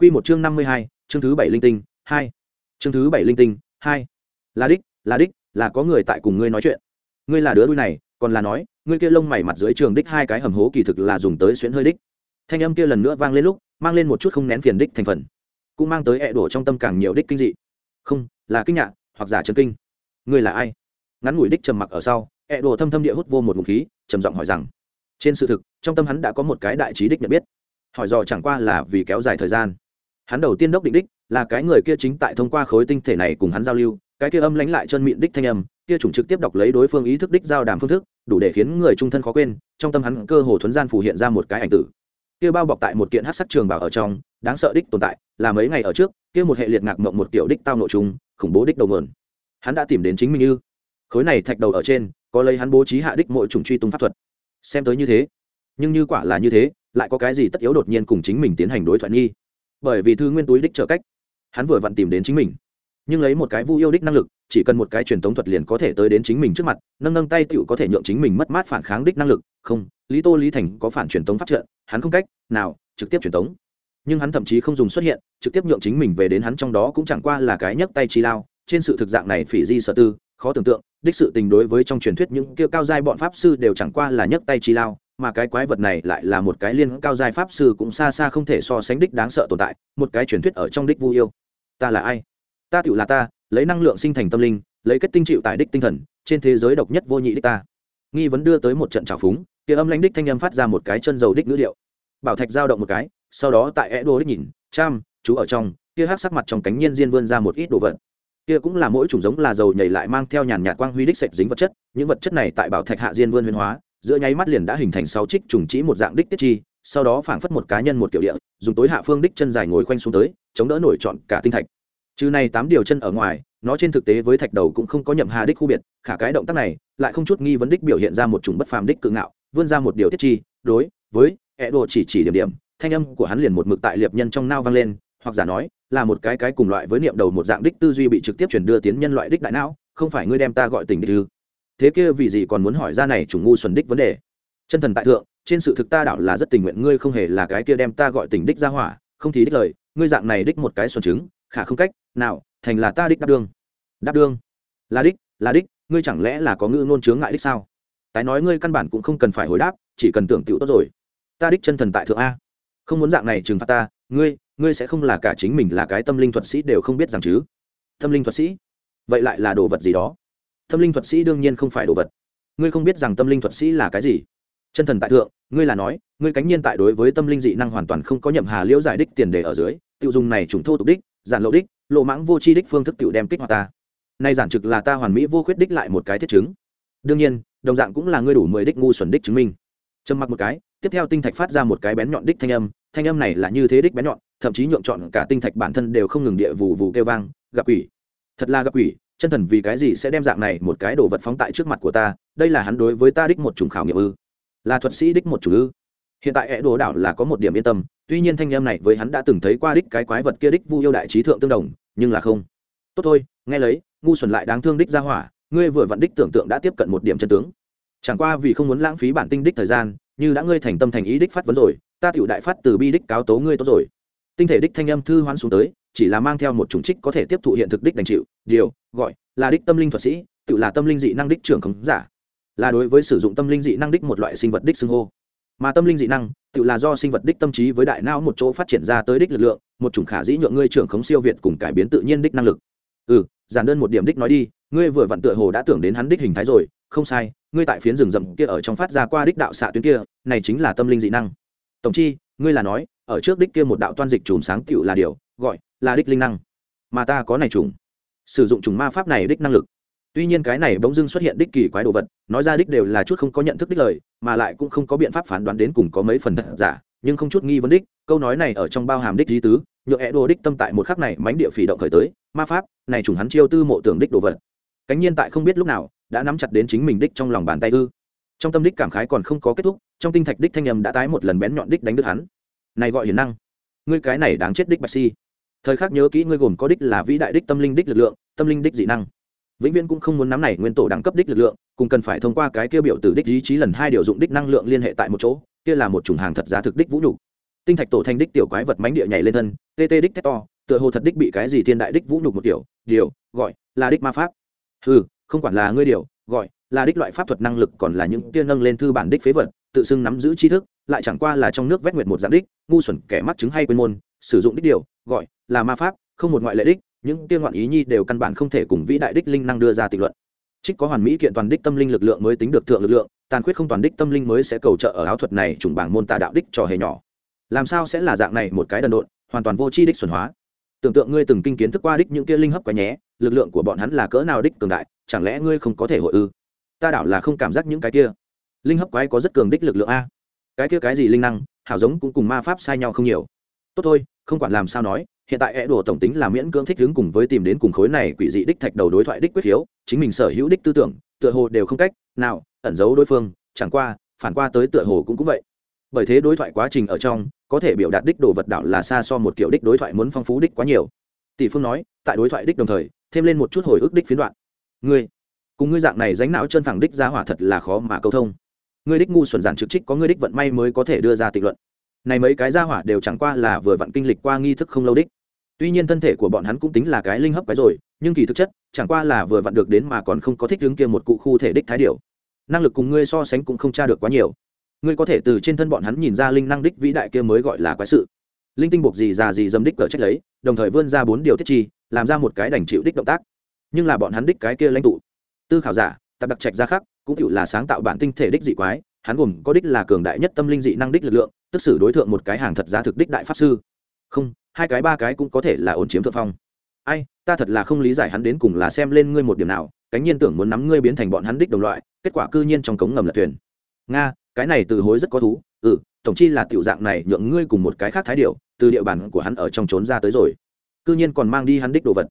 Quy một chương năm mươi hai, chương thứ bảy linh tinh, hai. Chương thứ bảy linh tinh, hai. Là đích là đích, là có người tại cùng ngươi nói chuyện. Ngươi là đứa đuôi này, còn là nói, ngươi kia lông mày mặt dưới trường đích hai cái hầm hố kỳ thực là dùng tới xuyến hơi đích. Thanh âm kia lần nữa vang lên lúc, mang lên một chút không nén phiền đích thành phần. Cũng mang tới ẹ đổ trong tâm càng nhiều đích kinh dị. Không, là kinh ngạc, hoặc giả chấn kinh. Ngươi là ai? Ngắn ngủi đích trầm mặc ở sau, ẹ đổ thâm thâm địa hút vô một ngụm khí, trầm giọng hỏi rằng. Trên sự thực, trong tâm hắn đã có một cái đại trí đích nhận biết. Hỏi dò chẳng qua là vì kéo dài thời gian hắn đầu tiên đốc định đích là cái người kia chính tại thông qua khối tinh thể này cùng hắn giao lưu, cái kia âm lánh lại chân miệng đích thanh âm, kia chủng trực tiếp đọc lấy đối phương ý thức đích giao đàm phương thức, đủ để khiến người trung thân khó quên, trong tâm hắn cơ hồ thuấn gian phủ hiện ra một cái ảnh tử. Kia bao bọc tại một kiện hát sắc trường bảo ở trong, đáng sợ đích tồn tại, là mấy ngày ở trước, kia một hệ liệt ngạc mộng một kiểu đích tao nội trung khủng bố đích đầu mượn hắn đã tìm đến chính mình như khối này thạch đầu ở trên, có lấy hắn bố trí hạ đích mỗi chủng truy tung pháp thuật. Xem tới như thế. Nhưng như quả là như thế, lại có cái gì tất yếu đột nhiên cùng chính mình tiến hành đối thoại nghi? Bởi vì thư nguyên túi đích trở cách. Hắn vừa vặn tìm đến chính mình. Nhưng lấy một cái vu yêu đích năng lực, chỉ cần một cái truyền thống thuật liền có thể tới đến chính mình trước mặt, nâng nâng tay tựu có thể nhượng chính mình mất mát phản kháng đích năng lực. Không, lý tô lý thành có phản truyền thống phát trợ hắn không cách nào trực tiếp truyền thống nhưng hắn thậm chí không dùng xuất hiện, trực tiếp nhượng chính mình về đến hắn trong đó cũng chẳng qua là cái nhấc tay chi lao. Trên sự thực dạng này phỉ di sở tư, khó tưởng tượng, đích sự tình đối với trong truyền thuyết những kêu cao giai bọn pháp sư đều chẳng qua là nhấc tay chi lao mà cái quái vật này lại là một cái liên cao giai pháp sư cũng xa xa không thể so sánh đích đáng sợ tồn tại, một cái truyền thuyết ở trong đích vu yêu. Ta là ai? Ta tựu là ta, lấy năng lượng sinh thành tâm linh, lấy kết tinh chịu tại đích tinh thần, trên thế giới độc nhất vô nhị đích ta. Nghi vấn đưa tới một trận trào phúng, kia âm lãnh đích thanh âm phát ra một cái chân dầu đích ngữ điệu. Bảo thạch giao động một cái, sau đó tại e đô đích nhìn cham chú ở trong, kia hát sắc mặt trong cánh nhiên diên vươn ra một ít đồ vật. Kia cũng là mỗi chủng giống là dầu nhảy lại mang theo nhàn nhạt quang huy đích sạch dính vật chất, những vật chất này tại bảo thạch hạ diên vươn huyền hóa giữa nháy mắt liền đã hình thành sáu trích trùng chỉ một dạng đích tiết chi, sau đó phảng phất một cá nhân một kiểu địa, dùng tối hạ phương đích chân dài ngồi khoanh xuống tới, chống đỡ nổi trọn cả tinh thạch. Trừ này tám điều chân ở ngoài, nó trên thực tế với thạch đầu cũng không có nhậm hà đích khu biệt, khả cái động tác này lại không chút nghi vấn đích biểu hiện ra một chủng bất phàm đích cự ngạo, vươn ra một điều tiết chi, đối với ẹ đồ chỉ chỉ điểm điểm, thanh âm của hắn liền một mực tại liệp nhân trong nao vang lên, hoặc giả nói là một cái cái cùng loại với niệm đầu một dạng đích tư duy bị trực tiếp chuyển đưa tiến nhân loại đích đại não, không phải ngươi đem ta gọi tình đích ư? Thế kia vì gì còn muốn hỏi ra này chủng ngu xuẩn đích vấn đề? Chân thần tại thượng, trên sự thực ta đảo là rất tình nguyện ngươi không hề là cái kia đem ta gọi tình đích ra hỏa, không thì đích lời, ngươi dạng này đích một cái xuẩn chứng, khả không cách nào, thành là ta đích đáp đương. Đáp đương? Là đích là đích, ngươi chẳng lẽ là có ngữ ngôn chướng ngại đích sao? Tái nói ngươi căn bản cũng không cần phải hồi đáp, chỉ cần tưởng tựu tốt rồi. Ta đích chân thần tại thượng a. Không muốn dạng này trừng phạt ta, ngươi ngươi sẽ không là cả chính mình là cái tâm linh thuật sĩ đều không biết rằng chứ. Tâm linh thuật sĩ? Vậy lại là đồ vật gì đó? Tâm linh thuật sĩ đương nhiên không phải đồ vật. Ngươi không biết rằng tâm linh thuật sĩ là cái gì. Chân thần tại thượng, ngươi là nói, ngươi cánh nhiên tại đối với tâm linh dị năng hoàn toàn không có nhậm hà liễu giải đích tiền đề ở dưới tiêu dùng này trùng thô tục đích, giản lộ đích, lộ mãng vô tri đích phương thức tiểu đem kích hoạt ta. Nay giản trực là ta hoàn mỹ vô khuyết đích lại một cái thiết chứng. Đương nhiên, đồng dạng cũng là ngươi đủ mười đích ngu xuẩn đích chứng minh. Trầm mặc một cái, tiếp theo tinh thạch phát ra một cái bén nhọn đích thanh âm thanh âm này là như thế đích bén nhọn, thậm chí nhượng chọn cả tinh thạch bản thân đều không ngừng địa vụ vụ kêu vang, gặp quỷ. Thật là gặp quỷ chân thần vì cái gì sẽ đem dạng này một cái đồ vật phóng tại trước mặt của ta, đây là hắn đối với ta đích một chủng khảo nghiệm ư? Là thuật sĩ đích một chủ ư? Hiện tại ẹ đồ đảo là có một điểm yên tâm, tuy nhiên thanh em này với hắn đã từng thấy qua đích cái quái vật kia đích vu yêu đại trí thượng tương đồng, nhưng là không. Tốt thôi, nghe lấy, ngu xuẩn lại đáng thương đích ra hỏa, ngươi vừa vặn đích tưởng tượng đã tiếp cận một điểm chân tướng. Chẳng qua vì không muốn lãng phí bản tinh đích thời gian, như đã ngươi thành tâm thành ý đích phát vấn rồi, ta tựu đại phát từ bi đích cáo tố ngươi tốt rồi. Tinh thể đích thanh âm thư hoán xuống tới chỉ là mang theo một chủng trích có thể tiếp thụ hiện thực đích đành chịu, điều, gọi là đích tâm linh thuật sĩ, tự là tâm linh dị năng đích trưởng khống giả. Là đối với sử dụng tâm linh dị năng đích một loại sinh vật đích xưng hô. Mà tâm linh dị năng, tự là do sinh vật đích tâm trí với đại não một chỗ phát triển ra tới đích lực lượng, một chủng khả dĩ nhượng ngươi trưởng khống siêu việt cùng cải biến tự nhiên đích năng lực. Ừ giản đơn một điểm đích nói đi, ngươi vừa vặn tựa hồ đã tưởng đến hắn đích hình thái rồi, không sai, ngươi tại phiến rừng rậm kia ở trong phát ra qua đích đạo xạ tuyến kia, này chính là tâm linh dị năng. Tổng chi, ngươi là nói, ở trước đích kia một đạo toan dịch chùm sáng tựu là điều gọi là đích linh năng. Mà ta có này trùng. Sử dụng trùng ma pháp này đích năng lực. Tuy nhiên cái này bỗng dưng xuất hiện đích kỳ quái đồ vật, nói ra đích đều là chút không có nhận thức đích lời, mà lại cũng không có biện pháp phán đoán đến cùng có mấy phần thật giả, nhưng không chút nghi vấn đích, câu nói này ở trong bao hàm đích lý tứ nhượng é đồ đích tâm tại một khắc này mánh địa phỉ động khởi tới, ma pháp, này trùng hắn chiêu tư mộ tưởng đích đồ vật. Cánh nhiên tại không biết lúc nào, đã nắm chặt đến chính mình đích trong lòng bàn tay ư. Trong tâm đích cảm khái còn không có kết thúc, trong tinh thạch đích thanh âm đã tái một lần bén nhọn đích đánh đứt hắn. Này gọi hiền năng. Ngươi cái này đáng chết đích bạch si thời khắc nhớ kỹ ngươi gồm có đích là vĩ đại đích tâm linh đích lực lượng, tâm linh đích dị năng. Vĩnh viễn cũng không muốn nắm này nguyên tổ đẳng cấp đích lực lượng, cùng cần phải thông qua cái kia biểu từ đích ý chí lần hai điều dụng đích năng lượng liên hệ tại một chỗ, kia là một chủng hàng thật giá thực đích vũ nhục. Tinh thạch tổ thành đích tiểu quái vật mánh địa nhảy lên thân, tê tê đích thét to, tựa hồ thật đích bị cái gì thiên đại đích vũ nhục một kiểu, điều, gọi, là đích ma pháp. Ừ không quản là ngươi điều, gọi, là đích loại pháp thuật năng lực còn là những tiên nâng lên thư bản đích phế vật, tự xưng nắm giữ tri thức, lại chẳng qua là trong nước vét nguyệt một dạng đích, ngu xuẩn kẻ mắc chứng hay quên môn, sử dụng đích điều gọi là ma pháp, không một ngoại lệ đích, những tiên ngoạn ý nhi đều căn bản không thể cùng vĩ đại đích linh năng đưa ra tịch luận. Trích có hoàn mỹ kiện toàn đích tâm linh lực lượng mới tính được thượng lực lượng, tàn khuyết không toàn đích tâm linh mới sẽ cầu trợ ở áo thuật này chủng bảng môn tà đạo đích trò hề nhỏ. Làm sao sẽ là dạng này một cái đần độn, hoàn toàn vô tri đích xuẩn hóa? Tưởng tượng ngươi từng kinh kiến thức qua đích những kia linh hấp quá nhé, lực lượng của bọn hắn là cỡ nào đích cường đại, chẳng lẽ ngươi không có thể hội ư? Ta đảo là không cảm giác những cái kia. Linh hấp quái có rất cường đích lực lượng a. Cái kia cái gì linh năng, hảo giống cũng cùng ma pháp sai nhau không nhiều. Tốt thôi không quản làm sao nói, hiện tại é đồ tổng tính là miễn cưỡng thích đứng cùng với tìm đến cùng khối này quỷ dị đích thạch đầu đối thoại đích quyết hiếu chính mình sở hữu đích tư tưởng, tựa hồ đều không cách nào ẩn giấu đối phương, chẳng qua, phản qua tới tựa hồ cũng cũng vậy. Bởi thế đối thoại quá trình ở trong, có thể biểu đạt đích đồ vật đạo là xa so một kiểu đích đối thoại muốn phong phú đích quá nhiều. Tỷ phương nói, tại đối thoại đích đồng thời, thêm lên một chút hồi ức đích phiến đoạn. Ngươi, cùng ngươi dạng này dánh não chân phẳng đích ra hỏa thật là khó mà câu thông. Ngươi đích ngu xuẩn giản trực trích có ngươi đích vận may mới có thể đưa ra tịch luận này mấy cái gia hỏa đều chẳng qua là vừa vặn kinh lịch qua nghi thức không lâu đích. Tuy nhiên thân thể của bọn hắn cũng tính là cái linh hấp cái rồi, nhưng kỳ thực chất, chẳng qua là vừa vặn được đến mà còn không có thích đứng kia một cụ khu thể đích thái điểu. năng lực cùng ngươi so sánh cũng không tra được quá nhiều. Ngươi có thể từ trên thân bọn hắn nhìn ra linh năng đích vĩ đại kia mới gọi là quái sự. Linh tinh buộc gì già gì dâm đích cờ trách lấy, đồng thời vươn ra bốn điều tiết chi, làm ra một cái đành chịu đích động tác. Nhưng là bọn hắn đích cái kia lãnh tụ. Tư khảo giả, tập đặc trạch ra khắc, cũng chịu là sáng tạo bản tinh thể đích dị quái, hắn gồm có đích là cường đại nhất tâm linh dị năng đích lực lượng tức xử đối tượng một cái hàng thật giá thực đích đại pháp sư. Không, hai cái ba cái cũng có thể là ổn chiếm thượng phong. Ai, ta thật là không lý giải hắn đến cùng là xem lên ngươi một điểm nào, cánh nhiên tưởng muốn nắm ngươi biến thành bọn hắn đích đồng loại, kết quả cư nhiên trong cống ngầm lật thuyền. Nga, cái này từ hối rất có thú. Ừ tổng chi là tiểu dạng này nhượng ngươi cùng một cái khác thái điệu, từ địa bàn của hắn ở trong trốn ra tới rồi. Cư nhiên còn mang đi hắn đích đồ vật.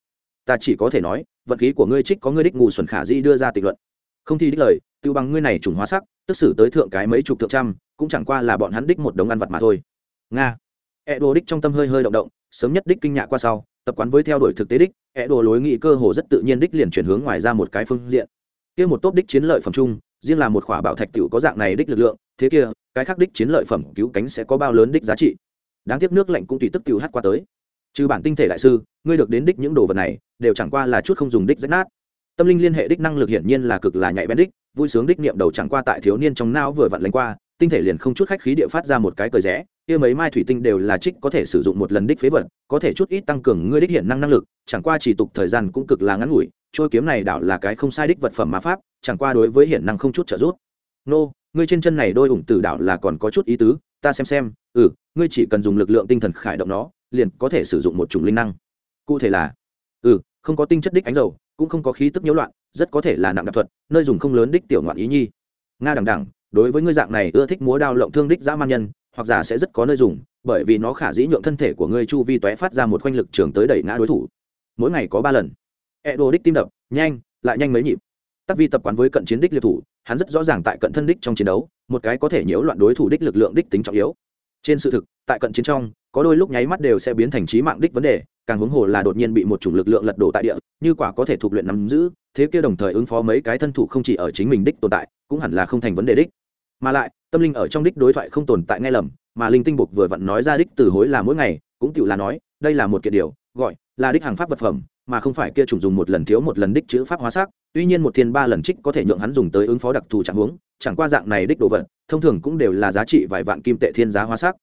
Ta chỉ có thể nói vật khí của ngươi trích có ngươi đích ngu xuẩn khả di đưa ra tịch luận. Không thi đích lời, tiêu bằng ngươi này trùng hóa sắc, tức xử tới thượng cái mấy chục thượng trăm cũng chẳng qua là bọn hắn đích một đống ăn vật mà thôi. Nga. E đồ đích trong tâm hơi hơi động động, sớm nhất đích kinh nhạ qua sau, tập quán với theo đuổi thực tế đích e đồ lối nghị cơ hồ rất tự nhiên đích liền chuyển hướng ngoài ra một cái phương diện. Kia một tốt đích chiến lợi phẩm chung, riêng là một khỏa bảo thạch tiểu có dạng này đích lực lượng, thế kia, cái khác đích chiến lợi phẩm cứu cánh sẽ có bao lớn đích giá trị. Đáng tiếc nước lạnh cũng tùy tức tiểu hát qua tới. Trừ bản tinh thể đại sư, ngươi được đến đích những đồ vật này, đều chẳng qua là chút không dùng đích rách nát. Tâm linh liên hệ đích năng lực hiển nhiên là cực là nhạy bén đích, vui sướng đích niệm đầu chẳng qua tại thiếu niên trong não vừa vặn lánh qua tinh thể liền không chút khách khí địa phát ra một cái cờ rẽ, kia mấy mai thủy tinh đều là trích có thể sử dụng một lần đích phế vật, có thể chút ít tăng cường ngươi đích hiện năng năng lực, chẳng qua chỉ tục thời gian cũng cực là ngắn ngủi, trôi kiếm này đảo là cái không sai đích vật phẩm ma pháp, chẳng qua đối với hiện năng không chút trợ giúp. Nô, ngươi trên chân này đôi ủng tử đảo là còn có chút ý tứ, ta xem xem ừ ngươi chỉ cần dùng lực lượng tinh thần khải động nó, liền có thể sử dụng một chủng linh năng. Cụ thể là ừ không có tinh chất đích ánh dầu, cũng không có khí tức nhiễu loạn, rất có thể là nặng đặc thuật, nơi dùng không lớn đích tiểu ngoạn ý nhi. Nga đằng đẳng đối với ngươi dạng này ưa thích múa đao lộng thương đích dã man nhân, hoặc giả sẽ rất có nơi dùng, bởi vì nó khả dĩ nhượng thân thể của ngươi chu vi tóe phát ra một khoanh lực trường tới đẩy ngã đối thủ. Mỗi ngày có ba lần. E đồ đích tim đập, nhanh, lại nhanh mấy nhịp. Tắc vi tập quán với cận chiến đích liệt thủ, hắn rất rõ ràng tại cận thân đích trong chiến đấu, một cái có thể nhiễu loạn đối thủ đích lực lượng đích tính trọng yếu. Trên sự thực, tại cận chiến trong, có đôi lúc nháy mắt đều sẽ biến thành trí mạng đích vấn đề, càng huống hồ là đột nhiên bị một chủng lực lượng lật đổ tại địa, như quả có thể thuộc luyện nắm giữ, thế kia đồng thời ứng phó mấy cái thân thủ không chỉ ở chính mình đích tồn tại cũng hẳn là không thành vấn đề đích. Mà lại, tâm linh ở trong đích đối thoại không tồn tại ngay lầm, mà linh tinh buộc vừa vặn nói ra đích từ hối là mỗi ngày, cũng tự là nói, đây là một kiện điều, gọi là đích hàng pháp vật phẩm, mà không phải kia chủng dùng một lần thiếu một lần đích chữ pháp hóa sắc. Tuy nhiên một thiên ba lần trích có thể nhượng hắn dùng tới ứng phó đặc thù trạng huống, chẳng qua dạng này đích đồ vật, thông thường cũng đều là giá trị vài vạn kim tệ thiên giá hóa sắc.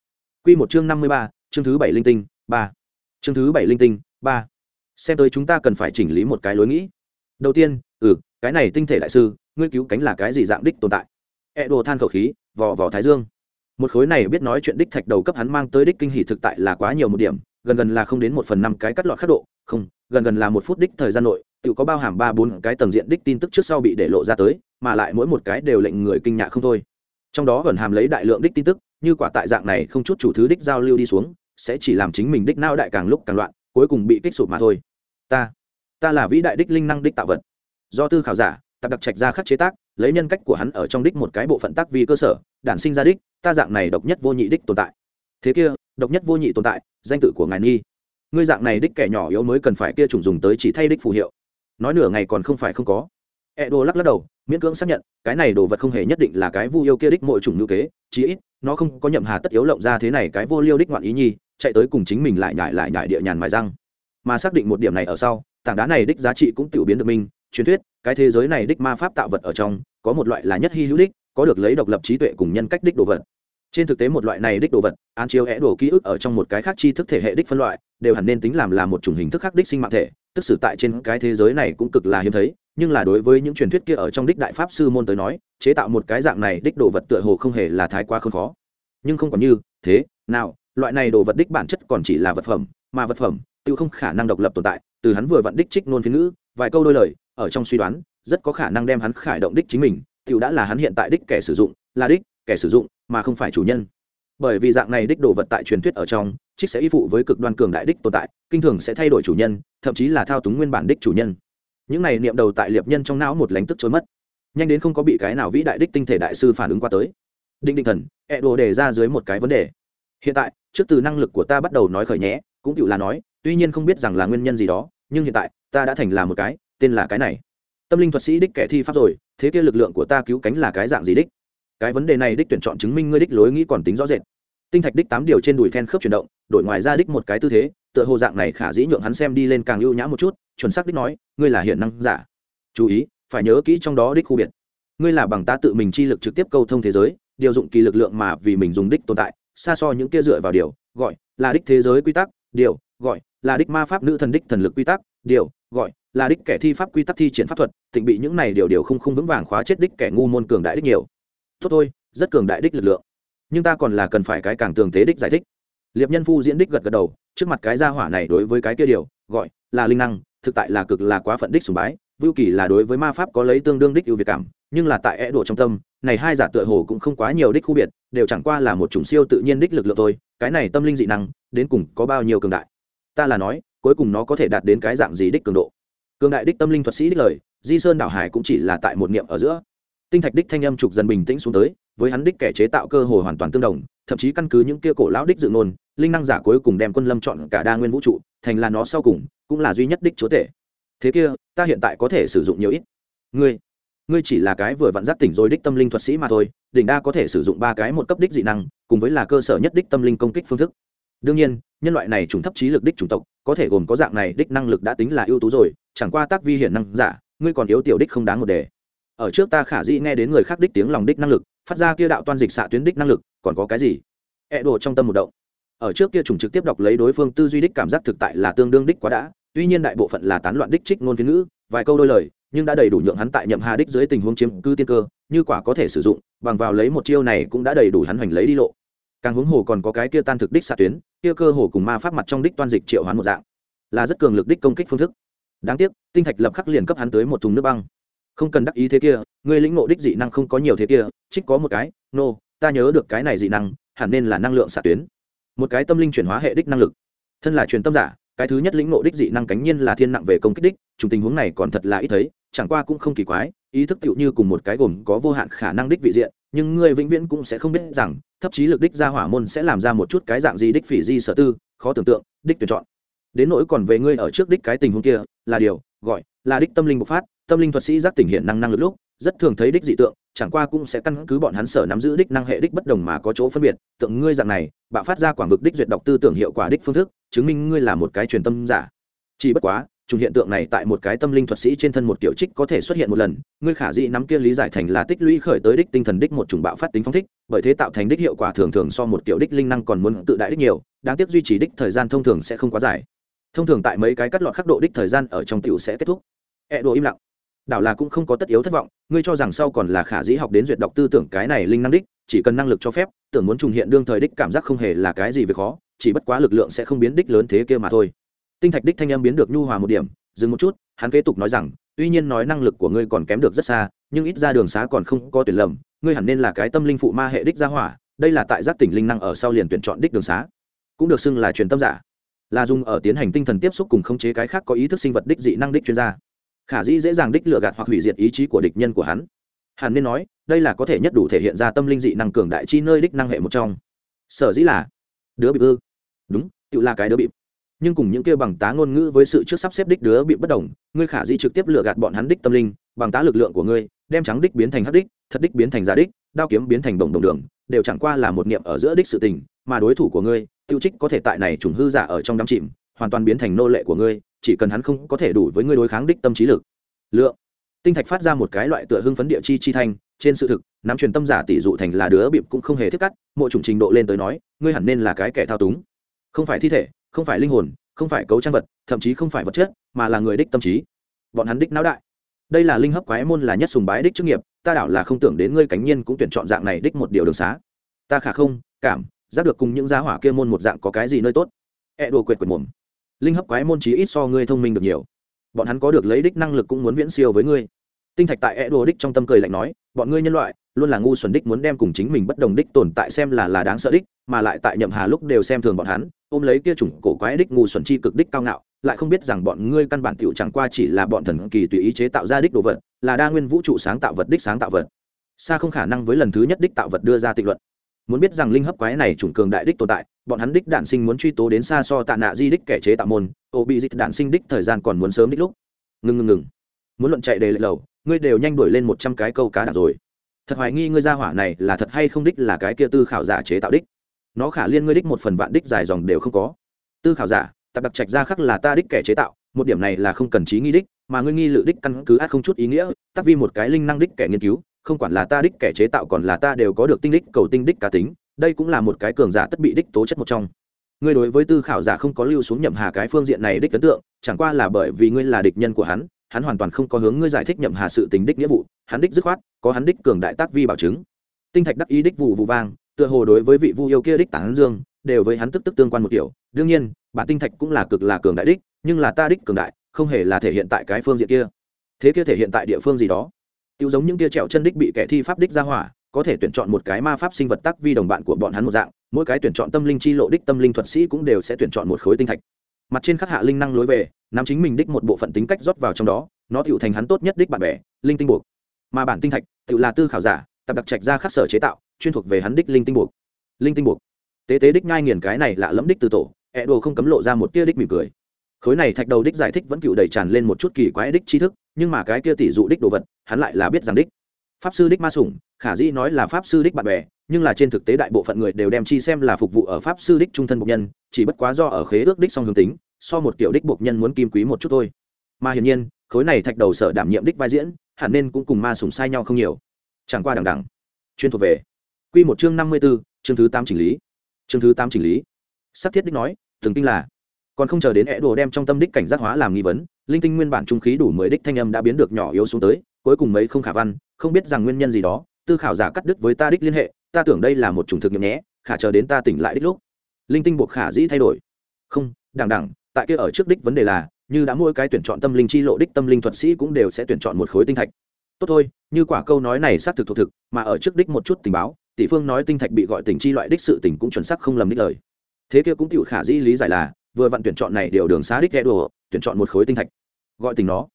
Quy một chương năm mươi ba, chương thứ bảy linh tinh, ba. Chương thứ bảy linh tinh, ba. Xem tới chúng ta cần phải chỉnh lý một cái lối nghĩ. Đầu tiên ừ cái này tinh thể đại sư ngươi cứu cánh là cái gì dạng đích tồn tại? E đồ than khẩu khí, vò vò thái dương. Một khối này biết nói chuyện đích thạch đầu cấp hắn mang tới đích kinh hỷ thực tại là quá nhiều một điểm, gần gần là không đến một phần năm cái cắt lọt khắc độ, không, gần gần là một phút đích thời gian nội, tự có bao hàm ba bốn cái tầng diện đích tin tức trước sau bị để lộ ra tới, mà lại mỗi một cái đều lệnh người kinh ngạc không thôi. Trong đó gần hàm lấy đại lượng đích tin tức, như quả tại dạng này không chút chủ thứ đích giao lưu đi xuống, sẽ chỉ làm chính mình đích nao đại càng lúc càng loạn, cuối cùng bị kích sụp mà thôi. Ta ta là vĩ đại đích linh năng đích tạo vật. Do tư khảo giả tạp đặc trạch ra khắc chế tác, lấy nhân cách của hắn ở trong đích một cái bộ phận tác vi cơ sở, đản sinh ra đích, ta dạng này độc nhất vô nhị đích tồn tại. Thế kia, độc nhất vô nhị tồn tại, danh tự của ngài nghi. Ngươi dạng này đích kẻ nhỏ yếu mới cần phải kia trùng dùng tới chỉ thay đích phù hiệu. Nói nửa ngày còn không phải không có. E đồ lắc lắc đầu, miễn cưỡng xác nhận, cái này đồ vật không hề nhất định là cái vu yêu kia đích mỗi chủng nữ kế, chí ít, nó không có nhậm hà tất yếu lộng ra thế này cái vô liêu đích ngoạn ý nhi, chạy tới cùng chính mình lại nhại lại nhại địa nhàn mài răng. Mà xác định một điểm này ở sau, tảng đá này đích giá trị cũng tiểu biến được mình truyền thuyết, cái thế giới này đích ma pháp tạo vật ở trong, có một loại là nhất hy hữu đích, có được lấy độc lập trí tuệ cùng nhân cách đích đồ vật. Trên thực tế một loại này đích đồ vật, án chiếu é đồ ký ức ở trong một cái khác chi thức thể hệ đích phân loại, đều hẳn nên tính làm là một chủng hình thức khác đích sinh mạng thể, tức sử tại trên cái thế giới này cũng cực là hiếm thấy, nhưng là đối với những truyền thuyết kia ở trong đích đại pháp sư môn tới nói, chế tạo một cái dạng này đích đồ vật tựa hồ không hề là thái quá không khó. Nhưng không còn như thế, nào, loại này đồ vật đích bản chất còn chỉ là vật phẩm, mà vật phẩm, tự không khả năng độc lập tồn tại, từ hắn vừa vặn đích trích nôn phiên ngữ, vài câu đôi lời ở trong suy đoán, rất có khả năng đem hắn khải động đích chính mình, tiểu đã là hắn hiện tại đích kẻ sử dụng, là đích kẻ sử dụng, mà không phải chủ nhân. Bởi vì dạng này đích đồ vật tại truyền thuyết ở trong, trích sẽ y phụ với cực đoan cường đại đích tồn tại, kinh thường sẽ thay đổi chủ nhân, thậm chí là thao túng nguyên bản đích chủ nhân. Những này niệm đầu tại liệp nhân trong não một lánh tức trôi mất. Nhanh đến không có bị cái nào vĩ đại đích tinh thể đại sư phản ứng qua tới. Định định thần, ẹ đồ đề ra dưới một cái vấn đề. Hiện tại, trước từ năng lực của ta bắt đầu nói khởi nhé cũng tiểu là nói, tuy nhiên không biết rằng là nguyên nhân gì đó, nhưng hiện tại, ta đã thành là một cái tên là cái này. Tâm linh thuật sĩ đích kẻ thi pháp rồi, thế kia lực lượng của ta cứu cánh là cái dạng gì đích? Cái vấn đề này đích tuyển chọn chứng minh ngươi đích lối nghĩ còn tính rõ rệt. Tinh thạch đích tám điều trên đùi then khớp chuyển động, đổi ngoài ra đích một cái tư thế, tựa hồ dạng này khả dĩ nhượng hắn xem đi lên càng ưu nhã một chút, chuẩn xác đích nói, ngươi là hiện năng giả. Chú ý, phải nhớ kỹ trong đó đích khu biệt. Ngươi là bằng ta tự mình chi lực trực tiếp câu thông thế giới, điều dụng kỳ lực lượng mà vì mình dùng đích tồn tại, xa so những kia dựa vào điều, gọi là đích thế giới quy tắc, điều, gọi là đích ma pháp nữ thần đích thần lực quy tắc, điều, gọi là đích kẻ thi pháp quy tắc thi triển pháp thuật tịnh bị những này điều điều không không vững vàng khóa chết đích kẻ ngu môn cường đại đích nhiều. Tốt thôi, rất cường đại đích lực lượng. Nhưng ta còn là cần phải cái càng tường tế đích giải thích. Liệp nhân phu diễn đích gật gật đầu, trước mặt cái gia hỏa này đối với cái kia điều, gọi, là linh năng, thực tại là cực là quá phận đích sùng bái, vưu kỳ là đối với ma pháp có lấy tương đương đích ưu việt cảm, nhưng là tại é đổ trong tâm, này hai giả tựa hồ cũng không quá nhiều đích khu biệt, đều chẳng qua là một chủng siêu tự nhiên đích lực lượng thôi, cái này tâm linh dị năng, đến cùng có bao nhiêu cường đại? Ta là nói, cuối cùng nó có thể đạt đến cái dạng gì đích cường độ? Cường đại đích tâm linh thuật sĩ đích lời, di sơn đảo hải cũng chỉ là tại một niệm ở giữa. Tinh thạch đích thanh âm trục dần bình tĩnh xuống tới, với hắn đích kẻ chế tạo cơ hội hoàn toàn tương đồng, thậm chí căn cứ những kia cổ lão đích dự nôn linh năng giả cuối cùng đem quân lâm chọn cả đa nguyên vũ trụ, thành là nó sau cùng, cũng là duy nhất đích chúa tể. Thế kia, ta hiện tại có thể sử dụng nhiều ít. Ngươi ngươi chỉ là cái vừa vặn giác tỉnh rồi đích tâm linh thuật sĩ mà thôi, đỉnh đa có thể sử dụng ba cái một cấp đích dị năng, cùng với là cơ sở nhất đích tâm linh công kích phương thức. Đương nhiên, nhân loại này trùng thấp trí lực đích chủng tộc, có thể gồm có dạng này đích năng lực đã tính là ưu tú rồi chẳng qua tác vi hiển năng giả, ngươi còn yếu tiểu đích không đáng một đề. Ở trước ta khả dĩ nghe đến người khác đích tiếng lòng đích năng lực, phát ra kia đạo toan dịch xạ tuyến đích năng lực, còn có cái gì? Ẹ đồ trong tâm một động. Ở trước kia trùng trực tiếp đọc lấy đối phương tư duy đích cảm giác thực tại là tương đương đích quá đã, tuy nhiên đại bộ phận là tán loạn đích trích ngôn phiên ngữ, vài câu đôi lời, nhưng đã đầy đủ nhượng hắn tại nhậm hà đích dưới tình huống chiếm cư tiên cơ, như quả có thể sử dụng, bằng vào lấy một chiêu này cũng đã đầy đủ hắn hoành lấy đi lộ. Càng huống hồ còn có cái kia tan thực đích xạ tuyến, kia cơ hồ cùng ma pháp mặt trong đích toan dịch triệu hoán một dạng. Là rất cường lực đích công kích phương thức đáng tiếc tinh thạch lập khắc liền cấp hắn tới một thùng nước băng. Không cần đắc ý thế kia người lĩnh ngộ đích dị năng không có nhiều thế kia trích có một cái nô、no, ta nhớ được cái này dị năng hẳn nên là năng lượng xạ tuyến. Một cái tâm linh chuyển hóa hệ đích năng lực. Thân là truyền tâm giả cái thứ nhất lĩnh ngộ đích dị năng cánh nhiên là thiên nặng về công kích đích chúng tình huống này còn thật là ít thấy chẳng qua cũng không kỳ quái ý thức tựu như cùng một cái gồm có vô hạn khả năng đích vị diện nhưng người vĩnh viễn cũng sẽ không biết rằng thấp chí lực đích ra hỏa môn sẽ làm ra một chút cái dạng gì đích phỉ di sở tư khó tưởng tượng đích tuyển chọn đến nỗi còn về ngươi ở trước đích cái tình huống kia, là điều, gọi, là đích tâm linh bộc phát, tâm linh thuật sĩ giác tỉnh hiện năng năng lực lúc, rất thường thấy đích dị tượng, chẳng qua cũng sẽ căn cứ bọn hắn sở nắm giữ đích năng hệ đích bất đồng mà có chỗ phân biệt, tượng ngươi dạng này, bạo phát ra quảng vực đích duyệt đọc tư tưởng hiệu quả đích phương thức, chứng minh ngươi là một cái truyền tâm giả. Chỉ bất quá, trùng hiện tượng này tại một cái tâm linh thuật sĩ trên thân một kiểu trích có thể xuất hiện một lần, ngươi khả dĩ nắm kia lý giải thành là tích lũy khởi tới đích tinh thần đích một chủng bạo phát tính phong thích, bởi thế tạo thành đích hiệu quả thường thường so một kiểu đích linh năng còn muốn tự đại đích nhiều, đáng tiếc duy trì đích thời gian thông thường sẽ không quá dài thông thường tại mấy cái cắt lọt khắc độ đích thời gian ở trong tiểu sẽ kết thúc. E đồ im lặng. Đảo là cũng không có tất yếu thất vọng, ngươi cho rằng sau còn là khả dĩ học đến duyệt đọc tư tưởng cái này linh năng đích, chỉ cần năng lực cho phép, tưởng muốn trùng hiện đương thời đích cảm giác không hề là cái gì về khó, chỉ bất quá lực lượng sẽ không biến đích lớn thế kia mà thôi. Tinh thạch đích thanh âm biến được nhu hòa một điểm, dừng một chút, hắn kế tục nói rằng, tuy nhiên nói năng lực của ngươi còn kém được rất xa, nhưng ít ra đường xá còn không có tuyển lầm, ngươi hẳn nên là cái tâm linh phụ ma hệ đích gia hỏa, đây là tại giác tỉnh linh năng ở sau liền tuyển chọn đích đường xá. Cũng được xưng là truyền tâm giả là dùng ở tiến hành tinh thần tiếp xúc cùng khống chế cái khác có ý thức sinh vật đích dị năng đích chuyên gia. Khả dĩ dễ dàng đích lựa gạt hoặc hủy diệt ý chí của địch nhân của hắn. Hẳn nên nói, đây là có thể nhất đủ thể hiện ra tâm linh dị năng cường đại chi nơi đích năng hệ một trong. Sở dĩ là, đứa bị ư. Đúng, tự là cái đứa bị nhưng cùng những kia bằng tá ngôn ngữ với sự trước sắp xếp đích đứa bị bất đồng, ngươi khả di trực tiếp lừa gạt bọn hắn đích tâm linh, bằng tá lực lượng của ngươi, đem trắng đích biến thành hắc đích, thật đích biến thành giả đích, đao kiếm biến thành đồng đồng đường, đều chẳng qua là một niệm ở giữa đích sự tình mà đối thủ của ngươi, tiêu trích có thể tại này trùng hư giả ở trong đám chìm, hoàn toàn biến thành nô lệ của ngươi, chỉ cần hắn không có thể đủ với ngươi đối kháng đích tâm trí lực. Lượng. Tinh thạch phát ra một cái loại tựa hưng phấn địa chi chi thanh, trên sự thực, nắm truyền tâm giả tỷ dụ thành là đứa bịp cũng không hề thiết cắt mỗi chủng trình độ lên tới nói, ngươi hẳn nên là cái kẻ thao túng. Không phải thi thể, không phải linh hồn, không phải cấu trang vật, thậm chí không phải vật chất, mà là người đích tâm trí. Bọn hắn đích não đại. Đây là linh hấp quái môn là nhất sùng bái đích chức nghiệp, ta đảo là không tưởng đến ngươi cánh nhiên cũng tuyển chọn dạng này đích một điều đường xá. Ta khả không, cảm giác được cùng những gia hỏa kia môn một dạng có cái gì nơi tốt? E đồ quệt quệt mồm. Linh hấp quái môn chí ít so ngươi thông minh được nhiều. Bọn hắn có được lấy đích năng lực cũng muốn viễn siêu với ngươi. Tinh thạch tại e đồ đích trong tâm cười lạnh nói, bọn ngươi nhân loại, luôn là ngu xuẩn đích muốn đem cùng chính mình bất đồng đích tồn tại xem là là đáng sợ đích, mà lại tại nhậm hà lúc đều xem thường bọn hắn, ôm lấy kia chủng cổ quái đích ngu xuẩn chi cực đích cao ngạo, lại không biết rằng bọn ngươi căn bản tiểu chẳng qua chỉ là bọn thần kỳ tùy ý chế tạo ra đích đồ vật, là đa nguyên vũ trụ sáng tạo vật đích sáng tạo vật. Xa không khả năng với lần thứ nhất đích tạo vật đưa ra tịnh luận muốn biết rằng linh hấp quái này chủng cường đại đích tồn tại, bọn hắn đích đản sinh muốn truy tố đến xa so tạ nạ di đích kẻ chế tạo môn, ô bị dịch đản sinh đích thời gian còn muốn sớm đích lúc. Ngừng ngừng ngừng muốn luận chạy đề lệ lầu, ngươi đều nhanh đuổi lên một trăm cái câu cá đạn rồi. Thật hoài nghi ngươi ra hỏa này là thật hay không đích là cái kia tư khảo giả chế tạo đích. Nó khả liên ngươi đích một phần vạn đích dài dòng đều không có. Tư khảo giả, tạp đặc trạch ra khắc là ta đích kẻ chế tạo, một điểm này là không cần trí nghi đích, mà ngươi nghi lự đích căn cứ át không chút ý nghĩa tác vi một cái linh năng đích kẻ nghiên cứu không quản là ta đích kẻ chế tạo còn là ta đều có được tinh đích cầu tinh đích cá tính, đây cũng là một cái cường giả tất bị đích tố chất một trong. Ngươi đối với tư khảo giả không có lưu xuống nhậm hà cái phương diện này đích ấn tượng, chẳng qua là bởi vì ngươi là địch nhân của hắn hắn hoàn toàn không có hướng ngươi giải thích nhậm hà sự tình đích nghĩa vụ, hắn đích dứt khoát, có hắn đích cường đại tác vi bảo chứng. Tinh thạch đắc ý đích vụ vụ vang, tựa hồ đối với vị vu yêu kia đích tán dương, đều với hắn tức tức tương quan một kiểu. Đương nhiên, bản tinh thạch cũng là cực là cường đại đích, nhưng là ta đích cường đại, không hề là thể hiện tại cái phương diện kia. Thế kia thể hiện tại địa phương gì đó tiêu giống những kia trèo chân đích bị kẻ thi pháp đích ra hỏa, có thể tuyển chọn một cái ma pháp sinh vật tác vi đồng bạn của bọn hắn một dạng, mỗi cái tuyển chọn tâm linh chi lộ đích tâm linh thuật sĩ cũng đều sẽ tuyển chọn một khối tinh thạch. Mặt trên khắc hạ linh năng lối về, nắm chính mình đích một bộ phận tính cách rót vào trong đó, nó tựu thành hắn tốt nhất đích bạn bè, linh tinh buộc. Mà bản tinh thạch, tựu là tư khảo giả, tập đặc trạch ra khắc sở chế tạo, chuyên thuộc về hắn đích linh tinh buộc. Linh tinh buộc. Tế tế đích nhai nghiền cái này lạ lẫm đích từ tổ, ẹ đồ không cấm lộ ra một tia đích mỉm cười. Khối này thạch đầu đích giải thích vẫn cựu đầy tràn lên một chút kỳ quái đích tri thức nhưng mà cái kia tỷ dụ đích đồ vật hắn lại là biết rằng đích. Pháp sư đích ma sủng khả dĩ nói là pháp sư đích bạn bè nhưng là trên thực tế đại bộ phận người đều đem chi xem là phục vụ ở pháp sư đích trung thân bộc nhân chỉ bất quá do ở khế ước đích song hướng tính so một kiểu đích bộc nhân muốn kim quý một chút thôi. Mà hiển nhiên khối này thạch đầu sở đảm nhiệm đích vai diễn hẳn nên cũng cùng ma sủng sai nhau không nhiều. Chẳng qua đằng đằng. Chuyên thuộc về quy một chương năm mươi 54, chương thứ tám chỉnh lý. Chương thứ tám chỉnh lý. Sắc thiết đích nói từng tin là còn không chờ đến é đồ đem trong tâm đích cảnh giác hóa làm nghi vấn linh tinh nguyên bản trung khí đủ mười đích thanh âm đã biến được nhỏ yếu xuống tới, cuối cùng mấy không khả văn, không biết rằng nguyên nhân gì đó, tư khảo giả cắt đứt với ta đích liên hệ, ta tưởng đây là một chủng thực nghiệm nhé, khả chờ đến ta tỉnh lại đích lúc. Linh tinh buộc khả dĩ thay đổi. Không, đằng đẳng tại kia ở trước đích vấn đề là, như đã mỗi cái tuyển chọn tâm linh chi lộ đích tâm linh thuật sĩ cũng đều sẽ tuyển chọn một khối tinh thạch. Tốt thôi, như quả câu nói này xác thực thuộc thực, mà ở trước đích một chút tình báo, tỷ phương nói tinh thạch bị gọi tình chi loại đích sự tình cũng chuẩn xác không lầm đích lời. Thế kia cũng tiểu khả dĩ lý giải là vừa vặn tuyển chọn này điều đường xá đích ghé đồ tuyển chọn một khối tinh thạch. Gọi tình nó.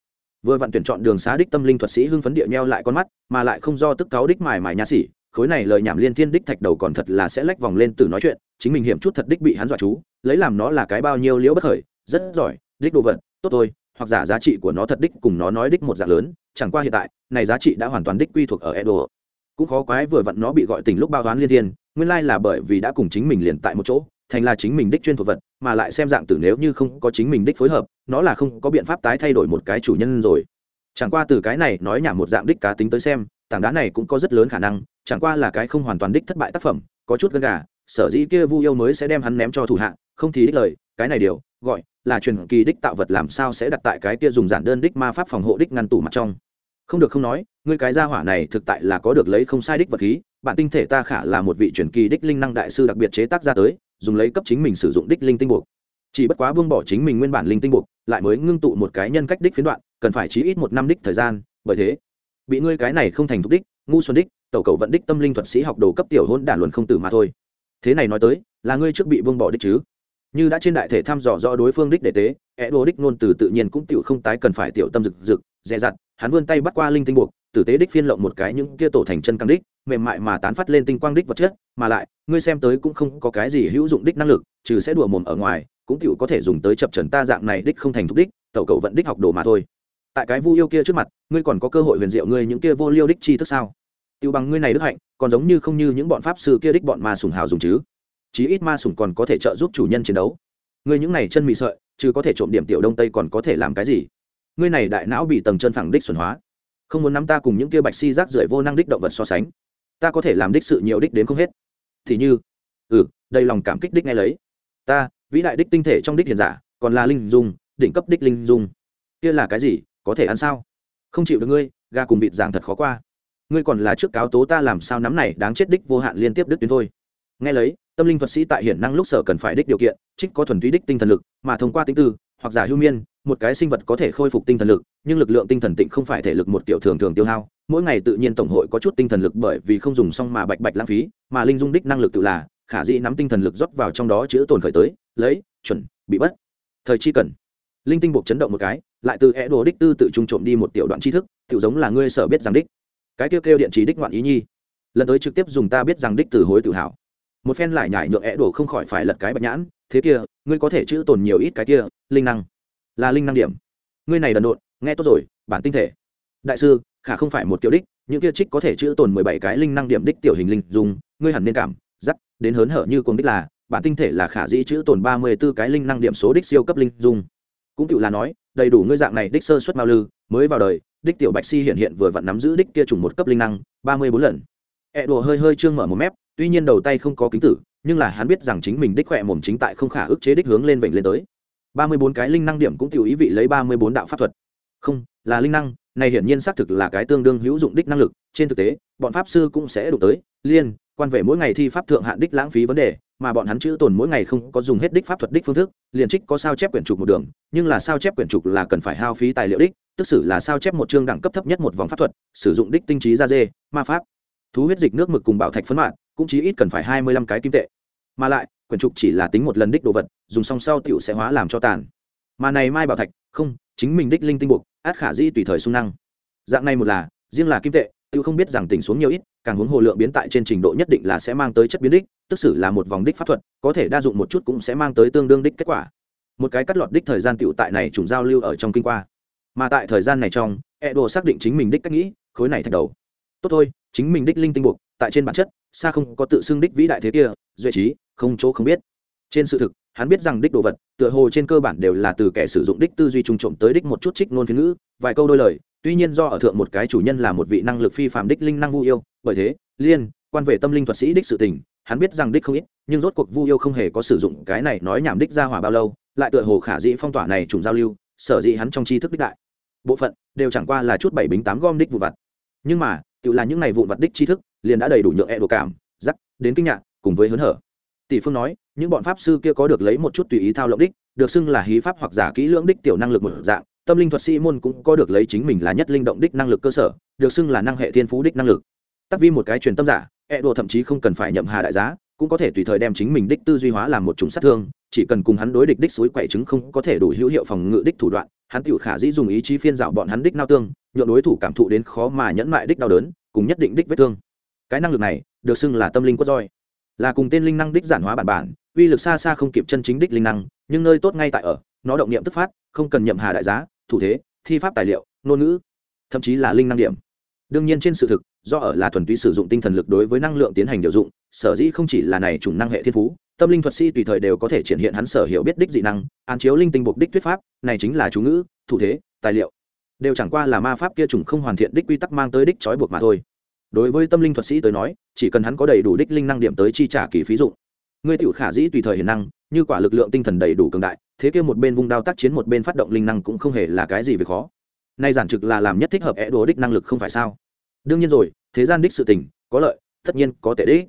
Vừa vặn tuyển chọn đường xá đích tâm linh thuật sĩ hưng phấn địa nheo lại con mắt, mà lại không do tức cáo đích mài mài nha xỉ khối này lời nhảm liên thiên đích thạch đầu còn thật là sẽ lách vòng lên từ nói chuyện, chính mình hiểm chút thật đích bị hắn dọa chú, lấy làm nó là cái bao nhiêu liễu bất khởi, rất giỏi, đích đồ vật, tốt thôi, hoặc giả giá trị của nó thật đích cùng nó nói đích một dạng lớn, chẳng qua hiện tại, này giá trị đã hoàn toàn đích quy thuộc ở edo. Cũng khó quái vừa vặn nó bị gọi tình lúc bao đoán liên thiên, nguyên lai là bởi vì đã cùng chính mình liền tại một chỗ thành là chính mình đích chuyên thuộc vật, mà lại xem dạng tử nếu như không có chính mình đích phối hợp, nó là không có biện pháp tái thay đổi một cái chủ nhân rồi. Chẳng qua từ cái này nói nhảm một dạng đích cá tính tới xem, tảng đá này cũng có rất lớn khả năng, chẳng qua là cái không hoàn toàn đích thất bại tác phẩm, có chút gân gà, sở dĩ kia vu yêu mới sẽ đem hắn ném cho thủ hạ, không thì đích lời, cái này điều, gọi là truyền kỳ đích tạo vật làm sao sẽ đặt tại cái kia dùng giản đơn đích ma pháp phòng hộ đích ngăn tủ mặt trong. Không được không nói, ngươi cái gia hỏa này thực tại là có được lấy không sai đích vật khí, bản tinh thể ta khả là một vị truyền kỳ đích linh năng đại sư đặc biệt chế tác ra tới dùng lấy cấp chính mình sử dụng đích linh tinh buộc. Chỉ bất quá buông bỏ chính mình nguyên bản linh tinh buộc, lại mới ngưng tụ một cái nhân cách đích phiến đoạn, cần phải chí ít một năm đích thời gian, bởi thế, bị ngươi cái này không thành thục đích, ngu xuân đích, tẩu cầu vận đích tâm linh thuật sĩ học đồ cấp tiểu hôn đản luận không tử mà thôi. Thế này nói tới, là ngươi trước bị buông bỏ đích chứ? Như đã trên đại thể thăm dò rõ đối phương đích để tế é đô đích ngôn từ tự nhiên cũng tiểu không tái cần phải tiểu tâm rực rực, dè dặt, hắn vươn tay bắt qua linh tinh buộc tử tế đích phiên lộng một cái những kia tổ thành chân căng đích, mềm mại mà tán phát lên tinh quang đích vật chất, mà lại, ngươi xem tới cũng không có cái gì hữu dụng đích năng lực, trừ sẽ đùa mồm ở ngoài, cũng tựu có thể dùng tới chập trần ta dạng này đích không thành thúc đích, tẩu cầu vận đích học đồ mà thôi. Tại cái vu yêu kia trước mặt, ngươi còn có cơ hội huyền diệu ngươi những kia vô liêu đích chi thức sao? Tiêu bằng ngươi này đức hạnh, còn giống như không như những bọn pháp sư kia đích bọn ma sùng hào dùng chứ? Chí ít ma sùng còn có thể trợ giúp chủ nhân chiến đấu. Ngươi những này chân mị sợi chứ có thể trộm điểm tiểu đông tây còn có thể làm cái gì? Ngươi này đại não bị tầng chân phẳng đích xuẩn hóa không muốn nắm ta cùng những kia bạch si rác rưởi vô năng đích động vật so sánh. Ta có thể làm đích sự nhiều đích đến không hết. Thì như ừ đây lòng cảm kích đích nghe lấy. Ta, vĩ đại đích tinh thể trong đích hiền giả, còn là linh dung, đỉnh cấp đích linh dung. Kia là cái gì, có thể ăn sao? Không chịu được ngươi ga cùng vịt giảng thật khó qua. Ngươi còn là trước cáo tố ta làm sao nắm này đáng chết đích vô hạn liên tiếp đứt tuyến thôi. Nghe lấy, tâm linh thuật sĩ tại hiển năng lúc sở cần phải đích điều kiện, trích có thuần túy đích tinh thần lực, mà thông qua tính tư, hoặc giả hưu miên, một cái sinh vật có thể khôi phục tinh thần lực nhưng lực lượng tinh thần tịnh không phải thể lực một kiểu thường thường tiêu hao. Mỗi ngày tự nhiên tổng hội có chút tinh thần lực bởi vì không dùng xong mà bạch bạch lãng phí, mà linh dung đích năng lực tự là, khả dĩ nắm tinh thần lực rót vào trong đó chữ tồn khởi tới, lấy, chuẩn, bị bất. Thời chi cần. Linh tinh buộc chấn động một cái, lại từ é đồ đích tư tự trung trộm đi một tiểu đoạn tri thức tự giống là ngươi sở biết rằng đích. Cái kêu kêu điện trí đích ngoạn ý nhi. Lần tới trực tiếp dùng ta biết rằng đích từ hối tự hào. Một phen lại nhải nhượng é đồ không khỏi phải lật cái bạch nhãn, thế kia, ngươi có thể chữ tồn nhiều ít cái kia, linh năng. Là linh năng điểm. Ngươi này đần độn nghe tốt rồi, bản tinh thể. Đại sư, khả không phải một kiểu đích, những kia trích có thể chữ tồn mười bảy cái linh năng điểm đích tiểu hình linh dùng, ngươi hẳn nên cảm dắt đến hớn hở như cùng đích là, bản tinh thể là khả dĩ chữ tồn ba mươi b ố cái linh năng điểm số đích siêu cấp linh dung cũng tự là nói, đầy đủ ngươi dạng này đích sơ xuất mao lư, mới vào đời, đích tiểu bạch si hiện hiện vừa vặn nắm giữ đích kia trùng một cấp linh năng, ba mươi bốn lần. Ẹ đùa hơi hơi trương mở một mép, tuy nhiên đầu tay không có kính tử, nhưng là hắn biết rằng chính mình đích khỏe mồm chính tại không khả ức chế đích hướng lên vịnh lên tới. Ba mươi bốn cái linh năng điểm cũng tiểu ý vị lấy ba mươi bốn đạo pháp thuật không, là linh năng, này hiển nhiên xác thực là cái tương đương hữu dụng đích năng lực, trên thực tế, bọn pháp sư cũng sẽ đụng tới, liên, quan về mỗi ngày thi pháp thượng hạn đích lãng phí vấn đề, mà bọn hắn chữ tồn mỗi ngày không có dùng hết đích pháp thuật đích phương thức, liền trích có sao chép quyển trục một đường, nhưng là sao chép quyển trục là cần phải hao phí tài liệu đích, tức xử là sao chép một chương đẳng cấp thấp nhất một vòng pháp thuật, sử dụng đích tinh trí da dê, ma pháp. Thú huyết dịch nước mực cùng bảo thạch phấn mạng cũng chí ít cần phải hai mươi lăm cái kim tệ. Mà lại, quyển trục chỉ là tính một lần đích đồ vật, dùng xong sau tiểu sẽ hóa làm cho tàn. Mà này mai bảo thạch, không, chính mình đích linh tinh buộc át khả di tùy thời sung năng. Dạng này một là, riêng là kim tệ tự không biết rằng tỉnh xuống nhiều ít, càng hướng hồ lượng biến tại trên trình độ nhất định là sẽ mang tới chất biến đích, tức xử là một vòng đích pháp thuật, có thể đa dụng một chút cũng sẽ mang tới tương đương đích kết quả. Một cái cắt lọt đích thời gian tựu tại này trùng giao lưu ở trong kinh qua. Mà tại thời gian này trong e đồ xác định chính mình đích cách nghĩ, khối này thạch đầu. Tốt thôi, chính mình đích linh tinh buộc, tại trên bản chất, xa không có tự xưng đích vĩ đại thế kia, duy trí không chỗ không biết. Trên sự thực hắn biết rằng đích đồ vật, tựa hồ trên cơ bản đều là từ kẻ sử dụng đích tư duy trung trộm tới đích một chút trích ngôn phiên ngữ, vài câu đôi lời, tuy nhiên do ở thượng một cái chủ nhân là một vị năng lực phi phạm đích linh năng vu yêu, bởi thế, liên quan về tâm linh thuật sĩ đích sự tình, hắn biết rằng đích không ít, nhưng rốt cuộc vu yêu không hề có sử dụng cái này nói nhảm đích ra hỏa bao lâu, lại tựa hồ khả dĩ phong tỏa này trùng giao lưu, sở dĩ hắn trong tri thức đích đại. Bộ phận đều chẳng qua là chút bảy bính tám gom đích vụ vặt. Nhưng mà, tự là những này vụn vặt đích tri thức, liền đã đầy đủ nhượng e đồ cảm giắc đến kinh ngạc, cùng với hớn hở tỷ phương nói, những bọn pháp sư kia có được lấy một chút tùy ý thao lộng đích, được xưng là hí pháp hoặc giả kỹ lưỡng đích tiểu năng lực một dạng, tâm linh thuật sĩ môn cũng có được lấy chính mình là nhất linh động đích năng lực cơ sở, được xưng là năng hệ thiên phú đích năng lực. Tắc vi một cái truyền tâm giả e đồ thậm chí không cần phải nhậm hà đại giá, cũng có thể tùy thời đem chính mình đích tư duy hóa làm một chủng sát thương, chỉ cần cùng hắn đối địch đích suối quậy chứng không có thể đủ hữu hiệu phòng ngự đích thủ đoạn, hắn tiểu khả dĩ dùng ý chí phiên dạo bọn hắn đích nao tương, nhượng đối thủ cảm thụ đến khó mà nhẫn mại đích đau đớn, cùng nhất định đích vết thương. Cái năng lực này, được xưng là tâm linh quất roi là cùng tên linh năng đích giản hóa bản bản, uy lực xa xa không kịp chân chính đích linh năng, nhưng nơi tốt ngay tại ở, nó động niệm tức phát, không cần nhậm hà đại giá, thủ thế, thi pháp tài liệu, ngôn ngữ, thậm chí là linh năng điểm. Đương nhiên trên sự thực, do ở là thuần túy sử dụng tinh thần lực đối với năng lượng tiến hành điều dụng, sở dĩ không chỉ là này chủng năng hệ thiên phú, tâm linh thuật sĩ tùy thời đều có thể triển hiện hắn sở hiểu biết đích dị năng, án chiếu linh tinh buộc đích thuyết pháp, này chính là chú ngữ, thủ thế, tài liệu. Đều chẳng qua là ma pháp kia chủng không hoàn thiện đích quy tắc mang tới đích trói buộc mà thôi. Đối với tâm linh thuật sĩ tới nói chỉ cần hắn có đầy đủ đích linh năng điểm tới chi trả kỳ phí dụng. Ngươi tiểu khả dĩ tùy thời hiện năng, như quả lực lượng tinh thần đầy đủ cường đại, thế kia một bên vung đao tác chiến một bên phát động linh năng cũng không hề là cái gì về khó. Nay giản trực là làm nhất thích hợp é đồ đích năng lực không phải sao? Đương nhiên rồi, thế gian đích sự tình, có lợi, tất nhiên có tệ đích.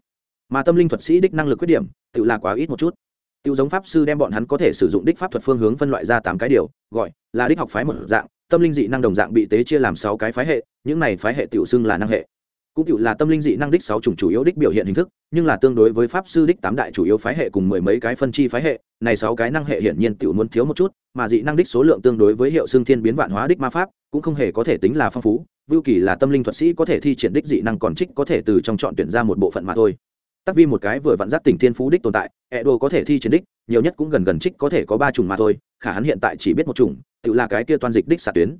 Mà tâm linh thuật sĩ đích năng lực khuyết điểm, tự là quá ít một chút. Tự giống pháp sư đem bọn hắn có thể sử dụng đích pháp thuật phương hướng phân loại ra tám cái điều, gọi là đích học phái một dạng, tâm linh dị năng đồng dạng bị tế chia làm sáu cái phái hệ, những này phái hệ tiểu xưng là năng hệ cũng cựu là tâm linh dị năng đích sáu chủng chủ yếu đích biểu hiện hình thức, nhưng là tương đối với pháp sư đích tám đại chủ yếu phái hệ cùng mười mấy cái phân chi phái hệ, này sáu cái năng hệ hiển nhiên tiểu muốn thiếu một chút, mà dị năng đích số lượng tương đối với hiệu xương thiên biến vạn hóa đích ma pháp, cũng không hề có thể tính là phong phú, vưu kỳ là tâm linh thuật sĩ có thể thi triển đích dị năng còn trích có thể từ trong chọn tuyển ra một bộ phận mà thôi. Tắc vi một cái vừa vặn giác tỉnh thiên phú đích tồn tại ẹ đồ có thể thi triển đích, nhiều nhất cũng gần gần trích có thể có ba chủng mà thôi, khả hắn hiện tại chỉ biết một chủng tự là cái kia toàn dịch đích xạ tuyến.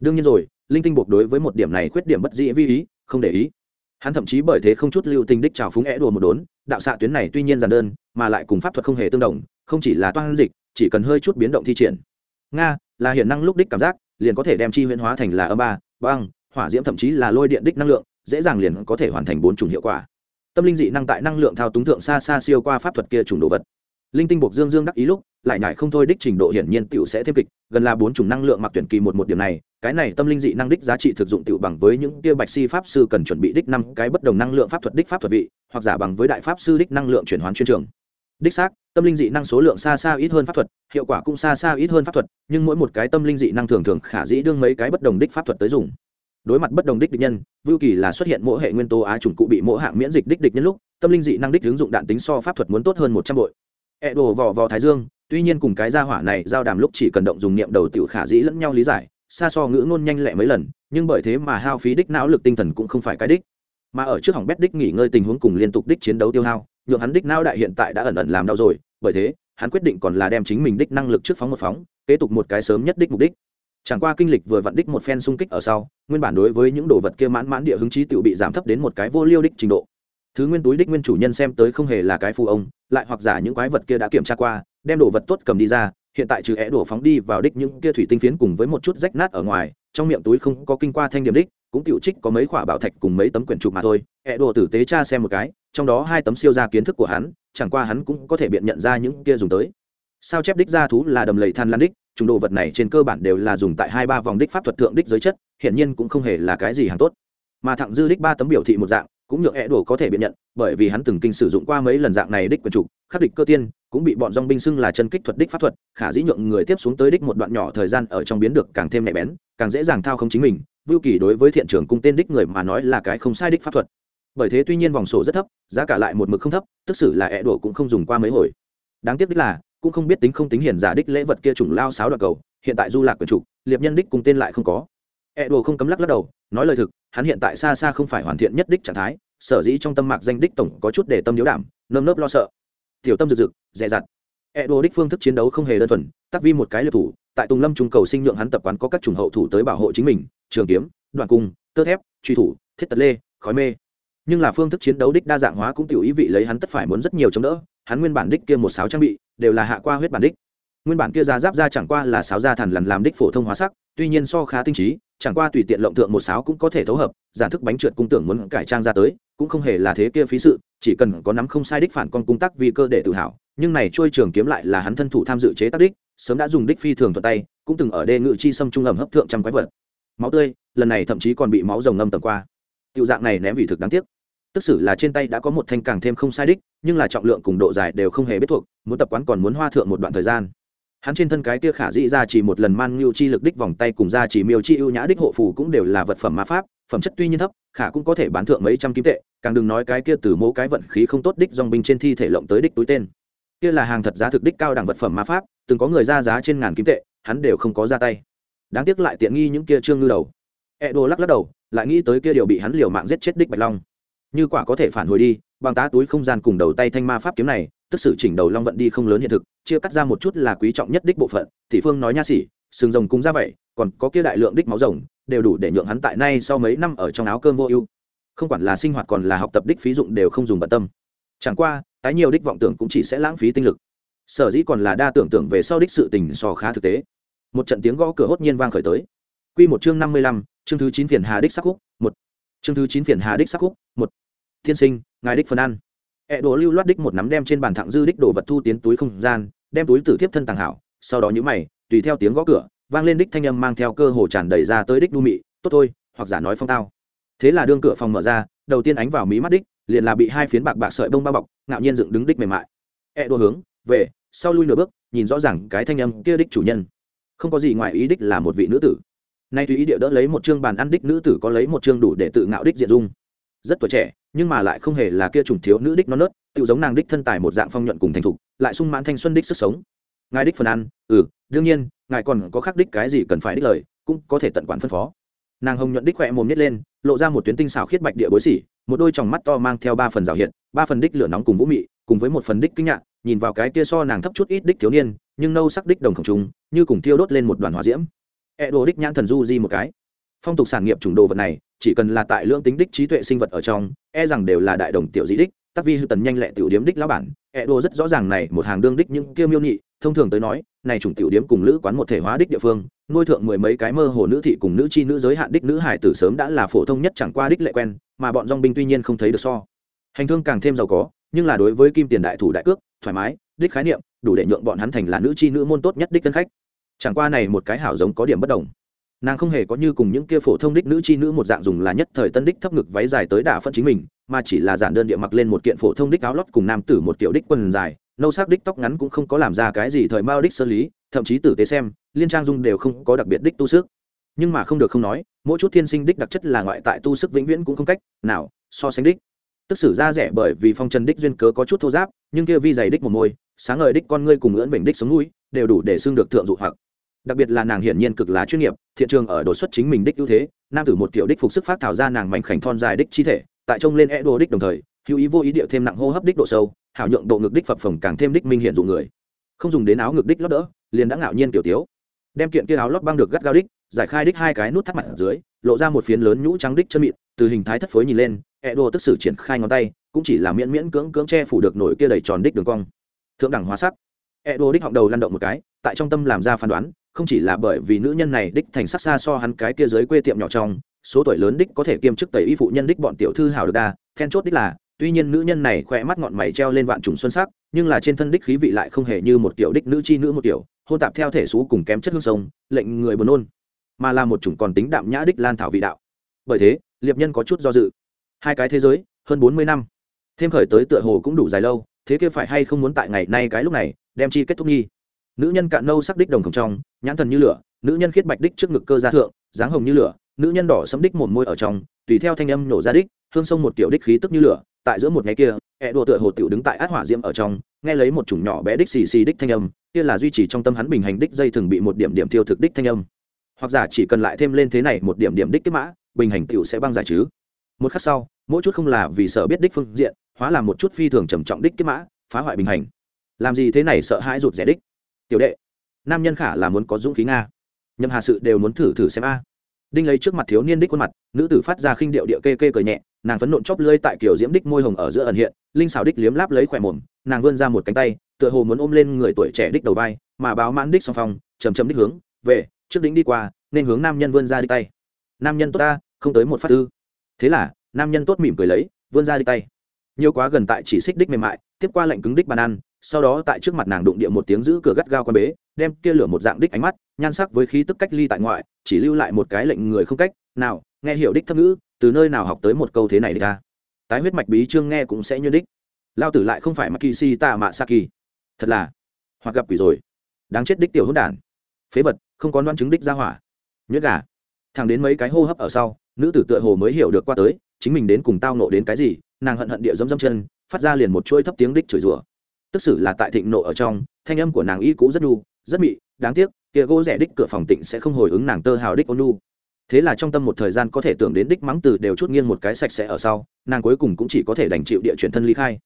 Đương nhiên rồi, linh tinh buộc đối với một điểm này khuyết điểm bất dĩ vi ý không để ý. Hắn thậm chí bởi thế không chút lưu tình đích trào phúng é đùa một đốn, đạo xạ tuyến này tuy nhiên giản đơn, mà lại cùng pháp thuật không hề tương đồng, không chỉ là toan dịch, chỉ cần hơi chút biến động thi triển. Nga, là hiện năng lúc đích cảm giác, liền có thể đem chi huyễn hóa thành là âm ba, băng, hỏa diễm thậm chí là lôi điện đích năng lượng, dễ dàng liền có thể hoàn thành bốn chủng hiệu quả. Tâm linh dị năng tại năng lượng thao túng thượng xa xa siêu qua pháp thuật kia chủng đồ vật linh tinh buộc dương dương đắc ý lúc, lại nhải không thôi đích trình độ hiển nhiên tiểu sẽ thêm kịch, gần là bốn chủng năng lượng mặc tuyển kỳ một một điểm này, cái này tâm linh dị năng đích giá trị thực dụng tiểu bằng với những kia bạch si pháp sư cần chuẩn bị đích năm cái bất đồng năng lượng pháp thuật đích pháp thuật vị, hoặc giả bằng với đại pháp sư đích năng lượng chuyển hoán chuyên trường. Đích xác, tâm linh dị năng số lượng xa xa ít hơn pháp thuật, hiệu quả cũng xa xa ít hơn pháp thuật, nhưng mỗi một cái tâm linh dị năng thường thường khả dĩ đương mấy cái bất đồng đích pháp thuật tới dùng. Đối mặt bất đồng đích địch nhân, vưu kỳ là xuất hiện mỗi hệ nguyên tố á trùng cụ bị mỗi hạng miễn dịch đích địch nhân lúc, tâm linh dị năng đích ứng dụng đạn tính so pháp thuật muốn tốt hơn một trăm bội ẹ đồ vò vò thái dương, tuy nhiên cùng cái gia hỏa này giao đàm lúc chỉ cần động dùng niệm đầu tiểu khả dĩ lẫn nhau lý giải, xa so ngữ ngôn nhanh lẹ mấy lần, nhưng bởi thế mà hao phí đích não lực tinh thần cũng không phải cái đích. Mà ở trước hỏng bét đích nghỉ ngơi tình huống cùng liên tục đích chiến đấu tiêu hao, nhượng hắn đích não đại hiện tại đã ẩn ẩn làm đau rồi, bởi thế, hắn quyết định còn là đem chính mình đích năng lực trước phóng một phóng, kế tục một cái sớm nhất đích mục đích. Chẳng qua kinh lịch vừa vặn đích một phen xung kích ở sau, nguyên bản đối với những đồ vật kia mãn mãn địa hứng chí tự bị giảm thấp đến một cái vô liêu đích trình độ thứ nguyên túi đích nguyên chủ nhân xem tới không hề là cái phù ông, lại hoặc giả những quái vật kia đã kiểm tra qua, đem đồ vật tốt cầm đi ra, hiện tại trừ é đổ phóng đi vào đích những kia thủy tinh phiến cùng với một chút rách nát ở ngoài, trong miệng túi không có kinh qua thanh điểm đích, cũng tiểu trích có mấy quả bảo thạch cùng mấy tấm quyển chụp mà thôi. É đổ tử tế cha xem một cái, trong đó hai tấm siêu ra kiến thức của hắn, chẳng qua hắn cũng có thể biện nhận ra những kia dùng tới. Sao chép đích ra thú là đầm lầy than lan đích, chúng đồ vật này trên cơ bản đều là dùng tại hai ba vòng đích pháp thuật thượng đích giới chất, hiển nhiên cũng không hề là cái gì hàng tốt. Mà thẳng dư đích ba tấm biểu thị một dạng cũng nhượng é đổ có thể biện nhận, bởi vì hắn từng kinh sử dụng qua mấy lần dạng này đích quyền trục khắc địch cơ tiên, cũng bị bọn dong binh xưng là chân kích thuật đích pháp thuật, khả dĩ nhượng người tiếp xuống tới đích một đoạn nhỏ thời gian ở trong biến được càng thêm nhạy bén, càng dễ dàng thao không chính mình. Vưu kỳ đối với thiện trường cung tên đích người mà nói là cái không sai đích pháp thuật. Bởi thế tuy nhiên vòng sổ rất thấp, giá cả lại một mực không thấp, tức xử là é đổ cũng không dùng qua mấy hồi. Đáng tiếc đích là, cũng không biết tính không tính hiền giả đích lễ vật kia trùng lao sáo đoạn cầu, hiện tại du lạc quyền trục liệp nhân đích cùng tên lại không có. E đồ không cấm lắc lắc đầu, nói lời thực hắn hiện tại xa xa không phải hoàn thiện nhất đích trạng thái, sở dĩ trong tâm mạc danh đích tổng có chút để tâm điếu đảm nơm nớp lo sợ. Tiểu tâm rực rực, dè dặt. E đồ đích phương thức chiến đấu không hề đơn thuần, tác vi một cái liệp thủ, tại tùng lâm trung cầu sinh nhượng hắn tập quán có các chủng hậu thủ tới bảo hộ chính mình, trường kiếm, đoạn cung, tơ thép, truy thủ, thiết tật lê, khói mê. Nhưng là phương thức chiến đấu đích đa dạng hóa cũng tiểu ý vị lấy hắn tất phải muốn rất nhiều chống đỡ, hắn nguyên bản đích kia một sáu trang bị, đều là hạ qua huyết bản đích. Nguyên bản kia ra giáp ra chẳng qua là sáo da thần lần làm đích phổ thông hóa sắc, tuy nhiên so khá tinh trí chẳng qua tùy tiện lộng thượng một sáo cũng có thể thấu hợp, giản thức bánh trượt cung tưởng muốn cải trang ra tới, cũng không hề là thế kia phí sự, chỉ cần có nắm không sai đích phản con cung tắc vì cơ để tự hào. Nhưng này trôi trường kiếm lại là hắn thân thủ tham dự chế tác đích, sớm đã dùng đích phi thường thuận tay, cũng từng ở đê ngự chi xâm trung ẩm hấp thượng trăm quái vật. Máu tươi, lần này thậm chí còn bị máu rồng ngâm tầm qua. Tiểu dạng này ném vì thực đáng tiếc. Tức xử là trên tay đã có một thanh càng thêm không sai đích, nhưng là trọng lượng cùng độ dài đều không hề biết thuộc, muốn tập quán còn muốn hoa thượng một đoạn thời gian hắn trên thân cái kia khả dĩ ra chỉ một lần man ngưu chi lực đích vòng tay cùng ra chỉ miêu chi ưu nhã đích hộ phù cũng đều là vật phẩm ma pháp, phẩm chất tuy nhiên thấp, khả cũng có thể bán thượng mấy trăm kim tệ, càng đừng nói cái kia từ mẫu cái vận khí không tốt đích dòng binh trên thi thể lộng tới đích túi tên. Kia là hàng thật giá thực đích cao đẳng vật phẩm ma pháp, từng có người ra giá trên ngàn kim tệ, hắn đều không có ra tay. Đáng tiếc lại tiện nghi những kia trương ngư đầu. E đồ lắc lắc đầu, lại nghĩ tới kia điều bị hắn liều mạng giết chết đích bạch long. Như quả có thể phản hồi đi, bằng tá túi không gian cùng đầu tay thanh ma pháp kiếm này, tức sự chỉnh đầu long vận đi không lớn hiện thực chia cắt ra một chút là quý trọng nhất đích bộ phận thị phương nói nha sĩ sừng rồng cúng ra vậy còn có kia đại lượng đích máu rồng, đều đủ để nhượng hắn tại nay sau mấy năm ở trong áo cơm vô ưu. Không quản là sinh hoạt còn là học tập đích phí dụng đều không dùng bận tâm. Chẳng qua, tái nhiều đích vọng tưởng cũng chỉ sẽ lãng phí tinh lực. Sở dĩ còn là đa tưởng tượng về sau đích sự tình so khá thực tế. Một trận tiếng gõ cửa hốt nhiên vang khởi tới. Quy một chương năm mươi lăm, chương thứ chín phiền hà đích sắc khúc, một. Chương thứ chín phiền hà đích sắc khúc, một. Thiên sinh, ngài đích phần ăn. E ẹ đồ lưu loát đích một nắm đem trên bàn thẳng dư đích đồ vật thu tiến túi không gian, đem túi tử tiếp thân tàng hảo, sau đó nhữ mày, tùy theo tiếng gõ cửa, vang lên đích thanh âm mang theo cơ hồ tràn đầy ra tới đích đu mị, tốt thôi, hoặc giả nói phong tao. Thế là đương cửa phòng mở ra, đầu tiên ánh vào mí mắt đích, liền là bị hai phiến bạc bạc sợi bông bao bọc, ngạo nhiên dựng đứng đích mềm mại. E ẹ đồ hướng, về. Sau lui nửa bước, nhìn rõ ràng cái thanh âm kia đích chủ nhân. Không có gì ngoài ý đích là một vị nữ tử. Nay tùy ý địa đỡ lấy một chương bàn ăn đích nữ tử có lấy một chương đủ để tự ngạo đích diện dung rất tuổi trẻ, nhưng mà lại không hề là kia trùng thiếu nữ đích non nớt tự giống nàng đích thân tài một dạng phong nhuận cùng thành thục, lại sung mãn thanh xuân đích sức sống. Ngài đích phần ăn ừ đương nhiên, ngài còn có khác đích cái gì cần phải đích lời, cũng có thể tận quản phân phó. Nàng hồng nhuận đích khỏe mồm nhét lên, lộ ra một tuyến tinh xào khiết bạch địa bối xỉ một đôi tròng mắt to mang theo ba phần rào hiện, ba phần đích lửa nóng cùng vũ mị, cùng với một phần đích kinh ngạc, nhìn vào cái kia so nàng thấp chút ít đích thiếu niên, nhưng nâu sắc đích đồng khổng trùng như cùng thiêu đốt lên một đoàn hỏa diễm. E đồ đích nhãn thần du di một cái. Phong tục sản nghiệp chủng đồ vật này chỉ cần là tại lưỡng tính đích trí tuệ sinh vật ở trong e rằng đều là đại đồng tiểu dĩ đích, tắc vi hư tần nhanh lẹ tiểu điếm đích lão bản e đồ rất rõ ràng này một hàng đương đích những kia miêu nhị, thông thường tới nói, này chủng tiểu điếm cùng lữ quán một thể hóa đích địa phương, nuôi thượng mười mấy cái mơ hồ nữ thị cùng nữ chi nữ giới hạn đích nữ hải tử sớm đã là phổ thông nhất chẳng qua đích lệ quen, mà bọn dong binh tuy nhiên không thấy được so. Hành thương càng thêm giàu có, nhưng là đối với kim tiền đại thủ đại cước, thoải mái, đích khái niệm, đủ để nhượng bọn hắn thành là nữ chi nữ môn tốt nhất đích tân khách. Chẳng qua này một cái hảo giống có điểm bất đồng nàng không hề có như cùng những kia phổ thông đích nữ chi nữ một dạng dùng là nhất thời tân đích thấp ngực váy dài tới đả phân chính mình, mà chỉ là giản đơn địa mặc lên một kiện phổ thông đích áo lót cùng nam tử một kiểu đích quần dài, nâu sắc đích tóc ngắn cũng không có làm ra cái gì thời mao đích sơ lý, thậm chí tử tế xem, liên trang dung đều không có đặc biệt đích tu sức. Nhưng mà không được không nói, mỗi chút thiên sinh đích đặc chất là ngoại tại tu sức vĩnh viễn cũng không cách nào so sánh đích. Tức sử ra rẻ bởi vì phong trần đích duyên cớ có chút thô giáp, nhưng kia vi dày đích một môi, sáng ngời đích con ngươi cùng ngưỡng vểnh đích sống mũi đều đủ để xưng được thượng dụ hoặc đặc biệt là nàng hiển nhiên cực là chuyên nghiệp, thiện trường ở đột xuất chính mình đích ưu thế, nam tử một kiểu đích phục sức phát thảo ra nàng mảnh khảnh thon dài đích chi thể, tại trông lên e đồ đích đồng thời, hữu ý vô ý điệu thêm nặng hô hấp đích độ sâu, hảo nhượng độ ngực đích phập phồng càng thêm đích minh hiện dụ người. Không dùng đến áo ngực đích lót đỡ, liền đã ngạo nhiên kiểu tiếu. Đem kiện kia áo lót băng được gắt gao đích, giải khai đích hai cái nút thắt mặt ở dưới, lộ ra một phiến lớn nhũ trắng đích chân mịn, từ hình thái thất phối nhìn lên e đồ tức sử triển khai ngón tay, cũng chỉ là miễn miễn cưỡng cưỡng che phủ được nổi kia đầy tròn đích đường cong. Thượng đẳng hóa sắc. E đồ đích họng đầu lăn động một cái, tại trong tâm làm ra phán đoán không chỉ là bởi vì nữ nhân này đích thành sắc xa so hắn cái kia dưới quê tiệm nhỏ trong, số tuổi lớn đích có thể kiêm chức tẩy y phụ nhân đích bọn tiểu thư hào được đa, then chốt đích là, tuy nhiên nữ nhân này khỏe mắt ngọn mày treo lên vạn trùng xuân sắc, nhưng là trên thân đích khí vị lại không hề như một kiểu đích nữ chi nữ một kiểu, hôn tạp theo thể xú cùng kém chất hương sông, lệnh người buồn nôn. Mà là một chủng còn tính đạm nhã đích lan thảo vị đạo. Bởi thế, liệp nhân có chút do dự. Hai cái thế giới, hơn bốn mươi năm. Thêm khởi tới tựa hồ cũng đủ dài lâu, thế kia phải hay không muốn tại ngày nay cái lúc này, đem chi kết thúc nghi nữ nhân cạn nâu sắc đích đồng khổng trong, nhãn thần như lửa, nữ nhân khiết bạch đích trước ngực cơ gia thượng, dáng hồng như lửa, nữ nhân đỏ sẫm đích một môi ở trong, tùy theo thanh âm nổ ra đích, hương sông một kiểu đích khí tức như lửa, tại giữa một ngày kia ẹ đùa tựa hồ tiểu đứng tại át hỏa diễm ở trong, nghe lấy một chủng nhỏ bé đích xì xì đích thanh âm, kia là duy trì trong tâm hắn bình hành đích dây thường bị một điểm điểm tiêu thực đích thanh âm. Hoặc giả chỉ cần lại thêm lên thế này một điểm điểm đích kết mã, bình hành tiểu sẽ băng giải chứ. Một khắc sau, mỗi chút không là vì sợ biết đích phương diện, hóa làm một chút phi thường trầm trọng đích kết mã, phá hoại bình hành. Làm gì thế này sợ hãi rụt rẻ đích tiểu đệ, nam nhân khả là muốn có dũng khí nga. Nhậm hà sự đều muốn thử thử xem a. Đinh lấy trước mặt thiếu niên đích khuôn mặt, nữ tử phát ra khinh điệu địa kê kê cười nhẹ, nàng phấn nộn chóp lơi tại kiểu diễm đích môi hồng ở giữa ẩn hiện, linh xào đích liếm láp lấy khỏe mồm, nàng vươn ra một cánh tay, tựa hồ muốn ôm lên người tuổi trẻ đích đầu vai, mà báo mãn đích song phong chầm chầm đích hướng, về, trước đỉnh đi qua, nên hướng nam nhân vươn ra đích tay. Nam nhân tốt ta, không tới một phát tư thế là, nam nhân tốt mỉm cười lấy, vươn ra đích tay. Nhiều quá gần tại chỉ xích đích mềm mại, tiếp qua lệnh cứng đích bàn ăn sau đó tại trước mặt nàng đụng địa một tiếng giữ cửa gắt gao quan bế, đem kia lửa một dạng đích ánh mắt, nhan sắc với khí tức cách ly tại ngoại, chỉ lưu lại một cái lệnh người không cách. Nào, nghe hiểu đích thâm ngữ, từ nơi nào học tới một câu thế này đi ra tái huyết mạch bí chương nghe cũng sẽ như đích. Lao tử lại không phải mà kỳ si tạ mạ sa kỳ thật là, hoặc gặp quỷ rồi. Đáng chết đích tiểu hôn đản. Phế vật, không có đoan chứng đích ra hỏa. Nhuyễn gà. Thẳng đến mấy cái hô hấp ở sau, nữ tử tựa hồ mới hiểu được qua tới, chính mình đến cùng tao nộ đến cái gì, nàng hận hận địa dâm dâm chân, phát ra liền một chuỗi thấp tiếng đích chửi rủa tức xử là tại thịnh nộ ở trong, thanh âm của nàng y cũ rất nhu, rất mị, đáng tiếc, kia gỗ rẻ đích cửa phòng tịnh sẽ không hồi ứng nàng tơ hào đích ôn nhu. Thế là trong tâm một thời gian có thể tưởng đến đích mắng từ đều chút nghiêng một cái sạch sẽ ở sau, nàng cuối cùng cũng chỉ có thể đành chịu địa chuyển thân ly khai.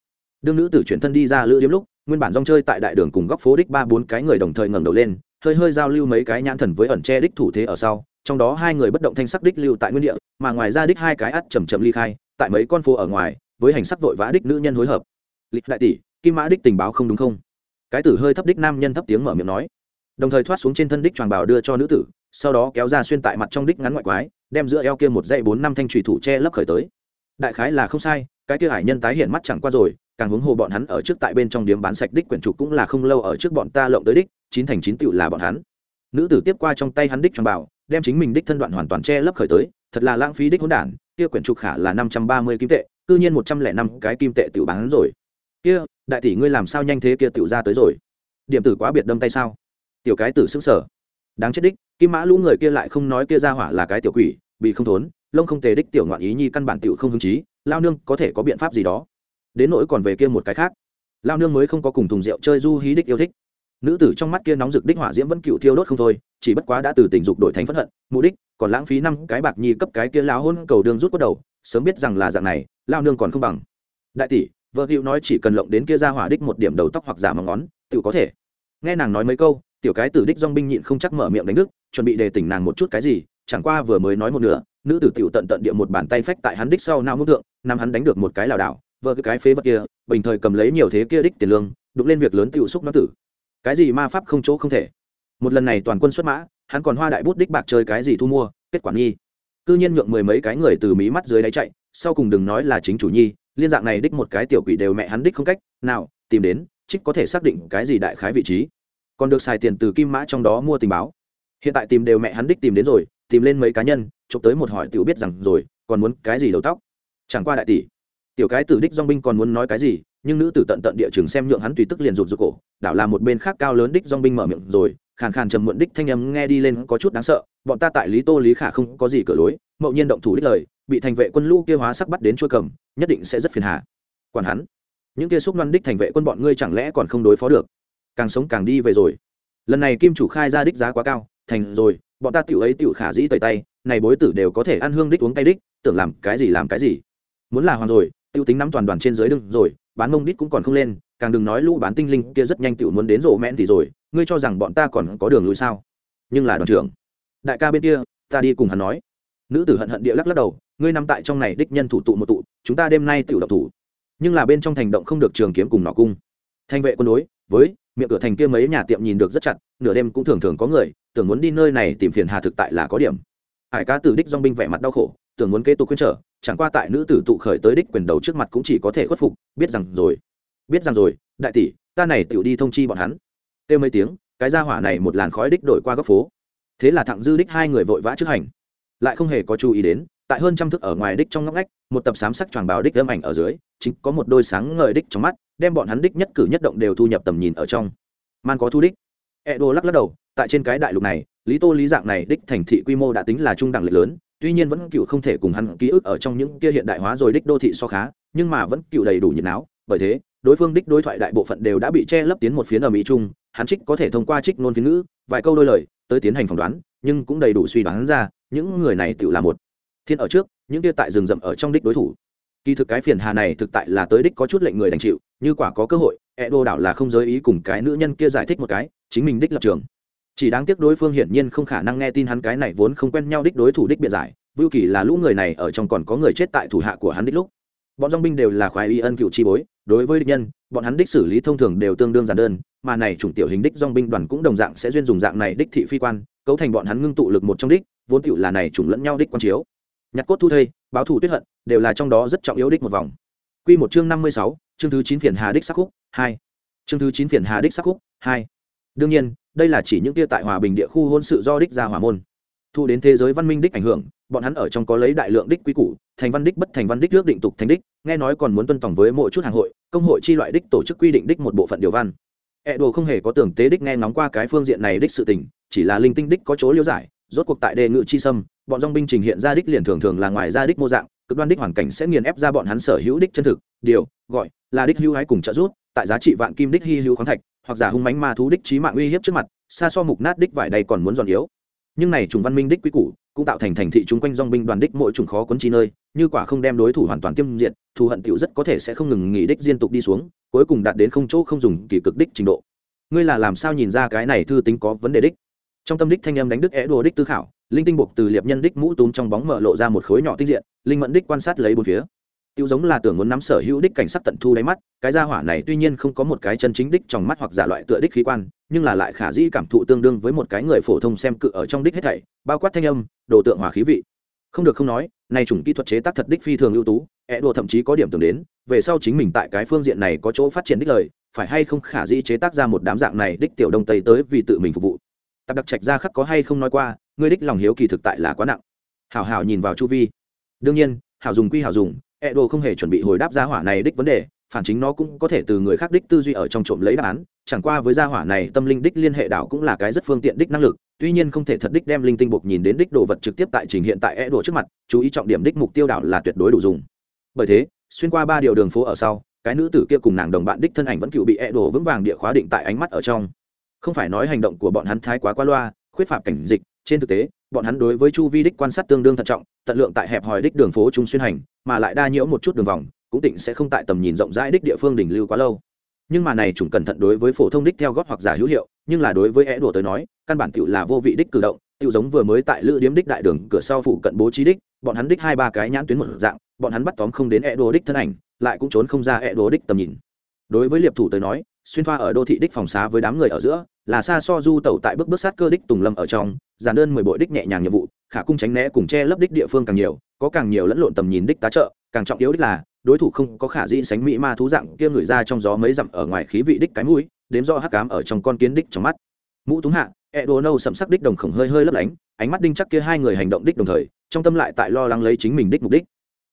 Đương nữ tử chuyển thân đi ra lữ điếm lúc, nguyên bản rong chơi tại đại đường cùng góc phố đích ba bốn cái người đồng thời ngẩng đầu lên, hơi hơi giao lưu mấy cái nhãn thần với ẩn che đích thủ thế ở sau, trong đó hai người bất động thanh sắc đích lưu tại nguyên địa, mà ngoài ra đích hai cái ắt chầm chậm ly khai, tại mấy con phố ở ngoài, với hành sắc vội vã đích nữ nhân hối hợp. Lịch đại tỷ kim mã đích tình báo không đúng không? Cái tử hơi thấp đích nam nhân thấp tiếng mở miệng nói. Đồng thời thoát xuống trên thân đích tròn bảo đưa cho nữ tử, sau đó kéo ra xuyên tại mặt trong đích ngắn ngoại quái, đem giữa eo kia một dãy bốn năm thanh trùy thủ che lấp khởi tới. Đại khái là không sai, cái kia hải nhân tái hiện mắt chẳng qua rồi, càng hướng hồ bọn hắn ở trước tại bên trong điếm bán sạch đích quyển trục cũng là không lâu ở trước bọn ta lộng tới đích, chín thành chín tựu là bọn hắn. Nữ tử tiếp qua trong tay hắn đích tròn bảo đem chính mình đích thân đoạn hoàn toàn che lấp khởi tới, thật là lãng phí đích hỗn đản, kia quyển trục khả là năm trăm ba mươi kim tệ, cư nhiên một trăm lẻ năm cái kim tệ tiểu bán rồi kia, đại tỷ ngươi làm sao nhanh thế kia tiểu ra tới rồi? Điểm tử quá biệt đâm tay sao? Tiểu cái tử xứng sở đáng chết đích, kim mã lũ người kia lại không nói kia ra hỏa là cái tiểu quỷ, bị không thốn, lông không tề đích tiểu ngoạn ý nhi căn bản tiểu không hứng chí, lao nương có thể có biện pháp gì đó? Đến nỗi còn về kia một cái khác. Lao nương mới không có cùng thùng rượu chơi du hí đích yêu thích. Nữ tử trong mắt kia nóng rực đích hỏa diễm vẫn cựu thiêu đốt không thôi, chỉ bất quá đã từ tình dục đổi thành phẫn hận, mục đích còn lãng phí năm cái bạc nhi cấp cái kia láo hôn cầu đường rút bắt đầu, sớm biết rằng là dạng này, lao nương còn không bằng. Đại tỷ vợ hữu nói chỉ cần lộng đến kia ra hỏa đích một điểm đầu tóc hoặc giả móng ngón, tự có thể. Nghe nàng nói mấy câu, tiểu cái tử đích dong binh nhịn không chắc mở miệng đánh đức, chuẩn bị đề tỉnh nàng một chút cái gì, chẳng qua vừa mới nói một nửa, nữ tử tiểu tận tận địa một bàn tay phách tại hắn đích sau nao mức thượng nam hắn đánh được một cái lảo đảo, vợ cái cái phế vật kia, bình thời cầm lấy nhiều thế kia đích tiền lương, đụng lên việc lớn tiểu xúc nó tử. Cái gì ma pháp không chỗ không thể. Một lần này toàn quân xuất mã, hắn còn hoa đại bút đích bạc chơi cái gì thu mua, kết quả nghi. Cư nhiên nhượng mười mấy cái người từ mí mắt dưới đáy chạy, sau cùng đừng nói là chính chủ nhi liên dạng này đích một cái tiểu quỷ đều mẹ hắn đích không cách, nào, tìm đến, trích có thể xác định cái gì đại khái vị trí. Còn được xài tiền từ kim mã trong đó mua tình báo. Hiện tại tìm đều mẹ hắn đích tìm đến rồi, tìm lên mấy cá nhân, chụp tới một hỏi tiểu biết rằng rồi, còn muốn cái gì đầu tóc? Chẳng qua đại tỷ, tiểu cái tử đích dong binh còn muốn nói cái gì, nhưng nữ tử tận tận địa trường xem nhượng hắn tùy tức liền rụt rụt cổ, đảo là một bên khác cao lớn đích dong binh mở miệng rồi, khàn khàn trầm muộn đích thanh âm nghe đi lên có chút đáng sợ, bọn ta tại lý tô lý khả không có gì cửa lối, mậu nhiên động thủ đích lời bị thành vệ quân lũ kia hóa sắc bắt đến chuôi cầm, nhất định sẽ rất phiền hà. Quản hắn, những kia xúc loan đích thành vệ quân bọn ngươi chẳng lẽ còn không đối phó được? Càng sống càng đi về rồi. Lần này kim chủ khai ra đích giá quá cao, thành rồi, bọn ta tiểu ấy tiểu khả dĩ tẩy tay, này bối tử đều có thể ăn hương đích uống tay đích, tưởng làm cái gì làm cái gì. Muốn là hoàng rồi tiêu tính nắm toàn đoàn trên dưới đưng rồi, bán mông đít cũng còn không lên, càng đừng nói lũ bán tinh linh kia rất nhanh tiểu muốn đến rộ mẹn thì rồi, ngươi cho rằng bọn ta còn có đường lui sao? Nhưng là đoàn trưởng, đại ca bên kia, ta đi cùng hắn nói. Nữ tử hận hận địa lắc lắc đầu ngươi nằm tại trong này đích nhân thủ tụ một tụ, chúng ta đêm nay tiểu động thủ. Nhưng là bên trong thành động không được trường kiếm cùng nỏ cung. Thanh vệ quân đối, với, miệng cửa thành kia mấy nhà tiệm nhìn được rất chặt, nửa đêm cũng thường thường có người, tưởng muốn đi nơi này tìm phiền hà thực tại là có điểm. Hải ca tử đích dong binh vẻ mặt đau khổ, tưởng muốn kế tục khuyên trở, chẳng qua tại nữ tử tụ khởi tới đích quyền đầu trước mặt cũng chỉ có thể khuất phục, biết rằng rồi. Biết rằng rồi, đại tỷ, ta này tiểu đi thông chi bọn hắn. Kêu mấy tiếng, cái gia hỏa này một làn khói đích đổi qua góc phố. Thế là thẳng dư đích hai người vội vã trước hành. Lại không hề có chú ý đến tại hơn trăm thước ở ngoài đích trong ngóc ngách, một tập sám sắc tròn báo đích âm ảnh ở dưới, chính có một đôi sáng ngời đích trong mắt, đem bọn hắn đích nhất cử nhất động đều thu nhập tầm nhìn ở trong. Man có thu đích. Edo lắc lắc đầu, tại trên cái đại lục này, lý tô lý dạng này đích thành thị quy mô đã tính là trung đẳng lệ lớn, tuy nhiên vẫn cựu không thể cùng hắn ký ức ở trong những kia hiện đại hóa rồi đích đô thị so khá, nhưng mà vẫn cựu đầy đủ nhiệt não bởi thế, đối phương đích đối thoại đại bộ phận đều đã bị che lấp tiến một phiến ở mỹ trung, hắn trích có thể thông qua trích nôn phiến ngữ, vài câu đôi lời, tới tiến hành phỏng đoán, nhưng cũng đầy đủ suy đoán ra, những người này tự là một thiên ở trước, những kia tại rừng rậm ở trong đích đối thủ. Kỳ thực cái phiền hà này thực tại là tới đích có chút lệnh người đành chịu, như quả có cơ hội e đô đảo là không giới ý cùng cái nữ nhân kia giải thích một cái, chính mình đích lập trường. Chỉ đáng tiếc đối phương hiển nhiên không khả năng nghe tin hắn cái này vốn không quen nhau đích đối thủ đích biện giải, vưu kỳ là lũ người này ở trong còn có người chết tại thủ hạ của hắn đích lúc. Bọn dong binh đều là khoái y ân cựu chi bối, đối với địch nhân, bọn hắn đích xử lý thông thường đều tương đương giản đơn, mà này chủng tiểu hình đích dong binh đoàn cũng đồng dạng sẽ duyên dùng dạng này đích thị phi quan, cấu thành bọn hắn ngưng tụ lực một trong đích, vốn tựu là này chủng lẫn nhau đích quan chiếu nhặt cốt thu thây báo thủ tuyết hận đều là trong đó rất trọng yếu đích một vòng Quy một chương năm mươi sáu, chương thứ chín phiền hà đích sắc khúc, hai. Chương thứ chín phiền hà đích sắc khúc, hai. Đương nhiên, đây là chỉ những tia tại hòa bình địa khu hôn sự do đích ra hỏa môn. Thu đến thế giới văn minh đích ảnh hưởng, bọn hắn ở trong có lấy đại lượng đích quy củ, thành văn đích bất thành văn đích ước định tục thành đích, nghe nói còn muốn tuân tòng với mỗi chút hàng hội, công hội chi loại đích tổ chức quy định đích một bộ phận điều văn. E đồ không hề có tưởng tế đích nghe ngóng qua cái phương diện này đích sự tình, chỉ là linh tinh đích có chỗ liễu giải, rốt cuộc tại đề ngự chi sâm, bọn dòng binh trình hiện ra đích liền thường thường là ngoài ra đích mô dạng, cực đoan đích hoàn cảnh sẽ nghiền ép ra bọn hắn sở hữu đích chân thực. Điều gọi là đích hữu hái cùng trợ giúp tại giá trị vạn kim đích hy hữu khoáng thạch hoặc giả hung mánh ma thú đích trí mạng uy hiếp trước mặt xa so mục nát đích vải đây còn muốn giòn yếu. Nhưng này trùng văn minh đích quý củ cũng tạo thành thành thị chung quanh dòng binh đoàn đích mỗi trùng khó quấn chi nơi như quả không đem đối thủ hoàn toàn tiêm diệt thù hận tiểu rất có thể sẽ không ngừng nghỉ đích liên tục đi xuống cuối cùng đạt đến không chỗ không dùng kỳ cực đích trình độ. Ngươi là làm sao nhìn ra cái này thư tính có vấn đề đích? Trong tâm đích thanh âm đánh đức é đồ đích tư khảo linh tinh buộc từ liệp nhân đích mũ túm trong bóng mở lộ ra một khối nhỏ tinh diện, linh mẫn đích quan sát lấy bốn phía. Tiêu giống là tưởng muốn nắm sở hữu đích cảnh sắc tận thu đáy mắt, cái gia hỏa này tuy nhiên không có một cái chân chính đích trong mắt hoặc giả loại tựa đích khí quan, nhưng là lại khả dĩ cảm thụ tương đương với một cái người phổ thông xem cự ở trong đích hết thảy, bao quát thanh âm, đồ tượng hòa khí vị. Không được không nói nay chủng kỹ thuật chế tác thật đích phi thường ưu tú ẹ đồ thậm chí có điểm tưởng đến, về sau chính mình tại cái phương diện này có chỗ phát triển đích lời, phải hay không khả dĩ chế tác ra một đám dạng này đích tiểu đông tây tới vì tự mình phục vụ. Tạp đặc trạch ra khắc có hay không nói qua ngươi đích lòng hiếu kỳ thực tại là quá nặng. Hảo hảo nhìn vào chu vi. Đương nhiên, hảo dùng quy hảo dùng e đồ không hề chuẩn bị hồi đáp gia hỏa này đích vấn đề, phản chính nó cũng có thể từ người khác đích tư duy ở trong trộm lấy đáp án, chẳng qua với gia hỏa này tâm linh đích liên hệ đảo cũng là cái rất phương tiện đích năng lực, tuy nhiên không thể thật đích đem linh tinh buộc nhìn đến đích đồ vật trực tiếp tại trình hiện tại e đồ trước mặt, chú ý trọng điểm đích mục tiêu đảo là tuyệt đối đủ dùng. Bởi thế, xuyên qua ba điều đường phố ở sau, cái nữ tử kia cùng nàng đồng bạn đích thân ảnh vẫn cựu bị e đồ vững vàng địa khóa định tại ánh mắt ở trong. Không phải nói hành động của bọn hắn thái quá qua loa, khuyết phạm cảnh dịch trên thực tế, bọn hắn đối với chu vi đích quan sát tương đương thận trọng, tận lượng tại hẹp hòi đích đường phố trung xuyên hành, mà lại đa nhiễu một chút đường vòng, cũng tỉnh sẽ không tại tầm nhìn rộng rãi đích địa phương đỉnh lưu quá lâu. Nhưng mà này chủng cẩn thận đối với phổ thông đích theo gót hoặc giả hữu hiệu, nhưng là đối với é đùa tới nói, căn bản tựu là vô vị đích cử động tựu giống vừa mới tại lữ điếm đích đại đường cửa sau phụ cận bố trí đích, bọn hắn đích hai ba cái nhãn tuyến một dạng, bọn hắn bắt tóm không đến é đùa đích thân ảnh, lại cũng trốn không ra é đùa đích tầm nhìn. Đối với liệp thủ tới nói, xuyên thoa ở đô thị đích phòng xá với đám người ở giữa, là xa so du tẩu tại bước bước sát cơ đích tùng lâm ở trong giản đơn mười bội đích nhẹ nhàng nhiệm vụ, khả cung tránh né cùng che lấp đích địa phương càng nhiều, có càng nhiều lẫn lộn tầm nhìn đích tá trợ, càng trọng yếu đích là, đối thủ không có khả dĩ sánh mỹ ma thú dạng kia người ra trong gió mấy dặm ở ngoài khí vị đích cái mũi, đếm do hắc cám ở trong con kiến đích trong mắt. Mũ túng hạ e đồ nâu sậm sắc đích đồng khổng hơi hơi lấp lánh, ánh mắt đinh chắc kia hai người hành động đích đồng thời, trong tâm lại tại lo lắng lấy chính mình đích mục đích.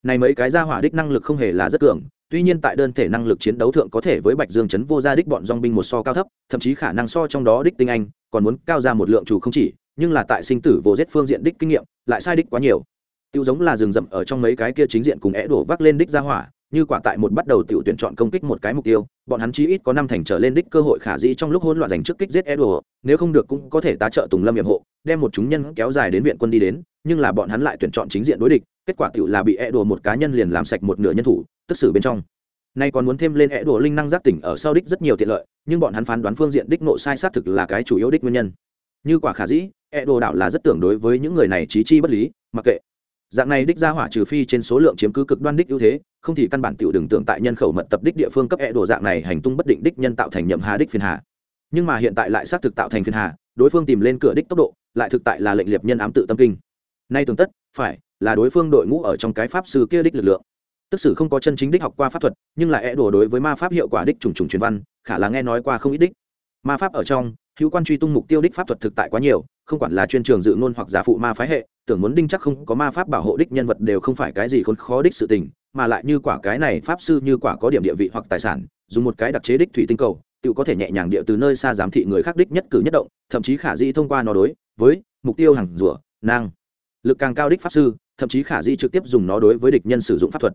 Này mấy cái ra hỏa đích năng lực không hề là rất cường, tuy nhiên tại đơn thể năng lực chiến đấu thượng có thể với bạch dương chấn vô gia đích bọn dong binh một so cao thấp, thậm chí khả năng so trong đó đích tinh anh, còn muốn cao ra một lượng chủ không chỉ nhưng là tại sinh tử vô giết phương diện đích kinh nghiệm, lại sai đích quá nhiều. Tiêu giống là rừng rậm ở trong mấy cái kia chính diện cùng é đổ vác lên đích ra hỏa, như quả tại một bắt đầu tiểu tuyển chọn công kích một cái mục tiêu, bọn hắn chí ít có năm thành trở lên đích cơ hội khả dĩ trong lúc hỗn loạn giành trước kích giết é đổ, nếu không được cũng có thể tá trợ tùng lâm nhiệm hộ, đem một chúng nhân kéo dài đến viện quân đi đến, nhưng là bọn hắn lại tuyển chọn chính diện đối địch, kết quả tiểu là bị é đổ một cá nhân liền làm sạch một nửa nhân thủ, tức xử bên trong. Nay còn muốn thêm lên é đổ linh năng giác tỉnh ở sau đích rất nhiều tiện lợi, nhưng bọn hắn phán đoán phương diện đích nội sai sát thực là cái chủ yếu đích nguyên nhân. Như quả khả dĩ é đồ đạo là rất tưởng đối với những người này trí chi bất lý, mặc kệ. Dạng này đích ra hỏa trừ phi trên số lượng chiếm cứ cực đoan đích ưu thế, không thì căn bản tiểu đừng tưởng tại nhân khẩu mật tập đích địa phương cấp é đồ dạng này hành tung bất định đích nhân tạo thành nhậm hà đích phiền hà. Nhưng mà hiện tại lại xác thực tạo thành phiền hà, đối phương tìm lên cửa đích tốc độ, lại thực tại là lệnh liệt nhân ám tự tâm kinh. Nay tưởng tất, phải, là đối phương đội ngũ ở trong cái pháp sư kia đích lực lượng. Tức sử không có chân chính đích học qua pháp thuật, nhưng là é đổ đối với ma pháp hiệu quả đích trùng trùng truyền văn, khả là nghe nói qua không ít đích. Ma pháp ở trong, hữu quan truy tung mục tiêu đích pháp thuật thực tại quá nhiều không quản là chuyên trường dự ngôn hoặc giả phụ ma phái hệ, tưởng muốn đinh chắc không có ma pháp bảo hộ đích nhân vật đều không phải cái gì khốn khó đích sự tình, mà lại như quả cái này pháp sư như quả có điểm địa vị hoặc tài sản, dùng một cái đặc chế đích thủy tinh cầu, tự có thể nhẹ nhàng địa từ nơi xa giám thị người khác đích nhất cử nhất động, thậm chí khả di thông qua nó đối với mục tiêu hàng rủa năng lực càng cao đích pháp sư, thậm chí khả di trực tiếp dùng nó đối với địch nhân sử dụng pháp thuật.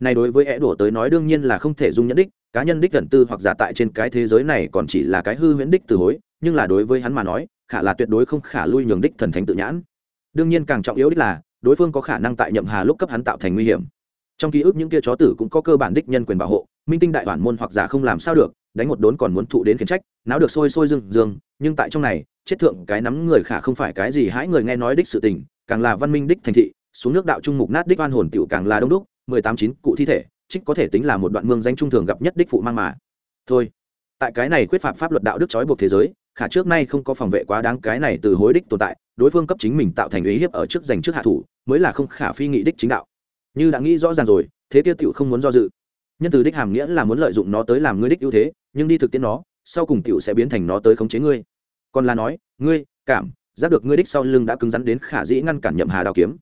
Này đối với é đổ tới nói đương nhiên là không thể dung nhẫn đích, cá nhân đích gần tư hoặc giả tại trên cái thế giới này còn chỉ là cái hư huyễn đích từ hối nhưng là đối với hắn mà nói, khả là tuyệt đối không khả lui nhường đích thần thánh tự nhãn. Đương nhiên càng trọng yếu đích là, đối phương có khả năng tại nhậm hà lúc cấp hắn tạo thành nguy hiểm. Trong ký ức những kia chó tử cũng có cơ bản đích nhân quyền bảo hộ, minh tinh đại bản môn hoặc giả không làm sao được, đánh một đốn còn muốn thụ đến khiển trách, náo được sôi sôi dương dương nhưng tại trong này, chết thượng cái nắm người khả không phải cái gì hãi người nghe nói đích sự tình, càng là văn minh đích thành thị, xuống nước đạo trung mục nát đích oan hồn tiểu càng là đông đúc, mười tám chín cụ thi thể, trích có thể tính là một đoạn mương danh trung thường gặp nhất đích phụ mang mà. Thôi, tại cái này khuyết phạm pháp luật đạo đức trói buộc thế giới khả trước nay không có phòng vệ quá đáng cái này từ hối đích tồn tại, đối phương cấp chính mình tạo thành ý hiếp ở trước giành trước hạ thủ, mới là không khả phi nghị đích chính đạo. Như đã nghĩ rõ ràng rồi, thế tiêu tiểu không muốn do dự. Nhân từ đích hàm nghĩa là muốn lợi dụng nó tới làm ngươi đích ưu thế, nhưng đi thực tiễn nó, sau cùng tiểu sẽ biến thành nó tới khống chế ngươi. Còn là nói, ngươi, cảm, giác được ngươi đích sau lưng đã cứng rắn đến khả dĩ ngăn cản nhậm hà đào kiếm.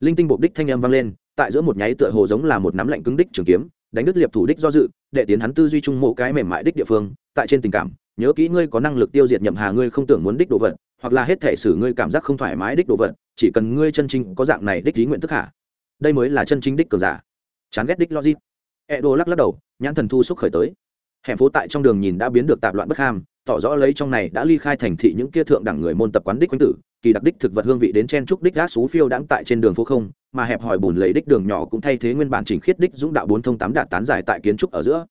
Linh tinh bộ đích thanh âm vang lên, tại giữa một nháy tựa hồ giống là một nắm lạnh cứng đích trường kiếm, đánh đứt liệp thủ đích do dự, để tiến hắn tư duy trung mộ cái mềm mại đích địa phương, tại trên tình cảm nhớ kỹ ngươi có năng lực tiêu diệt nhậm hà ngươi không tưởng muốn đích đồ vật, hoặc là hết thể xử ngươi cảm giác không thoải mái đích đồ vật, chỉ cần ngươi chân chính có dạng này đích lý nguyện tức hạ. Đây mới là chân chính đích cường giả. Chán ghét đích logic. E đô lắc lắc đầu, nhãn thần thu xúc khởi tới. Hẻm phố tại trong đường nhìn đã biến được tạp loạn bất ham, tỏ rõ lấy trong này đã ly khai thành thị những kia thượng đẳng người môn tập quán đích quanh tử, kỳ đặc đích thực vật hương vị đến chen trúc đích gác xú phiêu đãng tại trên đường phố không, mà hẹp hỏi bùn lấy đích đường nhỏ cũng thay thế nguyên bản chỉnh khiết đích dũng đạo bốn thông tám đạt tán giải tại kiến trúc ở giữa.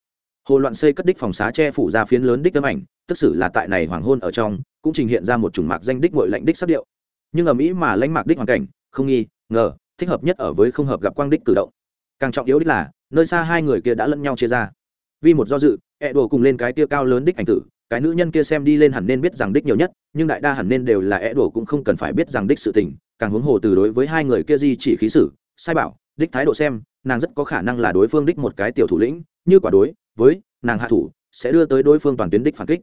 Hồ loạn xây cất đích phòng xá che phủ ra phiến lớn đích tấm ảnh tức xử là tại này hoàng hôn ở trong, cũng trình hiện ra một chủng mạc danh đích ngội lạnh đích sắc điệu. Nhưng ở mỹ mà lãnh mạc đích hoàn cảnh, không nghi, ngờ, thích hợp nhất ở với không hợp gặp quang đích cử động. Càng trọng yếu đích là, nơi xa hai người kia đã lẫn nhau chia ra. Vì một do dự, ẹ đồ cùng lên cái kia cao lớn đích ảnh tử, cái nữ nhân kia xem đi lên hẳn nên biết rằng đích nhiều nhất, nhưng đại đa hẳn nên đều là ẹ đồ cũng không cần phải biết rằng đích sự tình, càng huống hồ từ đối với hai người kia di chỉ khí sử sai bảo, đích thái độ xem, nàng rất có khả năng là đối phương đích một cái tiểu thủ lĩnh, như quả đối, với, nàng hạ thủ, sẽ đưa tới đối phương toàn tuyến đích phản kích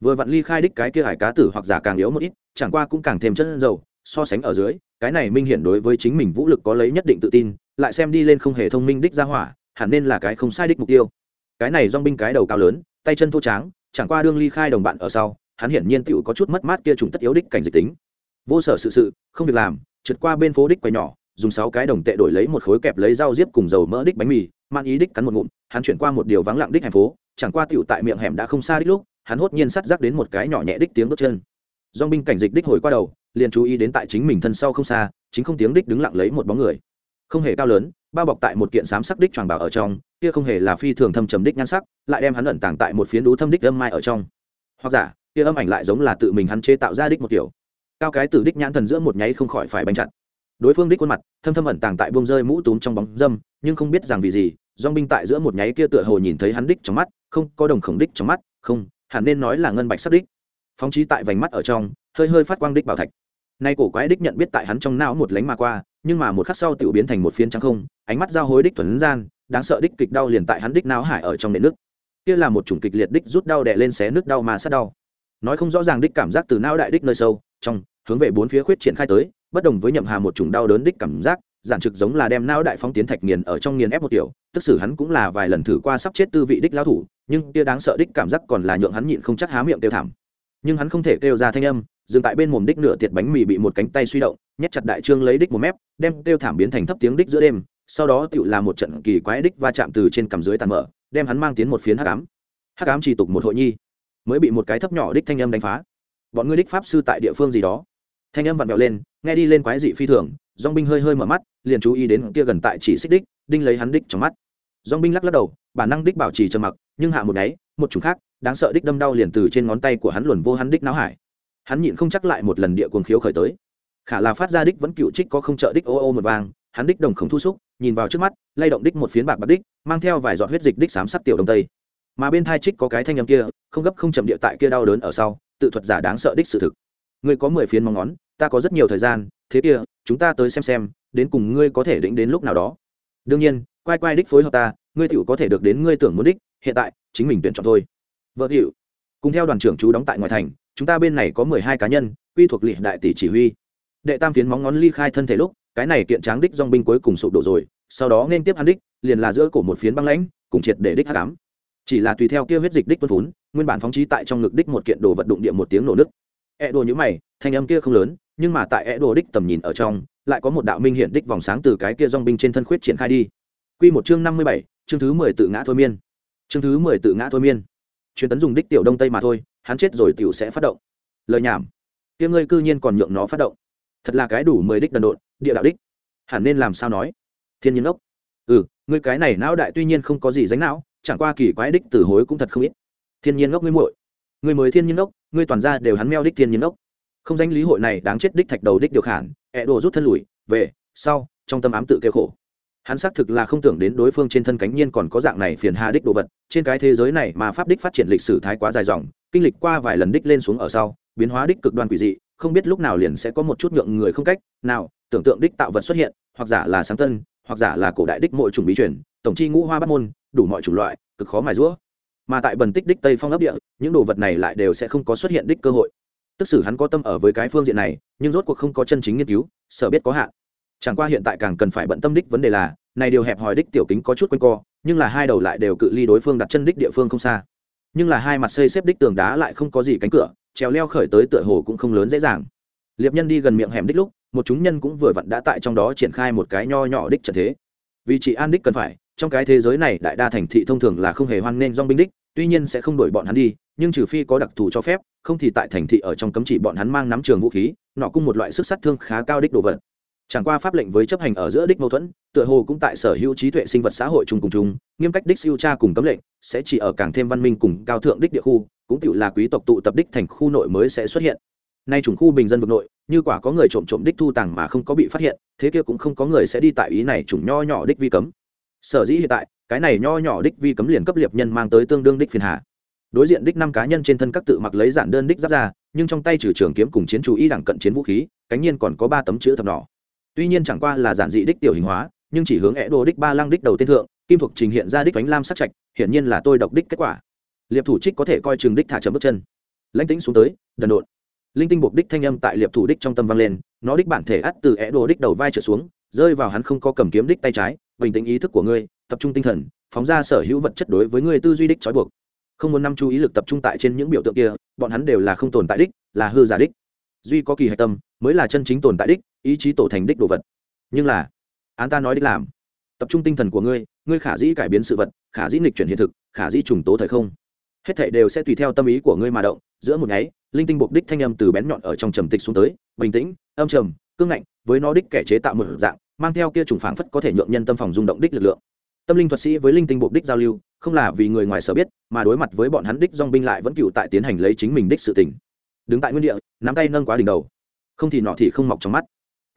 vừa vặn ly khai đích cái kia hải cá tử hoặc giả càng yếu một ít, chẳng qua cũng càng thêm chân dầu, so sánh ở dưới, cái này minh hiển đối với chính mình vũ lực có lấy nhất định tự tin, lại xem đi lên không hề thông minh đích ra hỏa, hẳn nên là cái không sai đích mục tiêu. Cái này dong binh cái đầu cao lớn, tay chân thô tráng, chẳng qua đương ly khai đồng bạn ở sau, hắn hiển nhiên tựu có chút mất mát kia trùng tất yếu đích cảnh dịch tính. Vô sở sự sự, không việc làm, trượt qua bên phố đích quầy nhỏ, dùng sáu cái đồng tệ đổi lấy một khối kẹp lấy rau diếp cùng dầu mỡ đích bánh mì man ý đích cắn một ngụm, hắn chuyển qua một điều vắng lặng đích hẻm phố, chẳng qua tựu tại miệng hẻm đã không xa đích lúc hắn hốt nhiên sắt rắc đến một cái nhỏ nhẹ đích tiếng bước chân. Dong binh cảnh dịch đích hồi qua đầu, liền chú ý đến tại chính mình thân sau không xa, chính không tiếng đích đứng lặng lấy một bóng người. Không hề cao lớn, bao bọc tại một kiện xám sắc đích tròn bảo ở trong, kia không hề là phi thường thâm trầm đích nhan sắc, lại đem hắn ẩn tàng tại một phiến đú thâm đích âm mai ở trong. Hoặc giả, kia âm ảnh lại giống là tự mình hắn chế tạo ra đích một kiểu. Cao cái từ đích nhãn thần giữa một nháy không khỏi phải bánh chặt. Đối phương đích khuôn mặt, thâm thâm ẩn tàng tại bông rơi mũ túm trong bóng dâm, nhưng không biết rằng vì gì dong binh tại giữa một nháy kia tựa hồ nhìn thấy hắn đích trong mắt, không có đồng khổng đích trong mắt, không hẳn nên nói là ngân bạch sắc đích. Phóng trí tại vành mắt ở trong, hơi hơi phát quang đích bảo thạch. Nay cổ quái đích nhận biết tại hắn trong não một lánh mà qua, nhưng mà một khắc sau tiểu biến thành một phiến trắng không, ánh mắt giao hối đích thuần gian, đáng sợ đích kịch đau liền tại hắn đích não hải ở trong nền nước. Kia là một chủng kịch liệt đích rút đau đè lên xé nước đau mà sát đau. Nói không rõ ràng đích cảm giác từ não đại đích nơi sâu, trong, hướng về bốn phía khuyết triển khai tới, bất đồng với nhậm hà một chủng đau đớn đích cảm giác, giản trực giống là đem não đại phóng tiến thạch nghiền ở trong nghiền ép một tiểu tức xử hắn cũng là vài lần thử qua sắp chết tư vị đích lao thủ nhưng kia đáng sợ đích cảm giác còn là nhượng hắn nhịn không chắc há miệng kêu thảm. Nhưng hắn không thể kêu ra thanh âm, dừng tại bên mồm đích nửa tiệt bánh mì bị một cánh tay suy động, nhét chặt đại trương lấy đích một mép, đem kêu thảm biến thành thấp tiếng đích giữa đêm, sau đó tựu là một trận kỳ quái đích va chạm từ trên cằm dưới tàn mở, đem hắn mang tiến một phiến hắc ám. Hắc ám chỉ tục một hội nhi, mới bị một cái thấp nhỏ đích thanh âm đánh phá. Bọn ngươi đích pháp sư tại địa phương gì đó? Thanh âm vặn vẹo lên, nghe đi lên quái dị phi thường, dong binh hơi hơi mở mắt, liền chú ý đến kia gần tại chỉ xích đích, đinh lấy hắn đích trong mắt. Dong binh lắc lắc đầu, bản năng đích bảo trì trầm mặc nhưng hạ một nháy, một chủng khác, đáng sợ đích đâm đau liền từ trên ngón tay của hắn luồn vô hắn đích náo hải. Hắn nhịn không chắc lại một lần địa cuồng khiếu khởi tới. Khả là phát ra đích vẫn cựu trích có không trợ đích ô ô một vàng, hắn đích đồng khổng thu xúc, nhìn vào trước mắt, lay động đích một phiến bạc bạc đích, mang theo vài giọt huyết dịch đích xám sắc tiểu đông tây. Mà bên thai trích có cái thanh âm kia, không gấp không chậm địa tại kia đau đớn ở sau, tự thuật giả đáng sợ đích sự thực. Ngươi có mười phiến móng ngón, ta có rất nhiều thời gian, thế kia, chúng ta tới xem xem, đến cùng ngươi có thể định đến lúc nào đó. Đương nhiên, quay quay đích phối hợp ta ngươi tiểu có thể được đến ngươi tưởng muốn đích, hiện tại, chính mình tuyển chọn thôi. Vợ hiệu cùng theo đoàn trưởng chú đóng tại ngoài thành, chúng ta bên này có mười hai cá nhân, quy thuộc lỵ đại tỷ chỉ huy. Đệ tam phiến móng ngón ly khai thân thể lúc, cái này kiện tráng đích dong binh cuối cùng sụp đổ rồi, sau đó nên tiếp hắn đích, liền là giữa cổ một phiến băng lãnh, cùng triệt để đích hát cám chỉ là tùy theo kia huyết dịch đích tuân vốn nguyên bản phóng trí tại trong ngực đích một kiện đồ vật đụng địa một tiếng nổ nứt. E đồ như mày, thanh âm kia không lớn, nhưng mà tại e đồ đích tầm nhìn ở trong, lại có một đạo minh hiện đích vòng sáng từ cái kia dong binh trên thân khuyết triển khai đi. Quy một chương năm mươi bảy chương thứ mười tự ngã thôi miên. Chương thứ mười tự ngã thôi miên. Truyền tấn dùng đích tiểu đông tây mà thôi, hắn chết rồi tiểu sẽ phát động. Lời nhảm. Kia ngươi cư nhiên còn nhượng nó phát động. Thật là cái đủ mười đích đần độn, địa đạo đích. Hẳn nên làm sao nói? Thiên nhiên ốc. Ừ ngươi cái này não đại tuy nhiên không có gì dánh não, chẳng qua kỳ quái đích tử hối cũng thật không ít. Thiên nhiên ngốc ngươi muội. Ngươi mới thiên nhiên ngốc ngươi toàn ra đều hắn meo đích thiên nhiên ngốc không danh lý hội này đáng chết đích thạch đầu đích điều khản ẹ đồ rút thân lùi, về, sau, trong tâm ám tự kêu khổ hắn xác thực là không tưởng đến đối phương trên thân cánh nhiên còn có dạng này phiền hà đích đồ vật, trên cái thế giới này mà pháp đích phát triển lịch sử thái quá dài dòng, kinh lịch qua vài lần đích lên xuống ở sau, biến hóa đích cực đoan quỷ dị, không biết lúc nào liền sẽ có một chút nhượng người không cách nào tưởng tượng đích tạo vật xuất hiện, hoặc giả là sáng tân, hoặc giả là cổ đại đích mỗi chủng bí truyền, tổng chi ngũ hoa bắt môn, đủ mọi chủng loại, cực khó mài rũa mà tại bần tích đích tây phong ấp địa, những đồ vật này lại đều sẽ không có xuất hiện đích cơ hội. Tức sử hắn có tâm ở với cái phương diện này, nhưng rốt cuộc không có chân chính nghiên cứu sở biết có hạn chẳng qua hiện tại càng cần phải bận tâm đích vấn đề là, này điều hẹp hòi đích tiểu kính có chút quanh co, nhưng là hai đầu lại đều cự ly đối phương đặt chân đích địa phương không xa. Nhưng là hai mặt xây xếp đích tường đá lại không có gì cánh cửa, trèo leo khởi tới tựa hồ cũng không lớn dễ dàng. Liệp nhân đi gần miệng hẻm đích lúc, một chúng nhân cũng vừa vặn đã tại trong đó triển khai một cái nho nhỏ đích trận thế. Vì chị an đích cần phải, trong cái thế giới này đại đa thành thị thông thường là không hề hoan nghênh dong binh đích, tuy nhiên sẽ không đổi bọn hắn đi, nhưng trừ phi có đặc thù cho phép, không thì tại thành thị ở trong cấm chỉ bọn hắn mang nắm trường vũ khí, nọ cung một loại sức sát thương khá cao đích đồ vật chẳng qua pháp lệnh với chấp hành ở giữa đích mâu thuẫn, tựa hồ cũng tại sở hữu trí tuệ sinh vật xã hội chung cùng chung, nghiêm cách đích siêu tra cùng cấm lệnh, sẽ chỉ ở càng thêm văn minh cùng cao thượng đích địa khu, cũng tự là quý tộc tụ tập đích thành khu nội mới sẽ xuất hiện. Nay chủng khu bình dân vực nội, như quả có người trộm trộm đích thu tàng mà không có bị phát hiện, thế kia cũng không có người sẽ đi tại ý này chủng nho nhỏ đích vi cấm. Sở dĩ hiện tại, cái này nho nhỏ đích vi cấm liền cấp liệp nhân mang tới tương đương đích phiền hà. Đối diện đích năm cá nhân trên thân các tự mặc lấy giản đơn đích giáp ra nhưng trong tay trừ trường kiếm cùng chiến chú ý đẳng cận chiến vũ khí, cánh nhiên còn có ba tấm chữ thập nỏ tuy nhiên chẳng qua là giản dị đích tiểu hình hóa, nhưng chỉ hướng é đồ đích ba lăng đích đầu tiên thượng, kim thuộc trình hiện ra đích bánh lam sắc trạch, hiển nhiên là tôi độc đích kết quả. Liệp thủ trích có thể coi trường đích thả chấm bước chân. Lãnh tĩnh xuống tới, đần độn. Linh tinh buộc đích thanh âm tại liệp thủ đích trong tâm vang lên, nó đích bản thể ắt từ é đồ đích đầu vai trở xuống, rơi vào hắn không có cầm kiếm đích tay trái, bình tĩnh ý thức của ngươi, tập trung tinh thần, phóng ra sở hữu vật chất đối với ngươi tư duy đích trói buộc. Không muốn năm chú ý lực tập trung tại trên những biểu tượng kia, bọn hắn đều là không tồn tại đích, là hư giả đích. Duy có kỳ hạch tâm, mới là chân chính tồn tại đích ý chí tổ thành đích đồ vật. Nhưng là, án ta nói đích làm. Tập trung tinh thần của ngươi ngươi khả dĩ cải biến sự vật, khả dĩ nghịch chuyển hiện thực, khả dĩ trùng tố thời không. Hết thảy đều sẽ tùy theo tâm ý của ngươi mà động. Giữa một nháy linh tinh buộc đích thanh âm từ bén nhọn ở trong trầm tịch xuống tới, bình tĩnh, âm trầm, cương ngạnh, với nó đích kẻ chế tạo một dạng, mang theo kia trùng phảng phất có thể nhượng nhân tâm phòng rung động đích lực lượng. Tâm linh thuật sĩ với linh tinh buộc đích giao lưu, không là vì người ngoài sở biết, mà đối mặt với bọn hắn đích dong binh lại vẫn cựu tại tiến hành lấy chính mình đích sự tỉnh đứng tại nguyên địa, nắm tay nâng quá đỉnh đầu. Không thì nọ thì không mọc trong mắt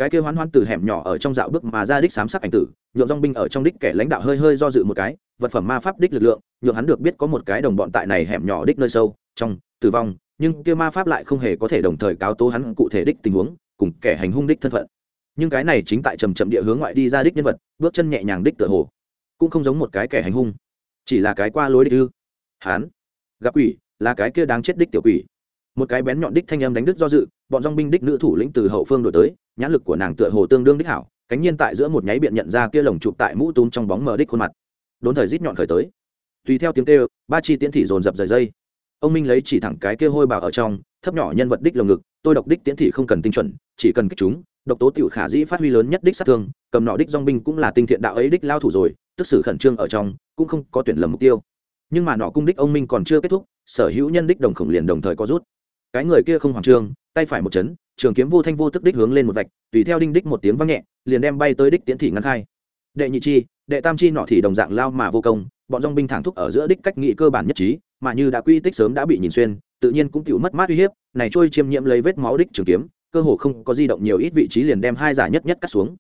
cái kia hoán hoán từ hẻm nhỏ ở trong dạo bước mà ra đích sám sắc ảnh tử, nhượng dong binh ở trong đích kẻ lãnh đạo hơi hơi do dự một cái, vật phẩm ma pháp đích lực lượng, nhượng hắn được biết có một cái đồng bọn tại này hẻm nhỏ đích nơi sâu, trong, tử vong, nhưng kia ma pháp lại không hề có thể đồng thời cáo tố hắn cụ thể đích tình huống, cùng kẻ hành hung đích thân phận. Nhưng cái này chính tại trầm trầm địa hướng ngoại đi ra đích nhân vật, bước chân nhẹ nhàng đích tựa hồ, cũng không giống một cái kẻ hành hung, chỉ là cái qua lối đích ư. Hán, gặp quỷ, là cái kia đáng chết đích tiểu quỷ. Một cái bén nhọn đích thanh âm đánh đứt do dự bọn dong binh đích nữ thủ lĩnh từ hậu phương đổi tới, nhãn lực của nàng tựa hồ tương đương đích hảo, cánh nhiên tại giữa một nháy biện nhận ra kia lồng chụp tại mũ túm trong bóng mờ đích khuôn mặt. Đốn thời rít nhọn khởi tới. Tùy theo tiếng kêu, ba chi tiễn thị dồn dập rời dây. Ông minh lấy chỉ thẳng cái kia hôi bào ở trong, thấp nhỏ nhân vật đích lồng ngực, tôi độc đích tiễn thị không cần tinh chuẩn, chỉ cần kích chúng, độc tố tiểu khả dĩ phát huy lớn nhất đích sát thương, cầm nọ đích dong binh cũng là tinh thiện đạo ấy đích lao thủ rồi, tức sự khẩn trương ở trong, cũng không có tuyển lầm mục tiêu. Nhưng mà nọ cung đích ông minh còn chưa kết thúc, sở hữu nhân đích đồng khổng liền đồng thời có rút cái người kia không hoàng trương tay phải một chấn, trường kiếm vô thanh vô tức đích hướng lên một vạch, tùy theo đinh đích một tiếng vang nhẹ, liền đem bay tới đích tiến thị ngăn khai. Đệ nhị chi, đệ tam chi nọ thì đồng dạng lao mà vô công, bọn dong binh thẳng thúc ở giữa đích cách nghị cơ bản nhất trí, mà như đã quy tích sớm đã bị nhìn xuyên, tự nhiên cũng tiểu mất mát uy hiếp, này trôi chiêm nhiễm lấy vết máu đích trường kiếm, cơ hồ không có di động nhiều ít vị trí liền đem hai giả nhất nhất cắt xuống.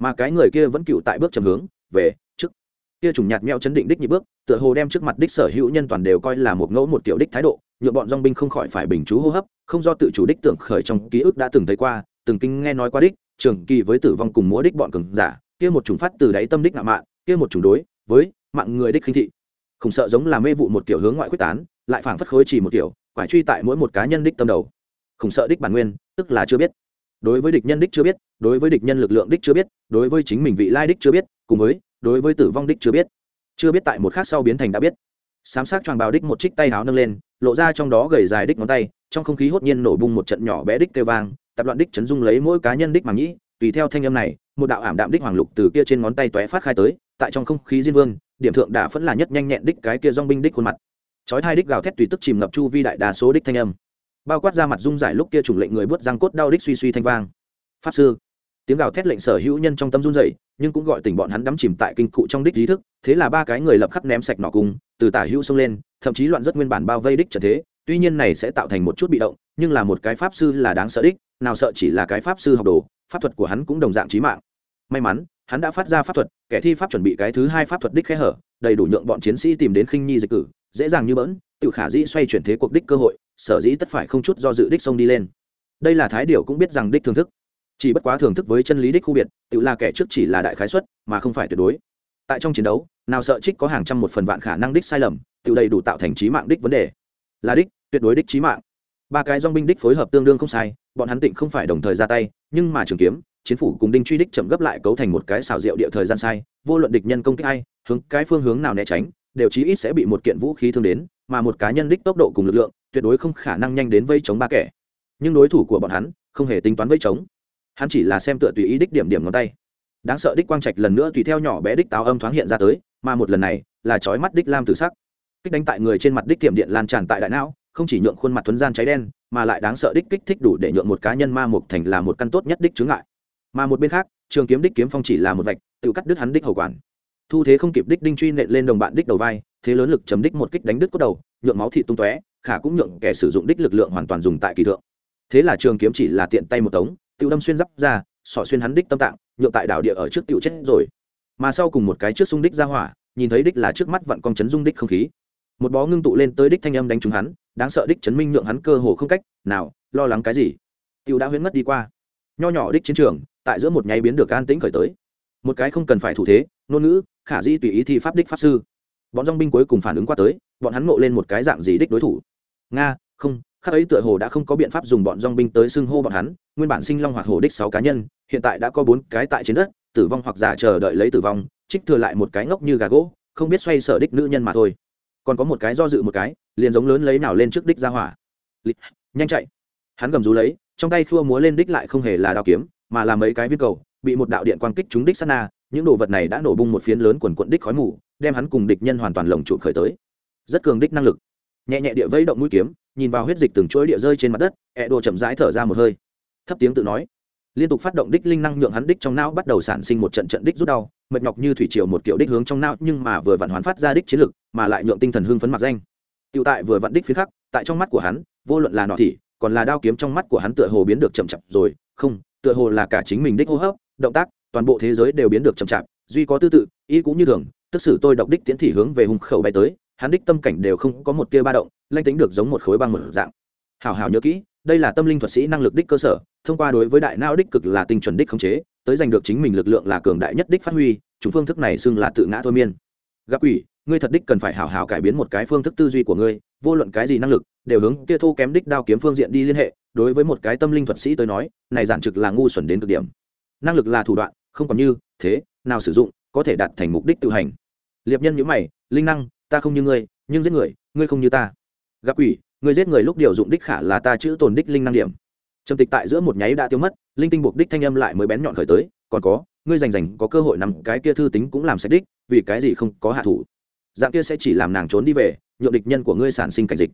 Mà cái người kia vẫn cựu tại bước chầm hướng, về, trước. Kia trùng nhạt meo chấn định đích nhị bước, tựa hồ đem trước mặt đích sở hữu nhân toàn đều coi là một ngẫu một kiểu đích thái độ nhượng bọn dong binh không khỏi phải bình chú hô hấp, không do tự chủ đích tưởng khởi trong ký ức đã từng thấy qua, từng kinh nghe nói qua đích trường kỳ với tử vong cùng múa đích bọn cường giả, kia một chủng phát từ đáy tâm đích ngạo mạn, kia một chủng đối với mạng người đích khinh thị. Không sợ giống là mê vụ một kiểu hướng ngoại quyết tán, lại phảng phất khối chỉ một kiểu, quải truy tại mỗi một cá nhân đích tâm đầu. Không sợ đích bản nguyên, tức là chưa biết. Đối với địch nhân đích chưa biết, đối với địch nhân lực lượng đích chưa biết, đối với chính mình vị lai đích chưa biết, cùng với đối với tử vong đích chưa biết. Chưa biết tại một khác sau biến thành đã biết. Sám sát choàng bào đích một trích tay háo nâng lên lộ ra trong đó gầy dài đích ngón tay, trong không khí hốt nhiên nổ bung một trận nhỏ bé đích kêu vang, tập loạn đích chấn dung lấy mỗi cá nhân đích màng nhĩ tùy theo thanh âm này, một đạo ảm đạm đích hoàng lục từ kia trên ngón tay tóe phát khai tới, tại trong không khí diên vương, điểm thượng đã vẫn là nhất nhanh nhẹn đích cái kia dong binh đích khuôn mặt. Chói hai đích gào thét tùy tức chìm ngập chu vi đại đa số đích thanh âm. Bao quát ra mặt dung giải lúc kia chủng lệnh người bước răng cốt đau đích suy suy thanh vang. Pháp sư tiếng gào thét lệnh sở hữu nhân trong tâm run dậy nhưng cũng gọi tỉnh bọn hắn đắm chìm tại kinh cụ trong đích trí thức, thế là ba cái người lập khắc ném sạch nọ cung từ tả hữu xông lên, thậm chí loạn rất nguyên bản bao vây đích trở thế, tuy nhiên này sẽ tạo thành một chút bị động, nhưng là một cái pháp sư là đáng sợ đích, nào sợ chỉ là cái pháp sư học đồ, pháp thuật của hắn cũng đồng dạng trí mạng. May mắn, hắn đã phát ra pháp thuật, kẻ thi pháp chuẩn bị cái thứ hai pháp thuật đích khe hở, đầy đủ nhượng bọn chiến sĩ tìm đến khinh nhi dịch cử, dễ dàng như bỡn tự khả dĩ xoay chuyển thế cuộc đích cơ hội, sở dĩ tất phải không chút do dự đích xông đi lên. Đây là thái điều cũng biết rằng đích thưởng thức chỉ bất quá thưởng thức với chân lý đích khu biệt, tự là kẻ trước chỉ là đại khái xuất mà không phải tuyệt đối. Tại trong chiến đấu, nào sợ trích có hàng trăm một phần vạn khả năng đích sai lầm, tự đầy đủ tạo thành trí mạng đích vấn đề. Là đích, tuyệt đối đích trí mạng. Ba cái dong binh đích phối hợp tương đương không sai, bọn hắn tịnh không phải đồng thời ra tay, nhưng mà trường kiếm, chiến phủ cùng đinh truy đích chậm gấp lại cấu thành một cái xào rượu địa thời gian sai, vô luận địch nhân công kích hay hướng cái phương hướng nào né tránh, đều chí ít sẽ bị một kiện vũ khí thương đến, mà một cá nhân đích tốc độ cùng lực lượng, tuyệt đối không khả năng nhanh đến vây chống ba kẻ. Nhưng đối thủ của bọn hắn, không hề tính toán vây chống hắn chỉ là xem tựa tùy ý đích điểm điểm ngón tay. Đáng sợ đích quang trạch lần nữa tùy theo nhỏ bé đích táo âm thoáng hiện ra tới, mà một lần này, là chói mắt đích lam tử sắc. Kích đánh tại người trên mặt đích tiệm điện lan tràn tại đại não, không chỉ nhượng khuôn mặt thuấn gian cháy đen, mà lại đáng sợ đích kích thích đủ để nhượng một cá nhân ma mục thành là một căn tốt nhất đích chướng ngại. Mà một bên khác, trường kiếm đích kiếm phong chỉ là một vạch, tự cắt đứt hắn đích hậu quản. Thu thế không kịp đích đinh truy nện lên đồng bạn đích đầu vai, thế lớn lực chấm đích một kích đánh đứt cốt đầu, nhượng máu thị tung tóe, khả cũng nhượng kẻ sử dụng đích lực lượng hoàn toàn dùng tại kỳ thượng. Thế là trường kiếm chỉ là tiện tay một tống Tiêu đâm xuyên giáp ra sọ xuyên hắn đích tâm tạng, nhượng tại đảo địa ở trước tiểu chết rồi. Mà sau cùng một cái trước xung đích ra hỏa, nhìn thấy đích là trước mắt vặn con chấn dung đích không khí. Một bó ngưng tụ lên tới đích thanh âm đánh trúng hắn, đáng sợ đích chấn minh nhượng hắn cơ hồ không cách nào lo lắng cái gì. Tiểu đã huyễn mất đi qua. Nho nhỏ đích chiến trường, tại giữa một nháy biến được an tĩnh khởi tới. Một cái không cần phải thủ thế, ngôn ngữ, khả di tùy ý thi pháp đích pháp sư. Bọn dong binh cuối cùng phản ứng qua tới, bọn hắn ngộ lên một cái dạng gì đích đối thủ? Nga, không khác ấy tựa hồ đã không có biện pháp dùng bọn dong binh tới xưng hô bọn hắn nguyên bản sinh long hoặc hổ đích sáu cá nhân, hiện tại đã có bốn cái tại trên đất, tử vong hoặc giả chờ đợi lấy tử vong, trích thừa lại một cái ngốc như gà gỗ, không biết xoay sở đích nữ nhân mà thôi. Còn có một cái do dự một cái, liền giống lớn lấy nào lên trước đích ra hỏa. Nhanh chạy. Hắn gầm rú lấy, trong tay khua múa lên đích lại không hề là đao kiếm, mà là mấy cái viên cầu, bị một đạo điện quang kích trúng đích sát na, những đồ vật này đã nổ bung một phiến lớn quần quận đích khói mù, đem hắn cùng địch nhân hoàn toàn lồng trụ khởi tới. Rất cường đích năng lực. Nhẹ nhẹ địa vây động mũi kiếm, nhìn vào huyết dịch từng chuỗi địa rơi trên mặt đất, ẹ đồ chậm rãi thở ra một hơi thấp tiếng tự nói liên tục phát động đích linh năng nhượng hắn đích trong não bắt đầu sản sinh một trận trận đích rút đau mệt nhọc như thủy triều một kiểu đích hướng trong não nhưng mà vừa vặn hoán phát ra đích chiến lực mà lại nhượng tinh thần hưng phấn mặc danh Tiểu tại vừa vặn đích phía khắc, tại trong mắt của hắn, vô luận là nọ thị, còn là đao kiếm trong mắt của hắn tựa hồ biến được chậm chậm rồi, không, tựa hồ là cả chính mình đích hô hấp, động tác, toàn bộ thế giới đều biến được chậm chạp, duy có tư tự, ý cũng như thường, tức sử tôi đọc đích tiến thị hướng về hùng khẩu bay tới, hắn đích tâm cảnh đều không có một tia ba động, lanh tính được giống một khối băng mở dạng. Hảo hảo nhớ kỹ, đây là tâm linh thuật sĩ năng lực đích cơ sở, thông qua đối với đại não đích cực là tinh chuẩn đích khống chế, tới giành được chính mình lực lượng là cường đại nhất đích phát huy, chúng phương thức này xưng là tự ngã thôi miên. Gặp quỷ, ngươi thật đích cần phải hảo hảo cải biến một cái phương thức tư duy của ngươi, vô luận cái gì năng lực đều hướng kia thô kém đích đao kiếm phương diện đi liên hệ đối với một cái tâm linh thuật sĩ tới nói này giản trực là ngu xuẩn đến cực điểm. Năng lực là thủ đoạn không còn như thế nào sử dụng có thể đạt thành mục đích tự hành. Liệp nhân nhữ mày linh năng ta không như ngươi nhưng giết người ngươi không như ta. Gặp quỷ ngươi giết người lúc điều dụng đích khả là ta chữ tồn đích linh năng điểm. Trầm tịch tại giữa một nháy đã tiêu mất linh tinh buộc đích thanh âm lại mới bén nhọn khởi tới còn có ngươi rành rành có cơ hội nằm cái kia thư tính cũng làm sạch đích vì cái gì không có hạ thủ. Dạng kia sẽ chỉ làm nàng trốn đi về nhượng địch nhân của ngươi sản sinh cảnh dịch.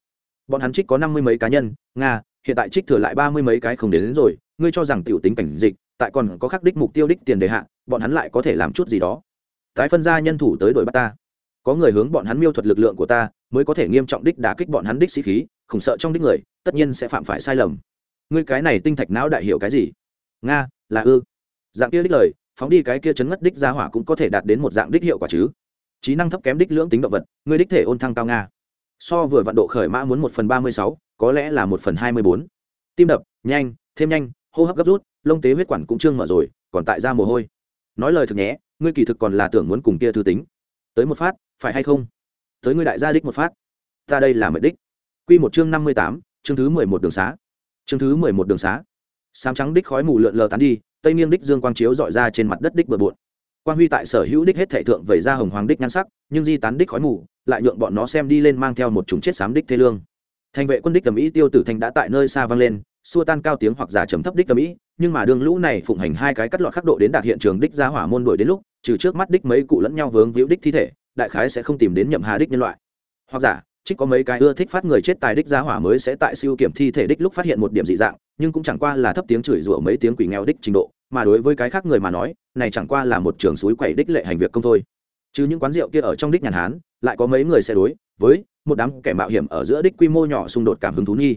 Bọn hắn trích có năm mươi mấy cá nhân nga hiện tại trích thừa lại ba mươi mấy cái không đến, đến rồi ngươi cho rằng t i ể u tính cảnh dịch tại còn có khắc đích mục tiêu đích tiền đề hạ bọn hắn lại có thể làm chút gì đó. Tái phân ra nhân thủ tới đội bắt ta. Có người hướng bọn hắn miêu thuật lực lượng của ta mới có thể nghiêm trọng đích đá kích bọn hắn đích sĩ khí khủng sợ trong đích người, tất nhiên sẽ phạm phải sai lầm. Ngươi cái này tinh thạch não đại hiểu cái gì? Nga, là ư? Dạng kia đích lời, phóng đi cái kia chấn ngất đích ra hỏa cũng có thể đạt đến một dạng đích hiệu quả chứ. Trí năng thấp kém đích lưỡng tính động vật, ngươi đích thể ôn thăng cao nga. So vừa vận độ khởi mã muốn một phần ba mươi sáu, có lẽ là một phần hai mươi bốn. Tim đập, nhanh, thêm nhanh, hô hấp gấp rút, lông tế huyết quản cũng trương mở rồi, còn tại ra mồ hôi. Nói lời thực nhé, ngươi kỳ thực còn là tưởng muốn cùng kia thư tính. Tới một phát, phải hay không? Tới ngươi đại gia đích một phát. Ta đây là mệnh đích quy một chương năm mươi tám, chương thứ mười một đường xá. Chương thứ mười một đường xá. Sám trắng đích khói mù lượn lờ tán đi, tây nghiêng đích dương quang chiếu dọi ra trên mặt đất đích bừa bộn. Quang huy tại sở hữu đích hết thể thượng vẩy ra hồng hoàng đích nhan sắc, nhưng di tán đích khói mù, lại nhượng bọn nó xem đi lên mang theo một chủng chết xám đích thế lương. Thành vệ quân đích tầm ý tiêu tử thanh đã tại nơi xa vang lên, xua tan cao tiếng hoặc giả trầm thấp đích tầm ý, nhưng mà đường lũ này phụng hành hai cái cắt lọt khắc độ đến đạt hiện trường đích ra hỏa môn đuổi đến lúc, trừ trước mắt đích mấy cụ lẫn nhau vướng víu đích thi thể, đại khái sẽ không tìm đến nhậm hà đích nhân loại. Hoặc giả trích có mấy cái ưa thích phát người chết tài đích giá hỏa mới sẽ tại siêu kiểm thi thể đích lúc phát hiện một điểm dị dạng, nhưng cũng chẳng qua là thấp tiếng chửi rủa mấy tiếng quỷ nghèo đích trình độ, mà đối với cái khác người mà nói, này chẳng qua là một trường suối quẩy đích lệ hành việc công thôi. Chứ những quán rượu kia ở trong đích nhàn hán, lại có mấy người sẽ đối với một đám kẻ mạo hiểm ở giữa đích quy mô nhỏ xung đột cảm hứng thú nghi.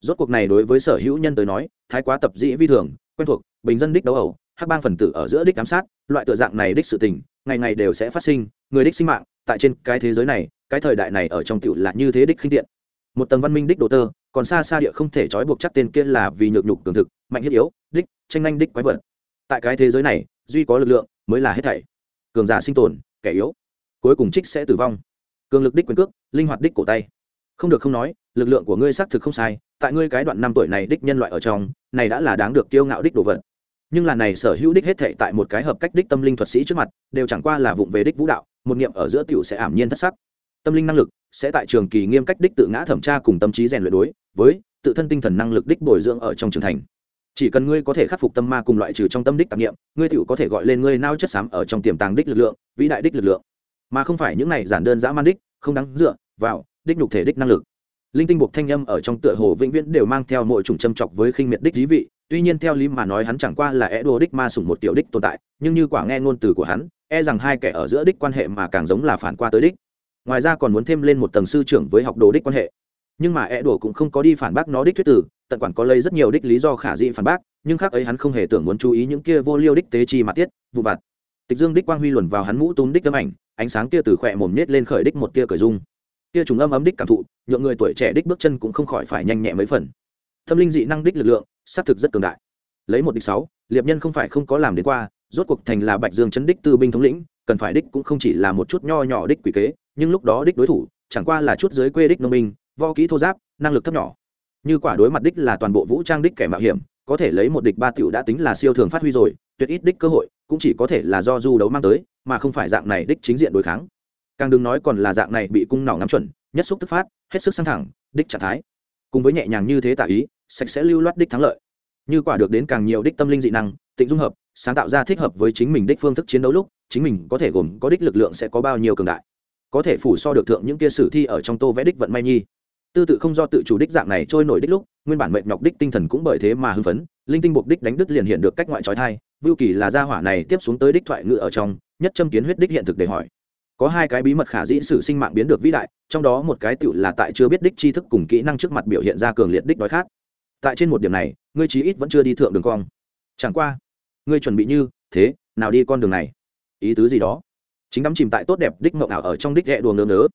Rốt cuộc này đối với sở hữu nhân tới nói, thái quá tập dĩ vi thường, quen thuộc, bình dân đích đấu ẩu, hắc bang phần tử ở giữa đích giám sát, loại tựa dạng này đích sự tình, ngày ngày đều sẽ phát sinh, người đích sinh mạng, tại trên cái thế giới này cái thời đại này ở trong tiểu là như thế đích khinh tiện. Một tầng văn minh đích đồ tơ, còn xa xa địa không thể trói buộc chắc tên kia là vì nhược nhục cường thực, mạnh thiết yếu, đích, tranh nhanh đích quái vật. Tại cái thế giới này, duy có lực lượng mới là hết thảy. Cường giả sinh tồn, kẻ yếu, cuối cùng trích sẽ tử vong. Cường lực đích quyền cước, linh hoạt đích cổ tay. Không được không nói, lực lượng của ngươi xác thực không sai, tại ngươi cái đoạn năm tuổi này đích nhân loại ở trong, này đã là đáng được kiêu ngạo đích đồ vật. Nhưng là này sở hữu đích hết thệ tại một cái hợp cách đích tâm linh thuật sĩ trước mặt, đều chẳng qua là vụng về đích vũ đạo, một niệm ở giữa tiểu sẽ ảm nhiên thất sắc tâm linh năng lực, sẽ tại trường kỳ nghiêm cách đích tự ngã thẩm tra cùng tâm trí rèn luyện đối với tự thân tinh thần năng lực đích bồi dưỡng ở trong trường thành. Chỉ cần ngươi có thể khắc phục tâm ma cùng loại trừ trong tâm đích tạp nghiệm ngươi tựu có thể gọi lên ngươi nao chất xám ở trong tiềm tàng đích lực lượng, vĩ đại đích lực lượng. Mà không phải những này giản đơn dã man đích, không đáng dựa vào đích nhục thể đích năng lực. Linh tinh buộc thanh âm ở trong tựa hồ vĩnh viễn đều mang theo mỗi chủng châm chọc với khinh miệt đích dí vị, tuy nhiên theo lý mà nói hắn chẳng qua là e đô đích ma sùng một tiểu đích tồn tại, nhưng như quả nghe ngôn từ của hắn e rằng hai kẻ ở giữa đích quan hệ mà càng giống là phản qua tới đích ngoài ra còn muốn thêm lên một tầng sư trưởng với học đồ đích quan hệ. Nhưng mà e đùa cũng không có đi phản bác nó đích thuyết tử, tận quản có lấy rất nhiều đích lý do khả dĩ phản bác, nhưng khác ấy hắn không hề tưởng muốn chú ý những kia vô liêu đích tế chi mà tiết, vụ vặt. Tịch dương đích quang huy luồn vào hắn mũ túm đích tấm ảnh, ánh sáng kia từ khỏe mồm nết lên khởi đích một tia cởi dung kia trùng âm ấm đích cảm thụ, nhượng người tuổi trẻ đích bước chân cũng không khỏi phải nhanh nhẹ mấy phần. Tâm linh dị năng đích lực lượng, xác thực rất cường đại. Lấy một đích sáu, liệp nhân không phải không có làm đến qua, rốt cuộc thành là bạch dương chấn đích tư binh thống lĩnh, cần phải đích cũng không chỉ là một chút nho nhỏ đích quỷ kế nhưng lúc đó đích đối thủ chẳng qua là chút dưới quê đích nông minh vo kỹ thô giáp, năng lực thấp nhỏ. Như quả đối mặt đích là toàn bộ vũ trang đích kẻ mạo hiểm, có thể lấy một địch ba tiểu đã tính là siêu thường phát huy rồi, tuyệt ít đích cơ hội, cũng chỉ có thể là do du đấu mang tới, mà không phải dạng này đích chính diện đối kháng. Càng đừng nói còn là dạng này bị cung nỏ ngắm chuẩn, nhất xúc tức phát, hết sức sang thẳng, đích trạng thái. Cùng với nhẹ nhàng như thế tả ý, sạch sẽ lưu loát đích thắng lợi. Như quả được đến càng nhiều đích tâm linh dị năng, tịnh dung hợp, sáng tạo ra thích hợp với chính mình đích phương thức chiến đấu lúc, chính mình có thể gồm có đích lực lượng sẽ có bao nhiêu cường đại có thể phủ so được thượng những kia sử thi ở trong tô vẽ đích vận may nhi. Tư tự không do tự chủ đích dạng này trôi nổi đích lúc, nguyên bản mệnh nhọc đích tinh thần cũng bởi thế mà hưng phấn, linh tinh buộc đích đánh đứt liền hiện được cách ngoại trói thai, vưu kỳ là gia hỏa này tiếp xuống tới đích thoại ngự ở trong, nhất châm kiến huyết đích hiện thực để hỏi. Có hai cái bí mật khả dĩ sử sinh mạng biến được vĩ đại, trong đó một cái tựu là tại chưa biết đích tri thức cùng kỹ năng trước mặt biểu hiện ra cường liệt đích đói khát. Tại trên một điểm này, ngươi chí ít vẫn chưa đi thượng đường cong. Chẳng qua, ngươi chuẩn bị như thế, nào đi con đường này? Ý tứ gì đó? Chính đắm chìm tại tốt đẹp đích mộng ảo ở trong đích ghẹ đùa ngớ ngớ.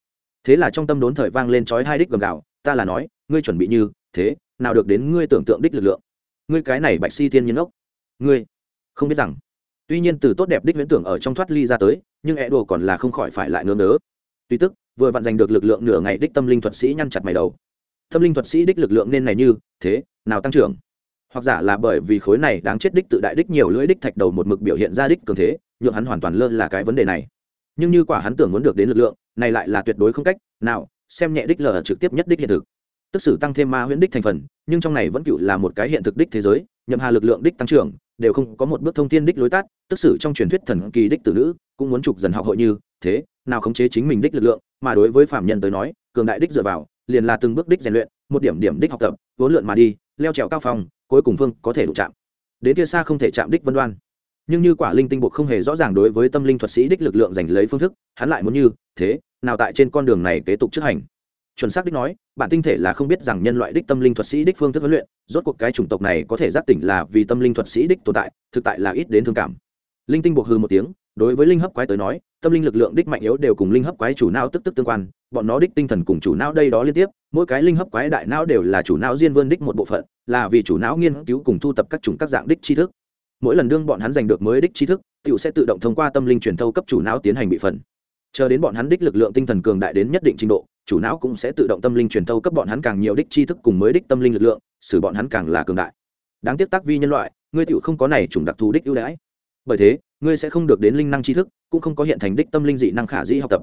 Thế là trong tâm đốn thời vang lên trói hai đích gầm gạo ta là nói, ngươi chuẩn bị như thế, nào được đến ngươi tưởng tượng đích lực lượng. Ngươi cái này bạch si thiên nhiên ốc. Ngươi, không biết rằng. Tuy nhiên từ tốt đẹp đích viễn tưởng ở trong thoát ly ra tới, nhưng ẹ đồ còn là không khỏi phải lại ngớ ngớ. Tuy tức, vừa vặn giành được lực lượng nửa ngày đích tâm linh thuật sĩ nhăn chặt mày đầu. Tâm linh thuật sĩ đích lực lượng nên này như thế, nào tăng trưởng. Hoặc giả là bởi vì khối này đáng chết đích tự đại đích nhiều lưỡi đích thạch đầu một mực biểu hiện ra đích cường thế, nhượng hắn hoàn toàn lơ là cái vấn đề này nhưng như quả hắn tưởng muốn được đến lực lượng, này lại là tuyệt đối không cách nào, xem nhẹ đích lờ trực tiếp nhất đích hiện thực. Tức sử tăng thêm ma huyễn đích thành phần, nhưng trong này vẫn cựu là một cái hiện thực đích thế giới, nhậm hà lực lượng đích tăng trưởng, đều không có một bước thông tin đích lối tắt, tức sử trong truyền thuyết thần kỳ đích tử nữ, cũng muốn trục dần học hội như thế, nào khống chế chính mình đích lực lượng, mà đối với phạm nhân tới nói, cường đại đích dựa vào, liền là từng bước đích rèn luyện, một điểm điểm đích học tập, vốn lượn mà đi, leo trèo cao phòng, cuối cùng phương có thể đụng chạm. Đến kia xa không thể chạm đích vân đoan nhưng như quả linh tinh buộc không hề rõ ràng đối với tâm linh thuật sĩ đích lực lượng giành lấy phương thức, hắn lại muốn như thế, nào tại trên con đường này kế tục trước hành. Chuẩn xác đích nói, bản tinh thể là không biết rằng nhân loại đích tâm linh thuật sĩ đích phương thức huấn luyện, rốt cuộc cái chủng tộc này có thể giác tỉnh là vì tâm linh thuật sĩ đích tồn tại, thực tại là ít đến thương cảm. Linh tinh buộc hư một tiếng, đối với linh hấp quái tới nói, tâm linh lực lượng đích mạnh yếu đều cùng linh hấp quái chủ não tức tức tương quan, bọn nó đích tinh thần cùng chủ não đây đó liên tiếp, mỗi cái linh hấp quái đại não đều là chủ não diên vươn đích một bộ phận, là vì chủ não nghiên cứu cùng thu tập các chủng các dạng đích tri thức mỗi lần đương bọn hắn giành được mới đích tri thức tựu sẽ tự động thông qua tâm linh truyền thâu cấp chủ não tiến hành bị phần. Chờ đến bọn hắn đích lực lượng tinh thần cường đại đến nhất định trình độ, chủ não cũng sẽ tự động tâm linh truyền thâu cấp bọn hắn càng nhiều đích tri thức cùng mới đích tâm linh lực lượng, xử bọn hắn càng là cường đại. Đáng tiếc tác vi nhân loại, ngươi tựu không có này chủng đặc thù đích ưu đãi. Bởi thế, ngươi sẽ không được đến linh năng tri thức, cũng không có hiện thành đích tâm linh dị năng khả dĩ học tập.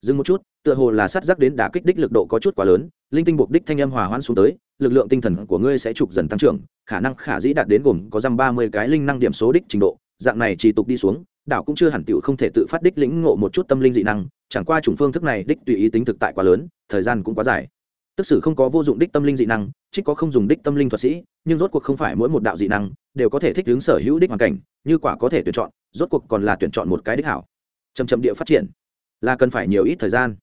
Dừng một chút, tựa hồ là sát giác đến đả kích đích lực độ có chút quá lớn, linh tinh buộc đích thanh âm hòa hoãn xuống tới lực lượng tinh thần của ngươi sẽ trục dần tăng trưởng, khả năng khả dĩ đạt đến gồm có dăm ba mươi cái linh năng điểm số đích trình độ, dạng này chỉ tục đi xuống, đảo cũng chưa hẳn tiểu không thể tự phát đích lĩnh ngộ một chút tâm linh dị năng, chẳng qua chủng phương thức này đích tùy ý tính thực tại quá lớn, thời gian cũng quá dài. Tức sử không có vô dụng đích tâm linh dị năng trích có không dùng đích tâm linh thuật sĩ, nhưng rốt cuộc không phải mỗi một đạo dị năng đều có thể thích ứng sở hữu đích hoàn cảnh, như quả có thể tuyển chọn, rốt cuộc còn là tuyển chọn một cái đích hảo. Chầm chậm địa phát triển, là cần phải nhiều ít thời gian.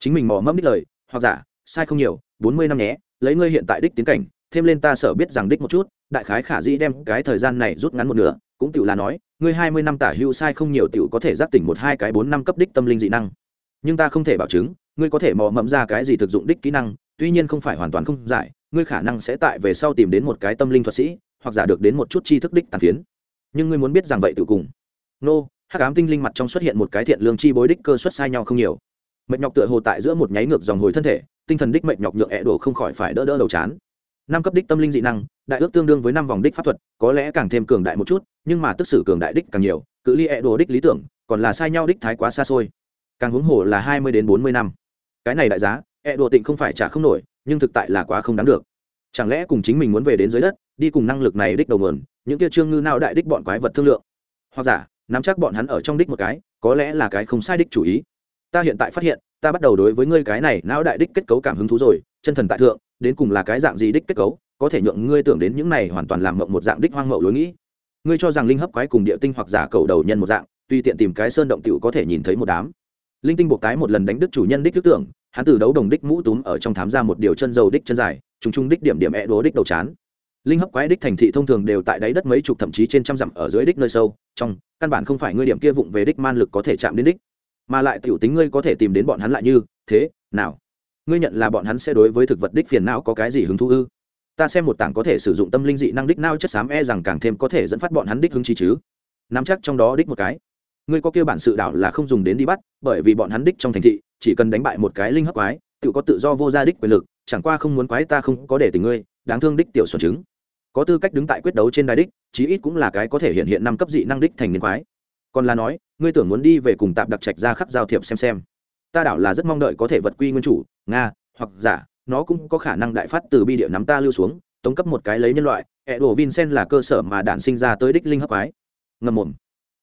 Chính mình mò mẫm đích lời, hoặc giả, sai không nhiều, bốn mươi năm nhé lấy ngươi hiện tại đích tiến cảnh, thêm lên ta sở biết rằng đích một chút, đại khái khả dĩ đem cái thời gian này rút ngắn một nửa, cũng tự là nói, ngươi hai mươi năm tả hưu sai không nhiều tiểu có thể giác tỉnh một hai cái bốn năm cấp đích tâm linh dị năng. Nhưng ta không thể bảo chứng, ngươi có thể mò mẫm ra cái gì thực dụng đích kỹ năng, tuy nhiên không phải hoàn toàn không giải, ngươi khả năng sẽ tại về sau tìm đến một cái tâm linh thuật sĩ, hoặc giả được đến một chút tri thức đích tàn phiến. Nhưng ngươi muốn biết rằng vậy tự cùng. Nô, hắc ám tinh linh mặt trong xuất hiện một cái thiện lương chi bối đích cơ suất sai nhau không nhiều. Mệt nhọc tựa hồ tại giữa một nháy ngược dòng hồi thân thể tinh thần đích mệnh nhọc nhượng ẹ đổ không khỏi phải đỡ đỡ đầu chán. Năm cấp đích tâm linh dị năng, đại ước tương đương với năm vòng đích pháp thuật, có lẽ càng thêm cường đại một chút, nhưng mà tức sử cường đại đích càng nhiều, cự ly ẹ đổ đích lý tưởng, còn là sai nhau đích thái quá xa xôi. Càng huống hồ là hai mươi đến bốn mươi năm. Cái này đại giá ẹ đổ tịnh không phải trả không nổi, nhưng thực tại là quá không đáng được. Chẳng lẽ cùng chính mình muốn về đến dưới đất, đi cùng năng lực này đích đầu mườn những kia trương ngư nào đại đích bọn quái vật thương lượng. Hoặc giả, nắm chắc bọn hắn ở trong đích một cái, có lẽ là cái không sai đích chủ ý. Ta hiện tại phát hiện ta bắt đầu đối với ngươi cái này não đại đích kết cấu cảm hứng thú rồi, chân thần tại thượng, đến cùng là cái dạng gì đích kết cấu, có thể nhượng ngươi tưởng đến những này hoàn toàn làm mộng một dạng đích hoang mậu lối nghĩ. Ngươi cho rằng linh hấp quái cùng địa tinh hoặc giả cầu đầu nhân một dạng tùy tiện tìm cái sơn động tiểu có thể nhìn thấy một đám. Linh tinh buộc tái một lần đánh đức chủ nhân đích thức tưởng, hắn từ đấu đồng đích mũ túm ở trong thám ra một điều chân dầu đích chân dài, trùng trung đích điểm điểm e đố đích đầu chán. Linh hấp quái đích thành thị thông thường đều tại đáy đất mấy chục thậm chí trên trăm dặm ở dưới đích nơi sâu, trong, căn bản không phải ngươi điểm kia vụng về đích man lực có thể chạm đến đích mà lại tiểu tính ngươi có thể tìm đến bọn hắn lại như thế, nào? Ngươi nhận là bọn hắn sẽ đối với thực vật đích phiền não có cái gì hứng thú ư? Ta xem một tảng có thể sử dụng tâm linh dị năng đích nao chất xám e rằng càng thêm có thể dẫn phát bọn hắn đích hứng chi chứ. Nắm chắc trong đó đích một cái. Ngươi có kêu bản sự đảo là không dùng đến đi bắt, bởi vì bọn hắn đích trong thành thị, chỉ cần đánh bại một cái linh hấp quái, tự có tự do vô gia đích quyền lực, chẳng qua không muốn quái ta không có để tình ngươi, đáng thương đích tiểu xuẩn chứng. Có tư cách đứng tại quyết đấu trên đài đích, chí ít cũng là cái có thể hiện hiện năm cấp dị năng đích thành niên quái. Còn là nói ngươi tưởng muốn đi về cùng tạm đặc trạch ra khắc giao thiệp xem xem. Ta đảo là rất mong đợi có thể vật quy nguyên chủ, nga, hoặc giả, nó cũng có khả năng đại phát từ bi địa nắm ta lưu xuống, tống cấp một cái lấy nhân loại ẹ đổ vincent là cơ sở mà đản sinh ra tới đích linh hấp ái. ngầm mồm.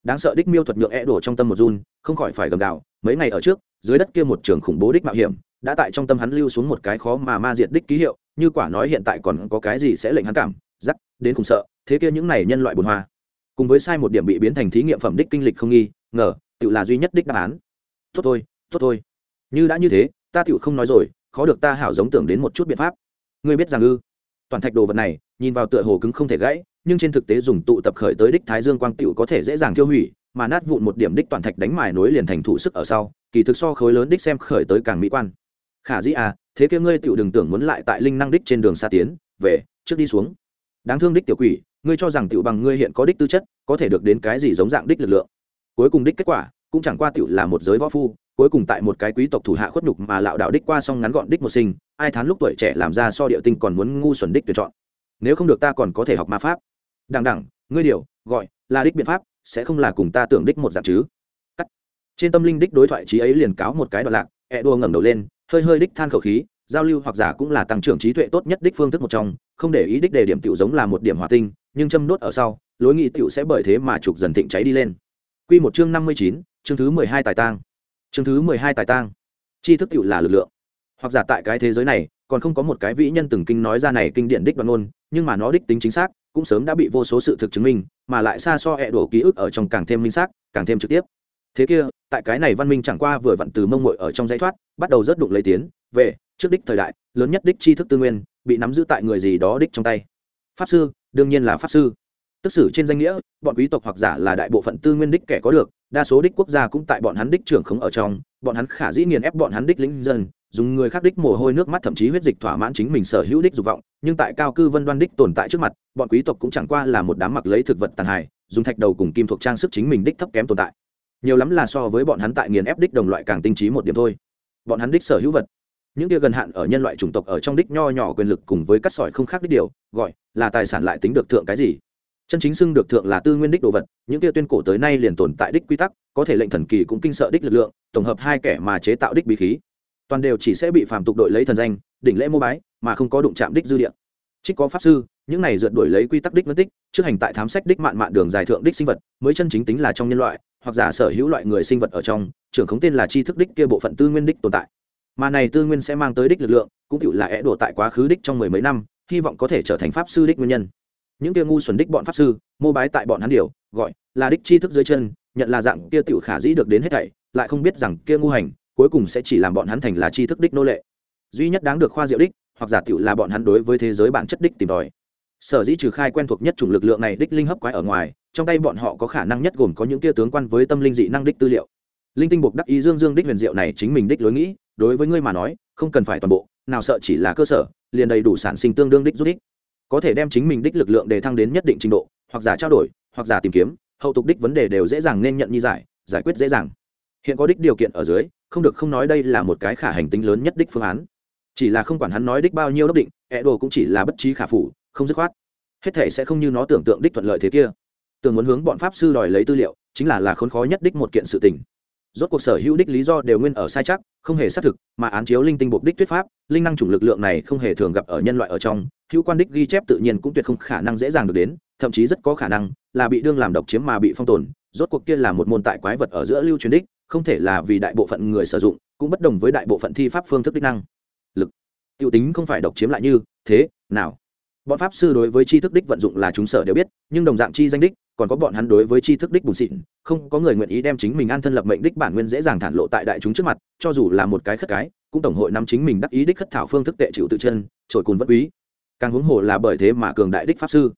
Đáng sợ đích miêu thuật nhượng ẹ đổ trong tâm một run, không khỏi phải gầm gạo mấy ngày ở trước, dưới đất kia một trường khủng bố đích mạo hiểm, đã tại trong tâm hắn lưu xuống một cái khó mà ma diệt đích ký hiệu, như quả nói hiện tại còn có cái gì sẽ lệnh hắn cảm giắc đến cùng sợ, thế kia những này nhân loại bùn hoa. Cùng với sai một điểm bị biến thành thí nghiệm phẩm đích kinh lịch không nghi ngờ tự là duy nhất đích đáp án. Tốt thôi tốt thôi. Như đã như thế, ta tự không nói rồi, khó được ta hảo giống tưởng đến một chút biện pháp. Ngươi biết rằng ư? Toàn thạch đồ vật này, nhìn vào tựa hồ cứng không thể gãy, nhưng trên thực tế dùng tụ tập khởi tới đích thái dương quang tựu có thể dễ dàng tiêu hủy, mà nát vụn một điểm đích toàn thạch đánh mài nối liền thành thủ sức ở sau, kỳ thực so khối lớn đích xem khởi tới càng mỹ quan. Khả dĩ à thế kia ngươi tựu đừng tưởng muốn lại tại linh năng đích trên đường xa tiến, về, trước đi xuống. Đáng thương đích tiểu quỷ, ngươi cho rằng tựu bằng ngươi hiện có đích tư chất, có thể được đến cái gì giống dạng đích lực lượng cuối cùng đích kết quả cũng chẳng qua tựu là một giới võ phu, cuối cùng tại một cái quý tộc thủ hạ khuất nhục mà lạo đạo đích qua xong ngắn gọn đích một sinh, ai thán lúc tuổi trẻ làm ra so địa tinh còn muốn ngu xuẩn đích tuyển chọn. Nếu không được ta còn có thể học ma pháp. Đằng đẳng ngươi điều, gọi, là đích biện pháp, sẽ không là cùng ta tưởng đích một dạng chứ? Cắt. Trên tâm linh đích đối thoại trí ấy liền cáo một cái đoạn lạc, ẹ đua ngẩng đầu lên, hơi hơi đích than khẩu khí, giao lưu hoặc giả cũng là tăng trưởng trí tuệ tốt nhất đích phương thức một trong, không để ý đích đề điểm tiểu giống là một điểm hỏa tinh, nhưng châm đốt ở sau, lối nghị tiểu sẽ bởi thế mà trục dần thịnh cháy đi lên quy một chương năm mươi chín, chương thứ mười hai tài tang. Chương thứ mười hai tài tang. Tri thức tiểu là lực lượng. Hoặc giả tại cái thế giới này, còn không có một cái vĩ nhân từng kinh nói ra này kinh điển đích đoạn ngôn, nhưng mà nó đích tính chính xác, cũng sớm đã bị vô số sự thực chứng minh, mà lại xa so e đổ ký ức ở trong càng thêm minh xác, càng thêm trực tiếp. Thế kia, tại cái này văn minh chẳng qua vừa vặn từ mông muội ở trong giấy thoát, bắt đầu rất đụng lấy tiến, về, trước đích thời đại, lớn nhất đích tri thức tư nguyên, bị nắm giữ tại người gì đó đích trong tay. Pháp sư, đương nhiên là pháp sư tức xử trên danh nghĩa, bọn quý tộc hoặc giả là đại bộ phận tư nguyên đích kẻ có được, đa số đích quốc gia cũng tại bọn hắn đích trưởng khống ở trong, bọn hắn khả dĩ nghiền ép bọn hắn đích lĩnh dân, dùng người khác đích mồ hôi nước mắt thậm chí huyết dịch thỏa mãn chính mình sở hữu đích dục vọng, nhưng tại cao cư vân đoan đích tồn tại trước mặt, bọn quý tộc cũng chẳng qua là một đám mặc lấy thực vật tàn hại, dùng thạch đầu cùng kim thuộc trang sức chính mình đích thấp kém tồn tại. Nhiều lắm là so với bọn hắn tại nghiền ép đích đồng loại càng tinh trí một điểm thôi. Bọn hắn đích sở hữu vật, những kia gần hạn ở nhân loại chủng tộc ở trong đích nho nhỏ quyền lực cùng với cắt sỏi không khác đích điều, gọi là tài sản lại tính được thượng cái gì? Chân chính xưng được thượng là tư nguyên đích đồ vật, những kia tuyên cổ tới nay liền tồn tại đích quy tắc, có thể lệnh thần kỳ cũng kinh sợ đích lực lượng, tổng hợp hai kẻ mà chế tạo đích bí khí. Toàn đều chỉ sẽ bị phàm tục đội lấy thần danh, đỉnh lễ mô bái, mà không có đụng chạm đích dư địa. Trích có pháp sư, những này dượt đuổi lấy quy tắc đích mất tích, trước hành tại thám sách đích mạn mạn đường dài thượng đích sinh vật, mới chân chính tính là trong nhân loại, hoặc giả sở hữu loại người sinh vật ở trong, trưởng khống tên là tri thức đích kia bộ phận tư nguyên đích tồn tại. Mà này tư nguyên sẽ mang tới đích lực lượng, cũng tự là é đổ tại quá khứ đích trong mười mấy năm, hy vọng có thể trở thành pháp sư đích nguyên nhân những kia ngu xuẩn đích bọn pháp sư, mô bái tại bọn hắn điều, gọi là đích tri thức dưới chân, nhận là dạng kia tiểu khả dĩ được đến hết thảy, lại không biết rằng kia ngu hành, cuối cùng sẽ chỉ làm bọn hắn thành là tri thức đích nô lệ. Duy nhất đáng được khoa diệu đích, hoặc giả tiểu là bọn hắn đối với thế giới bản chất đích tìm tòi. Sở dĩ trừ khai quen thuộc nhất chủng lực lượng này đích linh hấp quái ở ngoài, trong tay bọn họ có khả năng nhất gồm có những kia tướng quan với tâm linh dị năng đích tư liệu. Linh tinh buộc đắc ý dương dương đích huyền diệu này chính mình đích lối nghĩ, đối với ngươi mà nói, không cần phải toàn bộ, nào sợ chỉ là cơ sở, liền đầy đủ sản sinh tương đương đích rút ích có thể đem chính mình đích lực lượng để thăng đến nhất định trình độ, hoặc giả trao đổi, hoặc giả tìm kiếm, hậu tục đích vấn đề đều dễ dàng nên nhận như giải giải quyết dễ dàng. Hiện có đích điều kiện ở dưới, không được không nói đây là một cái khả hành tính lớn nhất đích phương án. Chỉ là không quản hắn nói đích bao nhiêu đốc định ẹ đồ cũng chỉ là bất trí khả phủ, không dứt khoát. Hết thể sẽ không như nó tưởng tượng đích thuận lợi thế kia. Tưởng muốn hướng bọn pháp sư đòi lấy tư liệu, chính là là khốn khó nhất đích một kiện sự tình rốt cuộc sở hữu đích lý do đều nguyên ở sai chắc, không hề xác thực, mà án chiếu linh tinh buộc đích thuyết pháp, linh năng chủng lực lượng này không hề thường gặp ở nhân loại ở trong, hữu quan đích ghi chép tự nhiên cũng tuyệt không khả năng dễ dàng được đến, thậm chí rất có khả năng là bị đương làm độc chiếm mà bị phong tồn, rốt cuộc kia là một môn tại quái vật ở giữa lưu truyền đích, không thể là vì đại bộ phận người sử dụng, cũng bất đồng với đại bộ phận thi pháp phương thức đích năng. Lực, tiêu tính không phải độc chiếm lại như thế, nào? Bọn pháp sư đối với tri thức đích vận dụng là chúng sở đều biết, nhưng đồng dạng chi danh đích còn có bọn hắn đối với tri thức đích bùn xịn, không có người nguyện ý đem chính mình an thân lập mệnh đích bản nguyên dễ dàng thản lộ tại đại chúng trước mặt, cho dù là một cái khất cái, cũng tổng hội nắm chính mình đắc ý đích khất thảo phương thức tệ chịu tự chân trội cùn bất quý. Càng huống hồ là bởi thế mà cường đại đích pháp sư.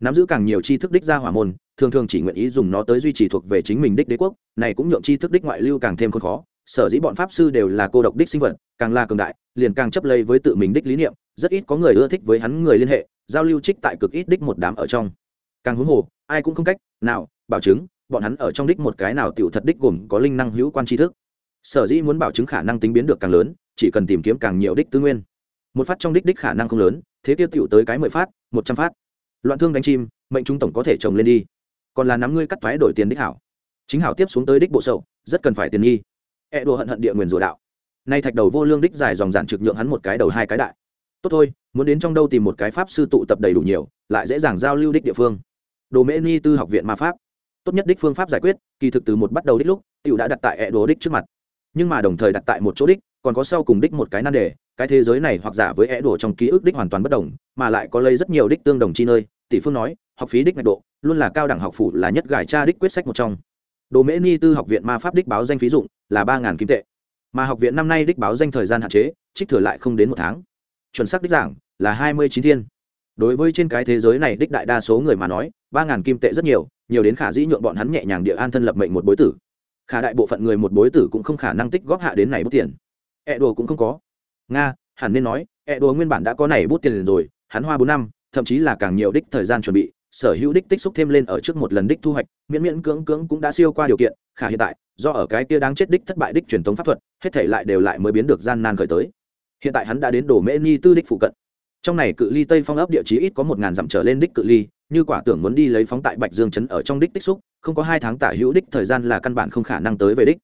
Nắm giữ càng nhiều tri thức đích ra hỏa môn, thường thường chỉ nguyện ý dùng nó tới duy trì thuộc về chính mình đích đế quốc, này cũng nhượng tri thức đích ngoại lưu càng thêm khốn khó. Sở dĩ bọn pháp sư đều là cô độc đích sinh vật, càng là cường đại, liền càng chấp lây với tự mình đích lý niệm, rất ít có người ưa thích với hắn người liên hệ, giao lưu trích tại cực ít đích một đám ở trong càng huống hồ, ai cũng không cách nào bảo chứng bọn hắn ở trong đích một cái nào tiểu thật đích gồm có linh năng hữu quan tri thức. Sở dĩ muốn bảo chứng khả năng tính biến được càng lớn, chỉ cần tìm kiếm càng nhiều đích tư nguyên. Một phát trong đích đích khả năng không lớn, thế tiêu tiểu tới cái mười phát, một trăm phát. Loạn thương đánh chim, mệnh trung tổng có thể trồng lên đi. Còn là nắm ngươi cắt thoái đổi tiền đích hảo. Chính hảo tiếp xuống tới đích bộ sậu rất cần phải tiền nghi. E đồ hận hận địa nguyền rủa đạo. Nay thạch đầu vô lương đích dài dòng giản trực nhượng hắn một cái đầu hai cái đại. Tốt thôi, muốn đến trong đâu tìm một cái pháp sư tụ tập đầy đủ nhiều, lại dễ dàng giao lưu đích địa phương đồ mễ ni tư học viện ma pháp. Tốt nhất đích phương pháp giải quyết, kỳ thực từ một bắt đầu đích lúc t đã đặt tại ẹ đồ đích trước mặt. Nhưng mà đồng thời đặt tại một chỗ đích, còn có sau cùng đích một cái nan đề, cái thế giới này hoặc giả với ẹ đổ trong ký ức đích hoàn toàn bất đồng, mà lại có lấy rất nhiều đích tương đồng chi nơi. Tỷ phương nói, học phí đích ngạch độ, luôn là cao đẳng học phủ là nhất gài tra đích quyết sách một trong. Đồ mễ ni tư học viện ma pháp đích báo danh phí dụng là ba kim tệ. Mà học viện năm nay đích báo danh thời gian hạn chế, trích thừa lại không đến một tháng. Chuẩn xác đích giảng là hai mươi chín thiên. Đối với trên cái thế giới này đích đại đa số người mà nói ba ngàn kim tệ rất nhiều nhiều đến khả dĩ nhượng bọn hắn nhẹ nhàng địa an thân lập mệnh một bối tử. Khả đại bộ phận người một bối tử cũng không khả năng tích góp hạ đến này bút tiền. E đồ cũng không có. Nga, hẳn nên nói e đồ nguyên bản đã có này bút tiền rồi, hắn hoa bốn năm, thậm chí là càng nhiều đích thời gian chuẩn bị, sở hữu đích tích xúc thêm lên ở trước một lần đích thu hoạch, miễn miễn cưỡng cưỡng cũng đã siêu qua điều kiện, khả hiện tại, do ở cái kia đáng chết đích thất bại đích truyền thống pháp thuật, hết thể lại đều lại mới biến được gian nan khởi tới. Hiện tại hắn đã đến đổ mễ ni tư đích phụ cận. Trong này cự ly tây phong ấp địa chí ít có một ngàn dặm trở lên đích cự ly như quả tưởng muốn đi lấy phóng tại bạch dương chấn ở trong đích tích xúc, không có hai tháng tả hữu đích thời gian là căn bản không khả năng tới về đích.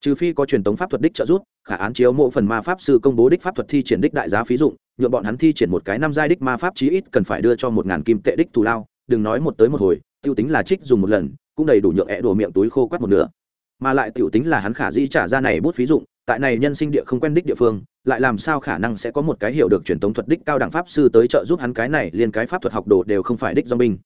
Trừ phi có truyền thống pháp thuật đích trợ giúp, khả án chiếu mộ phần ma pháp sư công bố đích pháp thuật thi triển đích đại giá phí dụng nhuộm bọn hắn thi triển một cái năm giai đích ma pháp chí ít cần phải đưa cho một ngàn kim tệ đích thù lao, đừng nói một tới một hồi, tiêu tính là trích dùng một lần, cũng đầy đủ nhượng ẹ đổ miệng túi khô quắt một nửa. Mà lại tiểu tính là hắn khả dĩ trả ra này bút phí dụng tại này nhân sinh địa không quen đích địa phương, lại làm sao khả năng sẽ có một cái hiểu được truyền thống thuật đích cao đẳng pháp sư tới trợ giúp hắn cái này liên cái pháp thuật học đồ đều không phải đích do binh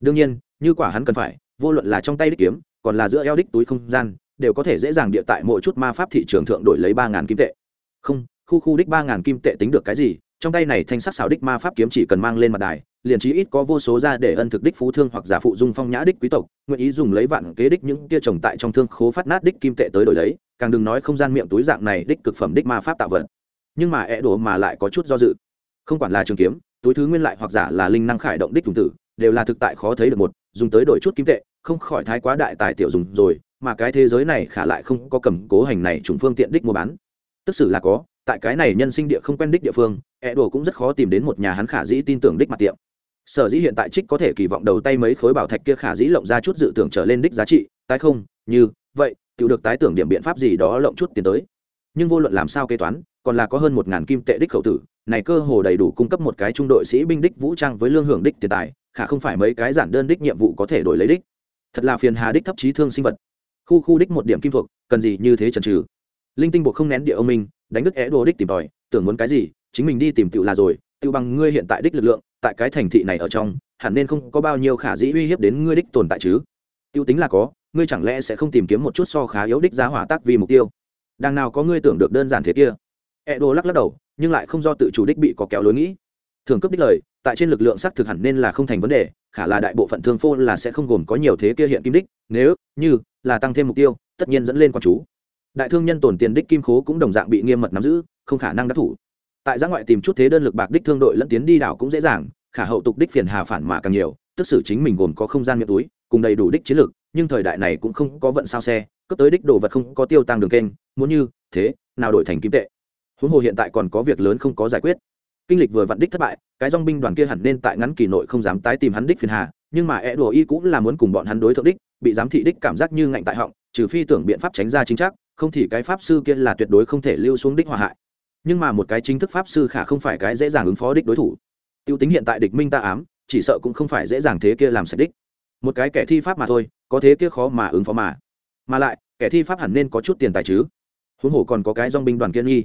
đương nhiên, như quả hắn cần phải, vô luận là trong tay đích kiếm, còn là giữa eo đích túi không gian, đều có thể dễ dàng địa tại mỗi chút ma pháp thị trường thượng đổi lấy ba ngàn kim tệ. Không, khu khu đích ba ngàn kim tệ tính được cái gì trong tay này thanh sắc xảo đích ma pháp kiếm chỉ cần mang lên mặt đài, liền chí ít có vô số ra để ân thực đích phú thương hoặc giả phụ dung phong nhã đích quý tộc, nguyện ý dùng lấy vạn kế đích những kia trồng tại trong thương khố phát nát đích kim tệ tới đổi lấy, càng đừng nói không gian miệng túi dạng này đích cực phẩm đích ma pháp tạo vật. Nhưng mà ẹ đổ mà lại có chút do dự. Không quản là trường kiếm, túi thứ nguyên lại hoặc giả là linh năng khải động đích dùng tử, đều là thực tại khó thấy được một, dùng tới đổi chút kim tệ, không khỏi thái quá đại tài tiểu dùng rồi, mà cái thế giới này khả lại không có cầm cố hành này trùng phương tiện đích mua bán. Tức xử là có tại cái này nhân sinh địa không quen đích địa phương ẹ đồ cũng rất khó tìm đến một nhà hắn khả dĩ tin tưởng đích mặt tiệm. Sở dĩ hiện tại trích có thể kỳ vọng đầu tay mấy khối bảo thạch kia khả dĩ lộng ra chút dự tưởng trở lên đích giá trị, tái không, như, vậy tự được tái tưởng điểm biện pháp gì đó lộng chút tiền tới. Nhưng vô luận làm sao kế toán, còn là có hơn một ngàn kim tệ đích khẩu tử, này cơ hồ đầy đủ cung cấp một cái trung đội sĩ binh đích vũ trang với lương hưởng đích tiền tài, khả không phải mấy cái giản đơn đích nhiệm vụ có thể đổi lấy đích. Thật là phiền hà đích thấp trí thương sinh vật. Khu khu đích một điểm kim thuộc, cần gì như thế trần trừ linh tinh buộc không nén địa ông minh đánh đức é đồ đích tìm tòi, tưởng muốn cái gì, chính mình đi tìm tựu là rồi, tựu bằng ngươi hiện tại đích lực lượng, tại cái thành thị này ở trong, hẳn nên không có bao nhiêu khả dĩ uy hiếp đến ngươi đích tồn tại chứ. Tiêu tính là có, ngươi chẳng lẽ sẽ không tìm kiếm một chút so khá yếu đích giá hỏa tác vì mục tiêu? Đằng nào có ngươi tưởng được đơn giản thế kia? E đồ lắc lắc đầu, nhưng lại không do tự chủ đích bị có kéo lối nghĩ. Thường cấp đích lời, tại trên lực lượng xác thực hẳn nên là không thành vấn đề, khả là đại bộ phận thương phô là sẽ không gồm có nhiều thế kia hiện kim đích, nếu như là tăng thêm mục tiêu, tất nhiên dẫn lên quan chú đại thương nhân tổn tiền đích kim khố cũng đồng dạng bị nghiêm mật nắm giữ, không khả năng đắc thủ. Tại giã ngoại tìm chút thế đơn lực bạc đích thương đội lẫn tiến đi đảo cũng dễ dàng, khả hậu tục đích phiền hà phản mà càng nhiều, tức xử chính mình gồm có không gian miệng túi, cùng đầy đủ đích chiến lược, nhưng thời đại này cũng không có vận sao xe cấp tới đích đồ vật không có tiêu tăng đường kênh, muốn như thế, nào đổi thành kim tệ. Huống hồ hiện tại còn có việc lớn không có giải quyết. Kinh lịch vừa vặn đích thất bại, cái dong binh đoàn kia hẳn nên tại ngắn kỳ nội không dám tái tìm hắn đích phiền hà, nhưng mà e đùa y cũng là muốn cùng bọn hắn đối thượng đích, bị giám thị đích cảm giác như ngạnh tại họng, trừ phi tưởng biện pháp tránh ra chính xác không thì cái pháp sư kia là tuyệt đối không thể lưu xuống đích hòa hại. Nhưng mà một cái chính thức pháp sư khả không phải cái dễ dàng ứng phó đích đối thủ. Tiêu tính hiện tại địch minh ta ám, chỉ sợ cũng không phải dễ dàng thế kia làm sạch đích. Một cái kẻ thi pháp mà thôi, có thế kia khó mà ứng phó mà. Mà lại, kẻ thi pháp hẳn nên có chút tiền tài chứ. Huống hồ còn có cái dong binh đoàn kiên nghi.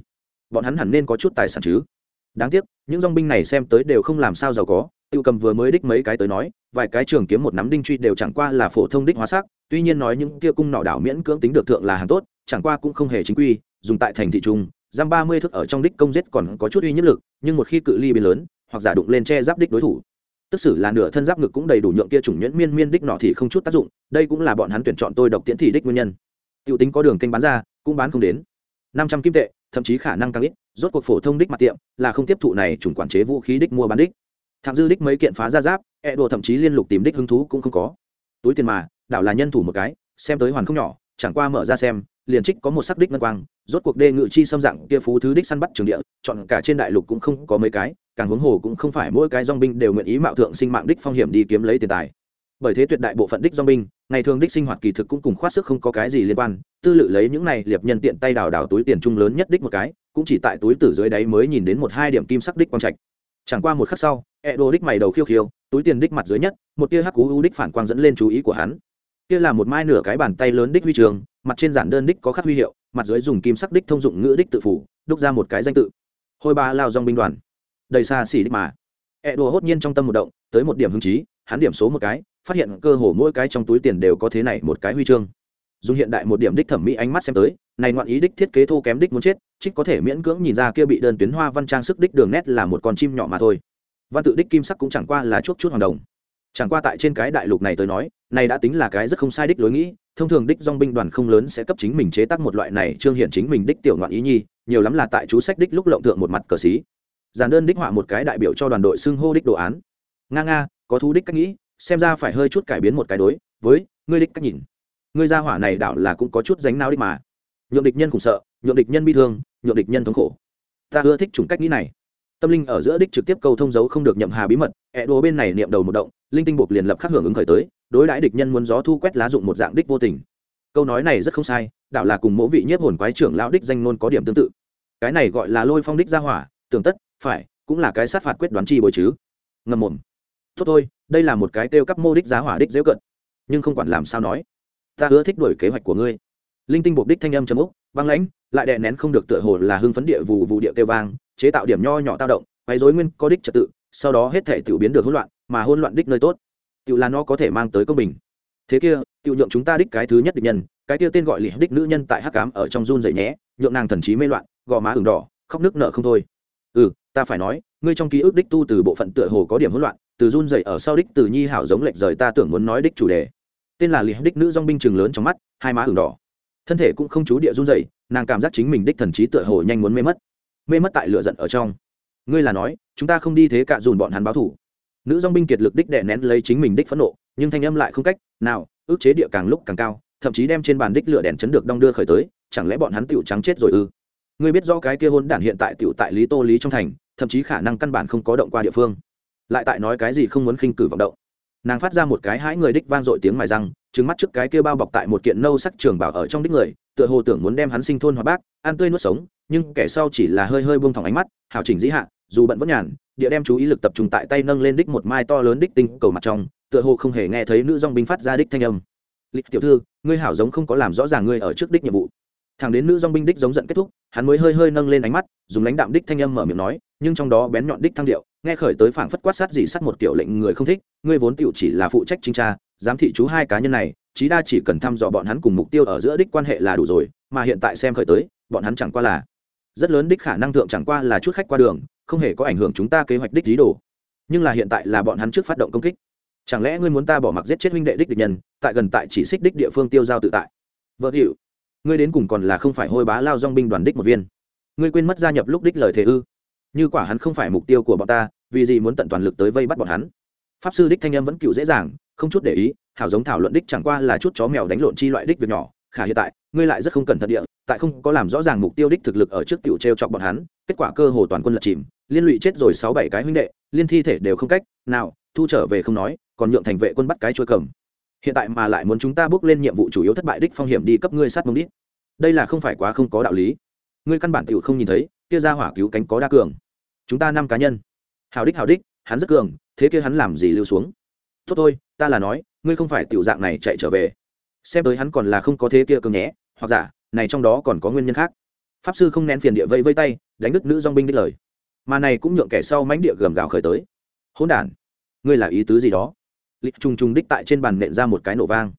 Bọn hắn hẳn nên có chút tài sản chứ. Đáng tiếc, những dong binh này xem tới đều không làm sao giàu có. Tiêu cầm vừa mới đích mấy cái tới nói, vài cái trường kiếm một nắm đinh truy đều chẳng qua là phổ thông đích hóa sắc. Tuy nhiên nói những kia cung nỏ đảo miễn cưỡng tính được thượng là hàng tốt chẳng qua cũng không hề chính quy, dùng tại thành thị trung giam ba mươi thước ở trong đích công giết còn có chút uy nhất lực, nhưng một khi cự ly biến lớn, hoặc giả đụng lên che giáp đích đối thủ. Tức xử là nửa thân giáp ngực cũng đầy đủ nhượng kia chủng nhuyễn miên miên đích nọ thì không chút tác dụng, đây cũng là bọn hắn tuyển chọn tôi độc tiễn thị đích nguyên nhân. Tiêu tính có đường kênh bán ra, cũng bán không đến. Năm trăm kim tệ, thậm chí khả năng càng ít, rốt cuộc phổ thông đích mặt tiệm là không tiếp thụ này chủng quản chế vũ khí đích mua bán đích. Thằng dư đích mấy kiện phá ra giáp e đồ thậm chí liên lục tìm đích hứng thú cũng không có. Túi tiền mà, đảo là nhân thủ một cái, xem tới hoàn không nhỏ, chẳng qua mở ra xem liền trích có một sắc đích ngân quang, rốt cuộc đê ngự chi xâm dạng kia phú thứ đích săn bắt trường địa, chọn cả trên đại lục cũng không có mấy cái, càng huống hồ cũng không phải mỗi cái dong binh đều nguyện ý mạo thượng sinh mạng đích phong hiểm đi kiếm lấy tiền tài. Bởi thế tuyệt đại bộ phận đích dong binh, ngày thường đích sinh hoạt kỳ thực cũng cùng khoát sức không có cái gì liên quan, tư lự lấy những này liệp nhân tiện tay đào đào túi tiền trung lớn nhất đích một cái, cũng chỉ tại túi tử dưới đáy mới nhìn đến một hai điểm kim sắc đích quang trạch. Chẳng qua một khắc sau e đô đích mày đầu khiêu khiêu, túi tiền đích mặt dưới nhất, một tia hắc cú u đích phản quang dẫn lên chú ý của hắn. Kia là một mai nửa cái bàn tay lớn đích huy trường mặt trên giản đơn đích có khắc huy hiệu, mặt dưới dùng kim sắc đích thông dụng ngữ đích tự phủ, đúc ra một cái danh tự. Hôi ba lao dong binh đoàn. Đầy xa xỉ đích mà. E đùa hốt nhiên trong tâm một động, tới một điểm hứng chí, hắn điểm số một cái, phát hiện cơ hồ mỗi cái trong túi tiền đều có thế này một cái huy chương. Dùng hiện đại một điểm đích thẩm mỹ ánh mắt xem tới, này ngoạn ý đích thiết kế thô kém đích muốn chết, trích có thể miễn cưỡng nhìn ra kia bị đơn tuyến hoa văn trang sức đích đường nét là một con chim nhỏ mà thôi. Văn tự đích kim sắc cũng chẳng qua là chuốc chút hoàng đồng chẳng qua tại trên cái đại lục này tới nói, này đã tính là cái rất không sai đích lối nghĩ, thông thường đích dong binh đoàn không lớn sẽ cấp chính mình chế tác một loại này trương hiện chính mình đích tiểu ngoạn ý nhi, nhiều lắm là tại chú sách đích lúc lộng thượng một mặt cờ xí. Giản đơn đích họa một cái đại biểu cho đoàn đội xưng hô đích đồ án. Nga nga, có thú đích cách nghĩ, xem ra phải hơi chút cải biến một cái đối với ngươi đích cách nhìn. Ngươi gia hỏa này đảo là cũng có chút dánh nao đích mà. Nhượng địch nhân khủng sợ, nhượng địch nhân bi thương, nhượng địch nhân thống khổ. Ta ưa thích chủng cách nghĩ này tâm linh ở giữa đích trực tiếp câu thông dấu không được nhậm hà bí mật ẹ đồ bên này niệm đầu một động, linh tinh buộc liền lập khắc hưởng ứng khởi tới, đối đãi địch nhân muốn gió thu quét lá dụng một dạng đích vô tình. Câu nói này rất không sai, đạo là cùng mỗi vị nhiếp hồn quái trưởng lão đích danh nôn có điểm tương tự. Cái này gọi là lôi phong đích gia hỏa, tưởng tất, phải, cũng là cái sát phạt quyết đoán chi bồi chứ. Ngầm mồm. Tốt thôi, đây là một cái kêu cắp mô đích giá hỏa đích dễ cận. Nhưng không quản làm sao nói. Ta ưa thích đổi kế hoạch của ngươi. Linh tinh buộc đích thanh âm chấm úc, băng lãnh, lại đè nén không được tựa hồ là hưng phấn địa vụ vụ địa kêu vang chế tạo điểm nho nhỏ tao động, quấy rối nguyên có đích trật tự, sau đó hết thể tự biến được hỗn loạn, mà hỗn loạn đích nơi tốt. Tự là nó có thể mang tới công bình. Thế kia tự nhượng chúng ta đích cái thứ nhất địch nhân, cái kia tên gọi lì đích nữ nhân tại hắc cám ở trong run dậy nhé, nhượng nàng thần trí mê loạn, gò má ửng đỏ, khóc nước nở không thôi. Ừ ta phải nói, ngươi trong ký ức đích tu từ bộ phận tựa hồ có điểm hỗn loạn, từ run dậy ở sau đích từ nhi hảo giống lệch rời ta tưởng muốn nói đích chủ đề. Tên là lì đích nữ dong binh trường lớn trong mắt, hai má ửng đỏ. Thân thể cũng không chú địa run dậy nàng cảm giác chính mình đích thần trí tựa hồ nhanh muốn mê mất mê mất tại lửa giận ở trong. Ngươi là nói, chúng ta không đi thế cả dùn bọn hắn báo thủ. Nữ dong binh kiệt lực đích đè nén lấy chính mình đích phẫn nộ, nhưng thanh âm lại không cách nào ước chế địa càng lúc càng cao, thậm chí đem trên bàn đích lửa đèn chấn được đong đưa khởi tới, chẳng lẽ bọn hắn tiểu trắng chết rồi ư? Ngươi biết rõ cái kia hôn đản hiện tại tiểu tại lý tô lý trong thành, thậm chí khả năng căn bản không có động qua địa phương. Lại tại nói cái gì không muốn khinh cử vọng động. Nàng phát ra một cái hãi người đích vang dội tiếng mài răng Trừng mắt trước cái kia bao bọc tại một kiện nâu sắc trường bảo ở trong đích người, tựa hồ tưởng muốn đem hắn sinh thôn hoặc bác, ăn tươi nuốt sống, nhưng kẻ sau chỉ là hơi hơi buông thòng ánh mắt, hảo chỉnh dĩ hạ, dù bận vẫn nhàn, địa đem chú ý lực tập trung tại tay nâng lên đích một mai to lớn đích tinh cầu mặt trong, tựa hồ không hề nghe thấy nữ dong binh phát ra đích thanh âm. Lịch tiểu thư, ngươi hảo giống không có làm rõ ràng ngươi ở trước đích nhiệm vụ. Thằng đến nữ dong binh đích giống giận kết thúc, hắn mới hơi hơi nâng lên ánh mắt, dùng lãnh đạm đích thanh âm mở miệng nói, nhưng trong đó bén nhọn đích thăng điệu, nghe khởi tới phảng phất quát sát gì sắt một kiểu lệnh người không thích, ngươi vốn tiểu chỉ là phụ trách trinh tra giám thị chú hai cá nhân này, chí đa chỉ cần thăm dò bọn hắn cùng mục tiêu ở giữa đích quan hệ là đủ rồi, mà hiện tại xem khởi tới, bọn hắn chẳng qua là rất lớn đích khả năng thượng chẳng qua là chút khách qua đường, không hề có ảnh hưởng chúng ta kế hoạch đích dí đồ. Nhưng là hiện tại là bọn hắn trước phát động công kích. Chẳng lẽ ngươi muốn ta bỏ mặc giết chết huynh đệ đích địch nhân, tại gần tại chỉ xích đích địa phương tiêu giao tự tại? Vợ hiệu ngươi đến cùng còn là không phải hôi bá lao dong binh đoàn đích một viên. Ngươi quên mất gia nhập lúc đích lời thề ư? Như quả hắn không phải mục tiêu của bọn ta, vì gì muốn tận toàn lực tới vây bắt bọn hắn? Pháp sư đích thanh âm vẫn cựu dễ dàng không chút để ý, hảo giống thảo luận đích chẳng qua là chút chó mèo đánh lộn chi loại đích việc nhỏ, khả hiện tại, ngươi lại rất không cẩn thận địa, tại không có làm rõ ràng mục tiêu đích thực lực ở trước tiểu trêu chọc bọn hắn, kết quả cơ hồ toàn quân lật chìm, liên lụy chết rồi sáu bảy cái huynh đệ, liên thi thể đều không cách nào, thu trở về không nói, còn nhượng thành vệ quân bắt cái chuôi cầm. Hiện tại mà lại muốn chúng ta bước lên nhiệm vụ chủ yếu thất bại đích phong hiểm đi cấp ngươi sát mông đít. Đây là không phải quá không có đạo lý. Ngươi căn bản tiểu không nhìn thấy, kia ra hỏa cứu cánh có đa cường. Chúng ta năm cá nhân. Hào đích hào đích, hắn rất cường, thế kia hắn làm gì lưu xuống? Tốt thôi, ta là nói, ngươi không phải tiểu dạng này chạy trở về. Xem tới hắn còn là không có thế kia cường nhé hoặc giả, này trong đó còn có nguyên nhân khác. Pháp sư không nén phiền địa vây vây tay, đánh đứt nữ dong binh đích lời. Mà này cũng nhượng kẻ sau mánh địa gầm gào khởi tới. Hỗn đản, ngươi là ý tứ gì đó? Lịch trùng trùng đích tại trên bàn nện ra một cái nổ vang.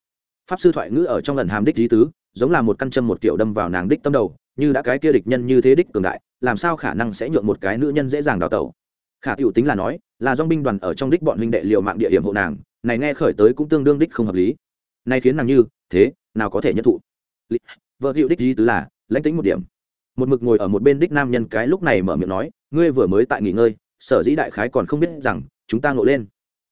Pháp sư thoại ngữ ở trong lần hàm đích dí tứ, giống là một căn châm một kiểu đâm vào nàng đích tâm đầu, như đã cái kia địch nhân như thế đích cường đại, làm sao khả năng sẽ nhượng một cái nữ nhân dễ dàng đào tẩu? Khả tiểu tính là nói, là dong binh đoàn ở trong đích bọn huynh đệ liều mạng địa hiểm hộ nàng, này nghe khởi tới cũng tương đương đích không hợp lý. Này khiến nàng như, thế, nào có thể nhất thụ? Vợ hiệu đích di tứ là, lãnh tính một điểm. Một mực ngồi ở một bên đích nam nhân cái lúc này mở miệng nói, ngươi vừa mới tại nghỉ ngơi, sở dĩ đại khái còn không biết rằng, chúng ta ngộ lên.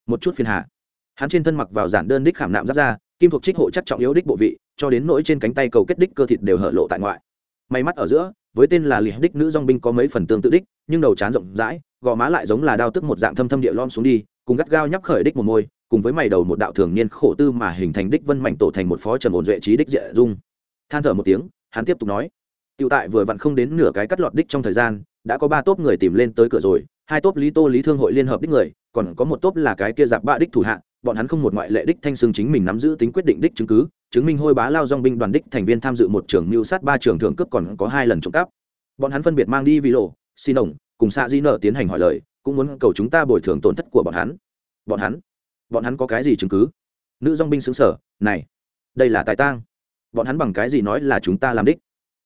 Một chút phiền hạ hắn trên thân mặc vào giản đơn đích khảm nạm giáp ra kim thuộc trích hộ chắc trọng yếu đích bộ vị, cho đến nỗi trên cánh tay cầu kết đích cơ thịt đều hở lộ tại ngoại. May mắt ở giữa với tên là lì đích nữ dong binh có mấy phần tương tự đích nhưng đầu trán rộng rãi gò má lại giống là đao tức một dạng thâm thâm địa lom xuống đi cùng gắt gao nhấp khởi đích một môi cùng với mày đầu một đạo thường niên khổ tư mà hình thành đích vân mảnh tổ thành một phó trần ổn duệ trí đích dễ dung. Than thở một tiếng hắn tiếp tục nói Tiểu tại vừa vặn không đến nửa cái cắt lọt đích trong thời gian, đã có ba tốp người tìm lên tới cửa rồi, hai tốp Lý Tô Lý Thương hội liên hợp đích người, còn có một tốp là cái kia giặc bạ đích thủ hạ, bọn hắn không một ngoại lệ đích thanh xương chính mình nắm giữ tính quyết định đích chứng cứ, chứng minh hôi bá lao dong binh đoàn đích thành viên tham dự một trường mưu sát ba trường thượng cướp còn có hai lần trộm cắp. Bọn hắn phân biệt mang đi vì lộ, xin ổng cùng xạ di nợ tiến hành hỏi lời, cũng muốn cầu chúng ta bồi thường tổn thất của bọn hắn. Bọn hắn? Bọn hắn có cái gì chứng cứ? Nữ dong binh xứng sở, này, đây là tài tang. Bọn hắn bằng cái gì nói là chúng ta làm đích?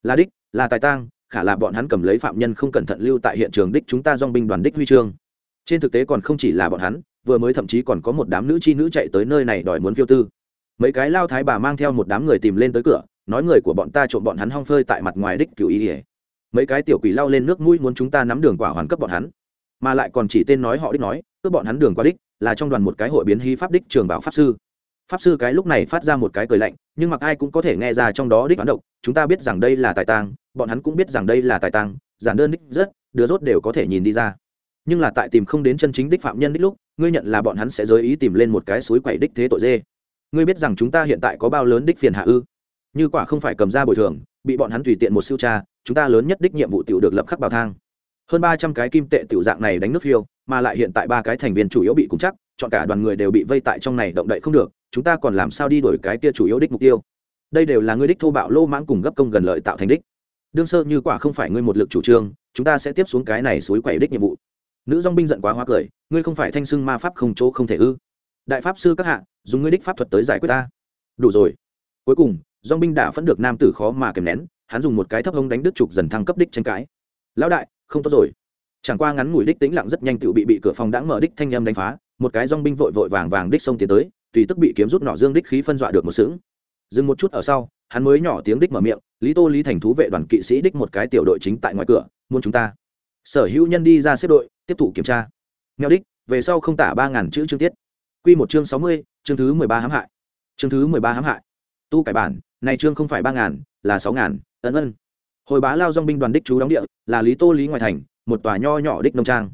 Là đích, là tài tang, khả là bọn hắn cầm lấy phạm nhân không cẩn thận lưu tại hiện trường đích chúng ta dong binh đoàn đích huy chương. Trên thực tế còn không chỉ là bọn hắn, vừa mới thậm chí còn có một đám nữ chi nữ chạy tới nơi này đòi muốn phiêu tư mấy cái lao thái bà mang theo một đám người tìm lên tới cửa, nói người của bọn ta trộm bọn hắn hong phơi tại mặt ngoài đích cựu ý ỉa mấy cái tiểu quỷ lao lên nước mũi muốn chúng ta nắm đường quả hoàn cấp bọn hắn. Mà lại còn chỉ tên nói họ đích nói, cướp bọn hắn đường qua đích, là trong đoàn một cái hội biến hí pháp đích trường bảo pháp sư. Pháp sư cái lúc này phát ra một cái cười lạnh, nhưng mặc ai cũng có thể nghe ra trong đó đích toán độc, chúng ta biết rằng đây là tài tang, bọn hắn cũng biết rằng đây là tài tang, giản đơn đích rất, đứa rốt đều có thể nhìn đi ra. Nhưng là tại tìm không đến chân chính đích phạm nhân đích lúc, ngươi nhận là bọn hắn sẽ giới ý tìm lên một cái suối quậy đích thế tội dê ngươi biết rằng chúng ta hiện tại có bao lớn đích phiền hạ ư? Như quả không phải cầm ra bồi thường, bị bọn hắn tùy tiện một siêu tra, chúng ta lớn nhất đích nhiệm vụ tiểu được lập khắc bảo thang. Hơn ba trăm cái kim tệ tiểu dạng này đánh nước phiêu, mà lại hiện tại ba cái thành viên chủ yếu bị cúng chắc, chọn cả đoàn người đều bị vây tại trong này động đậy không được, chúng ta còn làm sao đi đổi cái kia chủ yếu đích mục tiêu? Đây đều là ngươi đích thô bạo lô mãng cùng gấp công gần lợi tạo thành đích. Đương sơ như quả không phải ngươi một lực chủ trương, chúng ta sẽ tiếp xuống cái này suối quậy đích nhiệm vụ. Nữ dong binh giận quá hoa cười, ngươi không phải thanh sưng ma pháp không chỗ không thể ư? Đại pháp sư các hạ, dùng ngươi đích pháp thuật tới giải quyết ta. Đủ rồi. Cuối cùng dong binh đã phẫn được nam tử khó mà kèm nén, hắn dùng một cái thấp hông đánh đứt trục dần thăng cấp đích tranh cãi. Lão đại, không tốt rồi. Chẳng qua ngắn ngủi đích tĩnh lặng rất nhanh tự bị bị cửa phòng đã mở đích thanh âm đánh phá, một cái dong binh vội vội vàng vàng đích xông tiến tới, tùy tức bị kiếm rút nọ dương đích khí phân dọa được một sững. Dừng một chút ở sau, hắn mới nhỏ tiếng đích mở miệng, lý tô, lý thành thú vệ đoàn kỵ sĩ đích một cái tiểu đội chính tại ngoài cửa, muốn chúng ta. Sở hữu nhân đi ra xếp đội, tiếp tục kiểm tra. Nghèo đích, về sau không tả ba ngàn chữ chương tiết quy một chương sáu mươi, chương thứ mười ba hãm hại. Chương thứ mười ba hãm hại. Tu cải bản, này chương không phải ba ngàn, là sáu ngàn, ân hồi bá lao dòng binh đoàn đích chú đóng địa, là lý tô lý ngoài thành, một tòa nho nhỏ đích nông trang.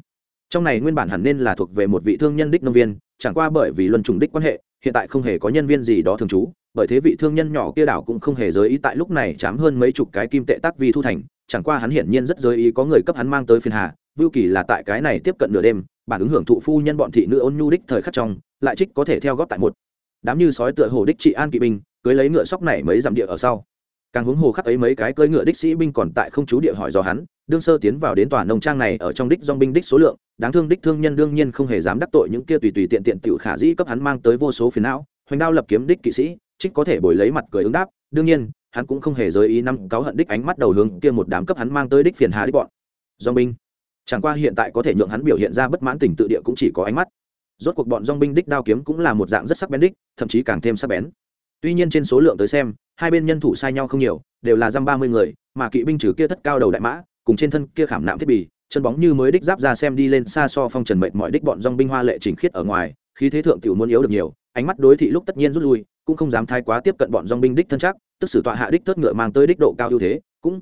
Trong này nguyên bản hẳn nên là thuộc về một vị thương nhân đích nông viên, chẳng qua bởi vì luân trùng đích quan hệ, hiện tại không hề có nhân viên gì đó thường trú, bởi thế vị thương nhân nhỏ kia đảo cũng không hề giới ý tại lúc này chám hơn mấy chục cái kim tệ tác vi thu thành, chẳng qua hắn hiển nhiên rất giới ý có người cấp hắn mang tới phiên hà, vưu kỳ là tại cái này tiếp cận nửa đêm, bản ứng hưởng thụ phu nhân bọn thị nữ ôn nhu đích thời khắc trong lại trích có thể theo góp tại một. Đám như sói tựa hồ đích trị an kỵ binh, cưới lấy ngựa sóc này mấy dặm địa ở sau. Càng hướng hồ khắc ấy mấy cái cưỡi ngựa đích sĩ binh còn tại không chú địa hỏi do hắn, đương sơ tiến vào đến tòa nông trang này ở trong đích dong binh đích số lượng, đáng thương đích thương nhân đương nhiên không hề dám đắc tội những kia tùy tùy tiện tiện tiểu khả dĩ cấp hắn mang tới vô số phiền não, hoành đao lập kiếm đích kỵ sĩ, trích có thể bồi lấy mặt cười ứng đáp, đương nhiên, hắn cũng không hề giới ý năm cáo hận đích ánh mắt đầu hướng kia một đám cấp hắn mang tới đích phiền hà đích bọn. Dong binh, chẳng qua hiện tại có thể nhượng hắn biểu hiện ra bất mãn tình tự địa cũng chỉ có ánh mắt rốt cuộc bọn dong binh đích đao kiếm cũng là một dạng rất sắc bén đích, thậm chí càng thêm sắc bén. Tuy nhiên trên số lượng tới xem, hai bên nhân thủ sai nhau không nhiều, đều là dăm ba mươi người, mà kỵ binh trừ kia thất cao đầu đại mã, cùng trên thân kia khảm nạm thiết bị, chân bóng như mới đích giáp ra xem đi lên xa so phong trần mệnh mọi đích bọn dong binh hoa lệ chỉnh khiết ở ngoài, khí thế thượng tiểu muốn yếu được nhiều, ánh mắt đối thị lúc tất nhiên rút lui, cũng không dám thái quá tiếp cận bọn dong binh đích thân chắc, tức sử tọa hạ đích tớt ngựa mang tới đích độ cao ưu thế, cũng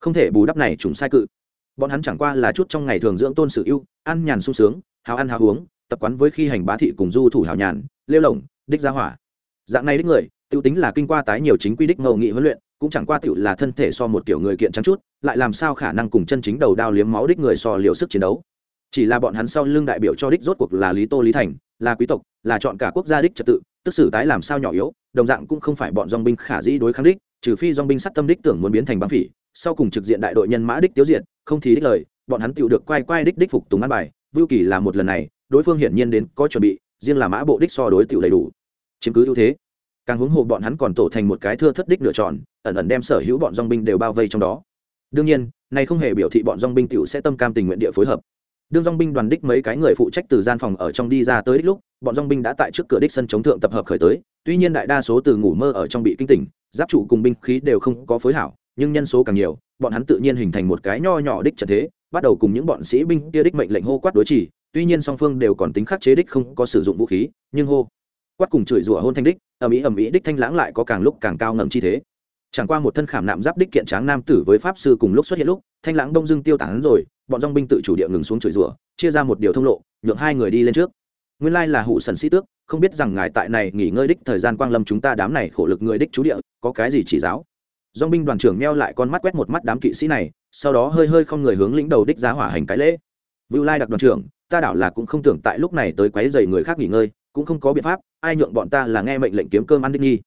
không thể bù đắp này trùng sai cự. Bọn hắn chẳng qua là chút trong ngày thường dưỡng tôn sự ưu, ăn nhàn sung sướng, hào ăn hào uống tập quán với khi hành bá thị cùng du thủ hảo nhàn, lêu lồng đích gia hỏa. Dạng này đích người tiêu tính là kinh qua tái nhiều chính quy đích ngầu nghị huấn luyện, cũng chẳng qua tiểu là thân thể so một kiểu người kiện trắng chút, lại làm sao khả năng cùng chân chính đầu đao liếm máu đích người so liều sức chiến đấu. Chỉ là bọn hắn sau lưng đại biểu cho đích rốt cuộc là lý tô lý thành, là quý tộc, là chọn cả quốc gia đích trật tự, tức xử tái làm sao nhỏ yếu, đồng dạng cũng không phải bọn dong binh khả dĩ đối kháng đích, trừ phi dong binh sắt tâm đích tưởng muốn biến thành băng phỉ, sau cùng trực diện đại đội nhân mã đích tiêu diệt, không thì đích lời, bọn hắn tựu được quay quay đích đích phục tùng ăn bài, vưu kỳ là một lần này đối phương hiển nhiên đến có chuẩn bị, riêng là mã bộ đích so đối tiểu đầy đủ. Chiếm cứ ưu thế. Càng huống hồ bọn hắn còn tổ thành một cái thưa thất đích lựa chọn, ẩn ẩn đem sở hữu bọn dong binh đều bao vây trong đó. Đương nhiên, này không hề biểu thị bọn dong binh tiểu sẽ tâm cam tình nguyện địa phối hợp. Đương dong binh đoàn đích mấy cái người phụ trách từ gian phòng ở trong đi ra tới đích lúc, bọn dong binh đã tại trước cửa đích sân chống thượng tập hợp khởi tới, tuy nhiên đại đa số từ ngủ mơ ở trong bị kinh tỉnh, giáp trụ cùng binh khí đều không có phối hảo, nhưng nhân số càng nhiều, bọn hắn tự nhiên hình thành một cái nho nhỏ đích trận thế bắt đầu cùng những bọn sĩ binh kia đích mệnh lệnh hô quát đối chỉ tuy nhiên song phương đều còn tính khắc chế đích không có sử dụng vũ khí, nhưng hô quát cùng chửi rủa hôn thanh đích, ầm ĩ ầm ĩ đích thanh lãng lại có càng lúc càng cao ngầm chi thế. Chẳng qua một thân khảm nạm giáp đích kiện tráng nam tử với pháp sư cùng lúc xuất hiện lúc, thanh lãng đông dưng tiêu tán rồi, bọn dong binh tự chủ địa ngừng xuống chửi rủa, chia ra một điều thông lộ, nhượng hai người đi lên trước. Nguyên lai là hụ sần sĩ tước, không biết rằng ngài tại này nghỉ ngơi đích thời gian quang lâm chúng ta đám này khổ lực người đích chú địa, có cái gì chỉ giáo? Dong binh đoàn trưởng meo lại con mắt quét một mắt đám kỵ sĩ này, sau đó hơi hơi không người hướng lĩnh đầu đích giá hỏa hành cái lễ. Vưu lai đặc đoàn trưởng, ta đảo là cũng không tưởng tại lúc này tới quấy dày người khác nghỉ ngơi, cũng không có biện pháp, ai nhượng bọn ta là nghe mệnh lệnh kiếm cơm ăn đích nghi.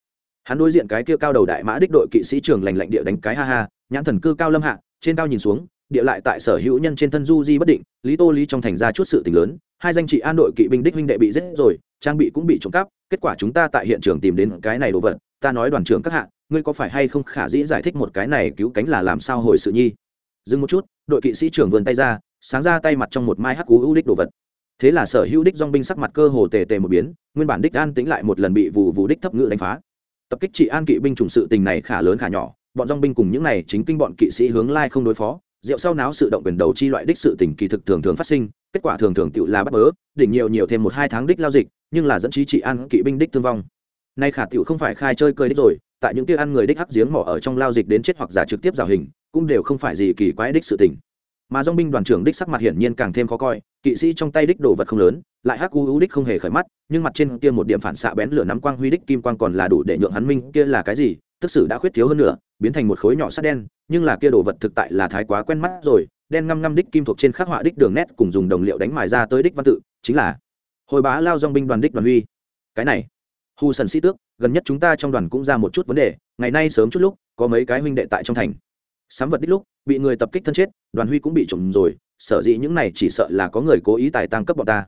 Hắn đối diện cái kia cao đầu đại mã đích đội kỵ sĩ trường lành lạnh địa đánh cái ha ha, nhãn thần cư cao lâm hạ, trên cao nhìn xuống, địa lại tại sở hữu nhân trên thân du di bất định, lý tô lý trong thành ra chút sự tình lớn, hai danh trị an đội kỵ binh đích huynh đệ bị giết rồi, trang bị cũng bị trộm cắp, kết quả chúng ta tại hiện trường tìm đến cái này đồ vật, ta nói đoàn trưởng các hạ ngươi có phải hay không khả dĩ giải thích một cái này cứu cánh là làm sao hồi sự nhi? Dừng một chút, đội kỵ sĩ trưởng vươn tay ra, sáng ra tay mặt trong một mai hắc cú hữu đích đồ vật. Thế là sở hữu đích dong binh sắc mặt cơ hồ tề tề một biến, nguyên bản đích an tính lại một lần bị vụ vụ đích thấp ngự đánh phá. Tập kích trị an kỵ binh trùng sự tình này khả lớn khả nhỏ, bọn dong binh cùng những này chính kinh bọn kỵ sĩ hướng lai không đối phó, rượu sau náo sự động quyền đầu chi loại đích sự tình kỳ thực thường thường phát sinh, kết quả thường thường tựu là bắt bớ, đỉnh nhiều nhiều thêm một hai tháng đích lao dịch, nhưng là dẫn trí trị an kỵ binh đích thương vong. Nay khả tiểu không phải khai chơi cơi đích rồi tại những kia ăn người đích hắc giếng mỏ ở trong lao dịch đến chết hoặc giả trực tiếp rào hình, cũng đều không phải gì kỳ quái đích sự tình. Mà dong binh đoàn trưởng đích sắc mặt hiển nhiên càng thêm khó coi, kỵ sĩ trong tay đích đồ vật không lớn, lại hắc u u đích không hề khởi mắt, nhưng mặt trên kia một điểm phản xạ bén lửa nắm quang huy đích kim quang còn là đủ để nhượng hắn minh kia là cái gì, tức sự đã khuyết thiếu hơn nữa, biến thành một khối nhỏ sắt đen, nhưng là kia đồ vật thực tại là thái quá quen mắt rồi, đen ngăm ngăm đích kim thuộc trên khắc họa đích đường nét cùng dùng đồng liệu đánh mài ra tới đích văn tự, chính là hồi bá lao dong binh đoàn đích đoàn huy. Cái này hù sần sĩ tước, gần nhất chúng ta trong đoàn cũng ra một chút vấn đề, ngày nay sớm chút lúc, có mấy cái huynh đệ tại trong thành. Sắm vật đích lúc, bị người tập kích thân chết, đoàn huy cũng bị trộm rồi, sở dĩ những này chỉ sợ là có người cố ý tài tăng cấp bọn ta.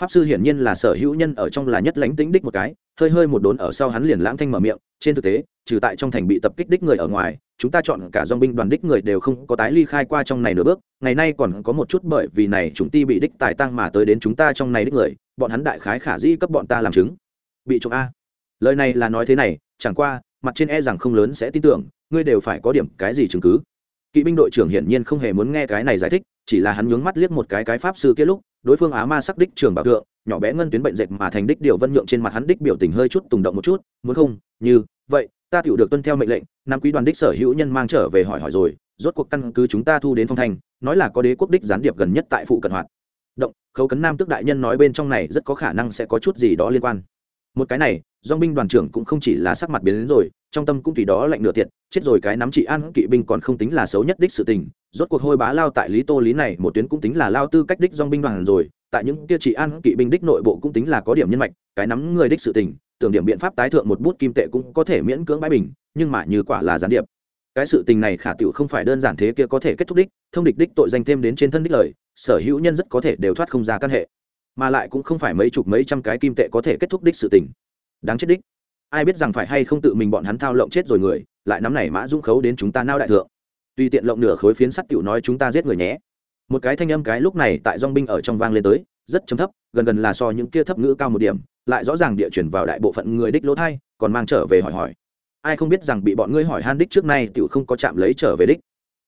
Pháp sư hiển nhiên là sở hữu nhân ở trong là nhất lãnh tính đích một cái, hơi hơi một đốn ở sau hắn liền lãng thanh mở miệng, trên thực tế, trừ tại trong thành bị tập kích đích người ở ngoài, chúng ta chọn cả dong binh đoàn đích người đều không có tái ly khai qua trong này nửa bước, ngày nay còn có một chút bởi vì này chúng ti bị đích tài tăng mà tới đến chúng ta trong này đích người, bọn hắn đại khái khả dĩ cấp bọn ta làm chứng bị trộm a. Lời này là nói thế này, chẳng qua, mặt trên e rằng không lớn sẽ tin tưởng, ngươi đều phải có điểm cái gì chứng cứ. Kỵ binh đội trưởng hiển nhiên không hề muốn nghe cái này giải thích, chỉ là hắn nhướng mắt liếc một cái cái pháp sư kia lúc, đối phương á ma sắc đích trường bảo thượng, nhỏ bé ngân tuyến bệnh dệt mà thành đích điều vân nhượng trên mặt hắn đích biểu tình hơi chút tùng động một chút, muốn không, như, vậy, ta tựu được tuân theo mệnh lệnh nam quý đoàn đích sở hữu nhân mang trở về hỏi hỏi rồi, rốt cuộc căn cứ chúng ta thu đến phong thành, nói là có đế quốc đích gián điệp gần nhất tại phụ cận hoạt. Động, khấu cấn nam tức đại nhân nói bên trong này rất có khả năng sẽ có chút gì đó liên quan một cái này dong binh đoàn trưởng cũng không chỉ là sắc mặt biến đến rồi, trong tâm cũng tùy đó lạnh nửa tiệt, chết rồi cái nắm trị an kỵ binh còn không tính là xấu nhất đích sự tình, rốt cuộc hôi bá lao tại lý tô lý này một tuyến cũng tính là lao tư cách đích dong binh đoàn rồi, tại những kia trị an kỵ binh đích nội bộ cũng tính là có điểm nhân mạch, cái nắm người đích sự tình, tưởng điểm biện pháp tái thượng một bút kim tệ cũng có thể miễn cưỡng bãi bình, nhưng mà như quả là gián điệp. Cái sự tình này khả tiểu không phải đơn giản thế kia có thể kết thúc đích, thông địch đích tội danh thêm đến trên thân đích lời, sở hữu nhân rất có thể đều thoát không ra căn hệ mà lại cũng không phải mấy chục mấy trăm cái kim tệ có thể kết thúc đích sự tình. Đáng chết đích. Ai biết rằng phải hay không tự mình bọn hắn thao lộng chết rồi người, lại nắm này mã dũng khấu đến chúng ta nao đại thượng. Tùy tiện lộng nửa khối phiến sắt tiểu nói chúng ta giết người nhé. Một cái thanh âm cái lúc này tại dong binh ở trong vang lên tới, rất chấm thấp, gần gần là so những kia thấp ngữ cao một điểm, lại rõ ràng địa chuyển vào đại bộ phận người đích lỗ thai, còn mang trở về hỏi hỏi. Ai không biết rằng bị bọn ngươi hỏi han đích trước nay tiểu không có chạm lấy trở về đích.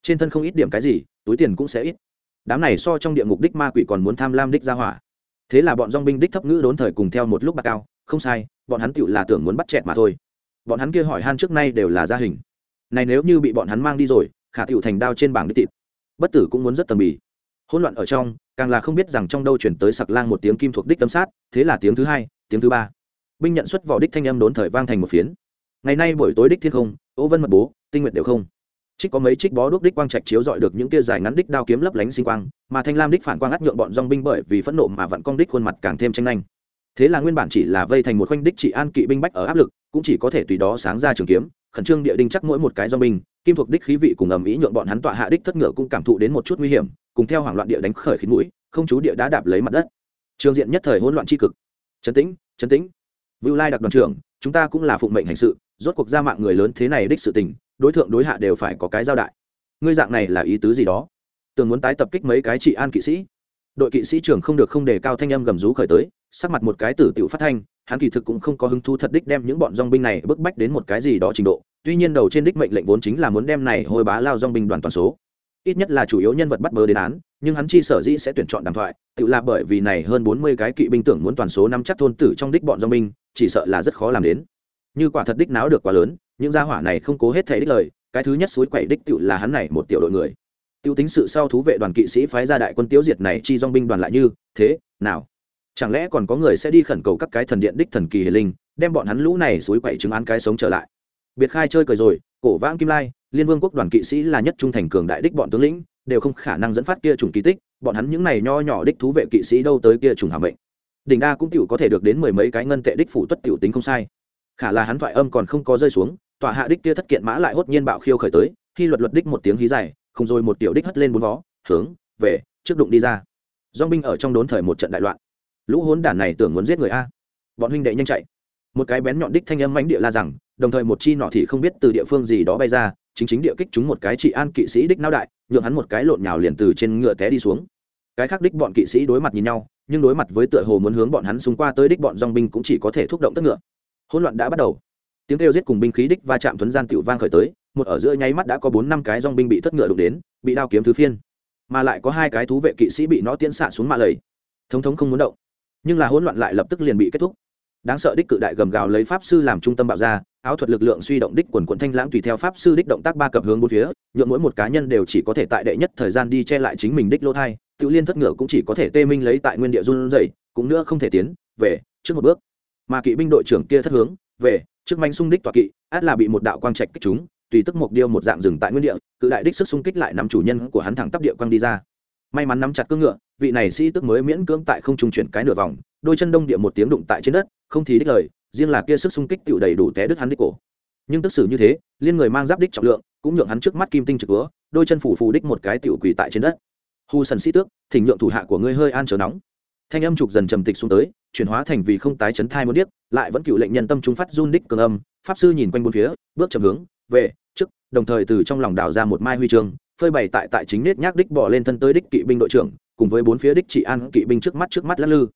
Trên thân không ít điểm cái gì, túi tiền cũng sẽ ít. Đám này so trong địa ngục đích ma quỷ còn muốn tham lam đích ra hỏa thế là bọn dong binh đích thấp ngữ đốn thời cùng theo một lúc bạc cao, không sai, bọn hắn tựu là tưởng muốn bắt chẹt mà thôi. Bọn hắn kia hỏi han trước nay đều là gia hình. Này nếu như bị bọn hắn mang đi rồi, khả tựu thành đao trên bảng đích tịt bất tử cũng muốn rất tầm bì. Hỗn loạn ở trong, càng là không biết rằng trong đâu chuyển tới sặc lang một tiếng kim thuộc đích tâm sát, thế là tiếng thứ hai, tiếng thứ ba. Binh nhận xuất vỏ đích thanh âm đốn thời vang thành một phiến. Ngày nay buổi tối đích thiên không, ô vân mật bố, tinh nguyện đều không trích có mấy trích bó đuốc đích quang trạch chiếu dọi được những kia dài ngắn đích đao kiếm lấp lánh sinh quang, mà thanh lam đích phản quang ắt nhượng bọn dong binh bởi vì phẫn nộ mà vặn cong đích khuôn mặt càng thêm tranh nhanh thế là nguyên bản chỉ là vây thành một khoanh đích trị an kỵ binh bách ở áp lực, cũng chỉ có thể tùy đó sáng ra trường kiếm, khẩn trương địa đinh chắc mỗi một cái dong binh, kim thuộc đích khí vị cùng ầm ý nhượng bọn hắn tọa hạ đích thất ngựa cũng cảm thụ đến một chút nguy hiểm, cùng theo hoảng loạn địa đánh khởi khí mũi, không chú địa đã đạp lấy mặt đất. Trường diện nhất thời hỗn loạn tri cực. Trấn tĩnh trấn tĩnh. Vưu lai đặc đoàn trưởng, chúng ta cũng là phụng mệnh hành sự rốt cuộc ra mạng người lớn thế này đích sự tình, đối tượng đối hạ đều phải có cái giao đại. Ngươi dạng này là ý tứ gì đó? Tưởng muốn tái tập kích mấy cái trị an kỵ sĩ. Đội kỵ sĩ trưởng không được không đề cao thanh âm gầm rú khởi tới, sắc mặt một cái tử tiểu phát thanh, hắn kỳ thực cũng không có hứng thu thật đích đem những bọn dong binh này bức bách đến một cái gì đó trình độ, tuy nhiên đầu trên đích mệnh lệnh vốn chính là muốn đem này hồi bá lao dong binh đoàn toàn số. Ít nhất là chủ yếu nhân vật bắt bớ đến án, nhưng hắn chi sở dĩ sẽ tuyển chọn đàm thoại, tự là bởi vì này hơn bốn mươi cái kỵ binh tưởng muốn toàn số năm chắc thôn tử trong đích bọn dong binh, chỉ sợ là rất khó làm đến như quả thật đích náo được quá lớn, những gia hỏa này không cố hết thể đích lời, cái thứ nhất suối quậy đích tựu là hắn này một tiểu đội người. Tiêu tính sự sau thú vệ đoàn kỵ sĩ phái ra đại quân tiêu diệt này chi dong binh đoàn lại như, thế, nào? Chẳng lẽ còn có người sẽ đi khẩn cầu các cái thần điện đích thần kỳ hiền linh, đem bọn hắn lũ này suối quậy chứng án cái sống trở lại? Biệt khai chơi cười rồi, cổ vãng kim lai, liên vương quốc đoàn kỵ sĩ là nhất trung thành cường đại đích bọn tướng lĩnh, đều không khả năng dẫn phát kia trùng kỳ tích, bọn hắn những này nho nhỏ đích thú vệ kỵ sĩ đâu tới kia trùng hàm bệnh. đỉnh đa cũng tiểu có thể được đến mười mấy cái ngân tệ đích phủ tuất tiểu tính không sai khả là hắn thoại âm còn không có rơi xuống tọa hạ đích kia thất kiện mã lại hốt nhiên bạo khiêu khởi tới, khi luật luật đích một tiếng hí dài, không rồi một tiểu đích hất lên bốn vó, hướng, về, trước đụng đi ra. Dong binh ở trong đốn thời một trận đại loạn. Lũ hốn đản này tưởng muốn giết người a. Bọn huynh đệ nhanh chạy. Một cái bén nhọn đích thanh âm mãnh địa la rằng, đồng thời một chi nọ thì không biết từ địa phương gì đó bay ra, chính chính địa kích chúng một cái trị an kỵ sĩ đích não đại, nhượng hắn một cái lộn nhào liền từ trên ngựa té đi xuống. Cái khác đích bọn kỵ sĩ đối mặt nhìn nhau, nhưng đối mặt với tựa hồ muốn hướng bọn hắn xung qua tới đích bọn dong binh cũng chỉ có thể thúc động tất ngựa hỗn loạn đã bắt đầu. Tiếng kêu giết cùng binh khí đích va chạm thuấn gian tiểu vang khởi tới, một ở giữa nháy mắt đã có bốn năm cái dong binh bị thất ngựa đụng đến, bị đao kiếm thứ phiên. Mà lại có hai cái thú vệ kỵ sĩ bị nó tiễn xạ xuống mạ lầy. Thống thống không muốn động. Nhưng là hỗn loạn lại lập tức liền bị kết thúc. Đáng sợ đích cự đại gầm gào lấy pháp sư làm trung tâm bạo ra, áo thuật lực lượng suy động đích quần quận thanh lãng tùy theo pháp sư đích động tác ba cập hướng bốn phía nhuộm mỗi một cá nhân đều chỉ có thể tại đệ nhất thời gian đi che lại chính mình đích lô thai, tự liên thất ngựa cũng chỉ có thể tê minh lấy tại nguyên địa run rẩy, cũng nữa không thể tiến về trước một bước mà kỵ binh đội trưởng kia thất hướng, về, trước manh xung đích tọa kỵ, át là bị một đạo quang trạch kích chúng tùy tức một điêu một dạng rừng tại nguyên địa, cự đại đích sức xung kích lại nắm chủ nhân của hắn thẳng tắp địa quang đi ra. May mắn nắm chặt cương ngựa, vị này sĩ tức mới miễn cưỡng tại không trung chuyển cái nửa vòng, đôi chân đông địa một tiếng đụng tại trên đất, không thì đích lời, riêng là kia sức xung kích tựu đầy đủ té đứt hắn đích cổ. Nhưng tức xử như thế, liên người mang giáp đích trọng lượng, cũng nhượng hắn trước mắt kim tinh trực búa, đôi chân phủ phù đích một cái tựu quỳ tại trên đất. Hu sần sĩ tước, thỉnh nhượng thủ hạ của ngươi hơi an chờ nóng thanh âm trục dần trầm tịch xuống tới, chuyển hóa thành vì không tái chấn thai muốn điếc, lại vẫn cựu lệnh nhân tâm trung phát run đích cường âm, pháp sư nhìn quanh bốn phía, bước chậm hướng, về, trước, đồng thời từ trong lòng đảo ra một mai huy chương, phơi bày tại tại chính nết nhác đích bỏ lên thân tới đích kỵ binh đội trưởng, cùng với bốn phía đích trị an kỵ binh trước mắt trước mắt lắc lư.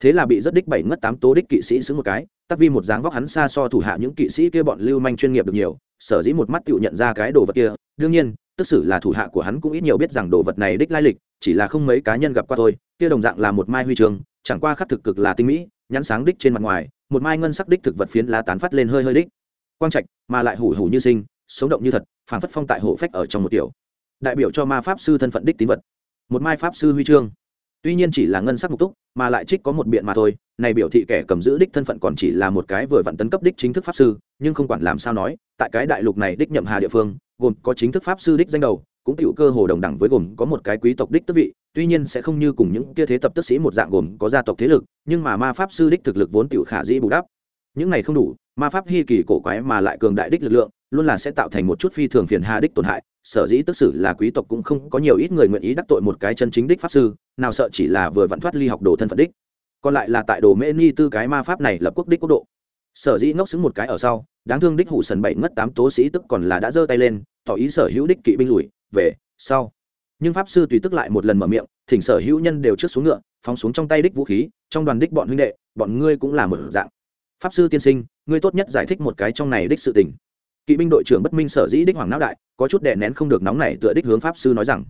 Thế là bị rất đích bảy ngất tám tố đích kỵ sĩ xứng một cái, tắc vi một dáng vóc hắn xa so thủ hạ những kỵ sĩ kia bọn lưu manh chuyên nghiệp được nhiều, sở dĩ một mắt tự nhận ra cái đồ vật kia, đương nhiên tức xử là thủ hạ của hắn cũng ít nhiều biết rằng đồ vật này đích lai lịch, chỉ là không mấy cá nhân gặp qua thôi, kia đồng dạng là một mai huy chương, chẳng qua khắc thực cực là tinh mỹ, nhắn sáng đích trên mặt ngoài, một mai ngân sắc đích thực vật phiến lá tán phát lên hơi hơi đích. Quang trạch, mà lại hủ hủ như sinh, sống động như thật phản phất phong tại hộ phách ở trong một tiểu. Đại biểu cho ma pháp sư thân phận đích tín vật. Một mai pháp sư huy chương. Tuy nhiên chỉ là ngân sắc mục túc, mà lại trích có một biện mà thôi, này biểu thị kẻ cầm giữ đích thân phận còn chỉ là một cái vừa vặn tấn cấp đích chính thức pháp sư, nhưng không quản làm sao nói, tại cái đại lục này đích nhậm hà địa phương gồm có chính thức pháp sư đích danh đầu, cũng tiểu cơ hồ đồng đẳng với gồm có một cái quý tộc đích tước vị, tuy nhiên sẽ không như cùng những kia thế tập tức sĩ một dạng gồm có gia tộc thế lực, nhưng mà ma pháp sư đích thực lực vốn tiểu khả dĩ bù đắp. Những này không đủ, ma pháp hy kỳ cổ quái mà lại cường đại đích lực lượng, luôn là sẽ tạo thành một chút phi thường phiền hà đích tổn hại, sở dĩ tức xử là quý tộc cũng không có nhiều ít người nguyện ý đắc tội một cái chân chính đích pháp sư, nào sợ chỉ là vừa vặn thoát ly học đồ thân phận đích. Còn lại là tại đồ mễ ni tư cái ma pháp này lập quốc đích quốc độ sở dĩ ngốc xứng một cái ở sau, đáng thương đích hủ sần bảy ngất tám tố sĩ tức còn là đã giơ tay lên, tỏ ý sở hữu đích kỵ binh lùi, về, sau. Nhưng pháp sư tùy tức lại một lần mở miệng, thỉnh sở hữu nhân đều trước xuống ngựa, phóng xuống trong tay đích vũ khí, trong đoàn đích bọn huynh đệ, bọn ngươi cũng là một dạng. Pháp sư tiên sinh, ngươi tốt nhất giải thích một cái trong này đích sự tình. Kỵ binh đội trưởng bất minh sở dĩ đích hoàng não đại, có chút đè nén không được nóng này tựa đích hướng pháp sư nói rằng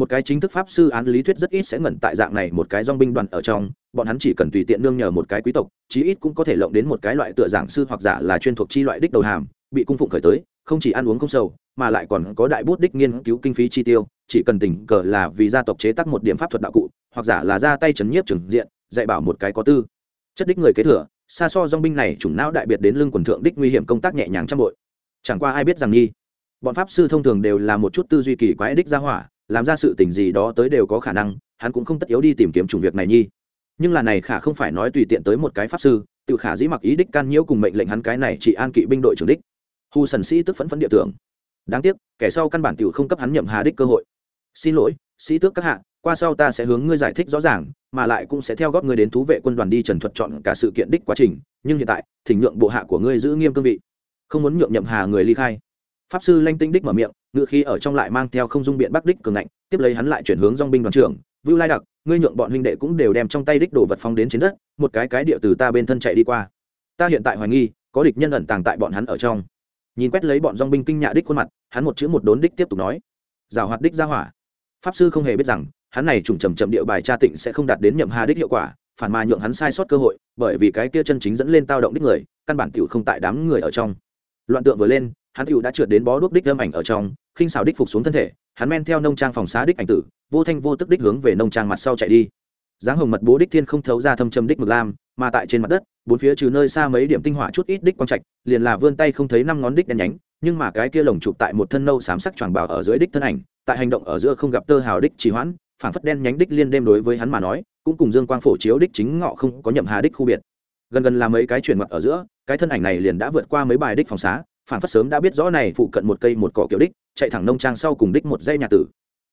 một cái chính thức pháp sư án lý thuyết rất ít sẽ ngẩn tại dạng này một cái dong binh đoàn ở trong, bọn hắn chỉ cần tùy tiện nương nhờ một cái quý tộc, chí ít cũng có thể lộng đến một cái loại tựa giảng sư hoặc giả là chuyên thuộc chi loại đích đầu hàm, bị cung phụng khởi tới, không chỉ ăn uống không sầu, mà lại còn có đại bút đích nghiên cứu kinh phí chi tiêu, chỉ cần tình cờ là vì gia tộc chế tác một điểm pháp thuật đạo cụ, hoặc giả là ra tay chấn nhiếp trừng diện, dạy bảo một cái có tư. Chất đích người kế thừa, xa so dong binh này chủng não đại biệt đến lưng quần thượng đích nguy hiểm công tác nhẹ nhàng trăm bội. Chẳng qua ai biết rằng nhi bọn pháp sư thông thường đều là một chút tư duy kỳ quái đích ra hỏa làm ra sự tình gì đó tới đều có khả năng, hắn cũng không tất yếu đi tìm kiếm chủng việc này nhi. Nhưng là này khả không phải nói tùy tiện tới một cái pháp sư, tự khả dĩ mặc ý đích can nhiễu cùng mệnh lệnh hắn cái này chỉ an kỵ binh đội trưởng đích. Hù sần sĩ tức phẫn phẫn địa tưởng. Đáng tiếc, kẻ sau căn bản tự không cấp hắn nhậm hà đích cơ hội. Xin lỗi, sĩ tước các hạ, qua sau ta sẽ hướng ngươi giải thích rõ ràng, mà lại cũng sẽ theo góp ngươi đến thú vệ quân đoàn đi trần thuật chọn cả sự kiện đích quá trình, nhưng hiện tại, thỉnh nhượng bộ hạ của ngươi giữ nghiêm cương vị. Không muốn nhượng nhậm hà người ly khai pháp sư lanh tinh đích mở miệng, ngựa khi ở trong lại mang theo không dung biện bắc đích cường ngạnh, tiếp lấy hắn lại chuyển hướng dong binh đoàn trưởng, vưu lai đặc, ngươi nhượng bọn huynh đệ cũng đều đem trong tay đích đồ vật phong đến trên đất, một cái cái địa từ ta bên thân chạy đi qua. Ta hiện tại hoài nghi, có địch nhân ẩn tàng tại bọn hắn ở trong. Nhìn quét lấy bọn dong binh kinh nhạ đích khuôn mặt, hắn một chữ một đốn đích tiếp tục nói, giảo hoạt đích ra hỏa. Pháp sư không hề biết rằng, hắn này trùng trầm trầm địa bài tra tịnh sẽ không đạt đến nhậm hà đích hiệu quả, phản mà nhượng hắn sai sót cơ hội, bởi vì cái kia chân chính dẫn lên tao động đích người, căn bản tiểu không tại đám người ở trong. Loạn tượng vừa lên hắn tiểu đã trượt đến bó đuốc đích âm ảnh ở trong, khinh xào đích phục xuống thân thể, hắn men theo nông trang phòng xá đích ảnh tử, vô thanh vô tức đích hướng về nông trang mặt sau chạy đi. Dáng hồng mật bố đích thiên không thấu ra thâm trầm đích mực lam, mà tại trên mặt đất, bốn phía trừ nơi xa mấy điểm tinh hỏa chút ít đích quang trạch, liền là vươn tay không thấy năm ngón đích đen nhánh, nhưng mà cái kia lồng chụp tại một thân nâu xám sắc tròn bảo ở dưới đích thân ảnh, tại hành động ở giữa không gặp tơ hào đích trì hoãn phản phất đen nhánh đích liên đêm đối với hắn mà nói, cũng cùng dương quang phổ chiếu đích chính ngọ không có nhậm hà đích khu biệt. Gần gần là mấy cái chuyển mặt ở giữa, cái thân ảnh này liền đã vượt qua mấy bài đích phòng xá phản phất sớm đã biết rõ này phụ cận một cây một cỏ kiểu đích, chạy thẳng nông trang sau cùng đích một dây nhà tử.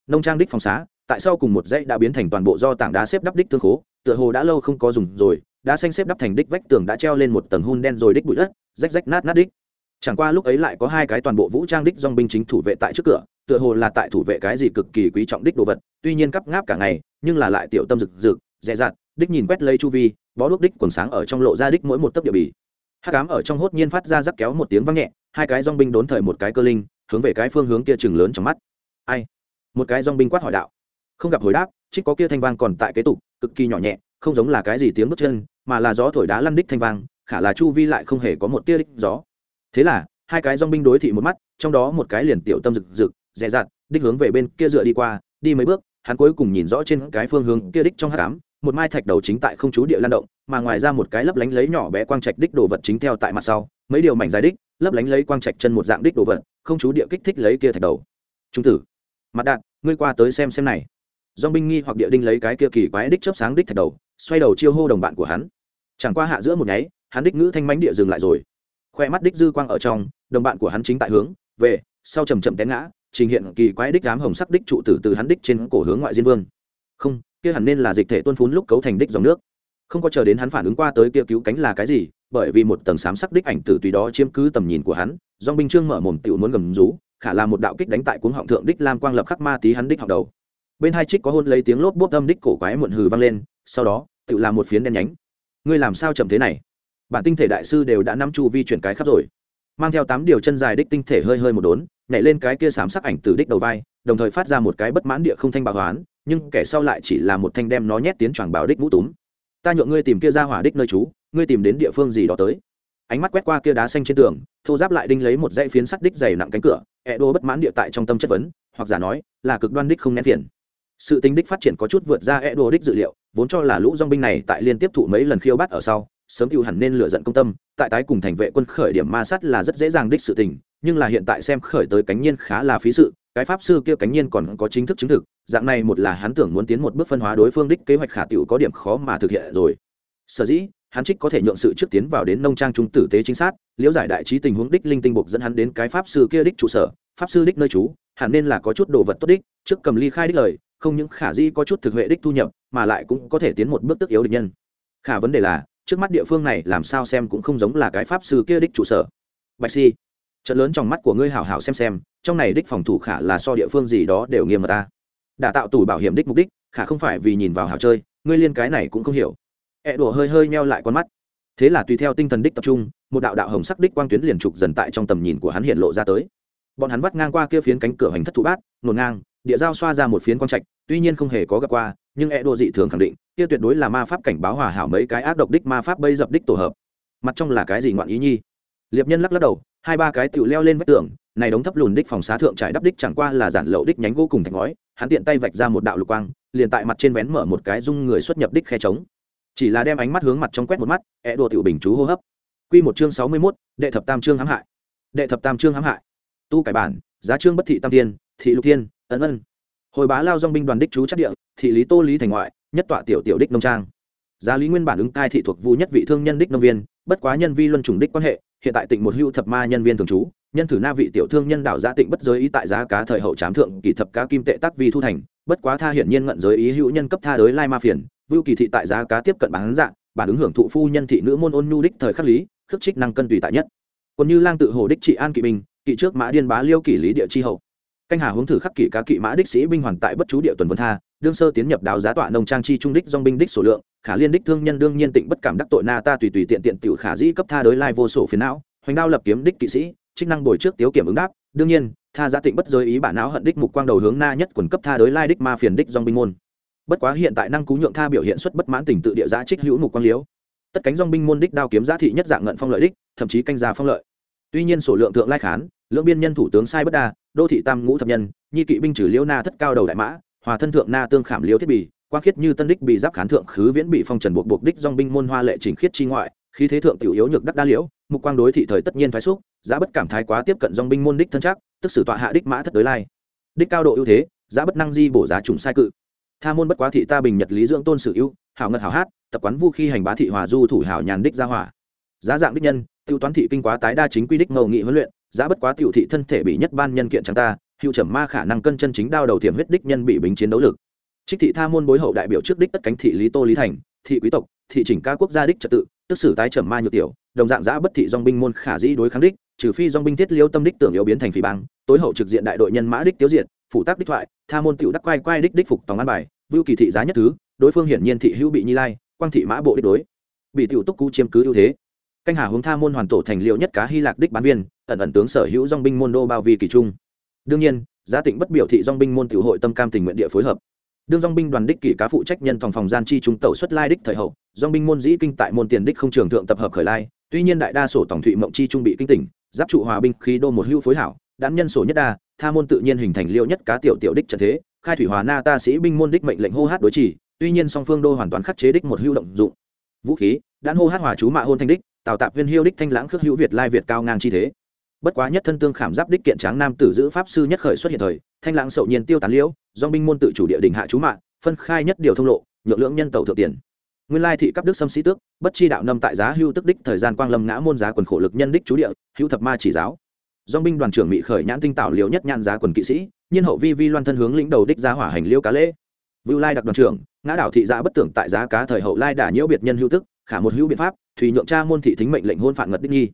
Nông trang đích phòng xá, tại sau cùng một dãy đã biến thành toàn bộ do tảng đá xếp đắp đích thương khố, tựa hồ đã lâu không có dùng rồi, đá xanh xếp đắp thành đích vách tường đã treo lên một tầng hun đen rồi đích bụi đất, rách rách nát nát đích. Chẳng qua lúc ấy lại có hai cái toàn bộ vũ trang đích dong binh chính thủ vệ tại trước cửa, tựa hồ là tại thủ vệ cái gì cực kỳ quý trọng đích đồ vật, tuy nhiên cắp ngáp cả ngày, nhưng là lại tiểu tâm rực rực, dè dặt, đích nhìn quét lấy chu vi, bó đuốc đích quần sáng ở trong lộ ra đích mỗi một tấc địa bì hát cám ở trong hốt nhiên phát ra rắc kéo một tiếng vang nhẹ, hai cái dong binh đốn thời một cái cơ linh, hướng về cái phương hướng kia chừng lớn trong mắt. Ai? Một cái dong binh quát hỏi đạo. Không gặp hồi đáp trích có kia thanh vang còn tại kế tục, cực kỳ nhỏ nhẹ, không giống là cái gì tiếng bước chân, mà là gió thổi đá lăn đích thanh vang, khả là chu vi lại không hề có một tia đích gió. Thế là, hai cái dong binh đối thị một mắt, trong đó một cái liền tiểu tâm rực rực, dè dặt, đích hướng về bên kia dựa đi qua, đi mấy bước, hắn cuối cùng nhìn rõ trên cái phương hướng kia đích trong hát cám một mai thạch đầu chính tại không chú địa lan động, mà ngoài ra một cái lấp lánh lấy nhỏ bé quang trạch đích đồ vật chính theo tại mặt sau, mấy điều mảnh dài đích, lấp lánh lấy quang trạch chân một dạng đích đồ vật, không chú địa kích thích lấy kia thạch đầu. Trung tử, mặt đạn, ngươi qua tới xem xem này. Do binh nghi hoặc địa đinh lấy cái kia kỳ quái đích chớp sáng đích thạch đầu, xoay đầu chiêu hô đồng bạn của hắn. Chẳng qua hạ giữa một nháy, hắn đích ngữ thanh mánh địa dừng lại rồi. Khoe mắt đích dư quang ở trong, đồng bạn của hắn chính tại hướng về sau chầm chậm té ngã, trình hiện kỳ quái đích ám hồng sắc đích trụ tử từ hắn đích trên cổ hướng ngoại diên vương. Không kia hẳn nên là dịch thể tuôn phún lúc cấu thành đích dòng nước. Không có chờ đến hắn phản ứng qua tới kia cứu cánh là cái gì, bởi vì một tầng xám sắc đích ảnh tử tùy đó chiếm cứ tầm nhìn của hắn dong binh trương mở mồm tựu muốn gầm rú, khả là một đạo kích đánh tại cuống họng thượng đích lam quang lập khắc ma tí hắn đích học đầu. Bên hai trích có hôn lấy tiếng lốp bốp âm đích cổ quái muộn hừ vang lên, sau đó tự làm một phiến đen nhánh. Ngươi làm sao chậm thế này? Bản tinh thể đại sư đều đã nắm chu vi chuyển cái khắp rồi. Mang theo tám điều chân dài đích tinh thể hơi hơi một đốn nhảy lên cái kia xám sắc ảnh từ đích đầu vai, đồng thời phát ra một cái bất mãn địa không thanh bạo hoán, nhưng kẻ sau lại chỉ là một thanh đem nó nhét tiến choàng bảo đích mũ túm ta nhượng ngươi tìm kia ra hỏa đích nơi trú ngươi tìm đến địa phương gì đó tới ánh mắt quét qua kia đá xanh trên tường, thô giáp lại đinh lấy một dãy phiến sắt đích dày nặng cánh cửa ẹ đô bất mãn địa tại trong tâm chất vấn, hoặc giả nói, là cực đoan đích không nén phiền. sự tính đích phát triển có chút vượt ra ẹ đô đích dự liệu, vốn cho là lũ dong binh này tại liên tiếp thụ mấy lần khiêu bắt ở sau, sớm cựu hẳn nên lựa giận công tâm, tại tái cùng thành vệ quân khởi điểm ma sát là rất dễ dàng đích sự tình nhưng là hiện tại xem khởi tới cánh nhiên khá là phí sự, cái pháp sư kia cánh nhiên còn có chính thức chứng thực, dạng này một là hắn tưởng muốn tiến một bước phân hóa đối phương đích kế hoạch khả tiểu có điểm khó mà thực hiện rồi. Sở dĩ, hắn trích có thể nhượng sự trước tiến vào đến nông trang trung tử tế chính xác, liễu giải đại trí tình huống đích linh tinh buộc dẫn hắn đến cái pháp sư kia đích trụ sở, pháp sư đích nơi trú, hẳn nên là có chút đồ vật tốt đích, trước cầm ly khai đích lời, không những khả di có chút thực huệ đích thu nhập, mà lại cũng có thể tiến một bước tức yếu địch nhân. Khả vấn đề là, trước mắt địa phương này làm sao xem cũng không giống là cái pháp sư kia đích trụ sở. Bạch si trận lớn trong mắt của ngươi hảo hảo xem xem, trong này đích phòng thủ khả là so địa phương gì đó đều nghiêm mật ta. Đã tạo tủ bảo hiểm đích mục đích, khả không phải vì nhìn vào hảo chơi, ngươi liên cái này cũng không hiểu. Ẹ đùa hơi hơi meo lại con mắt. Thế là tùy theo tinh thần đích tập trung, một đạo đạo hồng sắc đích quang tuyến liền trục dần tại trong tầm nhìn của hắn hiện lộ ra tới. Bọn hắn vắt ngang qua kia phiến cánh cửa hành thất thụ bát, nổ ngang, địa giao xoa ra một phiến quang trạch, tuy nhiên không hề có gặp qua, nhưng e đùa dị thường khẳng định, kia tuyệt đối là ma pháp cảnh báo hòa hảo mấy cái ác độc đích ma pháp bây dập đích tổ hợp. Mặt trong là cái gì ngoạn ý nhi? Liệp nhân lắc lắc đầu hai ba cái tựu leo lên vách tường này đống thấp lùn đích phòng xá thượng trải đắp đích chẳng qua là giản lậu đích nhánh gỗ cùng thành ngói hắn tiện tay vạch ra một đạo lục quang liền tại mặt trên vén mở một cái dung người xuất nhập đích khe trống. Chỉ là đem ánh mắt hướng mặt trong quét một mắt é đùa tiểu bình chú hô hấp. Quy một chương sáu mươi 61, đệ thập tam chương hãm hại. Đệ thập tam chương hãm hại. Tu cải bản giá chương bất thị tam tiên thị lục thiên ấn ân. Hồi bá lao dong binh đoàn đích chú chắc địa thị lý tô lý thành ngoại nhất tọa tiểu tiểu đích nông trang. Giá lý nguyên bản ứng cai thị thuộc vu nhất vị thương nhân đích nông viên bất quá nhân vi luân trùng đích quan hệ, hiện tại tỉnh một hữu thập ma nhân viên thường trú, nhân thử na vị tiểu thương nhân đảo giá tịnh bất giới ý tại giá cá thời hậu trám thượng kỳ thập cá kim tệ tác vi thu thành, bất quá tha hiển nhiên ngận giới ý hữu nhân cấp tha đới lai ma phiền, vưu kỳ thị tại giá cá tiếp cận bán dạng bản ứng hưởng thụ phu nhân thị nữ môn ôn nhu đích thời khắc lý, khước trích năng cân tùy tại nhất. Còn như lang tự hồ đích trị an kỵ binh, kỵ trước mã điên bá liêu kỷ lý địa chi hậu canh hà hướng thử khắc kỵ cá kỵ mã đích sĩ binh hoàn tại bất chú địa tuần vân tha, đương sơ tiến nhập đào giá tọa nông trang chi trung đích dong binh đích số lượng, khả liên đích thương nhân đương nhiên tịnh bất cảm đắc tội na ta tùy tùy tiện tiện tiểu khả dĩ cấp tha đối lai vô sổ phiền não, hoành đao lập kiếm đích kỵ sĩ, chức năng bồi trước tiếu kiểm ứng đáp, đương nhiên, tha giá tịnh bất giới ý bản não hận đích mục quang đầu hướng na nhất quần cấp tha đối lai đích ma phiền đích dong binh môn. Bất quá hiện tại năng cú nhượng tha biểu hiện xuất bất mãn tình tự địa giá trích hữu mục quang liếu. Tất cánh dong binh môn đích đao kiếm giá thị nhất dạng ngận phong lợi đích, thậm chí canh gia phong lợi. Tuy nhiên số lượng thượng lai khán lưỡng biên nhân thủ tướng sai bất đa, đô thị tam ngũ thập nhân, nhi kỵ binh trừ liễu na thất cao đầu đại mã, hòa thân thượng na tương khảm liễu thiết bị quang khiết như tân đích bị giáp khán thượng khứ viễn bị phong trần buộc buộc đích dong binh môn hoa lệ chỉnh khiết chi ngoại khi thế thượng tiểu yếu nhược đắc đa liễu, mục quang đối thị thời tất nhiên thái xúc, giá bất cảm thái quá tiếp cận dong binh môn đích thân chắc tức sử tọa hạ đích mã thất tới lai. Đích cao độ ưu thế, giá bất năng di bổ giá trùng sai cự. Tha môn bất quá thị ta bình nhật lý dưỡng tôn sử ưu, hảo ngật hảo hát, tập quán vu khi hành bá thị hòa du thủ hảo nhàn đích gia hỏa. Giá dạng đích nhân tiêu toán thị kinh quá tái đa chính quy đích ngầu nghị huấn luyện, giá bất quá tiểu thị thân thể bị nhất ban nhân kiện chẳng ta hữu trầm ma khả năng cân chân chính đao đầu thiểm huyết đích nhân bị bính chiến đấu lực. Trích thị tha môn bối hậu đại biểu trước đích tất cánh thị lý tô lý thành, thị quý tộc, thị chỉnh ca quốc gia đích trật tự, tức sử tái trầm ma nhược tiểu, đồng dạng giã bất thị dong binh môn khả dĩ đối kháng đích, trừ phi dong binh thiết liêu tâm đích tưởng yếu biến thành phỉ bang, tối hậu trực diện đại đội nhân mã đích tiêu diện phụ tác đích thoại, tha môn tiểu đắc quay quay đích đích phục tòng an bài, vưu kỳ thị giá nhất thứ, đối phương hiển nhiên thị hữu bị nhi lai, quang thị mã bộ đích đối. Bị tiểu túc cú chiếm cứ ưu thế canh hà hướng tha môn hoàn tổ thành liệu nhất cá hy lạc đích bán viên, ẩn ẩn tướng sở hữu dong binh môn đô bao vi kỳ trung. Đương nhiên giá tịnh bất biểu thị dong binh môn tiểu hội tâm cam tình nguyện địa phối hợp. Đương dong binh đoàn đích kỷ cá phụ trách nhân phòng phòng gian chi trung tẩu xuất lai đích thời hậu dong binh môn dĩ kinh tại môn tiền đích không trường thượng tập hợp khởi lai, tuy nhiên đại đa sổ tổng thụy mộng chi trung bị kinh tỉnh, giáp trụ hòa binh khí đô một hưu phối hảo, đán nhân sổ nhất đa, tha môn tự nhiên hình thành liệu nhất cá tiểu tiểu đích trận thế, khai thủy hòa na ta sĩ binh môn đích mệnh lệnh hô hát đối chỉ tuy nhiên song phương đô hoàn toàn khắc chế đích một hưu động dụng. Vũ khí, đán hô hát hòa chú mạ hôn thanh đích tào tạp viên hiêu đích thanh lãng khước hữu việt lai việt cao ngang chi thế. Bất quá nhất thân tương khảm giáp đích kiện tráng nam tử giữ pháp sư nhất khởi xuất hiện thời, thanh lãng sậu nhiên tiêu tán liễu, do binh môn tự chủ địa đình hạ chú mạng, phân khai nhất điều thông lộ, nhượng lượng nhân tàu thượng tiền. Nguyên lai thị cấp đức xâm sĩ tước, bất chi đạo nâm tại giá hưu tức đích thời gian quang lâm ngã môn giá quần khổ lực nhân đích chú địa, hữu thập ma chỉ giáo. Do binh đoàn trưởng mỹ khởi nhãn tinh tạo liễu nhất nhãn giá quần kỵ sĩ, nhiên hậu vi vi loan thân hướng lĩnh đầu đích giá hỏa hành liêu cá lễ vưu lai đặc đoàn trưởng, ngã đảo thị giá bất tưởng tại giá cá thời hậu lai đả nhiễu biệt nhân hữu tức, khả một hữu biện pháp thùy nhượng cha môn thị thính mệnh lệnh hôn phản ngật đích nghi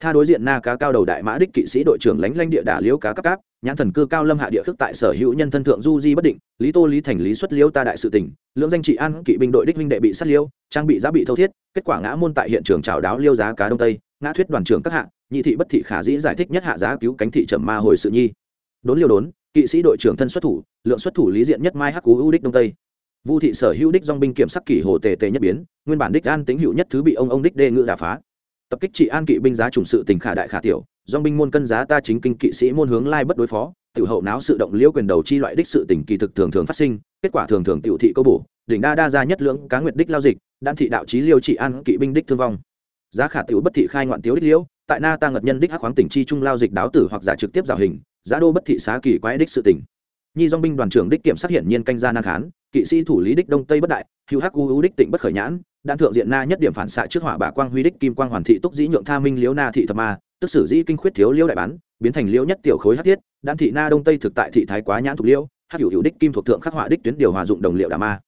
tha đối diện na cá cao đầu đại mã đích kỵ sĩ đội trưởng lánh lanh địa đả liễu cá cấp cáp, nhãn thần cư cao lâm hạ địa khước tại sở hữu nhân thân thượng du di bất định, lý tô lý thành lý xuất liễu ta đại sự tỉnh lưỡng danh trị an kỵ binh đội đích minh đệ bị sát liễu, trang bị giá bị thâu thiết, kết quả ngã môn tại hiện trường trào đáo liêu giá cá đông tây, ngã thuyết đoàn trưởng các hạ, nhị thị bất thị khả dĩ giải thích nhất hạ giá cứu cánh thị trầm ma hồi sự nhi. Đốn liêu đốn, kỵ sĩ đội trưởng thân xuất thủ, lượng xuất thủ lý diện nhất mai hắc cú ưu đích đông tây vu thị sở hữu đích dong binh kiểm sắc kỷ hồ tề tề nhất biến, nguyên bản đích an tính hữu nhất thứ bị ông ông đích đê ngự đà phá. Tập kích trị an kỵ binh giá chủng sự tình khả đại khả tiểu dong binh môn cân giá ta chính kinh kỵ sĩ môn hướng lai bất đối phó, tiểu hậu náo sự động liễu quyền đầu chi loại đích sự tình kỳ thực thường thường phát sinh, kết quả thường thường tiểu thị câu bổ, đỉnh đa đa ra nhất lưỡng cá nguyệt đích lao dịch, đan thị đạo chí liêu trị an kỵ binh đích thương vong. Giá khả tiểu bất thị khai ngoạn tiếu đích liễu, tại na ta ngật nhân đích hắc khoáng tỉnh chi trung lao dịch đáo tử hoặc giả trực tiếp rào hình, giá đô bất thị xá kỳ quái đích sự tình nhi dong binh đoàn trưởng đích kiểm sát hiển nhiên canh gia năng khán, kỵ sĩ thủ lý đích đông tây bất đại, hữu hắc u u đích tịnh bất khởi nhãn, đan thượng diện na nhất điểm phản xạ trước hỏa bà quang huy đích kim quang hoàn thị túc dĩ nhượng tha minh liếu na thị thập ma, tức sử dĩ kinh khuyết thiếu liêu đại bán, biến thành liêu nhất tiểu khối hắc thiết, đan thị na đông tây thực tại thị thái quá nhãn thuộc liêu hắc hữu hữu đích kim thuộc thượng khắc họa đích tuyến điều hòa dụng đồng liệu đà ma.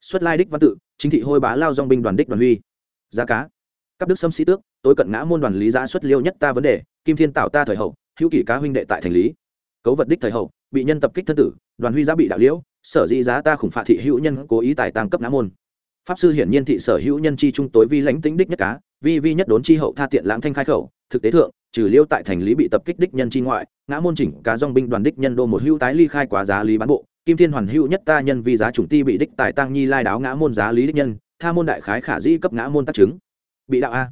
Xuất lai đích văn tự, chính thị hôi bá lao dong binh đoàn đích đoàn huy. Giá cá. Cấp đức xâm sĩ tước, tối cận ngã môn đoàn lý giá xuất liêu nhất ta vấn đề, kim thiên tạo ta thời hậu, hữu kỷ cá huynh đệ tại thành lý. Cấu vật đích thời hậu bị nhân tập kích thân tử, đoàn huy giá bị đạo liễu, sở dĩ giá ta khủng phạt thị hữu nhân cố ý tài tăng cấp ngã môn. Pháp sư hiển nhiên thị sở hữu nhân chi trung tối vi lãnh tính đích nhất cá, vi vi nhất đốn chi hậu tha tiện lãng thanh khai khẩu, thực tế thượng, trừ liêu tại thành lý bị tập kích đích nhân chi ngoại, ngã môn chỉnh cá dong binh đoàn đích nhân đô một hữu tái ly khai quá giá lý bán bộ, kim thiên hoàn hữu nhất ta nhân vi giá chủng ti bị đích tài tăng nhi lai đáo ngã môn giá lý đích nhân, tha môn đại khái khả dĩ cấp ngã môn tác chứng. Bị đạo a.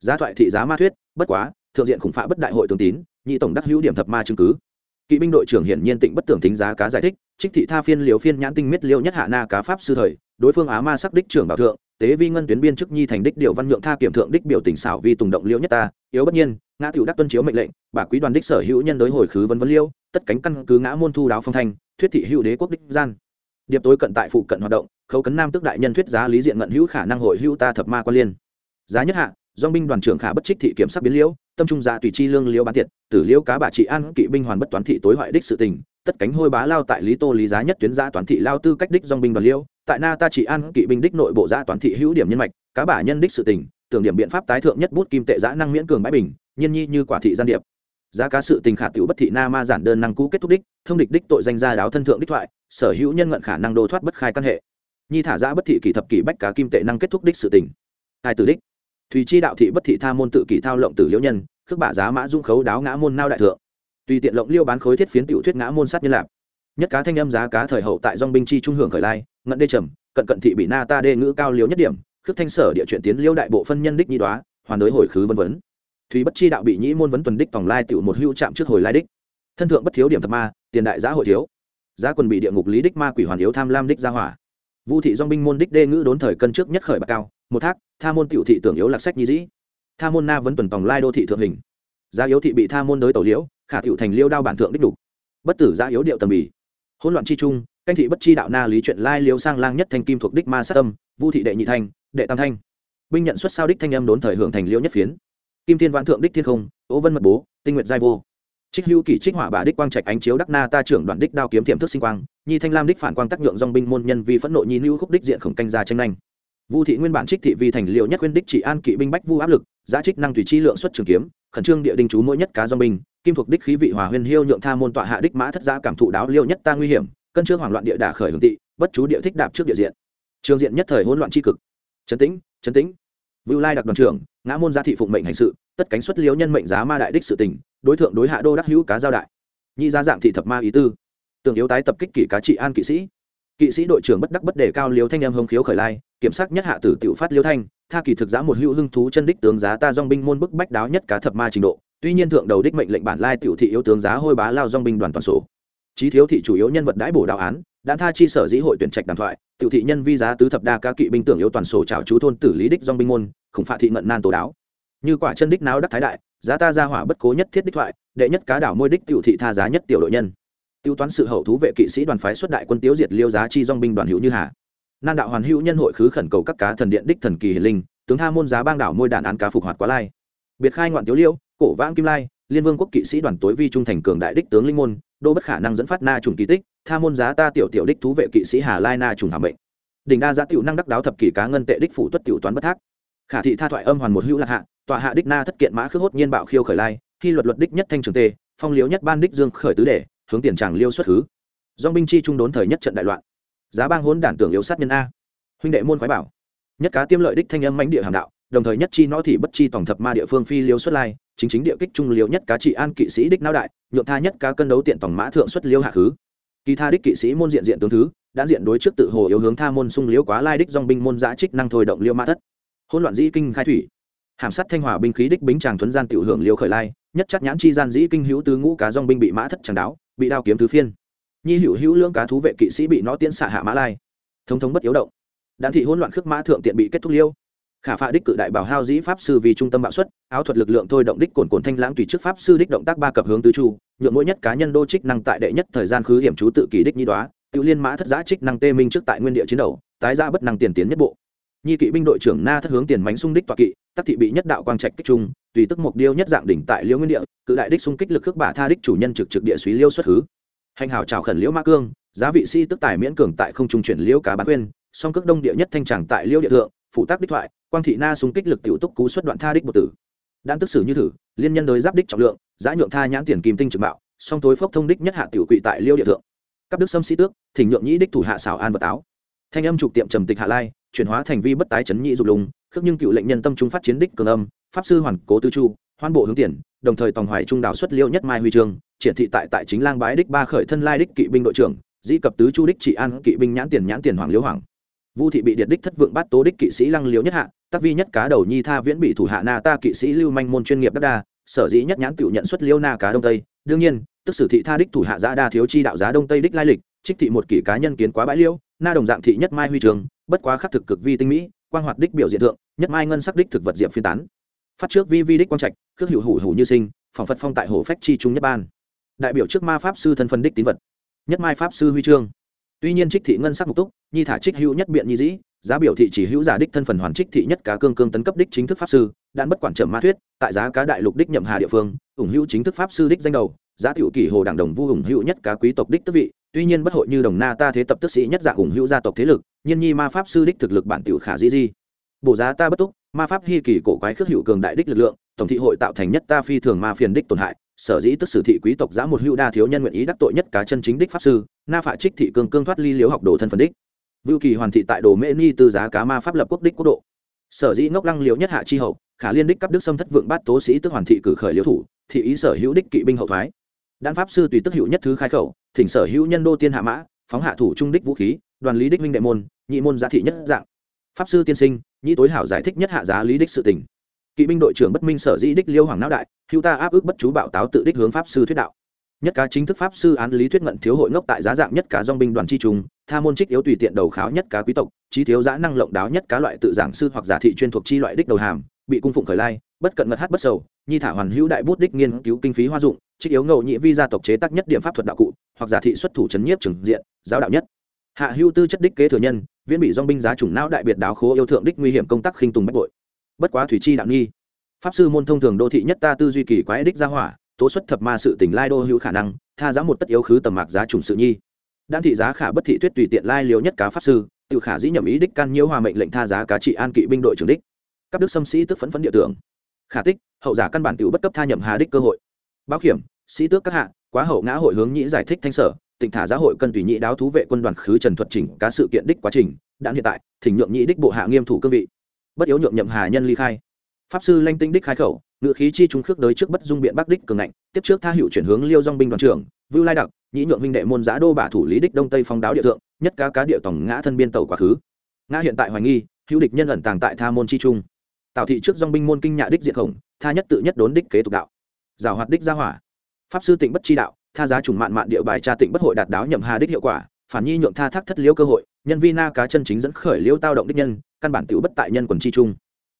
Giá thoại thị giá ma thuyết, bất quá, thượng diện khủng phạ bất đại hội tướng tín, nhị tổng đắc hữu điểm thập ma chứng cứ kỵ binh đội trưởng hiển nhiên tịnh bất tưởng thính giá cá giải thích, trích thị tha phiên liều phiên nhãn tinh miết liêu nhất hạ na cá pháp sư thời, đối phương á ma sắc đích trưởng bảo thượng, tế vi ngân tuyến biên chức nhi thành đích điều văn nhượng tha kiểm thượng đích biểu tình xảo vi tùng động liêu nhất ta, yếu bất nhiên, ngã tiểu đắc tuân chiếu mệnh lệnh, bà quý đoàn đích sở hữu nhân đối hồi khứ vân vân liêu, tất cánh căn cứ ngã môn thu đáo phong thanh, thuyết thị hữu đế quốc đích gian. Điệp tối cận tại phụ cận hoạt động, khấu cấn nam tức đại nhân thuyết giá lý diện ngận hữu khả năng hội hữu ta thập ma quan liên. Giá nhất hạ dong binh đoàn trưởng khả bất trích thị kiểm sắc biến liễu tâm trung dạ tùy chi lương liễu bán tiệt, tử liễu cá bà trị an kỵ binh hoàn bất toán thị tối hoại đích sự tình, tất cánh hôi bá lao tại lý tô lý giá nhất tuyến gia toán thị lao tư cách đích dòng binh đoàn liễu, tại na ta trị an kỵ binh đích nội bộ gia toán thị hữu điểm nhân mạch, cá bà nhân đích sự tình, tưởng điểm biện pháp tái thượng nhất bút kim tệ giã năng miễn cường bãi bình nhân nhi như quả thị gian điệp. Giá cá sự tình khả tiểu bất thị na ma giản đơn năng cũ kết thúc đích, thông địch đích tội danh gia đáo thân thượng đích thoại, sở hữu nhân ngận khả năng đô thoát bất khai căn hệ. Nhi thả ra bất thị kỳ thập kỷ bách cá kim tệ năng kết thúc đích sự tình. Hai từ đích thùy chi đạo thị bất thị tha môn tự kỷ thao lộng tử liễu nhân, khước bả giá mã dung khấu đáo ngã môn nao đại thượng. Tùy tiện lộng liêu bán khối thiết phiến tiểu thuyết ngã môn sát nhân lạp. Nhất cá thanh âm giá cá thời hậu tại dong binh chi trung hưởng khởi lai, ngận đê trầm, cận cận thị bị na ta đê ngữ cao liếu nhất điểm, khước thanh sở địa chuyện tiến liêu đại bộ phân nhân đích nhi đoá, hoàn đối hồi khứ vân vấn. Thùy bất chi đạo bị nhĩ môn vấn tuần đích tòng lai tiểu một hưu chạm trước hồi lai đích. Thân thượng bất thiếu điểm thập ma, tiền đại giá hội thiếu. Giá quần bị địa ngục lý đích ma quỷ hoàn yếu tham lam đích gia hỏa. Vu thị dong binh môn đích đê ngữ đốn thời cân trước nhất khởi bạc cao một thác, tha môn tiểu thị tưởng yếu lạc sách nhi dĩ. Tha môn na vẫn tuần tòng lai đô thị thượng hình. Giá yếu thị bị tha môn đới tẩu liễu, khả tiểu thành liêu đao bản thượng đích đủ bất tử giá yếu điệu tầm bì. Hỗn loạn chi trung, canh thị bất chi đạo na lý chuyện lai liêu sang lang nhất thanh kim thuộc đích ma sát tâm vu thị đệ nhị thanh, đệ tam thanh. Binh nhận xuất sao đích thanh âm đốn thời hưởng thành liêu nhất phiến. Kim thiên vạn thượng đích thiên không ố vân mật bố, tinh nguyện giai vô. Trích hữu kỷ trích hỏa bà đích quang trạch ánh chiếu đắc na ta trưởng đoạn đích đao kiếm thiểm thức sinh quang, nhi thanh lam đích phản quang tác nhượng dong binh môn nhân vì phẫn nộ nhi lưu khúc đích diện khổng canh ra tranh nhanh vu thị nguyên bản trích thị vì thành liệu nhất quyên đích chỉ an kỵ binh bách vu áp lực, giá trích năng tùy chi lượng xuất trường kiếm, khẩn trương địa đình chú mỗi nhất cá dong binh, kim thuộc đích khí vị hòa huyên hiêu nhượng tha môn tọa hạ đích mã thất giá cảm thụ đáo liêu nhất ta nguy hiểm, cân trương hoảng loạn địa đả khởi hướng tị, bất chú địa thích đạp trước địa diện. Trường diện nhất thời hỗn loạn tri cực. Trấn tĩnh trấn tĩnh. Vưu lai đặc đoàn trưởng, ngã môn gia thị phụng mệnh hành sự, tất cánh xuất liếu nhân mệnh giá ma đại đích sự tình, đối tượng đối hạ đô đắc hữu cá giao đại. Nhị gia dạng thị thập ma ý tư. Tưởng yếu tái tập kích kỷ cá trị an kỵ sĩ. Kỵ sĩ đội trưởng bất đắc bất đề cao liếu thanh em hông khiếu khởi lai kiểm soát nhất hạ tử tiểu phát liêu thanh, tha kỳ thực giã một hữu hưng thú chân đích tướng giá ta dong binh môn bức bách đáo nhất cá thập ma trình độ, tuy nhiên thượng đầu đích mệnh lệnh bản lai tiểu thị yếu tướng giá hôi bá lao dong binh đoàn toàn số. trí thiếu thị chủ yếu nhân vật đãi bổ đạo án, đã tha chi sở dĩ hội tuyển trạch đàm thoại, tiểu thị nhân vi giá tứ thập đa ca kỵ binh tưởng yếu toàn sổ trào chú thôn tử lý đích dong binh môn, khủng phạ thị ngận nan tổ đáo. Như quả chân đích náo đắc thái đại, giá ta ra hỏa bất cố nhất thiết đích thoại, đệ nhất cá đảo môi đích tiểu thị tha giá nhất tiểu đội nhân. Tiêu toán sự hậu thú vệ kỵ sĩ đoàn phái xuất đại quân tiêu diệt liêu giá chi dong binh đoàn hữu như hà nan đạo hoàn hữu nhân hội khứ khẩn cầu các cá thần điện đích thần kỳ hiền linh, tướng tha môn giá bang đảo môi đàn án cá phục hoạt quá lai. Biệt khai ngoạn tiếu liêu, cổ vãng kim lai, liên vương quốc kỵ sĩ đoàn tối vi trung thành cường đại đích tướng linh môn, đô bất khả năng dẫn phát na trùng kỳ tích, tha môn giá ta tiểu tiểu đích thú vệ kỵ sĩ hà lai na trùng hàm bệnh. Đỉnh đa giá tiểu năng đắc đáo thập kỷ cá ngân tệ đích phủ tuất tiểu toán bất thác. Khả thị tha thoại âm hoàn một hữu lạc hạ, tọa hạ đích na thất kiện mã khước hốt nhiên bạo khiêu khởi lai khi luật luật đích nhất thanh trường tê, phong liếu nhất ban đích dương khởi tứ đệ hướng tiền tràng liêu xuất hứ. Dong binh chi trung đốn thời nhất trận đại loạn giá bang hỗn đản tưởng yếu sát nhân a. Huynh đệ môn khoái bảo. Nhất cá tiêm lợi đích thanh âm mãnh địa hàm đạo, đồng thời nhất chi nó thì bất chi tổng thập ma địa phương phi liêu xuất lai, chính chính địa kích trung liêu nhất cá trị an kỵ sĩ đích não đại nhượng tha nhất cá cân đấu tiện tổng mã thượng xuất liêu hạ khứ. Kỳ tha đích kỵ sĩ môn diện diện tướng thứ, đã diện đối trước tự hồ yếu hướng tha môn sung liêu quá lai đích dòng binh môn giã trích năng thôi động liêu mã thất. Hỗn loạn dĩ kinh khai thủy. Hàm sát thanh hòa binh khí đích bính tràng thuấn gian tiểu hưởng liêu khởi lai, nhất chắc nhãn chi gian dĩ kinh hữu tứ ngũ cá dòng binh bị mã thất tràng đáo, bị đao kiếm thứ phiên nhi hữu hữu lưỡng cá thú vệ kỵ sĩ bị nó tiến xạ hạ mã lai. Thống thống bất yếu động. Đạn thị hỗn loạn khước mã thượng tiện bị kết thúc liêu. Khả phạ đích cự đại bảo hao dĩ pháp sư vì trung tâm bạo xuất, áo thuật lực lượng thôi động đích cồn cồn thanh lãng tùy trước pháp sư đích động tác ba cập hướng tứ chu nhuộm mỗi nhất cá nhân đô trích năng tại đệ nhất thời gian khứ hiểm chú tự kỷ đích nhi đoá, tự liên mã thất giã trích năng tê minh trước tại nguyên địa chiến đấu, tái ra bất năng tiền tiến nhất bộ. Nhi kỵ binh đội trưởng na thất hướng tiền mánh xung đích toạc kỵ, tắc thị bị nhất đạo quang trạch kích trung, tùy tức mục điêu nhất dạng đỉnh tại liêu nguyên địa, cự đại đích xung kích lực khước bả tha đích chủ nhân trực trực địa suý liêu xuất hứ hành hào trào khẩn liễu mã cương, giá vị sĩ tức tài miễn cường tại không trung chuyển liễu cá bán quyên song cước đông địa nhất thanh tràng tại liễu địa thượng, phụ tác đích thoại, quang thị na súng kích lực tiểu túc cú xuất đoạn tha đích một tử. Đan tức xử như thử, liên nhân đối giáp đích trọng lượng, giá nhượng tha nhãn tiền kim tinh trực bạo song tối phốc thông đích nhất hạ tiểu quỵ tại liễu địa thượng. Cấp đức xâm sĩ tước, thỉnh nhượng nhĩ đích thủ hạ xảo an vật áo. Thanh âm trục tiệm trầm tịch hạ lai, chuyển hóa thành vi bất tái chấn nhị dục lùng, khước nhưng cựu lệnh nhân tâm trung phát chiến đích cường âm, pháp sư hoàn cố tư chu, hoan bộ hướng tiền, đồng thời tòng hoài trung đảo xuất liêu nhất mai huy chương triển thị tại tại chính lang bái đích ba khởi thân lai đích kỵ binh đội trưởng, dĩ cập tứ chu đích trị an kỵ binh nhãn tiền nhãn tiền hoàng liễu hoàng. Vu thị bị điệt đích thất vượng bắt tố đích kỵ sĩ lăng liễu nhất hạ Tắc vi nhất cá đầu nhi tha viễn bị thủ hạ na ta kỵ sĩ lưu manh môn chuyên nghiệp đất đa, sở dĩ nhất nhãn tiểu nhận xuất liêu na cá đông tây. Đương nhiên, tức sử thị tha đích thủ hạ giá đa thiếu chi đạo giá đông tây đích lai lịch, trích thị một kỷ cá nhân kiến quá bãi liễu, na đồng dạng thị nhất mai huy trường, bất quá khắc thực cực vi tinh mỹ, quang hoạt đích biểu diện thượng, nhất mai ngân sắc đích thực vật diệm phiên tán. Phát trước vi vi đích quang trạch, khước hữu hủ hủ như sinh phòng phật phong tại hồ phách chi trung nhất ban đại biểu trước ma pháp sư thân phân đích tín vật, nhất mai pháp sư huy chương. Tuy nhiên trích thị ngân sắc mục túc, nhi thả trích hữu nhất biện nhi dĩ, giá biểu thị chỉ hữu giả đích thân phần hoàn trích thị nhất cá cương cương tấn cấp đích chính thức pháp sư đan bất quản trầm ma thuyết, tại giá cá đại lục đích nhậm hà địa phương, ủng hữu chính thức pháp sư đích danh đầu, giá tiểu kỷ hồ đảng đồng vu ủng hữu nhất cá quý tộc đích tức vị, tuy nhiên bất hội như đồng na ta thế tập tức sĩ nhất dạng ủng hữu gia tộc thế lực, nhiên nhi ma pháp sư đích thực lực bản tiểu khả di di. Bổ giá ta bất túc, ma pháp hy kỳ cổ quái khước hữu cường đại đích lực lượng, tổng thị hội tạo thành nhất ta phi thường ma phiền đích tổn hại sở dĩ tức sử thị quý tộc giã một hữu đa thiếu nhân nguyện ý đắc tội nhất cá chân chính đích pháp sư, na phạ trích thị cương cương thoát ly liếu học đồ thân phần đích. Vưu kỳ hoàn thị tại đồ mễ ni tư giá cá ma pháp lập quốc đích quốc độ. Sở dĩ ngốc lăng liếu nhất hạ chi hậu, khả liên đích cấp đức xâm thất vượng bát tố sĩ tức hoàn thị cử khởi liếu thủ, thị ý sở hữu đích kỵ binh hậu thoái. Đan pháp sư tùy tức hữu nhất thứ khai khẩu, thỉnh sở hữu nhân đô tiên hạ mã, phóng hạ thủ trung đích vũ khí, đoàn lý đích minh đệ môn, nhị môn giá thị nhất dạng. Pháp sư tiên sinh nhị tối hảo giải thích nhất hạ giá lý đích sự tình kỵ binh đội trưởng bất minh sở dĩ đích liêu hoàng não đại, hữu ta áp ức bất chú bạo táo tự đích hướng pháp sư thuyết đạo. Nhất cá chính thức pháp sư án lý thuyết ngận thiếu hội ngốc tại giá dạng nhất cá dong binh đoàn chi trùng, tha môn trích yếu tùy tiện đầu kháo nhất cá quý tộc, trí thiếu giã năng lộng đáo nhất cá loại tự giảng sư hoặc giả thị chuyên thuộc chi loại đích đầu hàm, bị cung phụng khởi lai, bất cận ngật hát bất sầu, nhi thả hoàn hữu đại bút đích nghiên cứu kinh phí hoa dụng, trích yếu ngẫu nhị vi gia tộc chế tác nhất điểm pháp thuật đạo cụ, hoặc giả thị xuất thủ chấn nhiếp trừng diện, giáo đạo nhất. Hạ hưu tư chất đích kế thừa nhân, viễn bị dong binh giá chủng não đại biệt đáo khố yêu thượng đích nguy hiểm công tác khinh tùng bách bội bất quá thủy chi đạo nghi. Pháp sư môn thông thường đô thị nhất ta tư duy kỳ quái đích gia hỏa, tố xuất thập ma sự tình lai đô hữu khả năng, tha giá một tất yếu khứ tầm mạc giá trùng sự nhi. Đan thị giá khả bất thị tuyết tùy tiện lai liều nhất cá pháp sư, tự khả dĩ nhậm ý đích can nhiễu hòa mệnh lệnh tha giá cá trị an kỵ binh đội trưởng đích. Các đức xâm sĩ tức phấn phấn địa tưởng. Khả tích, hậu giả căn bản tiểu bất cấp tha nhậm hà đích cơ hội. Báo hiểm, sĩ tước các hạ, quá hậu ngã hội hướng nhĩ giải thích thanh sở tỉnh thả giá hội cân tùy nhị đáo thú vệ quân đoàn khứ trần thuật chỉnh cá sự kiện đích quá trình đạn hiện tại, thỉnh nhượng nhị đích bộ hạ nghiêm thủ cương vị bất yếu nhượng nhậm hà nhân ly khai. Pháp sư lanh tinh đích khai khẩu, ngự khí chi trung khước đới trước bất dung biện bắc đích cường ngạnh, tiếp trước tha hiệu chuyển hướng liêu dong binh đoàn trưởng, vưu lai đặc, nhĩ nhượng huynh đệ môn giã đô bả thủ lý đích đông tây phong đáo địa thượng nhất cá cá địa tổng ngã thân biên tàu quá khứ. Ngã hiện tại hoài nghi, hữu địch nhân ẩn tàng tại tha môn chi trung. Tạo thị trước dong binh môn kinh nhạ đích diệt khổng, tha nhất tự nhất đốn đích kế tục đạo. Giảo hoạt đích gia hỏa. Pháp sư tịnh bất chi đạo, tha giá trùng mạn mạn địa bài tra tịnh bất hội đạt đáo nhậm hà đích hiệu quả, phản nhi nhượng tha thác thất liễu cơ hội, nhân vi na cá chân chính dẫn khởi liễu tao động đích nhân căn bản tiểu bất tại nhân quần chi trung.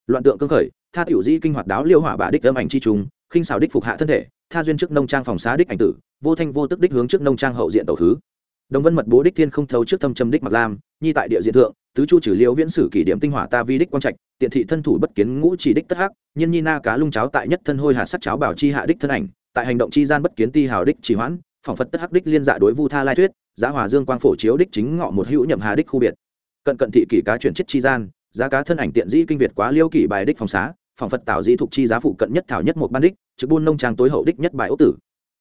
Loạn tượng cương khởi, tha tiểu di kinh hoạt đáo liêu hỏa bà đích âm ảnh chi trung, khinh xào đích phục hạ thân thể, tha duyên trước nông trang phòng xá đích ảnh tử, vô thanh vô tức đích hướng trước nông trang hậu diện tàu thứ. Đồng vân mật bố đích thiên không thấu trước thâm châm đích mặc lam, nhi tại địa diện thượng, tứ chu trừ liễu viễn sử kỷ điểm tinh hỏa ta vi đích quang trạch, tiện thị thân thủ bất kiến ngũ chỉ đích tất hắc nhân nhi na cá lung cháo tại nhất thân hôi hạ sắc cháo bảo chi hạ đích thân ảnh, tại hành động chi gian bất kiến ti hào đích chỉ hoãn, phỏng phật tất hắc đích liên dạ đối vu tha lai thuyết, giá hòa dương quang phổ chiếu đích chính ngọ một hữu nhậm hà đích khu biệt cận cận thị kỷ cá chuyển chết chi gian, giá cá thân ảnh tiện dĩ kinh việt quá liêu kỷ bài đích phòng xá phòng phật tạo dĩ thuộc chi giá phụ cận nhất thảo nhất một ban đích, trực buôn nông trang tối hậu đích nhất bài ốc tử.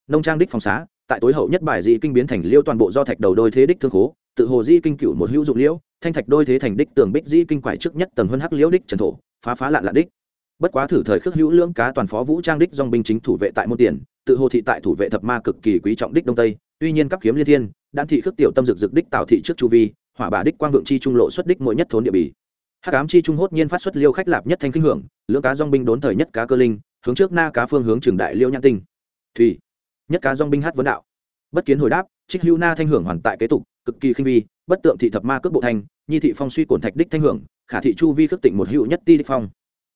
Nông trang đích phòng xá, tại tối hậu nhất bài dĩ kinh biến thành liêu toàn bộ do thạch đầu đôi thế đích thương khố, tự hồ dĩ kinh cửu một hữu dụng liễu thanh thạch đôi thế thành đích tường bích dĩ kinh quải trước nhất tầng hơn hắc liễu đích trần thổ, phá phá lạ lạ đích. Bất quá thử thời khước hữu lưỡng cá toàn phó vũ trang đích dòng binh chính thủ vệ tại môn tiền, tự hồ thị tại thủ vệ thập ma cực kỳ quý trọng đích đông tây, tuy nhiên cấp kiếm liên thiên, đan thị khước tiểu tâm dực dực đích tạo thị trước chu vi hỏa bà đích quang vượng chi trung lộ xuất đích mỗi nhất thốn địa bì. Hắc ám chi trung hốt nhiên phát xuất liêu khách lạp nhất thanh kinh hưởng, lưỡng cá dong binh đốn thời nhất cá cơ linh, hướng trước na cá phương hướng trường đại liêu nhãn tinh. Thủy, nhất cá dong binh hát vấn đạo. Bất kiến hồi đáp, trích hữu na thanh hưởng hoàn tại kế tục, cực kỳ khinh vi, bất tượng thị thập ma cước bộ thanh nhi thị phong suy cổn thạch đích thanh hưởng, khả thị chu vi khước tỉnh một hữu nhất ti đích phong.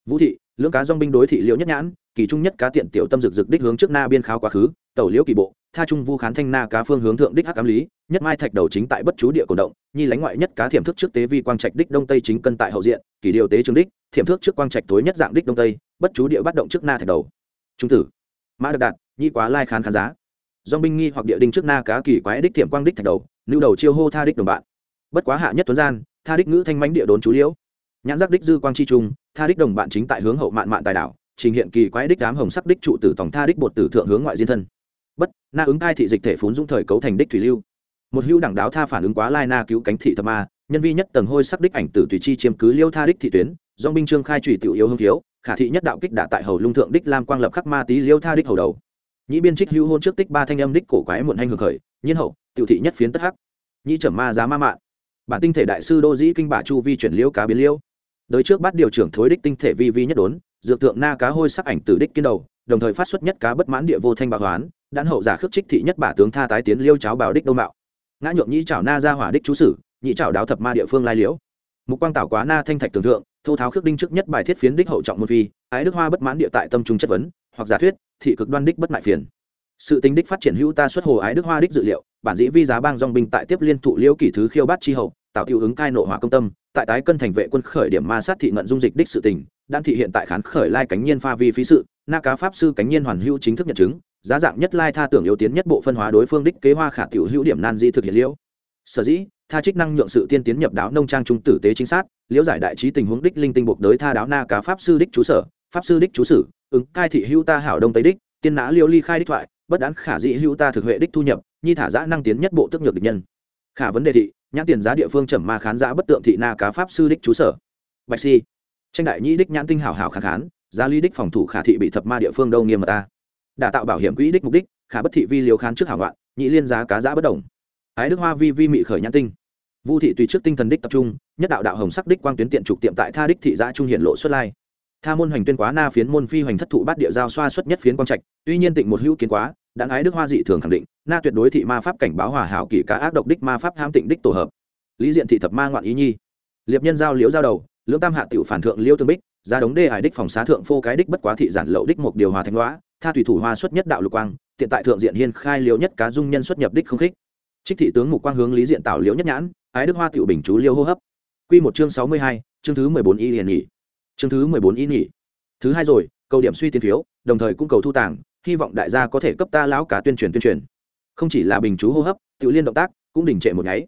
Vũ thị, lưỡng cá dong binh đối thị liễu nhất nhãn, kỳ trung nhất cá tiện tiểu tâm rực rực đích hướng trước na biên kháo quá khứ, tẩu liễu kỳ bộ tha trung vu khán thanh na cá phương hướng thượng đích hắc ám lý, nhất mai thạch đầu chính tại bất chú địa cổ động, nhi lánh ngoại nhất cá thiểm thức trước tế vi quang trạch đích đông tây chính cân tại hậu diện kỳ điều tế trường đích, thiểm thức trước quang trạch tối nhất dạng đích đông tây, bất chú địa bắt động trước na thạch đầu. Trung tử, mã đặc đạt, nhi quá lai khán khán giá. Do binh nghi hoặc địa đinh trước na cá kỳ quái đích thiểm quang đích thạch đầu lưu đầu chiêu hô tha đích đồng bạn. Bất quá hạ nhất tuấn gian, tha đích ngữ thanh mãnh địa đốn chú liễu. Nhãn giác đích dư quang chi trung, tha đích đồng bạn chính tại hướng hậu mạn mạn tài đảo, trình hiện kỳ quái đích đám hồng sắc đích trụ tử tổng tha đích bột tử thượng hướng ngoại diên thân na ứng cai thị dịch thể phún dũng thời cấu thành đích thủy lưu. Một hữu đẳng đáo tha phản ứng quá lai na cứu cánh thị thập ma, nhân vi nhất tầng hôi sắc đích ảnh tử tùy chi chiếm cứ liêu tha đích thị tuyến, do binh trương khai trùy tiểu yếu hương thiếu, khả thị nhất đạo kích đả tại hầu lung thượng đích lam quang lập khắc ma tý liêu tha đích hầu đầu. Nhĩ biên trích hữu hôn trước tích ba thanh âm đích cổ quái muộn hành hưởng khởi, nhiên hậu, tiểu thị nhất phiến tất hắc. Nhĩ trầm ma giá ma mạn. Bản tinh thể đại sư đô dĩ kinh bà chu vi chuyển liêu cá biến liêu. Đới trước bắt điều trưởng thối đích tinh thể vi vi nhất đốn, dược tượng na cá hôi sắc ảnh tử đích kiên đầu đồng thời phát xuất nhất cá bất mãn địa vô thanh bạc hoán đan hậu giả khước trích thị nhất bả tướng tha tái tiến liêu cháo bảo đích đông mạo ngã nhượng nhĩ chảo na ra hỏa đích chú sử, nhĩ chảo đáo thập ma địa phương lai liễu. Mục quang tảo quá na thanh thạch tưởng thượng thô tháo khước đinh trước nhất bài thiết phiến đích hậu trọng môn phi, ái đức hoa bất mãn địa tại tâm trung chất vấn, hoặc giả thuyết, thị cực đoan đích bất mại phiền. Sự tính đích phát triển hữu ta xuất hồ ái đức hoa đích dự liệu, bản dĩ vi giá bang dong binh tại tiếp liên thụ liễu kỷ thứ khiêu bát chi hậu, tạo tiêu ứng cai nộ hỏa công tâm, tại tái cân thành vệ quân khởi điểm ma sát thị ngận dung dịch đích sự tình, đan thị hiện tại khán khởi lai cánh nhiên pha vi phí sự na cá pháp sư cánh nhiên hoàn hữu chính thức nhận chứng, giá dạng nhất lai tha tưởng yếu tiến nhất bộ phân hóa đối phương đích kế hoa khả tiểu hữu điểm nan di thực hiện liễu. Sở dĩ, tha trích năng nhượng sự tiên tiến nhập đáo nông trang trung tử tế chính xác, liễu giải đại trí tình huống đích linh tinh buộc đới tha đáo na cá pháp sư đích chú sở, pháp sư đích chú sử, ứng cai thị hữu ta hảo đông tây đích, tiên nã liêu ly khai đích thoại, bất đán khả dị hữu ta thực huệ đích thu nhập, nhi thả giã năng tiến nhất bộ tức nhược địch nhân. Khả vấn đề thị, nhãn tiền giá địa phương trầm ma khán giã bất tượng thị na cá pháp sư đích chú sở. Bạch si. Tranh đại nhĩ đích nhãn tinh hảo hảo khả khán giá ly đích phòng thủ khả thị bị thập ma địa phương đâu nghiêm mà ta. Đả tạo bảo hiểm quỹ đích mục đích, khả bất thị vi liều khán trước hảo loạn, nhị liên giá cá giã bất đồng. Ái đức hoa vi vi mị khởi nhãn tinh. Vu thị tùy trước tinh thần đích tập trung, nhất đạo đạo hồng sắc đích quang tuyến tiện trục tiệm tại tha đích thị giã trung hiển lộ xuất lai. Tha môn hoành tuyên quá na phiến môn phi hoành thất thụ bát địa giao xoa xuất nhất phiến quang trạch, tuy nhiên tịnh một hữu kiến quá đạn ái đức hoa dị thường khẳng định, na tuyệt đối thị ma pháp cảnh báo hòa hảo kỷ cá ác độc đích ma pháp ham tịnh đích tổ hợp. Lý diện thị thập ma ngoạn ý nhi. Liệp nhân giao liễu giao đầu, lưỡng tam hạ tiểu phản thượng liễu tương bích ra đống đê hải đích phòng xá thượng phô cái đích bất quá thị giản lậu đích một điều hòa thanh lõa tha thủy thủ hoa xuất nhất đạo lục quang, tiện tại thượng diện hiên khai liễu nhất cá dung nhân xuất nhập đích không khích. Trích thị tướng mục quang hướng lý diện tạo liễu nhất nhãn, ái đức hoa tiểu bình chú liêu hô hấp. Quy một chương sáu mươi hai, chương thứ mười bốn y liền nghỉ chương thứ mười bốn y nghỉ thứ hai rồi cầu điểm suy tiến phiếu, đồng thời cũng cầu thu tàng, hy vọng đại gia có thể cấp ta lão cá tuyên truyền tuyên truyền. Không chỉ là bình chú hô hấp tự liên động tác cũng đình trệ một nháy.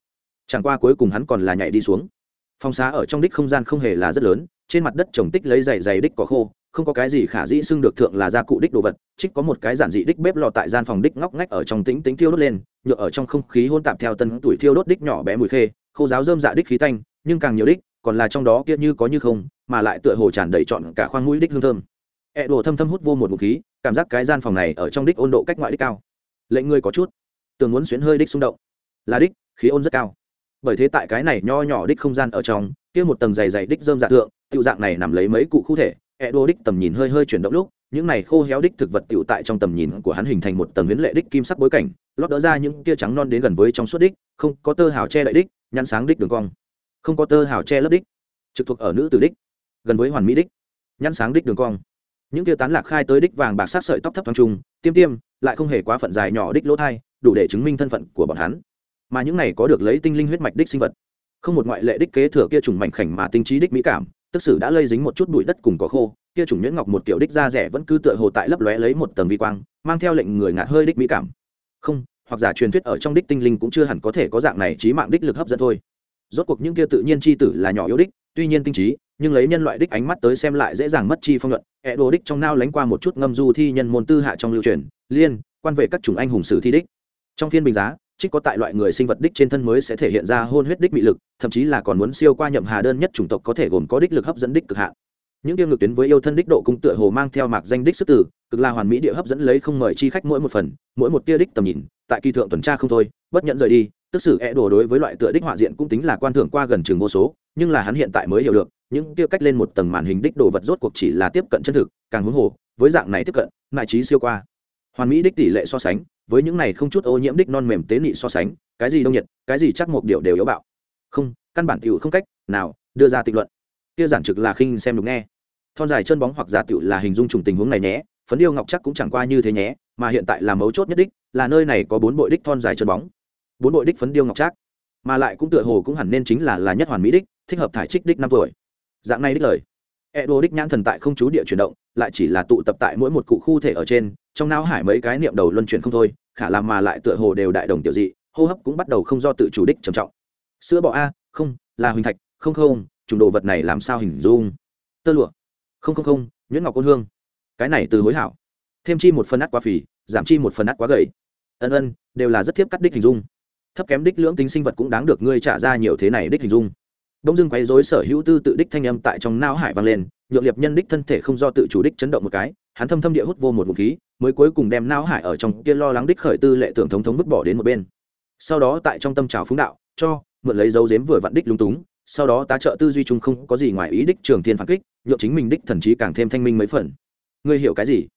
Chẳng qua cuối cùng hắn còn là nhảy đi xuống. Phong xá ở trong đích không gian không hề là rất lớn trên mặt đất trồng tích lấy dày dày đích có khô, không có cái gì khả dĩ xưng được thượng là gia cụ đích đồ vật, trích có một cái giản dị đích bếp lò tại gian phòng đích ngóc ngách ở trong tính tính thiêu đốt lên, nhựa ở trong không khí hôn tạp theo tân tuổi thiêu đốt đích nhỏ bé mùi khê, khô giáo dơm dạ đích khí tanh, nhưng càng nhiều đích còn là trong đó kia như có như không, mà lại tựa hồ tràn đầy trọn cả khoang mũi đích hương thơm. Ẹ đồ thâm thâm hút vô một ngụm khí, cảm giác cái gian phòng này ở trong đích ôn độ cách ngoại đích cao. Lệnh người có chút, tường muốn xuyến hơi đích xung động. Là đích, khí ôn rất cao. Bởi thế tại cái này nho nhỏ đích không gian ở trong, kia một tầng dày dày đích dơm dạ tượng tiểu dạng này nằm lấy mấy cụ khu thể, Edo đích tầm nhìn hơi hơi chuyển động lúc, những này khô héo đích thực vật tiểu tại trong tầm nhìn của hắn hình thành một tầng huyễn lệ đích kim sắc bối cảnh, lót đỡ ra những kia trắng non đến gần với trong suốt đích, không có tơ hào che đậy đích, nhăn sáng đích đường cong. Không có tơ hào che lấp đích, trực thuộc ở nữ tử đích, gần với hoàn mỹ đích, nhăn sáng đích đường cong. Những kia tán lạc khai tới đích vàng bạc sát sợi tóc thấp thoáng trung, tiêm tiêm, lại không hề quá phận dài nhỏ đích lỗ thai, đủ để chứng minh thân phận của bọn hắn. Mà những này có được lấy tinh linh huyết mạch đích sinh vật. Không một ngoại lệ đích kế thừa kia trùng mảnh khảnh mà tinh trí đích mỹ cảm tức sử đã lây dính một chút bụi đất cùng có khô, kia trùng nhuyễn ngọc một kiểu đích da rẻ vẫn cứ tựa hồ tại lấp lóe lấy một tầng vi quang, mang theo lệnh người ngạt hơi đích mỹ cảm. Không, hoặc giả truyền thuyết ở trong đích tinh linh cũng chưa hẳn có thể có dạng này trí mạng đích lực hấp dẫn thôi. Rốt cuộc những kia tự nhiên chi tử là nhỏ yếu đích, tuy nhiên tinh trí, nhưng lấy nhân loại đích ánh mắt tới xem lại dễ dàng mất chi phong luận. Hệ đồ đích trong nao lánh qua một chút ngâm du thi nhân môn tư hạ trong lưu truyền, liên quan về các chủng anh hùng sử thi đích. Trong phiên bình giá trích có tại loại người sinh vật đích trên thân mới sẽ thể hiện ra hôn huyết đích bị lực, thậm chí là còn muốn siêu qua nhậm hà đơn nhất chủng tộc có thể gồm có đích lực hấp dẫn đích cực hạn. Những tiêu ngược tuyến với yêu thân đích độ cung tựa hồ mang theo mạc danh đích sức tử cực là hoàn mỹ địa hấp dẫn lấy không mời chi khách mỗi một phần, mỗi một tia đích tầm nhìn, tại kỳ thượng tuần tra không thôi, bất nhận rời đi, tức sự e đồ đối với loại tựa đích họa diện cũng tính là quan thưởng qua gần trường vô số, nhưng là hắn hiện tại mới hiểu được, những tiêu cách lên một tầng màn hình đích đồ vật rốt cuộc chỉ là tiếp cận chân thực, càng huống hồ, với dạng này tiếp cận mại trí siêu qua. Hoàn mỹ đích tỷ lệ so sánh với những này không chút ô nhiễm đích non mềm tế nị so sánh, cái gì đông nhiệt, cái gì chắc một điều đều yếu bạo. Không, căn bản tiểu không cách nào đưa ra tình luận. Kia giản trực là khinh xem đúng nghe. Thon dài chân bóng hoặc giả tiểu là hình dung trùng tình huống này nhé, phấn điêu ngọc chắc cũng chẳng qua như thế nhé, mà hiện tại là mấu chốt nhất đích, là nơi này có bốn bội đích thon dài chân bóng. Bốn bội đích phấn điêu ngọc chắc. Mà lại cũng tựa hồ cũng hẳn nên chính là là nhất hoàn mỹ đích, thích hợp thải trích đích năm tuổi. Dạng này đích lời e đô đích nhãn thần tại không chú địa chuyển động, lại chỉ là tụ tập tại mỗi một cụ khu thể ở trên, trong não hải mấy cái niệm đầu luân chuyển không thôi, khả làm mà lại tựa hồ đều đại đồng tiểu dị, hô hấp cũng bắt đầu không do tự chủ đích trầm trọng. Sữa bọ a, không, là huỳnh thạch, không không chủng đồ vật này làm sao hình dung? Tơ lụa, không không không, nhuyễn ngọc côn hương. Cái này từ hối hảo. Thêm chi một phần át quá phì, giảm chi một phần át quá gầy. Ân ân, đều là rất thiếp cắt đích hình dung. Thấp kém đích lưỡng tính sinh vật cũng đáng được ngươi trả ra nhiều thế này đích hình dung đông dưng quấy rối sở hữu tư tự đích thanh âm tại trong não hải vang lên, nhượng liệp nhân đích thân thể không do tự chủ đích chấn động một cái, hắn thâm thâm địa hút vô một ngụm khí, mới cuối cùng đem não hải ở trong kia lo lắng đích khởi tư lệ tưởng thống thống vứt bỏ đến một bên. Sau đó tại trong tâm trào phúng đạo, cho, mượn lấy dấu dếm vừa vặn đích lung túng, sau đó tá trợ tư duy chung không có gì ngoài ý đích trường thiên phản kích, nhượng chính mình đích thần trí càng thêm thanh minh mấy phần. Ngươi hiểu cái gì?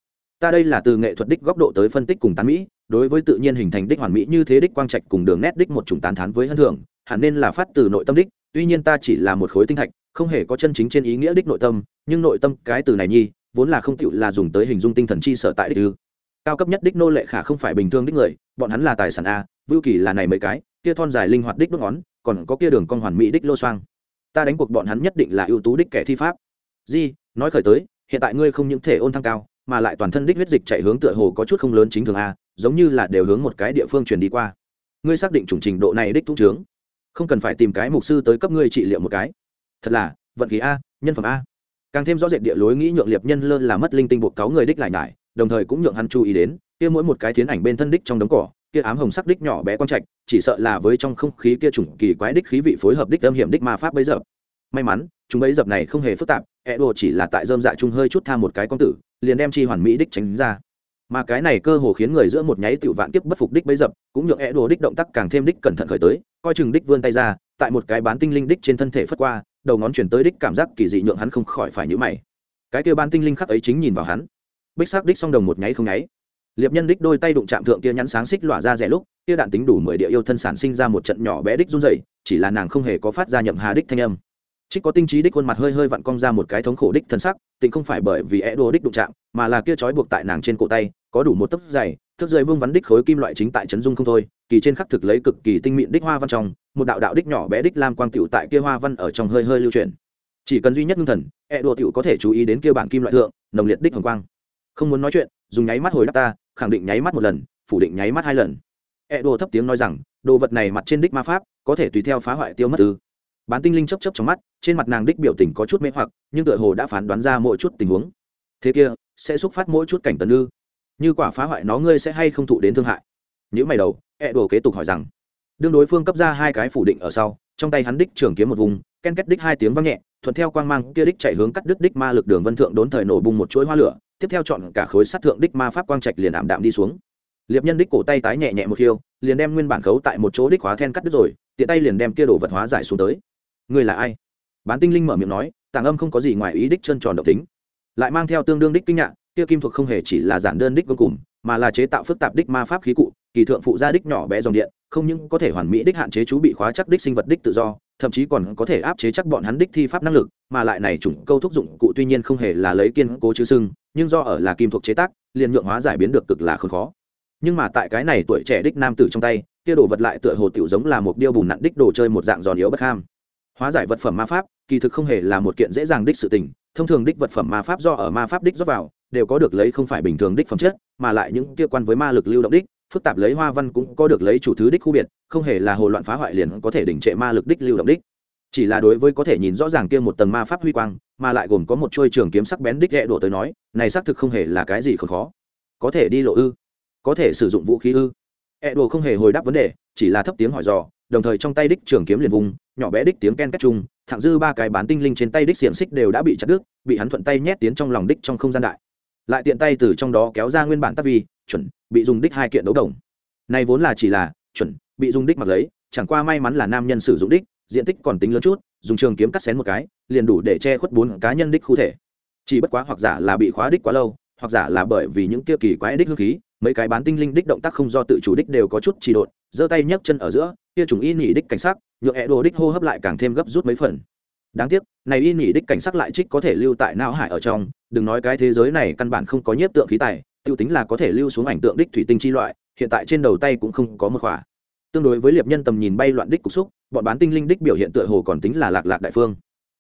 Ta đây là từ nghệ thuật đích góc độ tới phân tích cùng tán mỹ, đối với tự nhiên hình thành đích hoàn mỹ như thế đích quang trạch cùng đường nét đích một chủng tán thán với hân thưởng hẳn nên là phát từ nội tâm đích tuy nhiên ta chỉ là một khối tinh thạch, không hề có chân chính trên ý nghĩa đích nội tâm, nhưng nội tâm cái từ này nhi, vốn là không tựu là dùng tới hình dung tinh thần chi sở tại đích ư. Cao cấp nhất đích nô lệ khả không phải bình thường đích người, bọn hắn là tài sản a, vưu kỳ là này mấy cái, kia thon dài linh hoạt đích đốt ngón, còn có kia đường con hoàn mỹ đích lô xoang. Ta đánh cuộc bọn hắn nhất định là ưu tú đích kẻ thi pháp. Di, nói khởi tới, hiện tại ngươi không những thể ôn thăng cao, mà lại toàn thân đích huyết dịch chạy hướng tựa hồ có chút không lớn chính thường a, giống như là đều hướng một cái địa phương truyền đi qua. Ngươi xác định chủng trình độ này đích thúc trướng không cần phải tìm cái mục sư tới cấp ngươi trị liệu một cái. Thật là, vận khí a, nhân phẩm a. Càng thêm rõ rệt địa lối nghĩ nhượng liệp nhân lơ là mất linh tinh buộc cáo người đích lại nhải, đồng thời cũng nhượng hắn chú ý đến, kia mỗi một cái tiến ảnh bên thân đích trong đống cỏ, kia ám hồng sắc đích nhỏ bé quang trạch, chỉ sợ là với trong không khí kia chủng kỳ quái đích khí vị phối hợp đích âm hiểm đích ma pháp bấy giờ. May mắn, chúng bấy dập này không hề phức tạp e đồ chỉ là tại dơm dạ chung hơi chút tham một cái con tử, liền đem chi hoàn mỹ đích tránh ra. Mà cái này cơ hồ khiến người giữa một nháy tiểu vạn tiếp bất phục đích bấy dập, cũng nhượng e đồ đích động tác càng thêm đích cẩn thận khởi tới coi chừng đích vươn tay ra, tại một cái bán tinh linh đích trên thân thể phất qua, đầu ngón chuyển tới đích cảm giác kỳ dị nhượng hắn không khỏi phải nhữ mày. Cái kia bán tinh linh khắc ấy chính nhìn vào hắn. Bích sắc đích song đồng một nháy không nháy. Liệp nhân đích đôi tay đụng chạm thượng kia nhắn sáng xích lọa ra rẻ lúc, kia đạn tính đủ mười địa yêu thân sản sinh ra một trận nhỏ bé đích run dày chỉ là nàng không hề có phát ra nhậm hà đích thanh âm. Trích có tinh trí đích khuôn mặt hơi hơi vặn cong ra một cái thống khổ đích thân sắc, tịnh không phải bởi vì é đồ đích đụng chạm, mà là kia trói buộc tại nàng trên cổ tay, có đủ một tấc dày, thước rơi vương vắn đích khối kim loại chính tại trấn dung không thôi kỳ trên khắc thực lấy cực kỳ tinh mịn đích hoa văn trong, một đạo đạo đích nhỏ bé đích lam quang tiểu tại kia hoa văn ở trong hơi hơi lưu truyền chỉ cần duy nhất ngưng thần e đùa tiểu có thể chú ý đến kia bản kim loại thượng, nồng liệt đích hồng quang. Không muốn nói chuyện, dùng nháy mắt hồi đáp ta, khẳng định nháy mắt một lần, phủ định nháy mắt hai lần. E đùa thấp tiếng nói rằng, đồ vật này mặt trên đích ma pháp, có thể tùy theo phá hoại tiêu mất ư. Bán tinh linh chấp chấp trong mắt, trên mặt nàng đích biểu tình có chút mê hoặc, nhưng tựa hồ đã phán đoán ra mỗi chút tình huống. Thế kia, sẽ xúc phát mỗi chút cảnh tần ư. Như quả phá hoại nó ngươi sẽ hay không thụ đến thương hại những mày đầu e đồ kế tục hỏi rằng, đương đối phương cấp ra hai cái phủ định ở sau, trong tay hắn đích trường kiếm một vùng, ken kết đích hai tiếng vang nhẹ, thuận theo quang mang kia đích chạy hướng cắt đứt đích ma lực đường vân thượng đốn thời nổ bung một chuỗi hoa lửa, tiếp theo chọn cả khối sát thượng đích ma pháp quang trạch liền ảm đạm đi xuống. Liệp nhân đích cổ tay tái nhẹ nhẹ một khiêu, liền đem nguyên bản khấu tại một chỗ đích hóa then cắt đứt rồi, tiện tay liền đem kia đồ vật hóa giải xuống tới. Người là ai? Bán tinh linh mở miệng nói, tàng âm không có gì ngoài ý đích chân tròn độc tính. Lại mang theo tương đương đích kinh ngạc, kia kim thuộc không hề chỉ là giản đơn đích vô cùng, mà là chế tạo phức tạp đích ma pháp khí cụ kỳ thượng phụ gia đích nhỏ bé dòng điện, không những có thể hoàn mỹ đích hạn chế chú bị khóa chắc đích sinh vật đích tự do, thậm chí còn có thể áp chế chắc bọn hắn đích thi pháp năng lực, mà lại này chủng câu thúc dụng cụ tuy nhiên không hề là lấy kiên cố chứ sưng, nhưng do ở là kim thuộc chế tác, liền nhượng hóa giải biến được cực là khốn khó. Nhưng mà tại cái này tuổi trẻ đích nam tử trong tay, kia đồ vật lại tựa hồ tiểu giống là một điêu bùn nặn đích đồ chơi một dạng giòn yếu bất ham. Hóa giải vật phẩm ma pháp, kỳ thực không hề là một kiện dễ dàng đích sự tình, thông thường đích vật phẩm ma pháp do ở ma pháp đích rót vào, đều có được lấy không phải bình thường đích phẩm chất, mà lại những kia quan với ma lực lưu động đích phức tạp lấy hoa văn cũng có được lấy chủ thứ đích khu biệt, không hề là hồ loạn phá hoại liền có thể đỉnh trệ ma lực đích lưu động đích. Chỉ là đối với có thể nhìn rõ ràng kia một tầng ma pháp huy quang, mà lại gồm có một chuôi trường kiếm sắc bén đích ghẹ đổ tới nói, này xác thực không hề là cái gì khó khó. Có thể đi lộ ư? Có thể sử dụng vũ khí ư? Ghẹ đồ không hề hồi đáp vấn đề, chỉ là thấp tiếng hỏi dò, đồng thời trong tay đích trường kiếm liền vùng, nhỏ bé đích tiếng ken kết chung, thẳng dư ba cái bán tinh linh trên tay đích xiềng xích đều đã bị chặt đứt, bị hắn thuận tay nhét tiến trong lòng đích trong không gian đại lại tiện tay từ trong đó kéo ra nguyên bản tác vi, chuẩn, bị dùng đích hai kiện đấu đồng. Này vốn là chỉ là, chuẩn, bị dùng đích mặc lấy, chẳng qua may mắn là nam nhân sử dụng đích, diện tích còn tính lớn chút, dùng trường kiếm cắt xén một cái, liền đủ để che khuất bốn cá nhân đích khu thể. Chỉ bất quá hoặc giả là bị khóa đích quá lâu, hoặc giả là bởi vì những kia kỳ quái đích hương khí, mấy cái bán tinh linh đích động tác không do tự chủ đích đều có chút trì độn, giơ tay nhấc chân ở giữa, kia trùng y nhỉ đích cảnh sát nhượng hẹ đồ đích hô hấp lại càng thêm gấp rút mấy phần đáng tiếc, này y nhị đích cảnh sát lại trích có thể lưu tại não hải ở trong. Đừng nói cái thế giới này căn bản không có nhiếp tượng khí tài, tiêu tính là có thể lưu xuống ảnh tượng đích thủy tinh chi loại, hiện tại trên đầu tay cũng không có một khỏa. Tương đối với liệp nhân tầm nhìn bay loạn đích cục xúc, bọn bán tinh linh đích biểu hiện tựa hồ còn tính là lạc lạc đại phương.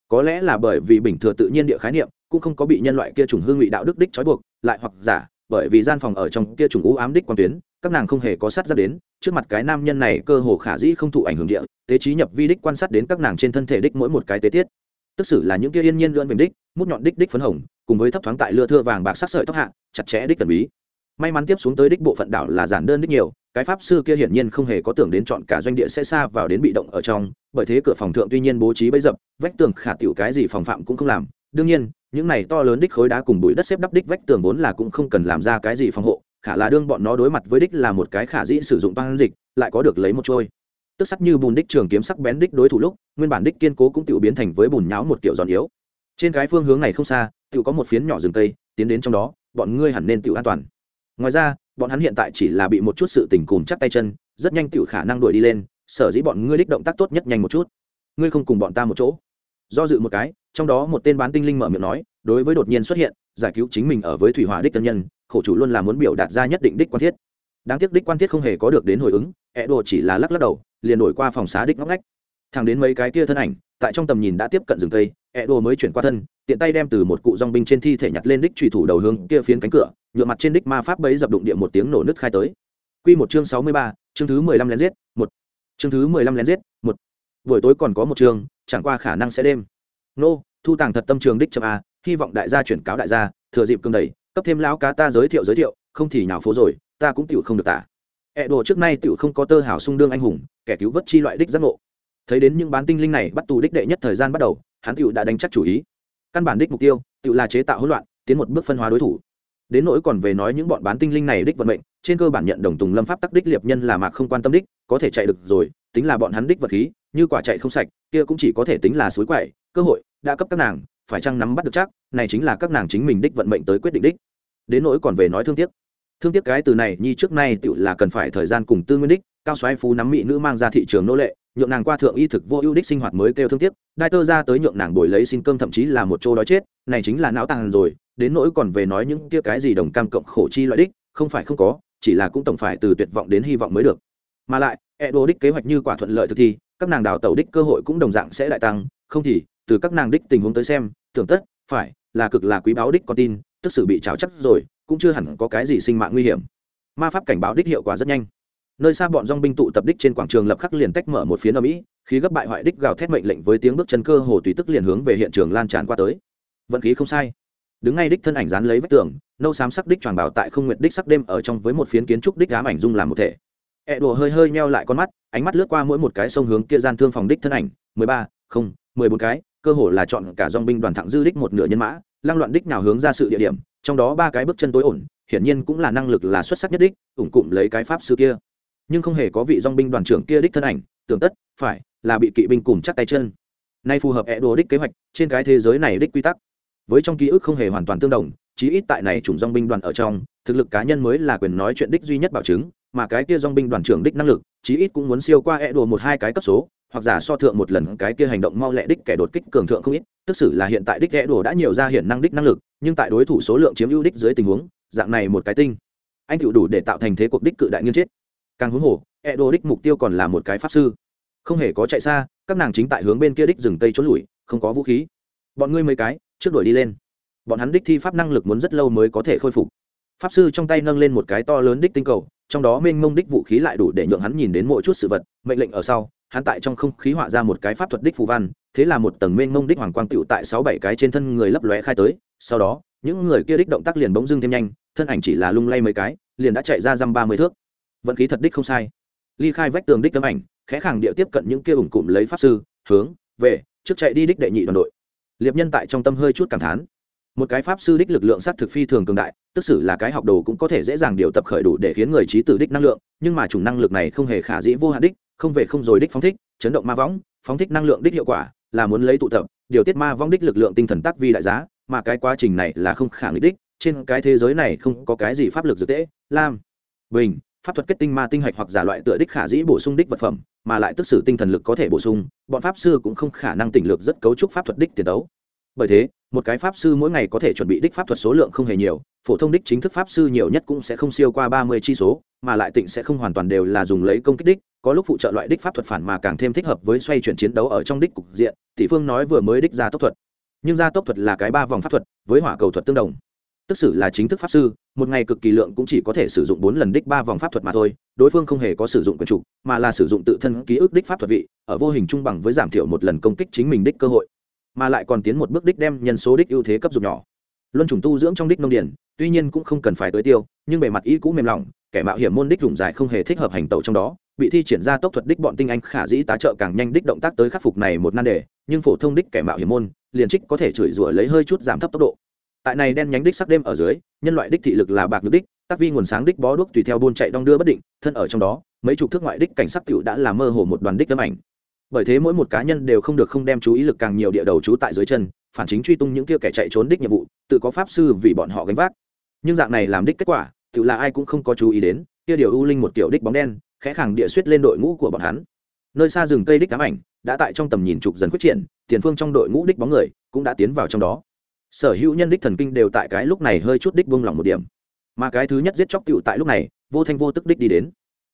Có lẽ là bởi vì bình thừa tự nhiên địa khái niệm, cũng không có bị nhân loại kia trùng hương vị đạo đức đích trói buộc, lại hoặc giả, bởi vì gian phòng ở trong kia trùng u ám đích quan tuyến, các nàng không hề có sát ra đến trước mặt cái nam nhân này cơ hồ khả dĩ không thụ ảnh hưởng địa, tế trí nhập vi đích quan sát đến các nàng trên thân thể đích mỗi một cái tế tiết. Tức xử là những kia yên nhiên lưỡn vềnh đích, mút nhọn đích đích phấn hồng, cùng với thấp thoáng tại lưa thưa vàng bạc sắc sợi tóc hạ, chặt chẽ đích cần bí. May mắn tiếp xuống tới đích bộ phận đảo là giản đơn đích nhiều, cái pháp sư kia hiển nhiên không hề có tưởng đến chọn cả doanh địa sẽ xa vào đến bị động ở trong, bởi thế cửa phòng thượng tuy nhiên bố trí bấy dập, vách tường khả tiểu cái gì phòng phạm cũng không làm. Đương nhiên, những này to lớn đích khối đá cùng bụi đất xếp đắp đích vách tường vốn là cũng không cần làm ra cái gì phòng hộ khả là đương bọn nó đối mặt với đích là một cái khả dĩ sử dụng băng dịch, lại có được lấy một trôi. Tức sắc như bùn đích trường kiếm sắc bén đích đối thủ lúc, nguyên bản đích kiên cố cũng tự biến thành với bùn nháo một kiểu giòn yếu. Trên cái phương hướng này không xa tự có một phiến nhỏ rừng tây tiến đến trong đó, bọn ngươi hẳn nên tự an toàn. Ngoài ra, bọn hắn hiện tại chỉ là bị một chút sự tình cùn chắc tay chân, rất nhanh tự khả năng đuổi đi lên, sở dĩ bọn ngươi đích động tác tốt nhất nhanh một chút. Ngươi không cùng bọn ta một chỗ. Do dự một cái, trong đó một tên bán tinh linh mở miệng nói, đối với đột nhiên xuất hiện, giải cứu chính mình ở với thủy hỏa đích tân nhân khổ chủ luôn là muốn biểu đạt ra nhất định đích quan thiết đáng tiếc đích quan thiết không hề có được đến hồi ứng ẹ đồ chỉ là lắc lắc đầu liền đổi qua phòng xá đích ngóc ngách thẳng đến mấy cái kia thân ảnh tại trong tầm nhìn đã tiếp cận rừng cây ẹ đồ mới chuyển qua thân tiện tay đem từ một cụ dong binh trên thi thể nhặt lên đích trùy thủ đầu hướng kia phiến cánh cửa nhựa mặt trên đích ma pháp bấy dập đụng địa một tiếng nổ nứt khai tới Quy một chương sáu mươi ba, chương thứ mười lăm lén giết, một. Chương thứ mười lăm lén giết, một. Buổi tối còn có một chương, chẳng qua khả năng sẽ đêm. Nô, thu tàng thật tâm trường đích chậm a, hy vọng đại gia chuyển cáo đại gia, thừa dịp cương đầy, cấp thêm lão cá ta giới thiệu giới thiệu, không thì nào phố rồi, ta cũng tiểu không được tả. ẹ đồ trước nay tiểu không có tơ hảo sung đương anh hùng, kẻ cứu vớt chi loại đích giác ngộ. Thấy đến những bán tinh linh này bắt tù đích đệ nhất thời gian bắt đầu, hắn tiểu đã đánh chắc chủ ý. Căn bản đích mục tiêu, tiểu là chế tạo hỗn loạn, tiến một bước phân hóa đối thủ đến nỗi còn về nói những bọn bán tinh linh này đích vận mệnh trên cơ bản nhận đồng tùng lâm pháp tắc đích liệp nhân là mạc không quan tâm đích có thể chạy được rồi tính là bọn hắn đích vật khí như quả chạy không sạch kia cũng chỉ có thể tính là suối quậy cơ hội đã cấp các nàng phải chăng nắm bắt được chắc, này chính là các nàng chính mình đích vận mệnh tới quyết định đích. Đến nỗi còn về nói thương tiếc. Thương tiếc cái từ này, nhi trước nay tựu là cần phải thời gian cùng tư nguyên đích, cao xoáy phú nắm mỹ nữ mang ra thị trường nô lệ, nhượng nàng qua thượng y thực vô ưu đích sinh hoạt mới kêu thương tiếc. Đai tơ ra tới nhượng nàng bồi lấy xin cơm thậm chí là một chỗ đói chết, này chính là não tàn rồi. Đến nỗi còn về nói những kia cái gì đồng cam cộng khổ chi loại đích, không phải không có, chỉ là cũng tổng phải từ tuyệt vọng đến hy vọng mới được. Mà lại e đô đích kế hoạch như quả thuận lợi thực thi, các nàng đào tẩu đích cơ hội cũng đồng dạng sẽ đại tăng, không thì từ các nàng đích tình huống tới xem, tưởng tất, phải, là cực là quý báo đích con tin, tức sự bị trào chắc rồi, cũng chưa hẳn có cái gì sinh mạng nguy hiểm. Ma pháp cảnh báo đích hiệu quả rất nhanh. Nơi xa bọn dong binh tụ tập đích trên quảng trường lập khắc liền tách mở một phía ở mỹ, khí gấp bại hoại đích gào thét mệnh lệnh với tiếng bước chân cơ hồ tùy tức liền hướng về hiện trường lan tràn qua tới. Vận khí không sai. Đứng ngay đích thân ảnh dán lấy vách tường, nâu xám sắc đích tròn bảo tại không nguyện đích sắc đêm ở trong với một phiến kiến trúc đích ám ảnh dung làm một thể. Ẹ đùa hơi hơi meo lại con mắt, ánh mắt lướt qua mỗi một cái sông hướng kia gian thương phòng đích thân ảnh, mười ba, không, mười bốn cái cơ hồ là chọn cả dòng binh đoàn thẳng dư đích một nửa nhân mã, lăng loạn đích nào hướng ra sự địa điểm, trong đó ba cái bước chân tối ổn, hiển nhiên cũng là năng lực là xuất sắc nhất đích, ủng cụm lấy cái pháp sư kia. Nhưng không hề có vị dòng binh đoàn trưởng kia đích thân ảnh, tưởng tất, phải, là bị kỵ binh cùng chắc tay chân. Nay phù hợp e đồ đích kế hoạch, trên cái thế giới này đích quy tắc. Với trong ký ức không hề hoàn toàn tương đồng, chí ít tại này chủng dòng binh đoàn ở trong, thực lực cá nhân mới là quyền nói chuyện đích duy nhất bảo chứng, mà cái kia dòng binh đoàn trưởng đích năng lực, chí ít cũng muốn siêu qua e đồ một hai cái cấp số hoặc giả so thượng một lần, cái kia hành động mau lẹ đích kẻ đột kích cường thượng không ít, tức xử là hiện tại đích ẹ đồ đã nhiều ra hiện năng đích năng lực, nhưng tại đối thủ số lượng chiếm ưu đích dưới tình huống, dạng này một cái tinh. Anh chịu đủ để tạo thành thế cuộc đích cự đại nghiên chết. Càng huống hồ e đồ đích mục tiêu còn là một cái pháp sư. Không hề có chạy xa, các nàng chính tại hướng bên kia đích rừng tây trốn lùi, không có vũ khí. Bọn ngươi mấy cái, trước đuổi đi lên. Bọn hắn đích thi pháp năng lực muốn rất lâu mới có thể khôi phục. Pháp sư trong tay nâng lên một cái to lớn đích tinh cầu, trong đó mênh mông đích vũ khí lại đủ để nhượng hắn nhìn đến mỗi chút sự vật, mệnh lệnh ở sau hắn tại trong không khí họa ra một cái pháp thuật đích phù văn, thế là một tầng mênh mông đích hoàng quang tựu tại sáu bảy cái trên thân người lấp lóe khai tới, sau đó, những người kia đích động tác liền bỗng dưng thêm nhanh, thân ảnh chỉ là lung lay mấy cái, liền đã chạy ra dăm ba mươi thước. Vận khí thật đích không sai. Ly khai vách tường đích tấm ảnh, khẽ khàng địa tiếp cận những kia ủng cụm lấy pháp sư, hướng, về, trước chạy đi đích đệ nhị đoàn đội. Liệp nhân tại trong tâm hơi chút cảm thán. Một cái pháp sư đích lực lượng sát thực phi thường cường đại tức xử là cái học đồ cũng có thể dễ dàng điều tập khởi đủ để khiến người trí tử đích năng lượng, nhưng mà chủng năng lực này không hề khả dĩ vô hạn đích, không về không rồi đích phóng thích, chấn động ma võng, phóng thích năng lượng đích hiệu quả, là muốn lấy tụ tập, điều tiết ma vong đích lực lượng tinh thần tác vi đại giá, mà cái quá trình này là không khả nghị đích, trên cái thế giới này không có cái gì pháp lực dược tễ lam, bình, pháp thuật kết tinh ma tinh hạch hoặc giả loại tựa đích khả dĩ bổ sung đích vật phẩm, mà lại tức sử tinh thần lực có thể bổ sung, bọn pháp sư cũng không khả năng tỉnh lược rất cấu trúc pháp thuật đích tiền đấu bởi thế, một cái pháp sư mỗi ngày có thể chuẩn bị đích pháp thuật số lượng không hề nhiều, phổ thông đích chính thức pháp sư nhiều nhất cũng sẽ không siêu qua ba mươi chi số, mà lại tịnh sẽ không hoàn toàn đều là dùng lấy công kích đích, có lúc phụ trợ loại đích pháp thuật phản mà càng thêm thích hợp với xoay chuyển chiến đấu ở trong đích cục diện, tỷ phương nói vừa mới đích ra tốc thuật. Nhưng ra tốc thuật là cái ba vòng pháp thuật, với hỏa cầu thuật tương đồng. Tức xử là chính thức pháp sư, một ngày cực kỳ lượng cũng chỉ có thể sử dụng bốn lần đích ba vòng pháp thuật mà thôi, đối phương không hề có sử dụng quyền trục mà là sử dụng tự thân ký ức đích pháp thuật vị, ở vô hình trung bằng với giảm thiểu một lần công kích chính mình đích cơ hội mà lại còn tiến một bước đích đem nhân số đích ưu thế cấp dụng nhỏ. Luân trùng tu dưỡng trong đích nông điển, tuy nhiên cũng không cần phải tới tiêu, nhưng bề mặt ý cũ mềm lỏng kẻ mạo hiểm môn đích dùng dài không hề thích hợp hành tẩu trong đó, bị thi triển ra tốc thuật đích bọn tinh anh khả dĩ tá trợ càng nhanh đích động tác tới khắc phục này một nan đề, nhưng phổ thông đích kẻ mạo hiểm môn, liền trích có thể chửi rủa lấy hơi chút giảm thấp tốc độ. Tại này đen nhánh đích sắc đêm ở dưới, nhân loại đích thị lực là bạc nhược đích, tác vi nguồn sáng đích bó đuốc tùy theo buôn chạy đong đưa bất định, thân ở trong đó, mấy chục thước ngoại đích cảnh sắc tiểu đã làm mơ hồ một đoàn đích tấm ảnh bởi thế mỗi một cá nhân đều không được không đem chú ý lực càng nhiều địa đầu trú tại dưới chân, phản chính truy tung những kia kẻ chạy trốn đích nhiệm vụ, tự có pháp sư vì bọn họ gánh vác. Nhưng dạng này làm đích kết quả, tự là ai cũng không có chú ý đến, kia điều u linh một kiểu đích bóng đen, khẽ khàng địa suýt lên đội ngũ của bọn hắn. Nơi xa rừng cây đích cám ảnh, đã tại trong tầm nhìn trục dần quyết triển, tiền phương trong đội ngũ đích bóng người cũng đã tiến vào trong đó. Sở hữu nhân đích thần kinh đều tại cái lúc này hơi chút đích buông lỏng một điểm. Mà cái thứ nhất giết chóc cựu tại lúc này, vô thanh vô tức đích đi đến.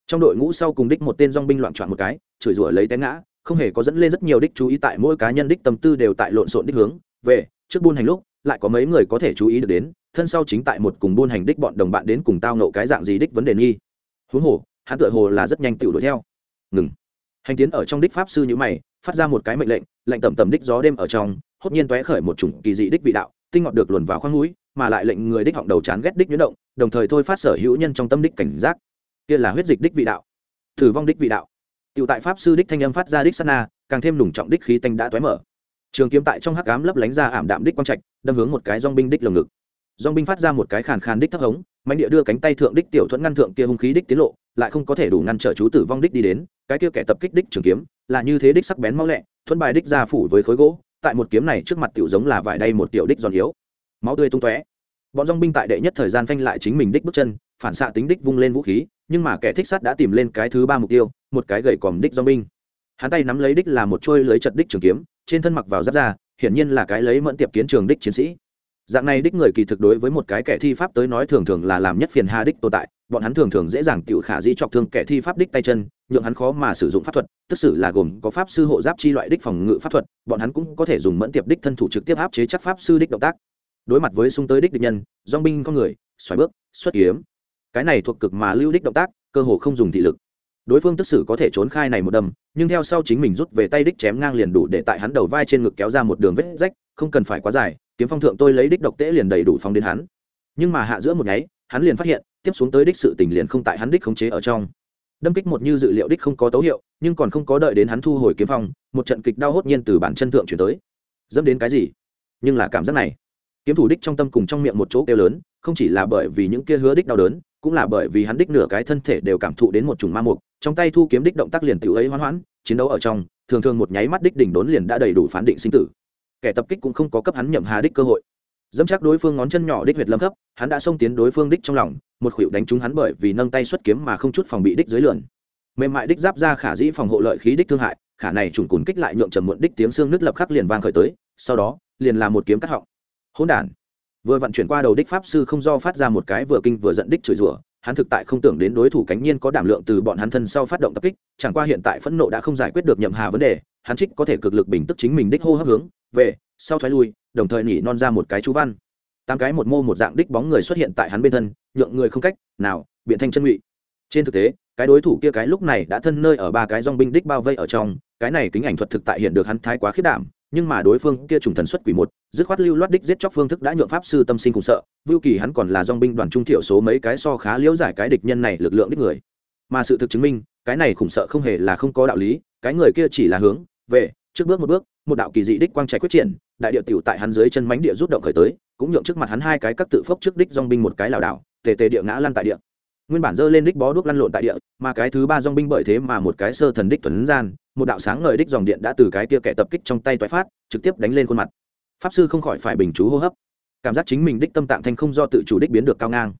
Trong đội ngũ sau cùng đích một tên dong binh loạn trọn một cái, chửi rủa lấy té ngã không hề có dẫn lên rất nhiều đích chú ý tại mỗi cá nhân đích tâm tư đều tại lộn xộn đích hướng. Về, trước buôn hành lúc, lại có mấy người có thể chú ý được đến, thân sau chính tại một cùng buôn hành đích bọn đồng bạn đến cùng tao nộ cái dạng gì đích vấn đề nghi. Huống hồ, hắn tựa hồ là rất nhanh tự đuổi theo. Ngừng. Hành tiến ở trong đích pháp sư như mày, phát ra một cái mệnh lệnh lệnh tầm tầm đích gió đêm ở trong, hốt nhiên tóe khởi một chủng kỳ dị đích vị đạo, tinh ngọt được luồn vào khoang núi, mà lại lệnh người đích họng đầu chán ghét đích nhuyễn động, đồng thời thôi phát sở hữu nhân trong tâm đích cảnh giác. Kia là huyết dịch đích vị đạo. Thử vong đích vị đạo. Tiểu tại pháp sư đích thanh âm phát ra đích sana, càng thêm nùng trọng đích khí tanh đã tóe mở. Trường kiếm tại trong hắc ám lấp lánh ra ảm đạm đích quang trạch, đâm hướng một cái dòng binh đích lồng ngực. Dòng binh phát ra một cái khàn khàn đích thấp hống, mạnh địa đưa cánh tay thượng đích tiểu thuẫn ngăn thượng kia hung khí đích tiến lộ, lại không có thể đủ ngăn trở chú tử vong đích đi đến, cái kia kẻ tập kích đích trường kiếm, là như thế đích sắc bén mau lẹ, thuẫn bài đích ra phủ với khối gỗ, tại một kiếm này trước mặt tiểu giống là vải đây một tiểu đích giòn yếu. Máu tươi tung tóe. Bọn dòng binh tại đệ nhất thời gian phanh lại chính mình đích bước chân, phản xạ tính đích vung lên vũ khí, nhưng mà kẻ thích sát đã tìm lên cái thứ ba mục tiêu, một cái gậy còm đích do binh hắn tay nắm lấy đích là một trôi lưới chật đích trường kiếm, trên thân mặc vào giáp ra hiển nhiên là cái lấy mẫn tiệp kiến trường đích chiến sĩ. Dạng này đích người kỳ thực đối với một cái kẻ thi pháp tới nói thường thường là làm nhất phiền hà đích tồn tại, bọn hắn thường thường dễ dàng tự khả dĩ chọc thương kẻ thi pháp đích tay chân, nhượng hắn khó mà sử dụng pháp thuật, tức sự là gồm có pháp sư hộ giáp chi loại đích phòng ngự pháp thuật, bọn hắn cũng có thể dùng mẫn tiệp đích thân thủ trực tiếp áp chế chắc pháp sư đích động tác. Đối mặt với sung tới đích địch nhân, dong binh con người, xoài bước, xuất kiếm. Cái này thuộc cực mà lưu đích động tác, cơ hồ không dùng thị lực đối phương tức xử có thể trốn khai này một đâm, nhưng theo sau chính mình rút về tay đích chém ngang liền đủ để tại hắn đầu vai trên ngực kéo ra một đường vết rách, không cần phải quá dài, kiếm phong thượng tôi lấy đích độc tễ liền đầy đủ phong đến hắn. Nhưng mà hạ giữa một nháy, hắn liền phát hiện, tiếp xuống tới đích sự tình liền không tại hắn đích khống chế ở trong. Đâm kích một như dự liệu đích không có dấu hiệu, nhưng còn không có đợi đến hắn thu hồi kiếm phong, một trận kịch đau hốt nhiên từ bản chân thượng chuyển tới. Dẫm đến cái gì? Nhưng là cảm giác này, kiếm thủ đích trong tâm cùng trong miệng một chỗ kêu lớn, không chỉ là bởi vì những kia hứa đích đau đớn, cũng là bởi vì hắn đích nửa cái thân thể đều cảm thụ đến một chủng ma mục trong tay thu kiếm đích động tác liền tiểu ấy hoán hoãn, chiến đấu ở trong, thường thường một nháy mắt đích đỉnh đốn liền đã đầy đủ phán định sinh tử. Kẻ tập kích cũng không có cấp hắn nhậm hà đích cơ hội. Dẫm chắc đối phương ngón chân nhỏ đích huyệt lâm cấp hắn đã xông tiến đối phương đích trong lòng, một khuỷu đánh trúng hắn bởi vì nâng tay xuất kiếm mà không chút phòng bị đích dưới lườn mềm mại đích giáp ra khả dĩ phòng hộ lợi khí đích thương hại, khả này trùng cùn kích lại nhượng trầm muộn đích tiếng xương nứt lập khắc liền vang khởi tới, sau đó, liền là một kiếm cắt họng. Hỗn đản. Vừa vận chuyển qua đầu đích pháp sư không do phát ra một cái vừa kinh vừa giận đích chửi rủa hắn thực tại không tưởng đến đối thủ cánh nhiên có đảm lượng từ bọn hắn thân sau phát động tập kích, chẳng qua hiện tại phẫn nộ đã không giải quyết được nhậm hà vấn đề, hắn trích có thể cực lực bình tức chính mình đích hô hấp hướng, về, sau thoái lui, đồng thời nỉ non ra một cái chú văn. Tám cái một mô một dạng đích bóng người xuất hiện tại hắn bên thân, nhượng người không cách nào biện thanh chân ngụy. Trên thực tế, cái đối thủ kia cái lúc này đã thân nơi ở ba cái dong binh đích bao vây ở trong, cái này kính ảnh thuật thực tại hiện được hắn thái quá khiết đảm nhưng mà đối phương kia trùng thần xuất quỷ một, dứt khoát lưu loát đích giết chóc phương thức đã nhượng pháp sư tâm sinh cùng sợ, vưu kỳ hắn còn là dong binh đoàn trung thiểu số mấy cái so khá liễu giải cái địch nhân này lực lượng đích người. Mà sự thực chứng minh, cái này khủng sợ không hề là không có đạo lý, cái người kia chỉ là hướng, về, trước bước một bước, một đạo kỳ dị đích quang trạch quyết triển, đại địa tiểu tại hắn dưới chân mánh địa rút động khởi tới, cũng nhượng trước mặt hắn hai cái các tự phốc trước đích dong binh một cái lảo đảo, tề tề địa ngã lăn tại địa. Nguyên bản dơ lên đích bó đuốc lăn lộn tại địa, mà cái thứ ba dong binh bởi thế mà một cái sơ thần đích tuấn gian một đạo sáng ngời đích dòng điện đã từ cái kia kẻ tập kích trong tay toái phát, trực tiếp đánh lên khuôn mặt. Pháp sư không khỏi phải bình chú hô hấp. Cảm giác chính mình đích tâm tạng thanh không do tự chủ đích biến được cao ngang.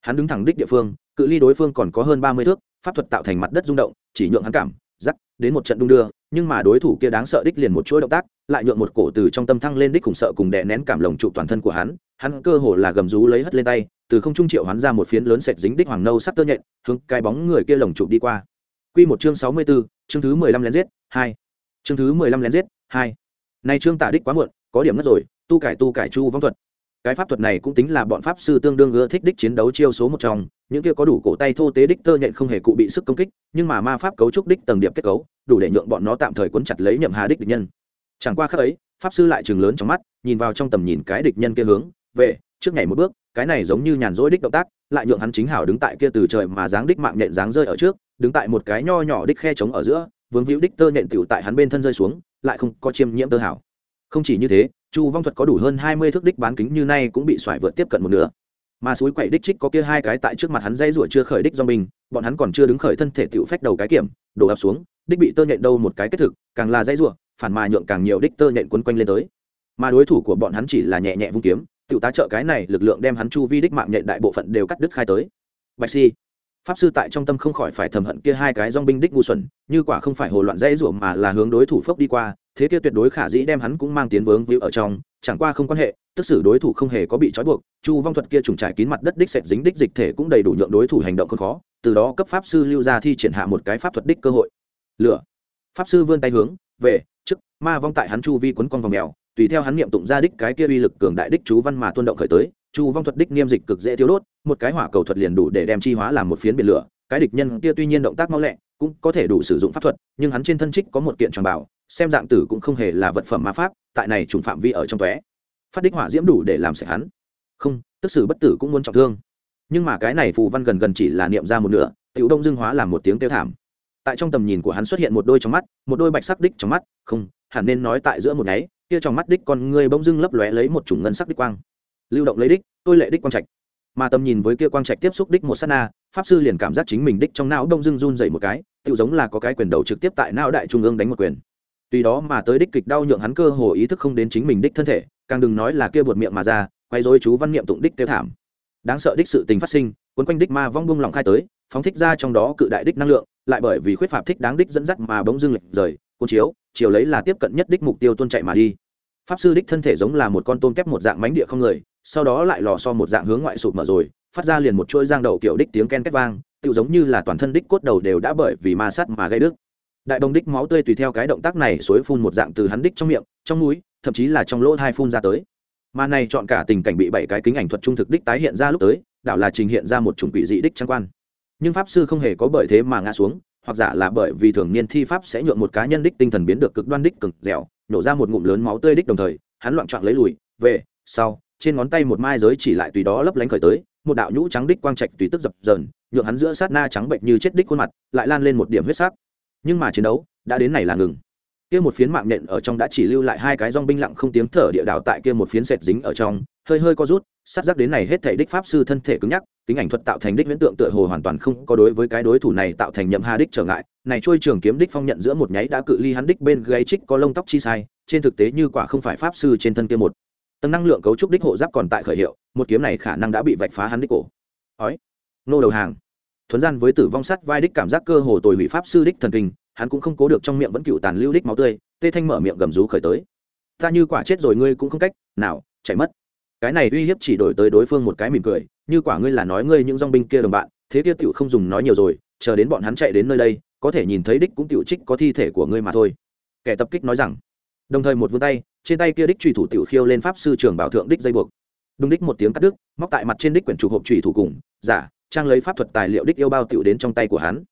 Hắn đứng thẳng đích địa phương, cự ly đối phương còn có hơn ba mươi thước, pháp thuật tạo thành mặt đất rung động, chỉ nhượng hắn cảm, giác, đến một trận đung đưa, nhưng mà đối thủ kia đáng sợ đích liền một chuỗi động tác, lại nhượng một cổ từ trong tâm thăng lên đích khủng sợ cùng đè nén cảm lồng trụ toàn thân của hắn hắn cơ hồ là gầm rú lấy hất lên tay, từ không trung triệu hắn ra một phiến lớn sệt dính đích hoàng nâu sắc tơ nhện, hướng cái bóng người kia lồng trụ đi qua quy một chương sáu mươi 64, chương thứ mười lăm lén giết hai. Chương thứ mười lăm lén giết hai. Nay chương tả đích quá muộn có điểm mất rồi tu cải tu cải chu vong thuật. Cái pháp thuật này cũng tính là bọn pháp sư tương đương ưa thích đích chiến đấu chiêu số một trong những kia có đủ cổ tay thô tế đích tơ nhện không hề cụ bị sức công kích nhưng mà ma pháp cấu trúc đích tầng điệp kết cấu đủ để nhượng bọn nó tạm thời quấn chặt lấy nhậm hà đích địch nhân. Chẳng qua khác ấy pháp sư lại trừng lớn trong mắt nhìn vào trong tầm nhìn cái địch nhân kia hướng về trước nhảy một bước cái này giống như nhàn rỗi đích động tác, lại nhượng hắn chính hảo đứng tại kia từ trời mà dáng đích mạng nhện dáng rơi ở trước, đứng tại một cái nho nhỏ đích khe trống ở giữa vướng víu đích tơ nhện tiểu tại hắn bên thân rơi xuống, lại không có chiêm nhiễm tơ hảo không chỉ như thế, chu vong thuật có đủ hơn hai mươi thước đích bán kính như nay cũng bị xoải vượt tiếp cận một nửa. Mà suối quậy đích trích có kia hai cái tại trước mặt hắn dây rủa chưa khởi đích do mình, bọn hắn còn chưa đứng khởi thân thể tiểu phách đầu cái kiểm, đổ ập xuống, đích bị tơ nhện đâu một cái kết thực, càng là dây rủa, phản mà nhượng càng nhiều đích tơ nhện quấn quanh lên tới. Mà đối thủ của bọn hắn chỉ là nhẹ nhẹ vung kiếm tiểu tá trợ cái này, lực lượng đem hắn chu vi đích mạng nhện đại bộ phận đều cắt đứt khai tới. Bạch si, pháp sư tại trong tâm không khỏi phải thầm hận kia hai cái dong binh đích ngu xuẩn, như quả không phải hồ loạn dãy rủa mà là hướng đối thủ phốc đi qua, thế kia tuyệt đối khả dĩ đem hắn cũng mang tiến vướng víu ở trong, chẳng qua không quan hệ, tức xử đối thủ không hề có bị trói buộc, chu vong thuật kia trùng trải kín mặt đất đích sệt dính đích dịch thể cũng đầy đủ nhượng đối thủ hành động không khó, từ đó cấp pháp sư lưu ra thi triển hạ một cái pháp thuật đích cơ hội. Lửa. Pháp sư vươn tay hướng, về, trước, ma vong tại hắn chu vi quấn con vòng mèo tùy theo hắn niệm tụng ra đích cái kia uy lực cường đại đích chú văn mà tuôn động khởi tới, chu vong thuật đích niêm dịch cực dễ thiếu đốt, một cái hỏa cầu thuật liền đủ để đem chi hóa làm một phiến biển lửa, cái địch nhân kia tuy nhiên động tác mau lẹ, cũng có thể đủ sử dụng pháp thuật, nhưng hắn trên thân trích có một kiện tròn bảo, xem dạng tử cũng không hề là vật phẩm ma pháp, tại này trùng phạm vi ở trong tóe. Phát đích hỏa diễm đủ để làm sạch hắn. Không, tức sử bất tử cũng muốn trọng thương. Nhưng mà cái này phù văn gần gần chỉ là niệm ra một nửa, tiểu đông dương hóa làm một tiếng kêu thảm. Tại trong tầm nhìn của hắn xuất hiện một đôi trong mắt, một đôi bạch sắc đích trong mắt, không, hẳn nên nói tại giữa một nháy kia trong mắt đích con người bỗng dưng lấp lóe lấy một chủng ngân sắc đích quang. Lưu động lấy đích, tôi lệ đích quang trạch. Mà tầm nhìn với kia quang trạch tiếp xúc đích một sát na, pháp sư liền cảm giác chính mình đích trong não đông dưng run dậy một cái tự giống là có cái quyền đầu trực tiếp tại não đại trung ương đánh một quyền. Tuy đó mà tới đích kịch đau nhượng hắn cơ hồ ý thức không đến chính mình đích thân thể, càng đừng nói là kia buột miệng mà ra, quay dối chú văn niệm tụng đích tiêu thảm. Đáng sợ đích sự tình phát sinh quấn quanh đích ma vong bung lòng khai tới, phóng thích ra trong đó cự đại đích năng lượng, lại bởi vì khuyết phạm thích đáng đích dẫn dắt mà bỗng dưng lệch rời, cuốn chiếu chiều lấy là tiếp cận nhất đích mục tiêu tuôn chạy mà đi. Pháp sư đích thân thể giống là một con tôm kép một dạng mánh địa không người, sau đó lại lò so một dạng hướng ngoại sụp mở rồi, phát ra liền một chuỗi giang đầu kiểu đích tiếng ken két vang tự giống như là toàn thân đích cốt đầu đều đã bởi vì ma sát mà gây đứt. Đại đồng đích máu tươi tùy theo cái động tác này suối phun một dạng từ hắn đích trong miệng, trong núi thậm chí là trong lỗ thai phun ra tới. Mà này chọn cả tình cảnh bị bảy cái kính ảnh thuật trung thực đích tái hiện ra lúc tới, đảo là trình hiện ra một chủng quỷ dị đích trang quan. Nhưng pháp sư không hề có bởi thế mà ngã xuống hoặc giả là bởi vì thường niên thi pháp sẽ nhượng một cá nhân đích tinh thần biến được cực đoan đích cực dẻo, nổ ra một ngụm lớn máu tươi đích đồng thời, hắn loạn trọn lấy lùi, về, sau, trên ngón tay một mai giới chỉ lại tùy đó lấp lánh khởi tới, một đạo nhũ trắng đích quang trạch tùy tức dập dờn, nhượng hắn giữa sát na trắng bệnh như chết đích khuôn mặt, lại lan lên một điểm huyết sắc. Nhưng mà chiến đấu đã đến này là ngừng. Kia một phiến mạng nện ở trong đã chỉ lưu lại hai cái dòng binh lặng không tiếng thở địa đạo tại kia một phiến sệt dính ở trong, hơi hơi co rút sát giác đến này hết thể đích pháp sư thân thể cứng nhắc, kính ảnh thuật tạo thành đích viễn tượng tựa hồ hoàn toàn không có đối với cái đối thủ này tạo thành nhậm hà đích trở ngại. Này trôi trường kiếm đích phong nhận giữa một nháy đã cự ly hắn đích bên gáy trích có lông tóc chi sai, trên thực tế như quả không phải pháp sư trên thân kia một. Tầng năng lượng cấu trúc đích hộ giáp còn tại khởi hiệu, một kiếm này khả năng đã bị vạch phá hắn đích cổ. Ói! Nô đầu hàng. Thuấn gian với tử vong sắt vai đích cảm giác cơ hồ tồi hủy pháp sư đích thần kinh, hắn cũng không cố được trong miệng vẫn cựu tàn lưu đích máu tươi, tê thanh mở miệng gầm rú khởi tới. Ta như quả chết rồi ngươi cũng không cách nào, chạy mất cái này uy hiếp chỉ đổi tới đối phương một cái mỉm cười, như quả ngươi là nói ngươi những dong binh kia đồng bạn, thế kia tựu không dùng nói nhiều rồi, chờ đến bọn hắn chạy đến nơi đây, có thể nhìn thấy đích cũng tựu trích có thi thể của ngươi mà thôi. Kẻ tập kích nói rằng. Đồng thời một vươn tay, trên tay kia đích trùy thủ tiểu khiêu lên pháp sư trưởng bảo thượng đích dây buộc. Đúng đích một tiếng cắt đứt, móc tại mặt trên đích quyển trục hộp trùy thủ cùng, giả, trang lấy pháp thuật tài liệu đích yêu bao tiểu đến trong tay của hắn.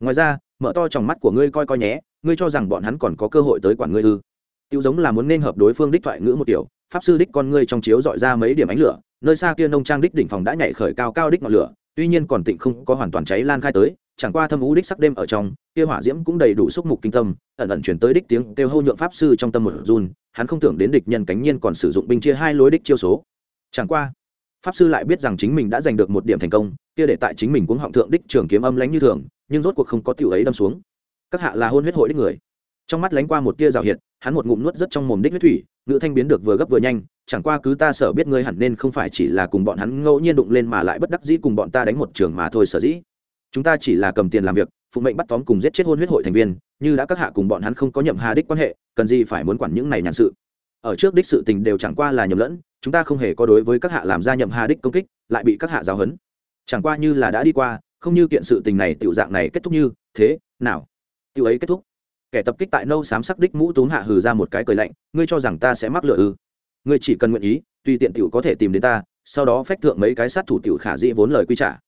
Ngoài ra, mở to trong mắt của ngươi coi coi nhé, ngươi cho rằng bọn hắn còn có cơ hội tới quản ngươi ư? Tiêu giống là muốn nên hợp đối phương đích thoại ngữ một tiểu pháp sư đích con ngươi trong chiếu dọi ra mấy điểm ánh lửa nơi xa kia nông trang đích đỉnh phòng đã nhảy khởi cao cao đích ngọn lửa tuy nhiên còn tịnh không có hoàn toàn cháy lan khai tới chẳng qua thâm ú đích sắc đêm ở trong kia hỏa diễm cũng đầy đủ xúc mục kinh tâm ẩn ẩn chuyển tới đích tiếng kêu hô nhượng pháp sư trong tâm một run hắn không tưởng đến địch nhân cánh nhiên còn sử dụng binh chia hai lối đích chiêu số. Chẳng qua pháp sư lại biết rằng chính mình đã giành được một điểm thành công kia để tại chính mình cũng họng thượng đích trường kiếm âm lánh như thường nhưng rốt cuộc không có tiểu ấy đâm xuống. Các hạ là hôn huyết hội đích người. Trong mắt lánh qua một tia rào hiện, hắn một ngụm nuốt rất trong mồm đích huyết thủy ngữ thanh biến được vừa gấp vừa nhanh, chẳng qua cứ ta sợ biết ngươi hẳn nên không phải chỉ là cùng bọn hắn ngẫu nhiên đụng lên mà lại bất đắc dĩ cùng bọn ta đánh một trường mà thôi, sở dĩ. Chúng ta chỉ là cầm tiền làm việc, phụ mệnh bắt tóm cùng giết chết hôn huyết hội thành viên, như đã các hạ cùng bọn hắn không có nhậm hà đích quan hệ, cần gì phải muốn quản những này nhàn sự. Ở trước đích sự tình đều chẳng qua là nhầm lẫn, chúng ta không hề có đối với các hạ làm ra nhậm hà đích công kích, lại bị các hạ giáo hấn. Chẳng qua như là đã đi qua, không như kiện sự tình này tiểu dạng này kết thúc như thế, nào? Tiểu ấy kết thúc kẻ tập kích tại nâu xám sắc đích mũ túm hạ hừ ra một cái cười lạnh, ngươi cho rằng ta sẽ mắc lựa ư? Ngươi chỉ cần nguyện ý, tùy tiện tiểu có thể tìm đến ta, sau đó phách thượng mấy cái sát thủ tiểu khả dĩ vốn lời quy trả.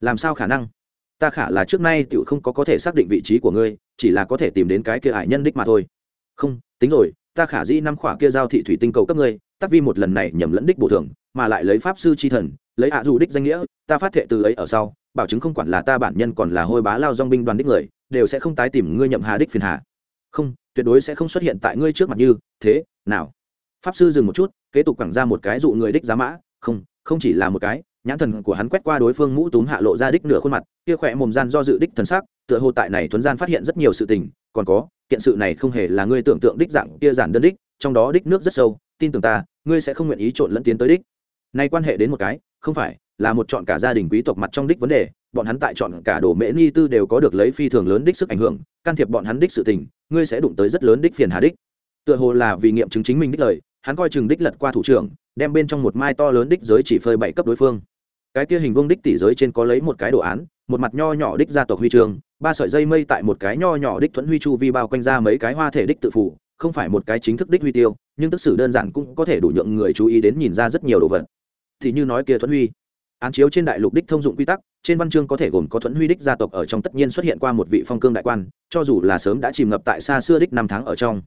Làm sao khả năng? Ta khả là trước nay tiểu không có có thể xác định vị trí của ngươi, chỉ là có thể tìm đến cái kia hải nhân đích mà thôi. Không, tính rồi, ta khả dĩ năm khỏa kia giao thị thủy tinh cầu cấp ngươi, tắc vi một lần này nhầm lẫn đích bổ thường, mà lại lấy pháp sư chi thần, lấy hạ dù đích danh nghĩa, ta phát thệ từ ấy ở sau, bảo chứng không quản là ta bản nhân còn là hôi bá lao dong binh đoàn đích người, đều sẽ không tái tìm ngươi nhậm hà đích phiền hà không, tuyệt đối sẽ không xuất hiện tại ngươi trước mặt như, thế, nào? Pháp sư dừng một chút, kế tục quẳng ra một cái dụ người đích giá mã, không không chỉ là một cái, nhãn thần của hắn quét qua đối phương mũ túm hạ lộ ra đích nửa khuôn mặt, kia khỏe mồm gian do dự đích thần sắc, tựa hồ tại này thuấn gian phát hiện rất nhiều sự tình, còn có, kiện sự này không hề là ngươi tưởng tượng đích dạng kia giản đơn đích, trong đó đích nước rất sâu, tin tưởng ta, ngươi sẽ không nguyện ý trộn lẫn tiến tới đích. Nay quan hệ đến một cái, không phải là một chọn cả gia đình quý tộc mặt trong đích vấn đề, bọn hắn tại chọn cả đồ mễ ni tư đều có được lấy phi thường lớn đích sức ảnh hưởng, can thiệp bọn hắn đích sự tình, ngươi sẽ đụng tới rất lớn đích phiền hà đích. Tựa hồ là vì nghiệm chứng chính mình đích lời, hắn coi chừng đích lật qua thủ trưởng, đem bên trong một mai to lớn đích giới chỉ phơi bảy cấp đối phương. Cái kia hình vương đích tỷ giới trên có lấy một cái đồ án, một mặt nho nhỏ đích gia tộc huy trường, ba sợi dây mây tại một cái nho nhỏ đích thuẫn huy chu vi bao quanh ra mấy cái hoa thể đích tự phủ, không phải một cái chính thức đích huy tiêu, nhưng tức sử đơn giản cũng có thể đủ nhượng người chú ý đến nhìn ra rất nhiều đồ vật. Thì như nói kia thuẫn huy án chiếu trên đại lục đích thông dụng quy tắc, trên văn chương có thể gồm có thuẫn huy đích gia tộc ở trong tất nhiên xuất hiện qua một vị phong cương đại quan, cho dù là sớm đã chìm ngập tại xa xưa đích năm tháng ở trong.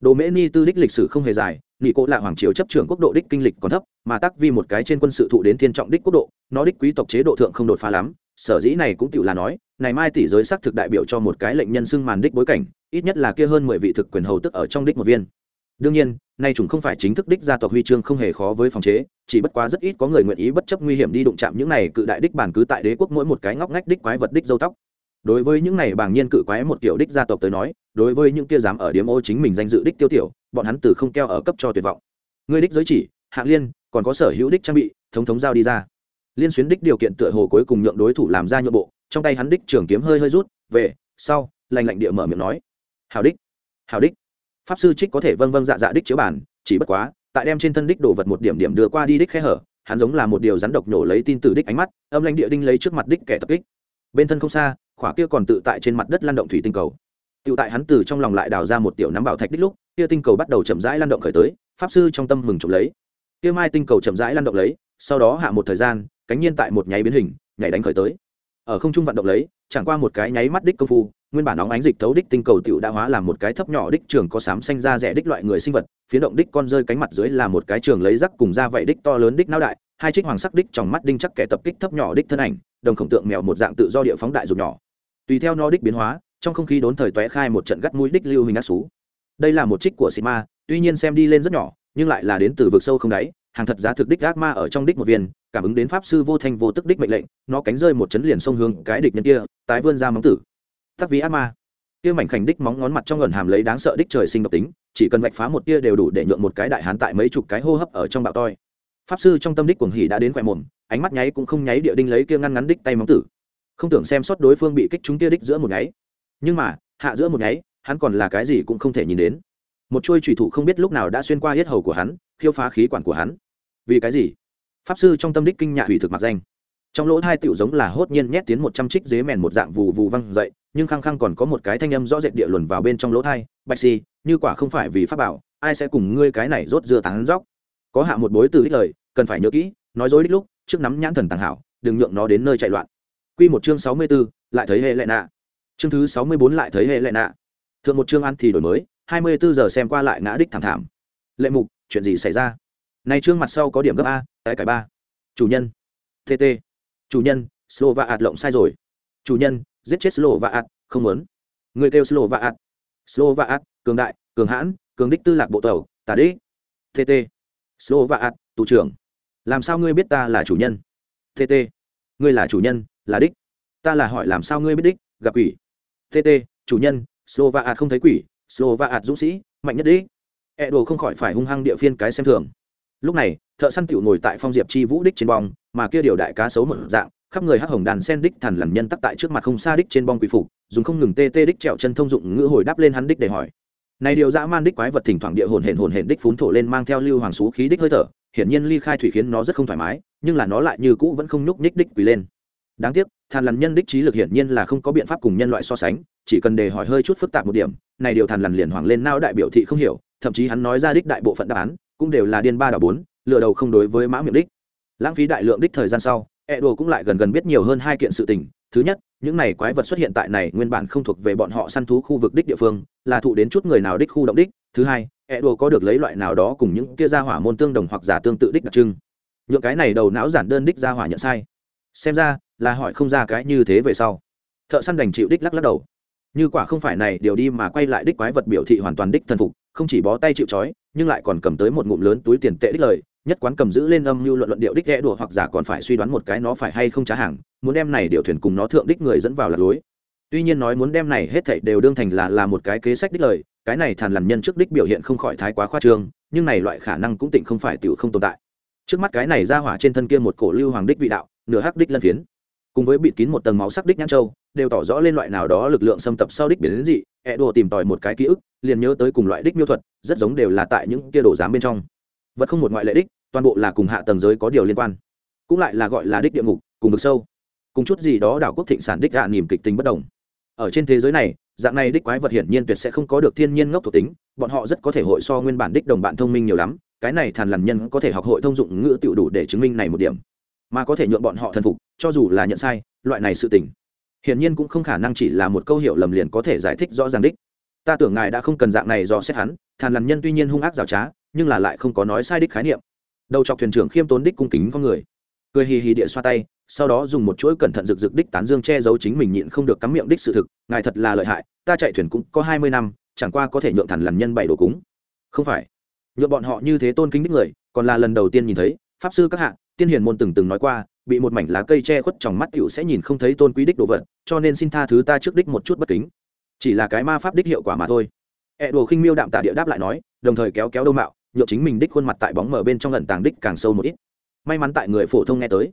Đồ mễ ni tư đích lịch sử không hề dài nghị cỗ là hoàng triều chấp trưởng quốc độ đích kinh lịch còn thấp, mà tắc vì một cái trên quân sự thụ đến thiên trọng đích quốc độ, nó đích quý tộc chế độ thượng không đột phá lắm, sở dĩ này cũng tự là nói, này mai tỷ giới xác thực đại biểu cho một cái lệnh nhân xưng màn đích bối cảnh, ít nhất là kia hơn mười vị thực quyền hầu tức ở trong đích một viên đương nhiên, nay chúng không phải chính thức đích gia tộc huy chương không hề khó với phòng chế, chỉ bất quá rất ít có người nguyện ý bất chấp nguy hiểm đi đụng chạm những này cự đại đích bản cứ tại đế quốc mỗi một cái ngóc ngách đích quái vật đích dâu tóc. Đối với những này bảng nhiên cự quái một kiểu đích gia tộc tới nói, đối với những kia dám ở điểm ô chính mình danh dự đích tiêu tiểu, bọn hắn từ không keo ở cấp cho tuyệt vọng. Người đích giới chỉ hạng liên, còn có sở hữu đích trang bị, thống thống giao đi ra. Liên xuyến đích điều kiện tựa hồ cuối cùng nhượng đối thủ làm ra nhượng bộ, trong tay hắn đích trưởng kiếm hơi hơi rút, về, sau, lành lạnh địa mở miệng nói. Hào đích hào đích pháp sư trích có thể vâng vâng dạ dạ đích chiếu bản, chỉ bất quá, tại đem trên thân đích đồ vật một điểm điểm đưa qua đi đích khe hở, hắn giống là một điều rắn độc nhổ lấy tin từ đích ánh mắt, âm lãnh địa đinh lấy trước mặt đích kẻ tập kích. Bên thân không xa, khỏa kia còn tự tại trên mặt đất lan động thủy tinh cầu. Tự tại hắn từ trong lòng lại đào ra một tiểu nắm bảo thạch đích lúc, kia tinh cầu bắt đầu chậm rãi lan động khởi tới, pháp sư trong tâm mừng trộm lấy. Kia mai tinh cầu chậm rãi lan động lấy, sau đó hạ một thời gian, cánh nhiên tại một nháy biến hình, nhảy đánh khởi tới. Ở không trung vận động lấy, chẳng qua một cái nháy mắt đích công phu nguyên bản nóng ánh dịch thấu đích tinh cầu tiểu đã hóa làm một cái thấp nhỏ đích trường có sám xanh ra rẻ đích loại người sinh vật phía động đích con rơi cánh mặt dưới là một cái trường lấy rắc cùng ra vậy đích to lớn đích não đại hai trích hoàng sắc đích trong mắt đinh chắc kẻ tập kích thấp nhỏ đích thân ảnh đồng khổng tượng mèo một dạng tự do địa phóng đại dục nhỏ. Tùy theo nó đích biến hóa trong không khí đốn thời toé khai một trận gắt mũi đích lưu hình ác xú. Đây là một trích của Sima, tuy nhiên xem đi lên rất nhỏ nhưng lại là đến từ vực sâu không đáy hàng thật giá thực đích ác ma ở trong đích một viên cảm ứng đến pháp sư vô thanh vô tức đích mệnh lệnh nó cánh rơi một chấn liền sông hướng cái địch nhân kia tái vươn ra móng tử tắc ví ác ma. Tia mảnh khảnh đích móng ngón mặt trong ẩn hàm lấy đáng sợ đích trời sinh độc tính, chỉ cần vạch phá một tia đều đủ để nhượng một cái đại hán tại mấy chục cái hô hấp ở trong bạo toi. Pháp sư trong tâm đích cuồng hỉ đã đến quẹ mồm, ánh mắt nháy cũng không nháy địa đinh lấy kia ngăn ngắn đích tay móng tử. Không tưởng xem sót đối phương bị kích chúng tia đích giữa một nháy. Nhưng mà, hạ giữa một nháy, hắn còn là cái gì cũng không thể nhìn đến. Một chuôi trùy thủ không biết lúc nào đã xuyên qua hết hầu của hắn, khiêu phá khí quản của hắn. Vì cái gì? Pháp sư trong tâm đích kinh nhạ hủy thực mặc danh. Trong lỗ hai tiểu giống là hốt nhiên nhét tiến một trăm trích dế mèn một dạng vù vù văng dậy nhưng khăng khăng còn có một cái thanh âm rõ rệt địa luồn vào bên trong lỗ thai bạch si như quả không phải vì pháp bảo ai sẽ cùng ngươi cái này rốt dưa tán róc có hạ một bối từ ít lời cần phải nhớ kỹ nói dối đích lúc trước nắm nhãn thần tàng hảo đừng nhượng nó đến nơi chạy loạn. Quy một chương sáu mươi 64, lại thấy hệ lệ nạ. Chương thứ sáu mươi bốn lại thấy hệ lệ nạ. Thượng một chương ăn thì đổi mới hai mươi bốn giờ xem qua lại ngã đích thảm thảm. Lệ mục chuyện gì xảy ra? Này chương mặt sau có điểm gấp a tại cải ba. Chủ nhân. Tt chủ nhân slova ạt lộng sai rồi. Chủ nhân giết chết slo không muốn. Người kêu slo và slo cường đại, cường hãn, cường đích tư lạc bộ tàu tả đi. tt slo tù trưởng. Làm sao ngươi biết ta là chủ nhân? Tt ngươi là chủ nhân, là đích. Ta là hỏi làm sao ngươi biết đích, gặp quỷ. Tt chủ nhân slo không thấy quỷ slo dũng sĩ, mạnh nhất đích. E đồ không khỏi phải hung hăng địa phiên cái xem thường. Lúc này, thợ săn tiểu ngồi tại phong diệp chi vũ đích trên bong, mà kia điều đại cá xấu một dạng khắp người hắc hồng đàn sen đích thần lằn nhân tắc tại trước mặt không xa đích trên bong quỷ phục, dùng không ngừng tê tê đích trẹo chân thông dụng ngữ hồi đáp lên hắn đích để hỏi. Này điều dã man đích quái vật thỉnh thoảng địa hồn hển hồn hển đích phún thổ lên mang theo lưu hoàng xú khí đích hơi thở, hiển nhiên ly khai thủy khiến nó rất không thoải mái, nhưng là nó lại như cũ vẫn không nhúc nhích đích quỳ lên. Đáng tiếc thàn lằn nhân đích trí lực hiển nhiên là không có biện pháp cùng nhân loại so sánh, chỉ cần đề hỏi hơi chút phức tạp một điểm, này điều thàn lằn liền hoảng lên nao đại biểu thị không hiểu, thậm chí hắn nói ra đích đại bộ phận đáp án, cũng đều là điên ba đảo bốn, lừa đầu không đối với mã miệng đích. Lãng phí đại lượng đích thời gian sau e đồ cũng lại gần gần biết nhiều hơn hai kiện sự tình. Thứ nhất, những này quái vật xuất hiện tại này nguyên bản không thuộc về bọn họ săn thú khu vực đích địa phương, là thụ đến chút người nào đích khu động đích. Thứ hai e đồ có được lấy loại nào đó cùng những kia gia hỏa môn tương đồng hoặc giả tương tự đích đặc trưng. Những cái này đầu não giản đơn đích gia hỏa nhận sai. Xem ra, là hỏi không ra cái như thế về sau. Thợ săn đành chịu đích lắc lắc đầu. Như quả không phải này, điều đi mà quay lại đích quái vật biểu thị hoàn toàn đích thần phục, không chỉ bó tay chịu trói, nhưng lại còn cầm tới một ngụm lớn túi tiền tệ đích lời nhất quán cầm giữ lên âm mưu luận luận điệu đích ghé đùa hoặc giả còn phải suy đoán một cái nó phải hay không trả hàng, muốn đem này điều thuyền cùng nó thượng đích người dẫn vào lạc lối. Tuy nhiên nói muốn đem này hết thảy đều đương thành là là một cái kế sách đích lời, cái này thàn lằn nhân trước đích biểu hiện không khỏi thái quá khoa trương, nhưng này loại khả năng cũng tịnh không phải tiểu không tồn tại. Trước mắt cái này ra hỏa trên thân kia một cổ lưu hoàng đích vị đạo, nửa hắc đích lân phiến. Cùng với bịt kín một tầng máu sắc đích nhãn châu, đều tỏ rõ lên loại nào đó lực lượng xâm tập sau đích biến đến dị ẹ đùa tìm tòi một cái ký ức, liền nhớ tới cùng loại đích miêu thuật, rất giống đều là tại những kia đồ giám bên trong vật không một ngoại lệ đích, toàn bộ là cùng hạ tầng giới có điều liên quan. Cũng lại là gọi là đích địa ngục, cùng vực sâu. Cùng chút gì đó đảo quốc thịnh sản đích hạ niềm kịch tính bất đồng. Ở trên thế giới này, dạng này đích quái vật hiển nhiên tuyệt sẽ không có được thiên nhiên ngốc thuộc tính, bọn họ rất có thể hội so nguyên bản đích đồng bạn thông minh nhiều lắm, cái này thàn lằn nhân có thể học hội thông dụng ngữ tiểu đủ để chứng minh này một điểm. Mà có thể nhuộm bọn họ thần phục, cho dù là nhận sai, loại này sự tình, hiển nhiên cũng không khả năng chỉ là một câu hiểu lầm liền có thể giải thích rõ ràng đích. Ta tưởng ngài đã không cần dạng này do xét hắn, thàn lằn nhân tuy nhiên hung ác rào trá nhưng là lại không có nói sai đích khái niệm. Đầu chọc thuyền trưởng khiêm tốn đích cung kính con người. Cười hì hì địa xoa tay, sau đó dùng một chuỗi cẩn thận rực rực đích tán dương che giấu chính mình nhịn không được cắm miệng đích sự thực, ngài thật là lợi hại, ta chạy thuyền cũng có hai mươi năm, chẳng qua có thể nhượng thẳng làm nhân bảy đồ cúng. Không phải. Nhượng bọn họ như thế tôn kính đích người, còn là lần đầu tiên nhìn thấy, pháp sư các hạ, tiên hiền môn từng từng nói qua, bị một mảnh lá cây che khuất trong mắt tiểu sẽ nhìn không thấy tôn quý đích đồ vật, cho nên xin tha thứ ta trước đích một chút bất kính. Chỉ là cái ma pháp đích hiệu quả mà thôi. E đồ khinh miêu đạm tạ địa đáp lại nói, đồng thời kéo kéo đâu mạo nhộn chính mình đích khuôn mặt tại bóng mở bên trong lần tàng đích càng sâu một ít. May mắn tại người phổ thông nghe tới.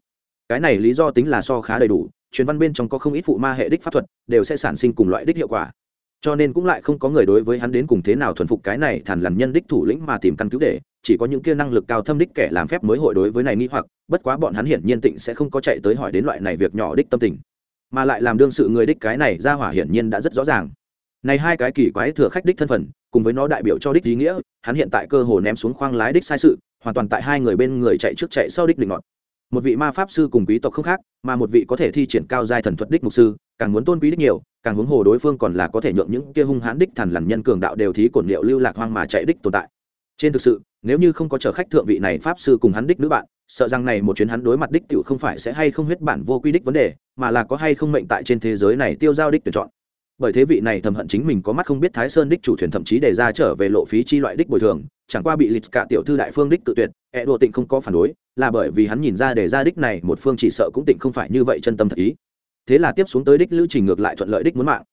Cái này lý do tính là so khá đầy đủ, truyền văn bên trong có không ít phụ ma hệ đích pháp thuật, đều sẽ sản sinh cùng loại đích hiệu quả. Cho nên cũng lại không có người đối với hắn đến cùng thế nào thuần phục cái này thản lằn nhân đích thủ lĩnh mà tìm căn cứ để, chỉ có những kia năng lực cao thâm đích kẻ làm phép mới hội đối với này nghi hoặc, bất quá bọn hắn hiển nhiên tịnh sẽ không có chạy tới hỏi đến loại này việc nhỏ đích tâm tình. Mà lại làm đương sự người đích cái này ra hỏa hiển nhiên đã rất rõ ràng. Này hai cái kỳ quái thừa khách đích thân phận cùng với nó đại biểu cho đích ý nghĩa, hắn hiện tại cơ hồ ném xuống khoang lái đích sai sự, hoàn toàn tại hai người bên người chạy trước chạy sau đích định ngọn. Một vị ma pháp sư cùng quý tộc không khác, mà một vị có thể thi triển cao giai thần thuật đích mục sư, càng muốn tôn quý đích nhiều, càng huống hồ đối phương còn là có thể nhượng những kia hung hãn đích thần lằn nhân cường đạo đều thí cổn liệu lưu lạc hoang mà chạy đích tồn tại. Trên thực sự, nếu như không có chở khách thượng vị này pháp sư cùng hắn đích nữ bạn, sợ rằng này một chuyến hắn đối mặt đích tiểu không phải sẽ hay không huyết bản vô quy đích vấn đề, mà là có hay không mệnh tại trên thế giới này tiêu giao đích tuyển chọn bởi thế vị này thầm hận chính mình có mắt không biết thái sơn đích chủ thuyền thậm chí đề ra trở về lộ phí chi loại đích bồi thường, chẳng qua bị lịch cả tiểu thư đại phương đích tự tuyệt ẹ đùa tịnh không có phản đối, là bởi vì hắn nhìn ra đề ra đích này một phương chỉ sợ cũng tịnh không phải như vậy chân tâm thật ý. Thế là tiếp xuống tới đích lữ trình ngược lại thuận lợi đích muốn mạng.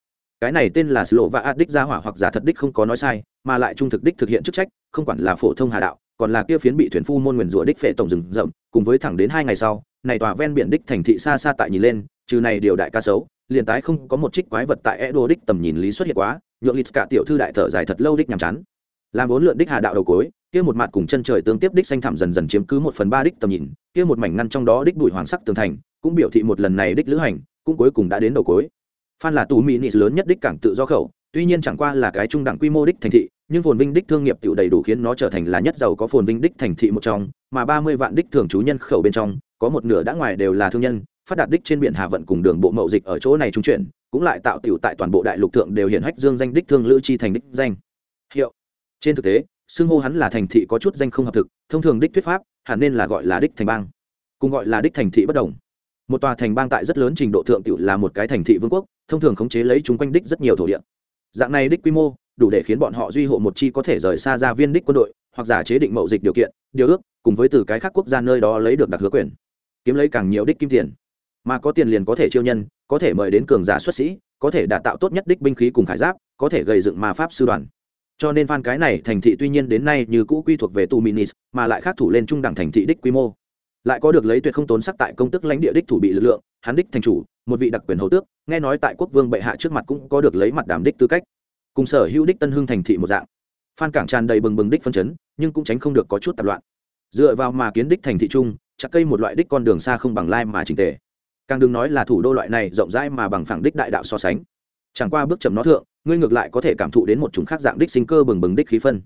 Cái này tên là slo và ad đích gia hỏa hoặc giả thật đích không có nói sai, mà lại trung thực đích thực hiện chức trách, không quản là phổ thông hà đạo, còn là kia phiến bị thuyền phu môn nguyền rủa đích phệ tổng rừng rậm, cùng với thẳng đến hai ngày sau, này tòa ven biển đích thành thị xa xa tại nhìn lên trừ này điều đại ca xấu, liền tái không có một trích quái vật tại Edo đích tầm nhìn lý xuất hiện quá, nhượng lịch cả tiểu thư đại thở dài thật lâu đích nhàm chán. Làm bốn lượn đích hà đạo đầu cối, kia một mặt cùng chân trời tương tiếp đích xanh thẳm dần dần chiếm cứ một phần ba đích tầm nhìn, kia một mảnh ngăn trong đó đích bụi hoàng sắc tường thành, cũng biểu thị một lần này đích lữ hành, cũng cuối cùng đã đến đầu cối. Phan là tù mỹ nị lớn nhất đích cảng tự do khẩu, tuy nhiên chẳng qua là cái trung đẳng quy mô đích thành thị, nhưng phồn vinh đích thương nghiệp tiểu đầy đủ khiến nó trở thành là nhất giàu có phồn vinh đích thành thị một trong, mà ba mươi vạn đích thường trú nhân khẩu bên trong, có một nửa đã ngoài đều là thương nhân, phát đạt đích trên biển hà vận cùng đường bộ mậu dịch ở chỗ này trung chuyển, cũng lại tạo tiểu tại toàn bộ đại lục thượng đều hiện hách dương danh đích thương lữ chi thành đích danh. Hiệu. Trên thực tế, xưng hô hắn là thành thị có chút danh không hợp thực, thông thường đích thuyết pháp, hẳn nên là gọi là đích thành bang. Cùng gọi là đích thành thị bất đồng. Một tòa thành bang tại rất lớn trình độ thượng tiểu là một cái thành thị vương quốc, thông thường khống chế lấy chúng quanh đích rất nhiều thổ địa. Dạng này đích quy mô, đủ để khiến bọn họ duy hộ một chi có thể rời xa ra viên đích quân đội, hoặc giả chế định mậu dịch điều kiện, điều ước, cùng với từ cái khác quốc gia nơi đó lấy được đặc hứa quyền. Kiếm lấy càng nhiều đích kim tiền mà có tiền liền có thể chiêu nhân, có thể mời đến cường giả xuất sĩ, có thể đả tạo tốt nhất đích binh khí cùng khải giáp, có thể gây dựng ma pháp sư đoàn. Cho nên phan cái này thành thị tuy nhiên đến nay như cũ quy thuộc về tu minis, mà lại khác thủ lên trung đẳng thành thị đích quy mô. Lại có được lấy tuyệt không tốn sắc tại công tức lãnh địa đích thủ bị lực lượng, hắn đích thành chủ, một vị đặc quyền hầu tước, nghe nói tại quốc vương bệ hạ trước mặt cũng có được lấy mặt đàm đích tư cách. Cùng sở hữu đích tân hưng thành thị một dạng. Phan cảng tràn đầy bừng bừng đích phân chấn, nhưng cũng tránh không được có chút tạp loạn. Dựa vào mà kiến đích thành thị trung chặt cây một loại đích con đường xa không bằng lai mà trình tề càng đừng nói là thủ đô loại này rộng rãi mà bằng phẳng đích đại đạo so sánh. Chẳng qua bước chậm nó thượng, ngươi ngược lại có thể cảm thụ đến một chủng khác dạng đích sinh cơ bừng bừng đích khí phân.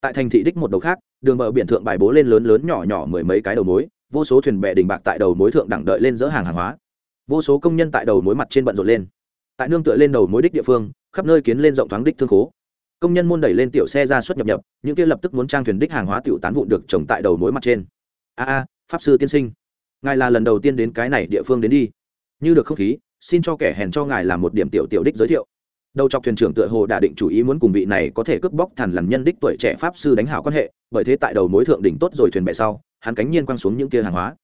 Tại thành thị đích một đầu khác, đường bờ biển thượng bài bố lên lớn lớn nhỏ nhỏ mười mấy cái đầu mối, vô số thuyền bè đình bạc tại đầu mối thượng đẳng đợi lên dỡ hàng hàng hóa. Vô số công nhân tại đầu mối mặt trên bận rộn lên. Tại nương tựa lên đầu mối đích địa phương, khắp nơi kiến lên rộng thoáng đích thương khố. Công nhân môn đẩy lên tiểu xe ra xuất nhập nhập, những kia lập tức muốn trang thuyền đích hàng hóa tiểu tán vụn được trồng tại đầu mối mặt trên. A a, pháp sư tiên sinh ngài là lần đầu tiên đến cái này địa phương đến đi. Như được không khí, xin cho kẻ hèn cho ngài làm một điểm tiểu tiểu đích giới thiệu. Đầu chọc thuyền trưởng tựa hồ đã định chủ ý muốn cùng vị này có thể cướp bóc thần lằn nhân đích tuổi trẻ pháp sư đánh hảo quan hệ, bởi thế tại đầu mối thượng đỉnh tốt rồi thuyền bè sau, hắn cánh nhiên quăng xuống những kia hàng hóa.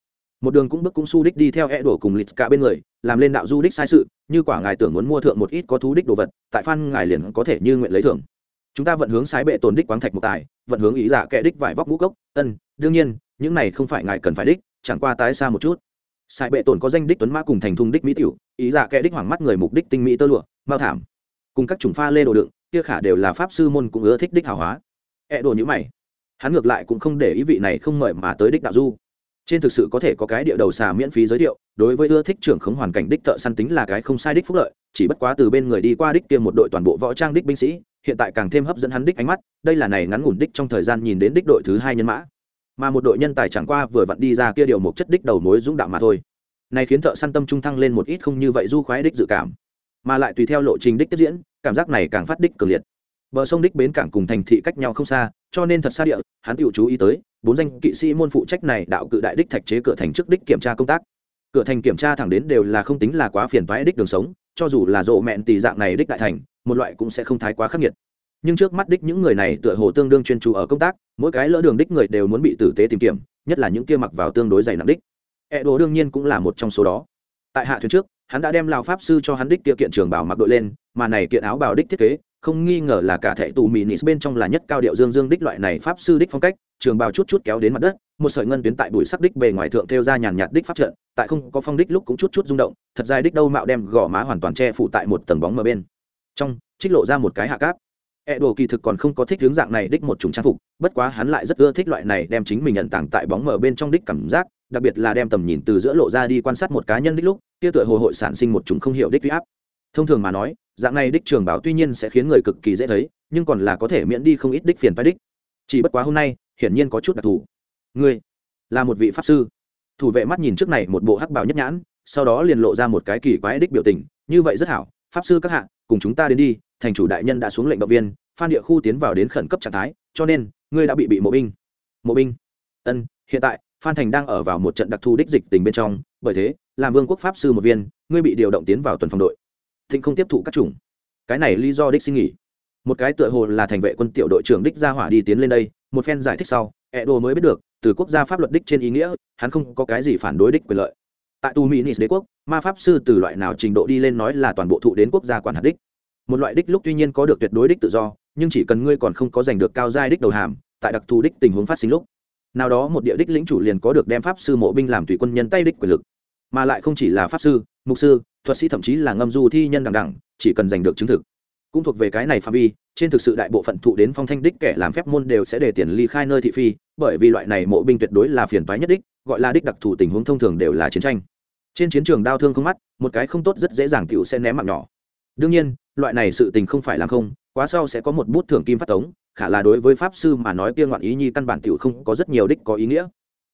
Một đường cũng bước cũng su đích đi theo e đổ cùng lịch cả bên người, làm lên đạo du đích sai sự, như quả ngài tưởng muốn mua thượng một ít có thú đích đồ vật, tại phan ngài liền có thể như nguyện lấy thưởng. Chúng ta vận hướng sái bệ tồn đích quáng thạch một tài, vận hướng ý giả kẻ đích vải vóc ngũ cốc, ân, đương nhiên, những này không phải ngài cần phải đích chẳng qua tái xa một chút. Sai bệ tổn có danh đích tuấn mã cùng thành thung đích mỹ tiểu, ý dạ kẻ đích hoàng mắt người mục đích tinh mỹ tơ lụa, mao thảm. Cùng các chủng pha lê đồ đựng, kia khả đều là pháp sư môn cũng ưa thích đích hào hóa. E đồ như mày. Hắn ngược lại cũng không để ý vị này không mời mà tới đích đạo du. Trên thực sự có thể có cái địa đầu xà miễn phí giới thiệu, đối với ưa thích trưởng khống hoàn cảnh đích thợ săn tính là cái không sai đích phúc lợi, chỉ bất quá từ bên người đi qua đích kia một đội toàn bộ võ trang đích binh sĩ, hiện tại càng thêm hấp dẫn hắn đích ánh mắt, đây là này ngắn ngủn đích trong thời gian nhìn đến đích đội thứ hai nhân mã mà một đội nhân tài chẳng qua vừa vặn đi ra kia điều một chất đích đầu mối dũng đạo mà thôi. Này khiến thợ săn tâm trung thăng lên một ít không như vậy du khoái đích dự cảm, mà lại tùy theo lộ trình đích tiếp diễn, cảm giác này càng phát đích cường liệt. Bờ sông đích bến cảng cùng thành thị cách nhau không xa, cho nên thật xa địa, hắn tự chú ý tới, bốn danh kỵ sĩ môn phụ trách này đạo cự đại đích thạch chế cửa thành trước đích kiểm tra công tác. Cửa thành kiểm tra thẳng đến đều là không tính là quá phiền toái đích đường sống, cho dù là rộ mẹn tỷ dạng này đích đại thành, một loại cũng sẽ không thái quá khắc nghiệt nhưng trước mắt đích những người này tựa hồ tương đương chuyên chú ở công tác mỗi cái lỡ đường đích người đều muốn bị tử tế tìm kiếm, nhất là những kia mặc vào tương đối dày nặng đích. E đồ đương nhiên cũng là một trong số đó. Tại hạ thuyền trước hắn đã đem lao pháp sư cho hắn đích kia kiện trường bảo mặc đội lên mà này kiện áo bào đích thiết kế không nghi ngờ là cả thẻ tù mì nịt bên trong là nhất cao điệu dương dương đích loại này pháp sư đích phong cách trường bào chút chút kéo đến mặt đất một sợi ngân tuyến tại bụi sắc đích bề ngoài thượng theo ra nhàn nhạt đích pháp trận tại không có phong đích lúc cũng chút chút rung động thật dài đích đâu mạo đem gò má hoàn toàn che phủ tại một tầng bóng mờ bên. Trong trích lộ ra một cái hạ cáp. E đồ kỳ thực còn không có thích hướng dạng này đích một chủng trang phục, bất quá hắn lại rất ưa thích loại này đem chính mình nhận tàng tại bóng mờ bên trong đích cảm giác, đặc biệt là đem tầm nhìn từ giữa lộ ra đi quan sát một cá nhân đích lúc, kia tựa hồ hội sản sinh một chủng không hiểu đích uy áp. Thông thường mà nói, dạng này đích trường bảo tuy nhiên sẽ khiến người cực kỳ dễ thấy, nhưng còn là có thể miễn đi không ít đích phiền phức đích. Chỉ bất quá hôm nay, hiển nhiên có chút đặc thù. Ngươi là một vị pháp sư. Thủ vệ mắt nhìn trước này một bộ hắc bào nhất nhãn, sau đó liền lộ ra một cái kỳ quái đích biểu tình, như vậy rất hảo, pháp sư các hạ, cùng chúng ta đến đi, thành chủ đại nhân đã xuống lệnh động viên phan địa khu tiến vào đến khẩn cấp trạng thái cho nên ngươi đã bị bị mộ binh. Mộ binh? Ân hiện tại phan thành đang ở vào một trận đặc thù đích dịch tình bên trong bởi thế làm vương quốc pháp sư một viên ngươi bị điều động tiến vào tuần phòng đội. Thịnh không tiếp thụ các chủng. Cái này lý do đích xin nghỉ. Một cái tựa hồ là thành vệ quân tiểu đội trưởng đích ra hỏa đi tiến lên đây một phen giải thích sau ẹ đồ mới biết được từ quốc gia pháp luật đích trên ý nghĩa hắn không có cái gì phản đối đích quyền lợi tại tu mỹ nis đế quốc, ma pháp sư từ loại nào trình độ đi lên nói là toàn bộ thụ đến quốc gia quản hạt đích. Một loại đích lúc tuy nhiên có được tuyệt đối đích tự do, nhưng chỉ cần ngươi còn không có giành được cao giai đích đầu hàm, tại đặc thù đích tình huống phát sinh lúc, nào đó một địa đích lĩnh chủ liền có được đem pháp sư mộ binh làm tùy quân nhân tay đích quyền lực. Mà lại không chỉ là pháp sư, mục sư, thuật sĩ thậm chí là ngâm du thi nhân đằng đẳng chỉ cần giành được chứng thực. Cũng thuộc về cái này phạm vi trên thực sự đại bộ phận thụ đến phong thanh đích kẻ làm phép môn đều sẽ để tiền ly khai nơi thị phi, bởi vì loại này mộ binh tuyệt đối là phiền toái nhất đích, gọi là đích đặc thù tình huống thông thường đều là chiến tranh. Trên chiến trường đau thương không mắt, một cái không tốt rất dễ dàng tiểu sẽ ném mạng nhỏ. Đương nhiên, loại này sự tình không phải làm không, quá sau sẽ có một bút thưởng kim phát tống, khả là đối với pháp sư mà nói tiên ngoạn ý nhi căn bản tiểu không có rất nhiều đích có ý nghĩa.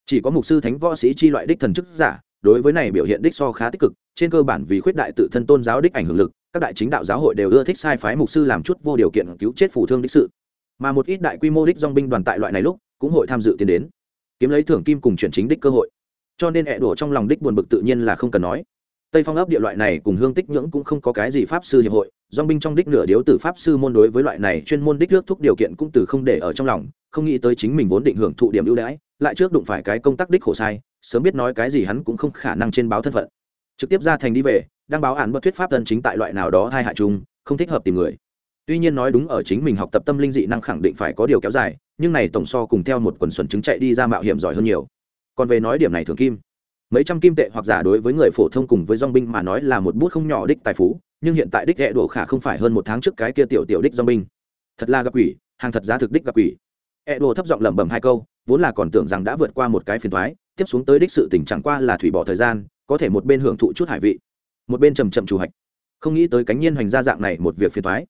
Chỉ có mục sư thánh võ sĩ chi loại đích thần chức giả, đối với này biểu hiện đích so khá tích cực, trên cơ bản vì khuyết đại tự thân tôn giáo đích ảnh hưởng lực các đại chính đạo giáo hội đều ưa thích sai phái mục sư làm chút vô điều kiện cứu chết phủ thương đích sự. Mà một ít đại quy mô đích dong binh đoàn tại loại này lúc, cũng hội tham dự tiến đến, kiếm lấy thưởng kim cùng chuyển chính đích cơ hội. Cho nên hẹ đổ trong lòng đích buồn bực tự nhiên là không cần nói. Tây phong ấp địa loại này cùng hương tích nhưỡng cũng không có cái gì pháp sư hiệp hội dong binh trong đích nửa điếu từ pháp sư môn đối với loại này chuyên môn đích nước thúc điều kiện cũng từ không để ở trong lòng, không nghĩ tới chính mình vốn định hưởng thụ điểm ưu đãi, lại trước đụng phải cái công tác đích khổ sai, sớm biết nói cái gì hắn cũng không khả năng trên báo thân phận. Trực tiếp ra thành đi về đang báo án bất thuyết pháp tân chính tại loại nào đó thai hại chung, không thích hợp tìm người. Tuy nhiên nói đúng ở chính mình học tập tâm linh dị năng khẳng định phải có điều kéo dài, nhưng này tổng so cùng theo một quần xuẩn chứng chạy đi ra mạo hiểm giỏi hơn nhiều. Còn về nói điểm này thường kim, mấy trăm kim tệ hoặc giả đối với người phổ thông cùng với dong binh mà nói là một bút không nhỏ đích tài phú, nhưng hiện tại đích hệ đổ khả không phải hơn một tháng trước cái kia tiểu tiểu đích dong binh thật là gặp quỷ, hàng thật giá thực đích gặp quỷ. Ghẹ đồ thấp giọng lẩm bẩm hai câu, vốn là còn tưởng rằng đã vượt qua một cái phiền thoái, tiếp xuống tới đích sự tình chẳng qua là thủy bỏ thời gian, có thể một bên hưởng thụ chút hải vị một bên trầm trầm chủ hạch. Không nghĩ tới cánh nhiên hoành ra dạng này một việc phiền thoái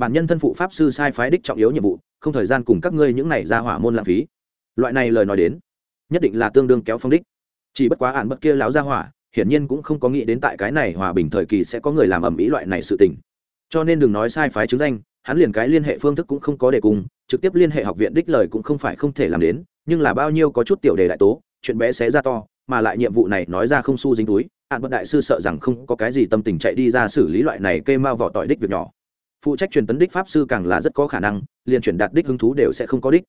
bản nhân thân phụ pháp sư sai phái đích trọng yếu nhiệm vụ, không thời gian cùng các ngươi những này ra hỏa môn lãng phí. Loại này lời nói đến, nhất định là tương đương kéo phong đích. Chỉ bất quá ạn bất kia láo ra hỏa, hiển nhiên cũng không có nghĩ đến tại cái này hòa bình thời kỳ sẽ có người làm ầm ĩ loại này sự tình. Cho nên đừng nói sai phái chứng danh, hắn liền cái liên hệ phương thức cũng không có để cùng, trực tiếp liên hệ học viện đích lời cũng không phải không thể làm đến, nhưng là bao nhiêu có chút tiểu đề đại tố, chuyện bé xé ra to, mà lại nhiệm vụ này nói ra không su dính túi hạn bậc đại sư sợ rằng không có cái gì tâm tình chạy đi ra xử lý loại này kê mau vỏ tỏi đích việc nhỏ. Phụ trách truyền tấn đích pháp sư càng là rất có khả năng, liền truyền đạt đích hứng thú đều sẽ không có đích.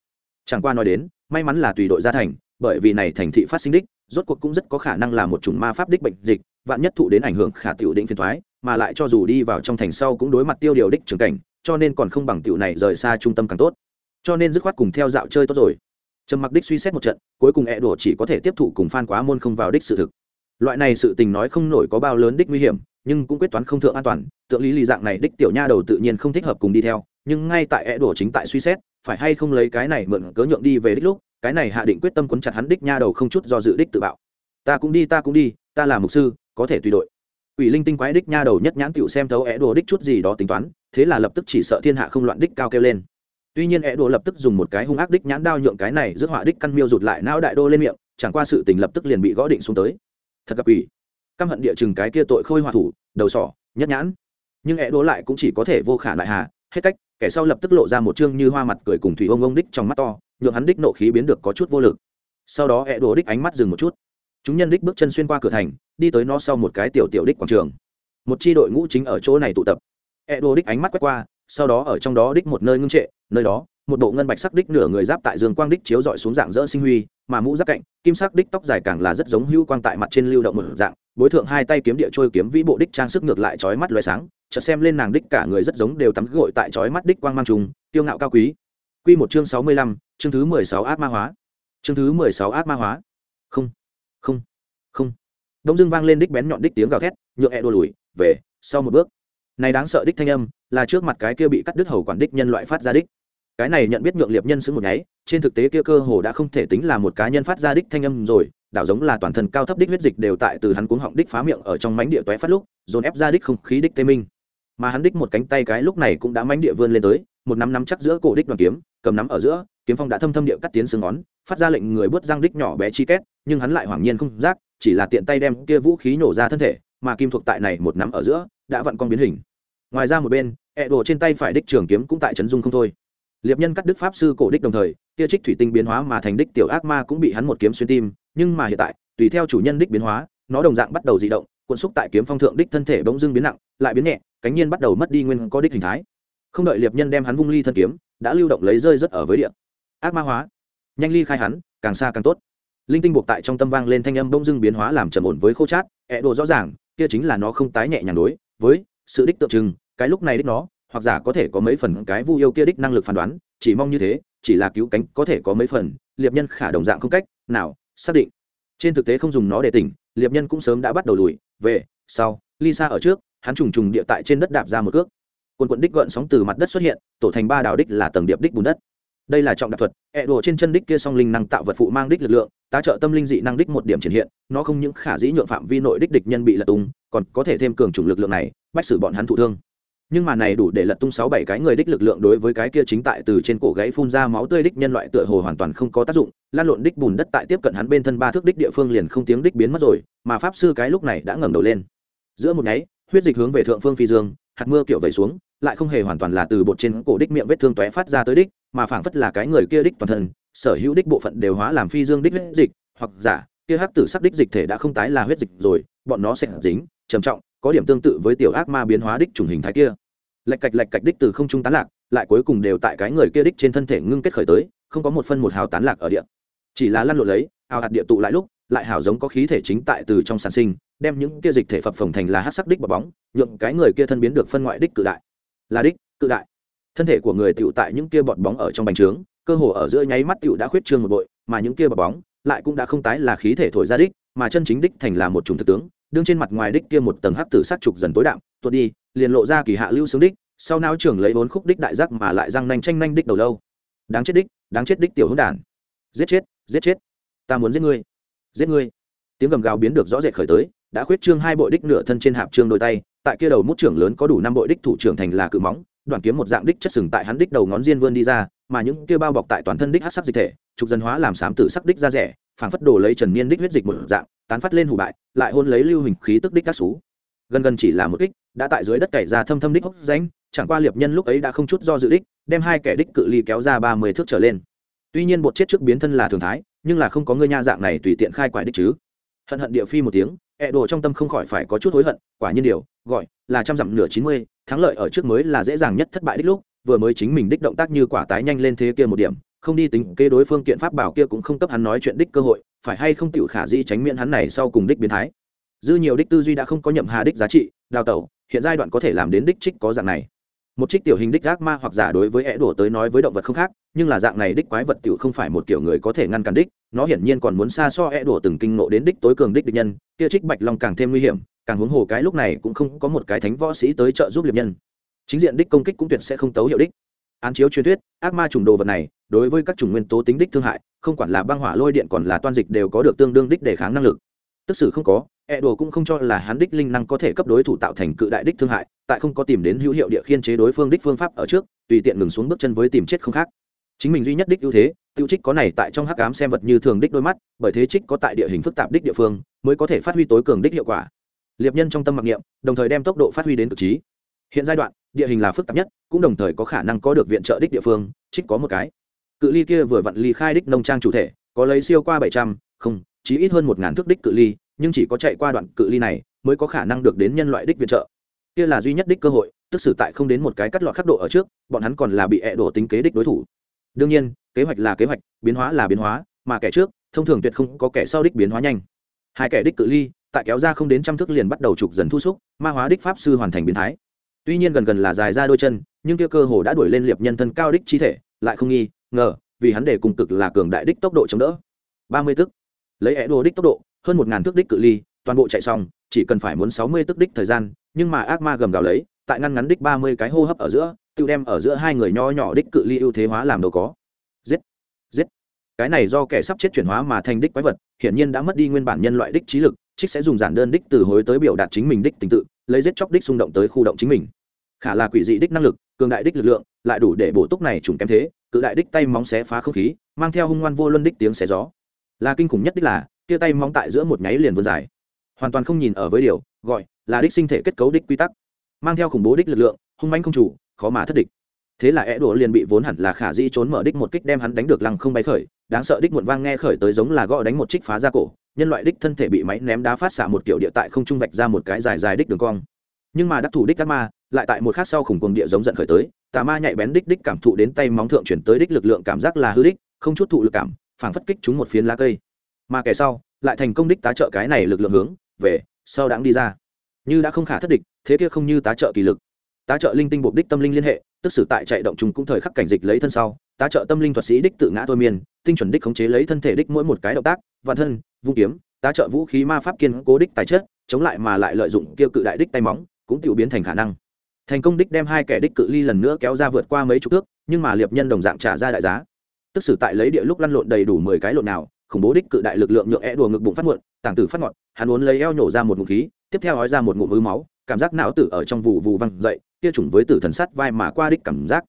Chẳng qua nói đến, may mắn là tùy đội gia thành, bởi vì này thành thị phát sinh đích, rốt cuộc cũng rất có khả năng là một chủng ma pháp đích bệnh dịch, vạn nhất thụ đến ảnh hưởng khả tiểu định phiền thoái, mà lại cho dù đi vào trong thành sau cũng đối mặt tiêu điều đích trường cảnh, cho nên còn không bằng tiểu này rời xa trung tâm càng tốt. Cho nên dứt khoát cùng theo dạo chơi tốt rồi. Trầm mặc đích suy xét một trận, cuối cùng ẹ đổ chỉ có thể tiếp thụ cùng phan quá môn không vào đích sự thực loại này sự tình nói không nổi có bao lớn đích nguy hiểm, nhưng cũng quyết toán không thượng an toàn. Tượng lý lì dạng này đích tiểu nha đầu tự nhiên không thích hợp cùng đi theo, nhưng ngay tại é đổ chính tại suy xét, phải hay không lấy cái này mượn cớ nhượng đi về đích lúc, cái này hạ định quyết tâm quấn chặt hắn đích nha đầu không chút do dự đích tự bạo. Ta cũng đi, ta cũng đi, ta là mục sư, có thể tùy đội. Quỷ linh tinh quái đích nha đầu nhất nhãn tiểu xem thấu é đổ đích chút gì đó tính toán, thế là lập tức chỉ sợ thiên hạ không loạn đích cao kêu lên. Tuy nhiên é đổ lập tức dùng một cái hung ác đích nhãn đao nhượng cái này rước họa đích căn miêu rụt lại não đại đô lên miệng, chẳng qua sự tình lập tức liền bị gõ định xuống tới thật gặp ủy căm hận địa chừng cái kia tội khôi hòa thủ, đầu sỏ, nhất nhãn. Nhưng é đố lại cũng chỉ có thể vô khả lại hà, hết cách, kẻ sau lập tức lộ ra một chương như hoa mặt cười cùng thủy ông ông đích trong mắt to, nhượng hắn đích nộ khí biến được có chút vô lực. Sau đó ẹ đố đích ánh mắt dừng một chút. Chúng nhân đích bước chân xuyên qua cửa thành, đi tới nó sau một cái tiểu tiểu đích quảng trường. Một chi đội ngũ chính ở chỗ này tụ tập. Ẹ đố đích ánh mắt quét qua, sau đó ở trong đó đích một nơi ngưng trệ, nơi đó một bộ ngân bạch sắc đích nửa người giáp tại dương quang đích chiếu dọi xuống dạng dỡ sinh huy, mà mũ giáp cạnh, kim sắc đích tóc dài càng là rất giống hữu quang tại mặt trên lưu động một dạng bối thượng hai tay kiếm địa trôi kiếm vĩ bộ đích trang sức ngược lại chói mắt loé sáng, chợt xem lên nàng đích cả người rất giống đều tắm gội tại chói mắt đích quang mang trùng tiêu ngạo cao quý. Quy một chương sáu mươi lăm, chương thứ mười sáu ác ma hóa. Chương thứ mười sáu ác ma hóa. Không không không. Đông dương vang lên đích bén nhọn đích tiếng gào thét, nhượng e đua lùi, về, sau một bước. Này đáng sợ đích thanh âm, là trước mặt cái kia bị cắt đứt hầu quản đích nhân loại phát ra đích cái này nhận biết nhượng liệp nhân xứng một nháy, trên thực tế kia cơ hồ đã không thể tính là một cá nhân phát ra đích thanh âm rồi, đảo giống là toàn thân cao thấp đích huyết dịch đều tại từ hắn cuống họng đích phá miệng ở trong mánh địa toé phát lúc, dồn ép ra đích không khí đích tê minh. Mà hắn đích một cánh tay cái lúc này cũng đã mánh địa vươn lên tới, một nắm nắm chắc giữa cổ đích đoàn kiếm, cầm nắm ở giữa, kiếm phong đã thâm thâm địa cắt tiến xương ngón, phát ra lệnh người bước răng đích nhỏ bé chi két, nhưng hắn lại hoảng nhiên không giác, chỉ là tiện tay đem kia vũ khí nổ ra thân thể, mà kim thuộc tại này một nắm ở giữa, đã vặn con biến hình. Ngoài ra một bên, ẹ đồ trên tay phải đích trường kiếm cũng tại chấn dung không thôi liệp nhân cắt đức pháp sư cổ đích đồng thời, kia trích thủy tinh biến hóa mà thành đích tiểu ác ma cũng bị hắn một kiếm xuyên tim, nhưng mà hiện tại, tùy theo chủ nhân đích biến hóa, nó đồng dạng bắt đầu di động, cuộn xúc tại kiếm phong thượng đích thân thể bỗng dưng biến nặng, lại biến nhẹ, cánh nhiên bắt đầu mất đi nguyên có đích hình thái. Không đợi liệp nhân đem hắn vung ly thân kiếm, đã lưu động lấy rơi rất ở với địa. Ác ma hóa. Nhanh ly khai hắn, càng xa càng tốt. Linh tinh buộc tại trong tâm vang lên thanh âm bỗng dưng biến hóa làm trầm ổn với khô chát, ẹ đồ rõ ràng, kia chính là nó không tái nhẹ nhàng đối với sự đích tượng trưng, cái lúc này đích nó hoặc giả có thể có mấy phần cái vu yêu kia đích năng lực phán đoán, chỉ mong như thế, chỉ là cứu cánh có thể có mấy phần, liệp nhân khả đồng dạng không cách nào xác định. Trên thực tế không dùng nó để tỉnh, liệp nhân cũng sớm đã bắt đầu lùi, về, sau, lisa ở trước, hắn trùng trùng địa tại trên đất đạp ra một cước. Quần quận đích gợn sóng từ mặt đất xuất hiện, tổ thành ba đảo đích là tầng điệp đích bùn đất. Đây là trọng đặc thuật, ẹ đổ trên chân đích kia song linh năng tạo vật phụ mang đích lực lượng, tá trợ tâm linh dị năng đích một điểm triển hiện, nó không những khả dĩ nhượng phạm vi nội đích địch nhân bị lật tung, còn có thể thêm cường chủng lực lượng này, bách xử bọn hắn thụ thương nhưng mà này đủ để lật tung sáu bảy cái người đích lực lượng đối với cái kia chính tại từ trên cổ gãy phun ra máu tươi đích nhân loại tựa hồ hoàn toàn không có tác dụng. Lan lộn đích bùn đất tại tiếp cận hắn bên thân ba thước đích địa phương liền không tiếng đích biến mất rồi, mà pháp sư cái lúc này đã ngẩng đầu lên. Giữa một nháy, huyết dịch hướng về thượng phương phi dương, hạt mưa kiểu vẩy xuống, lại không hề hoàn toàn là từ bột trên cổ đích miệng vết thương tóe phát ra tới đích, mà phảng phất là cái người kia đích toàn thân, sở hữu đích bộ phận đều hóa làm phi dương đích huyết dịch, hoặc giả, kia hắc tử sắc đích dịch thể đã không tái là huyết dịch rồi, bọn nó sẽ dính, trầm trọng có điểm tương tự với tiểu ác ma biến hóa đích trùng hình thái kia. Lạch cạch lạch cạch đích từ không trung tán lạc, lại cuối cùng đều tại cái người kia đích trên thân thể ngưng kết khởi tới, không có một phân một hào tán lạc ở địa. Chỉ là lăn lộn lấy ao hạt địa tụ lại lúc, lại hào giống có khí thể chính tại từ trong sản sinh, đem những kia dịch thể phập phồng thành là hát sắc đích bọc bóng, nhượng cái người kia thân biến được phân ngoại đích cự đại. Là đích, cự đại. Thân thể của người tựu tại những kia bọt bóng ở trong bành trướng, cơ hồ ở giữa nháy mắt tựu đã khuyết trương một bội, mà những kia bọt bóng lại cũng đã không tái là khí thể thổi ra đích, mà chân chính đích thành là một chủng thực tướng đương trên mặt ngoài đích kia một tầng hắc tử sát trục dần tối đạm, tuột đi, liền lộ ra kỳ hạ lưu xướng đích, sau não trưởng lấy vốn khúc đích đại giác mà lại răng nanh tranh nanh đích đầu lâu. Đáng chết đích, đáng chết đích tiểu hỗn đản. Giết chết giết chết. Ta muốn giết ngươi giết ngươi. Tiếng gầm gào biến được rõ rệt khởi tới, đã khuyết trương hai bội đích nửa thân trên hạp trương đôi tay, tại kia đầu mút trưởng lớn có đủ năm bội đích thủ trưởng thành là cự móng, đoạn kiếm một dạng đích chất sừng tại hắn đích đầu ngón diên vươn đi ra, mà những kia bao bọc tại toàn thân đích hát sắc dịch thể, trục dân hóa làm sám tử sắc đích ra rẻ phảng phất đổ lấy trần niên đích huyết dịch một dạng, tán phát lên hủ bại, lại hôn lấy lưu hình khí tức đích các xú. Gần gần chỉ là một kích, đã tại dưới đất cày ra thâm thâm đích hốc danh chẳng qua liệp nhân lúc ấy đã không chút do dự đích, đem hai kẻ đích cự ly kéo ra ba mươi thước trở lên. Tuy nhiên bột chết trước biến thân là thường thái, nhưng là không có ngươi nha dạng này tùy tiện khai quải đích chứ. Hận hận địa phi một tiếng, ẹ đồ trong tâm không khỏi phải có chút hối hận, quả nhiên điều, gọi là trăm dặm nửa chín mươi, thắng lợi ở trước mới là dễ dàng nhất thất bại đích lúc, vừa mới chính mình đích động tác như quả tái nhanh lên thế kia một điểm không đi tính kế đối phương kiện pháp bảo kia cũng không cấp hắn nói chuyện đích cơ hội, phải hay không tiểu khả di tránh miễn hắn này sau cùng đích biến thái. Dư nhiều đích tư duy đã không có nhậm hà đích giá trị, đào tẩu, hiện giai đoạn có thể làm đến đích trích có dạng này. Một trích tiểu hình đích gác ma hoặc giả đối với é đổ tới nói với động vật không khác, nhưng là dạng này đích quái vật tiểu không phải một kiểu người có thể ngăn cản đích, nó hiển nhiên còn muốn xa so é đổ từng kinh nộ đến đích tối cường đích địch nhân, kia trích bạch long càng thêm nguy hiểm, càng huống hồ cái lúc này cũng không có một cái thánh võ sĩ tới trợ giúp liệp nhân. Chính diện đích công kích cũng tuyệt sẽ không tấu hiệu đích án chiếu truyền thuyết, ác ma trùng đồ vật này, đối với các chủng nguyên tố tính đích thương hại, không quản là băng hỏa lôi điện còn là toan dịch đều có được tương đương đích để kháng năng lực. Tức sự không có e đồ cũng không cho là hắn đích linh năng có thể cấp đối thủ tạo thành cự đại đích thương hại, tại không có tìm đến hữu hiệu địa khiên chế đối phương đích phương pháp ở trước, tùy tiện ngừng xuống bước chân với tìm chết không khác. Chính mình duy nhất đích ưu thế, tiêu trích có này tại trong hắc ám xem vật như thường đích đôi mắt, bởi thế trích có tại địa hình phức tạp đích địa phương, mới có thể phát huy tối cường đích hiệu quả. Liệp nhân trong tâm mặc niệm, đồng thời đem tốc độ phát huy đến cực trí hiện giai đoạn, địa hình là phức tạp nhất, cũng đồng thời có khả năng có được viện trợ đích địa phương, trích có một cái. Cự ly kia vừa vặn ly khai đích nông trang chủ thể, có lấy siêu qua bảy trăm, không, chí ít hơn một ngàn thước đích cự ly, nhưng chỉ có chạy qua đoạn cự ly này mới có khả năng được đến nhân loại đích viện trợ. Kia là duy nhất đích cơ hội, tức xử tại không đến một cái cắt lọt khắc độ ở trước, bọn hắn còn là bị ẹ đổ tính kế đích đối thủ. Đương nhiên, kế hoạch là kế hoạch, biến hóa là biến hóa, mà kẻ trước, thông thường tuyệt không có kẻ sau đích biến hóa nhanh. Hai kẻ đích cự ly, tại kéo ra không đến trăm thước liền bắt đầu trục dần thu xúc, ma hóa đích pháp sư hoàn thành biến thái tuy nhiên gần gần là dài ra đôi chân, nhưng kia cơ hồ đã đuổi lên liệp nhân thân cao đích chi thể, lại không nghi ngờ, vì hắn để cùng cực là cường đại đích tốc độ chống đỡ. Ba mươi tức. Lấy é đồ đích tốc độ, hơn một ngàn thước đích cự ly, toàn bộ chạy xong, chỉ cần phải muốn sáu mươi tức đích thời gian, nhưng mà ác ma gầm gào lấy, tại ngăn ngắn đích ba mươi cái hô hấp ở giữa, tự đem ở giữa hai người nho nhỏ đích cự ly ưu thế hóa làm đâu có. Giết. Giết. Cái này do kẻ sắp chết chuyển hóa mà thành đích quái vật, hiển nhiên đã mất đi nguyên bản nhân loại đích trí lực, trích sẽ dùng giản đơn đích từ hối tới biểu đạt chính mình đích tình tự, lấy giết chóc đích xung động tới khu động chính mình khả là quỷ dị đích năng lực, cường đại đích lực lượng, lại đủ để bổ túc này trùng kém thế, cự đại đích tay móng xé phá không khí, mang theo hung ngoan vô luân đích tiếng xé gió. Là kinh khủng nhất đích là, kia tay móng tại giữa một nháy liền vươn dài. Hoàn toàn không nhìn ở với điều, gọi là đích sinh thể kết cấu đích quy tắc. Mang theo khủng bố đích lực lượng, hung manh không chủ, khó mà thất địch. Thế là é đùa liền bị vốn hẳn là khả di trốn mở đích một kích đem hắn đánh được lăng không bay khởi, đáng sợ đích muộn vang nghe khởi tới giống là gõ đánh một trích phá ra cổ, nhân loại đích thân thể bị máy ném đá phát xạ một kiểu địa tại không trung vạch ra một cái dài dài đích đường cong. Nhưng mà đắc thủ đích các ma lại tại một khắc sau khủng cuồng địa giống giận khởi tới, tà ma nhạy bén đích đích cảm thụ đến tay móng thượng chuyển tới đích lực lượng cảm giác là hư đích, không chút thụ lực cảm, phảng phất kích chúng một phiến lá cây. Mà kẻ sau, lại thành công đích tá trợ cái này lực lượng hướng, về, sau đãng đi ra. Như đã không khả thất địch, thế kia không như tá trợ kỳ lực. Tá trợ linh tinh buộc đích tâm linh liên hệ, tức sử tại chạy động trùng cũng thời khắc cảnh dịch lấy thân sau, tá trợ tâm linh thuật sĩ đích tự ngã thôi miên, tinh chuẩn đích khống chế lấy thân thể đích mỗi một cái động tác và thân, vung kiếm, tá trợ vũ khí ma pháp kiên cố đích tài chất, chống lại mà lại lợi dụng kia cự đại đích tay móng, cũng tiểu biến thành khả năng thành công đích đem hai kẻ đích cự ly lần nữa kéo ra vượt qua mấy chục thước, nhưng mà liệp nhân đồng dạng trả ra đại giá. Tức sử tại lấy địa lúc lăn lộn đầy đủ mười cái lộn nào, khủng bố đích cự đại lực lượng nhượng é đùa ngực bụng phát muộn, tảng tử phát ngọt hắn muốn lấy eo nhổ ra một ngụm khí, tiếp theo hói ra một ngụm ứ máu, cảm giác não tử ở trong vụ vù văng dậy, kia chủng với tử thần sắt vai mà qua đích cảm giác.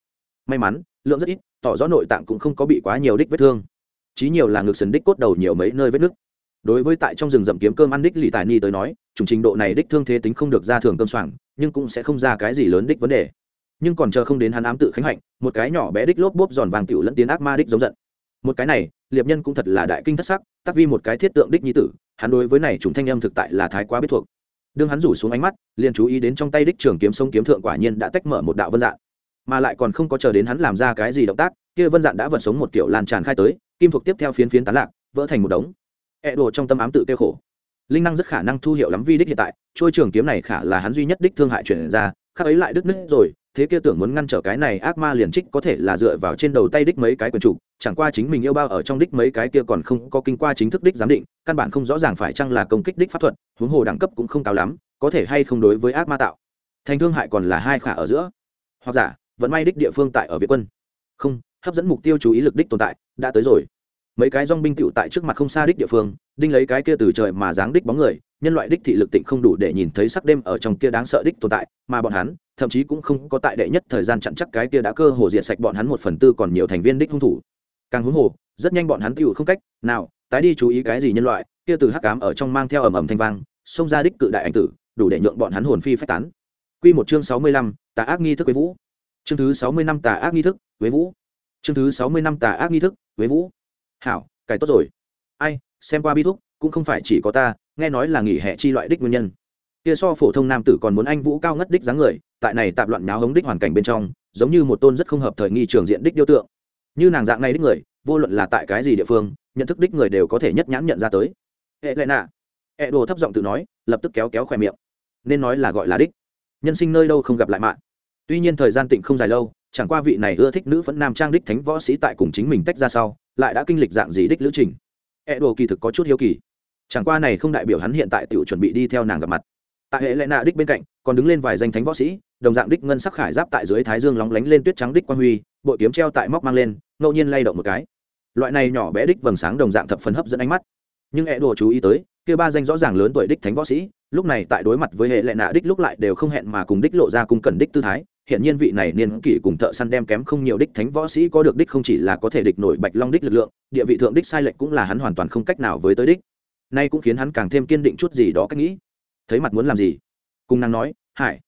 May mắn, lượng rất ít, tỏ rõ nội tạng cũng không có bị quá nhiều đích vết thương. Chí nhiều là ngực sần đích cốt đầu nhiều mấy nơi vết nứt. Đối với tại trong rừng rậm kiếm cơm ăn đích lì tài ni tới nói chủng trình độ này đích thương thế tính không được ra thường cơm soảng, nhưng cũng sẽ không ra cái gì lớn đích vấn đề. Nhưng còn chờ không đến hắn ám tự khánh hạnh, một cái nhỏ bé đích lốp bốp giòn vàng tiểu lẫn tiến ác ma đích giống giận. Một cái này, liệp nhân cũng thật là đại kinh thất sắc, tác vi một cái thiết tượng đích nhi tử, hắn đối với này chủng thanh âm thực tại là thái quá biết thuộc. Đương hắn rủ xuống ánh mắt, liền chú ý đến trong tay đích trường kiếm sông kiếm thượng quả nhiên đã tách mở một đạo vân dạng. Mà lại còn không có chờ đến hắn làm ra cái gì động tác, kia vân dạng đã vật sống một kiểu lan tràn khai tới, kim thuộc tiếp theo phiến phiến tán lạc, vỡ thành một đống. E đồ trong tâm ám tự tiêu khổ linh năng rất khả năng thu hiệu lắm vi đích hiện tại, trôi trường kiếm này khả là hắn duy nhất đích thương hại chuyển ra khác ấy lại đứt nứt rồi, thế kia tưởng muốn ngăn trở cái này ác ma liền trích có thể là dựa vào trên đầu tay đích mấy cái quần chủ, chẳng qua chính mình yêu bao ở trong đích mấy cái kia còn không có kinh qua chính thức đích giám định, căn bản không rõ ràng phải chăng là công kích đích pháp thuật, huống hồ đẳng cấp cũng không cao lắm, có thể hay không đối với ác ma tạo. Thành thương hại còn là hai khả ở giữa. Hoặc giả vẫn may đích địa phương tại ở việt quân. Không, hấp dẫn mục tiêu chú ý lực đích tồn tại, đã tới rồi mấy cái dong binh tựu tại trước mặt không xa đích địa phương, đinh lấy cái kia từ trời mà dáng đích bóng người, nhân loại đích thị lực tịnh không đủ để nhìn thấy sắc đêm ở trong kia đáng sợ đích tồn tại, mà bọn hắn, thậm chí cũng không có tại đệ nhất thời gian chặn chắc cái kia đã cơ hồ diệt sạch bọn hắn một phần tư còn nhiều thành viên đích hung thủ. Càng huống hồ, rất nhanh bọn hắn tựu không cách nào, tái đi chú ý cái gì nhân loại, kia từ hắc cám ở trong mang theo ầm ầm thanh vang, xông ra đích cự đại ảnh tử, đủ để nhượng bọn hắn hồn phi phách tán. Quy một chương sáu mươi lăm, tà ác nghi thức với vũ. Chương thứ sáu mươi năm, tà ác nghi thức với vũ. Chương thứ sáu mươi năm, tà ác nghi thức với vũ hảo, cải tốt rồi. Ai, xem qua bi thúc, cũng không phải chỉ có ta, nghe nói là nghỉ hè chi loại đích nguyên nhân. Kia so phổ thông nam tử còn muốn anh vũ cao ngất đích dáng người, tại này tạp loạn nháo hống đích hoàn cảnh bên trong, giống như một tôn rất không hợp thời nghi trường diện đích điêu tượng. Như nàng dạng này đích người, vô luận là tại cái gì địa phương, nhận thức đích người đều có thể nhất nhãn nhận ra tới. Hệ lệ nạ. Hệ đồ thấp giọng tự nói, lập tức kéo kéo khỏe miệng. Nên nói là gọi là đích. Nhân sinh nơi đâu không gặp lại mạng. Tuy nhiên thời gian tịnh không dài lâu chẳng qua vị này ưa thích nữ phẫn nam trang đích thánh võ sĩ tại cùng chính mình tách ra sau, lại đã kinh lịch dạng gì đích lữ trình. E đồ kỳ thực có chút hiếu kỳ. Chẳng qua này không đại biểu hắn hiện tại tự chuẩn bị đi theo nàng gặp mặt. Tại hệ lệ nạ đích bên cạnh, còn đứng lên vài danh thánh võ sĩ, đồng dạng đích ngân sắc khải giáp tại dưới thái dương lóng lánh lên tuyết trắng đích quang huy, bội kiếm treo tại móc mang lên, ngẫu nhiên lay động một cái. Loại này nhỏ bé đích vầng sáng đồng dạng thập phần hấp dẫn ánh mắt. Nhưng hệ đồ chú ý tới, kia ba danh rõ ràng lớn tuổi đích thánh võ sĩ, lúc này tại đối mặt với hệ lệ nạ đích lúc lại đều không hẹn mà cùng đích lộ ra cùng cần đích tư thái hiện nhiên vị này niên kỷ cùng thợ săn đem kém không nhiều đích thánh võ sĩ có được đích không chỉ là có thể địch nổi bạch long đích lực lượng, địa vị thượng đích sai lệch cũng là hắn hoàn toàn không cách nào với tới đích. Nay cũng khiến hắn càng thêm kiên định chút gì đó cách nghĩ. Thấy mặt muốn làm gì? Cùng nàng nói, hải,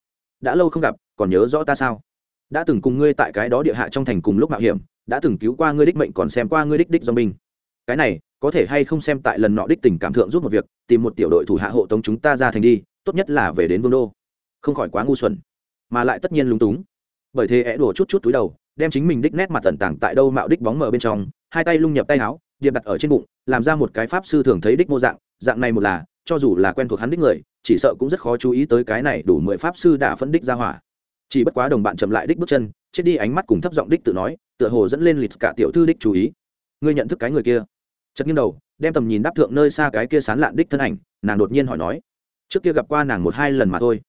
đã lâu không gặp, còn nhớ rõ ta sao? Đã từng cùng ngươi tại cái đó địa hạ trong thành cùng lúc mạo hiểm, đã từng cứu qua ngươi đích mệnh còn xem qua ngươi đích đích do mình cái này, có thể hay không xem tại lần nọ đích tình cảm thượng giúp một việc, tìm một tiểu đội thủ hạ hộ tống chúng ta ra thành đi, tốt nhất là về đến vương đô. Không khỏi quá ngu xuẩn mà lại tất nhiên lúng túng. Bởi thế é đùa chút chút túi đầu, đem chính mình đích nét mặt tận tảng tại đâu mạo đích bóng mở bên trong, hai tay lung nhập tay áo, điệp đặt ở trên bụng, làm ra một cái pháp sư thường thấy đích mô dạng dạng này một là, cho dù là quen thuộc hắn đích người, chỉ sợ cũng rất khó chú ý tới cái này đủ mười pháp sư đã phân đích ra hỏa. Chỉ bất quá đồng bạn chậm lại đích bước chân, chết đi ánh mắt cùng thấp giọng đích tự nói, tựa hồ dẫn lên lịt cả tiểu thư đích chú ý. Ngươi nhận thức cái người kia. Chật nghiêng đầu, đem tầm nhìn đáp thượng nơi xa cái kia sán lạn đích thân ảnh, nàng đột nhiên hỏi nói, trước kia gặp qua nàng một hai lần mà thôi.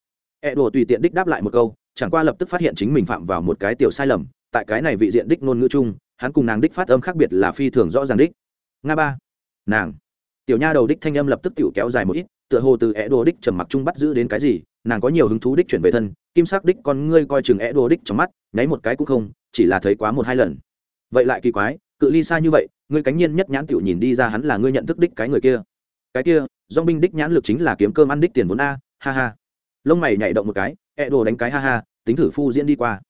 E đồ tùy tiện đích đáp lại một câu, chẳng qua lập tức phát hiện chính mình phạm vào một cái tiểu sai lầm, tại cái này vị diện đích ngôn ngữ chung, hắn cùng nàng đích phát âm khác biệt là phi thường rõ ràng đích. Nga ba, nàng. Tiểu nha đầu đích thanh âm lập tức tiểu kéo dài một ít, tựa hồ từ e é đồ đích trầm mặc chung bắt giữ đến cái gì, nàng có nhiều hứng thú đích chuyển về thân, kim sắc đích con ngươi coi chừng e é đồ đích trong mắt, nháy một cái cũng không, chỉ là thấy quá một hai lần. Vậy lại kỳ quái, cự ly xa như vậy, ngươi cánh nhiên nhất nhãn tiểu nhìn đi ra hắn là ngươi nhận thức đích cái người kia. Cái kia dong binh đích nhãn lực chính là kiếm cơm ăn đích tiền vốn a, ha ha lông mày nhảy động một cái é đồ đánh cái ha ha, tính thử phu diễn đi qua.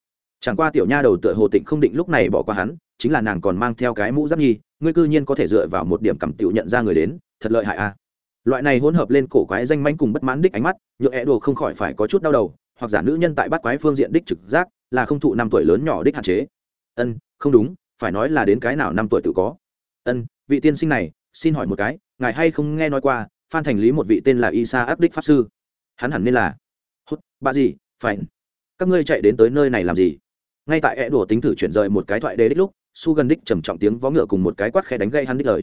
Chẳng qua tiểu nha đầu tựa hồ tịnh không định lúc này bỏ qua hắn, chính là nàng còn mang theo cái mũ giáp nhi, ngươi cư nhiên có thể dựa vào một điểm cảm tiểu nhận ra người đến, thật lợi hại a loại này hỗn hợp lên cổ quái danh manh cùng bất mãn đích ánh mắt, nhựa é đồ không khỏi phải có chút đau đầu, hoặc giả nữ nhân tại bắt quái phương diện đích trực giác, là không thụ năm tuổi lớn nhỏ đích hạn chế. Ân, không đúng, phải nói là đến cái nào năm tuổi tự có. Ân, vị tiên sinh này, xin hỏi một cái, ngài hay không nghe nói qua, phan thành lý một vị tên là isa áp đích pháp sư? Hắn hẳn nên là. Hút, bà gì, phải. Các ngươi chạy đến tới nơi này làm gì? Ngay tại e đùa tính thử chuyển rời một cái thoại đế đích lúc, su gần đích trầm trọng tiếng vó ngựa cùng một cái quát khe đánh gây hắn đích lời.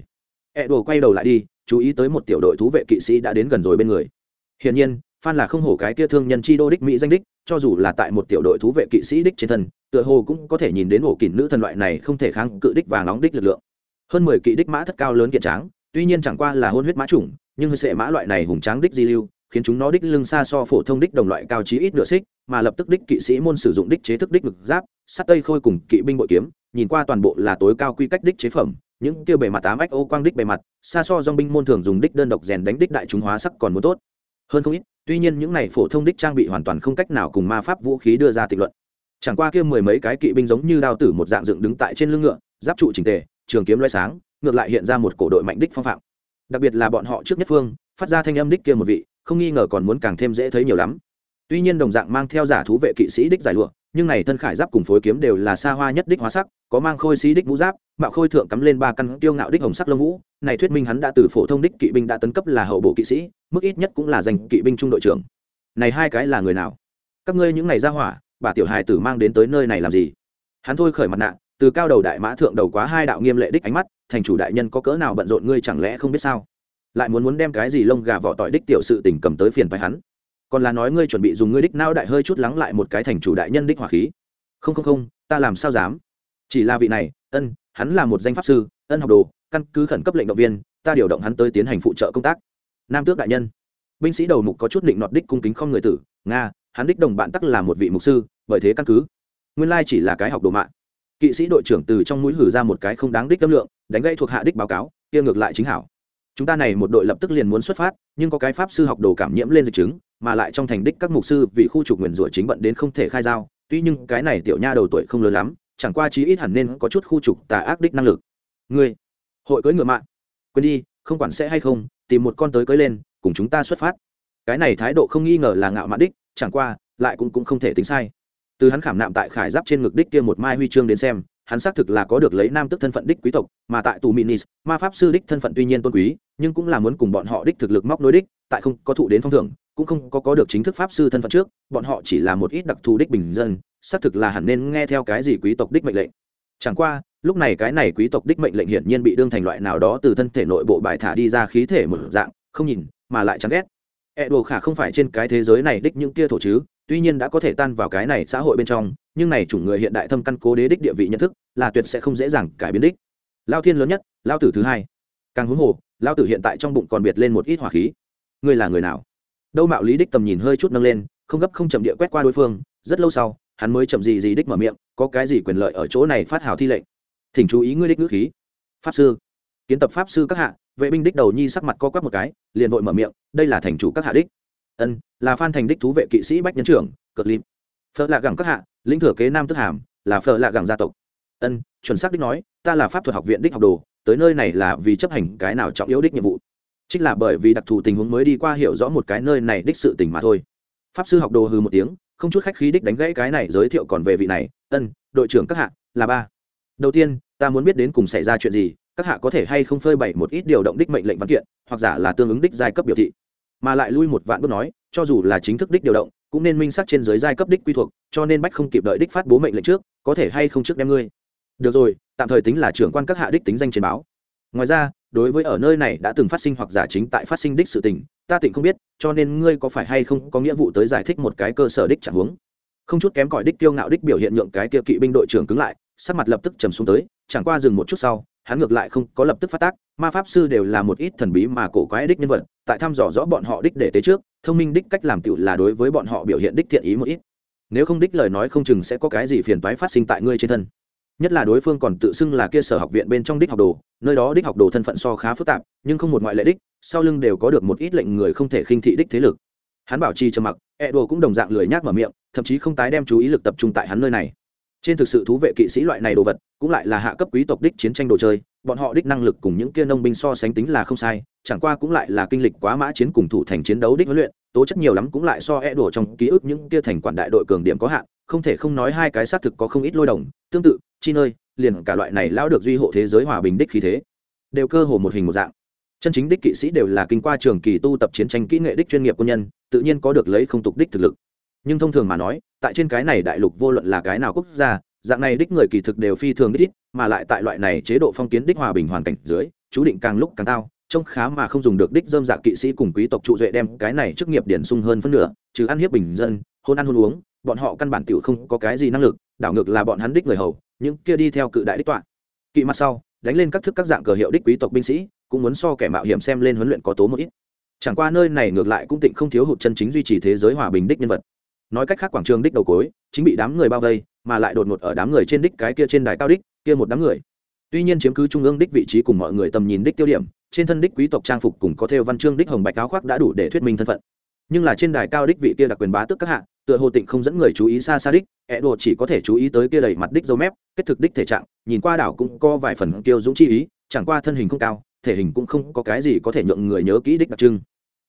E đùa quay đầu lại đi, chú ý tới một tiểu đội thú vệ kỵ sĩ đã đến gần rồi bên người. Hiển nhiên, phan là không hổ cái kia thương nhân chi đô đích mỹ danh đích, cho dù là tại một tiểu đội thú vệ kỵ sĩ đích trên thân, tựa hồ cũng có thể nhìn đến ổ kỷ nữ thần loại này không thể kháng cự đích và nóng đích lực lượng. Hơn mười kỵ đích mã thất cao lớn kiện tráng, tuy nhiên chẳng qua là hôn huyết mã chủng, nhưng hơi sệ mã loại này hùng tráng đích di lưu khiến chúng nó đích lưng xa so phổ thông đích đồng loại cao chí ít nửa xích, mà lập tức đích kỵ sĩ môn sử dụng đích chế thức đích ngực giáp sắt tây khôi cùng kỵ binh bội kiếm, nhìn qua toàn bộ là tối cao quy cách đích chế phẩm, những kia bề mặt tám ách ô quang đích bề mặt, xa so dong binh môn thường dùng đích đơn độc rèn đánh đích đại chúng hóa sắc còn muốn tốt. Hơn không ít, tuy nhiên những này phổ thông đích trang bị hoàn toàn không cách nào cùng ma pháp vũ khí đưa ra tịch luận. Chẳng qua kia mười mấy cái kỵ binh giống như đao tử một dạng dựng đứng tại trên lưng ngựa, giáp trụ trình tề, trường kiếm loay sáng, ngược lại hiện ra một cổ đội mạnh đích phong phạm. Đặc biệt là bọn họ trước nhất phương, phát ra thanh âm đích kia một vị không nghi ngờ còn muốn càng thêm dễ thấy nhiều lắm. Tuy nhiên đồng dạng mang theo giả thú vệ kỵ sĩ đích giải lụa, nhưng này thân khải giáp cùng phối kiếm đều là xa hoa nhất đích hóa sắc, có mang khôi sĩ đích mũ giáp, mạo khôi thượng cắm lên ba căn tiêu ngạo đích hồng sắc lông vũ. Này thuyết minh hắn đã từ phổ thông đích kỵ binh đã tấn cấp là hậu bộ kỵ sĩ, mức ít nhất cũng là danh kỵ binh trung đội trưởng. Này hai cái là người nào? Các ngươi những này ra hỏa, bà tiểu hài tử mang đến tới nơi này làm gì? Hắn thôi khởi mặt nạ, từ cao đầu đại mã thượng đầu quá hai đạo nghiêm lệ đích ánh mắt, thành chủ đại nhân có cỡ nào bận rộn ngươi chẳng lẽ không biết sao? Lại muốn muốn đem cái gì lông gà vỏ tỏi đích tiểu sự tình cầm tới phiền phải hắn. Còn là nói ngươi chuẩn bị dùng ngươi đích nao đại hơi chút lắng lại một cái thành chủ đại nhân đích hỏa khí. Không không không, ta làm sao dám? Chỉ là vị này, ân, hắn là một danh pháp sư, ân học đồ, căn cứ khẩn cấp lệnh động viên, ta điều động hắn tới tiến hành phụ trợ công tác. Nam tước đại nhân. Binh sĩ đầu mục có chút định nọt đích cung kính không người tử, nga, hắn đích đồng bạn tắc là một vị mục sư, bởi thế căn cứ. Nguyên lai chỉ là cái học đồ mạng. Kỵ sĩ đội trưởng từ trong mũi hử ra một cái không đáng đích tâm lượng, đánh gây thuộc hạ đích báo cáo, kia ngược lại chính hảo chúng ta này một đội lập tức liền muốn xuất phát, nhưng có cái pháp sư học đồ cảm nhiễm lên dịch chứng, mà lại trong thành đích các mục sư vì khu trục nguyền rủa chính bận đến không thể khai giao. Tuy nhưng cái này tiểu nha đầu tuổi không lớn lắm, chẳng qua chí ít hẳn nên có chút khu trục tà ác đích năng lực. Ngươi, hội cưỡi ngựa mạng. Quên đi, không quản sẽ hay không, tìm một con tới cưỡi lên, cùng chúng ta xuất phát. Cái này thái độ không nghi ngờ là ngạo mạn đích, chẳng qua, lại cũng cũng không thể tính sai. Từ hắn khảm nạm tại khải giáp trên ngực đích kia một mai huy chương đến xem hắn xác thực là có được lấy nam tức thân phận đích quý tộc, mà tại tù minis, ma pháp sư đích thân phận tuy nhiên tôn quý, nhưng cũng là muốn cùng bọn họ đích thực lực móc nối đích, tại không có thụ đến phong thưởng, cũng không có có được chính thức pháp sư thân phận trước, bọn họ chỉ là một ít đặc thù đích bình dân, xác thực là hẳn nên nghe theo cái gì quý tộc đích mệnh lệnh. Chẳng qua, lúc này cái này quý tộc đích mệnh lệnh hiển nhiên bị đương thành loại nào đó từ thân thể nội bộ bài thả đi ra khí thể một dạng, không nhìn, mà lại chán ghét. E đồ khả không phải trên cái thế giới này đích những kia thổ chứ, tuy nhiên đã có thể tan vào cái này xã hội bên trong nhưng này chủng người hiện đại thâm căn cố đế đích địa vị nhận thức, là tuyệt sẽ không dễ dàng cải biến đích. Lao thiên lớn nhất, lao tử thứ hai. Càng huống hồ, lao tử hiện tại trong bụng còn biệt lên một ít hỏa khí. Ngươi là người nào? Đâu mạo lý đích tầm nhìn hơi chút nâng lên, không gấp không chậm địa quét qua đối phương, rất lâu sau, hắn mới chậm gì gì đích mở miệng, có cái gì quyền lợi ở chỗ này phát hào thi lệnh? Thỉnh chú ý ngươi đích ngữ khí. Pháp sư. Kiến tập pháp sư các hạ, vệ binh đích đầu nhi sắc mặt co quắp một cái, liền vội mở miệng, đây là thành chủ các hạ đích. Ân, là phan thành đích thú vệ kỵ sĩ bách nhân trưởng cực lim phớt lạ gẳng các hạ lĩnh thừa kế nam tức hàm, là phở lạ gẳng gia tộc. Ân, chuẩn xác đích nói, ta là pháp thuật học viện đích học đồ, tới nơi này là vì chấp hành cái nào trọng yếu đích nhiệm vụ. Chính là bởi vì đặc thù tình huống mới đi qua hiểu rõ một cái nơi này đích sự tình mà thôi. Pháp sư học đồ hừ một tiếng, không chút khách khí đích đánh gãy cái này giới thiệu còn về vị này. Ân, đội trưởng các hạ, là ba. Đầu tiên, ta muốn biết đến cùng xảy ra chuyện gì, các hạ có thể hay không phơi bày một ít điều động đích mệnh lệnh văn kiện, hoặc giả là tương ứng đích giai cấp biểu thị. Mà lại lui một vạn bước nói, cho dù là chính thức đích điều động cũng nên minh xác trên giới giai cấp đích quy thuộc, cho nên bách không kịp đợi đích phát bố mệnh lệnh trước, có thể hay không trước đem ngươi được rồi, tạm thời tính là trưởng quan các hạ đích tính danh trên báo ngoài ra, đối với ở nơi này đã từng phát sinh hoặc giả chính tại phát sinh đích sự tình, ta tỉnh không biết, cho nên ngươi có phải hay không có nghĩa vụ tới giải thích một cái cơ sở đích chẳng hướng. không chút kém cỏi đích kiêu ngạo đích biểu hiện nhượng cái kia kỵ binh đội trưởng cứng lại, sắc mặt lập tức trầm xuống tới, chẳng qua dừng một chút sau, hắn ngược lại không có lập tức phát tác, ma pháp sư đều là một ít thần bí mà cổ quái đích nhân vật, tại thăm dò rõ bọn họ đích để tế trước thông minh đích cách làm tựu là đối với bọn họ biểu hiện đích thiện ý một ít. Nếu không đích lời nói không chừng sẽ có cái gì phiền toái phát sinh tại ngươi trên thân. Nhất là đối phương còn tự xưng là kia sở học viện bên trong đích học đồ, nơi đó đích học đồ thân phận so khá phức tạp, nhưng không một ngoại lệ đích, sau lưng đều có được một ít lệnh người không thể khinh thị đích thế lực. Hắn bảo trì trầm mặc e đồ cũng đồng dạng lười nhác mở miệng, thậm chí không tái đem chú ý lực tập trung tại hắn nơi này. Trên thực sự thú vệ kỵ sĩ loại này đồ vật, cũng lại là hạ cấp quý tộc đích chiến tranh đồ chơi, bọn họ đích năng lực cùng những kia nông binh so sánh tính là không sai chẳng qua cũng lại là kinh lịch quá mã chiến cùng thủ thành chiến đấu đích huấn luyện, tố chất nhiều lắm cũng lại so e đổ trong ký ức những kia thành quản đại đội cường điểm có hạn, không thể không nói hai cái xác thực có không ít lôi đồng, tương tự chi nơi liền cả loại này lão được duy hộ thế giới hòa bình đích khí thế, đều cơ hồ một hình một dạng. Chân chính đích kỵ sĩ đều là kinh qua trường kỳ tu tập chiến tranh kỹ nghệ đích chuyên nghiệp quân nhân, tự nhiên có được lấy không tục đích thực lực. Nhưng thông thường mà nói, tại trên cái này đại lục vô luận là cái nào quốc gia, dạng này đích người kỳ thực đều phi thường đích ít, mà lại tại loại này chế độ phong kiến đích hòa bình hoàn cảnh dưới, chú định càng lúc càng cao trông khá mà không dùng được đích dơm dạ kỵ sĩ cùng quý tộc trụ duệ đem cái này chức nghiệp điển sung hơn phân nửa, trừ ăn hiếp bình dân, hôn ăn hôn uống, bọn họ căn bản tiểu không có cái gì năng lực, đảo ngược là bọn hắn đích người hầu, những kia đi theo cự đại đích tọa. Kỵ mặt sau, đánh lên các thức các dạng cờ hiệu đích quý tộc binh sĩ, cũng muốn so kẻ mạo hiểm xem lên huấn luyện có tố một ít. Chẳng qua nơi này ngược lại cũng tịnh không thiếu hụt chân chính duy trì thế giới hòa bình đích nhân vật. Nói cách khác quảng trường đích đầu cối, chính bị đám người bao vây, mà lại đột ngột ở đám người trên đích cái kia trên đài cao đích, kia một đám người. Tuy nhiên chiếm cứ trung ương đích vị trí cùng mọi người tầm nhìn đích tiêu điểm trên thân đích quý tộc trang phục cùng có theo văn chương đích hồng bạch áo khoác đã đủ để thuyết minh thân phận. Nhưng là trên đài cao đích vị kia đặc quyền bá tước các hạ, tựa hồ tịnh không dẫn người chú ý xa xa đích ẹ đồ chỉ có thể chú ý tới kia đầy mặt đích dâu mép, kết thực đích thể trạng, nhìn qua đảo cũng có vài phần kiêu dũng chi ý, chẳng qua thân hình không cao, thể hình cũng không có cái gì có thể nhượng người nhớ kỹ đích đặc trưng.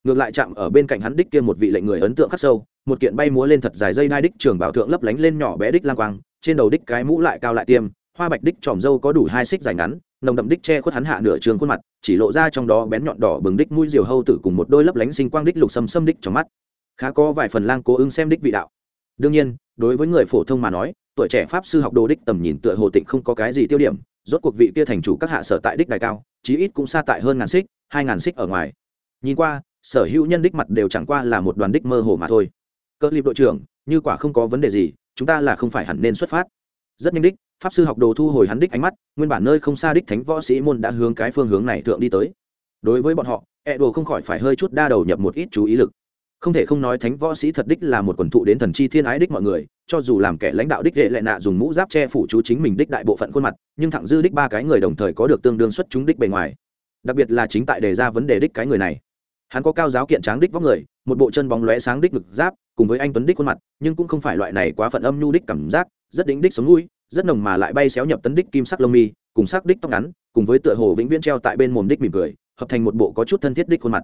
Ngược lại chạm ở bên cạnh hắn đích kia một vị lệnh người ấn tượng khắc sâu, một kiện bay múa lên thật dài dây đai đích trường bảo thượng lấp lánh lên nhỏ bé đích lang quang, trên đầu đích cái mũ lại cao lại tiêm, hoa bạch đích tròm dâu có đủ hai xích dài ngắn nồng đậm đích che khuất hắn hạ nửa trường khuôn mặt, chỉ lộ ra trong đó bén nhọn đỏ bừng đích mũi diều hâu tử cùng một đôi lấp lánh sinh quang đích lục xâm xâm đích trong mắt. Khá có vài phần lang cố ứng xem đích vị đạo. Đương nhiên, đối với người phổ thông mà nói, tuổi trẻ pháp sư học đồ đích tầm nhìn tựa hồ tịnh không có cái gì tiêu điểm, rốt cuộc vị kia thành chủ các hạ sở tại đích đài cao, chí ít cũng xa tại hơn ngàn xích, hai ngàn xích ở ngoài. Nhìn qua, sở hữu nhân đích mặt đều chẳng qua là một đoàn đích mơ hồ mà thôi. Cơ liệp đội trưởng, như quả không có vấn đề gì, chúng ta là không phải hẳn nên xuất phát. Rất nhanh đích pháp sư học đồ thu hồi hắn đích ánh mắt, nguyên bản nơi không xa đích thánh võ sĩ môn đã hướng cái phương hướng này thượng đi tới. Đối với bọn họ, ẹ đồ không khỏi phải hơi chút đa đầu nhập một ít chú ý lực. Không thể không nói thánh võ sĩ thật đích là một quần thụ đến thần chi thiên ái đích mọi người, cho dù làm kẻ lãnh đạo đích đệ lệ nạ dùng mũ giáp che phủ chú chính mình đích đại bộ phận khuôn mặt, nhưng thẳng dư đích ba cái người đồng thời có được tương đương xuất chúng đích bề ngoài. Đặc biệt là chính tại đề ra vấn đề đích cái người này. Hắn có cao giáo kiện tráng đích vóc người, một bộ chân bóng lóe sáng đích ngực giáp, cùng với anh tuấn đích khuôn mặt, nhưng cũng không phải loại này quá phận âm nhu đích cảm giác, rất đính đích sống mũi rất nồng mà lại bay xéo nhập tấn đích kim sắc lông mi, cùng sắc đích tóc ngắn, cùng với tựa hồ vĩnh viễn treo tại bên mồm đích mỉm cười, hợp thành một bộ có chút thân thiết đích khuôn mặt.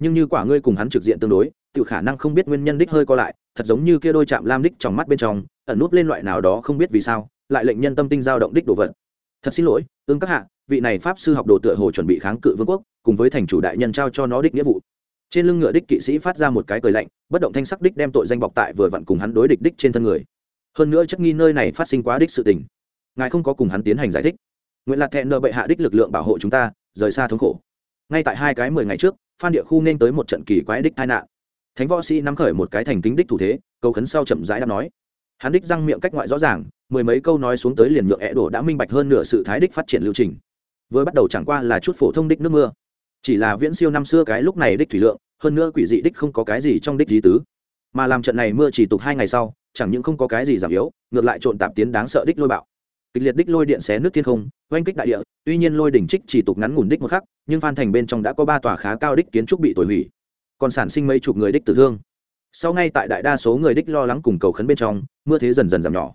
Nhưng như quả ngươi cùng hắn trực diện tương đối tự khả năng không biết nguyên nhân đích hơi co lại, thật giống như kia đôi chạm lam đích trong mắt bên trong, ẩn núp lên loại nào đó không biết vì sao, lại lệnh nhân tâm tinh dao động đích đồ vật. Thật xin lỗi ương các hạ, vị này pháp sư học đồ tựa hồ chuẩn bị kháng cự vương quốc, cùng với thành chủ đại nhân trao cho nó đích nghĩa vụ. Trên lưng ngựa đích kỵ sĩ phát ra một cái cười lạnh, bất động thanh sắc đích đem tội danh bọc tại vừa vặn cùng hắn đối địch đích trên thân người hơn nữa chất nghi nơi này phát sinh quá đích sự tình. Ngài không có cùng hắn tiến hành giải thích. Nguyện lạc thẹn nợ bệ hạ đích lực lượng bảo hộ chúng ta, rời xa thống khổ. Ngay tại hai cái mười ngày trước, phan địa khu nên tới một trận kỳ quái đích tai nạn. Thánh võ sĩ nắm khởi một cái thành kính đích thủ thế câu khấn sau chậm rãi đáp nói. Hắn đích răng miệng cách ngoại rõ ràng, mười mấy câu nói xuống tới liền nhượng ẹ đổ đã minh bạch hơn nửa sự thái đích phát triển lưu trình. Vừa bắt đầu chẳng qua là chút phổ thông đích nước mưa. Chỉ là viễn siêu năm xưa cái lúc này đích thủy lượng, hơn nữa quỷ dị đích không có cái gì trong đích lý tứ. Mà làm trận này mưa chỉ tục hai ngày sau chẳng những không có cái gì giảm yếu, ngược lại trộn tạp tiến đáng sợ đích lôi bạo. Kịch liệt đích lôi điện xé nước thiên không, oanh kích đại địa, tuy nhiên lôi đỉnh trích chỉ tục ngắn ngủn đích một khắc, nhưng phan thành bên trong đã có ba tòa khá cao đích kiến trúc bị tồi hủy. Còn sản sinh mấy chục người đích tử thương. Sau ngay tại đại đa số người đích lo lắng cùng cầu khấn bên trong, mưa thế dần dần giảm nhỏ.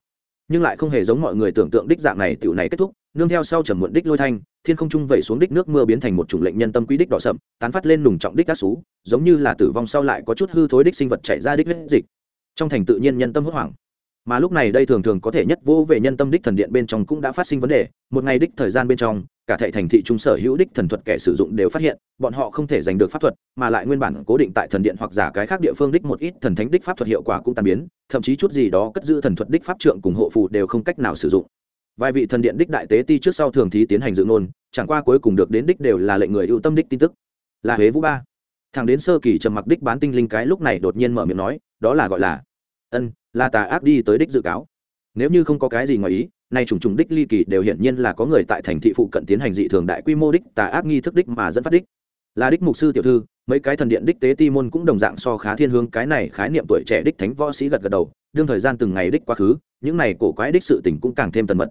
Nhưng lại không hề giống mọi người tưởng tượng đích dạng này tiểu này kết thúc, nương theo sau trầm muộn đích lôi thanh, thiên không trung vẩy xuống đích nước mưa biến thành một chủng lệnh nhân tâm quý đích đỏ sậm, tán phát lên nùng trọng đích các xú, giống như là tử vong sau lại có chút hư thối đích sinh vật chảy ra đích huyết dịch trong thành tự nhiên nhân tâm hốt hoảng. Mà lúc này đây thường thường có thể nhất vô về nhân tâm đích thần điện bên trong cũng đã phát sinh vấn đề một ngày đích thời gian bên trong cả thệ thành thị trung sở hữu đích thần thuật kẻ sử dụng đều phát hiện bọn họ không thể giành được pháp thuật mà lại nguyên bản cố định tại thần điện hoặc giả cái khác địa phương đích một ít thần thánh đích pháp thuật hiệu quả cũng tan biến thậm chí chút gì đó cất giữ thần thuật đích pháp trượng cùng hộ phù đều không cách nào sử dụng. Vài vị thần điện đích đại tế ti trước sau thường thí tiến hành dự ngôn, chẳng qua cuối cùng được đến đích đều là lệnh người ưu tâm đích tin tức. Là huế vũ ba thằng đến sơ kỳ trầm mặc đích bán tinh linh cái lúc này đột nhiên mở miệng nói, đó là gọi là ân, là tà ác đi tới đích dự cáo. Nếu như không có cái gì ngoài ý, nay trùng trùng đích ly kỳ đều hiển nhiên là có người tại thành thị phụ cận tiến hành dị thường đại quy mô đích tà ác nghi thức đích mà dẫn phát đích. Là đích mục sư tiểu thư, mấy cái thần điện đích tế ti môn cũng đồng dạng so khá thiên hướng, cái này khái niệm tuổi trẻ đích thánh võ sĩ gật gật đầu, đương thời gian từng ngày đích quá khứ, những này cổ quái đích sự tình cũng càng thêm tần mật.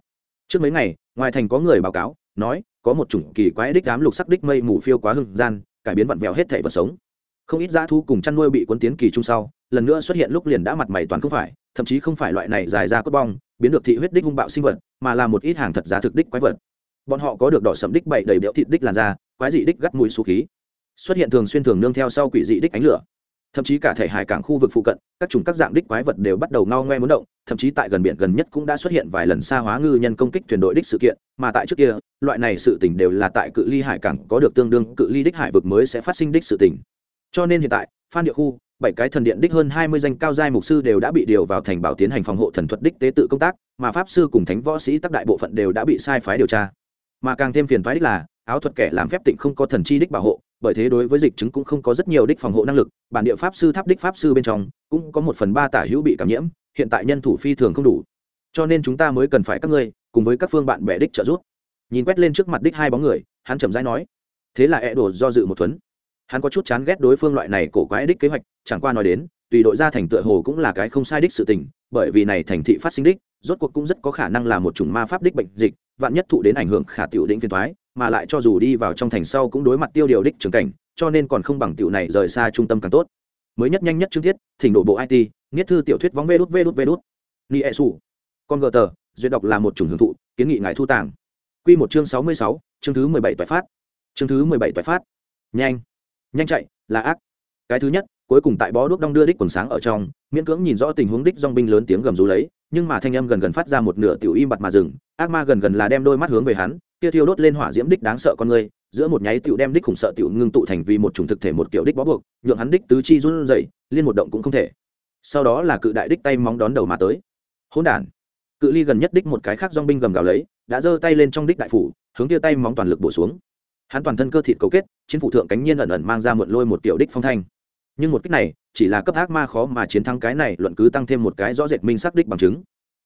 Trước mấy ngày, ngoài thành có người báo cáo, nói, có một chủng kỳ quái đích ám lục sắc đích mây mù phiêu quá hưng gian cải biến vặn vẹo hết thể vật sống. Không ít dã thu cùng chăn nuôi bị cuốn tiến kỳ trung sau, lần nữa xuất hiện lúc liền đã mặt mày toàn không phải, thậm chí không phải loại này dài ra cốt bong, biến được thị huyết đích hung bạo sinh vật, mà là một ít hàng thật giá thực đích quái vật. Bọn họ có được đỏ sậm đích bậy đầy đẽo thịt đích làn da, quái dị đích gắt mũi số khí. Xuất hiện thường xuyên thường nương theo sau quỷ dị đích ánh lửa thậm chí cả thể hải cảng khu vực phụ cận, các chủng các dạng đích quái vật đều bắt đầu ngao ngoe muốn động, thậm chí tại gần biển gần nhất cũng đã xuất hiện vài lần xa hóa ngư nhân công kích thuyền đội đích sự kiện, mà tại trước kia, loại này sự tình đều là tại cự ly hải cảng có được tương đương, cự ly đích hải vực mới sẽ phát sinh đích sự tình. Cho nên hiện tại, phan địa khu, bảy cái thần điện đích hơn hai mươi danh cao giai mục sư đều đã bị điều vào thành bảo tiến hành phòng hộ thần thuật đích tế tự công tác, mà pháp sư cùng thánh võ sĩ tắc đại bộ phận đều đã bị sai phái điều tra. Mà càng thêm phiền phái đích là, áo thuật kẻ làm phép tịnh không có thần chi đích bảo hộ bởi thế đối với dịch chứng cũng không có rất nhiều đích phòng hộ năng lực, bản địa pháp sư tháp đích pháp sư bên trong cũng có một phần ba tả hữu bị cảm nhiễm, hiện tại nhân thủ phi thường không đủ. Cho nên chúng ta mới cần phải các ngươi cùng với các phương bạn bè đích trợ giúp. Nhìn quét lên trước mặt đích hai bóng người, hắn chậm rãi nói, thế là e đồ do dự một thuấn. Hắn có chút chán ghét đối phương loại này cổ quái đích kế hoạch, chẳng qua nói đến, tùy đội ra thành tựa hồ cũng là cái không sai đích sự tình, bởi vì này thành thị phát sinh đích, rốt cuộc cũng rất có khả năng là một chủng ma pháp đích bệnh dịch, vạn nhất thụ đến ảnh hưởng khả tiểu đỉnh phiền thoái mà lại cho dù đi vào trong thành sau cũng đối mặt tiêu điều đích trường cảnh, cho nên còn không bằng tiểu này rời xa trung tâm càng tốt. Mới nhất nhanh nhất chương thiết, thỉnh đổ bộ it nghiết thư tiểu thuyết vóng vê đút vê đút vê đút. Ni e su. Con gờ tờ, duyệt đọc là một chủng hưởng thụ, kiến nghị ngài thu tàng. Q một chương sáu mươi sáu, chương thứ mười bảy toại phát. Chương thứ mười bảy toại phát. Nhanh. Nhanh chạy, là ác. Cái thứ nhất, cuối cùng tại bó đuốc đong đưa đích quần sáng ở trong, miễn cưỡng nhìn rõ tình huống đích dong binh lớn tiếng gầm rú lấy, nhưng mà thanh âm gần gần phát ra một nửa tiểu im bặt mà dừng, ác ma gần gần là đem đôi mắt hướng về hắn kia thiêu đốt lên hỏa diễm đích đáng sợ con người, giữa một nháy tựu đem đích khủng sợ tựu ngưng tụ thành vì một chủng thực thể một kiểu đích bó buộc, nhượng hắn đích tứ chi run rẩy, liên một động cũng không thể. Sau đó là cự đại đích tay móng đón đầu mà tới. Hỗn đản. Cự ly gần nhất đích một cái khác dong binh gầm gào lấy, đã giơ tay lên trong đích đại phủ, hướng kia tay móng toàn lực bổ xuống. Hắn toàn thân cơ thịt cấu kết, chiến phủ thượng cánh nhiên ẩn ẩn mang ra muộn lôi một tiểu đích phong thanh. Nhưng một cách này, chỉ là cấp ác ma khó mà chiến thắng cái này, luận cứ tăng thêm một cái rõ rệt minh xác đích bằng chứng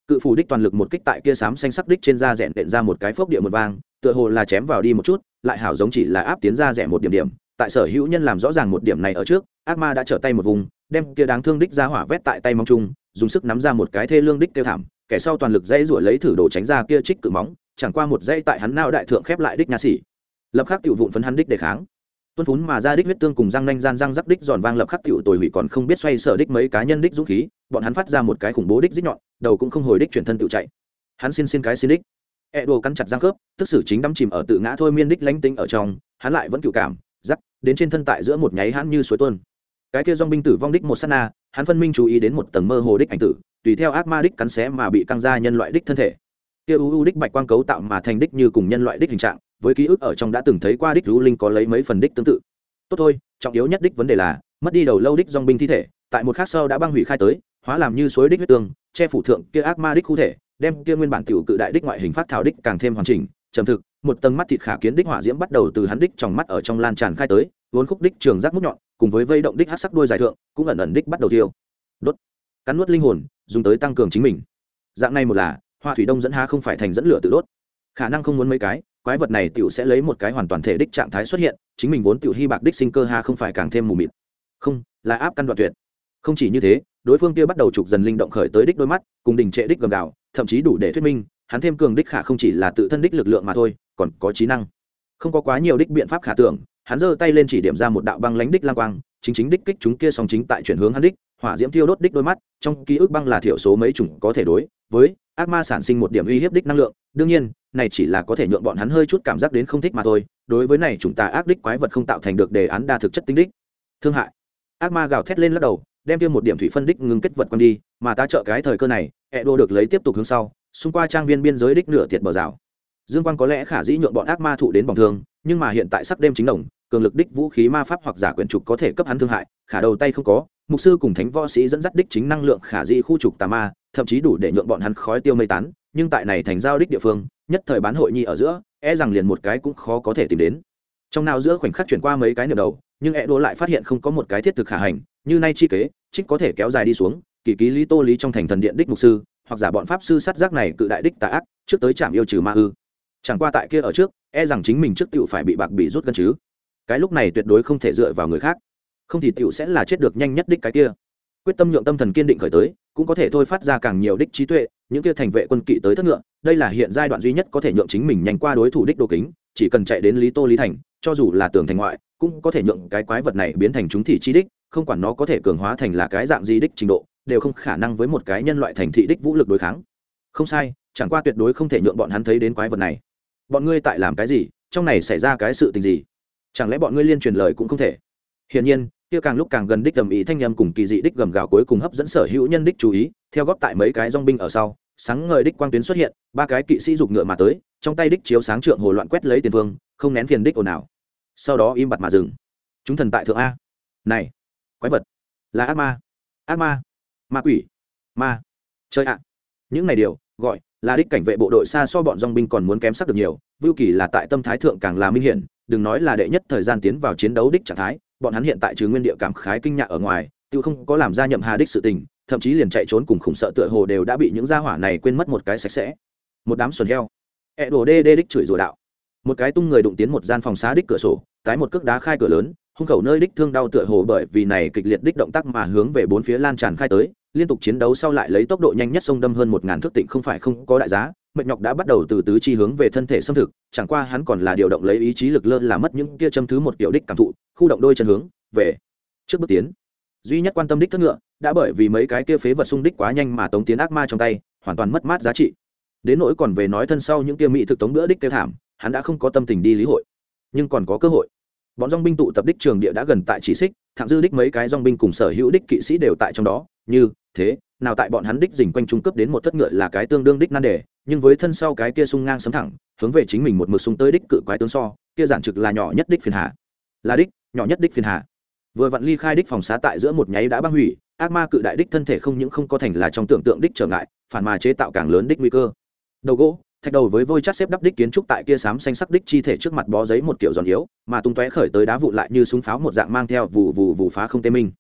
cự phủ đích toàn lực một kích tại kia sám xanh sắc đích trên da rẽn đện ra một cái phốc địa một vang, tựa hồ là chém vào đi một chút, lại hảo giống chỉ là áp tiến ra rẽ một điểm điểm. Tại sở hữu nhân làm rõ ràng một điểm này ở trước, ác ma đã trở tay một vùng, đem kia đáng thương đích ra hỏa vét tại tay mong chung, dùng sức nắm ra một cái thê lương đích tiêu thảm, kẻ sau toàn lực dây ruổi lấy thử đồ tránh ra kia trích cự móng, chẳng qua một dây tại hắn nao đại thượng khép lại đích nha sĩ. Lập khắc tiểu vụn phấn hắn đích đề kháng. Tuân phún mà ra đích huyết tương cùng răng nanh gian răng rắc đích giòn vang lập khắc tiểu tồi hủy còn không biết xoay sở đích mấy cá nhân đích dũng khí bọn hắn phát ra một cái khủng bố đích dích nhọn, đầu cũng không hồi đích chuyển thân tự chạy. Hắn xin xin cái xin đích. E đồ cắn chặt răng khớp, tức xử chính đắm chìm ở tự ngã thôi miên đích lánh tính ở trong, hắn lại vẫn cựu cảm giắc đến trên thân tại giữa một nháy hắn như suối tuôn. Cái kia dong binh tử vong đích một sát na, hắn phân minh chú ý đến một tầng mơ hồ đích ảnh tử, tùy theo ác ma đích cắn xé mà bị căng ra nhân loại đích thân thể. Kia u u đích bạch quang cấu tạo mà thành đích như cùng nhân loại đích hình trạng, với ký ức ở trong đã từng thấy qua đích rú linh có lấy mấy phần đích tương tự. Tốt thôi, trọng yếu nhất đích vấn đề là, mất đi đầu lâu đích dong binh thi thể, tại một khắc sau đã băng hủy khai tới hóa làm như suối đích huyết tương, che phủ thượng kia ác ma đích cụ thể, đem kia nguyên bản tiểu cự đại đích ngoại hình phát thảo đích càng thêm hoàn chỉnh. Trầm thực, một tầng mắt thịt khả kiến đích hỏa diễm bắt đầu từ hắn đích trong mắt ở trong lan tràn khai tới vốn khúc đích trường giác mút nhọn, cùng với vây động đích hát sắc đuôi dài thượng, cũng ẩn ẩn đích bắt đầu tiêu đốt. Cắn nuốt linh hồn, dùng tới tăng cường chính mình. Dạng này một là hoa thủy đông dẫn ha không phải thành dẫn lửa tự đốt. Khả năng không muốn mấy cái, quái vật này tiểu sẽ lấy một cái hoàn toàn thể đích trạng thái xuất hiện, chính mình vốn tiểu hy bạc đích sinh cơ ha không phải càng thêm mù mịt. Không, là áp căn đoạn tuyệt không chỉ như thế, đối phương kia bắt đầu trục dần linh động khởi tới đích đôi mắt, cùng đình trệ đích gầm gào, thậm chí đủ để thuyết minh, hắn thêm cường đích khả không chỉ là tự thân đích lực lượng mà thôi, còn có trí năng. Không có quá nhiều đích biện pháp khả tưởng, hắn giơ tay lên chỉ điểm ra một đạo băng lánh đích lang quang, chính chính đích kích chúng kia song chính tại chuyển hướng hắn đích, hỏa diễm thiêu đốt đích đôi mắt, trong ký ức băng là thiểu số mấy chủng có thể đối với ác ma sản sinh một điểm uy hiếp đích năng lượng, đương nhiên, này chỉ là có thể nhượng bọn hắn hơi chút cảm giác đến không thích mà thôi, đối với này chúng ta ác đích quái vật không tạo thành được đề án đa thực chất tính đích. Thương hại. Ác ma gào thét lên lắc đầu đem tiêm một điểm thủy phân đích ngừng kết vật quăng đi, mà ta trợ cái thời cơ này ẹ đô được lấy tiếp tục hướng sau, xung qua trang viên biên giới đích nửa tiệt bờ rào. Dương quang có lẽ khả dĩ nhượng bọn ác ma thụ đến bỏng thương, nhưng mà hiện tại sắc đêm chính đồng, cường lực đích vũ khí ma pháp hoặc giả quyển trục có thể cấp hắn thương hại, khả đầu tay không có, mục sư cùng thánh võ sĩ dẫn dắt đích chính năng lượng khả dĩ khu trục tà ma, thậm chí đủ để nhượng bọn hắn khói tiêu mây tán, nhưng tại này thành giao đích địa phương, nhất thời bán hội nhi ở giữa e rằng liền một cái cũng khó có thể tìm đến. Trong nào giữa khoảnh khắc chuyển qua mấy cái niệm đầu, nhưng e đô lại phát hiện không có một cái thiết thực khả hành như nay chi kế, trích có thể kéo dài đi xuống, kỳ ký lý tô lý trong thành thần điện đích mục sư, hoặc giả bọn pháp sư sát giác này cự đại đích tà ác, trước tới trạm yêu trừ ma ư. Chẳng qua tại kia ở trước e rằng chính mình trước tựu phải bị bạc bị rút gân chứ. Cái lúc này tuyệt đối không thể dựa vào người khác. Không thì tựu sẽ là chết được nhanh nhất đích cái kia. Quyết tâm nhượng tâm thần kiên định khởi tới, cũng có thể thôi phát ra càng nhiều đích trí tuệ, những kia thành vệ quân kỵ tới thất ngựa, đây là hiện giai đoạn duy nhất có thể nhượng chính mình nhanh qua đối thủ đích đồ kính, chỉ cần chạy đến lý tô lý thành, cho dù là tường thành ngoại, cũng có thể nhượng cái quái vật này biến thành chúng thị chi đích không quản nó có thể cường hóa thành là cái dạng gì đích trình độ, đều không khả năng với một cái nhân loại thành thị đích vũ lực đối kháng. Không sai, chẳng qua tuyệt đối không thể nhượng bọn hắn thấy đến quái vật này. Bọn ngươi tại làm cái gì? Trong này xảy ra cái sự tình gì? Chẳng lẽ bọn ngươi liên truyền lời cũng không thể? Hiển nhiên, kia càng lúc càng gần đích gầm ý thanh nhâm cùng kỳ dị đích gầm gào cuối cùng hấp dẫn sở hữu nhân đích chú ý, theo góp tại mấy cái dong binh ở sau, sáng ngời đích quang tuyến xuất hiện, ba cái kỵ sĩ giục ngựa mà tới, trong tay đích chiếu sáng trượng hồ loạn quét lấy tiền vương, không nén phiền đích ồn ào. Sau đó im bặt mà dừng. Chúng thần tại thượng a. Này quái vật là ác ma. Ác ma ma quỷ, ma. Chơi ạ. Những này điều, gọi là đích cảnh vệ bộ đội xa so bọn dong binh còn muốn kém sắc được nhiều. Vưu kỳ là tại tâm thái thượng càng là minh hiển, đừng nói là đệ nhất thời gian tiến vào chiến đấu đích trạng thái, bọn hắn hiện tại trừ nguyên địa cảm khái kinh ngạc ở ngoài tự không có làm ra nhậm hà đích sự tình, thậm chí liền chạy trốn cùng khủng sợ tựa hồ đều đã bị những gia hỏa này quên mất một cái sạch sẽ. Một đám xuẩn heo. Ẹ đồ đê đê đích chửi rủa đạo. Một cái tung người đụng tiến một gian phòng xá đích cửa sổ, tái một cước đá khai cửa lớn hung khẩu nơi đích thương đau tựa hồ bởi vì này kịch liệt đích động tác mà hướng về bốn phía lan tràn khai tới, liên tục chiến đấu sau lại lấy tốc độ nhanh nhất sông đâm hơn một ngàn thước tịnh không phải không có đại giá, mệt nhọc đã bắt đầu từ tứ chi hướng về thân thể xâm thực, chẳng qua hắn còn là điều động lấy ý chí lực lơ là mất những kia châm thứ một kiểu đích cảm thụ, khu động đôi chân hướng về trước bước tiến. Duy nhất quan tâm đích thất ngựa, đã bởi vì mấy cái kia phế vật xung đích quá nhanh mà tống tiến ác ma trong tay, hoàn toàn mất mát giá trị. Đến nỗi còn về nói thân sau những kia mỹ thực tống bữa đích tiêu thảm, hắn đã không có tâm tình đi lý hội, nhưng còn có cơ hội bọn dong binh tụ tập đích trường địa đã gần tại chỉ xích thạng dư đích mấy cái dong binh cùng sở hữu đích kỵ sĩ đều tại trong đó. Như, thế, nào tại bọn hắn đích dình quanh trung cấp đến một thất ngựa là cái tương đương đích nan đề, nhưng với thân sau cái kia sung ngang sấm thẳng, hướng về chính mình một mực sung tới đích cự quái tướng so, kia giản trực là nhỏ nhất đích phiền hà. Là đích, nhỏ nhất đích phiền hà. Vừa vặn ly khai đích phòng xá tại giữa một nháy đã băng hủy, ác ma cự đại đích thân thể không những không có thành là trong tưởng tượng đích trở ngại, phản mà chế tạo càng lớn đích nguy cơ. Đầu gỗ thạch đầu với vôi chát xếp đắp đích kiến trúc tại kia xám xanh sắc đích chi thể trước mặt bó giấy một kiểu giòn yếu, mà tung tóe khởi tới đá vụn lại như súng pháo một dạng mang theo vụ vụ vụ phá không tê minh.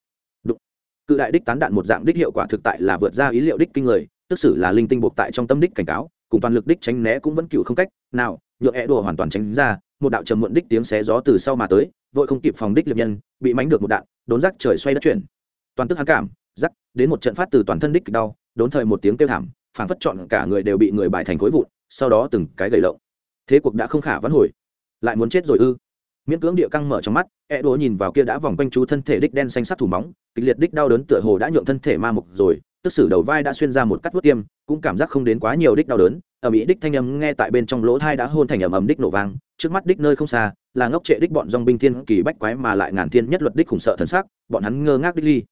Đụng. cự đại đích tán đạn một dạng đích hiệu quả thực tại là vượt ra ý liệu đích kinh người, tức xử là linh tinh buộc tại trong tâm đích cảnh cáo, cùng toàn lực đích tránh né cũng vẫn cựu không cách, nào, nhượng é đùa hoàn toàn tránh ra, một đạo trầm muộn đích tiếng xé gió từ sau mà tới, vội không kịp phòng đích liệp nhân, bị mánh được một đạn, đốn rắc trời xoay đất chuyển. Toàn tức hắn cảm, rắc, đến một trận phát từ toàn thân đích đau, đốn thời một tiếng kêu thảm, phảng phất chọn cả người đều bị người bài thành khối vụn sau đó từng cái gầy lộng. Thế cuộc đã không khả vãn hồi. Lại muốn chết rồi ư? Miễn cưỡng địa căng mở trong mắt e đố nhìn vào kia đã vòng quanh chú thân thể đích đen xanh sắc thủ móng, kịch liệt đích đau đớn tựa hồ đã nhuộm thân thể ma mục rồi, tức sử đầu vai đã xuyên ra một cắt vút tiêm, cũng cảm giác không đến quá nhiều đích đau đớn, ở mỹ đích thanh âm nghe tại bên trong lỗ thai đã hôn thành ầm ầm đích nổ vang, trước mắt đích nơi không xa, là ngốc trệ đích bọn dòng binh thiên kỳ bách quái mà lại ngàn thiên nhất luật đích khủng sợ thần sắc, bọn hắn ngơ ngác đích ly.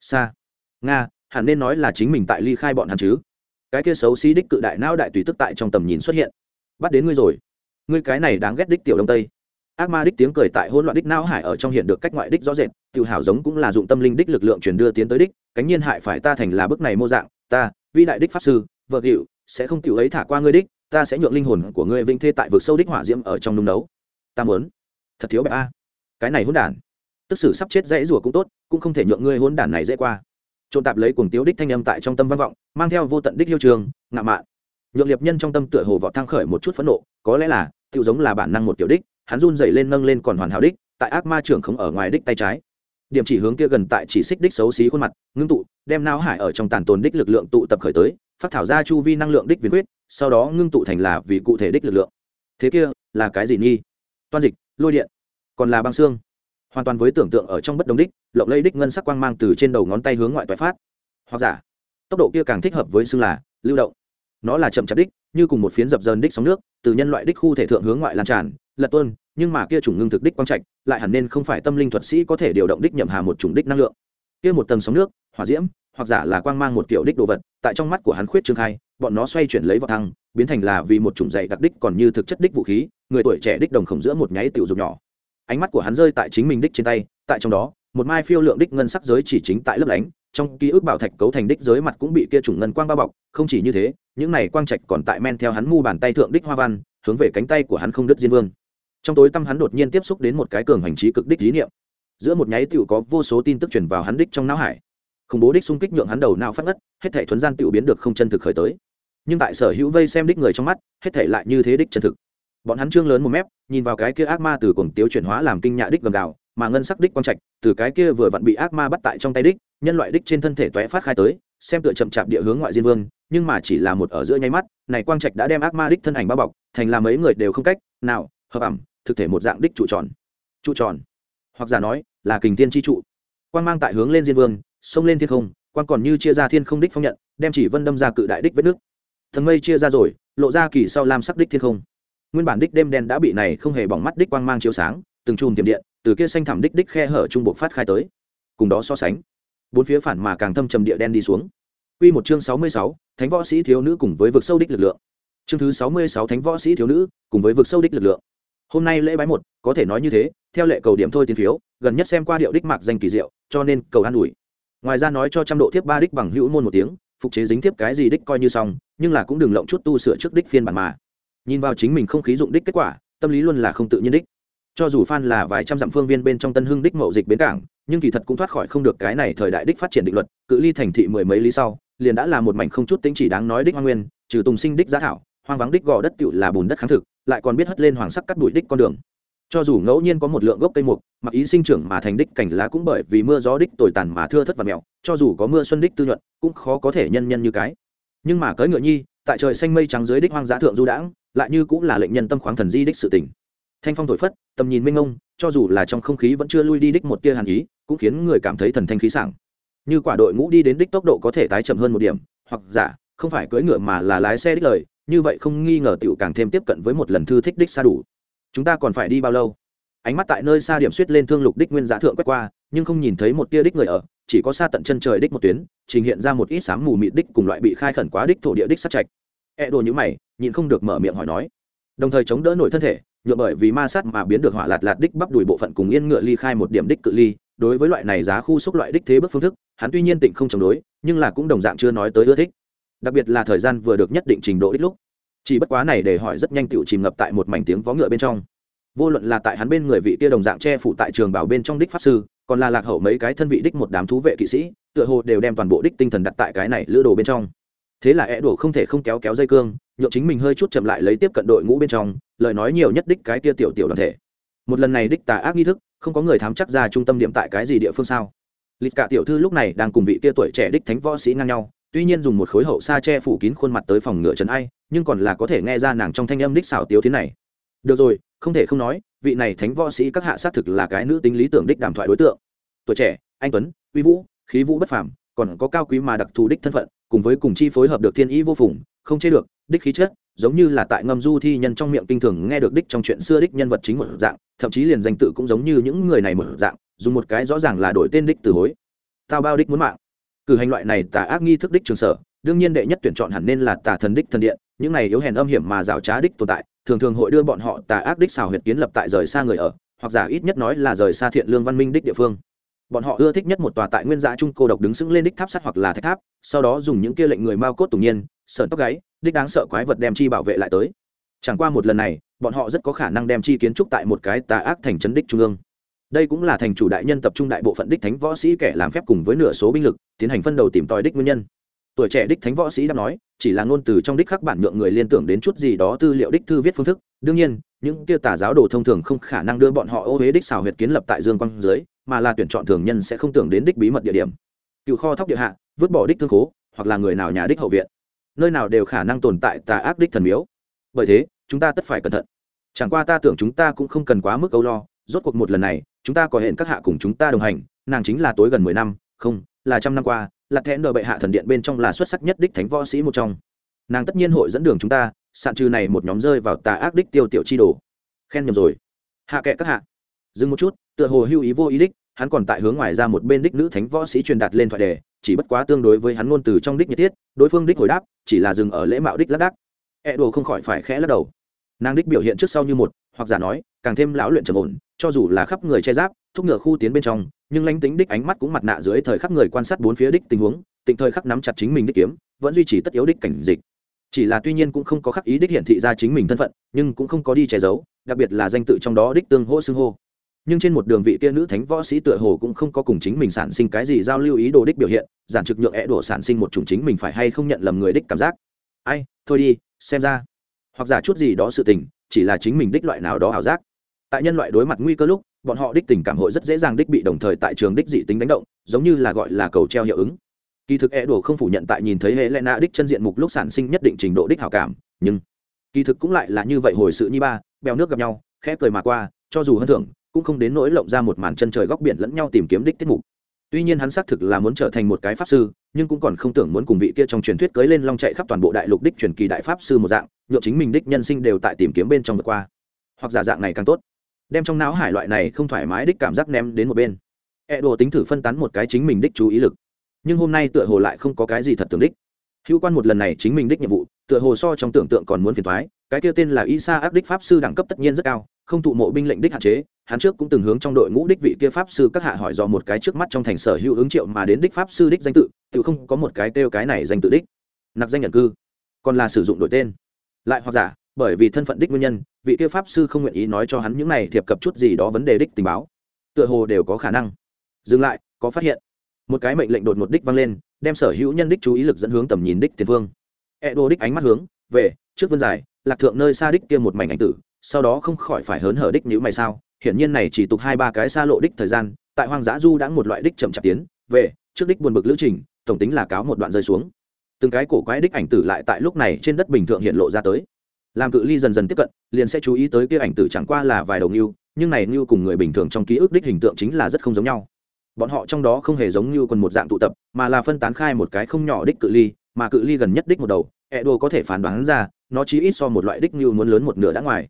Xa nga, hẳn nên nói là chính mình tại ly khai bọn hắn chứ? Cái kia xấu xí đích cự đại não đại tùy tức tại trong tầm nhìn xuất hiện. Bắt đến ngươi rồi. Ngươi cái này đáng ghét đích tiểu đông tây. Ác ma đích tiếng cười tại hỗn loạn đích não hải ở trong hiện được cách ngoại đích rõ rệt tự hào giống cũng là dụng tâm linh đích lực lượng truyền đưa tiến tới đích, cánh nhiên hại phải ta thành là bức này mô dạng, ta vi đại đích pháp sư, vợ hiệu sẽ không tiểu ấy thả qua ngươi đích, ta sẽ nhượng linh hồn của ngươi vinh thê tại vực sâu đích hỏa diễm ở trong nung đấu ta muốn. Thật thiếu bẹp a. Cái này hỗn đản. Tức sử sắp chết dễ rủa cũng tốt, cũng không thể nhượng ngươi hỗn đản này dễ qua trộn tạp lấy cuồng tiếu đích thanh âm tại trong tâm văn vọng, mang theo vô tận đích yêu trường, ngạo mạn. Nhượng liệp nhân trong tâm tựa hồ vọt thăng khởi một chút phẫn nộ, có lẽ là tự giống là bản năng một tiểu đích, hắn run dậy lên nâng lên còn hoàn hảo đích, tại ác ma trưởng không ở ngoài đích tay trái. Điểm chỉ hướng kia gần tại chỉ xích đích xấu xí khuôn mặt, ngưng tụ, đem não hải ở trong tàn tồn đích lực lượng tụ tập khởi tới, phát thảo ra chu vi năng lượng đích viên quyết sau đó ngưng tụ thành là vì cụ thể đích lực lượng. Thế kia, là cái gì nghi toan dịch, lôi điện, còn là băng xương hoàn toàn với tưởng tượng ở trong bất đồng đích, lộng lây đích ngân sắc quang mang từ trên đầu ngón tay hướng ngoại toại phát. Hoặc giả, tốc độ kia càng thích hợp với xương là lưu động. Nó là chậm chạp đích, như cùng một phiến dập dờn đích sóng nước, từ nhân loại đích khu thể thượng hướng ngoại lan tràn, lật tuân nhưng mà kia chủng ngưng thực đích quang trạch, lại hẳn nên không phải tâm linh thuật sĩ có thể điều động đích nhậm hà một chủng đích năng lượng. Kia một tầng sóng nước, hỏa diễm, hoặc giả là quang mang một kiểu đích đồ vật, tại trong mắt của hắn khuyết trương khai, bọn nó xoay chuyển lấy vào thăng, biến thành là vì một chủng dạy đặc đích còn như thực chất đích vũ khí, người tuổi trẻ đích đồng khổng giữa một nháy tiểu dục nhỏ ánh mắt của hắn rơi tại chính mình đích trên tay, tại trong đó, một mai phiêu lượng đích ngân sắc giới chỉ chính tại lấp lánh, trong ký ức bảo thạch cấu thành đích giới mặt cũng bị kia chủng ngân quang bao bọc, không chỉ như thế, những này quang trạch còn tại men theo hắn mu bàn tay thượng đích hoa văn, hướng về cánh tay của hắn không đứt diên vương. Trong tối tâm hắn đột nhiên tiếp xúc đến một cái cường hành trí cực đích lý niệm. Giữa một nháy tựu có vô số tin tức truyền vào hắn đích trong não hải. Khủng bố đích xung kích nhượng hắn đầu não phát ngất, hết thể thuấn gian tựu biến được không chân thực khởi tới. Nhưng tại sở hữu vây xem đích người trong mắt, hết thể lại như thế đích chân thực bọn hắn trương lớn một mép, nhìn vào cái kia ác ma từ cuồng tiếu chuyển hóa làm kinh nhạ đích gầm gào, mà ngân sắc đích quang trạch, từ cái kia vừa vặn bị ác ma bắt tại trong tay đích, nhân loại đích trên thân thể toé phát khai tới, xem tựa chậm chạp địa hướng ngoại diên vương, nhưng mà chỉ là một ở giữa nháy mắt, này quang trạch đã đem ác ma đích thân ảnh bao bọc, thành là mấy người đều không cách nào hợp ẩm, thực thể một dạng đích trụ tròn. Trụ tròn. Hoặc giả nói, là kình tiên chi trụ. Quang mang tại hướng lên diên vương, xông lên thiên không, quang còn như chia ra thiên không đích phong nhận, đem chỉ vân đâm ra cự đại đích vết nước. Thần mây chia ra rồi, lộ ra kỳ sau lam sắc đích thiên không nguyên bản đích đêm đen đã bị này không hề bỏng mắt đích quang mang chiếu sáng từng chùm tiệm điện từ kia xanh thẳm đích đích khe hở trung bộ phát khai tới cùng đó so sánh bốn phía phản mà càng thâm trầm địa đen đi xuống Quy một chương sáu mươi sáu, Thánh võ sĩ thiếu nữ cùng với vực sâu đích lực lượng. Chương thứ sáu mươi sáu Thánh võ sĩ thiếu nữ cùng với vực sâu đích lực lượng. Hôm nay lễ bái một, có thể nói như thế, theo lệ cầu điểm thôi tiền phiếu, gần nhất xem qua điệu đích mạc danh kỳ diệu, cho nên cầu an ủi. Ngoài ra nói cho trăm độ tiếp ba đích bằng hữu môn một tiếng, phục chế dính tiếp cái gì đích coi như xong, nhưng là cũng đừng lộng chút tu sửa trước đích phiên bản mà. Nhìn vào chính mình không khí dụng đích kết quả, tâm lý luôn là không tự nhiên đích. Cho dù phan là vài trăm dặm phương viên bên trong tân hưng đích mậu dịch bến cảng nhưng kỳ thật cũng thoát khỏi không được cái này thời đại đích phát triển định luật cự ly thành thị mười mấy lý sau liền đã là một mảnh không chút tính chỉ đáng nói đích hoa nguyên trừ tùng sinh đích giá thảo hoang vắng đích gò đất tựu là bùn đất kháng thực lại còn biết hất lên hoàng sắc cắt bụi đích con đường. Cho dù ngẫu nhiên có một lượng gốc cây mục mặc ý sinh trưởng mà thành đích cảnh lá cũng bởi vì mưa gió đích tồi tàn mà thưa thất và mèo cho dù có mưa xuân đích tư nhuận cũng khó có thể nhân nhân như cái. Nhưng mà cưỡi ngựa nhi tại trời xanh mây trắng dưới đích hoang dã thượng du đãng lại như cũng là lệnh nhân tâm khoáng thần di đích sự tỉnh thanh phong thổi phất, tầm nhìn mênh mông, cho dù là trong không khí vẫn chưa lui đi đích một tia hàn ý, cũng khiến người cảm thấy thần thanh khí sảng. Như quả đội ngũ đi đến đích tốc độ có thể tái chậm hơn một điểm, hoặc giả, không phải cưỡi ngựa mà là lái xe đích lời, như vậy không nghi ngờ tiểu càng thêm tiếp cận với một lần thư thích đích xa đủ. Chúng ta còn phải đi bao lâu? Ánh mắt tại nơi xa điểm suýt lên thương lục đích nguyên giá thượng quét qua, nhưng không nhìn thấy một tia đích người ở, chỉ có xa tận chân trời đích một tuyến, trình hiện ra một ít sám mù mịt đích cùng loại bị khai khẩn quá đích thổ địa đích sát trạch. E đồ như mày nhịn không được mở miệng hỏi nói. Đồng thời chống đỡ nổi thân thể, nhựa bởi vì ma sát mà biến được hỏa lạt lạt đích bắp đùi bộ phận cùng yên ngựa ly khai một điểm đích cự ly. Đối với loại này giá khu xúc loại đích thế bước phương thức, hắn tuy nhiên tịnh không chống đối, nhưng là cũng đồng dạng chưa nói tới ưa thích. Đặc biệt là thời gian vừa được nhất định trình độ đích lúc. Chỉ bất quá này để hỏi rất nhanh tựu chìm ngập tại một mảnh tiếng vó ngựa bên trong. Vô luận là tại hắn bên người vị kia đồng dạng che phủ tại trường bảo bên trong đích pháp sư, còn là lạc hậu mấy cái thân vị đích một đám thú vệ kỵ sĩ, tựa hồ đều đem toàn bộ đích tinh thần đặt tại cái này lữ đồ bên trong. Thế là é đổ không thể không kéo kéo dây cương nhượng chính mình hơi chút chậm lại lấy tiếp cận đội ngũ bên trong, lời nói nhiều nhất đích cái tia tiểu tiểu đoàn thể. Một lần này đích tà ác nghi thức, không có người thám chắc ra trung tâm điểm tại cái gì địa phương sao. Lịch cả tiểu thư lúc này đang cùng vị tia tuổi trẻ đích thánh võ sĩ ngang nhau, tuy nhiên dùng một khối hậu sa che phủ kín khuôn mặt tới phòng ngựa trần ai, nhưng còn là có thể nghe ra nàng trong thanh âm đích xảo tiếu thế này. Được rồi, không thể không nói, vị này thánh võ sĩ các hạ xác thực là cái nữ tính lý tưởng đích đàm thoại đối tượng. Tuổi trẻ, anh tuấn, uy vũ, khí vũ bất phàm, còn có cao quý mà đặc thù đích thân phận, cùng với cùng chi phối hợp được thiên ý vô phùng, không chế được đích khí chất, giống như là tại ngâm du thi nhân trong miệng kinh thường nghe được đích trong chuyện xưa đích nhân vật chính một dạng, thậm chí liền danh tự cũng giống như những người này một dạng, dùng một cái rõ ràng là đổi tên đích từ hối. Tao bao đích muốn mạng. Cử hành loại này tà ác nghi thức đích trường sở, đương nhiên đệ nhất tuyển chọn hẳn nên là tà thần đích thần điện, những này yếu hèn âm hiểm mà rào trá đích tồn tại, thường thường hội đưa bọn họ tà ác đích xào huyệt kiến lập tại rời xa người ở, hoặc giả ít nhất nói là rời xa thiện lương văn minh đích địa phương. Bọn họ ưa thích nhất một tòa tại nguyên dạ trung cô độc đứng sững lên đích tháp sắt hoặc là thạch tháp, sau đó dùng những kia lệnh người mao cốt tủng nhiên, sợn tóc gáy đích đáng sợ quái vật đem chi bảo vệ lại tới. Chẳng qua một lần này, bọn họ rất có khả năng đem chi kiến trúc tại một cái tà ác thành trấn đích trung ương. Đây cũng là thành chủ đại nhân tập trung đại bộ phận đích thánh võ sĩ kẻ làm phép cùng với nửa số binh lực, tiến hành phân đầu tìm tòi đích nguyên nhân. Tuổi trẻ đích thánh võ sĩ đã nói, chỉ là ngôn từ trong đích khắc bản nhượng người liên tưởng đến chút gì đó tư liệu đích thư viết phương thức. Đương nhiên, những kia tà giáo đồ thông thường không khả năng đưa bọn họ ô huế đích xào huyệt kiến lập tại dương quang dưới, mà là tuyển chọn thường nhân sẽ không tưởng đến đích bí mật địa điểm. Cựu kho thóc địa hạ, vứt bỏ đích thương khố, hoặc là người nào nhà đích hậu viện nơi nào đều khả năng tồn tại tà ác đích thần miếu. Bởi thế, chúng ta tất phải cẩn thận. Chẳng qua ta tưởng chúng ta cũng không cần quá mức âu lo, rốt cuộc một lần này, chúng ta có hẹn các hạ cùng chúng ta đồng hành, nàng chính là tối gần mười năm, không, là trăm năm qua, là thẹn đờ bệ hạ thần điện bên trong là xuất sắc nhất đích thánh võ sĩ một trong. Nàng tất nhiên hội dẫn đường chúng ta, sạn trừ này một nhóm rơi vào tà ác đích tiêu tiểu chi đồ. Khen nhầm rồi. Hạ kệ các hạ. Dừng một chút, tựa hồ hưu ý vô ý đích, hắn còn tại hướng ngoài ra một bên đích nữ thánh võ sĩ truyền đạt lên thoại đề, chỉ bất quá tương đối với hắn ngôn từ trong đích nhiệt tiết đối phương đích hồi đáp, chỉ là dừng ở lễ mạo đích lác đác. E đồ không khỏi phải khẽ lắc đầu. Nàng đích biểu hiện trước sau như một, hoặc giả nói, càng thêm lão luyện trầm ổn, cho dù là khắp người che giáp, thúc ngựa khu tiến bên trong, nhưng lánh tính đích ánh mắt cũng mặt nạ dưới thời khắc người quan sát bốn phía đích tình huống, tịnh thời khắc nắm chặt chính mình đích kiếm, vẫn duy trì tất yếu đích cảnh dịch. Chỉ là tuy nhiên cũng không có khắc ý đích hiển thị ra chính mình thân phận, nhưng cũng không có đi che giấu, đặc biệt là danh tự trong đó đích tương hô xưng hô nhưng trên một đường vị kia nữ thánh võ sĩ tựa hồ cũng không có cùng chính mình sản sinh cái gì giao lưu ý đồ đích biểu hiện, giản trực nhượng é đổ sản sinh một chủng chính mình phải hay không nhận lầm người đích cảm giác. Ai, thôi đi, xem ra. Hoặc giả chút gì đó sự tình, chỉ là chính mình đích loại nào đó ảo giác. Tại nhân loại đối mặt nguy cơ lúc, bọn họ đích tình cảm hội rất dễ dàng đích bị đồng thời tại trường đích dị tính đánh động, giống như là gọi là cầu treo hiệu ứng. Kỳ thực e đồ không phủ nhận tại nhìn thấy hệ lệ nạ đích chân diện mục lúc sản sinh nhất định trình độ đích hảo cảm, nhưng kỳ thực cũng lại là như vậy hồi sự như ba, bèo nước gặp nhau, khẽ cười mà qua, cho dù hơn thưởng cũng không đến nỗi lộng ra một màn chân trời góc biển lẫn nhau tìm kiếm đích tiết mục. Tuy nhiên hắn xác thực là muốn trở thành một cái pháp sư, nhưng cũng còn không tưởng muốn cùng vị kia trong truyền thuyết cưới lên long chạy khắp toàn bộ đại lục đích truyền kỳ đại pháp sư một dạng nhựa chính mình đích nhân sinh đều tại tìm kiếm bên trong vượt qua. Hoặc giả dạng này càng tốt. Đem trong não hải loại này không thoải mái đích cảm giác ném đến một bên. E đồ tính thử phân tán một cái chính mình đích chú ý lực. Nhưng hôm nay tựa hồ lại không có cái gì thật tưởng đích. Hữu quan một lần này chính mình đích nhiệm vụ, tựa hồ so trong tưởng tượng còn muốn phiền thoái cái kia tên là isa áp đích pháp sư đẳng cấp tất nhiên rất cao không thụ mộ binh lệnh đích hạn chế, hắn trước cũng từng hướng trong đội ngũ đích vị kia pháp sư các hạ hỏi do một cái trước mắt trong thành sở hữu ứng triệu mà đến đích pháp sư đích danh tự tự không có một cái kêu cái này danh tự đích. Nặc danh nhận cư. Còn là sử dụng đổi tên. Lại hoặc giả, bởi vì thân phận đích nguyên nhân, vị kia pháp sư không nguyện ý nói cho hắn những này thiệp cập chút gì đó vấn đề đích tình báo. Tựa hồ đều có khả năng. Dừng lại, có phát hiện. Một cái mệnh lệnh đột một đích vang lên, đem sở hữu nhân đích chú ý lực dẫn hướng tầm nhìn đích tiền phương. E đô đích ánh mắt hướng về, trước vân dài, lạc thượng nơi xa đích kia một mảnh ảnh tử sau đó không khỏi phải hớn hở đích nhữ mày sao, hiển nhiên này chỉ tục hai ba cái xa lộ đích thời gian, tại hoang dã du đã một loại đích chậm chạp tiến, về, trước đích buồn bực lữ trình, tổng tính là cáo một đoạn rơi xuống. Từng cái cổ quái đích ảnh tử lại tại lúc này trên đất bình thường hiện lộ ra tới. Làm cự ly dần dần tiếp cận, liền sẽ chú ý tới kia ảnh tử chẳng qua là vài đầu ngưu, nhưng này ngưu cùng người bình thường trong ký ức đích hình tượng chính là rất không giống nhau. Bọn họ trong đó không hề giống như quần một dạng tụ tập, mà là phân tán khai một cái không nhỏ đích cự ly, mà cự ly gần nhất đích một đầu ẹ đồ có thể phán đoán ra, nó chỉ ít so một loại đích như muốn lớn một nửa đã ngoài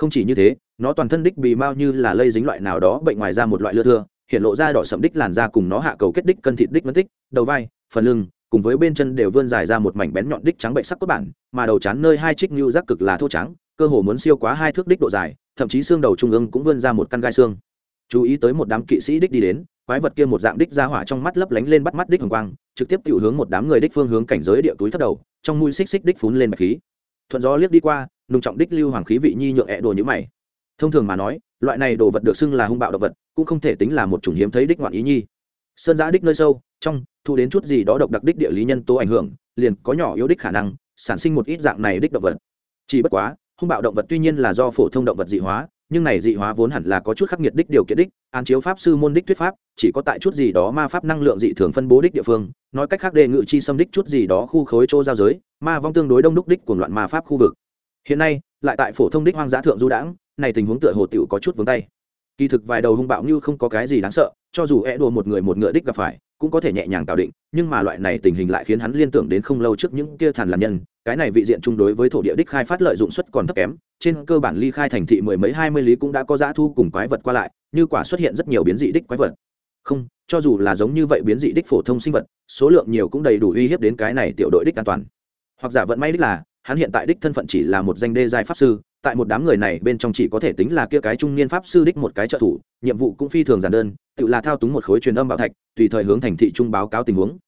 không chỉ như thế, nó toàn thân đích bị mau như là lây dính loại nào đó bệnh ngoài ra một loại lưa thưa, hiện lộ ra đỏ sậm đích làn da cùng nó hạ cầu kết đích cân thịt đích mất tích, đầu vai, phần lưng, cùng với bên chân đều vươn dài ra một mảnh bén nhọn đích trắng bệnh sắc cốt bản, mà đầu chán nơi hai trích như rác cực là thô trắng, cơ hồ muốn siêu quá hai thước đích độ dài, thậm chí xương đầu trung ương cũng vươn ra một căn gai xương. Chú ý tới một đám kỵ sĩ đích đi đến, quái vật kia một dạng đích ra hỏa trong mắt lấp lánh lên bắt mắt đích hồng quang, trực tiếp tiểu hướng một đám người đích phương hướng cảnh giới địa túi thất đầu, trong mũi xích xích đích phún lên bạch khí. Thuận gió liếc đi qua nung trọng đích lưu hoàng khí vị nhi nhượng ẹ đồ như mày. Thông thường mà nói, loại này đồ vật được xưng là hung bạo động vật, cũng không thể tính là một chủng hiếm thấy đích ngoạn ý nhi. Sơn giã đích nơi sâu, trong thu đến chút gì đó độc đặc đích địa lý nhân tố ảnh hưởng, liền có nhỏ yếu đích khả năng, sản sinh một ít dạng này đích động vật. Chỉ bất quá, hung bạo động vật tuy nhiên là do phổ thông động vật dị hóa, nhưng này dị hóa vốn hẳn là có chút khắc nghiệt đích điều kiện đích an chiếu pháp sư môn đích thuyết pháp, chỉ có tại chút gì đó ma pháp năng lượng dị thường phân bố đích địa phương, nói cách khác đề ngự chi xâm đích chút gì đó khu khối chỗ giao giới, ma vong tương đối đông đúc đích của loạn ma pháp khu vực hiện nay, lại tại phổ thông đích hoang dã thượng du đãng, này tình huống tựa hồ tiểu có chút vướng tay. Kỳ thực vài đầu hung bạo như không có cái gì đáng sợ, cho dù e đùa một người một ngựa đích gặp phải, cũng có thể nhẹ nhàng tạo định, nhưng mà loại này tình hình lại khiến hắn liên tưởng đến không lâu trước những kia thằn làm nhân, cái này vị diện chung đối với thổ địa đích khai phát lợi dụng suất còn thấp kém, trên cơ bản ly khai thành thị mười mấy hai mươi lý cũng đã có giá thu cùng quái vật qua lại, như quả xuất hiện rất nhiều biến dị đích quái vật. Không, cho dù là giống như vậy biến dị đích phổ thông sinh vật, số lượng nhiều cũng đầy đủ uy hiếp đến cái này tiểu đội đích an toàn. Hoặc giả vận may đích là hắn hiện tại đích thân phận chỉ là một danh đê giai pháp sư, tại một đám người này bên trong chỉ có thể tính là kia cái trung niên pháp sư đích một cái trợ thủ, nhiệm vụ cũng phi thường giản đơn, tự là thao túng một khối truyền âm bảo thạch, tùy thời hướng thành thị trung báo cáo tình huống.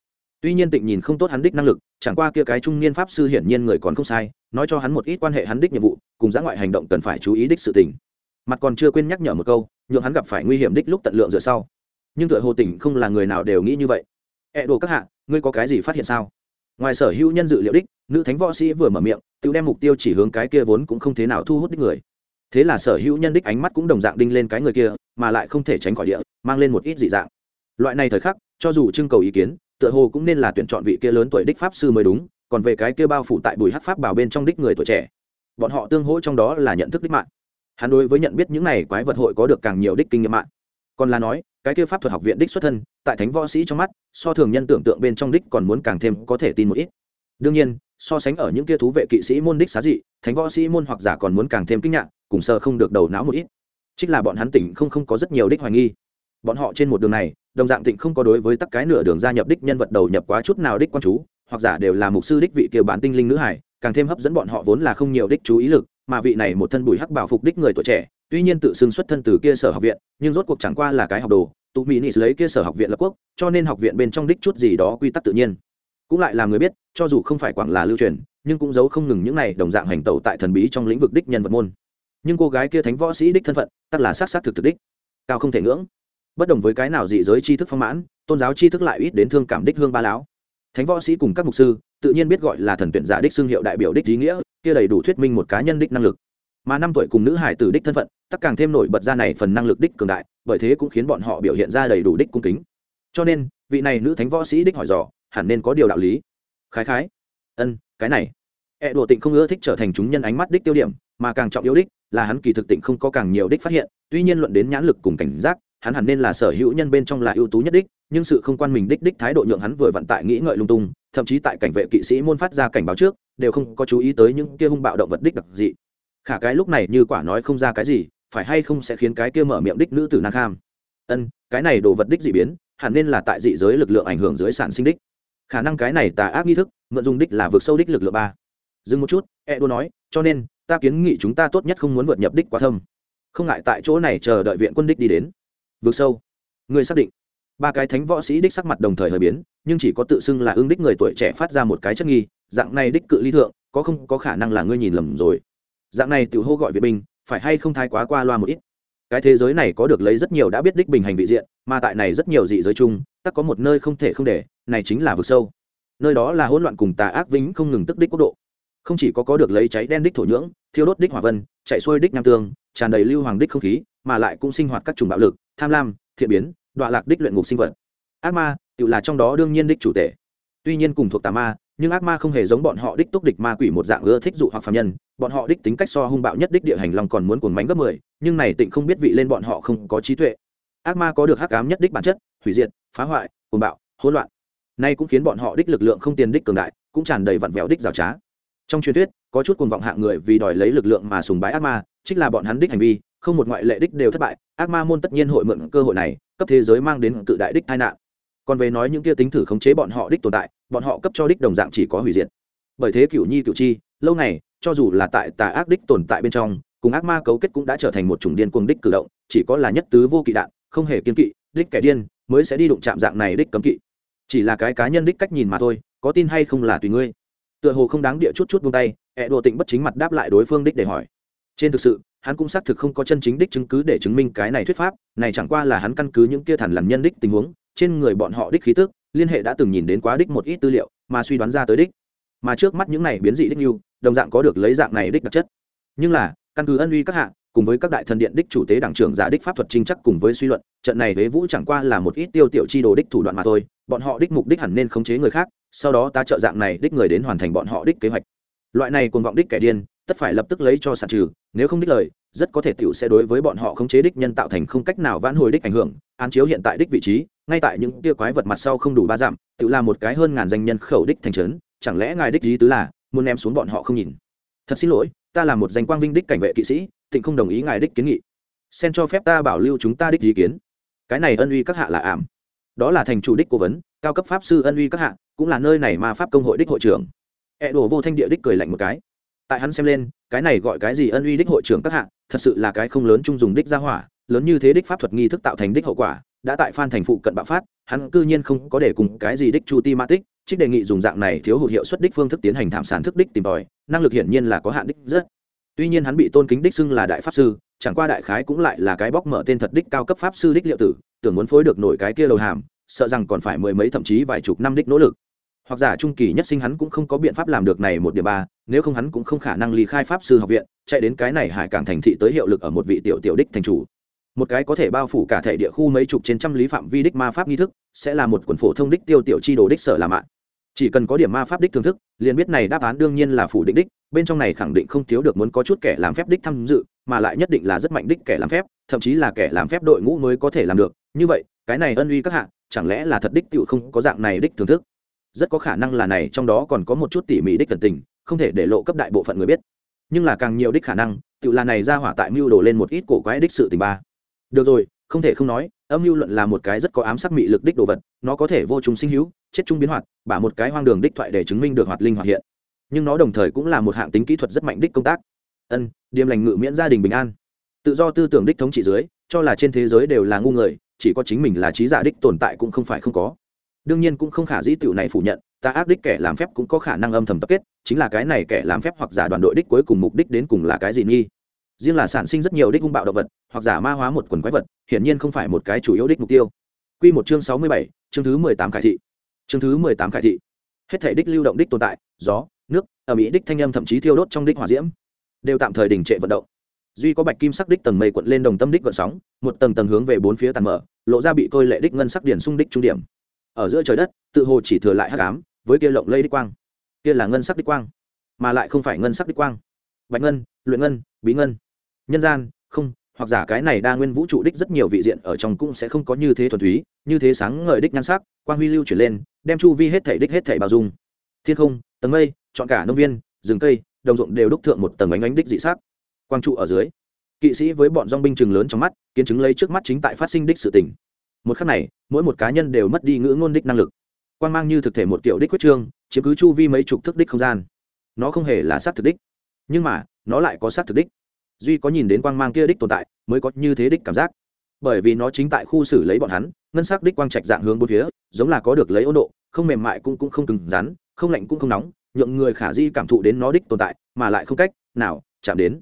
Tuy nhiên tịnh nhìn không tốt hắn đích năng lực, chẳng qua kia cái trung niên pháp sư hiển nhiên người còn không sai, nói cho hắn một ít quan hệ hắn đích nhiệm vụ, cùng giã ngoại hành động cần phải chú ý đích sự tình. Mặt còn chưa quên nhắc nhở một câu, nhượng hắn gặp phải nguy hiểm đích lúc tận lượng dựa sau. Nhưng tựa hồ tỉnh không là người nào đều nghĩ như vậy. Ẹ、e、đồ đồ các hạ, ngươi có cái gì phát hiện sao? Ngoài sở hữu nhân dự liệu đích, nữ thánh võ sĩ vừa mở miệng, tự đem mục tiêu chỉ hướng cái kia vốn cũng không thế nào thu hút đích người. Thế là sở hữu nhân đích ánh mắt cũng đồng dạng đinh lên cái người kia, mà lại không thể tránh khỏi địa, mang lên một ít dị dạng. Loại này thời khắc, cho dù trưng cầu ý kiến, tựa hồ cũng nên là tuyển chọn vị kia lớn tuổi đích pháp sư mới đúng, còn về cái kia bao phủ tại bùi hát pháp bảo bên trong đích người tuổi trẻ. Bọn họ tương hỗ trong đó là nhận thức đích mạng. Hắn đối với nhận biết những này quái vật hội có được càng nhiều đích kinh nghiệm mạng còn là nói, cái kia pháp thuật học viện đích xuất thân, tại thánh võ sĩ trong mắt, so thường nhân tưởng tượng bên trong đích còn muốn càng thêm có thể tin một ít. Đương nhiên, so sánh ở những kia thú vệ kỵ sĩ môn đích xá dị, thánh võ sĩ môn hoặc giả còn muốn càng thêm kinh ngạc, cùng sơ không được đầu não một ít. Trích là bọn hắn tỉnh không không có rất nhiều đích hoài nghi. Bọn họ trên một đường này, đồng dạng tịnh không có đối với tất cái nửa đường gia nhập đích nhân vật đầu nhập quá chút nào đích quan chú, hoặc giả đều là mục sư đích vị kiều bản tinh linh nữ hải, càng thêm hấp dẫn bọn họ vốn là không nhiều đích chú ý lực, mà vị này một thân bùi hắc bảo phục đích người tuổi trẻ tuy nhiên tự xưng xuất thân từ kia sở học viện, nhưng rốt cuộc chẳng qua là cái học đồ, tụ mỹ nị lấy kia sở học viện lập quốc, cho nên học viện bên trong đích chút gì đó quy tắc tự nhiên. Cũng lại là người biết, cho dù không phải quảng là lưu truyền, nhưng cũng giấu không ngừng những này đồng dạng hành tẩu tại thần bí trong lĩnh vực đích nhân vật môn. Nhưng cô gái kia thánh võ sĩ đích thân phận tất là sát sát thực thực đích, cao không thể ngưỡng. Bất đồng với cái nào dị giới tri thức phong mãn, tôn giáo tri thức lại ít đến thương cảm đích hương ba lão. Thánh võ sĩ cùng các mục sư, tự nhiên biết gọi là thần tuyển giả đích xương hiệu đại biểu đích ý nghĩa, kia đầy đủ thuyết minh một cá nhân đích năng lực mà năm tuổi cùng nữ hải tử đích thân phận tất càng thêm nổi bật ra này phần năng lực đích cường đại, bởi thế cũng khiến bọn họ biểu hiện ra đầy đủ đích cung kính. Cho nên, vị này nữ thánh võ sĩ đích hỏi dò, hẳn nên có điều đạo lý. Khái khái. Ân, cái này. E đùa tịnh không ưa thích trở thành chúng nhân ánh mắt đích tiêu điểm, mà càng trọng yếu đích là hắn kỳ thực tịnh không có càng nhiều đích phát hiện, tuy nhiên luận đến nhãn lực cùng cảnh giác, hắn hẳn nên là sở hữu nhân bên trong là ưu tú nhất đích, nhưng sự không quan mình đích đích thái độ nhượng hắn vừa vận tại nghĩ ngợi lung tung, thậm chí tại cảnh vệ kỵ sĩ môn phát ra cảnh báo trước, đều không có chú ý tới những kia hung bạo động vật đích đặc dị khả cái lúc này như quả nói không ra cái gì, phải hay không sẽ khiến cái kia mở miệng đích nữ tử nan kham? Ân, cái này đồ vật đích dị biến, hẳn nên là tại dị giới lực lượng ảnh hưởng dưới sản sinh đích. Khả năng cái này tà ác nghi thức, mượn dùng đích là vượt sâu đích lực lượng ba. Dừng một chút e đô nói, cho nên, ta kiến nghị chúng ta tốt nhất không muốn vượt nhập đích quá thâm. Không ngại tại chỗ này chờ đợi viện quân đích đi đến. Vượt sâu. Người xác định. Ba cái thánh võ sĩ đích sắc mặt đồng thời hơi biến, nhưng chỉ có tự xưng là ương đích người tuổi trẻ phát ra một cái chất nghi, dạng này đích cự ly thượng, có không có khả năng là ngươi nhìn lầm rồi dạng này tự hô gọi viện binh, phải hay không thái quá qua loa một ít? Cái thế giới này có được lấy rất nhiều đã biết đích bình hành vị diện, mà tại này rất nhiều dị giới chung, tắc có một nơi không thể không để, này chính là vực sâu. Nơi đó là hỗn loạn cùng tà ác vĩnh không ngừng tức đích quốc độ. Không chỉ có có được lấy cháy đen đích thổ nhưỡng, thiêu đốt đích hỏa vân, chạy xuôi đích nam tương, tràn đầy lưu hoàng đích không khí, mà lại cũng sinh hoạt các chủng bạo lực, tham lam, thiện biến, đọa lạc đích luyện ngục sinh vật. Ác ma, tự là trong đó đương nhiên đích chủ tể tuy nhiên cùng thuộc tà ma nhưng ác ma không hề giống bọn họ đích túc địch ma quỷ một dạng ưa thích dụ hoặc phạm nhân. Bọn họ đích tính cách so hung bạo nhất đích địa hành long còn muốn cuồng mánh gấp mười, nhưng này tịnh không biết vị lên bọn họ không có trí tuệ. Ác ma có được hắc ám nhất đích bản chất, hủy diệt, phá hoại, cuồng bạo, hỗn loạn. Nay cũng khiến bọn họ đích lực lượng không tiền đích cường đại, cũng tràn đầy vặn vẹo đích rào trá. Trong truyền thuyết, có chút cuồng vọng hạng người vì đòi lấy lực lượng mà sùng bái ác ma, trích là bọn hắn đích hành vi, không một ngoại lệ đích đều thất bại. Ác ma môn tất nhiên hội mượn cơ hội này, cấp thế giới mang đến cự đại đích tai nạn. Còn về nói những kia tính thử khống chế bọn họ đích tồn tại bọn họ cấp cho đích đồng dạng chỉ có hủy diệt. Bởi thế cựu nhi cựu chi, lâu này cho dù là tại tà ác đích tồn tại bên trong, cùng ác ma cấu kết cũng đã trở thành một chủng điên cuồng đích cử động, chỉ có là nhất tứ vô kỵ đạn, không hề kiên kỵ, đích kẻ điên mới sẽ đi đụng chạm dạng này đích cấm kỵ. Chỉ là cái cá nhân đích cách nhìn mà thôi, có tin hay không là tùy ngươi. Tựa hồ không đáng địa chút chút buông tay ẹ đồ tịnh bất chính mặt đáp lại đối phương đích để hỏi. Trên thực sự, hắn cũng xác thực không có chân chính đích chứng cứ để chứng minh cái này thuyết pháp, này chẳng qua là hắn căn cứ những kia thản làm nhân đích tình huống, trên người bọn họ đích khí tức liên hệ đã từng nhìn đến quá đích một ít tư liệu, mà suy đoán ra tới đích. Mà trước mắt những này biến dị đích như, đồng dạng có được lấy dạng này đích đặc chất. Nhưng là, căn cứ ân uy các hạ, cùng với các đại thần điện đích chủ tế đảng trưởng giả đích pháp thuật trinh chắc cùng với suy luận, trận này huế vũ chẳng qua là một ít tiêu tiểu chi đồ đích thủ đoạn mà thôi, bọn họ đích mục đích hẳn nên khống chế người khác, sau đó ta trợ dạng này đích người đến hoàn thành bọn họ đích kế hoạch. Loại này cuồng vọng đích kẻ điên, tất phải lập tức lấy cho sản trừ, nếu không đích lời, rất có thể tiểu sẽ đối với bọn họ khống chế đích nhân tạo thành không cách nào vãn hồi đích ảnh hưởng, án chiếu hiện tại đích vị trí ngay tại những tia quái vật mặt sau không đủ ba dặm, tự là một cái hơn ngàn danh nhân khẩu đích thành trấn, chẳng lẽ ngài đích lý tứ là muốn ném xuống bọn họ không nhìn? Thật xin lỗi, ta là một danh quang vinh đích cảnh vệ kỵ sĩ tịnh không đồng ý ngài đích kiến nghị. Xen cho phép ta bảo lưu chúng ta đích ý kiến. Cái này ân uy các hạ là ảm. Đó là thành chủ đích cố vấn, cao cấp pháp sư ân uy các hạ, cũng là nơi này mà pháp công hội đích hội trưởng. E đổ vô thanh địa đích cười lạnh một cái. Tại hắn xem lên, cái này gọi cái gì ân uy đích hội trưởng các hạ, thật sự là cái không lớn chung dùng đích ra hỏa, lớn như thế đích pháp thuật nghi thức tạo thành đích hậu quả đã tại phan thành phụ cận bạo phát, hắn cư nhiên không có để cùng cái gì đích chu ti ma tích, trích đề nghị dùng dạng này thiếu hụt hiệu suất đích phương thức tiến hành thảm sản thức đích tìm tòi, năng lực hiển nhiên là có hạn đích rất. Tuy nhiên hắn bị tôn kính đích xưng là đại pháp sư, chẳng qua đại khái cũng lại là cái bóc mở tên thật đích cao cấp pháp sư đích liệu tử, tưởng muốn phối được nổi cái kia lầu hàm, sợ rằng còn phải mười mấy thậm chí vài chục năm đích nỗ lực. Hoặc giả trung kỳ nhất sinh hắn cũng không có biện pháp làm được này một điểm ba, nếu không hắn cũng không khả năng ly khai pháp sư học viện, chạy đến cái này hải cảng thành thị tới hiệu lực ở một vị tiểu tiểu đích thành chủ một cái có thể bao phủ cả thể địa khu mấy chục trên trăm lý phạm vi đích ma pháp nghi thức, sẽ là một quần phổ thông đích tiêu tiểu chi đồ đích sở làm ạ chỉ cần có điểm ma pháp đích thưởng thức, liền biết này đáp án đương nhiên là phủ định đích, bên trong này khẳng định không thiếu được muốn có chút kẻ làm phép đích tham dự, mà lại nhất định là rất mạnh đích kẻ làm phép, thậm chí là kẻ làm phép đội ngũ mới có thể làm được. Như vậy, cái này ân uy các hạng chẳng lẽ là thật đích tựu không có dạng này đích thưởng thức? Rất có khả năng là này, trong đó còn có một chút tỉ mỉ đích thần tình, không thể để lộ cấp đại bộ phận người biết. Nhưng là càng nhiều đích khả năng tựu là này ra hỏa tại mưu đồ lên một ít cổ quái đích sự tình ba được rồi, không thể không nói, âm mưu luận là một cái rất có ám sắc mị lực đích đồ vật, nó có thể vô trùng sinh hữu, chết chung biến hoạt, bả một cái hoang đường đích thoại để chứng minh được hoạt linh hoạt hiện. Nhưng nó đồng thời cũng là một hạng tính kỹ thuật rất mạnh đích công tác. Ân, điềm lành ngự miễn gia đình bình an. Tự do tư tưởng đích thống trị dưới, cho là trên thế giới đều là ngu người, chỉ có chính mình là trí giả đích tồn tại cũng không phải không có. Đương nhiên cũng không khả dĩ tiểu này phủ nhận, ta ác đích kẻ làm phép cũng có khả năng âm thầm tập kết, chính là cái này kẻ làm phép hoặc giả đoàn đội đích cuối cùng mục đích đến cùng là cái gì nghi? Riêng là sản sinh rất nhiều đích hung bạo động vật hoặc giả ma hóa một quần quái vật, hiển nhiên không phải một cái chủ yếu đích mục tiêu. Quy một chương sáu mươi bảy, chương thứ mười tám cải thị. Chương thứ mười tám cải thị. Hết thể đích lưu động đích tồn tại, gió, nước ở mỹ đích thanh âm thậm chí thiêu đốt trong đích hỏa diễm, đều tạm thời đình trệ vận động. Duy có bạch kim sắc đích tầng mây quận lên đồng tâm đích gợn sóng, một tầng tầng hướng về bốn phía tàn mở, lộ ra bị tôi lệ đích ngân sắc điển sung đích trung điểm. Ở giữa trời đất, tự hồ chỉ thừa lại hắc ám, với kia lộng lây đích quang. Kia là ngân sắc đích quang, mà lại không phải ngân sắc đích quang bạch ngân, luyện ngân, bí ngân. Nhân gian, không, hoặc giả cái này đa nguyên vũ trụ đích rất nhiều vị diện ở trong cũng sẽ không có như thế thuần túy, như thế sáng ngời đích nhan sắc, quang huy lưu chuyển lên, đem chu vi hết thể đích hết thể bao dung. Thiên không, tầng mây, chọn cả nông viên, rừng cây, đồng ruộng đều đúc thượng một tầng ánh ánh đích dị sắc. Quang trụ ở dưới. Kỵ sĩ với bọn dong binh chừng lớn trong mắt, kiến chứng lấy trước mắt chính tại phát sinh đích sự tỉnh một khắc này, mỗi một cá nhân đều mất đi ngữ ngôn đích năng lực. Quang mang như thực thể một kiểu đích quyết trương, chiếm cứ chu vi mấy chục thức đích không gian. Nó không hề là sát thực đích nhưng mà, nó lại có sát thực đích. Duy có nhìn đến quang mang kia đích tồn tại, mới có như thế đích cảm giác. Bởi vì nó chính tại khu xử lấy bọn hắn, ngân sắc đích quang trạch dạng hướng bốn phía, giống là có được lấy 温 độ, không mềm mại cũng cũng không cứng rắn, không lạnh cũng không nóng, nhượng người khả di cảm thụ đến nó đích tồn tại, mà lại không cách nào chạm đến.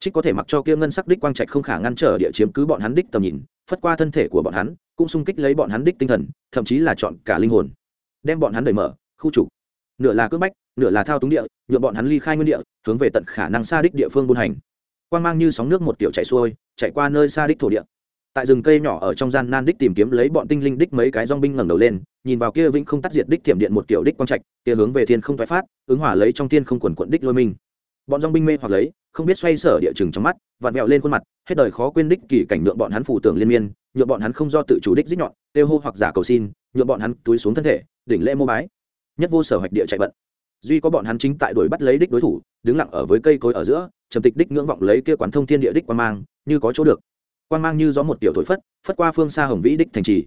Trích có thể mặc cho kia ngân sắc đích quang trạch không khả ngăn trở địa chiếm cứ bọn hắn đích tầm nhìn, phất qua thân thể của bọn hắn, cũng xung kích lấy bọn hắn đích tinh thần, thậm chí là chọn cả linh hồn, đem bọn hắn đẩy mở, khu trục. Nửa là cưỡng bách nửa là thao túng địa nhuộm bọn hắn ly khai nguyên địa, hướng về tận khả năng xa đích địa phương buôn hành quang mang như sóng nước một tiểu chạy xuôi, chạy qua nơi xa đích thổ địa tại rừng cây nhỏ ở trong gian nan đích tìm kiếm lấy bọn tinh linh đích mấy cái dong binh ngẩng đầu lên, nhìn vào kia vĩnh không tắt diệt đích thiểm điện một tiểu đích quang trạch, kia hướng về thiên không thoái phát, ứng hỏa lấy trong thiên không quần quận đích lôi mình. bọn dong binh mê hoặc lấy, không biết xoay sở địa chừng trong mắt, vặn vẹo lên khuôn mặt, hết đời khó quên đích kỳ cảnh nhượng bọn hắn phủ tưởng liên miên, nhượng bọn hắn không do tự chủ đích dích nhọn tiêu hô hoặc giả cầu xin, nhượng bọn hắn túi xuống thân thể, đỉnh lễ mô bái nhất vô sở hoạch địa chạy bận duy có bọn hắn chính tại đuổi bắt lấy đích đối thủ, đứng lặng ở với cây cối ở giữa, trầm tịch đích ngưỡng vọng lấy kia quán thông thiên địa đích quan mang, như có chỗ được. Quan mang như gió một tiểu thổi phất phất qua phương xa hồng vĩ đích thành trì.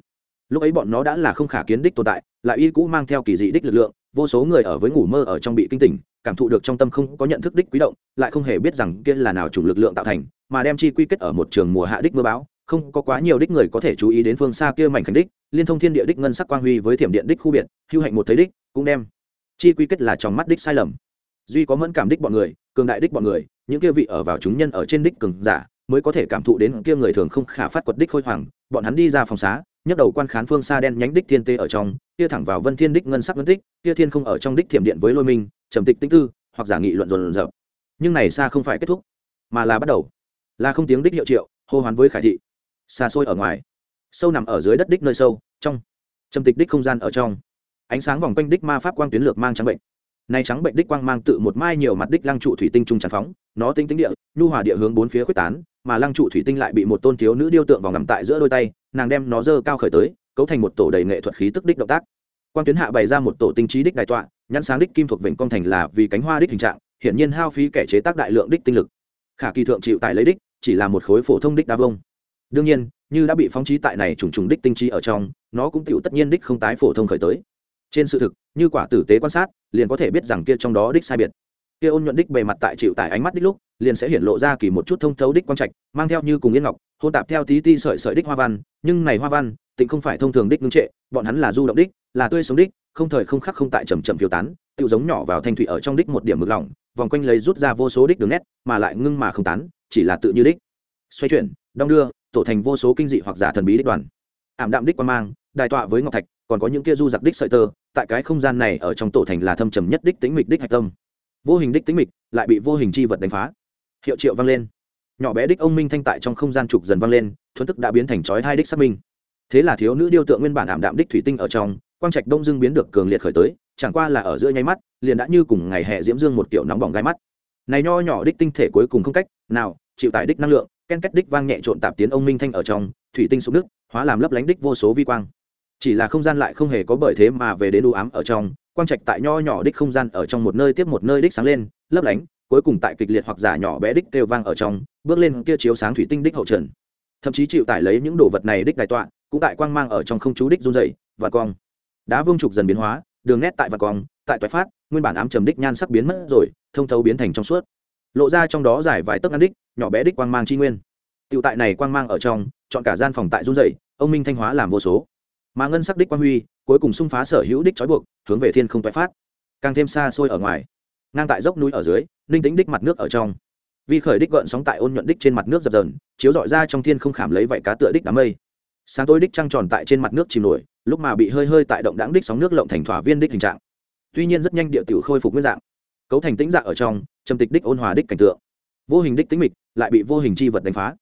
Lúc ấy bọn nó đã là không khả kiến đích tồn tại, lại y cũ mang theo kỳ dị đích lực lượng, vô số người ở với ngủ mơ ở trong bị kinh tỉnh, cảm thụ được trong tâm không có nhận thức đích quý động, lại không hề biết rằng kia là nào chủng lực lượng tạo thành, mà đem chi quy kết ở một trường mùa hạ đích mưa bão, không có quá nhiều đích người có thể chú ý đến phương xa kia mảnh khánh đích, liên thông thiên địa đích ngân sắc quang huy với thiểm điện đích khu biệt, hưu hạnh một thấy đích, cũng đem chi quy kết là trong mắt đích sai lầm. Duy có mẫn cảm đích bọn người, cường đại đích bọn người, những kia vị ở vào chúng nhân ở trên đích cường giả, mới có thể cảm thụ đến kia người thường không khả phát quật đích khôi hoàng bọn hắn đi ra phòng xá, nhấc đầu quan khán phương xa đen nhánh đích thiên tê ở trong, kia thẳng vào vân thiên đích ngân sắc ngân tích, kia thiên không ở trong đích thiểm điện với lôi minh, trầm tịch tinh tư, hoặc giả nghị luận rồn rợp nhưng này xa không phải kết thúc, mà là bắt đầu. Là không tiếng đích hiệu triệu, hô hoán với khải thị. Xa xôi ở ngoài, sâu nằm ở dưới đất đích nơi sâu, trong. Trầm tịch đích không gian ở trong ánh sáng vòng quanh đích ma pháp quang tuyến lược mang trắng bệnh. Nay trắng bệnh đích quang mang tự một mai nhiều mặt đích lăng trụ thủy tinh trung tràn phóng, nó tinh tính địa, nhu hòa địa hướng bốn phía quyết tán, mà lăng trụ thủy tinh lại bị một tôn thiếu nữ điêu tượng vòng nằm tại giữa đôi tay, nàng đem nó dơ cao khởi tới, cấu thành một tổ đầy nghệ thuật khí tức đích động tác. Quang tuyến hạ bày ra một tổ tinh trí đích đại tọa, nhãn sáng đích kim thuộc vịnh công thành là vì cánh hoa đích hình trạng, hiển nhiên hao phí kẻ chế tác đại lượng đích tinh lực. Khả kỳ thượng chịu tại lấy đích, chỉ là một khối phổ thông đích đa vông. Đương nhiên, như đã bị phóng trí tại này trùng trùng đích tinh trí ở trong, nó cũng tựu tất nhiên đích không tái phổ thông khởi tới trên sự thực, như quả tử tế quan sát, liền có thể biết rằng kia trong đó đích sai biệt. Kia ôn nhuận đích bề mặt tại chịu tải ánh mắt đích lúc, liền sẽ hiện lộ ra kỳ một chút thông thấu đích quang trạch, mang theo như cùng yên ngọc, hôn tạp theo tí ti sợi sợi đích hoa văn. Nhưng này hoa văn, tịnh không phải thông thường đích ngưng trệ, bọn hắn là du động đích, là tươi sống đích, không thời không khắc không tại chầm chậm phiêu tán tự giống nhỏ vào thanh thủy ở trong đích một điểm mực lỏng, vòng quanh lấy rút ra vô số đích đường nét, mà lại ngưng mà không tán, chỉ là tự như đích. Xoay chuyển, đong đưa, tổ thành vô số kinh dị hoặc giả thần bí đích đoàn. Ảm đạm đích quan mang, đại tọa với ngọc thạch, còn có những kia du giặc đích sợi tơ tại cái không gian này ở trong tổ thành là thâm trầm nhất đích tính mịch đích hạch tâm. Vô hình đích tính mịch, lại bị vô hình chi vật đánh phá. Hiệu triệu vang lên. Nhỏ bé đích ông minh thanh tại trong không gian trục dần vang lên thuấn tức đã biến thành chói hai đích xác minh. Thế là thiếu nữ điêu tượng nguyên bản ảm đạm đích thủy tinh ở trong, quang trạch đông dương biến được cường liệt khởi tới, chẳng qua là ở giữa nháy mắt, liền đã như cùng ngày hè diễm dương một kiểu nóng bỏng gai mắt. Này nho nhỏ đích tinh thể cuối cùng không cách nào chịu tải đích năng lượng, ken kết đích vang nhẹ trộn tạp tiến ông minh thanh ở trong, thủy tinh sụp nước hóa làm lấp lánh đích vô số vi quang chỉ là không gian lại không hề có bởi thế mà về đến u ám ở trong, quang trạch tại nho nhỏ đích không gian ở trong một nơi tiếp một nơi đích sáng lên, lấp lánh, cuối cùng tại kịch liệt hoặc giả nhỏ bé đích kêu vang ở trong, bước lên kia chiếu sáng thủy tinh đích hậu trần. Thậm chí chịu tải lấy những đồ vật này đích đài tọa, cũng tại quang mang ở trong không chú đích run dày và cong đá vương trục dần biến hóa, đường nét tại và cong tại toái phát, nguyên bản ám trầm đích nhan sắc biến mất rồi, thông thấu biến thành trong suốt. Lộ ra trong đó dài vài tấc ngắn đích, nhỏ bé đích quang mang chi nguyên. Tựu tại này quang mang ở trong, chọn cả gian phòng tại run dày ông minh thanh hóa làm vô số mà ngân sắc đích quang huy cuối cùng xung phá sở hữu đích trói buộc, hướng về thiên không tái phát. Càng thêm xa xôi ở ngoài, ngang tại dốc núi ở dưới ninh tính đích mặt nước ở trong. Vi khởi đích gợn sóng tại ôn nhuận đích trên mặt nước dập dờn, chiếu dọi ra trong thiên không khảm lấy vảy cá tựa đích đám mây. Sáng tối đích trăng tròn tại trên mặt nước chìm nổi, lúc mà bị hơi hơi tại động đáng đích sóng nước lộng thành thỏa viên đích hình trạng. Tuy nhiên rất nhanh địa tiểu khôi phục nguyên dạng. Cấu thành tĩnh dạng ở trong, trầm tịch đích ôn hòa đích cảnh tượng. Vô hình đích tính mịch, lại bị vô hình chi vật đánh phá.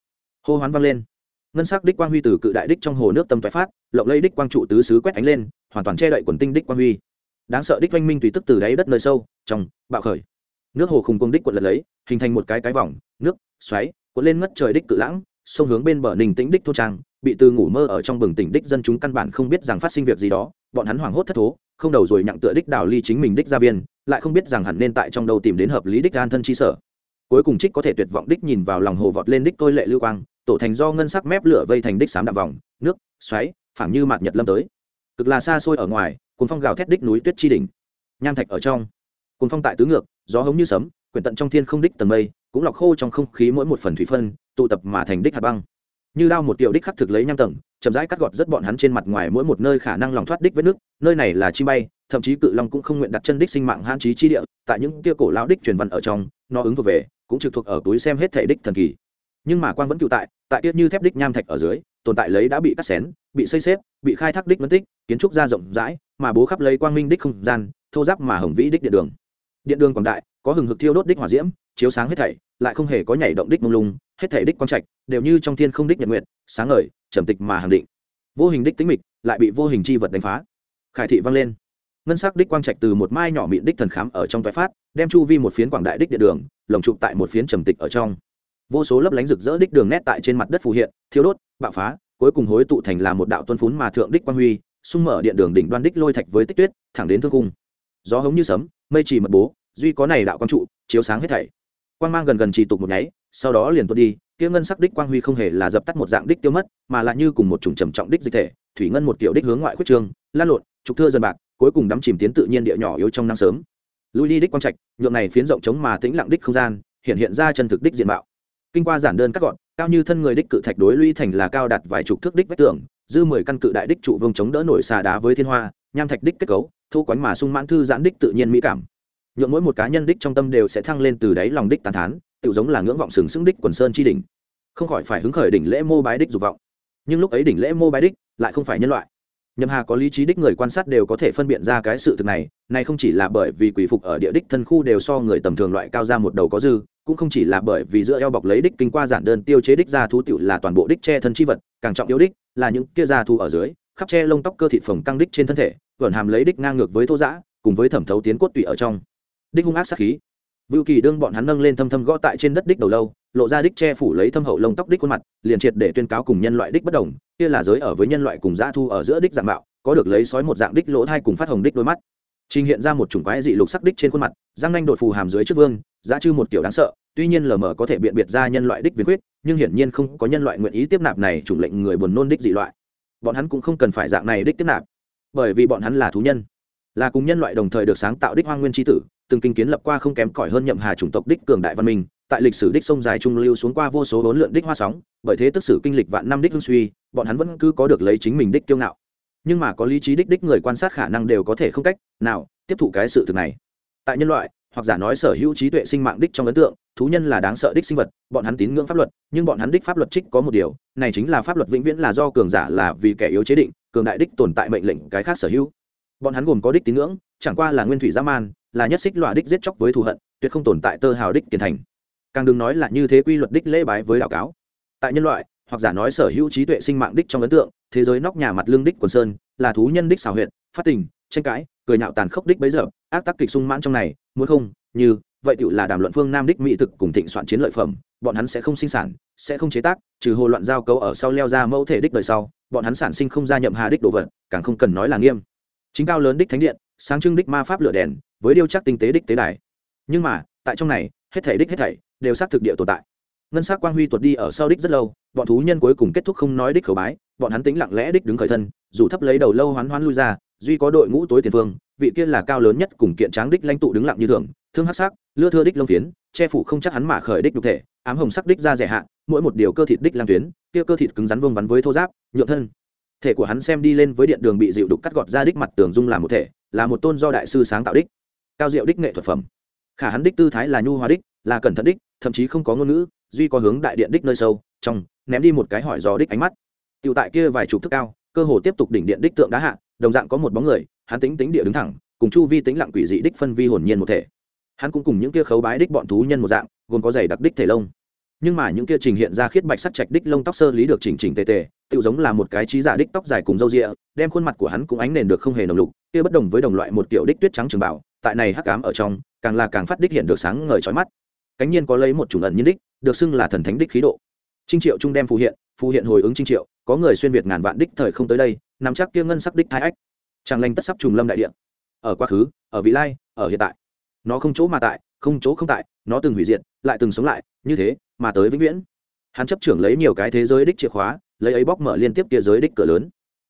Hô hoán vang lên ngân sắc đích quang huy từ cự đại đích trong hồ nước tâm toái phát, lộng lây đích quang trụ tứ xứ quét ánh lên, hoàn toàn che đậy quần tinh đích quang huy. Đáng sợ đích oanh minh tùy tức từ đáy đất nơi sâu, trong, bạo khởi. Nước hồ khùng công đích quật lật lấy, hình thành một cái cái vòng, nước, xoáy, cuộn lên ngất trời đích cự lãng, sông hướng bên bờ ninh tĩnh đích thô trang, bị từ ngủ mơ ở trong bừng tỉnh đích dân chúng căn bản không biết rằng phát sinh việc gì đó, bọn hắn hoảng hốt thất thố, không đầu rồi nhặng tựa đích đào ly chính mình đích gia viên, lại không biết rằng hẳn nên tại trong đầu tìm đến hợp lý đích an thân chi sở. Cuối cùng trích có thể tuyệt vọng đích nhìn vào lòng hồ vọt lên đích tôi lệ lưu quang tổ thành do ngân sắc mép lửa vây thành đích sám đạm vòng, nước, xoáy phảng như mạt nhật lâm tới. Cực là xa xôi ở ngoài cuốn phong gào thét đích núi tuyết chi đỉnh. Nham thạch ở trong. Cuốn phong tại tứ ngược, gió hống như sấm, quyển tận trong thiên không đích tầng mây, cũng lọc khô trong không khí mỗi một phần thủy phân, tụ tập mà thành đích hạt băng. Như đao một tiểu đích khắc thực lấy nham tầng, chậm rãi cắt gọt rất bọn hắn trên mặt ngoài mỗi một nơi khả năng lòng thoát đích vết nước, nơi này là chi bay, thậm chí cự long cũng không nguyện đặt chân đích sinh mạng hãn trí chi địa, tại những kia cổ lão đích truyền văn ở trong, nó ứng thuộc về, cũng trực thuộc ở túi xem hết thể đích thần kỳ nhưng mà quang vẫn cựu tại tại tiết như thép đích nham thạch ở dưới, tồn tại lấy đã bị cắt xén, bị xây xếp, bị khai thác đích mất tích, kiến trúc ra rộng rãi, mà bố khắp lấy quang minh đích không gian, thô giáp mà hồng vĩ đích điện đường. Điện đường quảng đại, có hừng hực thiêu đốt đích hỏa diễm, chiếu sáng hết thảy, lại không hề có nhảy động đích mông lung, hết thảy đích quang trạch đều như trong thiên không đích nhật nguyện sáng ngời, trầm tịch mà hàng định. Vô hình đích tính mịch, lại bị vô hình chi vật đánh phá. Khải thị vang lên. Ngân sắc đích quang trạch từ một mai nhỏ mịn đích thần khám ở trong tái phát, đem chu vi một phiến quảng đại đích địa đường, lồng trụ tại một phiến trầm tịch ở trong vô số lấp lánh rực rỡ đích đường nét tại trên mặt đất phù hiện thiếu đốt, bạo phá, cuối cùng hối tụ thành là một đạo tuân phún mà thượng đích quang huy, xung mở điện đường đỉnh đoan đích lôi thạch với tích tuyết, thẳng đến thương cung gió hống như sấm, mây trì mật bố, duy có này đạo quang trụ, chiếu sáng hết thảy. Quang mang gần gần trì tục một nháy, sau đó liền tuột đi, kia ngân sắc đích quang huy không hề là dập tắt một dạng đích tiêu mất, mà lại như cùng một chủng trầm trọng đích dịch thể, thủy ngân một kiểu đích hướng ngoại khuyết trương, lan lộn, trục thưa dần bạc, cuối cùng đắm chìm tiến tự nhiên địa nhỏ yếu trong nắng sớm. Lui đi đích quang trạch, nhượng này phiến rộng chống mà tĩnh lặng đích không gian, hiện hiện ra chân thực đích diện mạo kinh qua giản đơn cắt gọn, cao như thân người đích cự thạch đối lũy thành là cao đạt vài chục thước đích vách tường, dư mười căn cự đại đích trụ vương chống đỡ nổi xà đá với thiên hoa, nham thạch đích kết cấu thu quánh mà sung mãn thư giãn đích tự nhiên mỹ cảm. Nhuộm mỗi một cá nhân đích trong tâm đều sẽ thăng lên từ đáy lòng đích tàn thán tự giống là ngưỡng vọng sừng sững đích quần sơn chi đỉnh. Không khỏi phải hứng khởi đỉnh lễ mô bái đích dục vọng. Nhưng lúc ấy đỉnh lễ mô bái đích lại không phải nhân loại. Nhậm hà có lý trí đích người quan sát đều có thể phân biện ra cái sự thực này này không chỉ là bởi vì quỷ phục ở địa đích thân khu đều so người tầm thường loại cao ra một đầu có dư cũng không chỉ là bởi vì giữa eo bọc lấy đích kinh qua giản đơn tiêu chế đích ra thú tiểu là toàn bộ đích che thân chi vật, càng trọng yếu đích là những kia ra thú ở dưới, khắp che lông tóc cơ thịt phồng căng đích trên thân thể, vẩn hàm lấy đích ngang ngược với thô giã, cùng với thẩm thấu tiến cốt tủy ở trong. Đích hung ác sát khí. Vưu kỳ đương bọn hắn nâng lên thâm thâm gõ tại trên đất đích đầu lâu, lộ ra đích che phủ lấy thâm hậu lông tóc đích khuôn mặt, liền triệt để tuyên cáo cùng nhân loại đích bất đồng, kia là giới ở với nhân loại cùng dã thu ở giữa đích dạng mạo, có được lấy sói một dạng đích lỗ thai cùng phát hồng đích đôi mắt trình hiện ra một chủng quái dị lục sắc đích trên khuôn mặt, răng nanh đột phù hàm dưới trước vương, giá chư một kiểu đáng sợ, tuy nhiên lờ mờ có thể biện biệt ra nhân loại đích viên quyết nhưng hiển nhiên không có nhân loại nguyện ý tiếp nạp này chủng lệnh người buồn nôn đích dị loại. Bọn hắn cũng không cần phải dạng này đích tiếp nạp, bởi vì bọn hắn là thú nhân, là cùng nhân loại đồng thời được sáng tạo đích hoang nguyên tri tử, từng kinh kiến lập qua không kém cỏi hơn nhậm hà chủng tộc đích cường đại văn minh, tại lịch sử đích sông dài trung lưu xuống qua vô số bốn lượn đích hoa sóng, bởi thế tức sử kinh lịch vạn năm đích hương suy, bọn hắn vẫn cứ có được lấy chính mình đích kiêu ngạo nhưng mà có lý trí đích đích người quan sát khả năng đều có thể không cách nào tiếp thụ cái sự thực này. Tại nhân loại, hoặc giả nói sở hữu trí tuệ sinh mạng đích trong ấn tượng, thú nhân là đáng sợ đích sinh vật, bọn hắn tín ngưỡng pháp luật, nhưng bọn hắn đích pháp luật trích có một điều, này chính là pháp luật vĩnh viễn là do cường giả là vì kẻ yếu chế định, cường đại đích tồn tại mệnh lệnh cái khác sở hữu. Bọn hắn gồm có đích tín ngưỡng, chẳng qua là nguyên thủy dã man, là nhất xích loại đích giết chóc với thù hận, tuyệt không tồn tại tơ hào đích tiền thành. Càng đừng nói là như thế quy luật đích lễ bái với đạo cáo. Tại nhân loại hoặc giả nói sở hữu trí tuệ sinh mạng đích trong ấn tượng, thế giới nóc nhà mặt lương đích quần sơn, là thú nhân đích xào huyện phát tình, tranh cãi, cười nhạo tàn khốc đích bấy giờ, ác tác kịch sung mãn trong này, muốn không, như, vậy tựu là đàm luận phương nam đích mỹ thực cùng thịnh soạn chiến lợi phẩm, bọn hắn sẽ không sinh sản, sẽ không chế tác, trừ hồ loạn giao cấu ở sau leo ra mẫu thể đích đời sau, bọn hắn sản sinh không ra nhậm hà đích đồ vật, càng không cần nói là nghiêm. Chính cao lớn đích thánh điện, sáng trưng đích ma pháp lửa đèn, với điêu chắc tinh tế đích tế đài. Nhưng mà, tại trong này, hết thể đích hết thảy, đều xác thực địa tồn tại ngân sắc quang huy tuột đi ở sau đích rất lâu, bọn thú nhân cuối cùng kết thúc không nói đích khẩu bái, bọn hắn tính lặng lẽ đích đứng khởi thân, dù thấp lấy đầu lâu hoán hoán lui ra, duy có đội ngũ tối tiền phương, vị kia là cao lớn nhất cùng kiện tráng đích lãnh tụ đứng lặng như thường, thương hắc sắc, lưa thưa đích lông phiến, che phủ không chắc hắn mà khởi đích đục thể, ám hồng sắc đích ra rẻ hạ, mỗi một điều cơ thịt đích lang tuyến, kia cơ thịt cứng rắn vương vắn với thô giáp, nhượng thân. Thể của hắn xem đi lên với điện đường bị dịu đục cắt gọt ra đích mặt tường dung làm một thể, là một tôn do đại sư sáng tạo đích. Cao diệu đích nghệ thuật phẩm. Khả hắn đích tư thái là nhu hòa đích, là cẩn thận đích, thậm chí không có ngôn ngữ duy có hướng đại điện đích nơi sâu, trong, ném đi một cái hỏi dò đích ánh mắt. Tựu tại kia vài chục thước cao, cơ hồ tiếp tục đỉnh điện đích tượng đá hạ, đồng dạng có một bóng người, hắn tính tính địa đứng thẳng, cùng chu vi tính lặng quỷ dị đích phân vi hồn nhiên một thể. Hắn cũng cùng những kia khấu bái đích bọn thú nhân một dạng, gồm có giày đặc đích thể lông. Nhưng mà những kia trình hiện ra khiết bạch sắc trạch đích lông tóc sơ lý được chỉnh chỉnh tề tề tự giống là một cái trí giả đích tóc dài cùng râu rịa, đem khuôn mặt của hắn cũng ánh nền được không hề nồng lục, kia bất đồng với đồng loại một kiểu đích tuyết trắng trường bảo tại này hắc ám ở trong, càng là càng phát đích hiện được sáng ngời chói mắt. Cánh nhiên có lấy một chủng ẩn nhiên đích được xưng là thần thánh đích khí độ. Trinh triệu trung đem phù hiện phù hiện hồi ứng trinh triệu, có người xuyên việt ngàn vạn đích thời không tới đây, nắm chắc kia ngân sắc đích thái ách. Chẳng lành tất sắp trùng lâm đại địa. Ở quá khứ, ở vị lai, ở hiện tại. Nó không chỗ mà tại, không chỗ không tại, nó từng hủy diệt, lại từng sống lại, như thế mà tới vĩnh viễn. Hắn chấp trưởng lấy nhiều cái thế giới đích chìa khóa, lấy ấy bóc mở liên tiếp kia giới đích cửa lớn.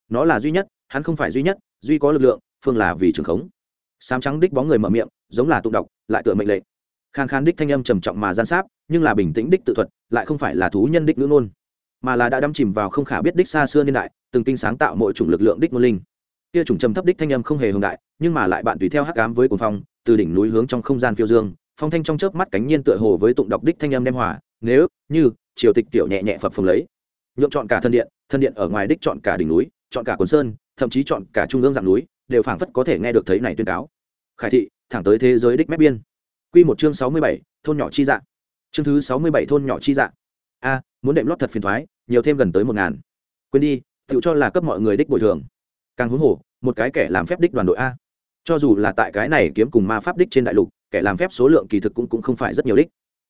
Nó là duy nhất, hắn không phải duy nhất, duy có lực lượng, phương là vì trường khống. Sám trắng đích bóng người mở miệng, giống là tụng đọc lại tựa mệnh lệnh khang khan đích thanh âm trầm trọng mà gian sáp, nhưng là bình tĩnh đích tự thuật, lại không phải là thú nhân đích ngữ ngôn, mà là đã đâm chìm vào không khả biết đích xa xưa niên đại, từng kinh sáng tạo mỗi chủng lực lượng đích ngôn linh. Kia chủng trầm thấp đích thanh âm không hề hùng đại, nhưng mà lại bạn tùy theo hắc ám với cuồng phong, từ đỉnh núi hướng trong không gian phiêu dương, phong thanh trong chớp mắt cánh nhiên tựa hồ với tụng đọc đích thanh âm đem hòa, nếu như triều tịch tiểu nhẹ nhẹ phập phồng lấy, nhượng chọn cả thân điện thân điện ở ngoài đích chọn cả đỉnh núi, chọn cả quần sơn, thậm chí chọn cả trung ương dạng núi, đều phảng phất có thể nghe được thấy này tuyên cáo. Khải thị, thẳng tới thế giới đích mép biên quy một chương sáu mươi bảy thôn nhỏ chi dạ. Chương thứ sáu mươi bảy thôn nhỏ chi dạ. A muốn đệm lót thật phiền thoái nhiều thêm gần tới một ngàn. Quên đi tự cho là cấp mọi người đích bồi thường. Càng huống hồ một cái kẻ làm phép đích đoàn đội a. Cho dù là tại cái này kiếm cùng ma pháp đích trên đại lục kẻ làm phép số lượng kỳ thực cũng, cũng không phải rất nhiều đích.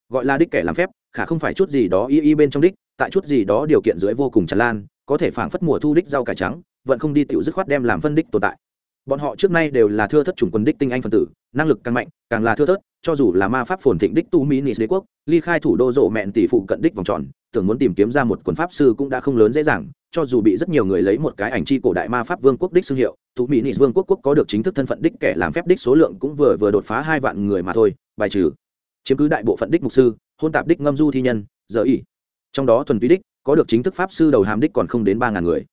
Gọi là đích kẻ làm phép khả không phải chút gì đó y y bên trong đích tại chút gì đó điều kiện dưới vô cùng tràn lan có thể phảng phất mùa thu đích rau cải trắng vẫn không đi tiểu dứt khoát đem làm phân đích tồn tại. Bọn họ trước nay đều là thưa thất chủng quân đích tinh anh phân tử năng lực càng mạnh càng là thưa thất cho dù là ma pháp phồn thịnh đích tu mỹ nis đế quốc, ly khai thủ đô rộ mẹn tỷ phụ cận đích vòng tròn, tưởng muốn tìm kiếm ra một quần pháp sư cũng đã không lớn dễ dàng, cho dù bị rất nhiều người lấy một cái ảnh chi cổ đại ma pháp vương quốc đích thương hiệu tu mỹ nis vương quốc quốc có được chính thức thân phận đích kẻ làm phép đích số lượng cũng vừa vừa đột phá hai vạn người mà thôi, bài trừ. Chiếm cứ đại bộ phận đích mục sư, hôn tạp đích ngâm du thi nhân, giờ ỉ trong đó thuần túy đích, có được chính thức pháp sư đầu hàm đích còn không đến ba ngàn người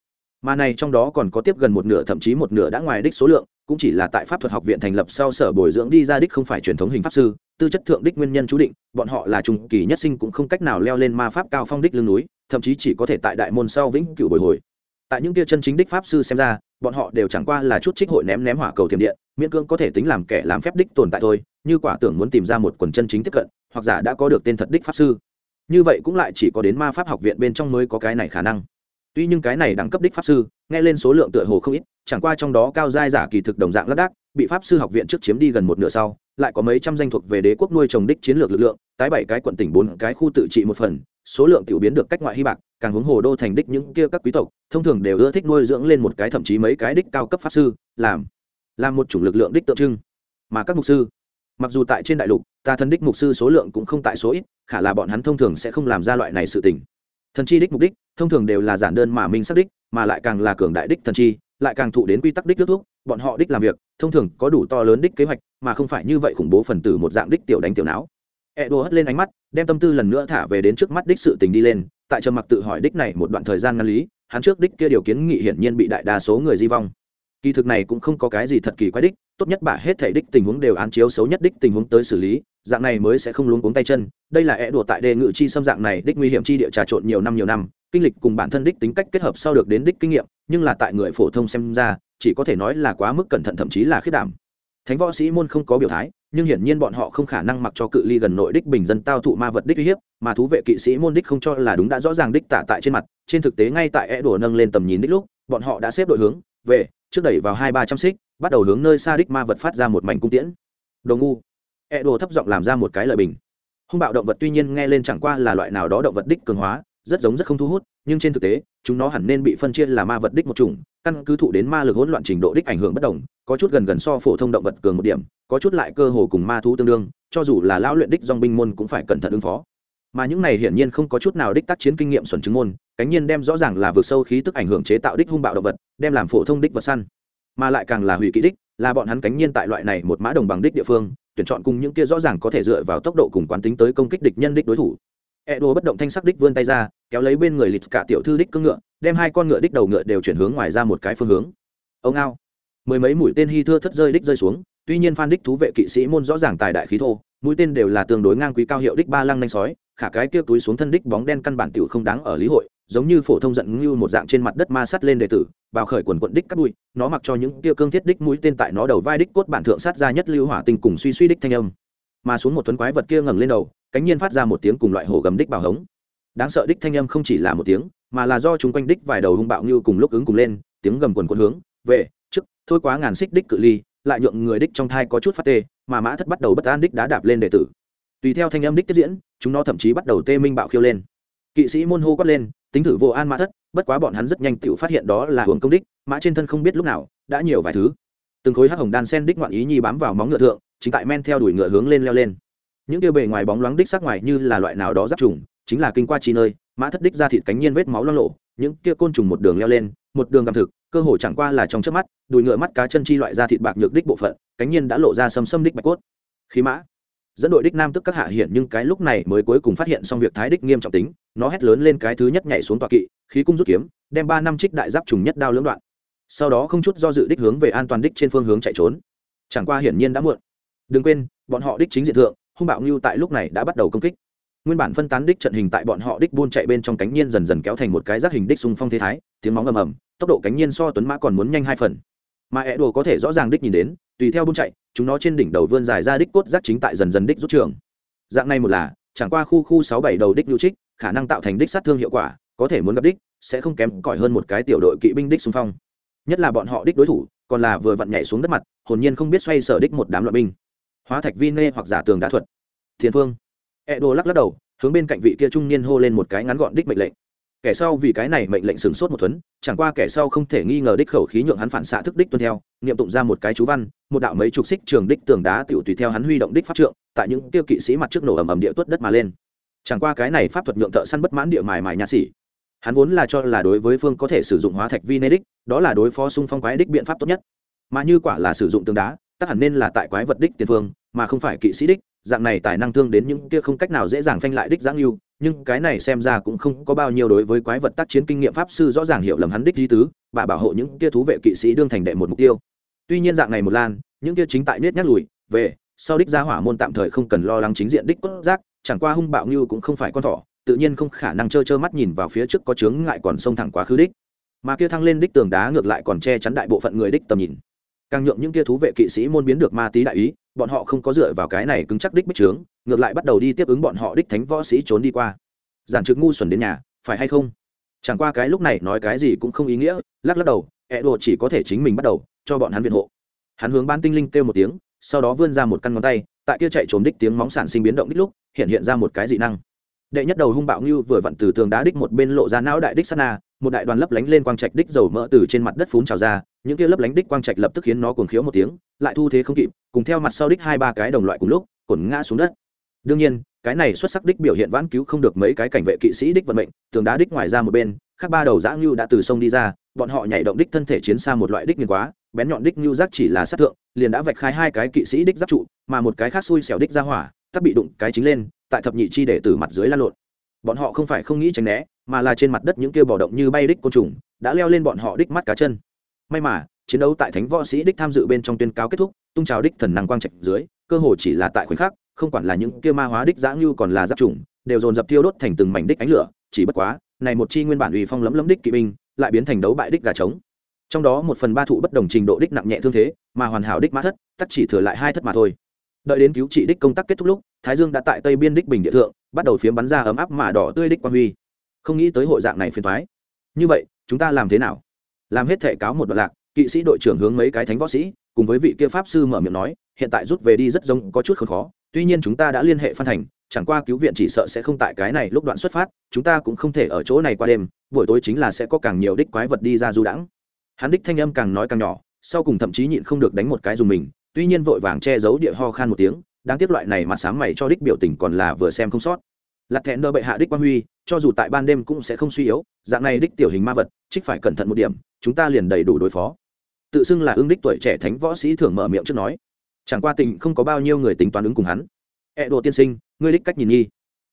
mà này trong đó còn có tiếp gần một nửa, thậm chí một nửa đã ngoài đích số lượng, cũng chỉ là tại pháp thuật học viện thành lập sau sở bồi dưỡng đi ra đích không phải truyền thống hình pháp sư, tư chất thượng đích nguyên nhân chú định, bọn họ là trung kỳ nhất sinh cũng không cách nào leo lên ma pháp cao phong đích lưng núi, thậm chí chỉ có thể tại đại môn sau vĩnh cửu bồi hồi. Tại những kia chân chính đích pháp sư xem ra, bọn họ đều chẳng qua là chút trích hội ném ném hỏa cầu thiểm điện, miễn cưỡng có thể tính làm kẻ làm phép đích tồn tại thôi, như quả tưởng muốn tìm ra một quần chân chính tiếp cận, hoặc giả đã có được tên thật đích pháp sư. Như vậy cũng lại chỉ có đến ma pháp học viện bên trong mới có cái này khả năng tuy nhưng cái này đẳng cấp đích pháp sư, nghe lên số lượng tựa hồ không ít, chẳng qua trong đó cao giai giả kỳ thực đồng dạng lác đác, bị pháp sư học viện trước chiếm đi gần một nửa sau, lại có mấy trăm danh thuộc về đế quốc nuôi trồng đích chiến lược lực lượng, tái bảy cái quận tỉnh bốn cái khu tự trị một phần, số lượng tiểu biến được cách ngoại hy bạc, càng hướng hồ đô thành đích những kia các quý tộc, thông thường đều ưa thích nuôi dưỡng lên một cái thậm chí mấy cái đích cao cấp pháp sư, làm làm một chủng lực lượng đích tượng trưng. Mà các mục sư, mặc dù tại trên đại lục, ta thân đích mục sư số lượng cũng không tại số ít, khả là bọn hắn thông thường sẽ không làm ra loại này sự tình thần chi đích mục đích, thông thường đều là giản đơn mà minh xác đích, mà lại càng là cường đại đích thần chi, lại càng thụ đến quy tắc đích nước thuốc, bọn họ đích làm việc, thông thường có đủ to lớn đích kế hoạch, mà không phải như vậy khủng bố phần tử một dạng đích tiểu đánh tiểu não. E đùa hất lên ánh mắt, đem tâm tư lần nữa thả về đến trước mắt đích sự tình đi lên, tại trầm mặc tự hỏi đích này một đoạn thời gian ngăn lý, hắn trước đích kia điều kiến nghị hiển nhiên bị đại đa số người di vong kỳ thực này cũng không có cái gì thật kỳ quái đích, tốt nhất bả hết thể đích tình huống đều án chiếu xấu nhất đích tình huống tới xử lý, dạng này mới sẽ không luống cuống tay chân. Đây là é đùa tại đề ngự chi xâm dạng này đích nguy hiểm chi địa trà trộn nhiều năm nhiều năm, kinh lịch cùng bản thân đích tính cách kết hợp sau được đến đích kinh nghiệm, nhưng là tại người phổ thông xem ra, chỉ có thể nói là quá mức cẩn thận thậm chí là khiết đảm. Thánh võ sĩ môn không có biểu thái, nhưng hiển nhiên bọn họ không khả năng mặc cho cự ly gần nội đích bình dân tao thụ ma vật đích uy hiếp, mà thú vệ kỵ sĩ môn đích không cho là đúng đã rõ ràng đích tả tại trên mặt. Trên thực tế ngay tại é đùa nâng lên tầm nhìn đích lúc, bọn họ đã xếp đội hướng về, trước đẩy vào hai ba trăm xích, bắt đầu hướng nơi xa đích ma vật phát ra một mảnh cung tiễn. Đồ ngu. E đồ thấp giọng làm ra một cái lời bình. Hung bạo động vật tuy nhiên nghe lên chẳng qua là loại nào đó động vật đích cường hóa, rất giống rất không thu hút, nhưng trên thực tế, chúng nó hẳn nên bị phân chia là ma vật đích một chủng, căn cứ thụ đến ma lực hỗn loạn trình độ đích ảnh hưởng bất đồng, có chút gần gần so phổ thông động vật cường một điểm, có chút lại cơ hồ cùng ma thú tương đương, cho dù là lão luyện đích dong binh môn cũng phải cẩn thận ứng phó. Mà những này hiển nhiên không có chút nào đích tác chiến kinh nghiệm xuẩn chứng môn cánh nhiên đem rõ ràng là vượt sâu khí tức ảnh hưởng chế tạo đích hung bạo động vật, đem làm phổ thông đích vật săn. Mà lại càng là hủy kỹ đích, là bọn hắn cánh nhiên tại loại này một mã đồng bằng đích địa phương, tuyển chọn cùng những kia rõ ràng có thể dựa vào tốc độ cùng quán tính tới công kích địch nhân đích đối thủ. E bất động thanh sắc đích vươn tay ra, kéo lấy bên người lịch cả tiểu thư đích cưng ngựa, đem hai con ngựa đích đầu ngựa đều chuyển hướng ngoài ra một cái phương hướng. Ông ao. Mười mấy mũi tên hy thưa thất rơi đích rơi xuống, tuy nhiên phan đích thú vệ kỵ sĩ môn rõ ràng tài đại khí thô mũi tên đều là tương đối ngang quý cao hiệu đích ba lăng nanh sói, khả cái kia túi xuống thân đích bóng đen căn bản tiểu không đáng ở lý hội, giống như phổ thông giận như một dạng trên mặt đất ma sắt lên đệ tử, bào khởi quần quận đích cắt bụi, nó mặc cho những kia cương thiết đích mũi tên tại nó đầu vai đích cốt bản thượng sát ra nhất lưu hỏa tinh cùng suy suy đích thanh âm. Mà xuống một tuấn quái vật kia ngẩng lên đầu, cánh nhiên phát ra một tiếng cùng loại hổ gầm đích bảo hống. Đáng sợ đích thanh âm không chỉ là một tiếng, mà là do chúng quanh đích vài đầu hung bạo như cùng lúc ứng cùng lên, tiếng gầm quần quần hướng, về, trước, thôi quá ngàn xích đích cự ly, lại nhượng người đích trong thai có chút phát tê mà mã thất bắt đầu bất an đích đá đạp lên đệ tử. Tùy theo thanh âm đích tiếp diễn, chúng nó thậm chí bắt đầu tê minh bạo khiêu lên. Kỵ sĩ môn hô quát lên, tính thử vô an mã thất, bất quá bọn hắn rất nhanh tự phát hiện đó là hưởng công đích, mã trên thân không biết lúc nào, đã nhiều vài thứ. Từng khối hắc hồng đan sen đích ngoạn ý nhi bám vào móng ngựa thượng, chính tại men theo đuổi ngựa hướng lên leo lên. Những kia bề ngoài bóng loáng đích sắc ngoài như là loại nào đó giáp trùng, chính là kinh qua chi nơi, mã thất đích ra thịt cánh nhiên vết máu lo lộ những kia côn trùng một đường leo lên, một đường gặm thực, cơ hồ chẳng qua là trong trước mắt, đùi ngựa mắt cá chân chi loại da thịt bạc nhược đích bộ phận, cánh nhiên đã lộ ra sâm sâm đích bạch cốt. Khí mã. Dẫn đội đích nam tức các hạ hiện nhưng cái lúc này mới cuối cùng phát hiện xong việc thái đích nghiêm trọng tính, nó hét lớn lên cái thứ nhất nhảy xuống tọa kỵ, khí cung rút kiếm, đem ba năm trích đại giáp trùng nhất đao lưỡng đoạn. Sau đó không chút do dự đích hướng về an toàn đích trên phương hướng chạy trốn. Chẳng qua hiển nhiên đã muộn. Đừng quên, bọn họ đích chính diện thượng, hung bạo ngưu tại lúc này đã bắt đầu công kích nguyên bản phân tán đích trận hình tại bọn họ đích buôn chạy bên trong cánh nhiên dần dần kéo thành một cái giác hình đích xung phong thế thái, tiếng móng ầm ầm, tốc độ cánh nhiên so tuấn mã còn muốn nhanh hai phần. Mà ẹ đồ có thể rõ ràng đích nhìn đến, tùy theo buôn chạy, chúng nó trên đỉnh đầu vươn dài ra đích cốt giác chính tại dần dần đích rút trường. Dạng này một là, chẳng qua khu khu sáu bảy đầu đích lưu trích, khả năng tạo thành đích sát thương hiệu quả, có thể muốn gặp đích, sẽ không kém cỏi hơn một cái tiểu đội kỵ binh đích xung phong. Nhất là bọn họ đích đối thủ, còn là vừa vặn nhảy xuống đất mặt, hồn nhiên không biết xoay sở đích một đám loại binh. Hóa thạch vi nê hoặc giả tường đã thuật. Thiên phương e đồ lắc lắc đầu, hướng bên cạnh vị kia trung niên hô lên một cái ngắn gọn đích mệnh lệnh. Kẻ sau vì cái này mệnh lệnh sừng sốt một thuấn, chẳng qua kẻ sau không thể nghi ngờ đích khẩu khí nhượng hắn phản xạ thức đích tuân theo, niệm tụng ra một cái chú văn, một đạo mấy chục xích trường đích tường đá tiểu tùy theo hắn huy động đích pháp trượng, tại những tiêu kỵ sĩ mặt trước nổ ầm ầm địa tuất đất mà lên. Chẳng qua cái này pháp thuật nhượng thợ săn bất mãn địa mài mài nhà sĩ. Hắn vốn là cho là đối với phương có thể sử dụng hóa thạch vi đích đó là đối phó xung phong quái đích biện pháp tốt nhất. Mà như quả là sử dụng tường đá, tất hẳn nên là tại quái vật đích tiền phương, mà không phải kỵ sĩ đích dạng này tài năng thương đến những kia không cách nào dễ dàng phanh lại đích giáng lưu, nhưng cái này xem ra cũng không có bao nhiêu đối với quái vật tác chiến kinh nghiệm pháp sư rõ ràng hiểu lầm hắn đích di tứ và bảo hộ những kia thú vệ kỵ sĩ đương thành đệ một mục tiêu. Tuy nhiên dạng này một lan, những kia chính tại nết nhắc lùi, về, sau đích gia hỏa môn tạm thời không cần lo lắng chính diện đích cốt giác, chẳng qua hung bạo như cũng không phải con thỏ, tự nhiên không khả năng trơ trơ mắt nhìn vào phía trước có chướng ngại còn xông thẳng quá khứ đích. Mà kia thăng lên đích tường đá ngược lại còn che chắn đại bộ phận người đích tầm nhìn. Càng nhượng những kia thú vệ kỵ sĩ môn biến được ma tí đại ý bọn họ không có dựa vào cái này cứng chắc đích bích trướng, ngược lại bắt đầu đi tiếp ứng bọn họ đích thánh võ sĩ trốn đi qua. Giản trực ngu xuẩn đến nhà, phải hay không? Chẳng qua cái lúc này nói cái gì cũng không ý nghĩa, lắc lắc đầu ẹ đồ chỉ có thể chính mình bắt đầu, cho bọn hắn viện hộ. Hắn hướng ban tinh linh kêu một tiếng, sau đó vươn ra một căn ngón tay, tại kia chạy trốn đích tiếng móng sản sinh biến động đích lúc, hiện hiện ra một cái dị năng. Đệ nhất đầu hung bạo như vừa vặn từ tường đá đích một bên lộ ra não đại đích sana một đại đoàn lấp lánh lên quang trạch đích dầu mỡ từ trên mặt đất phún trào ra những kia lấp lánh đích quang trạch lập tức khiến nó cuồng khiếu một tiếng, lại thu thế không kịp, cùng theo mặt sau đích hai ba cái đồng loại cùng lúc cổn ngã xuống đất. Đương nhiên, cái này xuất sắc đích biểu hiện vãn cứu không được mấy cái cảnh vệ kỵ sĩ đích vận mệnh, tường đá đích ngoài ra một bên, khác ba đầu dã ngưu đã từ sông đi ra, bọn họ nhảy động đích thân thể chiến xa một loại đích nghiền quá, bén nhọn đích ngưu giác chỉ là sát thượng, liền đã vạch khai hai cái kỵ sĩ đích giáp trụ, mà một cái khác xui xẻo đích ra hỏa, tắc bị đụng cái chính lên, tại thập nhị chi để từ mặt dưới la lộn. Bọn họ không phải không nghĩ tránh né, mà là trên mặt đất những kia bò động như bay đích côn trùng, đã leo lên bọn họ đích mắt cá chân may mà, chiến đấu tại thánh võ sĩ đích tham dự bên trong tuyên cáo kết thúc, tung trào đích thần năng quang trạch dưới, cơ hồ chỉ là tại khoảnh khắc, không quản là những kia ma hóa đích giã ngưu còn là giáp trùng đều dồn dập tiêu đốt thành từng mảnh đích ánh lửa, chỉ bất quá, này một chi nguyên bản uy phong lấm lấm đích kỵ binh, lại biến thành đấu bại đích gà trống. Trong đó một phần ba thụ bất đồng trình độ đích nặng nhẹ thương thế, mà hoàn hảo đích mã thất, tắc chỉ thừa lại hai thất mà thôi. Đợi đến cứu trị đích công tác kết thúc lúc, thái dương đã tại tây biên đích bình địa thượng, bắt đầu phiếm bắn ra ấm áp mà đỏ tươi đích quan huy. Không nghĩ tới hội dạng này phiền thoái như vậy, chúng ta làm thế nào? Làm hết thể cáo một đoạn lạc, kỵ sĩ đội trưởng hướng mấy cái thánh võ sĩ, cùng với vị kia pháp sư mở miệng nói, hiện tại rút về đi rất giống, có chút không khó, tuy nhiên chúng ta đã liên hệ phan thành, chẳng qua cứu viện chỉ sợ sẽ không tại cái này lúc đoạn xuất phát, chúng ta cũng không thể ở chỗ này qua đêm, buổi tối chính là sẽ có càng nhiều đích quái vật đi ra du đãng. Hắn đích thanh âm càng nói càng nhỏ, sau cùng thậm chí nhịn không được đánh một cái dùng mình, tuy nhiên vội vàng che giấu địa ho khan một tiếng, đáng tiếc loại này mà sáng mày cho đích biểu tình còn là vừa xem không sót. Lặt thẹn nơ bệ hạ đích quan huy, cho dù tại ban đêm cũng sẽ không suy yếu, dạng này đích tiểu hình ma vật, trích phải cẩn thận một điểm chúng ta liền đầy đủ đối phó. Tự xưng là ương đích tuổi trẻ thánh võ sĩ thường mở miệng trước nói. Chẳng qua tình không có bao nhiêu người tính toán ứng cùng hắn. Ẹ đồ tiên sinh, ngươi đích cách nhìn nghi.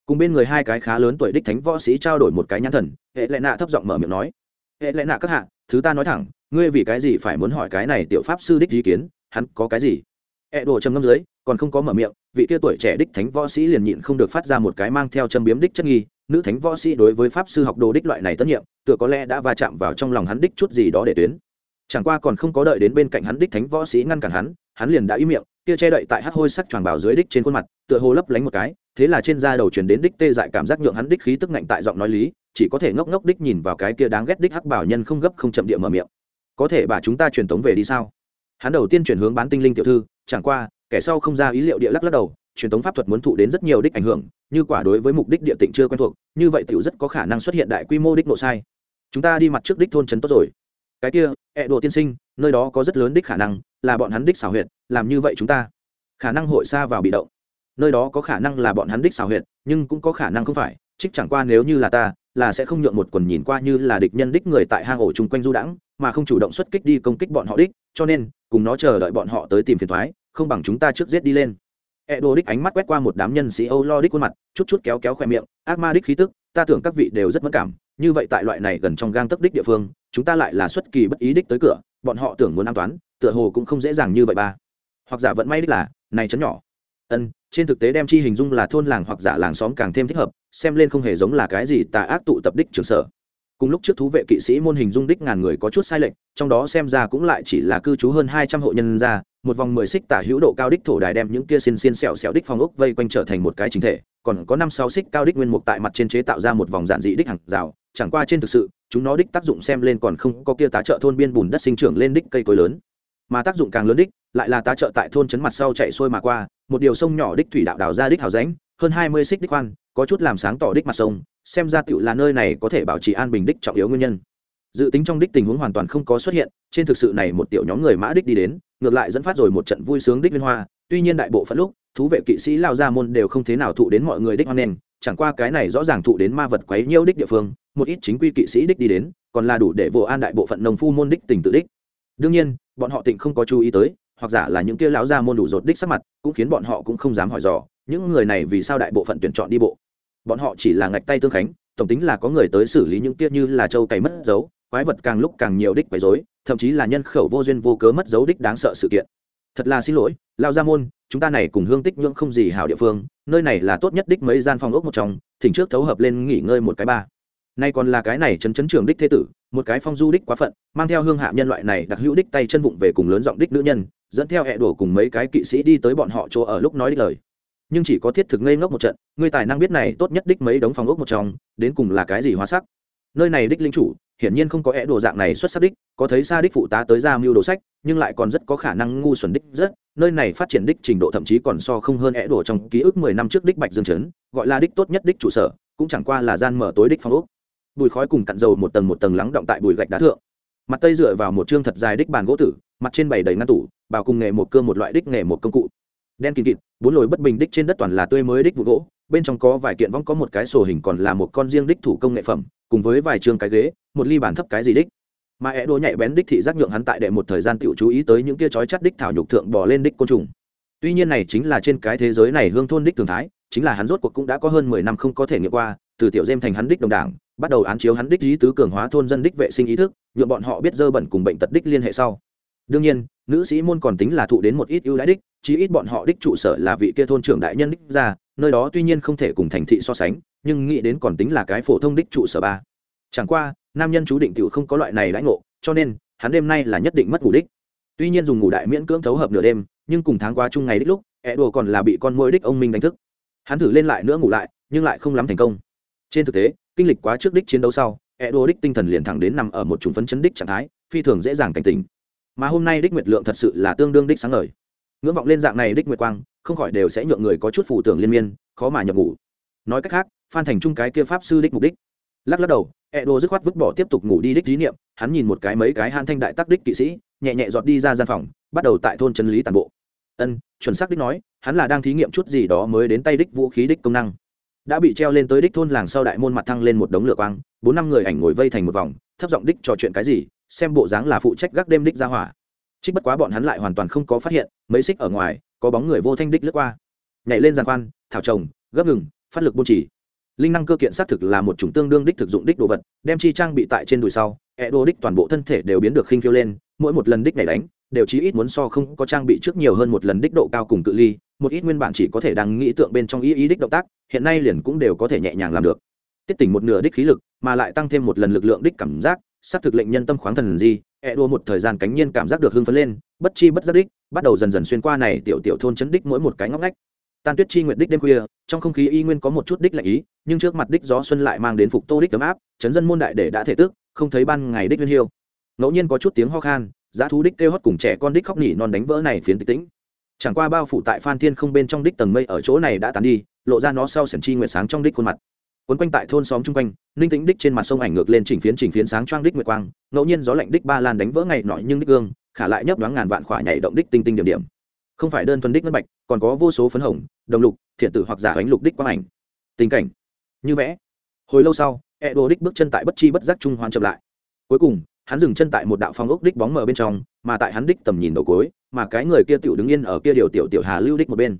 Cùng bên người hai cái khá lớn tuổi đích thánh võ sĩ trao đổi một cái nhãn thần, hệ lệ nạ thấp giọng mở miệng nói. Hệ lệ nạ các hạ, thứ ta nói thẳng, ngươi vì cái gì phải muốn hỏi cái này tiểu pháp sư đích ý kiến, hắn có cái gì? Ẹ đồ trầm ngâm dưới, còn không có mở miệng, vị kia tuổi trẻ đích thánh võ sĩ liền nhịn không được phát ra một cái mang theo châm biếm đích chất nghi, nữ thánh võ sĩ đối với pháp sư học đồ đích loại này tất nhiệm tựa có lẽ đã va chạm vào trong lòng hắn đích chút gì đó để tuyến. Chẳng qua còn không có đợi đến bên cạnh hắn đích thánh võ sĩ ngăn cản hắn hắn liền đã ý miệng kia che đậy tại hát hôi sắc tròn bào dưới đích trên khuôn mặt, tựa hồ lấp lánh một cái, thế là trên da đầu chuyển đến đích tê dại cảm giác nhượng hắn đích khí tức ngạnh tại giọng nói lý, chỉ có thể ngốc ngốc đích nhìn vào cái kia đáng ghét đích hắc bảo nhân không gấp không chậm địa mở miệng. Có thể bà chúng ta truyền tống về đi sao? Hắn đầu tiên chuyển hướng bán tinh linh tiểu thư, chẳng qua, kẻ sau không ra ý liệu địa lắc lắc đầu, truyền tống pháp thuật muốn thụ đến rất nhiều đích ảnh hưởng, như quả đối với mục đích địa tịnh chưa quen thuộc, như vậy tiểu rất có khả năng xuất hiện đại quy mô đích nộ sai chúng ta đi mặt trước đích thôn trấn tốt rồi. Cái kia, ẹ đồ tiên sinh, nơi đó có rất lớn đích khả năng, là bọn hắn đích xảo huyệt, làm như vậy chúng ta. Khả năng hội xa vào bị động. Nơi đó có khả năng là bọn hắn đích xảo huyệt, nhưng cũng có khả năng không phải, trích chẳng qua nếu như là ta, là sẽ không nhượng một quần nhìn qua như là địch nhân đích người tại hang ổ chung quanh du đãng, mà không chủ động xuất kích đi công kích bọn họ đích, cho nên, cùng nó chờ đợi bọn họ tới tìm phiền thoái, không bằng chúng ta trước giết đi lên. E đô đích ánh mắt quét qua một đám nhân sĩ âu lo đích khuôn mặt, chút chút kéo kéo khoe miệng, ác ma đích khí tức, ta tưởng các vị đều rất mất cảm như vậy tại loại này gần trong gang tấc đích địa phương, chúng ta lại là xuất kỳ bất ý đích tới cửa, bọn họ tưởng muốn an toán, tựa hồ cũng không dễ dàng như vậy ba. Hoặc giả vận may đích là, này chấn nhỏ. Ân, trên thực tế đem chi hình dung là thôn làng hoặc giả làng xóm càng thêm thích hợp, xem lên không hề giống là cái gì tà ác tụ tập đích trường sở. Cùng lúc trước thú vệ kỵ sĩ môn hình dung đích ngàn người có chút sai lệch, trong đó xem ra cũng lại chỉ là cư trú hơn hai trăm hộ nhân ra, một vòng mười xích tả hữu độ cao đích thổ đài đem những kia xiên xiên xẹo xẹo đích phong ốc vây quanh trở thành một cái chính thể, còn có năm sáu xích cao đích nguyên mục tại mặt trên chế tạo ra một vòng giản dị đích hàng rào chẳng qua trên thực sự, chúng nó đích tác dụng xem lên còn không có kia tá trợ thôn biên bùn đất sinh trưởng lên đích cây cối lớn. Mà tác dụng càng lớn đích, lại là tá trợ tại thôn trấn mặt sau chạy xuôi mà qua, một điều sông nhỏ đích thủy đạo đào ra đích hào ránh hơn hai mươi xích đích khoan có chút làm sáng tỏ đích mặt sông, xem ra tựu là nơi này có thể bảo trì an bình đích trọng yếu nguyên nhân. Dự tính trong đích tình huống hoàn toàn không có xuất hiện, trên thực sự này một tiểu nhóm người mã đích đi đến, ngược lại dẫn phát rồi một trận vui sướng đích liên hoa, tuy nhiên đại bộ phận lúc, thú vệ kỵ sĩ lao ra môn đều không thế nào thụ đến mọi người đích hoan nghênh chẳng qua cái này rõ ràng thụ đến ma vật quấy nhiêu đích địa phương, một ít chính quy kỵ sĩ đích đi đến, còn là đủ để vô an đại bộ phận nông phu môn đích tình tự đích. Đương nhiên, bọn họ tịnh không có chú ý tới, hoặc giả là những kia lão gia môn đủ rột đích sắc mặt, cũng khiến bọn họ cũng không dám hỏi dò, những người này vì sao đại bộ phận tuyển chọn đi bộ. Bọn họ chỉ là ngạch tay tương khánh, tổng tính là có người tới xử lý những kia như là châu cày mất dấu, quái vật càng lúc càng nhiều đích quấy rối, thậm chí là nhân khẩu vô duyên vô cớ mất dấu đích đáng sợ sự kiện. Thật là xin lỗi lao gia môn chúng ta này cùng hương tích nhưỡng không gì hảo địa phương, nơi này là tốt nhất đích mấy gian phòng ốc một trong, thỉnh trước thấu hợp lên nghỉ ngơi một cái ba. Nay còn là cái này chấn chấn trường đích thế tử, một cái phong du đích quá phận, mang theo hương hạ nhân loại này đặc hữu đích tay chân vụng về cùng lớn giọng đích nữ nhân, dẫn theo hẹ đổ cùng mấy cái kỵ sĩ đi tới bọn họ chỗ ở lúc nói đích lời. Nhưng chỉ có thiết thực ngây ngốc một trận, người tài năng biết này tốt nhất đích mấy đống phòng ốc một trong, đến cùng là cái gì hóa sắc nơi này đích linh chủ, hiển nhiên không có é đồ dạng này xuất sắc đích, có thấy xa đích phụ tá tới ra mưu đồ sách, nhưng lại còn rất có khả năng ngu xuẩn đích rất, nơi này phát triển đích trình độ thậm chí còn so không hơn é đồ trong ký ức mười năm trước đích bạch dương chấn gọi là đích tốt nhất đích trụ sở, cũng chẳng qua là gian mở tối đích phong ốc. Bùi khói cùng cặn dầu một tầng một tầng lắng động tại bùi gạch đá thượng. Mặt tây dựa vào một chương thật dài đích bàn gỗ tử, mặt trên bày đầy ngăn tủ, bào cùng nghề một cơ một loại đích nghề một công cụ đen kịt kịt, bốn lồi bất bình đích trên đất toàn là tươi mới đích vụ gỗ, bên trong có vài kiện vong có một cái sổ hình còn là một con riêng đích thủ công nghệ phẩm, cùng với vài trường cái ghế, một ly bàn thấp cái gì đích. Mà é đô nhạy bén đích thị giác nhượng hắn tại đệ một thời gian tự chú ý tới những kia chói chắt đích thảo nhục thượng bỏ lên đích côn trùng. Tuy nhiên này chính là trên cái thế giới này hương thôn đích thường thái, chính là hắn rốt cuộc cũng đã có hơn mười năm không có thể nghiệm qua, từ tiểu dêm thành hắn đích đồng đảng, bắt đầu án chiếu hắn đích lý tứ cường hóa thôn dân đích vệ sinh ý thức nhuộm bọn họ biết dơ bẩn cùng bệnh tật đích liên hệ sau đương nhiên, nữ sĩ môn còn tính là thụ đến một ít ưu đãi đích, chí ít bọn họ đích trụ sở là vị kia thôn trưởng đại nhân đích ra, nơi đó tuy nhiên không thể cùng thành thị so sánh, nhưng nghĩ đến còn tính là cái phổ thông đích trụ sở ba. Chẳng qua, nam nhân chú định tiểu không có loại này đãi ngộ, cho nên, hắn đêm nay là nhất định mất ngủ đích. Tuy nhiên dùng ngủ đại miễn cưỡng thấu hợp nửa đêm, nhưng cùng tháng qua chung ngày đích lúc ẹ đồ còn là bị con môi đích ông minh đánh thức. Hắn thử lên lại nữa ngủ lại, nhưng lại không lắm thành công. Trên thực tế, kinh lịch quá trước đích chiến đấu sau ẹ đồ đích tinh thần liền thẳng đến nằm ở một chủng phấn chấn đích trạng thái, phi thường dễ dàng cảnh tỉnh mà hôm nay đích nguyệt lượng thật sự là tương đương đích sáng ngời. Ngưỡng vọng lên dạng này đích nguyệt quang, không khỏi đều sẽ nhượng người có chút phù tưởng liên miên, khó mà nhập ngủ. Nói cách khác, phan thành trung cái kia pháp sư đích mục đích. Lắc lắc đầu e đô dứt khoát vứt bỏ tiếp tục ngủ đi đích thí niệm, hắn nhìn một cái mấy cái han thanh đại tắc đích kỵ sĩ, nhẹ nhẹ dọt đi ra gian phòng, bắt đầu tại thôn chân lý tàn bộ. Ân, chuẩn xác đích nói, hắn là đang thí nghiệm chút gì đó mới đến tay đích vũ khí đích công năng. Đã bị treo lên tới đích thôn làng sau đại môn mặt thăng lên một đống lửa quang, bốn năm người ảnh ngồi vây thành một vòng, thấp giọng đích trò chuyện cái gì xem bộ dáng là phụ trách gác đêm đích ra hỏa. Trích bất quá bọn hắn lại hoàn toàn không có phát hiện, mấy xích ở ngoài, có bóng người vô thanh đích lướt qua. Nhảy lên giàn khoan, thảo trồng, gấp ngừng, phát lực buôn chỉ. Linh năng cơ kiện xác thực là một chủng tương đương đích thực dụng đích đồ vật, đem chi trang bị tại trên đùi sau e đô đích toàn bộ thân thể đều biến được khinh phiêu lên, mỗi một lần đích nhảy đánh, đều chí ít muốn so không có trang bị trước nhiều hơn một lần đích độ cao cùng cự ly, một ít nguyên bản chỉ có thể đang nghĩ tượng bên trong ý ý đích động tác, hiện nay liền cũng đều có thể nhẹ nhàng làm được. Tiết tỉnh một nửa đích khí lực, mà lại tăng thêm một lần lực lượng đích cảm giác xác thực lệnh nhân tâm khoáng thần gì e đua một thời gian cánh nhiên cảm giác được hưng phấn lên, bất chi bất giác đích, bắt đầu dần dần xuyên qua này tiểu tiểu thôn chấn đích mỗi một cái ngóc ngách. Tan tuyết chi nguyệt đích đêm khuya, trong không khí y nguyên có một chút đích lạnh ý, nhưng trước mặt đích gió xuân lại mang đến phục tô đích ấm áp, chấn dân môn đại để đã thể tước, không thấy ban ngày đích nguyên hiêu. Ngẫu nhiên có chút tiếng ho khan, giá thú đích kêu hót cùng trẻ con đích khóc nỉ non đánh vỡ này phiến tịch tĩnh. Chẳng qua bao phủ tại phan thiên không bên trong đích tầng mây ở chỗ này đã tàn đi, lộ ra nó sau sển chi nguyệt sáng trong đích khuôn mặt quấn quanh tại thôn xóm chung quanh, ninh tĩnh đích trên mặt sông ảnh ngược lên chỉnh phiến chỉnh phiến sáng choang đích nguyệt quang, ngẫu nhiên gió lạnh đích ba lan đánh vỡ ngày nọ nhưng đích gương, khả lại nhấp đoán ngàn vạn khỏa nhảy động đích tinh tinh điểm điểm. Không phải đơn thuần đích ngân bạch, còn có vô số phấn hồng, đồng lục, thiện tử hoặc giả ánh lục đích quang ảnh. Tình cảnh, như vẽ. Hồi lâu sau e đồ đích bước chân tại bất chi bất giác trung hoan chậm lại. Cuối cùng, hắn dừng chân tại một đạo phong ốc đích bóng mờ bên trong, mà tại hắn đích tầm nhìn đầu cuối, mà cái người kia tiểu đứng yên ở kia điều tiểu tiểu hà lưu đích một bên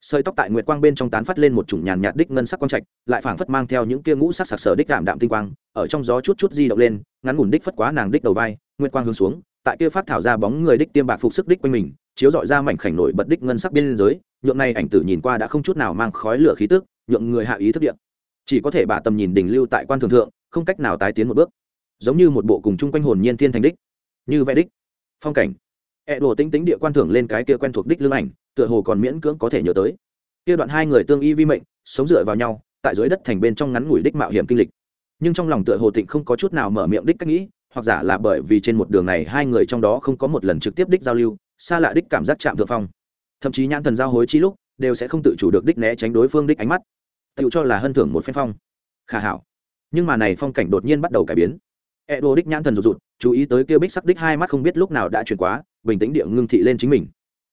sợi tóc tại nguyệt quang bên trong tán phát lên một chủng nhàn nhạt đích ngân sắc quang trạch, lại phảng phất mang theo những kia ngũ sắc sặc sỡ đích đạm đạm tinh quang, ở trong gió chút chút di động lên, ngắn ngủn đích phất quá nàng đích đầu vai, nguyệt quang hướng xuống, tại kia phát thảo ra bóng người đích tiêm bạc phục sức đích quanh mình, chiếu dọi ra mảnh khảnh nổi bật đích ngân sắc biên giới nhượng này ảnh tử nhìn qua đã không chút nào mang khói lửa khí tức, nhượng người hạ ý thức điện chỉ có thể bả tầm nhìn đỉnh lưu tại quan thường thượng, không cách nào tái tiến một bước. Giống như một bộ cùng chung quanh hồn nhiên thiên thành đích, như vẽ đích phong cảnh. E ẹ đồ tính tính địa quan thưởng lên cái kia quen thuộc đích lương ảnh, tựa hồ còn miễn cưỡng có thể nhớ tới. Kia đoạn hai người tương y vi mệnh, sống dựa vào nhau, tại dưới đất thành bên trong ngắn ngủi đích mạo hiểm kinh lịch. Nhưng trong lòng tựa hồ tịnh không có chút nào mở miệng đích cách nghĩ, hoặc giả là bởi vì trên một đường này hai người trong đó không có một lần trực tiếp đích giao lưu, xa lạ đích cảm giác chạm thượng phong. Thậm chí nhãn thần giao hối chi lúc, đều sẽ không tự chủ được đích né tránh đối phương đích ánh mắt. Tự cho là hân thưởng một phen phong. Khả hảo. Nhưng mà này phong cảnh đột nhiên bắt đầu cải biến e đô đích nhãn thần rụt rụt chú ý tới kia bích sắc đích hai mắt không biết lúc nào đã chuyển quá bình tĩnh địa ngưng thị lên chính mình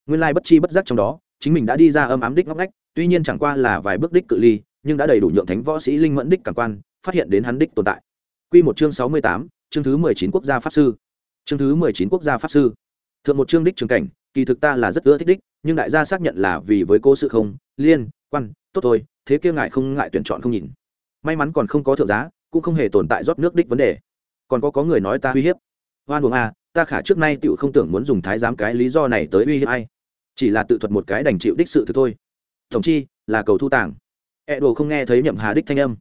nguyên lai bất chi bất giác trong đó chính mình đã đi ra âm ám đích ngóc ngách tuy nhiên chẳng qua là vài bước đích cự ly nhưng đã đầy đủ nhượng thánh võ sĩ linh mẫn đích cảm quan phát hiện đến hắn đích tồn tại Quy một chương sáu mươi tám, chương thứ mười chín quốc gia pháp sư. Chương thứ mười chín quốc gia pháp sư. Thượng một chương đích trường cảnh, kỳ thực ta là rất ưa thích đích, nhưng đại gia xác nhận là vì với cô sự không, liên, quan, tốt thôi, thế kia ngại không ngại tuyển chọn không nhìn. May mắn còn không có thượng giá, cũng không hề tồn tại rót nước đích vấn đề. Còn có có người nói ta uy hiếp. Hoan uổng à, ta khả trước nay tựu không tưởng muốn dùng thái giám cái lý do này tới uy hiếp ai. Chỉ là tự thuật một cái đành chịu đích sự thực thôi. Tổng chi, là cầu thu tàng. E đồ không nghe thấy nhậm hà đích thanh âm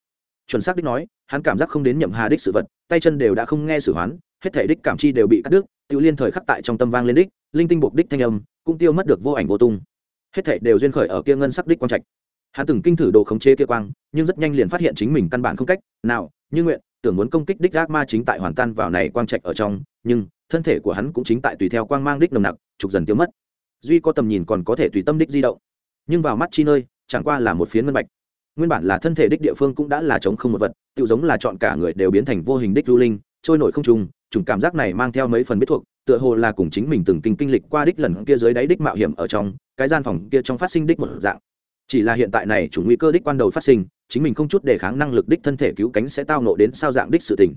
chuẩn xác đích nói hắn cảm giác không đến nhậm hà đích sự vật tay chân đều đã không nghe xử hoán hết thể đích cảm chi đều bị cắt đứt tự liên thời khắc tại trong tâm vang lên đích linh tinh buộc đích thanh âm cũng tiêu mất được vô ảnh vô tung hết thể đều duyên khởi ở kia ngân sắc đích quang trạch hắn từng kinh thử đồ khống chế kia quang nhưng rất nhanh liền phát hiện chính mình căn bản không cách nào như nguyện tưởng muốn công kích đích ác ma chính tại hoàn tan vào này quang trạch ở trong, nhưng thân thể của hắn cũng chính tại tùy theo quang mang đích nồng nặc, trục dần tiêu mất. Duy có tầm nhìn còn có thể tùy tâm đích di động. Nhưng vào mắt chi nơi, chẳng qua là một phiến ngân bạch. Nguyên bản là thân thể đích địa phương cũng đã là chống không một vật tự giống là chọn cả người đều biến thành vô hình đích du linh, trôi nổi không trùng chủng cảm giác này mang theo mấy phần biết thuộc, tựa hồ là cùng chính mình từng kinh kinh lịch qua đích lần kia dưới đáy đích mạo hiểm ở trong, cái gian phòng kia trong phát sinh đích một dạng. Chỉ là hiện tại này chủ nguy cơ đích quan đầu phát sinh chính mình không chút đề kháng năng lực đích thân thể cứu cánh sẽ tao nộ đến sao dạng đích sự tình.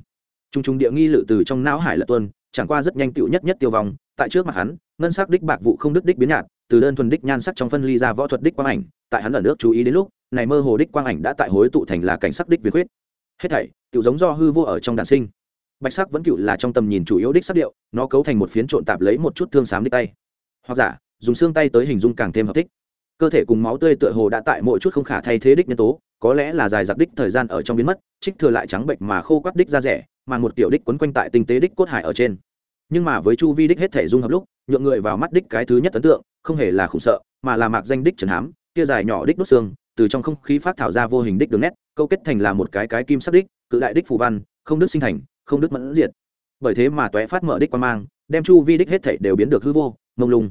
Trung trung địa nghi lự từ trong não hải lật tuân, chẳng qua rất nhanh tựu nhất nhất tiêu vong, tại trước mặt hắn, ngân sắc đích bạc vụ không đức đích biến nhạt, từ đơn thuần đích nhan sắc trong phân ly ra võ thuật đích quang ảnh, tại hắn ở nước chú ý đến lúc, này mơ hồ đích quang ảnh đã tại hối tụ thành là cảnh sắc đích việt huyết hết thảy cựu giống do hư vô ở trong đàn sinh. Bạch sắc vẫn cựu là trong tầm nhìn chủ yếu đích sắc điệu, nó cấu thành một phiến trộn tạp lấy một chút thương xám đích tay. Hoặc giả, dùng xương tay tới hình dung càng thêm hợp thích. Cơ thể cùng máu tươi tựa hồ đã tại mỗi chút không khả thay thế đích nhân tố có lẽ là dài giặc đích thời gian ở trong biến mất, trích thừa lại trắng bệnh mà khô quắt đích ra rẻ, mà một kiểu đích quấn quanh tại tinh tế đích cốt hải ở trên. Nhưng mà với chu vi đích hết thể dung hợp lúc, nhượng người vào mắt đích cái thứ nhất ấn tượng, không hề là khủng sợ, mà là mạc danh đích trần hám, kia dài nhỏ đích đốt xương, từ trong không khí phát thảo ra vô hình đích đường nét, câu kết thành là một cái cái kim sắc đích, cự đại đích phù văn, không đứt sinh thành, không đứt mẫn diệt. Bởi thế mà tóe phát mở đích quan mang, đem chu vi đích hết thảy đều biến được hư vô, mông lung.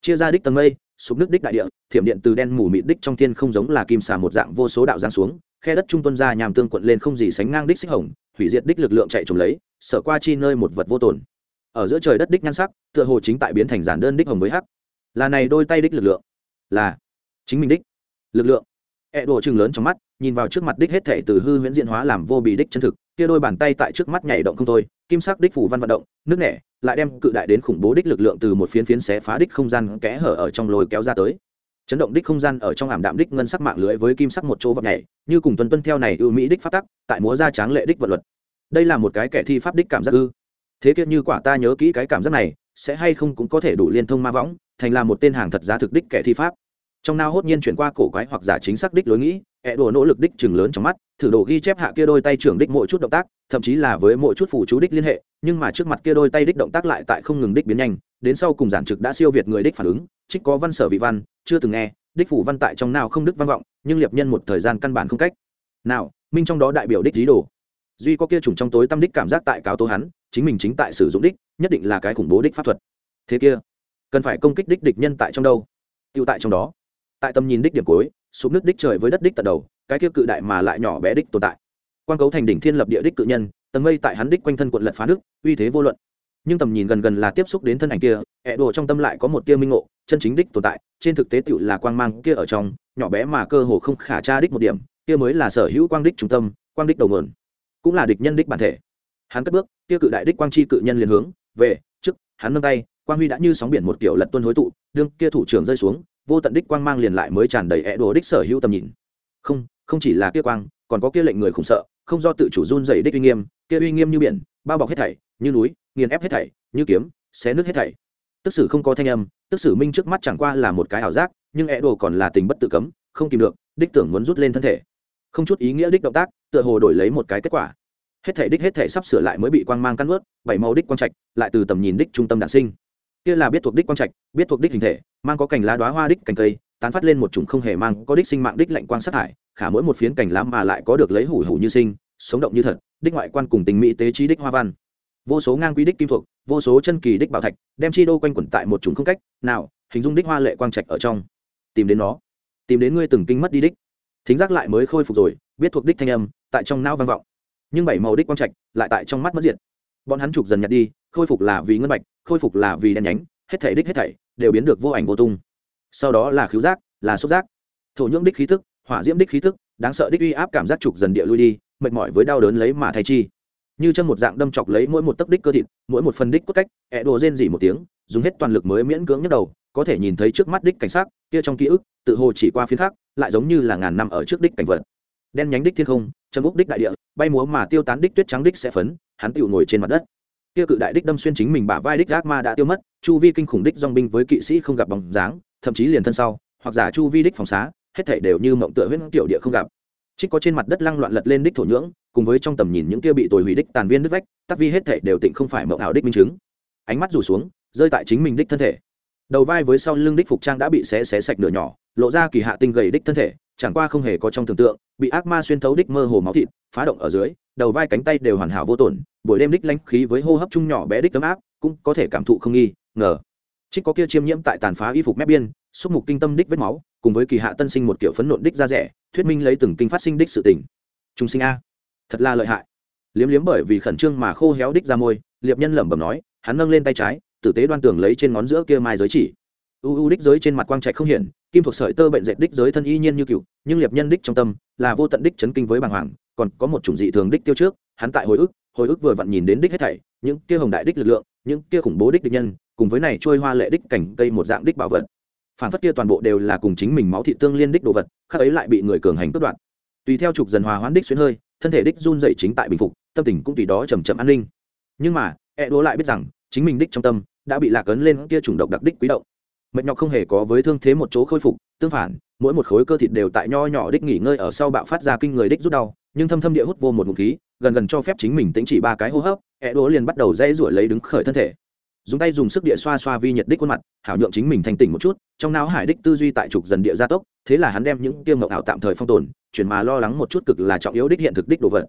Chia ra đích tầng mây sụp nước đích đại địa thiểm điện từ đen mù mịt đích trong thiên không giống là kim xà một dạng vô số đạo giáng xuống khe đất trung tuân ra nhàm tương quận lên không gì sánh ngang đích xích hồng hủy diệt đích lực lượng chạy trồng lấy sở qua chi nơi một vật vô tổn ở giữa trời đất đích nhan sắc tựa hồ chính tại biến thành giản đơn đích hồng với hắc. Là này đôi tay đích lực lượng. Là chính mình đích lực lượng. E đồ trừng lớn trong mắt, nhìn vào trước mặt đích hết thể từ hư huyễn diễn hóa làm vô bì đích chân thực, kia đôi bàn tay tại trước mắt nhảy động không thôi, kim sắc đích phủ văn vận động, nước nẻ, lại đem cự đại đến khủng bố đích lực lượng từ một phiến phiến xé phá đích không gian kẽ hở ở trong lồi kéo ra tới. Chấn động đích không gian ở trong ảm đạm đích ngân sắc mạng lưới với kim sắc một chỗ vật nhảy, như cùng tuân tuân theo này ưu mỹ đích pháp tắc, tại múa ra tráng lệ đích vật luật. Đây là một cái kẻ thi pháp đích cảm giác ư? Thế kia như quả ta nhớ kỹ cái cảm giác này, sẽ hay không cũng có thể đủ liên thông ma võng thành là một tên hàng thật giá thực đích kẻ thi pháp trong nao hốt nhiên chuyển qua cổ quái hoặc giả chính xác đích lối nghĩ ẹ đồ nỗ lực đích chừng lớn trong mắt, thử đồ ghi chép hạ kia đôi tay trưởng đích mỗi chút động tác, thậm chí là với mỗi chút phụ chú đích liên hệ, nhưng mà trước mặt kia đôi tay đích động tác lại tại không ngừng đích biến nhanh, đến sau cùng giản trực đã siêu việt người đích phản ứng, trích có văn sở vị văn, chưa từng nghe, đích phủ văn tại trong nào không đức văn vọng, nhưng liệp nhân một thời gian căn bản không cách. Nào, minh trong đó đại biểu đích lý đồ. Duy có kia trùng trong tối tâm đích cảm giác tại cáo tố hắn, chính mình chính tại sử dụng đích, nhất định là cái khủng bố đích pháp thuật. Thế kia, cần phải công kích đích địch nhân tại trong đâu? Tiêu tại trong đó. Tại tầm nhìn đích điểm cuối sụp nước đích trời với đất đích tận đầu, cái kia cự đại mà lại nhỏ bé đích tồn tại. Quan cấu thành đỉnh thiên lập địa đích cự nhân, tầng mây tại hắn đích quanh thân quận lật phá nước, uy thế vô luận. Nhưng tầm nhìn gần gần là tiếp xúc đến thân ảnh kia ẹ đồ trong tâm lại có một tia minh ngộ, chân chính đích tồn tại, trên thực tế tựu là quang mang kia ở trong, nhỏ bé mà cơ hồ không khả tra đích một điểm, kia mới là sở hữu quang đích trung tâm, quang đích đầu mượn cũng là địch nhân đích bản thể. Hắn cất bước, kia cự đại đích quang chi cự nhân liền hướng về, trước, hắn nâng tay, quang huy đã như sóng biển một kiểu lật tuân hối tụ, đương kia thủ trưởng rơi xuống vô tận đích quang mang liền lại mới tràn đầy é đồ đích sở hữu tầm nhìn. Không không chỉ là kia quang, còn có kia lệnh người khủng sợ, không do tự chủ run dày đích uy nghiêm, kia uy nghiêm như biển, bao bọc hết thảy, như núi, nghiền ép hết thảy, như kiếm, xé nước hết thảy. Tức sử không có thanh âm, tức sử minh trước mắt chẳng qua là một cái ảo giác, nhưng é đồ còn là tình bất tự cấm, không kìm được, đích tưởng muốn rút lên thân thể. Không chút ý nghĩa đích động tác, tựa hồ đổi lấy một cái kết quả. Hết thể đích hết thể sắp sửa lại mới bị quang mang cắn ướt bảy màu đích quang trạch lại từ tầm nhìn đích trung tâm đản sinh. Kia là biết thuộc đích quang trạch, biết thuộc đích hình thể mang có cành lá đoá hoa đích cành cây, tán phát lên một chủng không hề mang có đích sinh mạng đích lạnh quang sát thải, khả mỗi một phiến cành lá mà lại có được lấy hủ hủ như sinh, sống động như thật, đích ngoại quan cùng tình mỹ tế trí đích hoa văn. Vô số ngang quý đích kim thuộc, vô số chân kỳ đích bảo thạch, đem chi đô quanh quẩn tại một chủng không cách nào hình dung đích hoa lệ quang trạch ở trong. Tìm đến nó. Tìm đến ngươi từng kinh mất đi đích. Thính giác lại mới khôi phục rồi, biết thuộc đích thanh âm, tại trong não vang vọng. Nhưng bảy màu đích quang trạch lại tại trong mắt mất diện bọn hắn chụp dần nhặt đi, khôi phục là vì ngân bạch, khôi phục là vì đen nhánh, hết thảy đích hết thảy đều biến được vô ảnh vô tung. Sau đó là khứu giác, là xúc giác. Thổ nhưỡng đích khí thức, hỏa diễm đích khí thức, đáng sợ đích uy áp cảm giác trục dần địa lui đi, mệt mỏi với đau đớn lấy mà thay chi. Như chân một dạng đâm chọc lấy mỗi một tấc đích cơ thịt, mỗi một phần đích cốt cách ẹ đồ rên dỉ một tiếng, dùng hết toàn lực mới miễn cưỡng nhức đầu, có thể nhìn thấy trước mắt đích cảnh sát kia trong ký ức, tự hồ chỉ qua phiến khác lại giống như là ngàn năm ở trước đích cảnh vật. Đen nhánh đích thiên không chân úc đích đại địa, bay múa mà tiêu tán đích tuyết trắng đích sẽ phấn, hắn tựu ngồi trên mặt đất kia cự đại đích đâm xuyên chính mình bả vai đích ác ma đã tiêu mất, chu vi kinh khủng đích dong binh với kỵ sĩ không gặp bóng dáng, thậm chí liền thân sau, hoặc giả chu vi đích phòng xá, hết thể đều như mộng tựa huyết tiểu địa không gặp. Trích có trên mặt đất lăng loạn lật lên đích thổ nhưỡng, cùng với trong tầm nhìn những kia bị tồi hủy đích tàn viên đứt vách, tắc vi hết thể đều tịnh không phải mộng ảo đích minh chứng. Ánh mắt rủ xuống, rơi tại chính mình đích thân thể. Đầu vai với sau lưng đích phục trang đã bị xé xé sạch nửa nhỏ, lộ ra kỳ hạ tinh gầy đích thân thể, chẳng qua không hề có trong tưởng tượng, bị ác ma xuyên thấu đích mơ hồ máu thịt, phá động ở dưới đầu vai cánh tay đều hoàn hảo vô tổn, buổi đêm đích lãnh khí với hô hấp chung nhỏ bé đích ấm áp, cũng có thể cảm thụ không nghi, ngờ. Trích có kia chiêm nhiễm tại tàn phá y phục mép biên, xúc mục kinh tâm đích vết máu, cùng với kỳ hạ tân sinh một kiểu phấn nộn đích ra rẻ, thuyết minh lấy từng kinh phát sinh đích sự tỉnh trung sinh a. Thật là lợi hại. Liếm liếm bởi vì khẩn trương mà khô héo đích ra môi, liệp nhân lẩm bẩm nói, hắn nâng lên tay trái, tử tế đoan tường lấy trên ngón giữa kia mai giới chỉ. U u đích giới trên mặt quang trạch không hiển, kim thuộc sợi tơ bệnh dệt đích giới thân y nhiên như cựu, nhưng liệp nhân đích trong tâm là vô tận đích chấn kinh với bàng hoàng còn có một chủng dị thường đích tiêu trước, hắn tại hồi ức hồi ức vừa vặn nhìn đến đích hết thảy, những kia hồng đại đích lực lượng, những kia khủng bố đích địch nhân, cùng với này trôi hoa lệ đích cảnh cây một dạng đích bảo vật. Phản phất kia toàn bộ đều là cùng chính mình máu thị tương liên đích đồ vật, khác ấy lại bị người cường hành cướp đoạt. Tùy theo trục dần hòa hoãn đích xuyên hơi, thân thể đích run dậy chính tại bình phục, tâm tình cũng tùy đó chầm chậm an ninh. Nhưng mà e đố lại biết rằng, chính mình đích trong tâm đã bị lạc ấn lên kia chủng độc đặc đích quý động. Mệt nhọc không hề có với thương thế một chỗ khôi phục, tương phản, mỗi một khối cơ thịt đều tại nho nhỏ đích nghỉ ngơi ở sau bạo phát ra kinh người đích rút đau nhưng thâm thâm địa hút vô một ngụm khí, gần gần cho phép chính mình tính chỉ ba cái hô hấp ẹ đố liền bắt đầu dây rủi lấy đứng khởi thân thể. Dùng tay dùng sức địa xoa xoa vi nhiệt đích khuôn mặt, hảo nhượng chính mình thanh tỉnh một chút, trong não hải đích tư duy tại trục dần địa gia tốc, thế là hắn đem những tiêm ngọc ảo tạm thời phong tồn, chuyển mà lo lắng một chút cực là trọng yếu đích hiện thực đích đồ vật.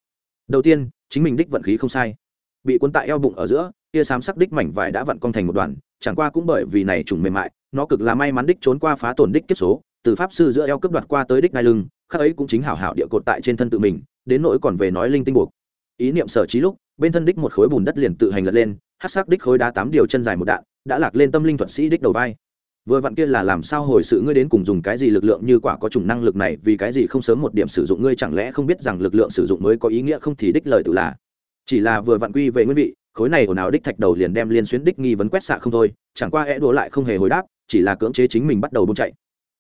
Đầu tiên, chính mình đích vận khí không sai. Bị cuốn tại eo bụng ở giữa kia xám sắc đích mảnh vải đã vặn cong thành một đoàn, chẳng qua cũng bởi vì này trùng mềm mại, nó cực là may mắn đích trốn qua phá tổn đích kiếp số, từ pháp sư giữa eo cướp đoạt qua tới đích ngai lưng khác ấy cũng chính hảo hảo địa cột tại trên thân tự mình đến nỗi còn về nói linh tinh buộc. Ý niệm sở trí lúc, bên thân đích một khối bùn đất liền tự hành lật lên, hát sắc đích khối đá tám điều chân dài một đạn, đã lạc lên tâm linh thuật sĩ đích đầu vai. Vừa vặn kia là làm sao hồi sự ngươi đến cùng dùng cái gì lực lượng như quả có chủng năng lực này, vì cái gì không sớm một điểm sử dụng ngươi chẳng lẽ không biết rằng lực lượng sử dụng mới có ý nghĩa không thì đích lời tự là. Chỉ là vừa vặn quy về nguyên vị, khối này ồn ào đích thạch đầu liền đem liên xuyến đích nghi vấn quét xạ không thôi, chẳng qua e é đổ lại không hề hồi đáp, chỉ là cưỡng chế chính mình bắt đầu bông chạy.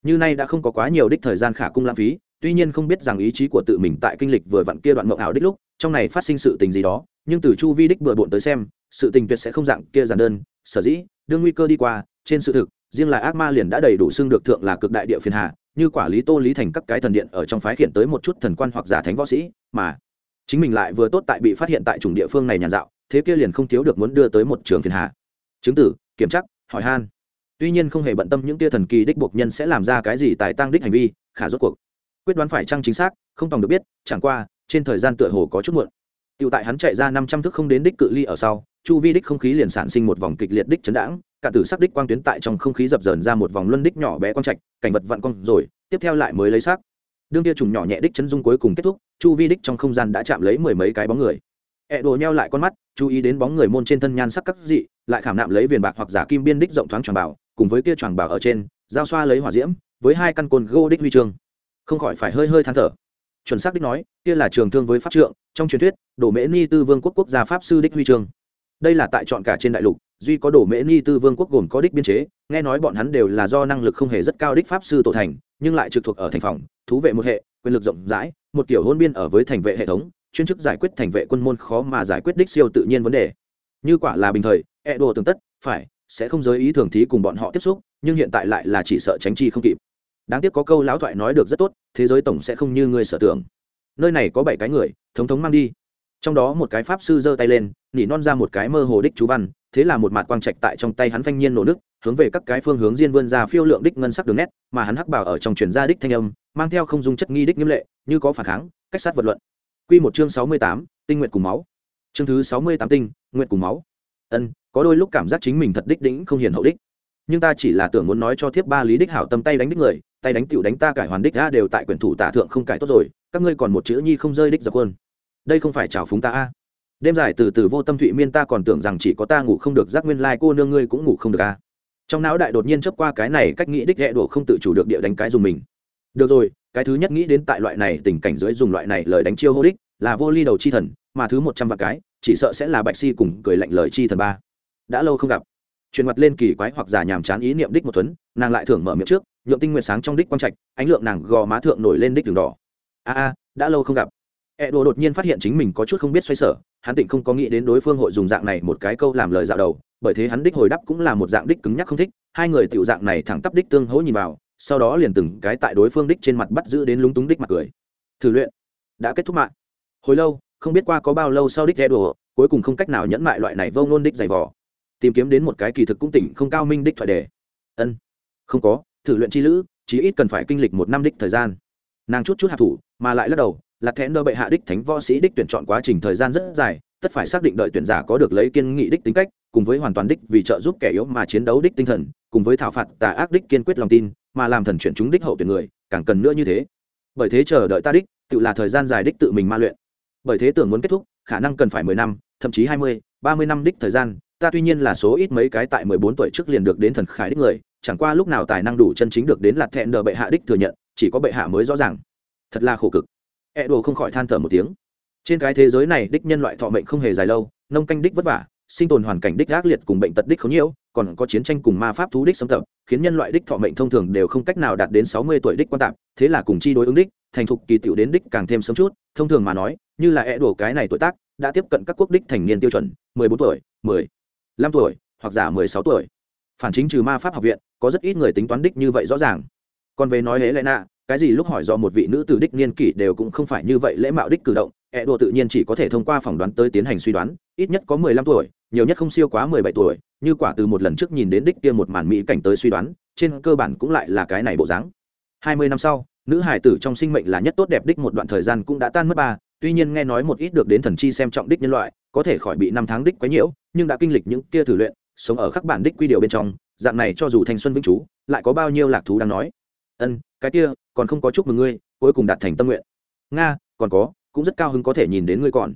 Như nay đã không có quá nhiều đích thời gian khả cung lãng phí tuy nhiên không biết rằng ý chí của tự mình tại kinh lịch vừa vặn kia đoạn mộng ảo đích lúc trong này phát sinh sự tình gì đó nhưng từ chu vi đích bừa bộn tới xem sự tình tuyệt sẽ không dạng kia giản đơn. Sở dĩ đương nguy cơ đi qua trên sự thực riêng là ác ma liền đã đầy đủ xưng được thượng là cực đại địa phiền hà, như quả lý tô lý thành các cái thần điện ở trong phái khiển tới một chút thần quan hoặc giả thánh võ sĩ mà chính mình lại vừa tốt tại bị phát hiện tại chủng địa phương này nhàn dạo thế kia liền không thiếu được muốn đưa tới một trường phiền hà, chứng tử kiểm chắc hỏi han. Tuy nhiên không hề bận tâm những tia thần kỳ đích buộc nhân sẽ làm ra cái gì tại tăng đích hành vi khả rốt cuộc quyết đoán phải chăng chính xác không tòng được biết chẳng qua trên thời gian tựa hồ có chút muộn Tiểu tại hắn chạy ra năm trăm thước không đến đích cự ly ở sau, chu vi đích không khí liền sản sinh một vòng kịch liệt đích chấn đãng, cả tử sắc đích quang tuyến tại trong không khí dập dờn ra một vòng luân đích nhỏ bé quang trạch, cảnh vật vặn cong rồi, tiếp theo lại mới lấy xác. Đương kia trùng nhỏ nhẹ đích chấn dung cuối cùng kết thúc, chu vi đích trong không gian đã chạm lấy mười mấy cái bóng người. E đồ nheo lại con mắt, chú ý đến bóng người môn trên thân nhan sắc các dị, lại khảm nạm lấy viền bạc hoặc giả kim biên đích rộng thoáng tròn bảo, cùng với kia tròn bảo ở trên, giao xoa lấy hỏa diễm, với hai căn côn gô đích huy chương. Không khỏi phải hơi hơi than thở. Chuẩn xác đích nói, kia là trường thương với pháp trượng, trong truyền thuyết, đổ mễ ni tư vương quốc quốc gia pháp sư đích huy chương đây là tại chọn cả trên đại lục, duy có đổ mễ ni tư vương quốc gồm có đích biên chế, nghe nói bọn hắn đều là do năng lực không hề rất cao đích pháp sư tổ thành, nhưng lại trực thuộc ở thành phòng, thú vệ một hệ, quyền lực rộng rãi, một kiểu hôn biên ở với thành vệ hệ thống, chuyên chức giải quyết thành vệ quân môn khó mà giải quyết đích siêu tự nhiên vấn đề. Như quả là bình thời e đồ tường tất, phải, sẽ không giới ý thường thí cùng bọn họ tiếp xúc, nhưng hiện tại lại là chỉ sợ tránh chi không kịp đáng tiếc có câu lão thoại nói được rất tốt, thế giới tổng sẽ không như ngươi sở tưởng. Nơi này có bảy cái người, thống thống mang đi. Trong đó một cái pháp sư giơ tay lên, nỉ non ra một cái mơ hồ đích chú văn, thế là một mặt quang trạch tại trong tay hắn phanh nhiên nổ nước hướng về các cái phương hướng diên vươn ra phiêu lượng đích ngân sắc đường nét, mà hắn hắc bảo ở trong truyền gia đích thanh âm, mang theo không dung chất nghi đích nghiêm lệ, như có phản kháng, cách sát vật luận. Quy một chương sáu mươi tám, tinh nguyện cùng máu. Chương thứ sáu mươi tám tinh nguyện cùng máu. Ân, có đôi lúc cảm giác chính mình thật đích đỉnh không hiền hậu đích. Nhưng ta chỉ là tưởng muốn nói cho thiếp ba lý đích hảo tâm tay đánh đích người tay đánh tiểu đánh ta cải hoàn đích a đều tại quyển thủ tả thượng không cải tốt rồi, các ngươi còn một chữ nhi không rơi đích dập quân. Đây không phải chào phúng ta a đêm dài từ từ vô tâm thụy miên ta còn tưởng rằng chỉ có ta ngủ không được, giác nguyên lai cô nương ngươi cũng ngủ không được a trong não đại đột nhiên chấp qua cái này cách nghĩ đích ghẹ đổ không tự chủ được địa đánh cái dùng mình. Được rồi, cái thứ nhất nghĩ đến tại loại này tình cảnh dưới dùng loại này lời đánh chiêu hô đích là vô ly đầu chi thần, mà thứ một trăm vạn cái, chỉ sợ sẽ là bạch si cùng cười lạnh lời chi thần ba. Đã lâu không gặp truyền mặt lên kỳ quái hoặc giả nhàm chán ý niệm đích một tuấn nàng lại thưởng mở miệng trước, nhượng tinh nguyện sáng trong đích quang trạch, ánh lượng nàng gò má thượng nổi lên đích đường đỏ. A a, đã lâu không gặp. E đồ đột nhiên phát hiện chính mình có chút không biết xoay sở, hắn tịnh không có nghĩ đến đối phương hội dùng dạng này một cái câu làm lời dạo đầu, bởi thế hắn đích hồi đáp cũng là một dạng đích cứng nhắc không thích, hai người tiểu dạng này thẳng tắp đích tương hỗ nhìn vào, sau đó liền từng cái tại đối phương đích trên mặt bắt giữ đến lúng túng đích mặt cười. Thử luyện, đã kết thúc mạng. Hồi lâu, không biết qua có bao lâu sau đích e đồ cuối cùng không cách nào nhẫn mại loại này vô ngôn đích dày vò tìm kiếm đến một cái kỳ thực cũng tỉnh không cao minh đích thoại đề. Ân, không có, thử luyện chi lữ, chí ít cần phải kinh lịch một năm đích thời gian. Nàng chút chút hạ thủ, mà lại lắc đầu, là thẹn đơ bệ hạ đích thánh võ sĩ đích tuyển chọn quá trình thời gian rất dài, tất phải xác định đợi tuyển giả có được lấy kiên nghị đích tính cách, cùng với hoàn toàn đích vì trợ giúp kẻ yếu mà chiến đấu đích tinh thần, cùng với thảo phạt tà ác đích kiên quyết lòng tin, mà làm thần chuyển chúng đích hậu tuyển người, càng cần nữa như thế. Bởi thế chờ đợi ta đích, tự là thời gian dài đích tự mình ma luyện. Bởi thế tưởng muốn kết thúc, khả năng cần phải mười năm, thậm chí hai mươi, ba mươi năm đích thời gian ta tuy nhiên là số ít mấy cái tại mười bốn tuổi trước liền được đến thần khải đích người, chẳng qua lúc nào tài năng đủ chân chính được đến lạt thẹn đờ bệ hạ đích thừa nhận, chỉ có bệ hạ mới rõ ràng. Thật là khổ cực. E đồ không khỏi than thở một tiếng. Trên cái thế giới này đích nhân loại thọ mệnh không hề dài lâu, nông canh đích vất vả, sinh tồn hoàn cảnh đích ác liệt cùng bệnh tật đích không nhiễu, còn có chiến tranh cùng ma pháp thú đích xâm tập, khiến nhân loại đích thọ mệnh thông thường đều không cách nào đạt đến sáu mươi tuổi đích quan tạp, thế là cùng chi đối ứng đích, thành thục kỳ tiểu đến đích càng thêm sớm chút, thông thường mà nói, như là e đổ cái này tuổi tác, đã tiếp cận các quốc đích thành niên tiêu chuẩn, mười bốn tuổi, mười lăm tuổi hoặc giả mười sáu tuổi. Phản chính trừ ma pháp học viện, có rất ít người tính toán đích như vậy rõ ràng. Còn về nói hễ lẽ nạ, cái gì lúc hỏi do một vị nữ tử đích niên kỷ đều cũng không phải như vậy lễ mạo đích cử động, ẹ đùa tự nhiên chỉ có thể thông qua phỏng đoán tới tiến hành suy đoán, ít nhất có mười lăm tuổi, nhiều nhất không siêu quá mười bảy tuổi, như quả từ một lần trước nhìn đến đích kia một màn mỹ cảnh tới suy đoán, trên cơ bản cũng lại là cái này bộ dáng. Hai mươi năm sau, nữ hải tử trong sinh mệnh là nhất tốt đẹp đích một đoạn thời gian cũng đã tan mất ba, tuy nhiên nghe nói một ít được đến thần chi xem trọng đích nhân loại, có thể khỏi bị năm tháng đích quấy nhiễu nhưng đã kinh lịch những kia thử luyện, sống ở khắc bản đích quy điều bên trong, dạng này cho dù thanh xuân vĩnh chú lại có bao nhiêu lạc thú đang nói. Ân, cái kia, còn không có chúc mừng ngươi, cuối cùng đạt thành tâm nguyện. Nga, còn có, cũng rất cao hứng có thể nhìn đến ngươi còn.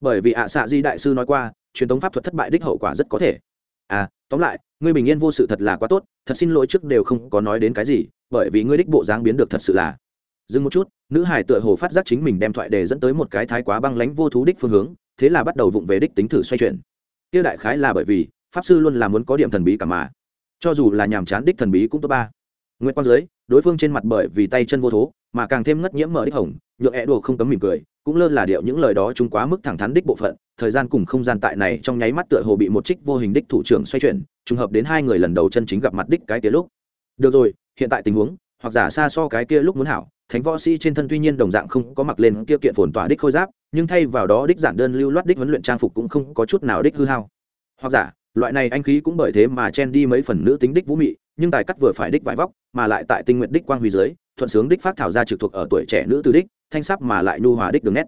Bởi vì ạ xạ di đại sư nói qua, truyền thống pháp thuật thất bại đích hậu quả rất có thể. À tóm lại, ngươi bình yên vô sự thật là quá tốt, thật xin lỗi trước đều không có nói đến cái gì, bởi vì ngươi đích bộ dáng biến được thật sự là. Dừng một chút, nữ hải tựa hồ phát giác chính mình đem thoại đề dẫn tới một cái thái quá băng lánh vô thú đích phương hướng, thế là bắt đầu vụng về đích tính thử xoay chuyển tiêu đại khái là bởi vì, pháp sư luôn là muốn có điểm thần bí cả mà. Cho dù là nhàm chán đích thần bí cũng tốt ba. Nguyện quang dưới, đối phương trên mặt bởi vì tay chân vô thố, mà càng thêm ngất nhiễm mở đích hồng, nhượng ẹ đồ không cấm mỉm cười, cũng lơ là điệu những lời đó chúng quá mức thẳng thắn đích bộ phận, thời gian cùng không gian tại này trong nháy mắt tựa hồ bị một trích vô hình đích thủ trưởng xoay chuyển, trùng hợp đến hai người lần đầu chân chính gặp mặt đích cái kia lúc. Được rồi, hiện tại tình huống, hoặc giả xa so cái kia lúc muốn hảo, thánh võ sĩ trên thân tuy nhiên đồng dạng không có mặc lên kia kiện phồn tỏa đích khôi giáp nhưng thay vào đó đích giản đơn lưu loát đích huấn luyện trang phục cũng không có chút nào đích hư hao. Hoặc giả, loại này anh khí cũng bởi thế mà chen đi mấy phần nữ tính đích vũ mị, nhưng tài cắt vừa phải đích vải vóc, mà lại tại tinh nguyện đích quang huy dưới, thuận sướng đích phát thảo ra trực thuộc ở tuổi trẻ nữ từ đích, thanh sắc mà lại nhu hòa đích đường nét.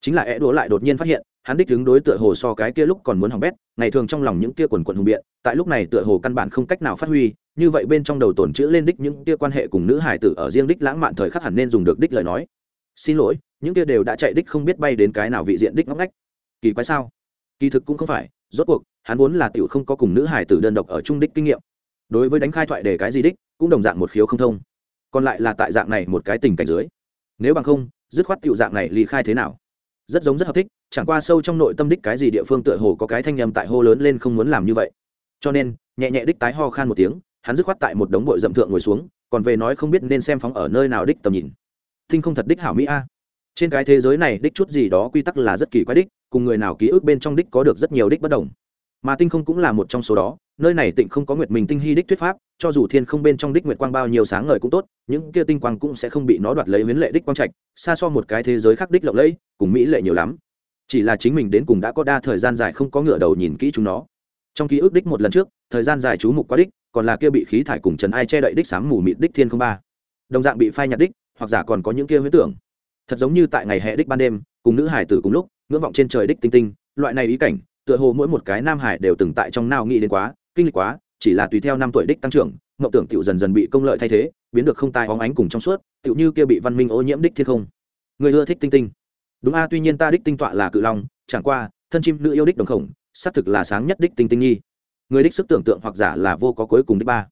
Chính là é đũa lại đột nhiên phát hiện, hắn đích đứng đối tựa hồ so cái kia lúc còn muốn hỏng bét, ngày thường trong lòng những kia quần quần hùng biện, tại lúc này tựa hồ căn bản không cách nào phát huy, như vậy bên trong đầu tổn chữ lên đích những kia quan hệ cùng nữ hải tử ở riêng đích lãng mạn thời khắc hẳn nên dùng được đích lời nói. Xin lỗi những kia đều đã chạy đích không biết bay đến cái nào vị diện đích ngóc ngách. Kỳ quái sao? Kỳ thực cũng không phải, rốt cuộc, hắn vốn là tiểu không có cùng nữ hải tử đơn độc ở trung đích kinh nghiệm. Đối với đánh khai thoại để cái gì đích, cũng đồng dạng một khiếu không thông. Còn lại là tại dạng này một cái tình cảnh dưới. Nếu bằng không, dứt khoát tiểu dạng này ly khai thế nào? Rất giống rất hợp thích, chẳng qua sâu trong nội tâm đích cái gì địa phương tựa hồ có cái thanh nhầm tại hô lớn lên không muốn làm như vậy. Cho nên, nhẹ nhẹ đích tái ho khan một tiếng, hắn dứt khoát tại một đống bội dậm thượng ngồi xuống, còn về nói không biết nên xem phóng ở nơi nào đích tầm nhìn. Thinh không thật đích hảo mỹ a trên cái thế giới này đích chút gì đó quy tắc là rất kỳ quái đích, cùng người nào ký ức bên trong đích có được rất nhiều đích bất đồng. Mà tinh không cũng là một trong số đó, nơi này tịnh không có nguyệt mình tinh hy đích thuyết pháp, cho dù thiên không bên trong đích nguyệt quang bao nhiêu sáng ngời cũng tốt, những kia tinh quang cũng sẽ không bị nó đoạt lấy huyến lệ đích quang trạch, xa so một cái thế giới khác đích lộng lẫy, cùng mỹ lệ nhiều lắm. Chỉ là chính mình đến cùng đã có đa thời gian dài không có ngựa đầu nhìn kỹ chúng nó. Trong ký ức đích một lần trước, thời gian dài chú mục quá đích, còn là kia bị khí thải cùng trần ai che đậy đích sáng mù mịt đích thiên không ba. Đồng dạng bị phai nhạt đích, hoặc giả còn có những kia huyết tưởng thật giống như tại ngày hè đích ban đêm, cùng nữ hải tử cùng lúc, ngưỡng vọng trên trời đích tinh tinh, loại này ý cảnh, tựa hồ mỗi một cái nam hải đều từng tại trong nào nghĩ đến quá, kinh lịch quá, chỉ là tùy theo năm tuổi đích tăng trưởng, mộng tưởng tiểu dần dần bị công lợi thay thế, biến được không tai hóng ánh cùng trong suốt tiểu như kia bị văn minh ô nhiễm đích thiên không. Người ưa thích tinh tinh. Đúng a, tuy nhiên ta đích tinh tọa là cự long, chẳng qua, thân chim nữ yêu đích đồng khổng, xác thực là sáng nhất đích tinh tinh nhi. Người đích sức tưởng tượng hoặc giả là vô có cuối cùng đích ba.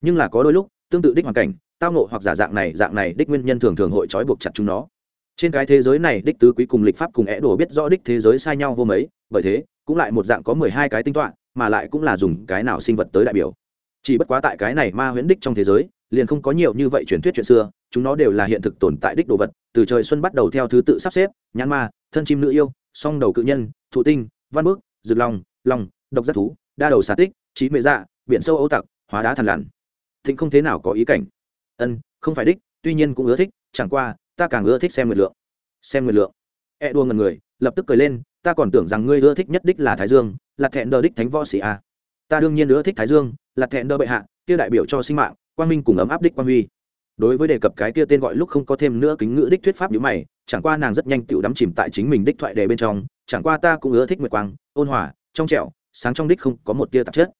Nhưng là có đôi lúc, tương tự đích hoàn cảnh, tao nộ hoặc giả dạng này dạng này đích nguyên nhân thường thường hội trói buộc chặt chúng nó trên cái thế giới này đích tứ quý cùng lịch pháp cùng é đổ biết rõ đích thế giới sai nhau vô mấy, bởi thế, cũng lại một dạng có mười hai cái tinh toạ mà lại cũng là dùng cái nào sinh vật tới đại biểu. Chỉ bất quá tại cái này ma huyễn đích trong thế giới, liền không có nhiều như vậy truyền thuyết chuyện xưa, chúng nó đều là hiện thực tồn tại đích đồ vật, từ trời xuân bắt đầu theo thứ tự sắp xếp, nhãn ma, thân chim nữ yêu, song đầu cự nhân, thụ tinh, văn bước rực lòng lòng độc giác thú, đa đầu xà tích, trí mệ dạ biển sâu ấu tặc, hóa đá thằn lằn. Thịnh không thế nào có ý cảnh. Ân, không phải đích, tuy nhiên cũng ưa thích, chẳng qua ta càng ưa thích xem nguyệt lượng. Xem nguyệt lượng. E đua ngần người, lập tức cười lên, ta còn tưởng rằng ngươi ưa thích nhất đích là thái dương, là thẹn đờ đích thánh võ sĩ a. Ta đương nhiên ưa thích thái dương, là thẹn đờ bệ hạ, kia đại biểu cho sinh mạng, quang minh cùng ấm áp đích quang huy. Đối với đề cập cái kia tên gọi lúc không có thêm nữa kính ngữ đích thuyết pháp nhữ mày, chẳng qua nàng rất nhanh tựu đắm chìm tại chính mình đích thoại đề bên trong, chẳng qua ta cũng ưa thích nguyệt quang, ôn hòa, trong trẻo, sáng trong đích không có một tia tạp chất.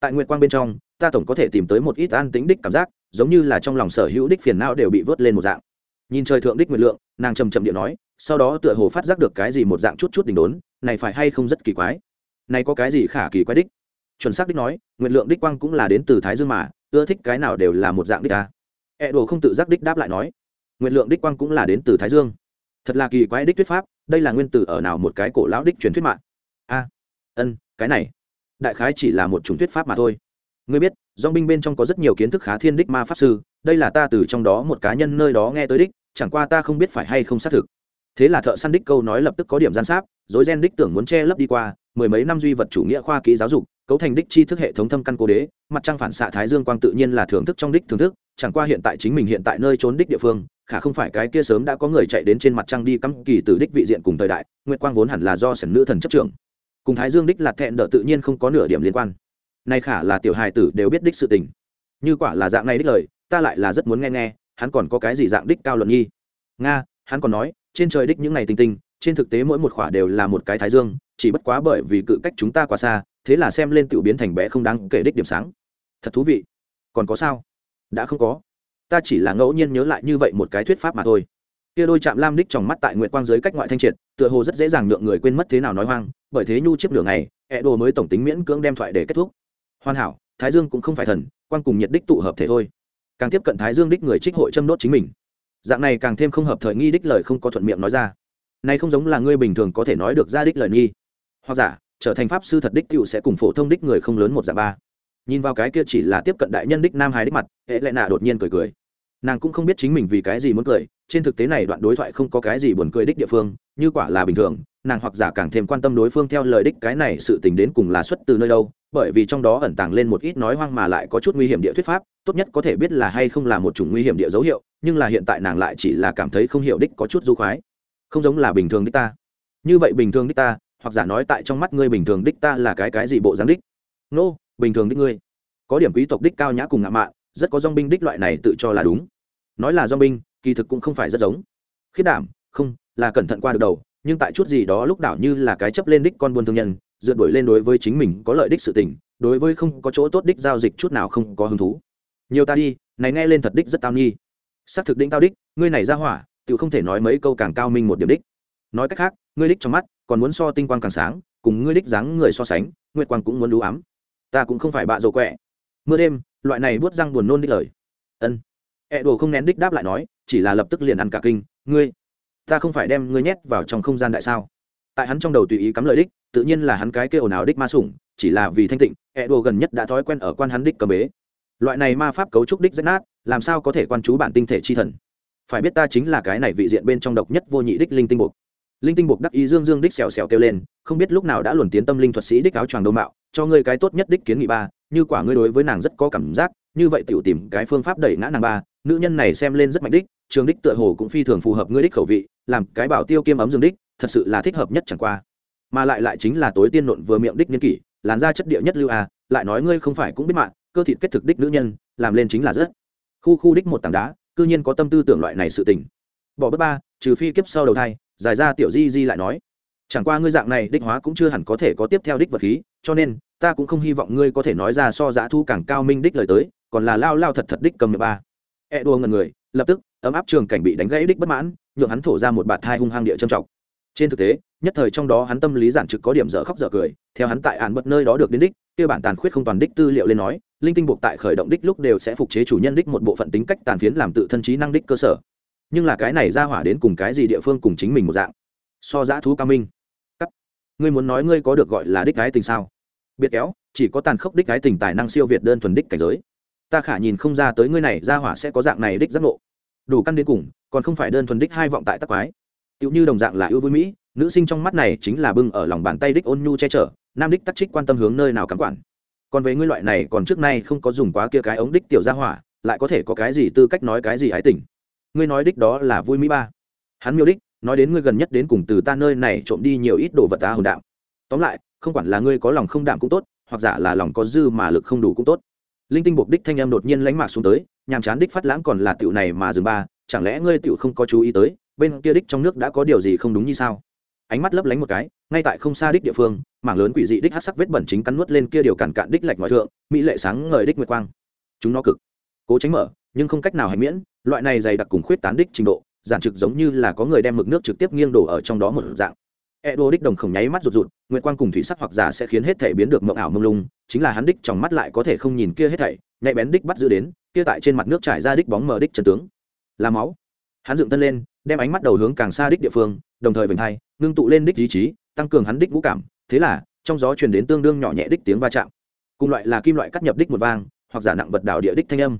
Tại nguyệt quang bên trong, ta tổng có thể tìm tới một ít an tính đích cảm giác, giống như là trong lòng sở hữu đích phiền não đều bị vớt lên một dạng nhìn trời thượng đích nguyệt lượng, nàng trầm trầm điện nói, sau đó tựa hồ phát giác được cái gì một dạng chút chút đỉnh đốn, này phải hay không rất kỳ quái? Này có cái gì khả kỳ quái đích? Chuẩn xác đích nói nguyện lượng đích quang cũng là đến từ thái dương mà, ưa thích cái nào đều là một dạng đích ta e đồ không tự giác đích đáp lại nói nguyện lượng đích quang cũng là đến từ thái dương. Thật là kỳ quái đích thuyết pháp, đây là nguyên tử ở nào một cái cổ lão đích truyền thuyết mạng? A ân, cái này, đại khái chỉ là một chủng thuyết pháp mà thôi. Ngươi biết dong binh bên trong có rất nhiều kiến thức khá thiên đích ma pháp sư, đây là ta từ trong đó một cá nhân nơi đó nghe tới đích chẳng qua ta không biết phải hay không xác thực. Thế là thợ săn đích câu nói lập tức có điểm gian sáp dối gen đích tưởng muốn che lấp đi qua, mười mấy năm duy vật chủ nghĩa khoa kỹ giáo dục, cấu thành đích tri thức hệ thống thâm căn cố đế, mặt trăng phản xạ thái dương quang tự nhiên là thưởng thức trong đích thưởng thức, chẳng qua hiện tại chính mình hiện tại nơi trốn đích địa phương, khả không phải cái kia sớm đã có người chạy đến trên mặt trăng đi cắm kỳ từ đích vị diện cùng thời đại, nguyệt quang vốn hẳn là do sẩn nữ thần chấp trưởng. Cùng thái dương đích lạt thẹn đỡ tự nhiên không có nửa điểm liên quan. Nay khả là tiểu hài tử đều biết đích sự tình. Như quả là dạng này đích lời, ta lại là rất muốn nghe nghe hắn còn có cái gì dạng đích cao luận nghi? Nga, hắn còn nói, trên trời đích những ngày tinh tinh, trên thực tế mỗi một khỏa đều là một cái thái dương, chỉ bất quá bởi vì cự cách chúng ta quá xa, thế là xem lên tự biến thành bé không đáng kể đích điểm sáng. Thật thú vị. Còn có sao? Đã không có. Ta chỉ là ngẫu nhiên nhớ lại như vậy một cái thuyết pháp mà thôi. Kia đôi chạm lam đích trong mắt tại nguyệt quang dưới cách ngoại thanh triệt, tựa hồ rất dễ dàng lượng người quên mất thế nào nói hoang, bởi thế nhu chiếc lửa này ẹ đồ mới tổng tính miễn cưỡng đem thoại để kết thúc. Hoàn hảo, thái dương cũng không phải thần, quang cùng nhiệt đích tụ hợp thể thôi càng tiếp cận thái dương đích người trích hội châm đốt chính mình. Dạng này càng thêm không hợp thời nghi đích lời không có thuận miệng nói ra. Nay không giống là ngươi bình thường có thể nói được ra đích lời nghi. Hoặc giả, trở thành pháp sư thật đích cựu sẽ cùng phổ thông đích người không lớn một dạng ba. Nhìn vào cái kia chỉ là tiếp cận đại nhân đích nam hai đích mặt, hệ lệ nạ đột nhiên cười cười. Nàng cũng không biết chính mình vì cái gì muốn cười, trên thực tế này đoạn đối thoại không có cái gì buồn cười đích địa phương, như quả là bình thường, nàng hoặc giả càng thêm quan tâm đối phương theo lời đích cái này sự tình đến cùng là xuất từ nơi đâu bởi vì trong đó ẩn tàng lên một ít nói hoang mà lại có chút nguy hiểm địa thuyết pháp tốt nhất có thể biết là hay không là một chủng nguy hiểm địa dấu hiệu nhưng là hiện tại nàng lại chỉ là cảm thấy không hiểu đích có chút du khoái. Không giống là bình thường đích ta. Như vậy bình thường đích ta hoặc giả nói tại trong mắt ngươi bình thường đích ta là cái cái gì bộ dáng đích? Nô、no, bình thường đích ngươi. Có điểm quý tộc đích cao nhã cùng ngạo mạn rất có dong binh đích loại này tự cho là đúng. Nói là dong binh kỳ thực cũng không phải rất giống. Khiết đảm không là cẩn thận qua được đầu nhưng tại chút gì đó lúc đảo như là cái chấp lên đích con buôn thương nhân dựa đuổi lên đối với chính mình có lợi đích sự tình, đối với không có chỗ tốt đích giao dịch chút nào không có hứng thú. Nhiều ta đi, này nghe lên thật đích rất tao nghi. Xác thực định tao đích, ngươi này ra hỏa tự không thể nói mấy câu càng cao minh một điểm đích. Nói cách khác, ngươi đích trong mắt, còn muốn so tinh quang càng sáng, cùng ngươi đích dáng người so sánh, nguyệt quang cũng muốn lú ám. Ta cũng không phải bạ dầu quẹ. Mưa đêm, loại này buốt răng buồn nôn đích lời. Ân. Ẹ đồ không nén đích đáp lại nói, chỉ là lập tức liền ăn cả kinh, ngươi, ta không phải đem ngươi nhét vào trong không gian đại sao? Tại hắn trong đầu tùy ý cắm lợi đích, tự nhiên là hắn cái kêu ồn ào đích ma sủng, chỉ là vì thanh tịnh ẹ đồ gần nhất đã thói quen ở quan hắn đích cầm bế. Loại này ma pháp cấu trúc đích rách nát, làm sao có thể quan chú bản tinh thể chi thần? Phải biết ta chính là cái này vị diện bên trong độc nhất vô nhị đích linh tinh buộc linh tinh buộc đắc ý dương dương đích xèo xèo kêu lên, không biết lúc nào đã luồn tiến tâm linh thuật sĩ đích áo choàng đô mạo, cho ngươi cái tốt nhất đích kiến nghị ba, như quả ngươi đối với nàng rất có cảm giác, như vậy tiểu tìm cái phương pháp đẩy ngã nàng ba, nữ nhân này xem lên rất mạnh đích, trường đích tựa hồ cũng phi thường phù hợp ngươi đích khẩu vị, làm cái bảo tiêu kiêm ấm dương đích thật sự là thích hợp nhất chẳng qua. Mà lại lại chính là tối tiên nộn vừa miệng đích niên kỷ, làn da chất địa nhất lưu a lại nói ngươi không phải cũng biết mạng, cơ thịt kết thực đích nữ nhân, làm lên chính là rất khu khu đích một tảng đá, cư nhiên có tâm tư tưởng loại này sự tình. Bỏ bất ba, trừ phi kiếp sau đầu thai, giải ra tiểu di di lại nói. Chẳng qua ngươi dạng này đích hóa cũng chưa hẳn có thể có tiếp theo đích vật khí, cho nên, ta cũng không hy vọng ngươi có thể nói ra so giá thu càng cao minh đích lời tới, còn là lao lao thật thật đích cầm ba. E đua ngần người, lập tức, ấm áp trường cảnh bị đánh gãy đích bất mãn, nhượng hắn thổ ra một bạt thai hung hăng địa trầm trọng trên thực tế, nhất thời trong đó hắn tâm lý giản trực có điểm dở khóc dở cười, theo hắn tại ạn bật nơi đó được đến đích, kia bản tàn khuyết không toàn đích tư liệu lên nói, linh tinh buộc tại khởi động đích lúc đều sẽ phục chế chủ nhân đích một bộ phận tính cách tàn phiến làm tự thân trí năng đích cơ sở. Nhưng là cái này ra hỏa đến cùng cái gì địa phương cùng chính mình một dạng? So giã thú cao minh. Cắt. ngươi muốn nói ngươi có được gọi là đích cái tình sao? Biệt kéo, chỉ có tàn khốc đích cái tình tài năng siêu việt đơn thuần đích cảnh giới. Ta khả nhìn không ra tới ngươi này, ra hỏa sẽ có dạng này đích giác ngộ. Đủ căn đến cùng, còn không phải đơn thuần đích hai vọng tại tắc quái. Tiểu như đồng dạng là ưu vui mỹ, nữ sinh trong mắt này chính là bưng ở lòng bàn tay đích ôn nhu che chở, nam đích tắc trích quan tâm hướng nơi nào cắm quản. Còn với ngươi loại này, còn trước nay không có dùng quá kia cái ống đích tiểu gia hỏa, lại có thể có cái gì tư cách nói cái gì ái tình? Ngươi nói đích đó là vui mỹ ba. Hắn miêu đích, nói đến ngươi gần nhất đến cùng từ ta nơi này trộm đi nhiều ít đồ vật ta hồn đạo. Tóm lại, không quản là ngươi có lòng không đạm cũng tốt, hoặc giả là lòng có dư mà lực không đủ cũng tốt. Linh tinh buộc đích thanh em đột nhiên lánh mạc xuống tới, nhàm chán đích phát lãng còn là tiểu này mà dừng ba, chẳng lẽ ngươi tiểu không có chú ý tới bên kia đích trong nước đã có điều gì không đúng như sao? Ánh mắt lấp lánh một cái, ngay tại không xa đích địa phương, mảng lớn quỷ dị đích hát sắc vết bẩn chính cắn nuốt lên kia điều cản cạn đích lạch ngoại thượng, mỹ lệ sáng ngời đích nguyệt quang. Chúng nó cực cố tránh mở, nhưng không cách nào hành miễn, loại này dày đặc cùng khuyết tán đích trình độ, giản trực giống như là có người đem mực nước trực tiếp nghiêng đổ ở trong đó một dạng. E đô đích đồng khổng nháy mắt rụt rụt, nguyệt quang cùng thủy sắc hoặc giả sẽ khiến hết thể biến được mộng ảo mông lung, chính là hắn đích trong mắt lại có thể không nhìn kia hết thảy, nhạy bén đích bắt giữ đến, kia tại trên mặt nước trải ra đích bóng mờ đích trần tướng. Là máu. Hắn dựng thân lên đem ánh mắt đầu hướng càng xa đích địa phương, đồng thời vành hai ngưng tụ lên đích ý chí, tăng cường hắn đích ngũ cảm. Thế là, trong gió truyền đến tương đương nhỏ nhẹ đích tiếng va chạm. Cùng loại là kim loại cắt nhập đích một vang, hoặc giả nặng vật đảo địa đích thanh âm.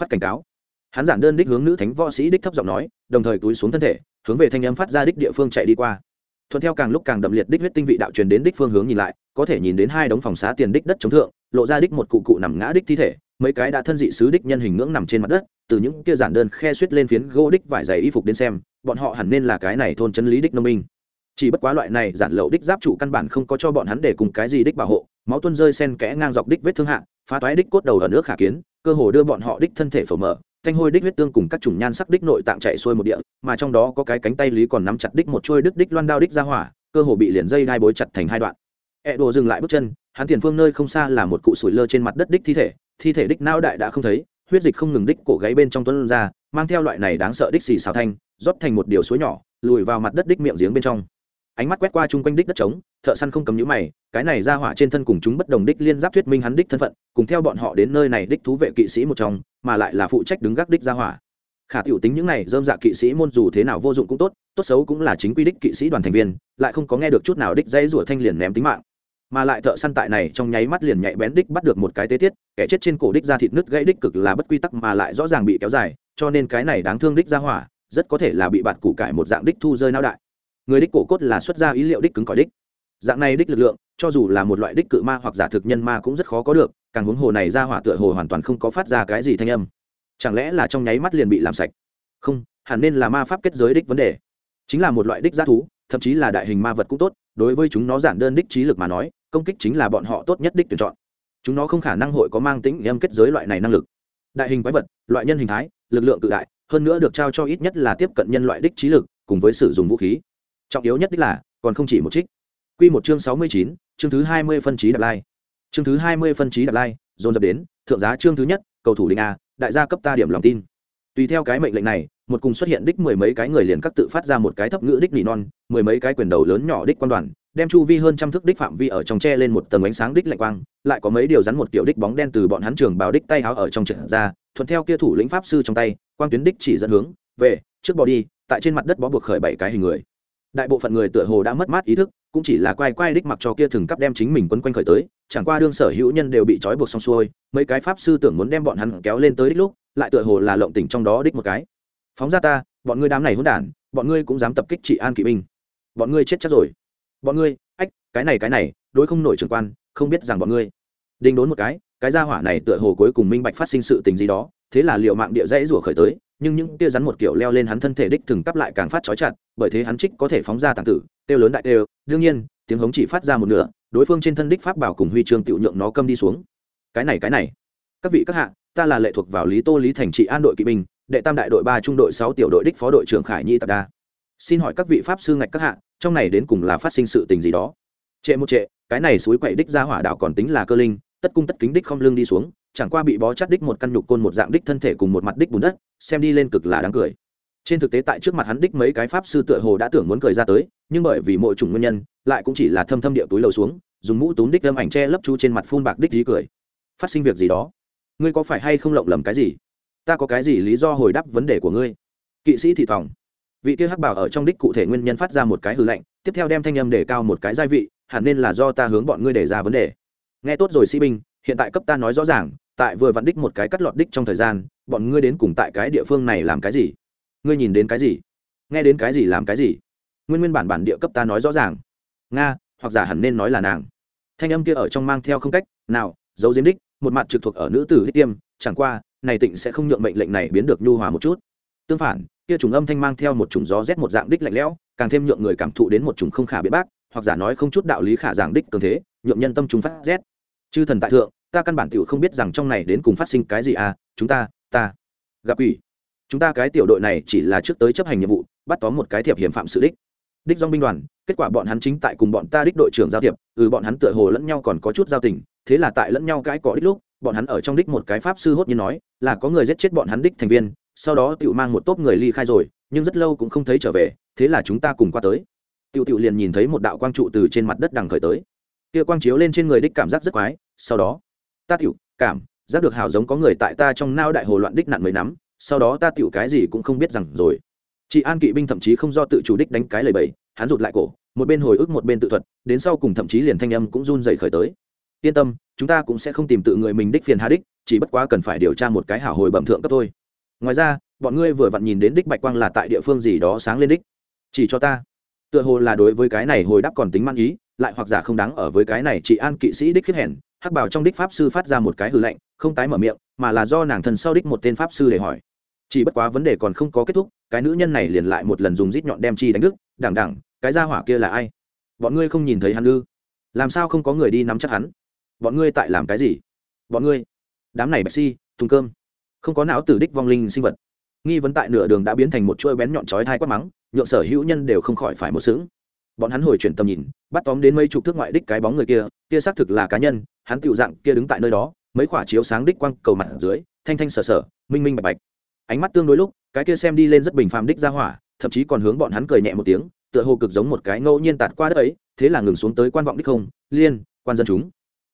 Phát cảnh cáo. Hắn giản đơn đích hướng nữ thánh võ sĩ đích thấp giọng nói, đồng thời túi xuống thân thể, hướng về thanh âm phát ra đích địa phương chạy đi qua. Thuận theo càng lúc càng đậm liệt đích huyết tinh vị đạo truyền đến đích phương hướng nhìn lại, có thể nhìn đến hai đống phòng xá tiền đích đất chống thượng, lộ ra đích một cụ cụ nằm ngã đích thi thể mấy cái đã thân dị sứ đích nhân hình ngưỡng nằm trên mặt đất, từ những kia giản đơn khe suýt lên phiến gỗ đích vải dày y phục đến xem, bọn họ hẳn nên là cái này thôn chân lý đích nông minh. Chỉ bất quá loại này giản lậu đích giáp trụ căn bản không có cho bọn hắn để cùng cái gì đích bảo hộ, máu tuôn rơi sen kẽ ngang dọc đích vết thương hạ, phá toái đích cốt đầu ở nước khả kiến, cơ hồ đưa bọn họ đích thân thể phở mở, thanh hôi đích huyết tương cùng các chủng nhan sắc đích nội tạng chạy xuôi một địa, mà trong đó có cái cánh tay lý còn nắm chặt đích một chuôi đứt đích loan đao đích ra hỏa, cơ hồ bị liền dây đai bối chặt thành hai đoạn. E đồ dừng lại bước chân, hắn tiền phương nơi không xa là một cụ sủi lơ trên mặt đất đích thi thể thi thể đích não đại đã không thấy, huyết dịch không ngừng đích cổ gáy bên trong tuấn ra, mang theo loại này đáng sợ đích xì xào thanh, rót thành một điều suối nhỏ, lùi vào mặt đất đích miệng giếng bên trong. Ánh mắt quét qua chung quanh đích đất trống, thợ săn không cầm nhũ mày, cái này ra hỏa trên thân cùng chúng bất đồng đích liên giáp thuyết minh hắn đích thân phận, cùng theo bọn họ đến nơi này đích thú vệ kỵ sĩ một trong, mà lại là phụ trách đứng gác đích ra hỏa. Khả tiểu tính những này dơm dạ kỵ sĩ môn dù thế nào vô dụng cũng tốt tốt xấu cũng là chính quy đích kỵ sĩ đoàn thành viên, lại không có nghe được chút nào đích dây rủa thanh liền ném tính mạng mà lại thợ săn tại này trong nháy mắt liền nhạy bén đích bắt được một cái tế tiết, kẻ chết trên cổ đích ra thịt nứt gãy đích cực là bất quy tắc mà lại rõ ràng bị kéo dài, cho nên cái này đáng thương đích ra hỏa, rất có thể là bị bạt củ cải một dạng đích thu rơi não đại. Người đích cổ cốt là xuất ra ý liệu đích cứng cỏi đích. Dạng này đích lực lượng, cho dù là một loại đích cự ma hoặc giả thực nhân ma cũng rất khó có được, càng huống hồ này ra hỏa tựa hồ hoàn toàn không có phát ra cái gì thanh âm. Chẳng lẽ là trong nháy mắt liền bị làm sạch? Không, hẳn nên là ma pháp kết giới đích vấn đề. Chính là một loại đích g thú, thậm chí là đại hình ma vật cũng tốt, đối với chúng nó giản đơn đích trí lực mà nói công kích chính là bọn họ tốt nhất đích tuyển chọn. Chúng nó không khả năng hội có mang tính âm kết giới loại này năng lực. Đại hình quái vật, loại nhân hình thái, lực lượng tự đại, hơn nữa được trao cho ít nhất là tiếp cận nhân loại đích trí lực, cùng với sử dụng vũ khí. Trọng yếu nhất đích là, còn không chỉ một trích. Quy một chương sáu mươi chín, chương thứ hai mươi phân trí đạp lai. Chương thứ hai mươi phân trí đạp lai, dồn dập đến, thượng giá chương thứ nhất, cầu thủ đinh a, đại gia cấp ta điểm lòng tin. Tùy theo cái mệnh lệnh này, một cùng xuất hiện đích mười mấy cái người liền các tự phát ra một cái thấp ngữ đích nỉ non, mười mấy cái quyền đầu lớn nhỏ đích quan đoàn đem chu vi hơn trăm thước đích phạm vi ở trong tre lên một tầng ánh sáng đích lạnh quang, lại có mấy điều rắn một kiểu đích bóng đen từ bọn hắn trường bào đích tay háo ở trong trận ra, thuận theo kia thủ lĩnh pháp sư trong tay, quang tuyến đích chỉ dẫn hướng, về, trước bỏ đi, tại trên mặt đất bó buộc khởi bảy cái hình người. Đại bộ phận người tựa hồ đã mất mát ý thức, cũng chỉ là quay quay đích mặc cho kia thường cắp đem chính mình quấn quanh khởi tới, chẳng qua đương sở hữu nhân đều bị trói buộc xong xuôi, mấy cái pháp sư tưởng muốn đem bọn hắn kéo lên tới đích lúc, lại tựa hồ là lộng tỉnh trong đó đích một cái. Phóng ra ta, bọn ngươi đám này hỗn đản, bọn ngươi cũng dám tập kích trị an kỵ binh. Bọn ngươi chết chắc rồi bọn ngươi, ách, cái này cái này, đối không nổi trưởng quan, không biết rằng bọn ngươi. Đinh đốn một cái cái gia hỏa này tựa hồ cuối cùng minh bạch phát sinh sự tình gì đó, thế là liệu mạng địa dãy rủa khởi tới, nhưng những tia rắn một kiểu leo lên hắn thân thể đích thừng cắp lại càng phát trói chặt, bởi thế hắn trích có thể phóng ra tàng tử tiêu lớn đại đều, đương nhiên, tiếng hống chỉ phát ra một nửa, đối phương trên thân đích pháp bảo cùng huy chương tiểu nhượng nó câm đi xuống. Cái này cái này. Các vị, các hạ, ta là lệ thuộc vào lý tô, lý thành trị, an đội kỵ binh, đệ tam đại đội ba trung đội sáu tiểu đội đích phó đội trưởng khải nhi tạp đa. Xin hỏi các vị pháp sư ngạch các hạ trong này đến cùng là phát sinh sự tình gì đó. Trệ một trệ, cái này suối quậy đích ra hỏa đảo còn tính là cơ linh, tất cung tất kính đích không lương đi xuống, chẳng qua bị bó chắt đích một căn nhục côn một dạng đích thân thể cùng một mặt đích bùn đất, xem đi lên cực là đáng cười. Trên thực tế tại trước mặt hắn đích mấy cái pháp sư tựa hồ đã tưởng muốn cười ra tới, nhưng bởi vì mỗi chủng nguyên nhân, lại cũng chỉ là thâm thâm địa túi lầu xuống, dùng mũ túm đích lâm ảnh che lấp chú trên mặt phun bạc đích dí cười. Phát sinh việc gì đó? Ngươi có phải hay không lộng lầm cái gì? Ta có cái gì lý do hồi đáp vấn đề của ngươi? Kỵ sĩ thị thòng vị kia hắc bảo ở trong đích cụ thể nguyên nhân phát ra một cái hư lệnh, tiếp theo đem thanh âm để cao một cái gia vị, hẳn nên là do ta hướng bọn ngươi đề ra vấn đề. Nghe tốt rồi sĩ binh, hiện tại cấp ta nói rõ ràng, tại vừa vặn đích một cái cắt lọt đích trong thời gian, bọn ngươi đến cùng tại cái địa phương này làm cái gì? Ngươi nhìn đến cái gì? Nghe đến cái gì làm cái gì? Nguyên nguyên bản bản địa cấp ta nói rõ ràng. Nga, hoặc giả hẳn nên nói là nàng. Thanh âm kia ở trong mang theo không cách, nào, giấu diếm đích, một mặt trực thuộc ở nữ tử đích tiêm, chẳng qua, này tịnh sẽ không nhượng mệnh lệnh này biến được nhu hòa một chút. Tương phản kia trùng âm thanh mang theo một trùng gió rét một dạng đích lạnh lẽo, càng thêm nhượng người cảm thụ đến một trùng không khả biện bác, hoặc giả nói không chút đạo lý khả giảng đích cường thế, nhượng nhân tâm chúng phát rét. Chư thần tại thượng, ta căn bản tiểu không biết rằng trong này đến cùng phát sinh cái gì à chúng ta ta, gặp ủy chúng ta cái tiểu đội này chỉ là trước tới chấp hành nhiệm vụ, bắt tóm một cái thiệp hiểm phạm sự đích. Đích dong binh đoàn, kết quả bọn hắn chính tại cùng bọn ta đích đội trưởng giao thiệp ừ bọn hắn tựa hồ lẫn nhau còn có chút giao tình, thế là tại lẫn nhau cãi cọ đích lúc, bọn hắn ở trong đích một cái pháp sư hốt như nói, là có người giết chết bọn hắn đích thành viên sau đó tiểu mang một tốp người ly khai rồi, nhưng rất lâu cũng không thấy trở về, thế là chúng ta cùng qua tới. Tiểu tiểu liền nhìn thấy một đạo quang trụ từ trên mặt đất đằng khởi tới. Kia quang chiếu lên trên người đích cảm giác rất quái, sau đó, ta tiểu cảm, giác được hào giống có người tại ta trong nao đại hồ loạn đích nạn mới nắm, sau đó ta tiểu cái gì cũng không biết rằng rồi. Chị an kỵ binh thậm chí không do tự chủ đích đánh cái lời bẩy hắn rụt lại cổ, một bên hồi ức một bên tự thuật, đến sau cùng thậm chí liền thanh âm cũng run dậy khởi tới. Yên tâm, chúng ta cũng sẽ không tìm tự người mình đích phiền hà đích, chỉ bất quá cần phải điều tra một cái hảo hồi bẩm thượng cấp thôi ngoài ra, bọn ngươi vừa vặn nhìn đến đích bạch quang là tại địa phương gì đó sáng lên đích. Chỉ cho ta. Tựa hồ là đối với cái này hồi đáp còn tính mang ý, lại hoặc giả không đáng ở với cái này chị an kỵ sĩ đích khiết hèn, hắc bảo trong đích pháp sư phát ra một cái hư lệnh không tái mở miệng, mà là do nàng thần sau đích một tên pháp sư để hỏi. Chỉ bất quá vấn đề còn không có kết thúc, cái nữ nhân này liền lại một lần dùng rít nhọn đem chi đánh đức đằng đẳng, cái gia hỏa kia là ai? Bọn ngươi không nhìn thấy hắn ư? Làm sao không có người đi nắm chắc hắn? Bọn ngươi tại làm cái gì? Bọn ngươi, đám này bạch si, thùng cơm không có não tử đích vong linh sinh vật. Nghi vấn tại nửa đường đã biến thành một chuỗi bén nhọn chói thai quát mắng, nhượng sở hữu nhân đều không khỏi phải một sững. Bọn hắn hồi chuyển tầm nhìn, bắt tóm đến mấy chục thước ngoại đích cái bóng người kia kia xác thực là cá nhân, hắn tựu dạng kia đứng tại nơi đó, mấy quả chiếu sáng đích quang cầu mặt dưới, thanh thanh sờ sờ, minh minh bạch bạch. Ánh mắt tương đối lúc, cái kia xem đi lên rất bình phàm đích ra hỏa, thậm chí còn hướng bọn hắn cười nhẹ một tiếng, tựa hồ cực giống một cái ngẫu nhiên tạt qua đất ấy, thế là ngừng xuống tới quan vọng đích không, liên, quan dân chúng.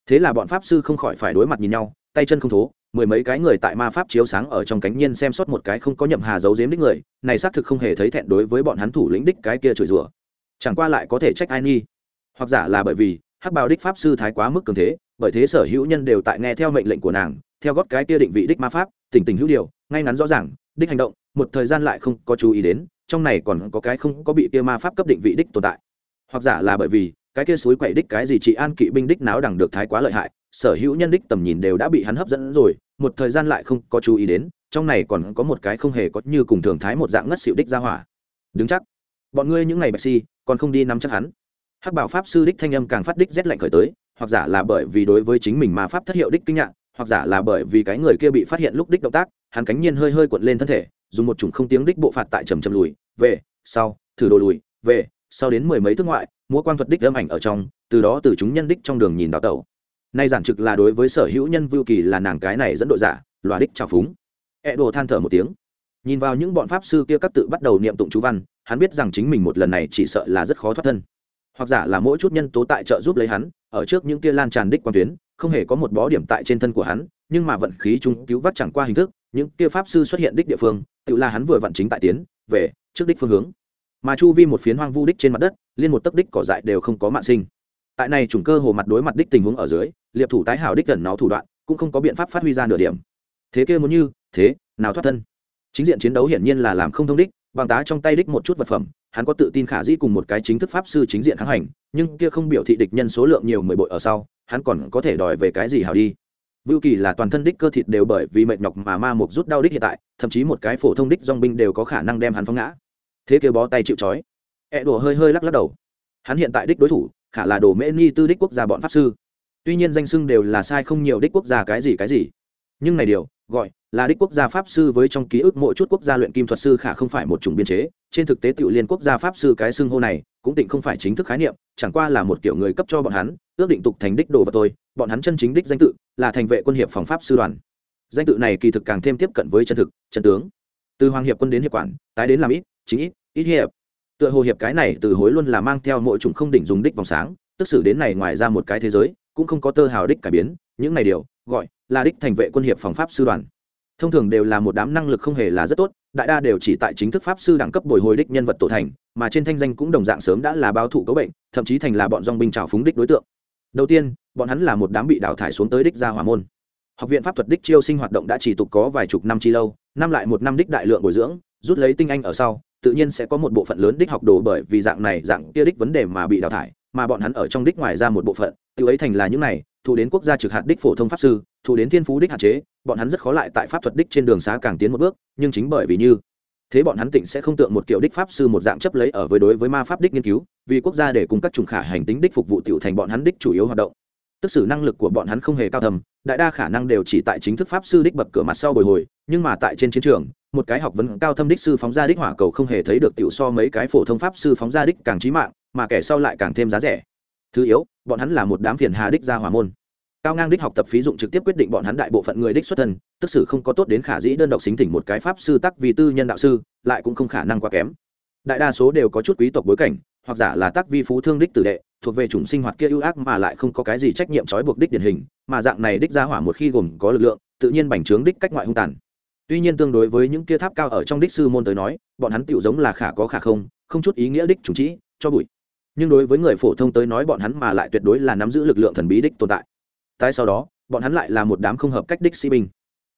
Thế là bọn pháp sư không khỏi phải đối mặt nhìn nhau, tay chân không thố mười mấy cái người tại ma pháp chiếu sáng ở trong cánh nhiên xem sót một cái không có nhậm hà giấu giếm đích người, này xác thực không hề thấy thẹn đối với bọn hắn thủ lĩnh đích cái kia chửi rủa. Chẳng qua lại có thể trách ai nghi. Hoặc giả là bởi vì, hắc bào đích pháp sư thái quá mức cường thế, bởi thế sở hữu nhân đều tại nghe theo mệnh lệnh của nàng, theo gót cái kia định vị đích ma pháp, tỉnh tỉnh hữu điều, ngay ngắn rõ ràng, đích hành động, một thời gian lại không có chú ý đến, trong này còn có cái không có bị kia ma pháp cấp định vị đích tồn tại. Hoặc giả là bởi vì cái kia suối quậy đích cái gì chị an kỵ binh đích náo đẳng được thái quá lợi hại, sở hữu nhân đích tầm nhìn đều đã bị hắn hấp dẫn rồi, một thời gian lại không có chú ý đến, trong này còn có một cái không hề có như cùng thường thái một dạng ngất xịu đích ra hỏa. Đứng chắc. Bọn ngươi những ngày bạch si, còn không đi nắm chắc hắn. Hắc bảo pháp sư đích thanh âm càng phát đích rét lạnh khởi tới, hoặc giả là bởi vì đối với chính mình mà pháp thất hiệu đích kinh ngạc, hoặc giả là bởi vì cái người kia bị phát hiện lúc đích động tác, hắn cánh nhiên hơi hơi cuộn lên thân thể, dùng một chủng không tiếng đích bộ phạt tại trầm trầm lùi, về, sau, thử đồ lùi, về, sau đến mười mấy thước ngoại múa quan thuật đích âm ảnh ở trong, từ đó từ chúng nhân đích trong đường nhìn đào tẩu. Nay giản trực là đối với sở hữu nhân vưu kỳ là nàng cái này dẫn đội giả loa đích trào phúng. E đồ than thở một tiếng. Nhìn vào những bọn pháp sư kia các tự bắt đầu niệm tụng chú văn, hắn biết rằng chính mình một lần này chỉ sợ là rất khó thoát thân. Hoặc giả là mỗi chút nhân tố tại trợ giúp lấy hắn, ở trước những kia lan tràn đích quan tuyến, không hề có một bó điểm tại trên thân của hắn, nhưng mà vận khí chúng cứu vắt chẳng qua hình thức, những kia pháp sư xuất hiện đích địa phương, tự là hắn vừa vận chính tại tiến, về, trước đích phương hướng mà chu vi một phiến hoang vu đích trên mặt đất, liên một tấc đích cỏ dại đều không có mạng sinh. Tại này chủng cơ hồ mặt đối mặt đích tình huống ở dưới, liệp thủ tái hảo đích gần nó thủ đoạn, cũng không có biện pháp phát huy ra nửa điểm. Thế kia muốn như, thế, nào thoát thân? Chính diện chiến đấu hiển nhiên là làm không thông đích, bằng tá trong tay đích một chút vật phẩm, hắn có tự tin khả dĩ cùng một cái chính thức pháp sư chính diện kháng hành, nhưng kia không biểu thị địch nhân số lượng nhiều mười bội ở sau, hắn còn có thể đòi về cái gì hảo đi? Vưu kỳ là toàn thân đích cơ thịt đều bởi vì mệt nhọc mà ma mục rút đau đích hiện tại, thậm chí một cái phổ thông đích dong binh đều có khả năng đem hắn phóng ngã thế kêu bó tay chịu trói. Ẹ đùa hơi hơi lắc lắc đầu. Hắn hiện tại đích đối thủ, khả là đồ mễ ni tư đích quốc gia bọn pháp sư. Tuy nhiên danh xưng đều là sai không nhiều đích quốc gia cái gì cái gì. Nhưng này điều, gọi là đích quốc gia pháp sư với trong ký ức mỗi chút quốc gia luyện kim thuật sư khả không phải một chủng biên chế. Trên thực tế tự liên quốc gia pháp sư cái xưng hô này cũng tịnh không phải chính thức khái niệm, chẳng qua là một kiểu người cấp cho bọn hắn, ước định tục thành đích đồ và tôi bọn hắn chân chính đích danh tự là thành vệ quân hiệp phòng pháp sư đoàn. Danh tự này kỳ thực càng thêm tiếp cận với chân thực, chân tướng. Từ hoàng hiệp quân đến hiệp quản, tái đến làm ít, chính ít ít hiệp. Tựa hồ hiệp cái này từ hối luôn là mang theo mỗi chủng không đỉnh dùng đích vòng sáng, tức xử đến này ngoài ra một cái thế giới, cũng không có tơ hào đích cải biến. Những này điều, gọi là đích thành vệ quân hiệp phòng pháp sư đoàn. Thông thường đều là một đám năng lực không hề là rất tốt, đại đa đều chỉ tại chính thức pháp sư đẳng cấp bồi hồi đích nhân vật tổ thành, mà trên thanh danh cũng đồng dạng sớm đã là báo thủ cấu bệnh, thậm chí thành là bọn dong binh trào phúng đích đối tượng. Đầu tiên, bọn hắn là một đám bị đào thải xuống tới đích gia hỏa môn. Học viện pháp thuật đích chiêu sinh hoạt động đã chỉ tục có vài chục năm chi lâu, năm lại một năm đích đại lượng bồi dưỡng, rút lấy tinh anh ở sau tự nhiên sẽ có một bộ phận lớn đích học đồ bởi vì dạng này, dạng kia đích vấn đề mà bị đào thải, mà bọn hắn ở trong đích ngoài ra một bộ phận, tự ấy thành là những này, thu đến quốc gia trực hạt đích phổ thông pháp sư, thu đến thiên phú đích hạn chế, bọn hắn rất khó lại tại pháp thuật đích trên đường xá càng tiến một bước, nhưng chính bởi vì như thế bọn hắn tịnh sẽ không tượng một kiểu đích pháp sư một dạng chấp lấy ở với đối với ma pháp đích nghiên cứu, vì quốc gia để cùng các chủng khả hành tính đích phục vụ tiểu thành bọn hắn đích chủ yếu hoạt động. Tức sử năng lực của bọn hắn không hề cao thầm, đại đa khả năng đều chỉ tại chính thức pháp sư đích bậc cửa mặt sau bồi hồi nhưng mà tại trên chiến trường, một cái học vấn cao thâm đích sư phóng ra đích hỏa cầu không hề thấy được tiểu so mấy cái phổ thông pháp sư phóng ra đích càng trí mạng, mà kẻ sau lại càng thêm giá rẻ. Thứ yếu, bọn hắn là một đám phiền hà đích gia hỏa môn. Cao ngang đích học tập phí dụng trực tiếp quyết định bọn hắn đại bộ phận người đích xuất thân, tức sử không có tốt đến khả dĩ đơn độc xính thỉnh một cái pháp sư tắc vì tư nhân đạo sư, lại cũng không khả năng quá kém. Đại đa số đều có chút quý tộc bối cảnh, hoặc giả là tác vi phú thương đích tử đệ, thuộc về chủng sinh hoạt kia ưu ác mà lại không có cái gì trách nhiệm trói buộc đích điển hình, mà dạng này đích ra hỏa một khi gồm có lực lượng, tự nhiên bành trướng đích cách ngoại hung tàn tuy nhiên tương đối với những kia tháp cao ở trong đích sư môn tới nói, bọn hắn tựu giống là khả có khả không không chút ý nghĩa đích chủ trĩ cho bụi. Nhưng đối với người phổ thông tới nói bọn hắn mà lại tuyệt đối là nắm giữ lực lượng thần bí đích tồn tại. Tại sau đó, bọn hắn lại là một đám không hợp cách đích sĩ binh.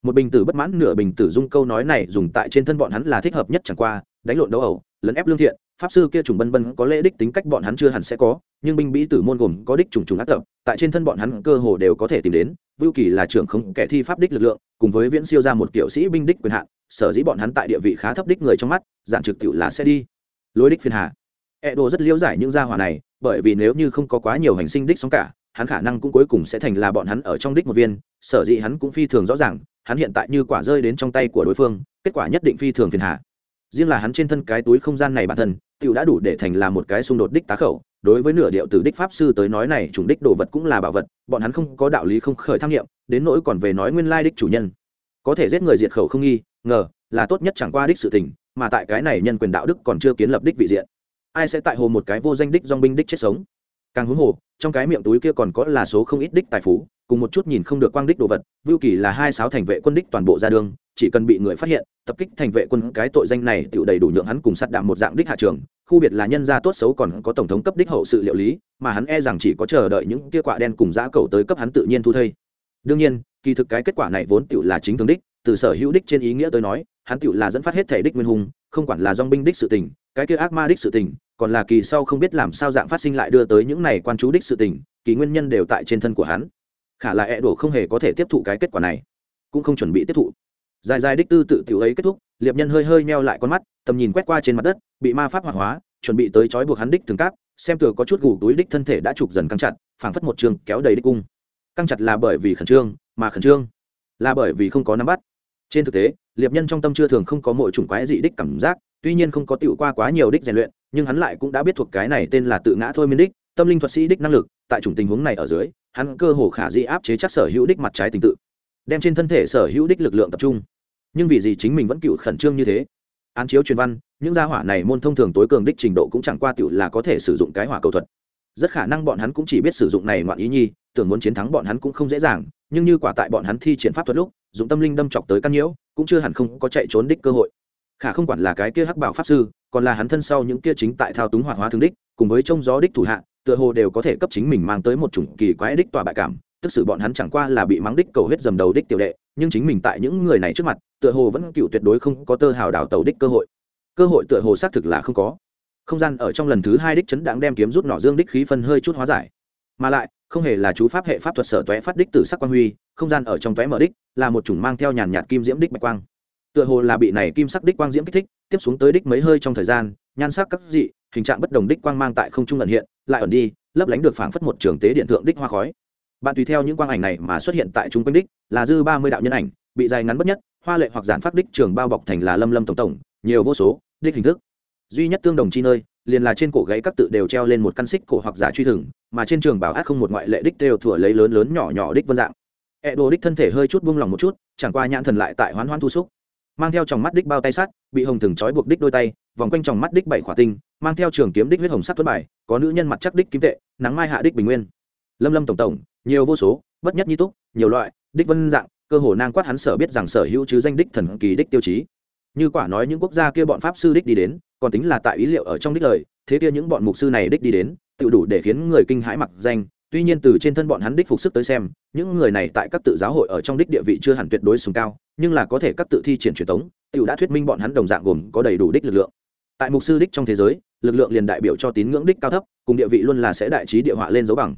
Một bình tử bất mãn nửa bình tử dung câu nói này dùng tại trên thân bọn hắn là thích hợp nhất chẳng qua, đánh lộn đấu ẩu, lấn ép lương thiện, pháp sư kia trùng bân bân có lễ đích tính cách bọn hắn chưa hẳn sẽ có nhưng binh bí tử môn gồm có đích trùng trùng ác tập, tại trên thân bọn hắn cơ hồ đều có thể tìm đến, vưu kỳ là trưởng không kẻ thi pháp đích lực lượng, cùng với viễn siêu ra một kiểu sĩ binh đích quyền hạn, sở dĩ bọn hắn tại địa vị khá thấp đích người trong mắt, dạng trực tiệu là sẽ đi. Lối đích phiền hà. E đồ rất liễu giải những gia hỏa này, bởi vì nếu như không có quá nhiều hành sinh đích sóng cả, hắn khả năng cũng cuối cùng sẽ thành là bọn hắn ở trong đích một viên, sở dĩ hắn cũng phi thường rõ ràng, hắn hiện tại như quả rơi đến trong tay của đối phương, kết quả nhất định phi thường phiền hà. Riêng là hắn trên thân cái túi không gian này bản thân, tiểu đã đủ để thành là một cái xung đột đích tá khẩu đối với nửa điệu từ đích pháp sư tới nói này, chủng đích đồ vật cũng là bảo vật, bọn hắn không có đạo lý không khởi tham nghiệm, đến nỗi còn về nói nguyên lai đích chủ nhân. Có thể giết người diệt khẩu không nghi, ngờ, là tốt nhất chẳng qua đích sự tình, mà tại cái này nhân quyền đạo đức còn chưa kiến lập đích vị diện. Ai sẽ tại hồ một cái vô danh đích dong binh đích chết sống? Càng huống hồ, trong cái miệng túi kia còn có là số không ít đích tài phú, cùng một chút nhìn không được quang đích đồ vật, vưu kỳ là hai sáu thành vệ quân đích toàn bộ ra đường chỉ cần bị người phát hiện, tập kích thành vệ quân, cái tội danh này tựu đầy đủ nhượng hắn cùng sát đạm một dạng đích hạ trường, khu biệt là nhân gia tốt xấu còn có tổng thống cấp đích hậu sự liệu lý, mà hắn e rằng chỉ có chờ đợi những kia quạ đen cùng giã cầu tới cấp hắn tự nhiên thu thây. Đương nhiên, kỳ thực cái kết quả này vốn tựu là chính thường đích, từ sở hữu đích trên ý nghĩa tới nói, hắn tựu là dẫn phát hết thể đích nguyên hùng, không quản là dong binh đích sự tình, cái kia ác ma đích sự tình, còn là kỳ sau không biết làm sao dạng phát sinh lại đưa tới những này quan chú đích sự tình, kỳ nguyên nhân đều tại trên thân của hắn. Khả là e đổ không hề có thể tiếp thụ cái kết quả này, cũng không chuẩn bị tiếp thụ dài dài đích tư tự tiểu ấy kết thúc, liệp nhân hơi hơi meo lại con mắt, tầm nhìn quét qua trên mặt đất, bị ma pháp hoạt hóa, chuẩn bị tới trói buộc hắn đích thường cáp, xem tựa có chút gù túi đích thân thể đã chụp dần căng chặt, phảng phất một trường kéo đầy đích cung. Căng chặt là bởi vì khẩn trương, mà khẩn trương là bởi vì không có nắm bắt. Trên thực tế, liệp nhân trong tâm chưa thường không có mỗi chủng quái dị đích cảm giác, tuy nhiên không có tựu qua quá nhiều đích rèn luyện, nhưng hắn lại cũng đã biết thuộc cái này tên là tự ngã thôi miên đích, tâm linh thuật sĩ đích năng lực, tại chủng tình huống này ở dưới, hắn cơ hồ khả dĩ áp chế chắc sở hữu đích mặt trái tình tự, đem trên thân thể sở hữu đích lực lượng tập trung nhưng vì gì chính mình vẫn cựu khẩn trương như thế? Án chiếu truyền văn, những gia hỏa này môn thông thường tối cường đích trình độ cũng chẳng qua tiểu là có thể sử dụng cái hỏa cầu thuật. Rất khả năng bọn hắn cũng chỉ biết sử dụng này ngoạn ý nhi, tưởng muốn chiến thắng bọn hắn cũng không dễ dàng, nhưng như quả tại bọn hắn thi triển pháp thuật lúc dùng tâm linh đâm chọc tới căn nhiễu, cũng chưa hẳn không có chạy trốn đích cơ hội. Khả không quản là cái kia hắc bảo pháp sư, còn là hắn thân sau những kia chính tại thao túng hoạt hóa thương đích, cùng với trông gió đích thủ hạ, tựa hồ đều có thể cấp chính mình mang tới một chủng kỳ quái đích tòa bại cảm tức sự bọn hắn chẳng qua là bị mắng đích cầu hết dầm đầu đích tiểu đệ, nhưng chính mình tại những người này trước mặt, tựa hồ vẫn cựu tuyệt đối không có tơ hào đảo tàu đích cơ hội. Cơ hội tựa hồ xác thực là không có. Không gian ở trong lần thứ hai đích chấn đáng đem kiếm rút nỏ dương đích khí phân hơi chút hóa giải. Mà lại, không hề là chú pháp hệ pháp thuật sở toé phát đích từ sắc quang huy, không gian ở trong toé mở đích là một chủng mang theo nhàn nhạt kim diễm đích bạch quang. Tựa hồ là bị này kim sắc đích quang diễm kích thích, tiếp xuống tới đích mấy hơi trong thời gian, nhan sắc các dị, hình trạng bất đồng đích quang mang tại không trung ẩn hiện, lại ẩn đi, lấp lánh được phảng phất một trường tế điện thượng đích hoa khói bạn tùy theo những quang ảnh này mà xuất hiện tại trung quanh đích, là dư ba mươi đạo nhân ảnh, bị dài ngắn bất nhất, hoa lệ hoặc giản pháp đích trường bao bọc thành là lâm lâm tổng tổng, nhiều vô số, đích hình thức. Duy nhất tương đồng chi nơi, liền là trên cổ gáy các tự đều treo lên một căn xích cổ hoặc giả truy thừng, mà trên trường bảo ác không một ngoại lệ đích đều thủa lấy lớn lớn nhỏ nhỏ đích vân dạng. E đồ đích thân thể hơi chút buông lỏng một chút, chẳng qua nhãn thần lại tại hoán hoán thu xúc. Mang theo tròng mắt đích bao tay sắt, bị hồng thừng trói buộc đích đôi tay, vòng quanh tròng mắt đích bảy khỏa tinh, mang theo trường kiếm đích huyết hồng sắt tuấn bài, có nữ nhân mặt chắc đích kim tệ, nắng mai hạ đích bình nguyên. Lâm lâm tổng tổng nhiều vô số, bất nhất nhi túc, nhiều loại, đích vân dạng, cơ hồ nang quát hắn sở biết rằng sở hữu chứ danh đích thần kỳ đích tiêu chí. Như quả nói những quốc gia kia bọn pháp sư đích đi đến, còn tính là tại ý liệu ở trong đích lời, thế kia những bọn mục sư này đích đi đến, tự đủ để khiến người kinh hãi mặc danh. Tuy nhiên từ trên thân bọn hắn đích phục sức tới xem, những người này tại các tự giáo hội ở trong đích địa vị chưa hẳn tuyệt đối sùng cao, nhưng là có thể các tự thi triển truyền thống, tự đã thuyết minh bọn hắn đồng dạng gồm có đầy đủ đích lực lượng. Tại mục sư đích trong thế giới, lực lượng liền đại biểu cho tín ngưỡng đích cao thấp, cùng địa vị luôn là sẽ đại trí địa họa lên dấu bằng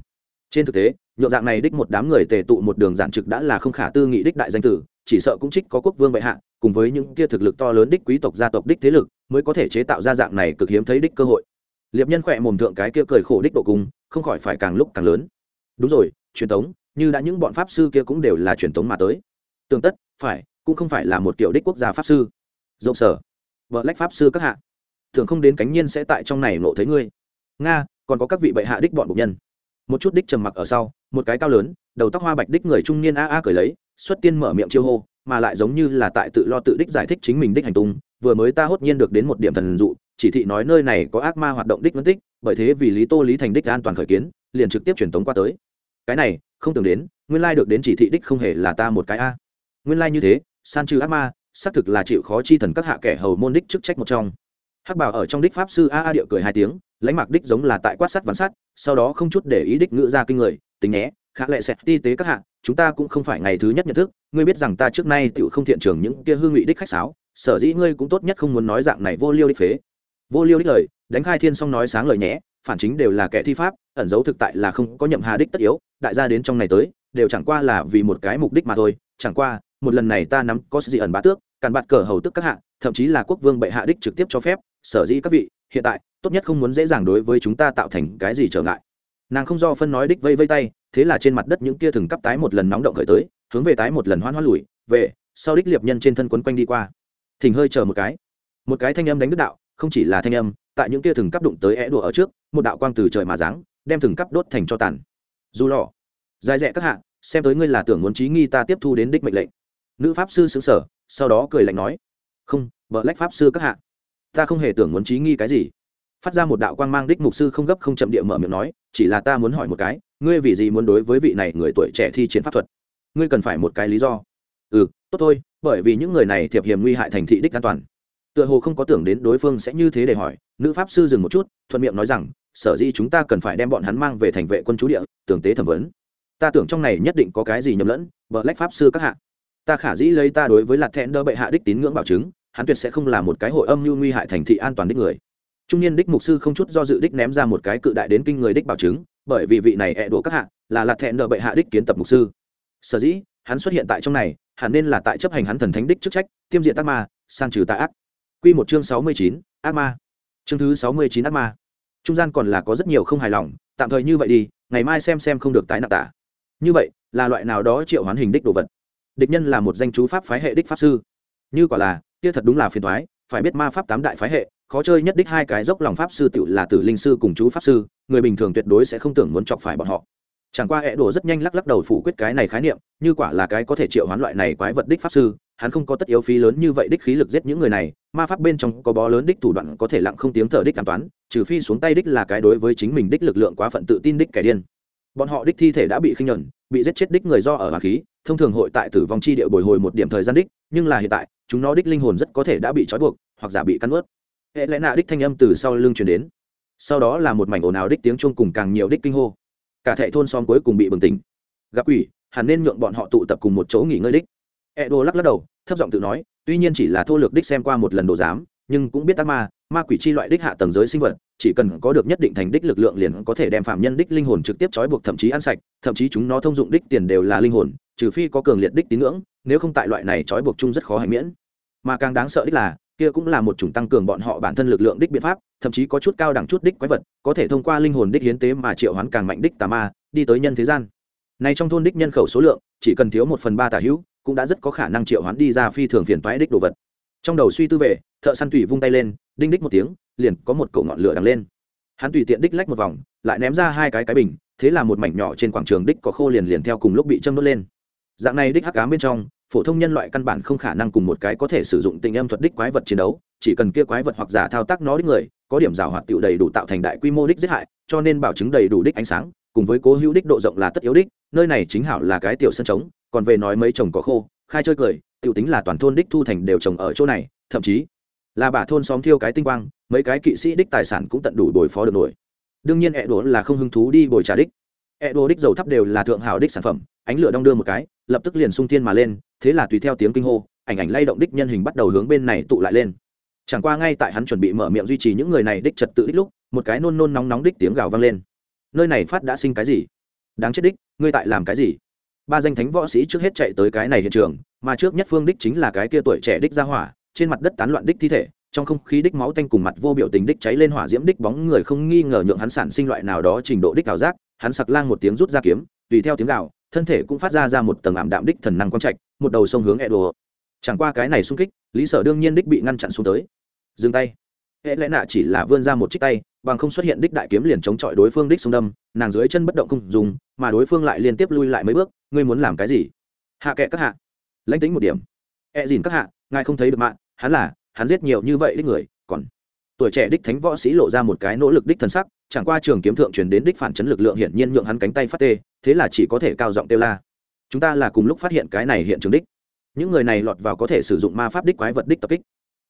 trên thực tế nhộn dạng này đích một đám người tề tụ một đường giản trực đã là không khả tư nghị đích đại danh tử, chỉ sợ cũng trích có quốc vương bệ hạ, cùng với những kia thực lực to lớn đích quý tộc gia tộc đích thế lực, mới có thể chế tạo ra dạng này cực hiếm thấy đích cơ hội. Liệp nhân khỏe mồm thượng cái kia cười khổ đích độ cung, không khỏi phải càng lúc càng lớn. Đúng rồi, truyền thống như đã những bọn pháp sư kia cũng đều là truyền thống mà tới. Tương tất, phải, cũng không phải là một kiểu đích quốc gia pháp sư. Rộng sở, vợ lách pháp sư các hạ. Thường không đến cánh nhiên sẽ tại trong này nộ thấy ngươi. Nga, còn có các vị bệ hạ đích bọn bục nhân một chút đích trầm mặc ở sau, một cái cao lớn, đầu tóc hoa bạch đích người trung niên a a cởi lấy, xuất tiên mở miệng chiêu hô, mà lại giống như là tại tự lo tự đích giải thích chính mình đích hành tung, vừa mới ta hốt nhiên được đến một điểm thần dụ, chỉ thị nói nơi này có ác ma hoạt động đích phân tích, bởi thế vì lý tô lý thành đích an toàn khởi kiến, liền trực tiếp truyền tống qua tới. Cái này, không tưởng đến, nguyên lai được đến chỉ thị đích không hề là ta một cái a. Nguyên lai như thế, san trừ ác ma, xác thực là chịu khó chi thần các hạ kẻ hầu môn đích chức trách một trong. Hắc bảo ở trong đích pháp sư a a điệu cười hai tiếng lãnh mạc đích giống là tại quát sắt ván sắt, sau đó không chút để ý đích ngữ ra kinh người, tính nhé, khả lệ sẽ ti tế các hạ, chúng ta cũng không phải ngày thứ nhất nhận thức, ngươi biết rằng ta trước nay tựu không thiện trường những kia hương ngụy đích khách sáo, sở dĩ ngươi cũng tốt nhất không muốn nói dạng này vô liêu đích phế. Vô liêu đích lời, đánh khai thiên xong nói sáng lời nhé, phản chính đều là kẻ thi pháp, ẩn dấu thực tại là không có nhậm hà đích tất yếu, đại gia đến trong này tới, đều chẳng qua là vì một cái mục đích mà thôi, chẳng qua, một lần này ta nắm có gì ẩn bá tước, càn bạt cờ hầu tức các hạ, thậm chí là quốc vương bệ hạ đích trực tiếp cho phép, sở dĩ các vị hiện tại, tốt nhất không muốn dễ dàng đối với chúng ta tạo thành cái gì trở ngại. Nàng không do phân nói đích vây vây tay, thế là trên mặt đất những kia thừng cắp tái một lần nóng động khởi tới, hướng về tái một lần hoan hoan lùi, về, sau đích liệp nhân trên thân quấn quanh đi qua. Thỉnh hơi chờ một cái. Một cái thanh âm đánh đức đạo, không chỉ là thanh âm, tại những kia thừng cắp đụng tới é đùa ở trước, một đạo quang từ trời mà giáng, đem thừng cắp đốt thành cho tàn. Dù lò dài rẽ các hạ, xem tới ngươi là tưởng muốn trí nghi ta tiếp thu đến đích mệnh lệnh. Nữ pháp sư xứng sở sau đó cười lạnh nói. Không, vợ lách pháp sư các hạ ta không hề tưởng muốn trí nghi cái gì. Phát ra một đạo quang mang đích mục sư không gấp không chậm địa mở miệng nói, chỉ là ta muốn hỏi một cái, ngươi vì gì muốn đối với vị này người tuổi trẻ thi chiến pháp thuật? Ngươi cần phải một cái lý do. Ừ tốt thôi, bởi vì những người này thiệp hiểm nguy hại thành thị đích an toàn. Tựa hồ không có tưởng đến đối phương sẽ như thế để hỏi, nữ pháp sư dừng một chút, thuận miệng nói rằng, sở dĩ chúng ta cần phải đem bọn hắn mang về thành vệ quân chú địa tưởng tế thẩm vấn. Ta tưởng trong này nhất định có cái gì nhầm lẫn vợ lách pháp sư các hạ. Ta khả dĩ lấy ta đối với lạt thẹn đơ bệ hạ đích tín ngưỡng bảo chứng hắn tuyệt sẽ không là một cái hội âm như nguy hại thành thị an toàn đích người. Trung niên đích mục sư không chút do dự đích ném ra một cái cự đại đến kinh người đích bảo chứng, bởi vì vị này ẹ đổ các hạ là lạt thẹn nợ bệ hạ đích kiến tập mục sư. Sở dĩ, hắn xuất hiện tại trong này, hẳn nên là tại chấp hành hắn thần thánh đích chức trách, tiêm diện tác ma, san trừ tà ác. Q một chương sáu mươi chín, ác ma. Chương thứ sáu mươi chín ác ma. Trung gian còn là có rất nhiều không hài lòng, tạm thời như vậy đi, ngày mai xem xem không được tái nạp tả. Như vậy, là loại nào đó triệu hoán hình đích đồ vật? Địch nhân là một danh chú pháp phái hệ đích pháp sư. Như quả là kia thật đúng là phiền thoái phải biết ma pháp tám đại phái hệ, khó chơi nhất đích hai cái dốc lòng pháp sư tiểu là tử linh sư cùng chú pháp sư, người bình thường tuyệt đối sẽ không tưởng muốn chọc phải bọn họ. Chẳng qua hệ đồ rất nhanh lắc lắc đầu phủ quyết cái này khái niệm, như quả là cái có thể triệu hoán loại này quái vật đích pháp sư, hắn không có tất yếu phí lớn như vậy đích khí lực giết những người này, ma pháp bên trong có bó lớn đích thủ đoạn có thể lặng không tiếng thở đích cảm toán trừ phi xuống tay đích là cái đối với chính mình đích lực lượng quá phận tự tin đích kẻ điên. Bọn họ đích thi thể đã bị khinh nhẫn bị giết chết đích người do ở hoàng khí, thông thường hội tại tử vong chi địa bồi hồi một điểm thời gian đích, nhưng là hiện tại chúng nó đích linh hồn rất có thể đã bị trói buộc hoặc giả bị cắn ướt hệ lẽ nạ đích thanh âm từ sau lưng truyền đến. Sau đó là một mảnh ồn ào đích tiếng chuông cùng càng nhiều đích kinh hô. Cả thệ thôn xóm cuối cùng bị bừng tỉnh. Gặp quỷ, hẳn nên nhượng bọn họ tụ tập cùng một chỗ nghỉ ngơi đích. Edo lắc lắc đầu, thấp giọng tự nói, tuy nhiên chỉ là thô lược đích xem qua một lần đồ giám, nhưng cũng biết ác ma ma quỷ chi loại đích hạ tầng giới sinh vật, chỉ cần có được nhất định thành đích lực lượng liền có thể đem phạm nhân đích linh hồn trực tiếp trói buộc thậm chí ăn sạch, thậm chí chúng nó thông dụng đích tiền đều là linh hồn, trừ phi có cường liệt đích tín ngưỡng, nếu không tại loại này trói buộc chung rất khó hạnh miễn mà càng đáng sợ đích là, kia cũng là một chủng tăng cường bọn họ bản thân lực lượng đích biện pháp, thậm chí có chút cao đẳng chút đích quái vật, có thể thông qua linh hồn đích hiến tế mà triệu hoán càng mạnh đích tà ma, đi tới nhân thế gian. Nay trong thôn đích nhân khẩu số lượng, chỉ cần thiếu một phần ba tà hữu, cũng đã rất có khả năng triệu hoán đi ra phi thường phiền toái đích đồ vật. Trong đầu suy tư về, thợ săn tùy vung tay lên, đinh đích một tiếng, liền có một cậu ngọn lửa đằng lên. Hắn tùy tiện đích lách một vòng, lại ném ra hai cái cái bình, thế là một mảnh nhỏ trên quảng trường đích có khô liền liền theo cùng lúc bị châm đốt lên. Dạng này đích hắc ám bên trong phổ thông nhân loại căn bản không khả năng cùng một cái có thể sử dụng tình âm thuật đích quái vật chiến đấu, chỉ cần kia quái vật hoặc giả thao tác nó đích người, có điểm rào hoạt tựu đầy đủ tạo thành đại quy mô đích giết hại, cho nên bảo chứng đầy đủ đích ánh sáng, cùng với cố hữu đích độ rộng là tất yếu đích, nơi này chính hảo là cái tiểu sân trống, còn về nói mấy chồng có khô, khai chơi cười tiểu tính là toàn thôn đích thu thành đều trồng ở chỗ này, thậm chí là bà thôn xóm thiêu cái tinh quang, mấy cái kỵ sĩ đích tài sản cũng tận đủ bồi phó được nổi. Đương nhiên hẹ đốn là không hứng thú đi bồi trả đích ẹ đích dầu thắp đều là thượng hảo đích sản phẩm, ánh lửa đong đưa một cái, lập tức liền sung thiên mà lên, thế là tùy theo tiếng kinh hô, ảnh ảnh lay động đích nhân hình bắt đầu hướng bên này tụ lại lên. Chẳng qua ngay tại hắn chuẩn bị mở miệng duy trì những người này đích trật tự đích lúc, một cái nôn nôn nóng nóng đích tiếng gào vang lên. Nơi này phát đã sinh cái gì? Đáng chết đích, ngươi tại làm cái gì? Ba danh thánh võ sĩ trước hết chạy tới cái này hiện trường, mà trước nhất phương đích chính là cái kia tuổi trẻ đích ra hỏa, trên mặt đất tán loạn đích thi thể trong không khí đích máu tanh cùng mặt vô biểu tình đích cháy lên hỏa diễm đích bóng người không nghi ngờ nhượng hắn sản sinh loại nào đó trình độ đích ảo giác. Hắn sặc lang một tiếng rút ra kiếm, tùy theo tiếng gào, thân thể cũng phát ra ra một tầng ảm đạm đích thần năng quang trạch, một đầu sông hướng edo. Chẳng qua cái này xung kích, lý sở đương nhiên đích bị ngăn chặn xuống tới. Dừng tay. Hệ lẽ nạ chỉ là vươn ra một chiếc tay, bằng không xuất hiện đích đại kiếm liền chống chọi đối phương đích xung đâm, nàng dưới chân bất động không dùng, mà đối phương lại liên tiếp lui lại mấy bước, ngươi muốn làm cái gì? Hạ kệ các hạ. Lãnh tính một điểm. E dìn các hạ, ngài không thấy được mạng hắn là hắn giết nhiều như vậy đích người, còn tuổi trẻ đích thánh võ sĩ lộ ra một cái nỗ lực đích thần sắc, chẳng qua trường kiếm thượng truyền đến đích phản chấn lực lượng hiển nhiên nhượng hắn cánh tay phát tê, thế là chỉ có thể cao giọng kêu la. Chúng ta là cùng lúc phát hiện cái này hiện trường đích. Những người này lọt vào có thể sử dụng ma pháp đích quái vật đích tập kích.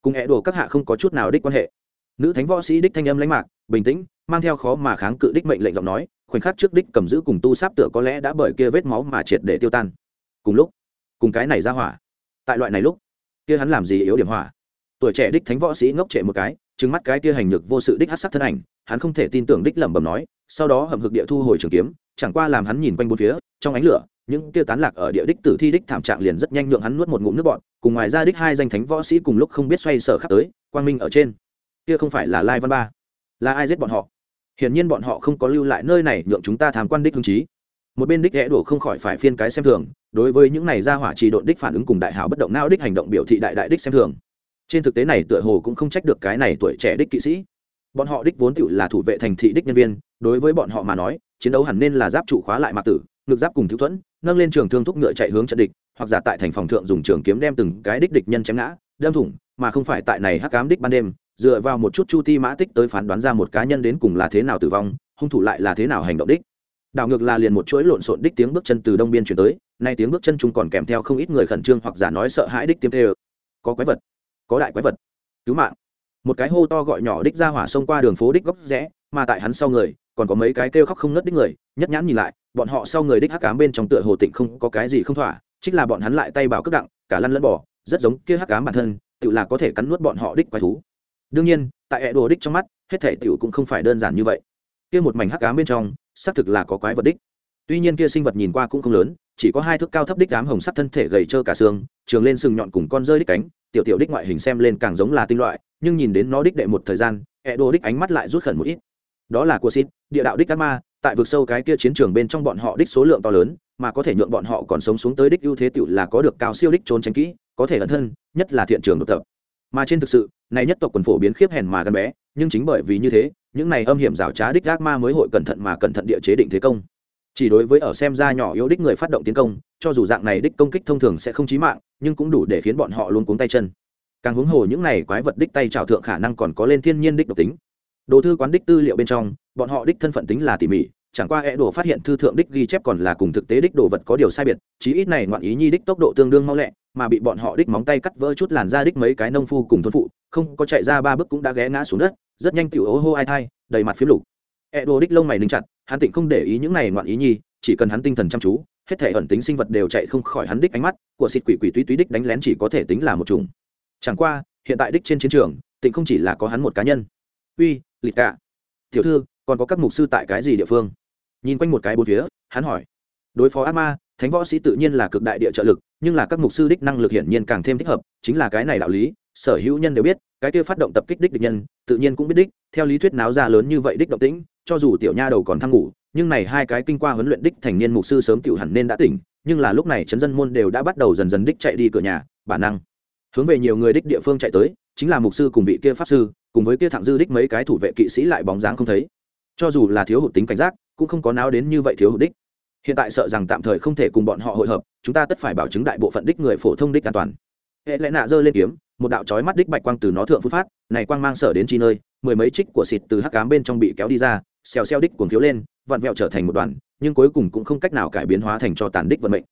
Cùng hẹ đồ các hạ không có chút nào đích quan hệ. Nữ thánh võ sĩ đích thanh âm lãnh mạc, bình tĩnh, mang theo khó mà kháng cự đích mệnh lệnh giọng nói, khoảnh khắc trước đích cầm giữ cùng tu sáp tựa có lẽ đã bởi kia vết máu mà triệt để tiêu tan. Cùng lúc, cùng cái này ra hỏa. Tại loại này lúc, kia hắn làm gì yếu điểm hỏa? Tuổi trẻ đích thánh võ sĩ ngốc trệ một cái, trừng mắt cái kia hành nhược vô sự đích hát sắc thân ảnh, hắn không thể tin tưởng đích lẩm bẩm nói, sau đó hầm hực địa thu hồi trường kiếm, chẳng qua làm hắn nhìn quanh bốn phía, trong ánh lửa, những kia tán lạc ở địa đích tử thi đích thảm trạng liền rất nhanh nhượng hắn nuốt một ngụm nước bọn cùng ngoài ra đích hai danh thánh võ sĩ cùng lúc không biết xoay sở khắp tới, quang minh ở trên. Kia không phải là lai văn ba, là ai giết bọn họ? Hiển nhiên bọn họ không có lưu lại nơi này nhượng chúng ta tham quan đích hưng trí một bên đích ghé đổ không khỏi phải phiên cái xem thường, đối với những này ra hỏa trì độn đích phản ứng cùng đại hảo bất động não đích hành động biểu thị đại đại đích xem thường trên thực tế này tựa hồ cũng không trách được cái này tuổi trẻ đích kỵ sĩ. Bọn họ đích vốn tựu là thủ vệ thành thị đích nhân viên, đối với bọn họ mà nói, chiến đấu hẳn nên là giáp trụ khóa lại mạc tử ngực giáp cùng thiếu thuẫn, nâng lên trường thương thúc ngựa chạy hướng trận địch, hoặc giả tại thành phòng thượng dùng trường kiếm đem từng cái đích địch nhân chém ngã, đâm thủng, mà không phải tại này hắc cám đích ban đêm, dựa vào một chút chu ti mã tích tới phán đoán ra một cá nhân đến cùng là thế nào tử vong, hung thủ lại là thế nào hành động đích. Đảo ngược là liền một chuỗi lộn xộn đích tiếng bước chân từ đông biên chuyển tới, nay tiếng bước chân chúng còn kèm theo không ít người khẩn trương hoặc giả nói sợ hãi đích tiêm tê có quái vật có đại quái vật. Cứu mạng. Một cái hô to gọi nhỏ đích ra hỏa xông qua đường phố đích góc rẽ, mà tại hắn sau người, còn có mấy cái kêu khóc không ngớt đích người, nhất nhãn nhìn lại, bọn họ sau người đích hắc cám bên trong tựa hồ tịnh không có cái gì không thỏa chính là bọn hắn lại tay bảo cất đặng, cả lăn lẫn bỏ rất giống kia hắc cám bản thân, tự là có thể cắn nuốt bọn họ đích quái thú. Đương nhiên, tại hệ đồ đích trong mắt, hết thể tiểu cũng không phải đơn giản như vậy. Kia một mảnh hắc cám bên trong, xác thực là có quái vật đích. Tuy nhiên kia sinh vật nhìn qua cũng không lớn, chỉ có hai thước cao thấp đích ám hồng sắc thân thể gầy trơ cả xương, trường lên sừng nhọn cùng con rơi đích cánh tiểu tiểu đích ngoại hình xem lên càng giống là tinh loại, nhưng nhìn đến nó đích đệ một thời gian e đồ đích ánh mắt lại rút khẩn một ít. Đó là của xít địa đạo đích các ma, tại vực sâu cái kia chiến trường bên trong bọn họ đích số lượng to lớn, mà có thể nhượng bọn họ còn sống xuống tới đích ưu thế tiểu là có được cao siêu đích trốn tránh kỹ, có thể ẩn thân, nhất là thiện trường độc tập. Mà trên thực sự, này nhất tộc quần phổ biến khiếp hèn mà gần bé, nhưng chính bởi vì như thế, những này âm hiểm rào trá đích gác ma mới hội cẩn thận mà cẩn thận địa chế định thế công. Chỉ đối với ở xem ra nhỏ yếu đích người phát động tiến công cho dù dạng này đích công kích thông thường sẽ không chí mạng, nhưng cũng đủ để khiến bọn họ luôn cuống tay chân. Càng huống hồ những này quái vật đích tay trào thượng khả năng còn có lên thiên nhiên đích độc tính. Đồ thư quán đích tư liệu bên trong, bọn họ đích thân phận tính là tỉ mỉ, chẳng qua é đồ phát hiện thư thượng đích ghi chép còn là cùng thực tế đích đồ vật có điều sai biệt, chí ít này ngoạn ý nhi đích tốc độ tương đương mau lẹ, mà bị bọn họ đích móng tay cắt vỡ chút làn da đích mấy cái nông phu cùng thôn phụ, không có chạy ra ba bước cũng đã ghé ngã xuống đất, rất nhanh tiểu ố hô ai thai, đầy mặt phiếm lục. É đồ đích lông mày ninh chặt, hắn tịnh không để ý những này ngoạn ý nhi chỉ cần hắn tinh thần chăm chú, hết thể ẩn tính sinh vật đều chạy không khỏi hắn đích ánh mắt, của xịt quỷ quỷ túy túy đích đánh lén chỉ có thể tính là một chủng. Chẳng qua, hiện tại đích trên chiến trường, tịnh không chỉ là có hắn một cá nhân. Uy, lịch cả tiểu thư, còn có các mục sư tại cái gì địa phương? Nhìn quanh một cái bốn phía, hắn hỏi. Đối phó ác ma, thánh võ sĩ tự nhiên là cực đại địa trợ lực, nhưng là các mục sư đích năng lực hiển nhiên càng thêm thích hợp, chính là cái này đạo lý, sở hữu nhân đều biết, cái kia phát động tập kích đích địch nhân, tự nhiên cũng biết đích, theo lý thuyết náo ra lớn như vậy đích động tĩnh, cho dù tiểu nha đầu còn thăng ngủ nhưng này hai cái kinh qua huấn luyện đích thành niên mục sư sớm tiểu hẳn nên đã tỉnh, nhưng là lúc này chấn dân môn đều đã bắt đầu dần dần đích chạy đi cửa nhà, bản năng. Hướng về nhiều người đích địa phương chạy tới, chính là mục sư cùng vị kia pháp sư, cùng với kia thẳng dư đích mấy cái thủ vệ kỵ sĩ lại bóng dáng không thấy. Cho dù là thiếu hụt tính cảnh giác, cũng không có náo đến như vậy thiếu hụt đích. Hiện tại sợ rằng tạm thời không thể cùng bọn họ hội hợp, chúng ta tất phải bảo chứng đại bộ phận đích người phổ thông đích an toàn. Hệ lẽ nạ giơ lên kiếm, một đạo chói mắt đích bạch quang từ nó thượng phun phát, này quang mang sở đến chi nơi, mười mấy trích của xịt từ hắc cám bên trong bị kéo đi ra xèo xèo đích cuồng thiếu lên, vặn vẹo trở thành một đoàn, nhưng cuối cùng cũng không cách nào cải biến hóa thành cho tàn đích vận mệnh.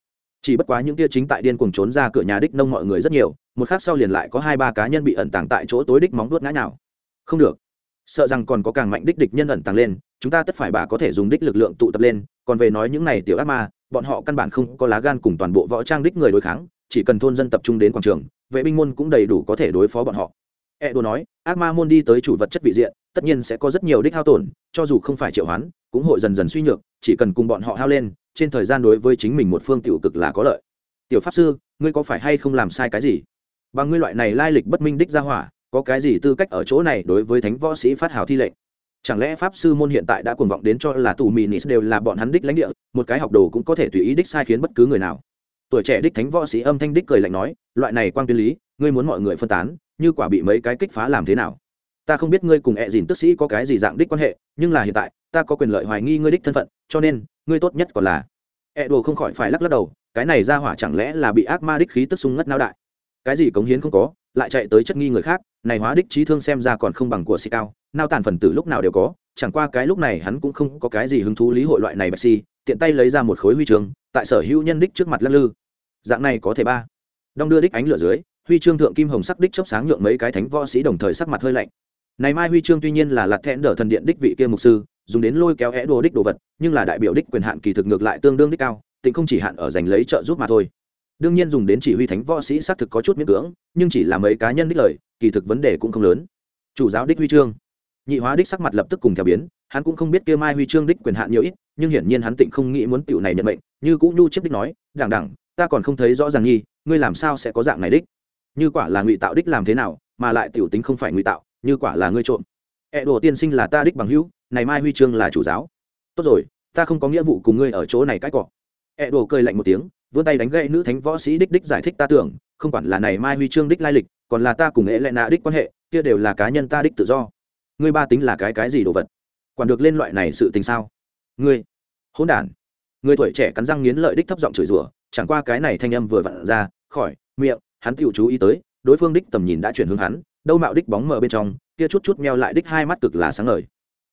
Chỉ bất quá những tia chính tại điên cuồng trốn ra cửa nhà đích nông mọi người rất nhiều, một khác sau liền lại có hai ba cá nhân bị ẩn tàng tại chỗ tối đích móng vuốt ngã nhào. Không được. Sợ rằng còn có càng mạnh đích địch nhân ẩn tàng lên, chúng ta tất phải bà có thể dùng đích lực lượng tụ tập lên, còn về nói những này tiểu ác ma, bọn họ căn bản không có lá gan cùng toàn bộ võ trang đích người đối kháng, chỉ cần thôn dân tập trung đến quảng trường, vệ binh môn cũng đầy đủ có thể đối phó bọn họ. E đồ nói, ác ma môn đi tới chủ vật chất vị diện tất nhiên sẽ có rất nhiều đích hao tổn, cho dù không phải triệu hoán, cũng hội dần dần suy nhược, chỉ cần cùng bọn họ hao lên, trên thời gian đối với chính mình một phương tiểu cực là có lợi. Tiểu pháp sư, ngươi có phải hay không làm sai cái gì? Bằng ngươi loại này lai lịch bất minh đích ra hỏa, có cái gì tư cách ở chỗ này đối với thánh võ sĩ phát hào thi lệnh? Chẳng lẽ pháp sư môn hiện tại đã cuồng vọng đến cho là tù mì nis đều là bọn hắn đích lãnh địa, một cái học đồ cũng có thể tùy ý đích sai khiến bất cứ người nào? Tuổi trẻ đích thánh võ sĩ âm thanh đích cười lạnh nói, loại này quang tuyên lý, ngươi muốn mọi người phân tán, như quả bị mấy cái kích phá làm thế nào? Ta không biết ngươi cùng ẹ dìn tức sĩ có cái gì dạng đích quan hệ, nhưng là hiện tại, ta có quyền lợi hoài nghi ngươi đích thân phận, cho nên, ngươi tốt nhất còn là ẹ đồ không khỏi phải lắc lắc đầu, cái này ra hỏa chẳng lẽ là bị ác ma đích khí tức sung ngất não đại? Cái gì cống hiến không có, lại chạy tới chất nghi người khác, này hóa đích trí thương xem ra còn không bằng của sĩ cao, nao tàn phần tử lúc nào đều có, chẳng qua cái lúc này hắn cũng không có cái gì hứng thú lý hội loại này bạch si, tiện tay lấy ra một khối huy chương, tại sở hữu nhân đích trước mặt lắc lư. Dạng này có thể ba. Đong đưa đích ánh lửa dưới, huy chương thượng kim hồng sắc đích chớp sáng nhượng mấy cái thánh võ sĩ đồng thời sắc mặt hơi lạnh này mai huy chương tuy nhiên là lạt thẹn đỡ thần điện đích vị kia mục sư, dùng đến lôi kéo é đồ đích đồ vật, nhưng là đại biểu đích quyền hạn kỳ thực ngược lại tương đương đích cao tịnh không chỉ hạn ở giành lấy trợ giúp mà thôi. Đương nhiên dùng đến chỉ huy thánh võ sĩ xác thực có chút miễn cưỡng, nhưng chỉ là mấy cá nhân đích lời, kỳ thực vấn đề cũng không lớn. Chủ giáo đích huy chương nhị hóa đích sắc mặt lập tức cùng theo biến, hắn cũng không biết kia mai huy chương đích quyền hạn nhiều ít, nhưng hiển nhiên hắn tịnh không nghĩ muốn tiểu này nhận mệnh, như cũng nhu chiếc đích nói, đảng đảng, ta còn không thấy rõ ràng nghi, ngươi làm sao sẽ có dạng này đích? Như quả là ngụy tạo đích làm thế nào, mà lại tiểu tính không phải ngụy tạo như quả là ngươi trộm. Ẹ đồ tiên sinh là ta đích bằng hữu, này mai huy chương là chủ giáo. Tốt rồi, ta không có nghĩa vụ cùng ngươi ở chỗ này cãi cọ. Ẹ đồ cười lạnh một tiếng, vươn tay đánh gậy nữ thánh võ sĩ đích đích giải thích ta tưởng, không quản là này mai huy chương đích lai lịch, còn là ta cùng ệ lệ nạ đích quan hệ, kia đều là cá nhân ta đích tự do. Ngươi ba tính là cái cái gì đồ vật? Quản được lên loại này sự tình sao? Ngươi, hỗn đản. Người tuổi trẻ cắn răng nghiến lợi đích thấp giọng chửi rủa, chẳng qua cái này thanh âm vừa vặn ra, khỏi, miệng, hắn tựu chú ý tới, đối phương đích tầm nhìn đã chuyển hướng hắn đâu mạo đích bóng mờ bên trong, kia chút chút meo lại đích hai mắt cực là sáng ngời.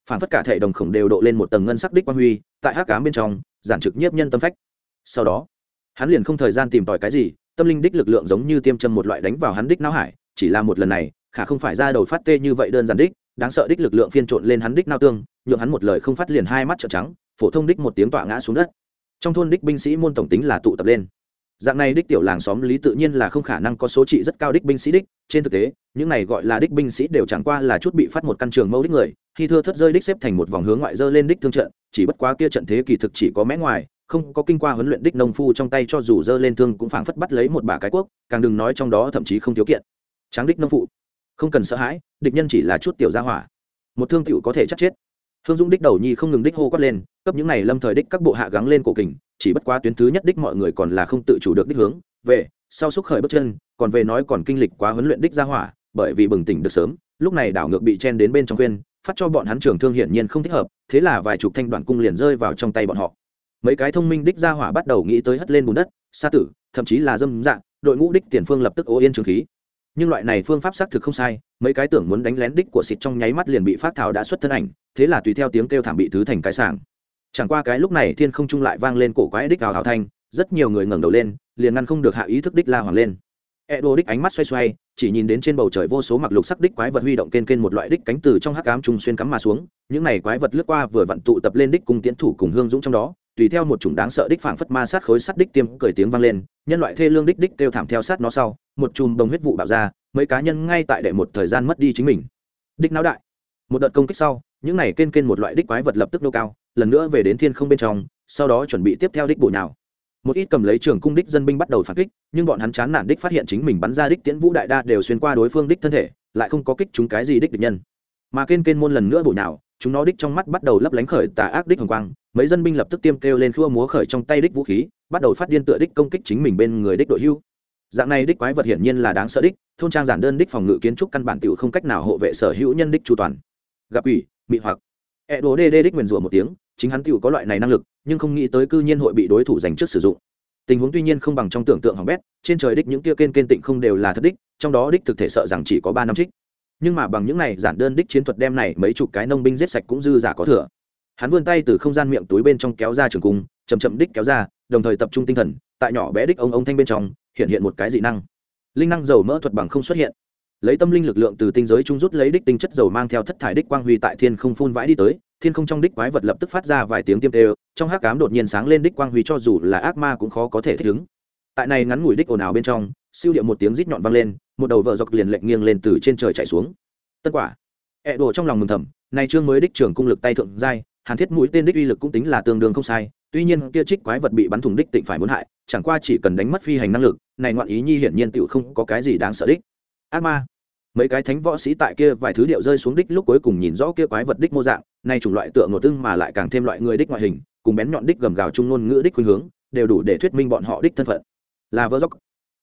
Phản phất cả thể đồng khổng đều độ lên một tầng ngân sắc đích quan huy, tại hắc cám bên trong, giản trực nhiếp nhân tâm phách. Sau đó, hắn liền không thời gian tìm tòi cái gì, tâm linh đích lực lượng giống như tiêm châm một loại đánh vào hắn đích não hải, chỉ là một lần này, khả không phải ra đầu phát tê như vậy đơn giản đích, đáng sợ đích lực lượng phiên trộn lên hắn đích nao tương, nhượng hắn một lời không phát liền hai mắt trợn trắng, phổ thông đích một tiếng tọa ngã xuống đất. Trong thôn đích binh sĩ môn tổng tính là tụ tập lên dạng này đích tiểu làng xóm lý tự nhiên là không khả năng có số trị rất cao đích binh sĩ đích, trên thực tế, những này gọi là đích binh sĩ đều chẳng qua là chút bị phát một căn trường mẫu đích người, khi thưa thất rơi đích xếp thành một vòng hướng ngoại dơ lên đích thương trận, chỉ bất quá kia trận thế kỳ thực chỉ có mẽ ngoài, không có kinh qua huấn luyện đích nông phu trong tay cho dù dơ lên thương cũng phảng phất bắt lấy một bà cái quốc, càng đừng nói trong đó thậm chí không thiếu kiện. Tráng đích nông phụ, không cần sợ hãi, địch nhân chỉ là chút tiểu gia hỏa. Một thương tiểu có thể chắc chết. Hương dũng đích đầu nhi không ngừng đích hô quát lên, cấp những này lâm thời đích các bộ hạ gắng lên cổ kình chỉ bất quá tuyến thứ nhất đích mọi người còn là không tự chủ được đích hướng, về, sau xúc khởi bước chân, còn về nói còn kinh lịch quá huấn luyện đích ra hỏa, bởi vì bừng tỉnh được sớm, lúc này đảo ngược bị chen đến bên trong khuyên, phát cho bọn hắn trường thương hiển nhiên không thích hợp, thế là vài chục thanh đoạn cung liền rơi vào trong tay bọn họ. Mấy cái thông minh đích ra hỏa bắt đầu nghĩ tới hất lên bùn đất xa tử, thậm chí là dâm dạng, đội ngũ đích tiền phương lập tức ô yên trường khí. Nhưng loại này phương pháp xác thực không sai, mấy cái tưởng muốn đánh lén đích của xịt trong nháy mắt liền bị phát thảo đã xuất thân ảnh, thế là tùy theo tiếng kêu thảm bị thứ thành cái sảng chẳng qua cái lúc này thiên không trung lại vang lên cổ quái đích hào hào thanh, rất nhiều người ngẩng đầu lên, liền ngăn không được hạ ý thức đích la hoàng lên. E đô đích ánh mắt xoay xoay, chỉ nhìn đến trên bầu trời vô số mặc lục sắc đích quái vật huy động kên kên một loại đích cánh từ trong hắc ám trung xuyên cắm mà xuống, những này quái vật lướt qua vừa vặn tụ tập lên đích cùng tiến thủ cùng hương dũng trong đó, tùy theo một chủng đáng sợ đích phảng phất ma sát khối sắt đích tiêm cười tiếng vang lên, nhân loại thê lương đích đích kêu thảm theo sát nó sau, một chùm đồng huyết vụ bạo ra, mấy cá nhân ngay tại đệ một thời gian mất đi chính mình. Đích não đại. Một đợt công kích sau những này kên kên một loại đích quái vật lập tức nô cao, lần nữa về đến thiên không bên trong, sau đó chuẩn bị tiếp theo đích bổ nào một ít cầm lấy trường cung đích dân binh bắt đầu phản kích, nhưng bọn hắn chán nản đích phát hiện chính mình bắn ra đích tiễn vũ đại đa đều xuyên qua đối phương đích thân thể, lại không có kích chúng cái gì đích địch nhân. Mà kên kên môn lần nữa bổ nào chúng nó đích trong mắt bắt đầu lấp lánh khởi tà ác đích hồng quang, mấy dân binh lập tức tiêm kêu lên khua múa khởi trong tay đích vũ khí, bắt đầu phát điên tựa đích công kích chính mình bên người đích đội hưu. Dạng này đích quái vật hiển nhiên là đáng sợ đích, thôn trang giản đơn đích phòng ngự kiến trúc căn bản tiểu không cách nào hộ vệ sở hữu nhân đích chu toàn. Gặp ủy mị hoặc. E đồ đê đê đích nguyền rủa một tiếng, chính hắn tựu có loại này năng lực, nhưng không nghĩ tới cư nhiên hội bị đối thủ giành trước sử dụng. Tình huống tuy nhiên không bằng trong tưởng tượng hỏng bét, trên trời đích những kia kên kên tịnh không đều là thất đích, trong đó đích thực thể sợ rằng chỉ có ba năm trích. Nhưng mà bằng những này giản đơn đích chiến thuật đem này mấy chục cái nông binh giết sạch cũng dư giả có thừa. Hắn vươn tay từ không gian miệng túi bên trong kéo ra trường cung chầm chậm đích kéo ra, đồng thời tập trung tinh thần, tại nhỏ bé đích ông ông thanh bên trong, hiện hiện một cái dị năng. Linh năng dầu mỡ thuật bằng không xuất hiện lấy tâm linh lực lượng từ tinh giới trung rút lấy đích tinh chất dầu mang theo thất thải đích quang huy tại thiên không phun vãi đi tới, thiên không trong đích quái vật lập tức phát ra vài tiếng tiêm tê trong hát cám đột nhiên sáng lên đích quang huy cho dù là ác ma cũng khó có thể thích ứng. Tại này ngắn ngủi đích ồn ào bên trong, siêu điệu một tiếng rít nhọn vang lên, một đầu vợ dọc liền lệnh nghiêng lên từ trên trời chạy xuống. Tất quả. E Ẹ đổ trong lòng mừng thầm, này trương mới đích trưởng cung lực tay thượng giai, hàn thiết mũi tên đích uy lực cũng tính là tương đương không sai, tuy nhiên kia trích quái vật bị bắn thủng đích tịnh phải muốn hại, chẳng qua chỉ cần đánh mất phi hành năng lực, này ngoạn ý nhi hiển nhiên tựu không có cái gì đáng sợ đích ác ma. Mấy cái thánh võ sĩ tại kia vài thứ điệu rơi xuống đích lúc cuối cùng nhìn rõ kia quái vật đích mô dạng, nay chủng loại tượng ngột tưng mà lại càng thêm loại người đích ngoại hình, cùng bén nhọn đích gầm gào trung ngôn ngữ đích khuynh hướng, đều đủ để thuyết minh bọn họ đích thân phận. Là vơ dốc.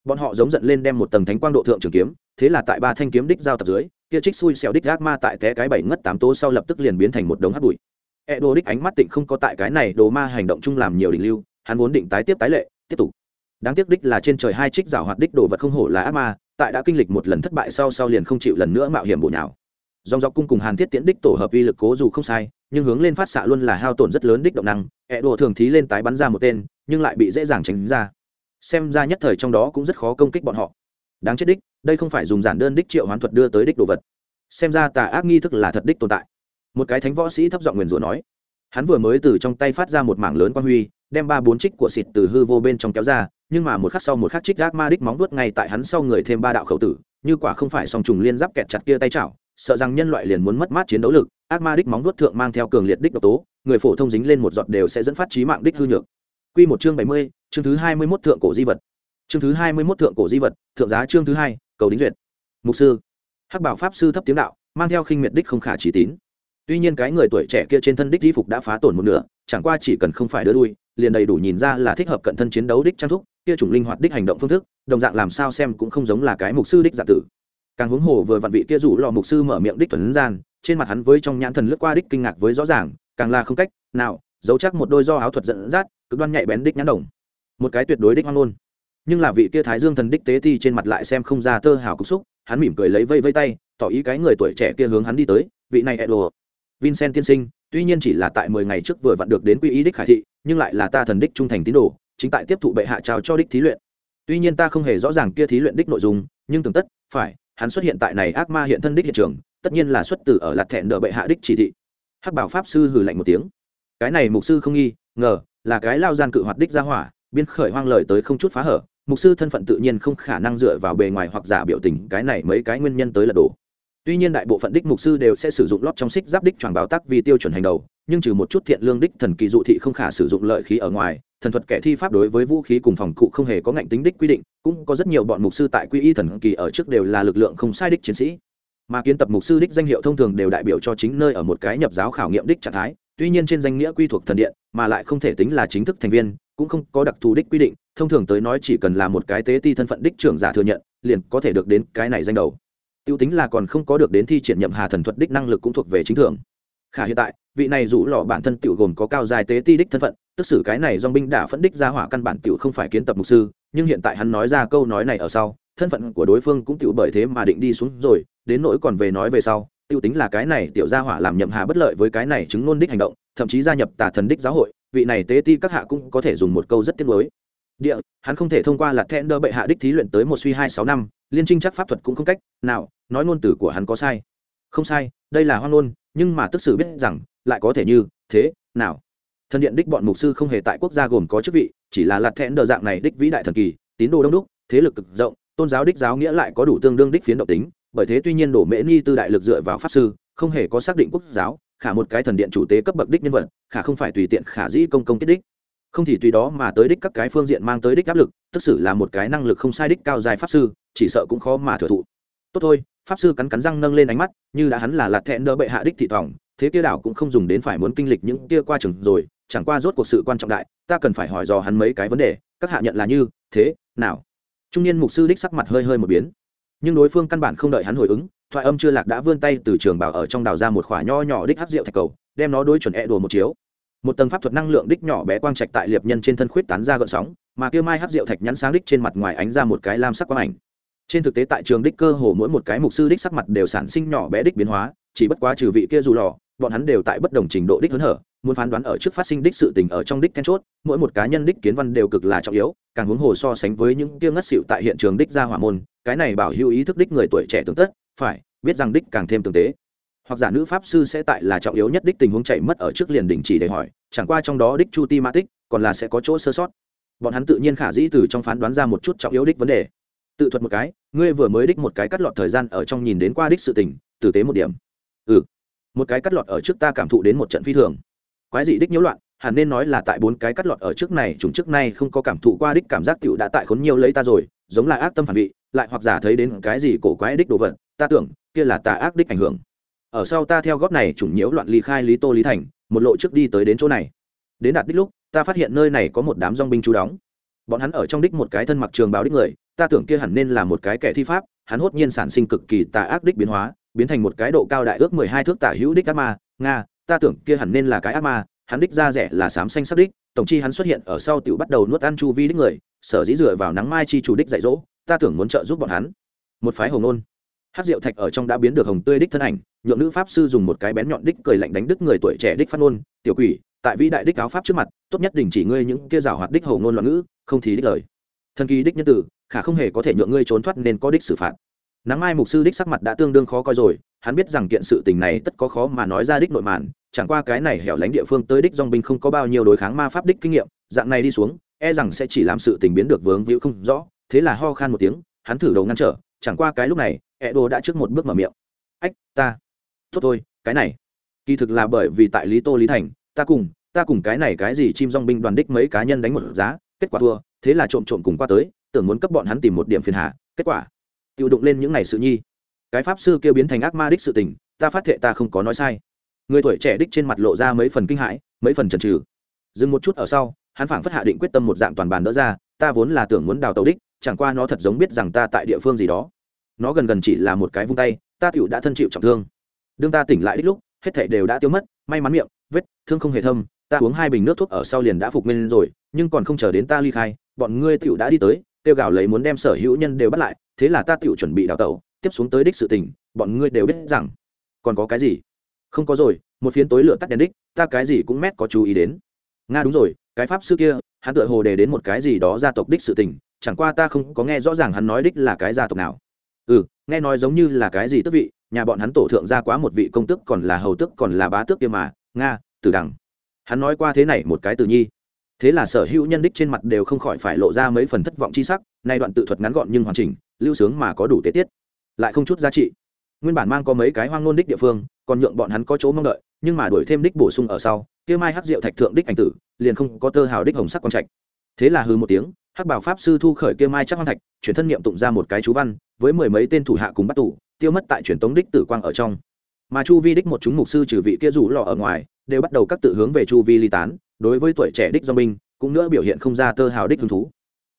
Bọn họ giống giận lên đem một tầng thánh quang độ thượng trường kiếm, thế là tại ba thanh kiếm đích giao tập dưới, kia trích xui xẻo đích ác ma tại té cái bảy ngất tám tố sau lập tức liền biến thành một đống hắc bụi. E đồ đích ánh mắt tịnh không có tại cái này, đồ ma hành động chung làm nhiều đình lưu, hắn vốn định tái tiếp tái lệ, tiếp tục. Đáng tiếc đích là trên trời hai trích rào hoạt đích đồ vật không hổ là ác ma tại đã kinh lịch một lần thất bại sau sau liền không chịu lần nữa mạo hiểm bổ nào dòng dọc cung cùng hàn thiết tiễn đích tổ hợp uy lực cố dù không sai, nhưng hướng lên phát xạ luôn là hao tổn rất lớn đích động năng ẹ đồ thường thí lên tái bắn ra một tên, nhưng lại bị dễ dàng tránh ra. Xem ra nhất thời trong đó cũng rất khó công kích bọn họ. Đáng chết đích, đây không phải dùng giản đơn đích triệu hoán thuật đưa tới đích đồ vật. Xem ra tà ác nghi thức là thật đích tồn tại. Một cái thánh võ sĩ thấp giọng nguyền rủa nói. Hắn vừa mới từ trong tay phát ra một mảng lớn quan huy, đem ba bốn trích của xịt từ hư vô bên trong kéo ra nhưng mà một khắc sau một khắc trích gác ma đích móng vuốt ngay tại hắn sau người thêm ba đạo khẩu tử, như quả không phải song trùng liên giáp kẹt chặt kia tay chảo, sợ rằng nhân loại liền muốn mất mát chiến đấu lực ác ma đích móng vuốt thượng mang theo cường liệt đích độc tố, người phổ thông dính lên một giọt đều sẽ dẫn phát trí mạng đích hư nhược. Quy một chương bảy mươi, chương thứ hai mươi 21 thượng cổ di vật. Chương thứ hai mươi 21 thượng cổ di vật, thượng giá chương thứ hai, cầu đính duyệt. Mục sư. Hắc bảo pháp sư thấp tiếng đạo, mang theo khinh miệt đích không khả chỉ tín. Tuy nhiên cái người tuổi trẻ kia trên thân đích di phục đã phá tổn một nửa, chẳng qua chỉ cần không phải đưa đuôi, liền đầy đủ nhìn ra là thích hợp cận thân chiến đấu đích trang thúc kia chủng linh hoạt đích hành động phương thức, đồng dạng làm sao xem cũng không giống là cái mục sư đích dạng tử. Càng huống hồ vừa vặn vị kia rủ lò mục sư mở miệng đích tuấn gian, trên mặt hắn với trong nhãn thần lướt qua đích kinh ngạc với rõ ràng, càng là không cách nào giấu chắc một đôi do áo thuật dẫn dắt, cực đoan nhạy bén đích nhãn đồng. Một cái tuyệt đối đích hoang ngôn. Nhưng là vị kia thái dương thần đích tế ti trên mặt lại xem không ra tơ hào cục xúc, hắn mỉm cười lấy vây vây tay, tỏ ý cái người tuổi trẻ kia hướng hắn đi tới, vị này edo vincent tiên sinh, tuy nhiên chỉ là tại mười ngày trước vừa vặn được đến quy ý đích khải thị, nhưng lại là ta thần đích trung thành tín đồ chính tại tiếp thụ bệ hạ trao cho đích thí luyện. Tuy nhiên ta không hề rõ ràng kia thí luyện đích nội dung, nhưng tưởng tất, phải, hắn xuất hiện tại này ác ma hiện thân đích hiện trường, tất nhiên là xuất từ ở lạt thẹn đỡ bệ hạ đích chỉ thị. Hắc bảo pháp sư hừ lạnh một tiếng. Cái này mục sư không nghi, ngờ, là cái lao gian cự hoạt đích ra hỏa, biên khởi hoang lời tới không chút phá hở, mục sư thân phận tự nhiên không khả năng dựa vào bề ngoài hoặc giả biểu tình, cái này mấy cái nguyên nhân tới là đổ tuy nhiên đại bộ phận đích mục sư đều sẽ sử dụng lót trong xích giáp đích tròn báo tác vì tiêu chuẩn hành đầu nhưng trừ một chút thiện lương đích thần kỳ dụ thị không khả sử dụng lợi khí ở ngoài, thần thuật kẻ thi pháp đối với vũ khí cùng phòng cụ không hề có ngạnh tính đích quy định, cũng có rất nhiều bọn mục sư tại quy y thần kỳ ở trước đều là lực lượng không sai đích chiến sĩ. Mà kiến tập mục sư đích danh hiệu thông thường đều đại biểu cho chính nơi ở một cái nhập giáo khảo nghiệm đích trạng thái, tuy nhiên trên danh nghĩa quy thuộc thần điện, mà lại không thể tính là chính thức thành viên, cũng không có đặc thù đích quy định, thông thường tới nói chỉ cần là một cái tế ti thân phận đích trưởng giả thừa nhận, liền có thể được đến cái này danh đầu. Tiêu tính là còn không có được đến thi triển nhậm hà thần thuật đích năng lực cũng thuộc về chính thường khả hiện tại, vị này rủ lọ bản thân tiểu gồm có cao dài tế ti đích thân phận, tức xử cái này dong binh đã phẫn đích ra hỏa căn bản tiểu không phải kiến tập mục sư, nhưng hiện tại hắn nói ra câu nói này ở sau, thân phận của đối phương cũng tiểu bởi thế mà định đi xuống rồi, đến nỗi còn về nói về sau tiêu tính là cái này tiểu gia hỏa làm nhậm hà bất lợi với cái này chứng ngôn đích hành động, thậm chí gia nhập tà thần đích giáo hội, vị này tế ti các hạ cũng có thể dùng một câu rất tiếc nuối. Địa, hắn không thể thông qua là thẹn đơ bệ hạ đích thí luyện tới một suy hai sáu năm, liên trinh chắc pháp thuật cũng không cách, nào, nói ngôn từ của hắn có sai. Không sai, đây là hoang ngôn nhưng mà tức sự biết rằng, lại có thể như thế, nào. Thần điện đích bọn mục sư không hề tại quốc gia gồm có chức vị, chỉ là lạt thẹn đờ dạng này đích vĩ đại thần kỳ, tín đồ đông đúc, thế lực cực rộng, tôn giáo đích giáo nghĩa lại có đủ tương đương đích phiến động tính, bởi thế tuy nhiên đổ mễ ni tư đại lực dựa vào pháp sư, không hề có xác định quốc giáo, khả một cái thần điện chủ tế cấp bậc đích nhân vật, khả không phải tùy tiện khả dĩ công công kết đích. Không thì tùy đó mà tới đích các cái phương diện mang tới đích áp lực, tức xử là một cái năng lực không sai đích cao dài pháp sư, chỉ sợ cũng khó mà thừa thụ. Tốt thôi pháp sư cắn cắn răng nâng lên ánh mắt, như đã hắn là lạt thẹn đỡ bệ hạ đích thị thỏng thế kia đảo cũng không dùng đến phải muốn kinh lịch những kia qua chừng rồi, chẳng qua rốt cuộc sự quan trọng đại, ta cần phải hỏi dò hắn mấy cái vấn đề, các hạ nhận là như thế, nào? Trung niên mục sư đích sắc mặt hơi hơi một biến. Nhưng đối phương căn bản không đợi hắn hồi ứng, thoại âm chưa lạc đã vươn tay từ trường bảo ở trong đào ra một khỏa nho nhỏ đích hát rượu thạch cầu, đem nó đối chuẩn e đồ một chiếu. Một tầng pháp thuật năng lượng đích nhỏ bé quang trạch tại liệp nhân trên thân khuyết tán ra gợn sóng, mà kia mai hát rượu thạch nhắn sáng đích trên mặt ngoài ánh ra một cái lam sắc quang ảnh trên thực tế tại trường đích cơ hồ mỗi một cái mục sư đích sắc mặt đều sản sinh nhỏ bé đích biến hóa, chỉ bất quá trừ vị kia dù lò, bọn hắn đều tại bất đồng trình độ đích hớn hở, muốn phán đoán ở trước phát sinh đích sự tình ở trong đích then chốt, mỗi một cá nhân đích kiến văn đều cực là trọng yếu, càng huống hồ so sánh với những kia ngất xịu tại hiện trường đích ra hỏa môn, cái này bảo hữu ý thức đích người tuổi trẻ tương tất, phải biết rằng đích càng thêm tương tế. Hoặc giả nữ pháp sư sẽ tại là trọng yếu nhất đích tình huống chạy mất ở trước liền đình chỉ để hỏi, chẳng qua trong đó đích chu ti ma tích còn là sẽ có chỗ sơ sót. Bọn hắn tự nhiên khả dĩ từ trong phán đoán ra một chút trọng yếu đích vấn đề tự thuật một cái, ngươi vừa mới đích một cái cắt lọt thời gian ở trong nhìn đến qua đích sự tình, tử tế một điểm. Ừ. Một cái cắt lọt ở trước ta cảm thụ đến một trận phi thường. Quái dị đích nhiễu loạn, hẳn nên nói là tại bốn cái cắt lọt ở trước này, chúng trước nay không có cảm thụ qua đích cảm giác tiểu đã tại khốn nhiều lấy ta rồi, giống là ác tâm phản vị, lại hoặc giả thấy đến cái gì cổ quái đích đồ vật, ta tưởng, kia là tà ác đích ảnh hưởng. Ở sau ta theo góp này chủng nhiễu loạn ly khai lý tô lý thành, một lộ trước đi tới đến chỗ này. Đến đạt đích lúc, ta phát hiện nơi này có một đám dong binh chú đóng bọn hắn ở trong đích một cái thân mặc trường báo đích người, ta tưởng kia hẳn nên là một cái kẻ thi pháp, hắn hốt nhiên sản sinh cực kỳ tà ác đích biến hóa, biến thành một cái độ cao đại ước mười hai thước tả hữu đích ác ma. Nga, ta tưởng kia hẳn nên là cái ác ma, hắn đích ra rẻ là xám xanh sắc đích, tổng chi hắn xuất hiện ở sau tiểu bắt đầu nuốt ăn chu vi đích người, sở dĩ dựa vào nắng mai chi chủ đích dạy dỗ, ta tưởng muốn trợ giúp bọn hắn. Một phái hồng nôn. Hát rượu thạch ở trong đã biến được hồng tươi đích thân ảnh, nhượng nữ pháp sư dùng một cái bén nhọn đích cười lạnh đánh đứt người tuổi trẻ đích phát ngôn, tiểu quỷ tại vĩ đại đích áo pháp trước mặt, tốt nhất đình chỉ ngươi những kia rào hoạt đích hầu ngôn loạn ngữ, không thì đích lời. Thần kỳ đích nhân tử, khả không hề có thể nhượng ngươi trốn thoát nên có đích xử phạt. Nắng mai mục sư đích sắc mặt đã tương đương khó coi rồi, hắn biết rằng kiện sự tình này tất có khó mà nói ra đích nội màn, chẳng qua cái này hẻo lánh địa phương tới đích dong binh không có bao nhiêu đối kháng ma pháp đích kinh nghiệm, dạng này đi xuống e rằng sẽ chỉ làm sự tình biến được vướng víu không rõ, thế là ho khan một tiếng, hắn thử đầu ngăn trở, chẳng qua cái lúc này e đồ đã trước một bước mở miệng. Ách, ta. Tốt thôi, cái này. Kỳ thực là bởi vì tại lý tô lý thành ta cùng ta cùng cái này cái gì chim dong binh đoàn đích mấy cá nhân đánh một giá, kết quả thua, thế là trộm trộm cùng qua tới, tưởng muốn cấp bọn hắn tìm một điểm phiền hà, kết quả, tiêu đụng lên những ngày sự nhi. Cái pháp sư kêu biến thành ác ma đích sự tình, ta phát thệ ta không có nói sai. Người tuổi trẻ đích trên mặt lộ ra mấy phần kinh hãi, mấy phần chần trừ dừng một chút ở sau, hắn phảng phất hạ định quyết tâm một dạng toàn bàn đỡ ra, ta vốn là tưởng muốn đào tàu đích, chẳng qua nó thật giống biết rằng ta tại địa phương gì đó. Nó gần gần chỉ là một cái vung tay, ta tựu đã thân chịu trọng thương. Đương ta tỉnh lại đích lúc hết thảy đều đã tiêu mất, may mắn miệng, vết thương không hề thâm, ta uống hai bình nước thuốc ở sau liền đã phục nguyên rồi, nhưng còn không chờ đến ta ly khai, bọn ngươi tựu đã đi tới, tiêu gào lấy muốn đem sở hữu nhân đều bắt lại, thế là ta tựu chuẩn bị đào tẩu, tiếp xuống tới đích sự tình, bọn ngươi đều biết rằng, còn có cái gì? Không có rồi, một phiến tối lửa tắt đèn đích, ta cái gì cũng mét có chú ý đến. Nga đúng rồi, cái pháp sư kia, hắn tựa hồ đề đến một cái gì đó gia tộc đích sự tình, chẳng qua ta không có nghe rõ ràng hắn nói đích là cái gia tộc nào. Ừ nghe nói giống như là cái gì tức vị nhà bọn hắn tổ thượng ra quá một vị công tước còn là hầu tước còn là bá tước kia mà, nga, tử đằng. Hắn nói qua thế này một cái từ nhi. Thế là sở hữu nhân đích trên mặt đều không khỏi phải lộ ra mấy phần thất vọng chi sắc, nay đoạn tự thuật ngắn gọn nhưng hoàn chỉnh, lưu sướng mà có đủ tế tiết. Lại không chút giá trị. Nguyên bản mang có mấy cái hoang ngôn đích địa phương, còn nhượng bọn hắn có chỗ mong đợi, nhưng mà đổi thêm đích bổ sung ở sau, kia mai hát rượu thạch thượng đích ảnh tử, liền không có tơ hào đích hồng sắc quang trạch. Thế là hư một tiếng, hắc bảo pháp sư thu khởi kia mai chắc hoang thạch, chuyển thân niệm tụng ra một cái chú văn, với mười mấy tên thủ hạ cùng bắt tủ tiêu mất tại truyền tống đích tử quang ở trong. Mà chu vi đích một chúng mục sư trừ vị kia rủ lọ ở ngoài, đều bắt đầu các tự hướng về chu vi ly tán, đối với tuổi trẻ đích do binh, cũng nữa biểu hiện không ra tơ hào đích hứng thú.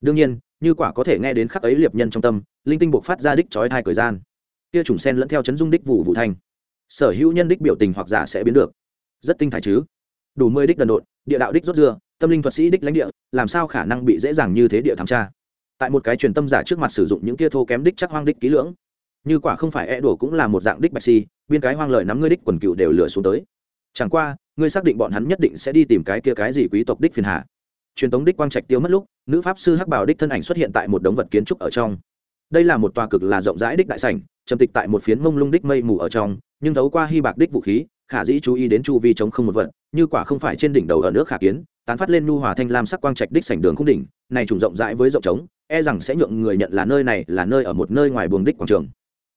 Đương nhiên, như quả có thể nghe đến khắc ấy liệp nhân trong tâm, linh tinh buộc phát ra đích trói thai thời gian. Kia trùng sen lẫn theo chấn dung đích vụ vụ thanh. Sở hữu nhân đích biểu tình hoặc giả sẽ biến được. Rất tinh thải chứ. Đủ mười đích đần độn, địa đạo đích rốt dưa, tâm linh thuật sĩ đích lãnh địa, làm sao khả năng bị dễ dàng như thế địa thám tra? Tại một cái truyền tâm giả trước mặt sử dụng những kia thô kém đích chắc hoang đích kỹ lưỡng như quả không phải e đổ cũng là một dạng đích bạch si, biên cái hoang lợi nắm ngươi đích quần cựu đều lửa xuống tới. Chẳng qua, ngươi xác định bọn hắn nhất định sẽ đi tìm cái kia cái gì quý tộc đích phiền hà. Truyền tống đích quang trạch tiêu mất lúc, nữ pháp sư hắc bảo đích thân ảnh xuất hiện tại một đống vật kiến trúc ở trong. Đây là một tòa cực là rộng rãi đích đại sảnh, trầm tịch tại một phiến mông lung đích mây mù ở trong, nhưng thấu qua hy bạc đích vũ khí, khả dĩ chú ý đến chu vi chống không một vật, như quả không phải trên đỉnh đầu ở nước khả kiến, tán phát lên nhu hòa thanh lam sắc quang trạch đích sảnh đường khung đỉnh, này trùng rộng rãi với rộng trống e rằng sẽ nhượng người nhận là nơi này là nơi ở một nơi ngoài buồng đích quảng trường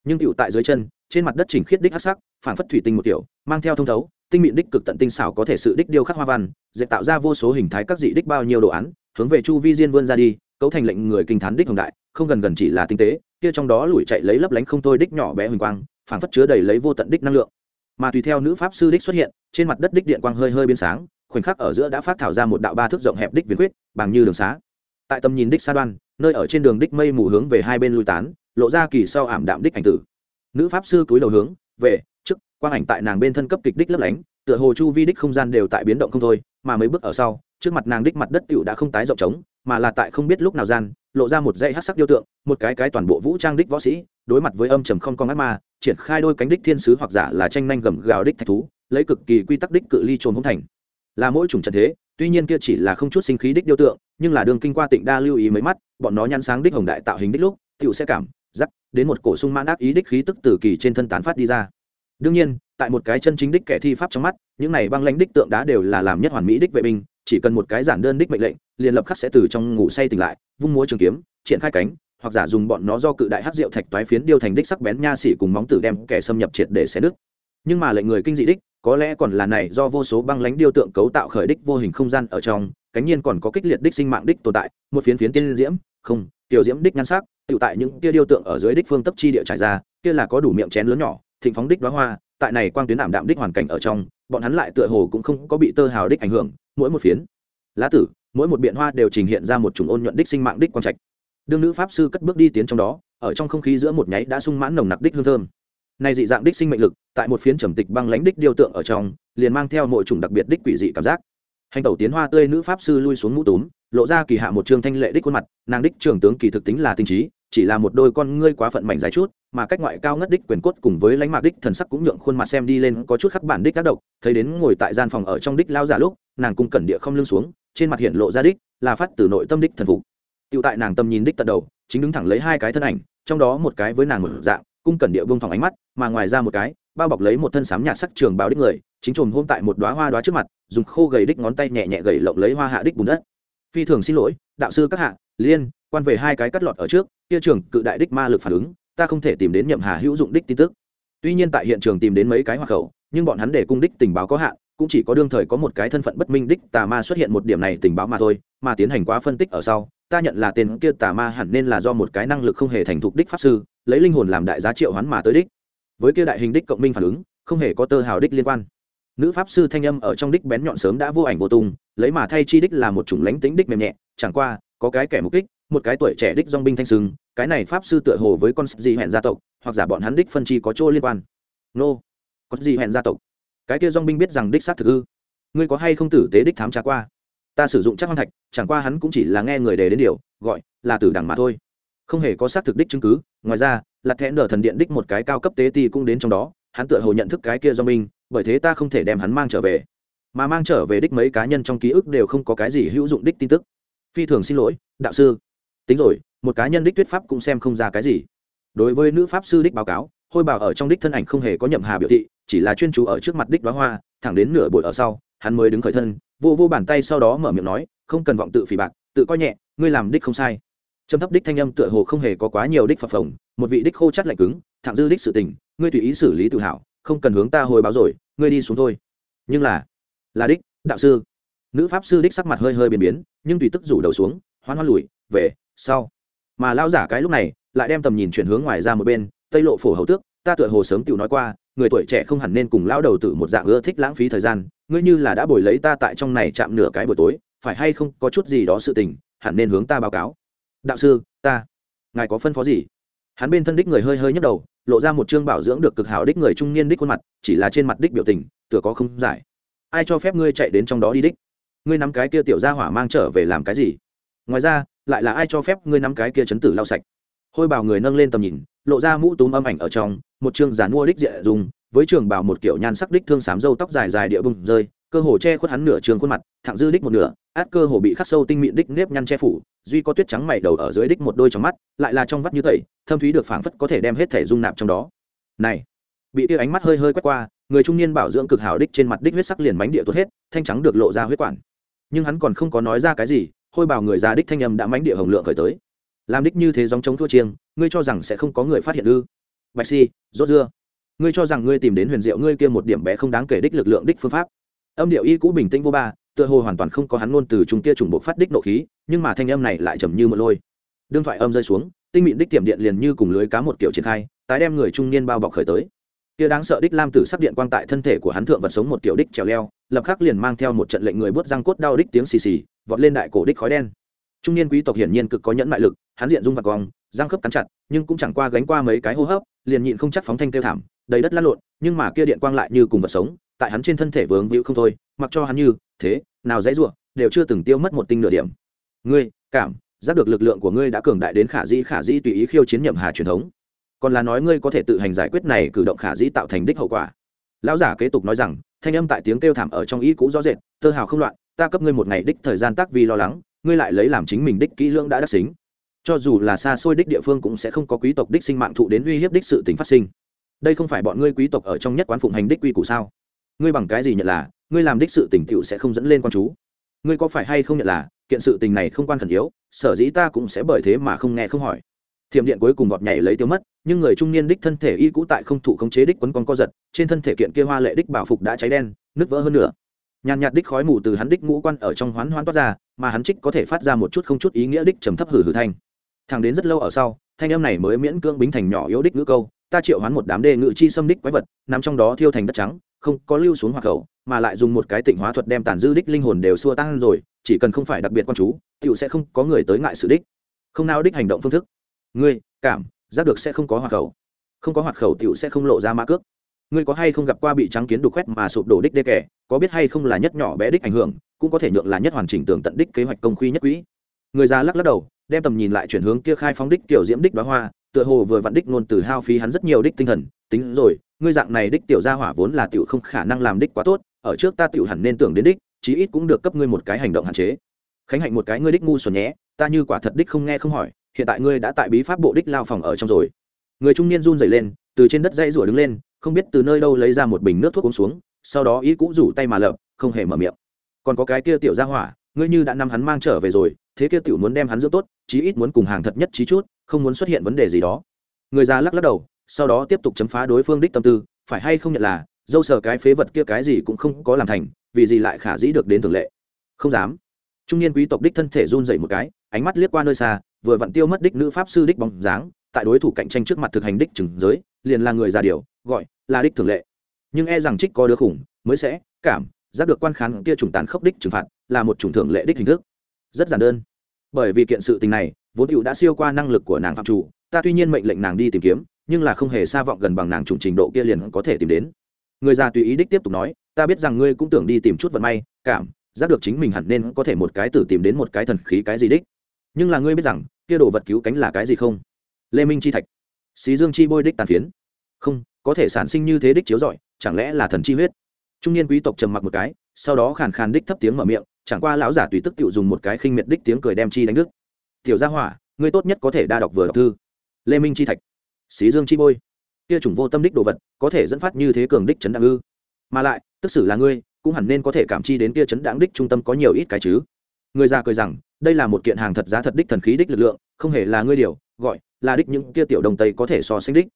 nhưng cựu tại dưới chân, trên mặt đất chỉnh khiết đích hắc sắc phản phất thủy tinh một kiểu, mang theo thông thấu, tinh mịn đích cực tận tinh xảo có thể sự đích điêu khắc hoa văn, dễ tạo ra vô số hình thái các dị đích bao nhiêu đồ án, hướng về chu vi diên vươn ra đi, cấu thành lệnh người kinh thán đích hồng đại, không gần gần chỉ là tinh tế, kia trong đó lủi chạy lấy lấp lánh không thôi đích nhỏ bé huỳnh quang phản phất chứa đầy lấy vô tận đích năng lượng. Mà tùy theo nữ pháp sư đích xuất hiện, trên mặt đất đích điện quang hơi hơi biến sáng, khoảnh khắc ở giữa đã phát thảo ra một đạo ba thước rộng hẹp đích viên quyết bằng như đường xá. Tại tầm nhìn đích xa đoan, nơi ở trên đường đích mây mù hướng về hai bên lui tán lộ ra kỳ sau ảm đạm đích ảnh tử. Nữ pháp sư cúi đầu hướng, về, trước, quang ảnh tại nàng bên thân cấp kịch đích lấp lánh, tựa hồ chu vi đích không gian đều tại biến động không thôi, mà mấy bước ở sau, trước mặt nàng đích mặt đất tựu đã không tái rộng trống, mà là tại không biết lúc nào gian, lộ ra một dây hát sắc điêu tượng, một cái cái toàn bộ vũ trang đích võ sĩ, đối mặt với âm trầm không con ác ma, triển khai đôi cánh đích thiên sứ hoặc giả là tranh nhanh gầm gào đích thạch thú, lấy cực kỳ quy tắc đích cự ly trồn hống thành. Là mỗi chủng trận thế, tuy nhiên kia chỉ là không chút sinh khí đích điêu tượng, nhưng là đường kinh qua tịnh đa lưu ý mấy mắt, bọn nó nhăn sáng đích hồng đại tạo hình đích lúc tựu sẽ cảm đến một cổ sung mãn ác ý đích khí tức từ kỳ trên thân tán phát đi ra. Đương nhiên, tại một cái chân chính đích kẻ thi pháp trong mắt, những này băng lãnh đích tượng đá đều là làm nhất hoàn mỹ đích vệ binh, chỉ cần một cái giản đơn đích mệnh lệnh, liền lập khắc sẽ từ trong ngủ say tỉnh lại, vung múa trường kiếm, triển khai cánh, hoặc giả dùng bọn nó do cự đại hát rượu thạch toái phiến điêu thành đích sắc bén nha xỉ cùng móng tử đem kẻ xâm nhập triệt để xé nứt. Nhưng mà lệnh người kinh dị đích, có lẽ còn là này do vô số băng lãnh điêu tượng cấu tạo khởi đích vô hình không gian ở trong, cánh nhiên còn có kích liệt đích sinh mạng đích tồn tại, một phiến phiến tiên diễm, không, tiểu diễm đích nhan sắc tự tại những kia điêu tượng ở dưới đích phương tấp chi địa trải ra, kia là có đủ miệng chén lớn nhỏ, thịnh phóng đích đóa hoa, tại này quang tuyến ảm đạm đích hoàn cảnh ở trong, bọn hắn lại tựa hồ cũng không có bị tơ hào đích ảnh hưởng, mỗi một phiến lá tử, mỗi một biện hoa đều trình hiện ra một chủng ôn nhuận đích sinh mạng đích quang trạch. Đương nữ pháp sư cất bước đi tiến trong đó, ở trong không khí giữa một nháy đã sung mãn nồng nặc đích hương thơm. Này dị dạng đích sinh mệnh lực, tại một phiến trầm tịch băng lãnh đích điêu tượng ở trong, liền mang theo mọi chủng đặc biệt đích quỷ dị cảm giác. Hành tẩu tiến hoa tươi nữ pháp sư lui xuống mũ túm, lộ ra kỳ hạ một trương thanh lệ đích khuôn mặt, nàng đích trưởng tướng kỳ thực tính là tinh trí chỉ là một đôi con ngươi quá phận mảnh dài chút, mà cách ngoại cao ngất đích quyền cốt cùng với lãnh mạc đích thần sắc cũng nhượng khuôn mặt xem đi lên có chút khắc bản đích các độc, thấy đến ngồi tại gian phòng ở trong đích lao giả lúc, nàng cung cẩn địa không lưng xuống, trên mặt hiện lộ ra đích là phát từ nội tâm đích thần phục. Tựu tại nàng tâm nhìn đích tận đầu, chính đứng thẳng lấy hai cái thân ảnh, trong đó một cái với nàng mở dạng, cung cẩn địa vương phòng ánh mắt, mà ngoài ra một cái, bao bọc lấy một thân sám nhạt sắc trường báo đích người, chính trồm hôm tại một đóa hoa đóa trước mặt, dùng khô gầy đích ngón tay nhẹ nhẹ gầy lộng lấy hoa hạ đích bùn đất. Phi thường xin lỗi, đạo sư các hạ, liên, quan về hai cái cắt lọt ở trước kia trường cự đại đích ma lực phản ứng, ta không thể tìm đến nhậm hà hữu dụng đích tin tức. Tuy nhiên tại hiện trường tìm đến mấy cái hoa khẩu, nhưng bọn hắn để cung đích tình báo có hạn, cũng chỉ có đương thời có một cái thân phận bất minh đích tà ma xuất hiện một điểm này tình báo mà thôi, mà tiến hành quá phân tích ở sau, ta nhận là tên kia tà ma hẳn nên là do một cái năng lực không hề thành thục đích pháp sư, lấy linh hồn làm đại giá triệu hắn mà tới đích. Với kia đại hình đích cộng minh phản ứng, không hề có tơ hào đích liên quan. Nữ pháp sư thanh âm ở trong đích bén nhọn sớm đã vô ảnh vô tung, lấy mà thay chi đích là một chủng lánh tính đích mềm nhẹ, chẳng qua, có cái kẻ mục đích một cái tuổi trẻ đích dong binh thanh sừng cái này pháp sư tựa hồ với con gì hẹn gia tộc hoặc giả bọn hắn đích phân chi có chỗ liên quan. Nô con gì hẹn gia tộc. Cái kia dong binh biết rằng đích xác thực ư? Ngươi có hay không tử tế đích thám tra qua? Ta sử dụng chắc hoang thạch chẳng qua hắn cũng chỉ là nghe người đề đến điều gọi là tử đẳng mà thôi. Không hề có xác thực đích chứng cứ ngoài ra là thẹn nở thần điện đích một cái cao cấp tế ti cũng đến trong đó hắn tựa hồ nhận thức cái kia do mình, bởi thế ta không thể đem hắn mang trở về. Mà mang trở về đích mấy cá nhân trong ký ức đều không có cái gì hữu dụng đích tin tức. Phi thường xin lỗi đạo sư tính rồi, một cá nhân đích thuyết pháp cũng xem không ra cái gì. Đối với nữ pháp sư đích báo cáo, hôi bảo ở trong đích thân ảnh không hề có nhậm hà biểu thị, chỉ là chuyên chú ở trước mặt đích đoá hoa, thẳng đến nửa buổi ở sau, hắn mới đứng khởi thân, vô vô bàn tay sau đó mở miệng nói, không cần vọng tự phỉ bạc, tự coi nhẹ, ngươi làm đích không sai. Trầm thấp đích thanh âm tựa hồ không hề có quá nhiều đích phập phồng, một vị đích khô chắt lạnh cứng, thẳng dư đích sự tình, ngươi tùy ý xử lý tự hào, không cần hướng ta hồi báo rồi, ngươi đi xuống thôi. Nhưng là là đích, đạo sư. Nữ pháp sư đích sắc mặt hơi hơi biến biến, nhưng tùy tức rủ đầu xuống, hoan hoan lùi, về sau. Mà lao giả cái lúc này, lại đem tầm nhìn chuyển hướng ngoài ra một bên, tây lộ phổ hầu tước, ta tựa hồ sớm tự nói qua, người tuổi trẻ không hẳn nên cùng lão đầu tử một dạng ưa thích lãng phí thời gian, ngươi như là đã bồi lấy ta tại trong này chạm nửa cái buổi tối, phải hay không có chút gì đó sự tình, hẳn nên hướng ta báo cáo. Đạo sư, ta, ngài có phân phó gì? Hắn bên thân đích người hơi hơi nhức đầu, lộ ra một chương bảo dưỡng được cực hảo đích người trung niên đích khuôn mặt, chỉ là trên mặt đích biểu tình, tựa có không giải. Ai cho phép ngươi chạy đến trong đó đi đích? Ngươi nắm cái kia tiểu ra hỏa mang trở về làm cái gì? Ngoài ra lại là ai cho phép ngươi nắm cái kia chấn tử lau sạch? Hôi bảo người nâng lên tầm nhìn, lộ ra mũ túm âm ảnh ở trong, một trường giàn mua đích diện dùng, với trường bảo một kiểu nhan sắc đích thương sám dâu tóc dài dài địa bùng rơi, cơ hồ che khuất hắn nửa trường khuôn mặt, thẳng dư đích một nửa, át cơ hồ bị khắc sâu tinh mịn đích nếp nhăn che phủ, duy có tuyết trắng mày đầu ở dưới đích một đôi trong mắt, lại là trong vắt như tẩy, thâm thúy được phảng phất có thể đem hết thể dung nạp trong đó. Này, bị tia ánh mắt hơi hơi quét qua, người trung niên bảo dưỡng cực hảo đích trên mặt đích huyết sắc liền mánh địa tuốt hết, thanh trắng được lộ ra huyết quản. Nhưng hắn còn không có nói ra cái gì hôi bảo người già đích thanh âm đã mánh địa hồng lượng khởi tới. Làm đích như thế dòng chống thua chiêng, ngươi cho rằng sẽ không có người phát hiện ư? Bạch si, rốt dưa. Ngươi cho rằng ngươi tìm đến huyền diệu ngươi kia một điểm bé không đáng kể đích lực lượng đích phương pháp. Âm điệu y cũ bình tĩnh vô ba, tựa hồ hoàn toàn không có hắn ngôn từ chúng kia trùng bộ phát đích nộ khí, nhưng mà thanh âm này lại trầm như một lôi. Đương thoại âm rơi xuống, tinh mịn đích tiệm điện liền như cùng lưới cá một kiểu triển khai, tái đem người trung niên bao bọc khởi tới. Kia đáng sợ đích lam tử sắc điện quang tại thân thể của hắn thượng vật sống một kiểu đích trèo leo, lập khắc liền mang theo một trận lệnh người bớt răng cốt đau đích tiếng xì xì vọt lên đại cổ đích khói đen. Trung niên quý tộc hiển nhiên cực có nhẫn mại lực, hắn diện dung vật cong, răng khớp cắn chặt, nhưng cũng chẳng qua gánh qua mấy cái hô hấp, liền nhịn không chắc phóng thanh kêu thảm, đầy đất lăn lộn, nhưng mà kia điện quang lại như cùng vật sống, tại hắn trên thân thể vướng víu không thôi, mặc cho hắn như thế, nào dãy ruộng đều chưa từng tiêu mất một tinh nửa điểm. Ngươi, cảm, giác được lực lượng của ngươi đã cường đại đến khả dĩ khả dĩ tùy ý khiêu chiến nhậm hà truyền thống. Còn là nói ngươi có thể tự hành giải quyết này cử động khả dĩ tạo thành đích hậu quả. Lão giả kế tục nói rằng, thanh âm tại tiếng kêu thảm ở trong ý cũ rõ rệt, tơ hào không loạn ta cấp ngươi một ngày đích thời gian tác vì lo lắng, ngươi lại lấy làm chính mình đích kỹ lưỡng đã đắc xính. Cho dù là xa xôi đích địa phương cũng sẽ không có quý tộc đích sinh mạng thụ đến uy hiếp đích sự tính phát sinh. Đây không phải bọn ngươi quý tộc ở trong nhất quán phụng hành đích quy củ sao? Ngươi bằng cái gì nhận là, ngươi làm đích sự tình tựu sẽ không dẫn lên quan chú? Ngươi có phải hay không nhận là, kiện sự tình này không quan khẩn yếu, sở dĩ ta cũng sẽ bởi thế mà không nghe không hỏi. Thiểm điện cuối cùng vọt nhảy lấy tiêu mất, nhưng người trung niên đích thân thể y cũ tại không thụ khống chế đích quấn con co giật, trên thân thể kiện kia hoa lệ đích bảo phục đã cháy đen, nứt vỡ hơn nữa nhàn nhạt đích khói mù từ hắn đích ngũ quan ở trong hoán hoán toát ra, mà hắn trích có thể phát ra một chút không chút ý nghĩa đích trầm thấp hử hử thanh. Thằng đến rất lâu ở sau, thanh âm này mới miễn cưỡng bính thành nhỏ yếu đích ngữ câu, ta triệu hoán một đám đề ngự chi xâm đích quái vật, nằm trong đó thiêu thành đất trắng, không có lưu xuống hoặc khẩu, mà lại dùng một cái tịnh hóa thuật đem tàn dư đích linh hồn đều xua tan rồi, chỉ cần không phải đặc biệt quan chú tựu sẽ không có người tới ngại sự đích. Không nào đích hành động phương thức. Ngươi, cảm, giác được sẽ không có hoạt khẩu. Không có hoạt khẩu tựu sẽ không lộ ra mã cước ngươi có hay không gặp qua bị trắng kiến đục khoét mà sụp đổ đích đê kẻ, có biết hay không là nhất nhỏ bé đích ảnh hưởng, cũng có thể nhượng là nhất hoàn chỉnh tường tận đích kế hoạch công khuy nhất quỹ. Người già lắc lắc đầu, đem tầm nhìn lại chuyển hướng kia khai phóng đích tiểu diễm đích đoá hoa, tựa hồ vừa vặn đích ngôn từ hao phí hắn rất nhiều đích tinh thần, tính rồi, ngươi dạng này đích tiểu gia hỏa vốn là tiểu không khả năng làm đích quá tốt, ở trước ta tiểu hẳn nên tưởng đến đích, chí ít cũng được cấp ngươi một cái hành động hạn chế. Khánh hạnh một cái ngươi đích ngu xuẩn nhé, ta như quả thật đích không nghe không hỏi, hiện tại ngươi đã tại bí pháp bộ đích lao phòng ở trong rồi. Người trung niên run rẩy lên, từ trên đất dãy rủa đứng lên không biết từ nơi đâu lấy ra một bình nước thuốc uống xuống, sau đó ý cũng rủ tay mà lợp, không hề mở miệng. Còn có cái kia tiểu gia hỏa, ngươi như đã năm hắn mang trở về rồi, thế kia tiểu muốn đem hắn giữ tốt, chí ít muốn cùng hàng thật nhất chí chút, không muốn xuất hiện vấn đề gì đó. Người già lắc lắc đầu, sau đó tiếp tục chấm phá đối phương đích tâm tư, phải hay không nhận là, dâu sờ cái phế vật kia cái gì cũng không có làm thành, vì gì lại khả dĩ được đến thường lệ. Không dám. Trung niên quý tộc đích thân thể run dậy một cái, ánh mắt liếc qua nơi xa, vừa vặn tiêu mất đích nữ pháp sư đích bóng dáng, tại đối thủ cạnh tranh trước mặt thực hành đích trừng giới, liền là người già điều gọi là đích thường lệ. Nhưng e rằng trích có đứa khủng mới sẽ cảm giác được quan khán kia trùng tàn khốc đích trừng phạt là một chủng thường lệ đích hình thức. Rất giản đơn. Bởi vì kiện sự tình này, vốn hữu đã siêu qua năng lực của nàng phạm chủ, ta tuy nhiên mệnh lệnh nàng đi tìm kiếm, nhưng là không hề xa vọng gần bằng nàng trùng trình độ kia liền có thể tìm đến. Người già tùy ý đích tiếp tục nói, ta biết rằng ngươi cũng tưởng đi tìm chút vận may, cảm giác được chính mình hẳn nên có thể một cái tử tìm đến một cái thần khí cái gì đích. Nhưng là ngươi biết rằng, kia đồ vật cứu cánh là cái gì không? Lê minh chi thạch. Xí dương chi bôi đích tàn phiến. Không có thể sản sinh như thế đích chiếu giỏi chẳng lẽ là thần chi huyết? Trung niên quý tộc trầm mặc một cái, sau đó khàn khàn đích thấp tiếng mở miệng, chẳng qua lão giả tùy tức tự dùng một cái khinh miệt đích tiếng cười đem chi đánh đức tiểu gia hỏa, ngươi tốt nhất có thể đa đọc vừa đọc thư. Lê minh chi thạch. Xí dương chi bôi. Kia chủng vô tâm đích đồ vật, có thể dẫn phát như thế cường đích chấn đạm ư. Mà lại, tức xử là ngươi, cũng hẳn nên có thể cảm chi đến kia chấn đáng đích trung tâm có nhiều ít cái chứ. Người già cười rằng, đây là một kiện hàng thật giá thật đích thần khí đích lực lượng, không hề là ngươi điều, gọi là đích những kia tiểu đồng tây có thể so sánh đích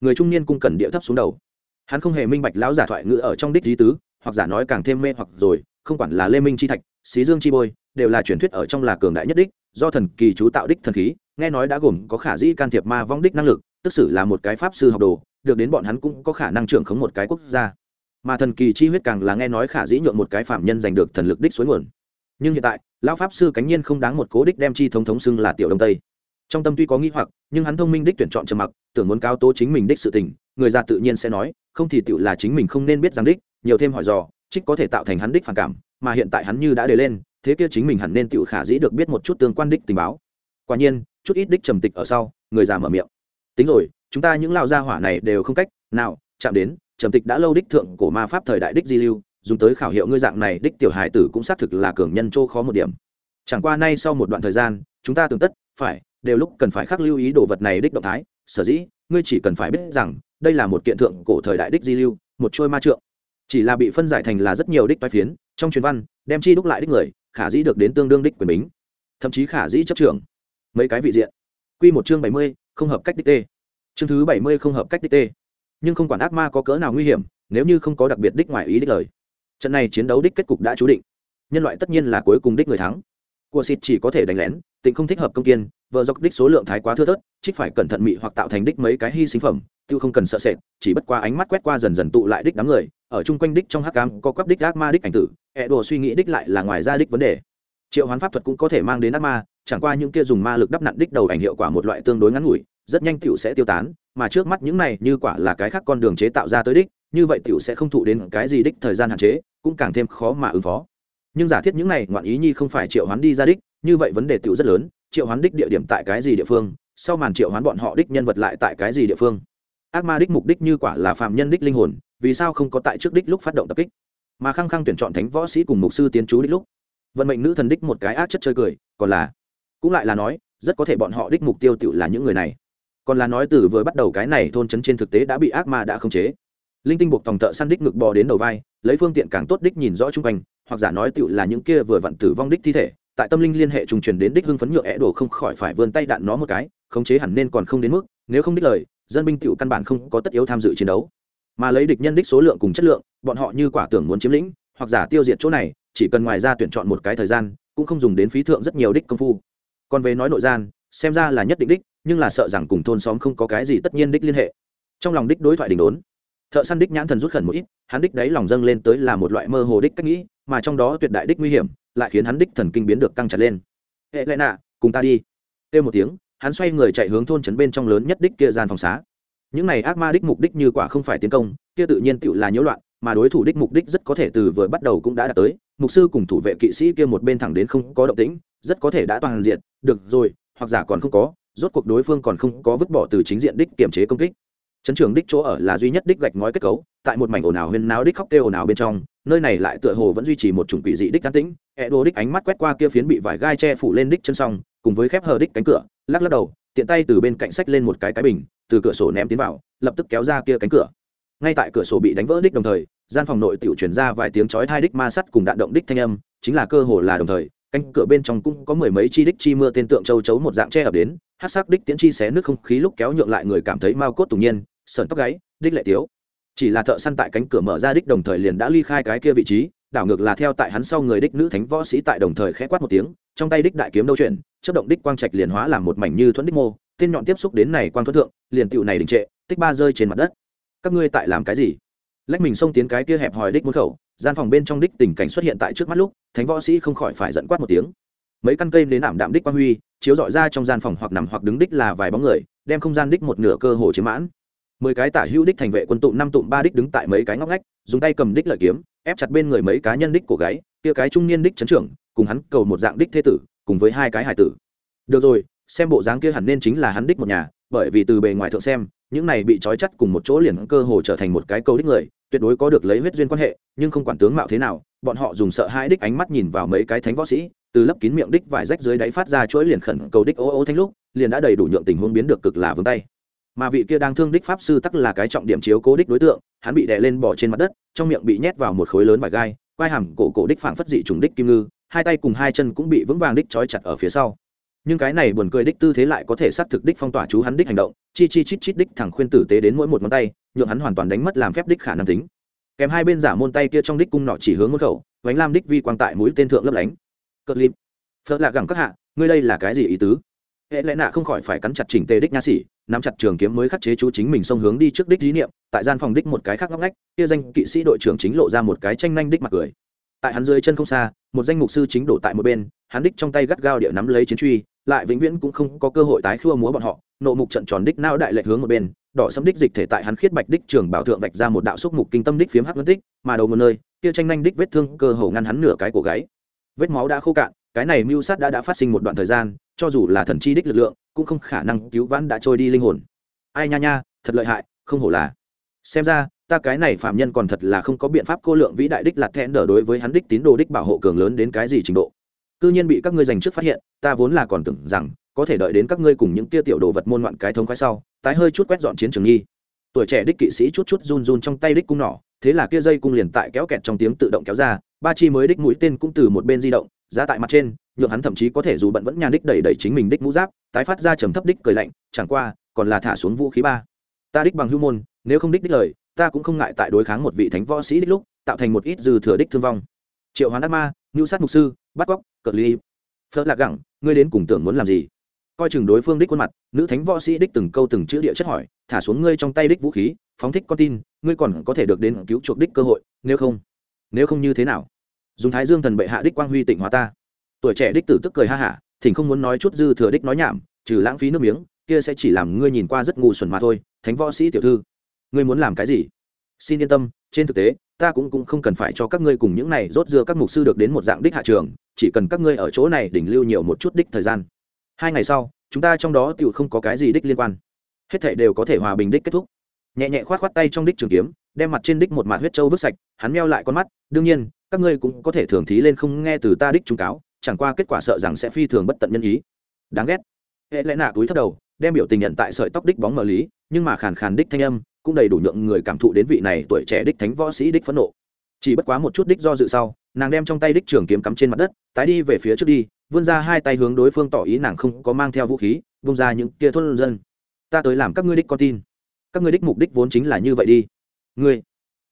người trung niên cung cẩn địa thấp xuống đầu. Hắn không hề minh bạch lão giả thoại ngữ ở trong đích lý tứ, hoặc giả nói càng thêm mê hoặc rồi, không quản là lê minh chi thạch, xí dương chi bôi, đều là truyền thuyết ở trong là cường đại nhất đích, do thần kỳ chú tạo đích thần khí, nghe nói đã gồm có khả dĩ can thiệp ma vong đích năng lực, tức xử là một cái pháp sư học đồ, được đến bọn hắn cũng có khả năng trưởng khống một cái quốc gia. Mà thần kỳ chi huyết càng là nghe nói khả dĩ nhượng một cái phạm nhân giành được thần lực đích suối nguồn. Nhưng hiện tại, lão pháp sư cánh nhiên không đáng một cố đích đem chi thống thống xưng là tiểu đông tây trong tâm tuy có nghĩ hoặc, nhưng hắn thông minh đích tuyển chọn trầm mặc, tưởng muốn cao tố chính mình đích sự tình, người già tự nhiên sẽ nói, không thì tựu là chính mình không nên biết rằng đích, nhiều thêm hỏi dò, trích có thể tạo thành hắn đích phản cảm, mà hiện tại hắn như đã đề lên, thế kia chính mình hẳn nên tựu khả dĩ được biết một chút tương quan đích tình báo. Quả nhiên, chút ít đích trầm tịch ở sau, người già mở miệng. Tính rồi, chúng ta những lao gia hỏa này đều không cách nào chạm đến, trầm tịch đã lâu đích thượng cổ ma pháp thời đại đích di lưu, dùng tới khảo hiệu ngươi dạng này đích tiểu hài tử cũng xác thực là cường nhân chỗ khó một điểm. Chẳng qua nay sau một đoạn thời gian, chúng ta tưởng tất, phải đều lúc cần phải khắc lưu ý đồ vật này đích động thái, sở dĩ, ngươi chỉ cần phải biết rằng, đây là một kiện thượng cổ thời đại đích di lưu, một trôi ma trượng. Chỉ là bị phân giải thành là rất nhiều đích toái phiến, trong truyền văn, đem chi đúc lại đích người, khả dĩ được đến tương đương đích quyền bính. Thậm chí khả dĩ chấp trưởng. Mấy cái vị diện. Quy một chương bảy mươi, không hợp cách đích tê. Chương thứ bảy mươi, không hợp cách đích tê. Nhưng không quản ác ma có cỡ nào nguy hiểm, nếu như không có đặc biệt đích ngoài ý đích lời. Trận này chiến đấu đích kết cục đã chú định. Nhân loại tất nhiên là cuối cùng đích người thắng. Của xịt chỉ có thể đánh lén tịnh không thích hợp công kiên vợ dọc đích số lượng thái quá thưa thớt, trích phải cẩn thận mị hoặc tạo thành đích mấy cái hy sinh phẩm, tiêu không cần sợ sệt, chỉ bất qua ánh mắt quét qua dần dần tụ lại đích đám người, ở chung quanh đích trong hắc cam có quắp đích ác ma đích ảnh tử ẹ đồ suy nghĩ đích lại là ngoài ra đích vấn đề. Triệu hoán pháp thuật cũng có thể mang đến ác ma, chẳng qua những kia dùng ma lực đắp nặn đích đầu ảnh hiệu quả một loại tương đối ngắn ngủi, rất nhanh tiểu sẽ tiêu tán, mà trước mắt những này như quả là cái khác con đường chế tạo ra tới đích, như vậy tiểu sẽ không thụ đến cái gì đích thời gian hạn chế, cũng càng thêm khó mà ứng phó. Nhưng giả thiết những này ngoạn ý nhi không phải triệu hoán đi ra đích, như vậy vấn đề tiểu rất lớn triệu hoán đích địa điểm tại cái gì địa phương, sau màn triệu hoán bọn họ đích nhân vật lại tại cái gì địa phương. Ác ma đích mục đích như quả là phạm nhân đích linh hồn, vì sao không có tại trước đích lúc phát động tập kích? Mà khăng khăng tuyển chọn thánh võ sĩ cùng mục sư tiến chú đích lúc. Vận mệnh nữ thần đích một cái ác chất chơi cười, còn là, cũng lại là nói, rất có thể bọn họ đích mục tiêu tự là những người này. Còn là nói từ vừa bắt đầu cái này thôn trấn trên thực tế đã bị ác ma đã khống chế. Linh tinh buộc tòng thợ săn đích ngực bò đến đầu vai, lấy phương tiện càng tốt đích nhìn rõ chung quanh, hoặc giả nói tự là những kia vừa vặn tử vong đích thi thể tại tâm linh liên hệ trùng truyền đến đích hưng phấn nhựa é đổ không khỏi phải vươn tay đạn nó một cái, khống chế hẳn nên còn không đến mức, nếu không đích lời, dân binh tựu căn bản không có tất yếu tham dự chiến đấu. Mà lấy địch nhân đích số lượng cùng chất lượng, bọn họ như quả tưởng muốn chiếm lĩnh, hoặc giả tiêu diệt chỗ này, chỉ cần ngoài ra tuyển chọn một cái thời gian, cũng không dùng đến phí thượng rất nhiều đích công phu. Còn về nói nội gian, xem ra là nhất định đích, nhưng là sợ rằng cùng thôn xóm không có cái gì tất nhiên đích liên hệ. Trong lòng đích đối thoại đình đốn, thợ săn đích nhãn thần rút khẩn một ít, hắn đích đấy lòng dâng lên tới là một loại mơ hồ đích cách nghĩ, mà trong đó tuyệt đại đích nguy hiểm lại khiến hắn đích thần kinh biến được căng chặt lên. Hệ lẽ nạ, cùng ta đi. Kêu một tiếng, hắn xoay người chạy hướng thôn trấn bên trong lớn nhất đích kia gian phòng xá. Những này ác ma đích mục đích như quả không phải tiến công, kia tự nhiên tự là nhiễu loạn, mà đối thủ đích mục đích rất có thể từ vừa bắt đầu cũng đã đạt tới. Mục sư cùng thủ vệ kỵ sĩ kia một bên thẳng đến không có động tĩnh, rất có thể đã toàn diện, được rồi, hoặc giả còn không có, rốt cuộc đối phương còn không có vứt bỏ từ chính diện đích kiểm chế công kích. Chấn trường đích chỗ ở là duy nhất đích gạch ngói kết cấu, tại một mảnh ồn ào huyên náo đích khóc kêu ồn ào bên trong, nơi này lại tựa hồ vẫn duy trì một chủng quỷ dị đích cán tĩnh e đồ đích ánh mắt quét qua kia phiến bị vải gai che phủ lên đích chân xong cùng với khép hờ đích cánh cửa, lắc lắc đầu, tiện tay từ bên cạnh sách lên một cái cái bình, từ cửa sổ ném tiến vào, lập tức kéo ra kia cánh cửa. Ngay tại cửa sổ bị đánh vỡ đích đồng thời, gian phòng nội tiểu chuyển ra vài tiếng chói thai đích ma sắt cùng đạn động đích thanh âm, chính là cơ hồ là đồng thời, cánh cửa bên trong cũng có mười mấy chi đích chi mưa tên tượng châu chấu một dạng che ập đến, hát sắc đích tiến chi xé nước không khí lúc kéo nhượng lại người cảm thấy mau cốt tủng nhiên sởn tóc gáy, đích lệ tiếu. Chỉ là thợ săn tại cánh cửa mở ra đích đồng thời liền đã ly khai cái kia vị trí đảo ngược là theo tại hắn sau người đích nữ thánh võ sĩ tại đồng thời khẽ quát một tiếng, trong tay đích đại kiếm đâu chuyển chất động đích quang trạch liền hóa làm một mảnh như thuẫn đích mô, tên nhọn tiếp xúc đến này quang thuẫn thượng, liền tựu này đình trệ, tích ba rơi trên mặt đất. Các ngươi tại làm cái gì? Lách mình xông tiến cái kia hẹp hòi đích môn khẩu, gian phòng bên trong đích tình cảnh xuất hiện tại trước mắt lúc, thánh võ sĩ không khỏi phải giận quát một tiếng. Mấy căn cây đến ảm đạm đích quang huy, chiếu dọi ra trong gian phòng hoặc nằm hoặc đứng đích là vài bóng người, đem không gian đích một nửa cơ hồ chiếm mãn. Mười cái tả hữu đích thành vệ quân tụ năm tụm ba đích đứng tại mấy cái ngóc ngách, dùng tay cầm đích lợi kiếm ép chặt bên người mấy cá nhân đích của gáy, kia cái trung niên đích chấn trưởng, cùng hắn cầu một dạng đích thế tử, cùng với hai cái hải tử. Được rồi, xem bộ dáng kia hẳn nên chính là hắn đích một nhà, bởi vì từ bề ngoài thượng xem, những này bị trói chặt cùng một chỗ liền cơ hồ trở thành một cái câu đích người, tuyệt đối có được lấy huyết duyên quan hệ, nhưng không quản tướng mạo thế nào, bọn họ dùng sợ hãi đích ánh mắt nhìn vào mấy cái thánh võ sĩ, từ lấp kín miệng đích vải rách dưới đáy phát ra chuỗi liền khẩn cầu đích ô ô thanh lúc, liền đã đầy đủ nhượng tình huống biến được cực là vướng tay. Mà vị kia đang thương đích pháp sư tắc là cái trọng điểm chiếu cố đích đối tượng hắn bị đè lên bỏ trên mặt đất, trong miệng bị nhét vào một khối lớn vải gai, quai hàm cổ cổ đích phảng phất dị trùng đích kim ngư, hai tay cùng hai chân cũng bị vững vàng đích trói chặt ở phía sau. Nhưng cái này buồn cười đích tư thế lại có thể xác thực đích phong tỏa chú hắn đích hành động, chi chi chít chít đích thẳng khuyên tử tế đến mỗi một ngón tay, nhượng hắn hoàn toàn đánh mất làm phép đích khả năng tính. Kèm hai bên giả môn tay kia trong đích cung nọ chỉ hướng môn khẩu, vánh lam đích vi quang tại mũi tên thượng lấp lánh. Cợt lim phớt lạ gẳng các hạ, ngươi đây là cái gì ý tứ? Hệ lẽ nạ không khỏi phải cắn chặt chỉnh tề đích nha sĩ nắm chặt trường kiếm mới khắc chế chú chính mình xông hướng đi trước đích dí niệm, tại gian phòng đích một cái khác ngóc ngách, kia danh kỵ sĩ đội trưởng chính lộ ra một cái tranh nhanh đích mặt cười. Tại hắn dưới chân không xa, một danh mục sư chính đổ tại một bên, hắn đích trong tay gắt gao địa nắm lấy chiến truy, lại vĩnh viễn cũng không có cơ hội tái khua múa bọn họ, nộ mục trận tròn đích nao đại lệch hướng một bên, đỏ sấm đích dịch thể tại hắn khiết bạch đích trường bảo thượng vạch ra một đạo xúc mục kinh tâm đích phiếm hắc ngân tích, mà đầu một nơi, kia tranh nhanh đích vết thương cơ hồ ngăn hắn nửa cái cổ gáy. Vết máu đã khô cạn cái này mưu sát đã đã phát sinh một đoạn thời gian, cho dù là thần chi đích lực lượng, cũng không khả năng cứu vãn đã trôi đi linh hồn. Ai nha nha, thật lợi hại, không hổ là. Xem ra, ta cái này phạm nhân còn thật là không có biện pháp cô lượng vĩ đại đích lạt thẹn đỡ đối với hắn đích tín đồ đích bảo hộ cường lớn đến cái gì trình độ. Cư nhiên bị các ngươi giành trước phát hiện, ta vốn là còn tưởng rằng, có thể đợi đến các ngươi cùng những tia tiểu đồ vật môn ngoạn cái thống khoái sau, tái hơi chút quét dọn chiến trường nghi. Tuổi trẻ đích kỵ sĩ chút chút run run trong tay đích cung nỏ, thế là kia dây cung liền tại kéo kẹt trong tiếng tự động kéo ra, ba chi mới đích mũi tên cũng từ một bên di động giá tại mặt trên, nhượng hắn thậm chí có thể dù bận vẫn nhà đích đẩy đẩy chính mình đích mũ giáp, tái phát ra trầm thấp đích cười lạnh, chẳng qua, còn là thả xuống vũ khí ba. Ta đích bằng hưu môn, nếu không đích đích lời, ta cũng không ngại tại đối kháng một vị thánh võ sĩ đích lúc, tạo thành một ít dư thừa đích thương vong. Triệu hoán ác ma ngưu sát mục sư bắt cóc cợt ly. Phớt lạc gẳng, ngươi đến cùng tưởng muốn làm gì? Coi chừng đối phương đích khuôn mặt, nữ thánh võ sĩ đích từng câu từng chữ địa chất hỏi, thả xuống ngươi trong tay đích vũ khí, phóng thích con tin, ngươi còn có thể được đến cứu chuộc đích cơ hội, nếu không? Nếu không như thế nào? Dùng thái dương thần bệ hạ đích quang huy tịnh hóa ta. Tuổi trẻ đích tử tức cười ha hả, thỉnh không muốn nói chút dư thừa đích nói nhảm, trừ lãng phí nước miếng, kia sẽ chỉ làm ngươi nhìn qua rất ngu xuẩn mà thôi, thánh võ sĩ tiểu thư. Ngươi muốn làm cái gì? Xin yên tâm, trên thực tế, ta cũng cũng không cần phải cho các ngươi cùng những này rốt dưa các mục sư được đến một dạng đích hạ trường, chỉ cần các ngươi ở chỗ này đỉnh lưu nhiều một chút đích thời gian. Hai ngày sau, chúng ta trong đó tự không có cái gì đích liên quan. Hết thảy đều có thể hòa bình đích kết thúc. Nhẹ nhẹ khoát khoát tay trong đích trường kiếm đem mặt trên đích một mạt huyết châu vứt sạch, hắn meo lại con mắt, đương nhiên, các ngươi cũng có thể thường thí lên không nghe từ ta đích trung cáo, chẳng qua kết quả sợ rằng sẽ phi thường bất tận nhân ý. Đáng ghét. Hệ lẽ nạ túi thấp đầu, đem biểu tình nhận tại sợi tóc đích bóng mờ lý, nhưng mà khàn khàn đích thanh âm cũng đầy đủ nhượng người cảm thụ đến vị này tuổi trẻ đích thánh võ sĩ đích phẫn nộ. Chỉ bất quá một chút đích do dự sau, nàng đem trong tay đích trường kiếm cắm trên mặt đất, tái đi về phía trước đi, vươn ra hai tay hướng đối phương tỏ ý nàng không có mang theo vũ khí, vung ra những kia thôn dân. Ta tới làm các ngươi đích con tin. Các ngươi đích mục đích vốn chính là như vậy đi ngươi.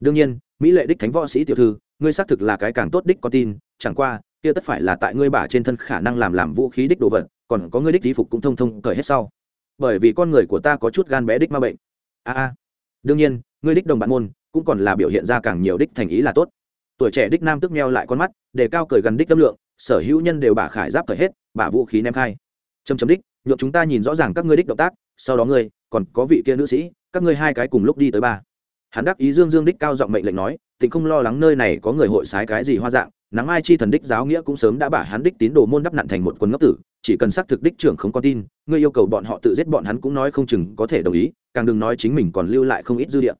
Đương nhiên, mỹ lệ đích thánh võ sĩ tiểu thư, ngươi xác thực là cái càng tốt đích có tin, chẳng qua, kia tất phải là tại ngươi bả trên thân khả năng làm làm vũ khí đích đồ vật, còn có ngươi đích thí phục cũng thông thông cởi hết sau. Bởi vì con người của ta có chút gan bé đích ma bệnh. A a. Đương nhiên, ngươi đích đồng bạn môn, cũng còn là biểu hiện ra càng nhiều đích thành ý là tốt. Tuổi trẻ đích nam tức meo lại con mắt để cao cởi gần đích tâm lượng, sở hữu nhân đều bả khải giáp cởi hết bả vũ khí ném khai. Chấm chấm đích nhộn chúng ta nhìn rõ ràng các ngươi đích động tác, sau đó ngươi, còn có vị kia nữ sĩ, các ngươi hai cái cùng lúc đi tới ba hắn đắc ý dương dương đích cao giọng mệnh lệnh nói tỉnh không lo lắng nơi này có người hội sái cái gì hoa dạng, nắng ai chi thần đích giáo nghĩa cũng sớm đã bả hắn đích tín đồ môn đắp nặn thành một quân ngốc tử, chỉ cần xác thực đích trưởng không có tin, ngươi yêu cầu bọn họ tự giết bọn hắn cũng nói không chừng có thể đồng ý, càng đừng nói chính mình còn lưu lại không ít dư địa.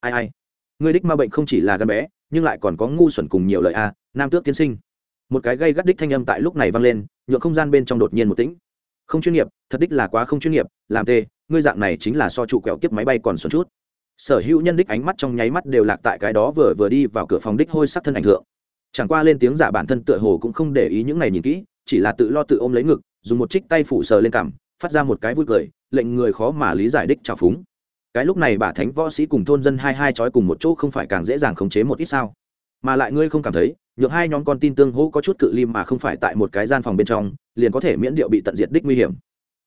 Ai ai, ngươi đích ma bệnh không chỉ là gan bé, nhưng lại còn có ngu xuẩn cùng nhiều lời a, nam tước tiên sinh. Một cái gây gắt đích thanh âm tại lúc này vang lên, nhượng không gian bên trong đột nhiên một tĩnh. Không chuyên nghiệp, thật đích là quá không chuyên nghiệp, làm tê, ngươi dạng này chính là so trụ quẹo kiếp máy bay còn xuẩn chút sở hữu nhân đích ánh mắt trong nháy mắt đều lạc tại cái đó vừa vừa đi vào cửa phòng đích hôi sắc thân ảnh thượng. Chẳng qua lên tiếng giả bản thân tựa hồ cũng không để ý những này nhìn kỹ, chỉ là tự lo tự ôm lấy ngực, dùng một trích tay phủ sờ lên cằm, phát ra một cái vui cười, lệnh người khó mà lý giải đích trào phúng. Cái lúc này bà thánh võ sĩ cùng thôn dân hai hai trói cùng một chỗ không phải càng dễ dàng khống chế một ít sao? Mà lại ngươi không cảm thấy nhược hai nhóm con tin tương hỗ có chút cự lim mà không phải tại một cái gian phòng bên trong, liền có thể miễn điệu bị tận diệt đích nguy hiểm.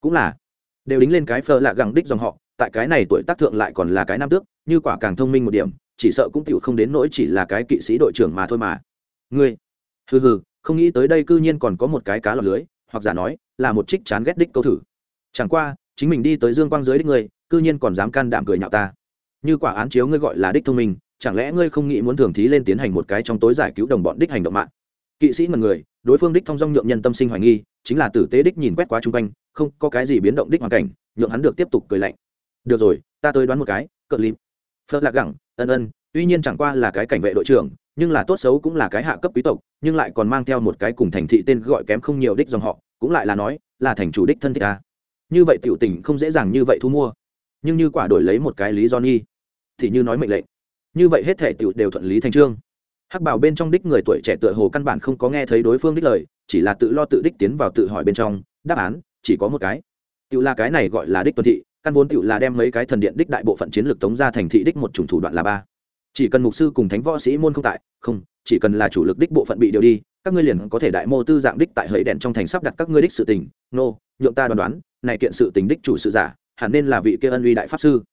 Cũng là đều đính lên cái phơ lạ gẳng đích dòng họ, tại cái này tuổi tác thượng lại còn là cái nam tước, như quả càng thông minh một điểm, chỉ sợ cũng tựu không đến nỗi chỉ là cái kỵ sĩ đội trưởng mà thôi mà. Ngươi, hừ hừ, không nghĩ tới đây cư nhiên còn có một cái cá lọc lưới, hoặc giả nói, là một trích chán ghét đích câu thử. Chẳng qua, chính mình đi tới dương quang dưới đích ngươi, cư nhiên còn dám can đảm cười nhạo ta. Như quả án chiếu ngươi gọi là đích thông minh, chẳng lẽ ngươi không nghĩ muốn thường thí lên tiến hành một cái trong tối giải cứu đồng bọn đích hành động mạng? Kỵ sĩ mật người, đối phương đích thông dong nhượng nhân tâm sinh hoài nghi, chính là tử tế đích nhìn quét qua chung quanh, không có cái gì biến động đích hoàn cảnh, nhượng hắn được tiếp tục cười lạnh. Được rồi, ta tới đoán một cái cỡ lìm phớt lạc gẳng, ân ân, tuy nhiên chẳng qua là cái cảnh vệ đội trưởng, nhưng là tốt xấu cũng là cái hạ cấp quý tộc, nhưng lại còn mang theo một cái cùng thành thị tên gọi kém không nhiều đích dòng họ, cũng lại là nói, là thành chủ đích thân thích ta. Như vậy tiểu tình không dễ dàng như vậy thu mua. Nhưng như quả đổi lấy một cái lý do nghi, thì như nói mệnh lệnh. Như vậy hết thể tiểu đều thuận lý thành trương hắc bảo bên trong đích người tuổi trẻ tựa hồ căn bản không có nghe thấy đối phương đích lời, chỉ là tự lo tự đích tiến vào tự hỏi bên trong, đáp án, chỉ có một cái. Tự là cái này gọi là đích tuần thị, căn vốn tự là đem mấy cái thần điện đích đại bộ phận chiến lược tống ra thành thị đích một chủng thủ đoạn là ba. Chỉ cần mục sư cùng thánh võ sĩ môn không tại, không, chỉ cần là chủ lực đích bộ phận bị điều đi, các ngươi liền có thể đại mô tư dạng đích tại hẫy đèn trong thành sắp đặt các ngươi đích sự tình. Nô, nhượng ta đoán đoán, này kiện sự tình đích chủ sự giả, hẳn nên là vị kia ân uy đại pháp sư.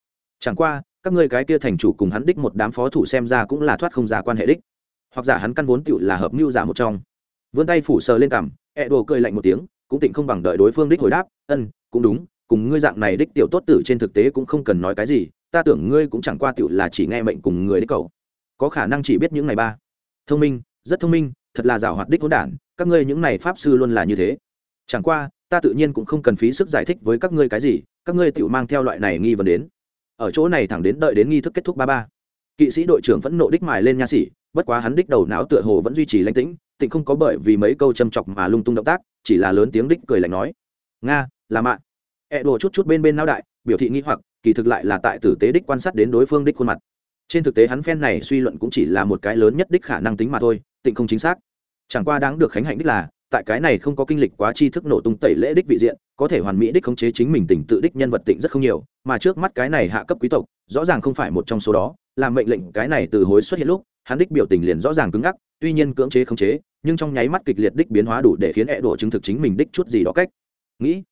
Chẳng qua, các ngươi cái kia thành chủ cùng hắn đích một đám phó thủ xem ra cũng là thoát không ra quan hệ đích hoặc giả hắn căn vốn tựu là hợp mưu giả một trong. Vươn tay phủ sờ lên cằm ẹ đồ cười lạnh một tiếng, cũng tịnh không bằng đợi đối phương đích hồi đáp, ân, cũng đúng, cùng ngươi dạng này đích tiểu tốt tử trên thực tế cũng không cần nói cái gì, ta tưởng ngươi cũng chẳng qua tựu là chỉ nghe mệnh cùng người đích cầu có khả năng chỉ biết những này ba. Thông minh, rất thông minh, thật là giảo hoạt đích hỗn đản, các ngươi những này pháp sư luôn là như thế. Chẳng qua, ta tự nhiên cũng không cần phí sức giải thích với các ngươi cái gì, các ngươi tựu mang theo loại này nghi vấn đến. Ở chỗ này thẳng đến đợi đến nghi thức kết thúc ba ba kỵ sĩ đội trưởng vẫn nộ đích mài lên nha sĩ bất quá hắn đích đầu não tựa hồ vẫn duy trì lãnh tĩnh, tịnh không có bởi vì mấy câu châm chọc mà lung tung động tác, chỉ là lớn tiếng đích cười lạnh nói. Nga, là mạng e đồ chút chút bên bên não đại, biểu thị nghi hoặc, kỳ thực lại là tại tử tế đích quan sát đến đối phương đích khuôn mặt. Trên thực tế hắn phen này suy luận cũng chỉ là một cái lớn nhất đích khả năng tính mà thôi, tịnh không chính xác. Chẳng qua đáng được khánh hạnh đích là, tại cái này không có kinh lịch quá tri thức nổ tung tẩy lễ đích vị diện, có thể hoàn mỹ đích khống chế chính mình tỉnh tự đích nhân vật tịnh rất không nhiều, mà trước mắt cái này hạ cấp quý tộc, rõ ràng không phải một trong số đó làm mệnh lệnh cái này từ hối xuất hiện lúc, hắn đích biểu tình liền rõ ràng cứng ngắc, tuy nhiên cưỡng chế khống chế, nhưng trong nháy mắt kịch liệt đích biến hóa đủ để khiến hẹ đổ chứng thực chính mình đích chút gì đó cách. Nghĩ,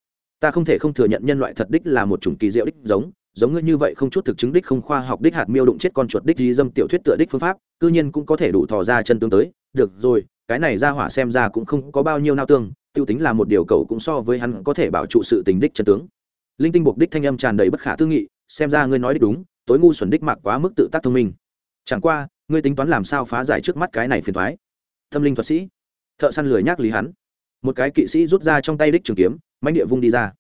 ta không thể không thừa nhận nhân loại thật đích là một chủng kỳ diệu đích giống giống ngươi như vậy không chút thực chứng đích không khoa học đích hạt miêu đụng chết con chuột đích di dâm tiểu thuyết tựa đích phương pháp, cư nhiên cũng có thể đủ thò ra chân tương tới. Được rồi, cái này ra hỏa xem ra cũng không có bao nhiêu nao tương, tiêu tính là một điều cầu cũng so với hắn có thể bảo trụ sự tình đích chân tướng. Linh tinh buộc đích thanh âm tràn đầy bất khả tư nghị, xem ra ngươi nói đích đúng tối ngu xuẩn đích mạc quá mức tự tác thông minh. Chẳng qua, ngươi tính toán làm sao phá giải trước mắt cái này phiền thoái? Tâm linh thuật sĩ. Thợ săn lười nhác lý hắn. Một cái kỵ sĩ rút ra trong tay đích trường kiếm, mãnh địa vung đi ra.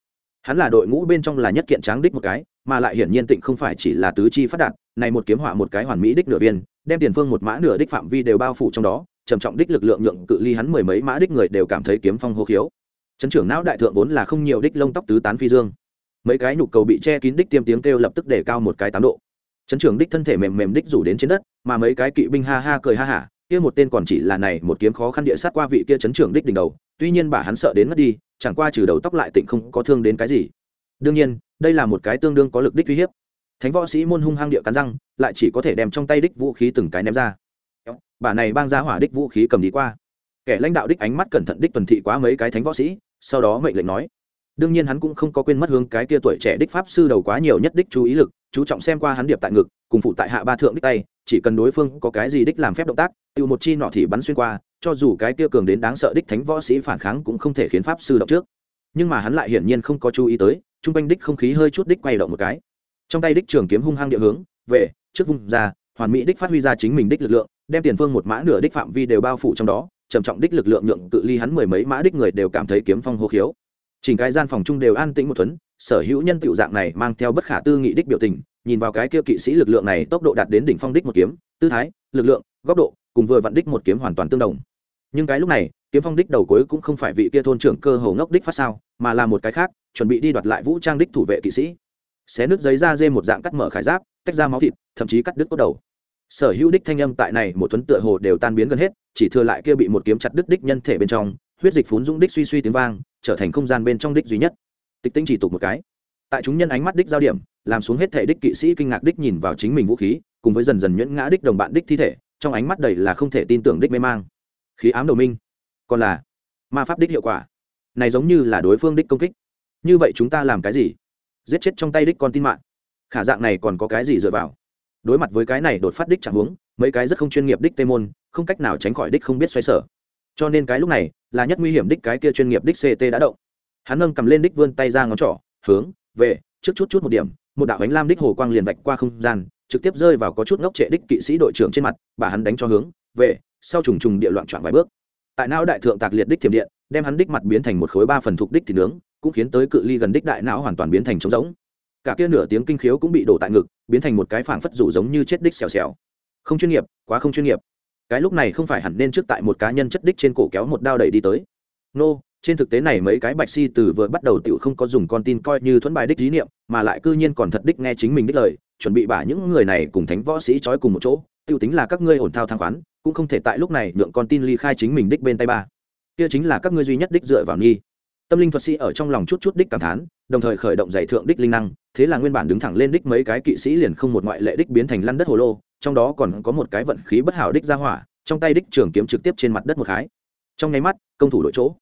Hắn là đội ngũ bên trong là nhất kiện tráng đích một cái, mà lại hiển nhiên tịnh không phải chỉ là tứ chi phát đạt, này một kiếm họa một cái hoàn mỹ đích nửa viên, đem tiền phương một mã nửa đích phạm vi đều bao phủ trong đó, trầm trọng đích lực lượng nhượng cự ly hắn mười mấy mã đích người đều cảm thấy kiếm phong hô khiếu. Chấn trưởng não đại thượng vốn là không nhiều đích lông tóc tứ tán phi dương mấy cái nhục cầu bị che kín đích tiêm tiếng kêu lập tức để cao một cái tám độ. Chấn trưởng đích thân thể mềm mềm đích rủ đến trên đất, mà mấy cái kỵ binh ha ha cười ha hả, kia một tên còn chỉ là này một kiếm khó khăn địa sát qua vị kia chấn trưởng đích đỉnh đầu, tuy nhiên bà hắn sợ đến mất đi, chẳng qua trừ đầu tóc lại tịnh không có thương đến cái gì. Đương nhiên, đây là một cái tương đương có lực đích uy hiếp. Thánh võ sĩ môn hung hăng địa cắn răng, lại chỉ có thể đem trong tay đích vũ khí từng cái ném ra. Bà này bang ra hỏa đích vũ khí cầm đi qua. Kẻ lãnh đạo đích ánh mắt cẩn thận đích tuần thị quá mấy cái thánh võ sĩ, sau đó mệnh lệnh nói đương nhiên hắn cũng không có quên mất hướng cái kia tuổi trẻ đích pháp sư đầu quá nhiều nhất đích chú ý lực, chú trọng xem qua hắn điệp tại ngực, cùng phụ tại hạ ba thượng đích tay, chỉ cần đối phương có cái gì đích làm phép động tác tự một chi nọ thì bắn xuyên qua, cho dù cái kia cường đến đáng sợ đích thánh võ sĩ phản kháng cũng không thể khiến pháp sư động trước. Nhưng mà hắn lại hiển nhiên không có chú ý tới, trung quanh đích không khí hơi chút đích quay động một cái. Trong tay đích trường kiếm hung hăng địa hướng, về, trước vùng ra, hoàn mỹ đích phát huy ra chính mình đích lực lượng, đem tiền phương một mã nửa đích phạm vi đều bao phủ trong đó, trầm trọng đích lực lượng nhượng cự ly hắn mười mấy mã đích người đều cảm thấy kiếm phong hô khiếu chỉnh cái gian phòng chung đều an tĩnh một thuấn sở hữu nhân tiểu dạng này mang theo bất khả tư nghị đích biểu tình, nhìn vào cái kia kỵ sĩ lực lượng này tốc độ đạt đến đỉnh phong đích một kiếm, tư thái, lực lượng, góc độ cùng vừa vặn đích một kiếm hoàn toàn tương đồng. Nhưng cái lúc này, kiếm phong đích đầu cuối cũng không phải vị kia thôn trưởng cơ hồ ngốc đích phát sao, mà là một cái khác, chuẩn bị đi đoạt lại vũ trang đích thủ vệ kỵ sĩ. Xé nước giấy ra dê một dạng cắt mở khải giáp, tách ra máu thịt, thậm chí cắt đứt cốt đầu. Sở hữu đích thanh âm tại này một tuấn tựa hồ đều tan biến gần hết, chỉ thừa lại kia bị một kiếm chặt đứt đích nhân thể bên trong, huyết dịch phún dũng đích suy suy tiếng vang trở thành không gian bên trong đích duy nhất. Tịch tinh chỉ tục một cái. Tại chúng nhân ánh mắt đích giao điểm, làm xuống hết thể đích kỵ sĩ kinh ngạc đích nhìn vào chính mình vũ khí, cùng với dần dần nhuyễn ngã đích đồng bạn đích thi thể, trong ánh mắt đầy là không thể tin tưởng đích mê mang. Khí ám đầu minh. Còn là ma pháp đích hiệu quả. Này giống như là đối phương đích công kích. Như vậy chúng ta làm cái gì? Giết chết trong tay đích con tin mạng. Khả dạng này còn có cái gì dựa vào? Đối mặt với cái này đột phát đích chẳng huống, mấy cái rất không chuyên nghiệp đích tê môn, không cách nào tránh khỏi đích không biết xoay sở cho nên cái lúc này, là nhất nguy hiểm đích cái kia chuyên nghiệp đích ct đã động. Hắn nâng cầm lên đích vươn tay ra ngón trỏ, hướng, về, trước chút chút một điểm, một đạo ánh lam đích hồ quang liền vạch qua không gian, trực tiếp rơi vào có chút ngốc trệ đích kỵ sĩ đội trưởng trên mặt, bà hắn đánh cho hướng, về, sau trùng trùng địa loạn trọn vài bước. Tại não đại thượng tạc liệt đích thiểm điện, đem hắn đích mặt biến thành một khối ba phần thuộc đích thì nướng, cũng khiến tới cự ly gần đích đại não hoàn toàn biến thành trống rỗng. Cả kia nửa tiếng kinh khiếu cũng bị đổ tại ngực, biến thành một cái phảng phất rủ giống như chết đích xèo xèo. Không chuyên nghiệp, quá không chuyên nghiệp cái lúc này không phải hẳn nên trước tại một cá nhân chất đích trên cổ kéo một đao đẩy đi tới. Nô, trên thực tế này mấy cái bạch si từ vừa bắt đầu tiểu không có dùng con tin coi như thuẫn bài đích dí niệm, mà lại cư nhiên còn thật đích nghe chính mình đích lời, chuẩn bị bả những người này cùng thánh võ sĩ trói cùng một chỗ, tiêu tính là các ngươi ổn thao thang khoán, cũng không thể tại lúc này nhượng con tin ly khai chính mình đích bên tay ba. Kia chính là các ngươi duy nhất đích dựa vào nghi. Tâm linh thuật sĩ ở trong lòng chút chút đích cảm thán đồng thời khởi động giải thượng đích linh năng, thế là nguyên bản đứng thẳng lên đích mấy cái kỵ sĩ liền không một ngoại lệ đích biến thành lăn đất hồ lô, trong đó còn có một cái vận khí bất hảo đích ra hỏa, trong tay đích trường kiếm trực tiếp trên mặt đất một khái. Trong nháy mắt, công thủ đội chỗ.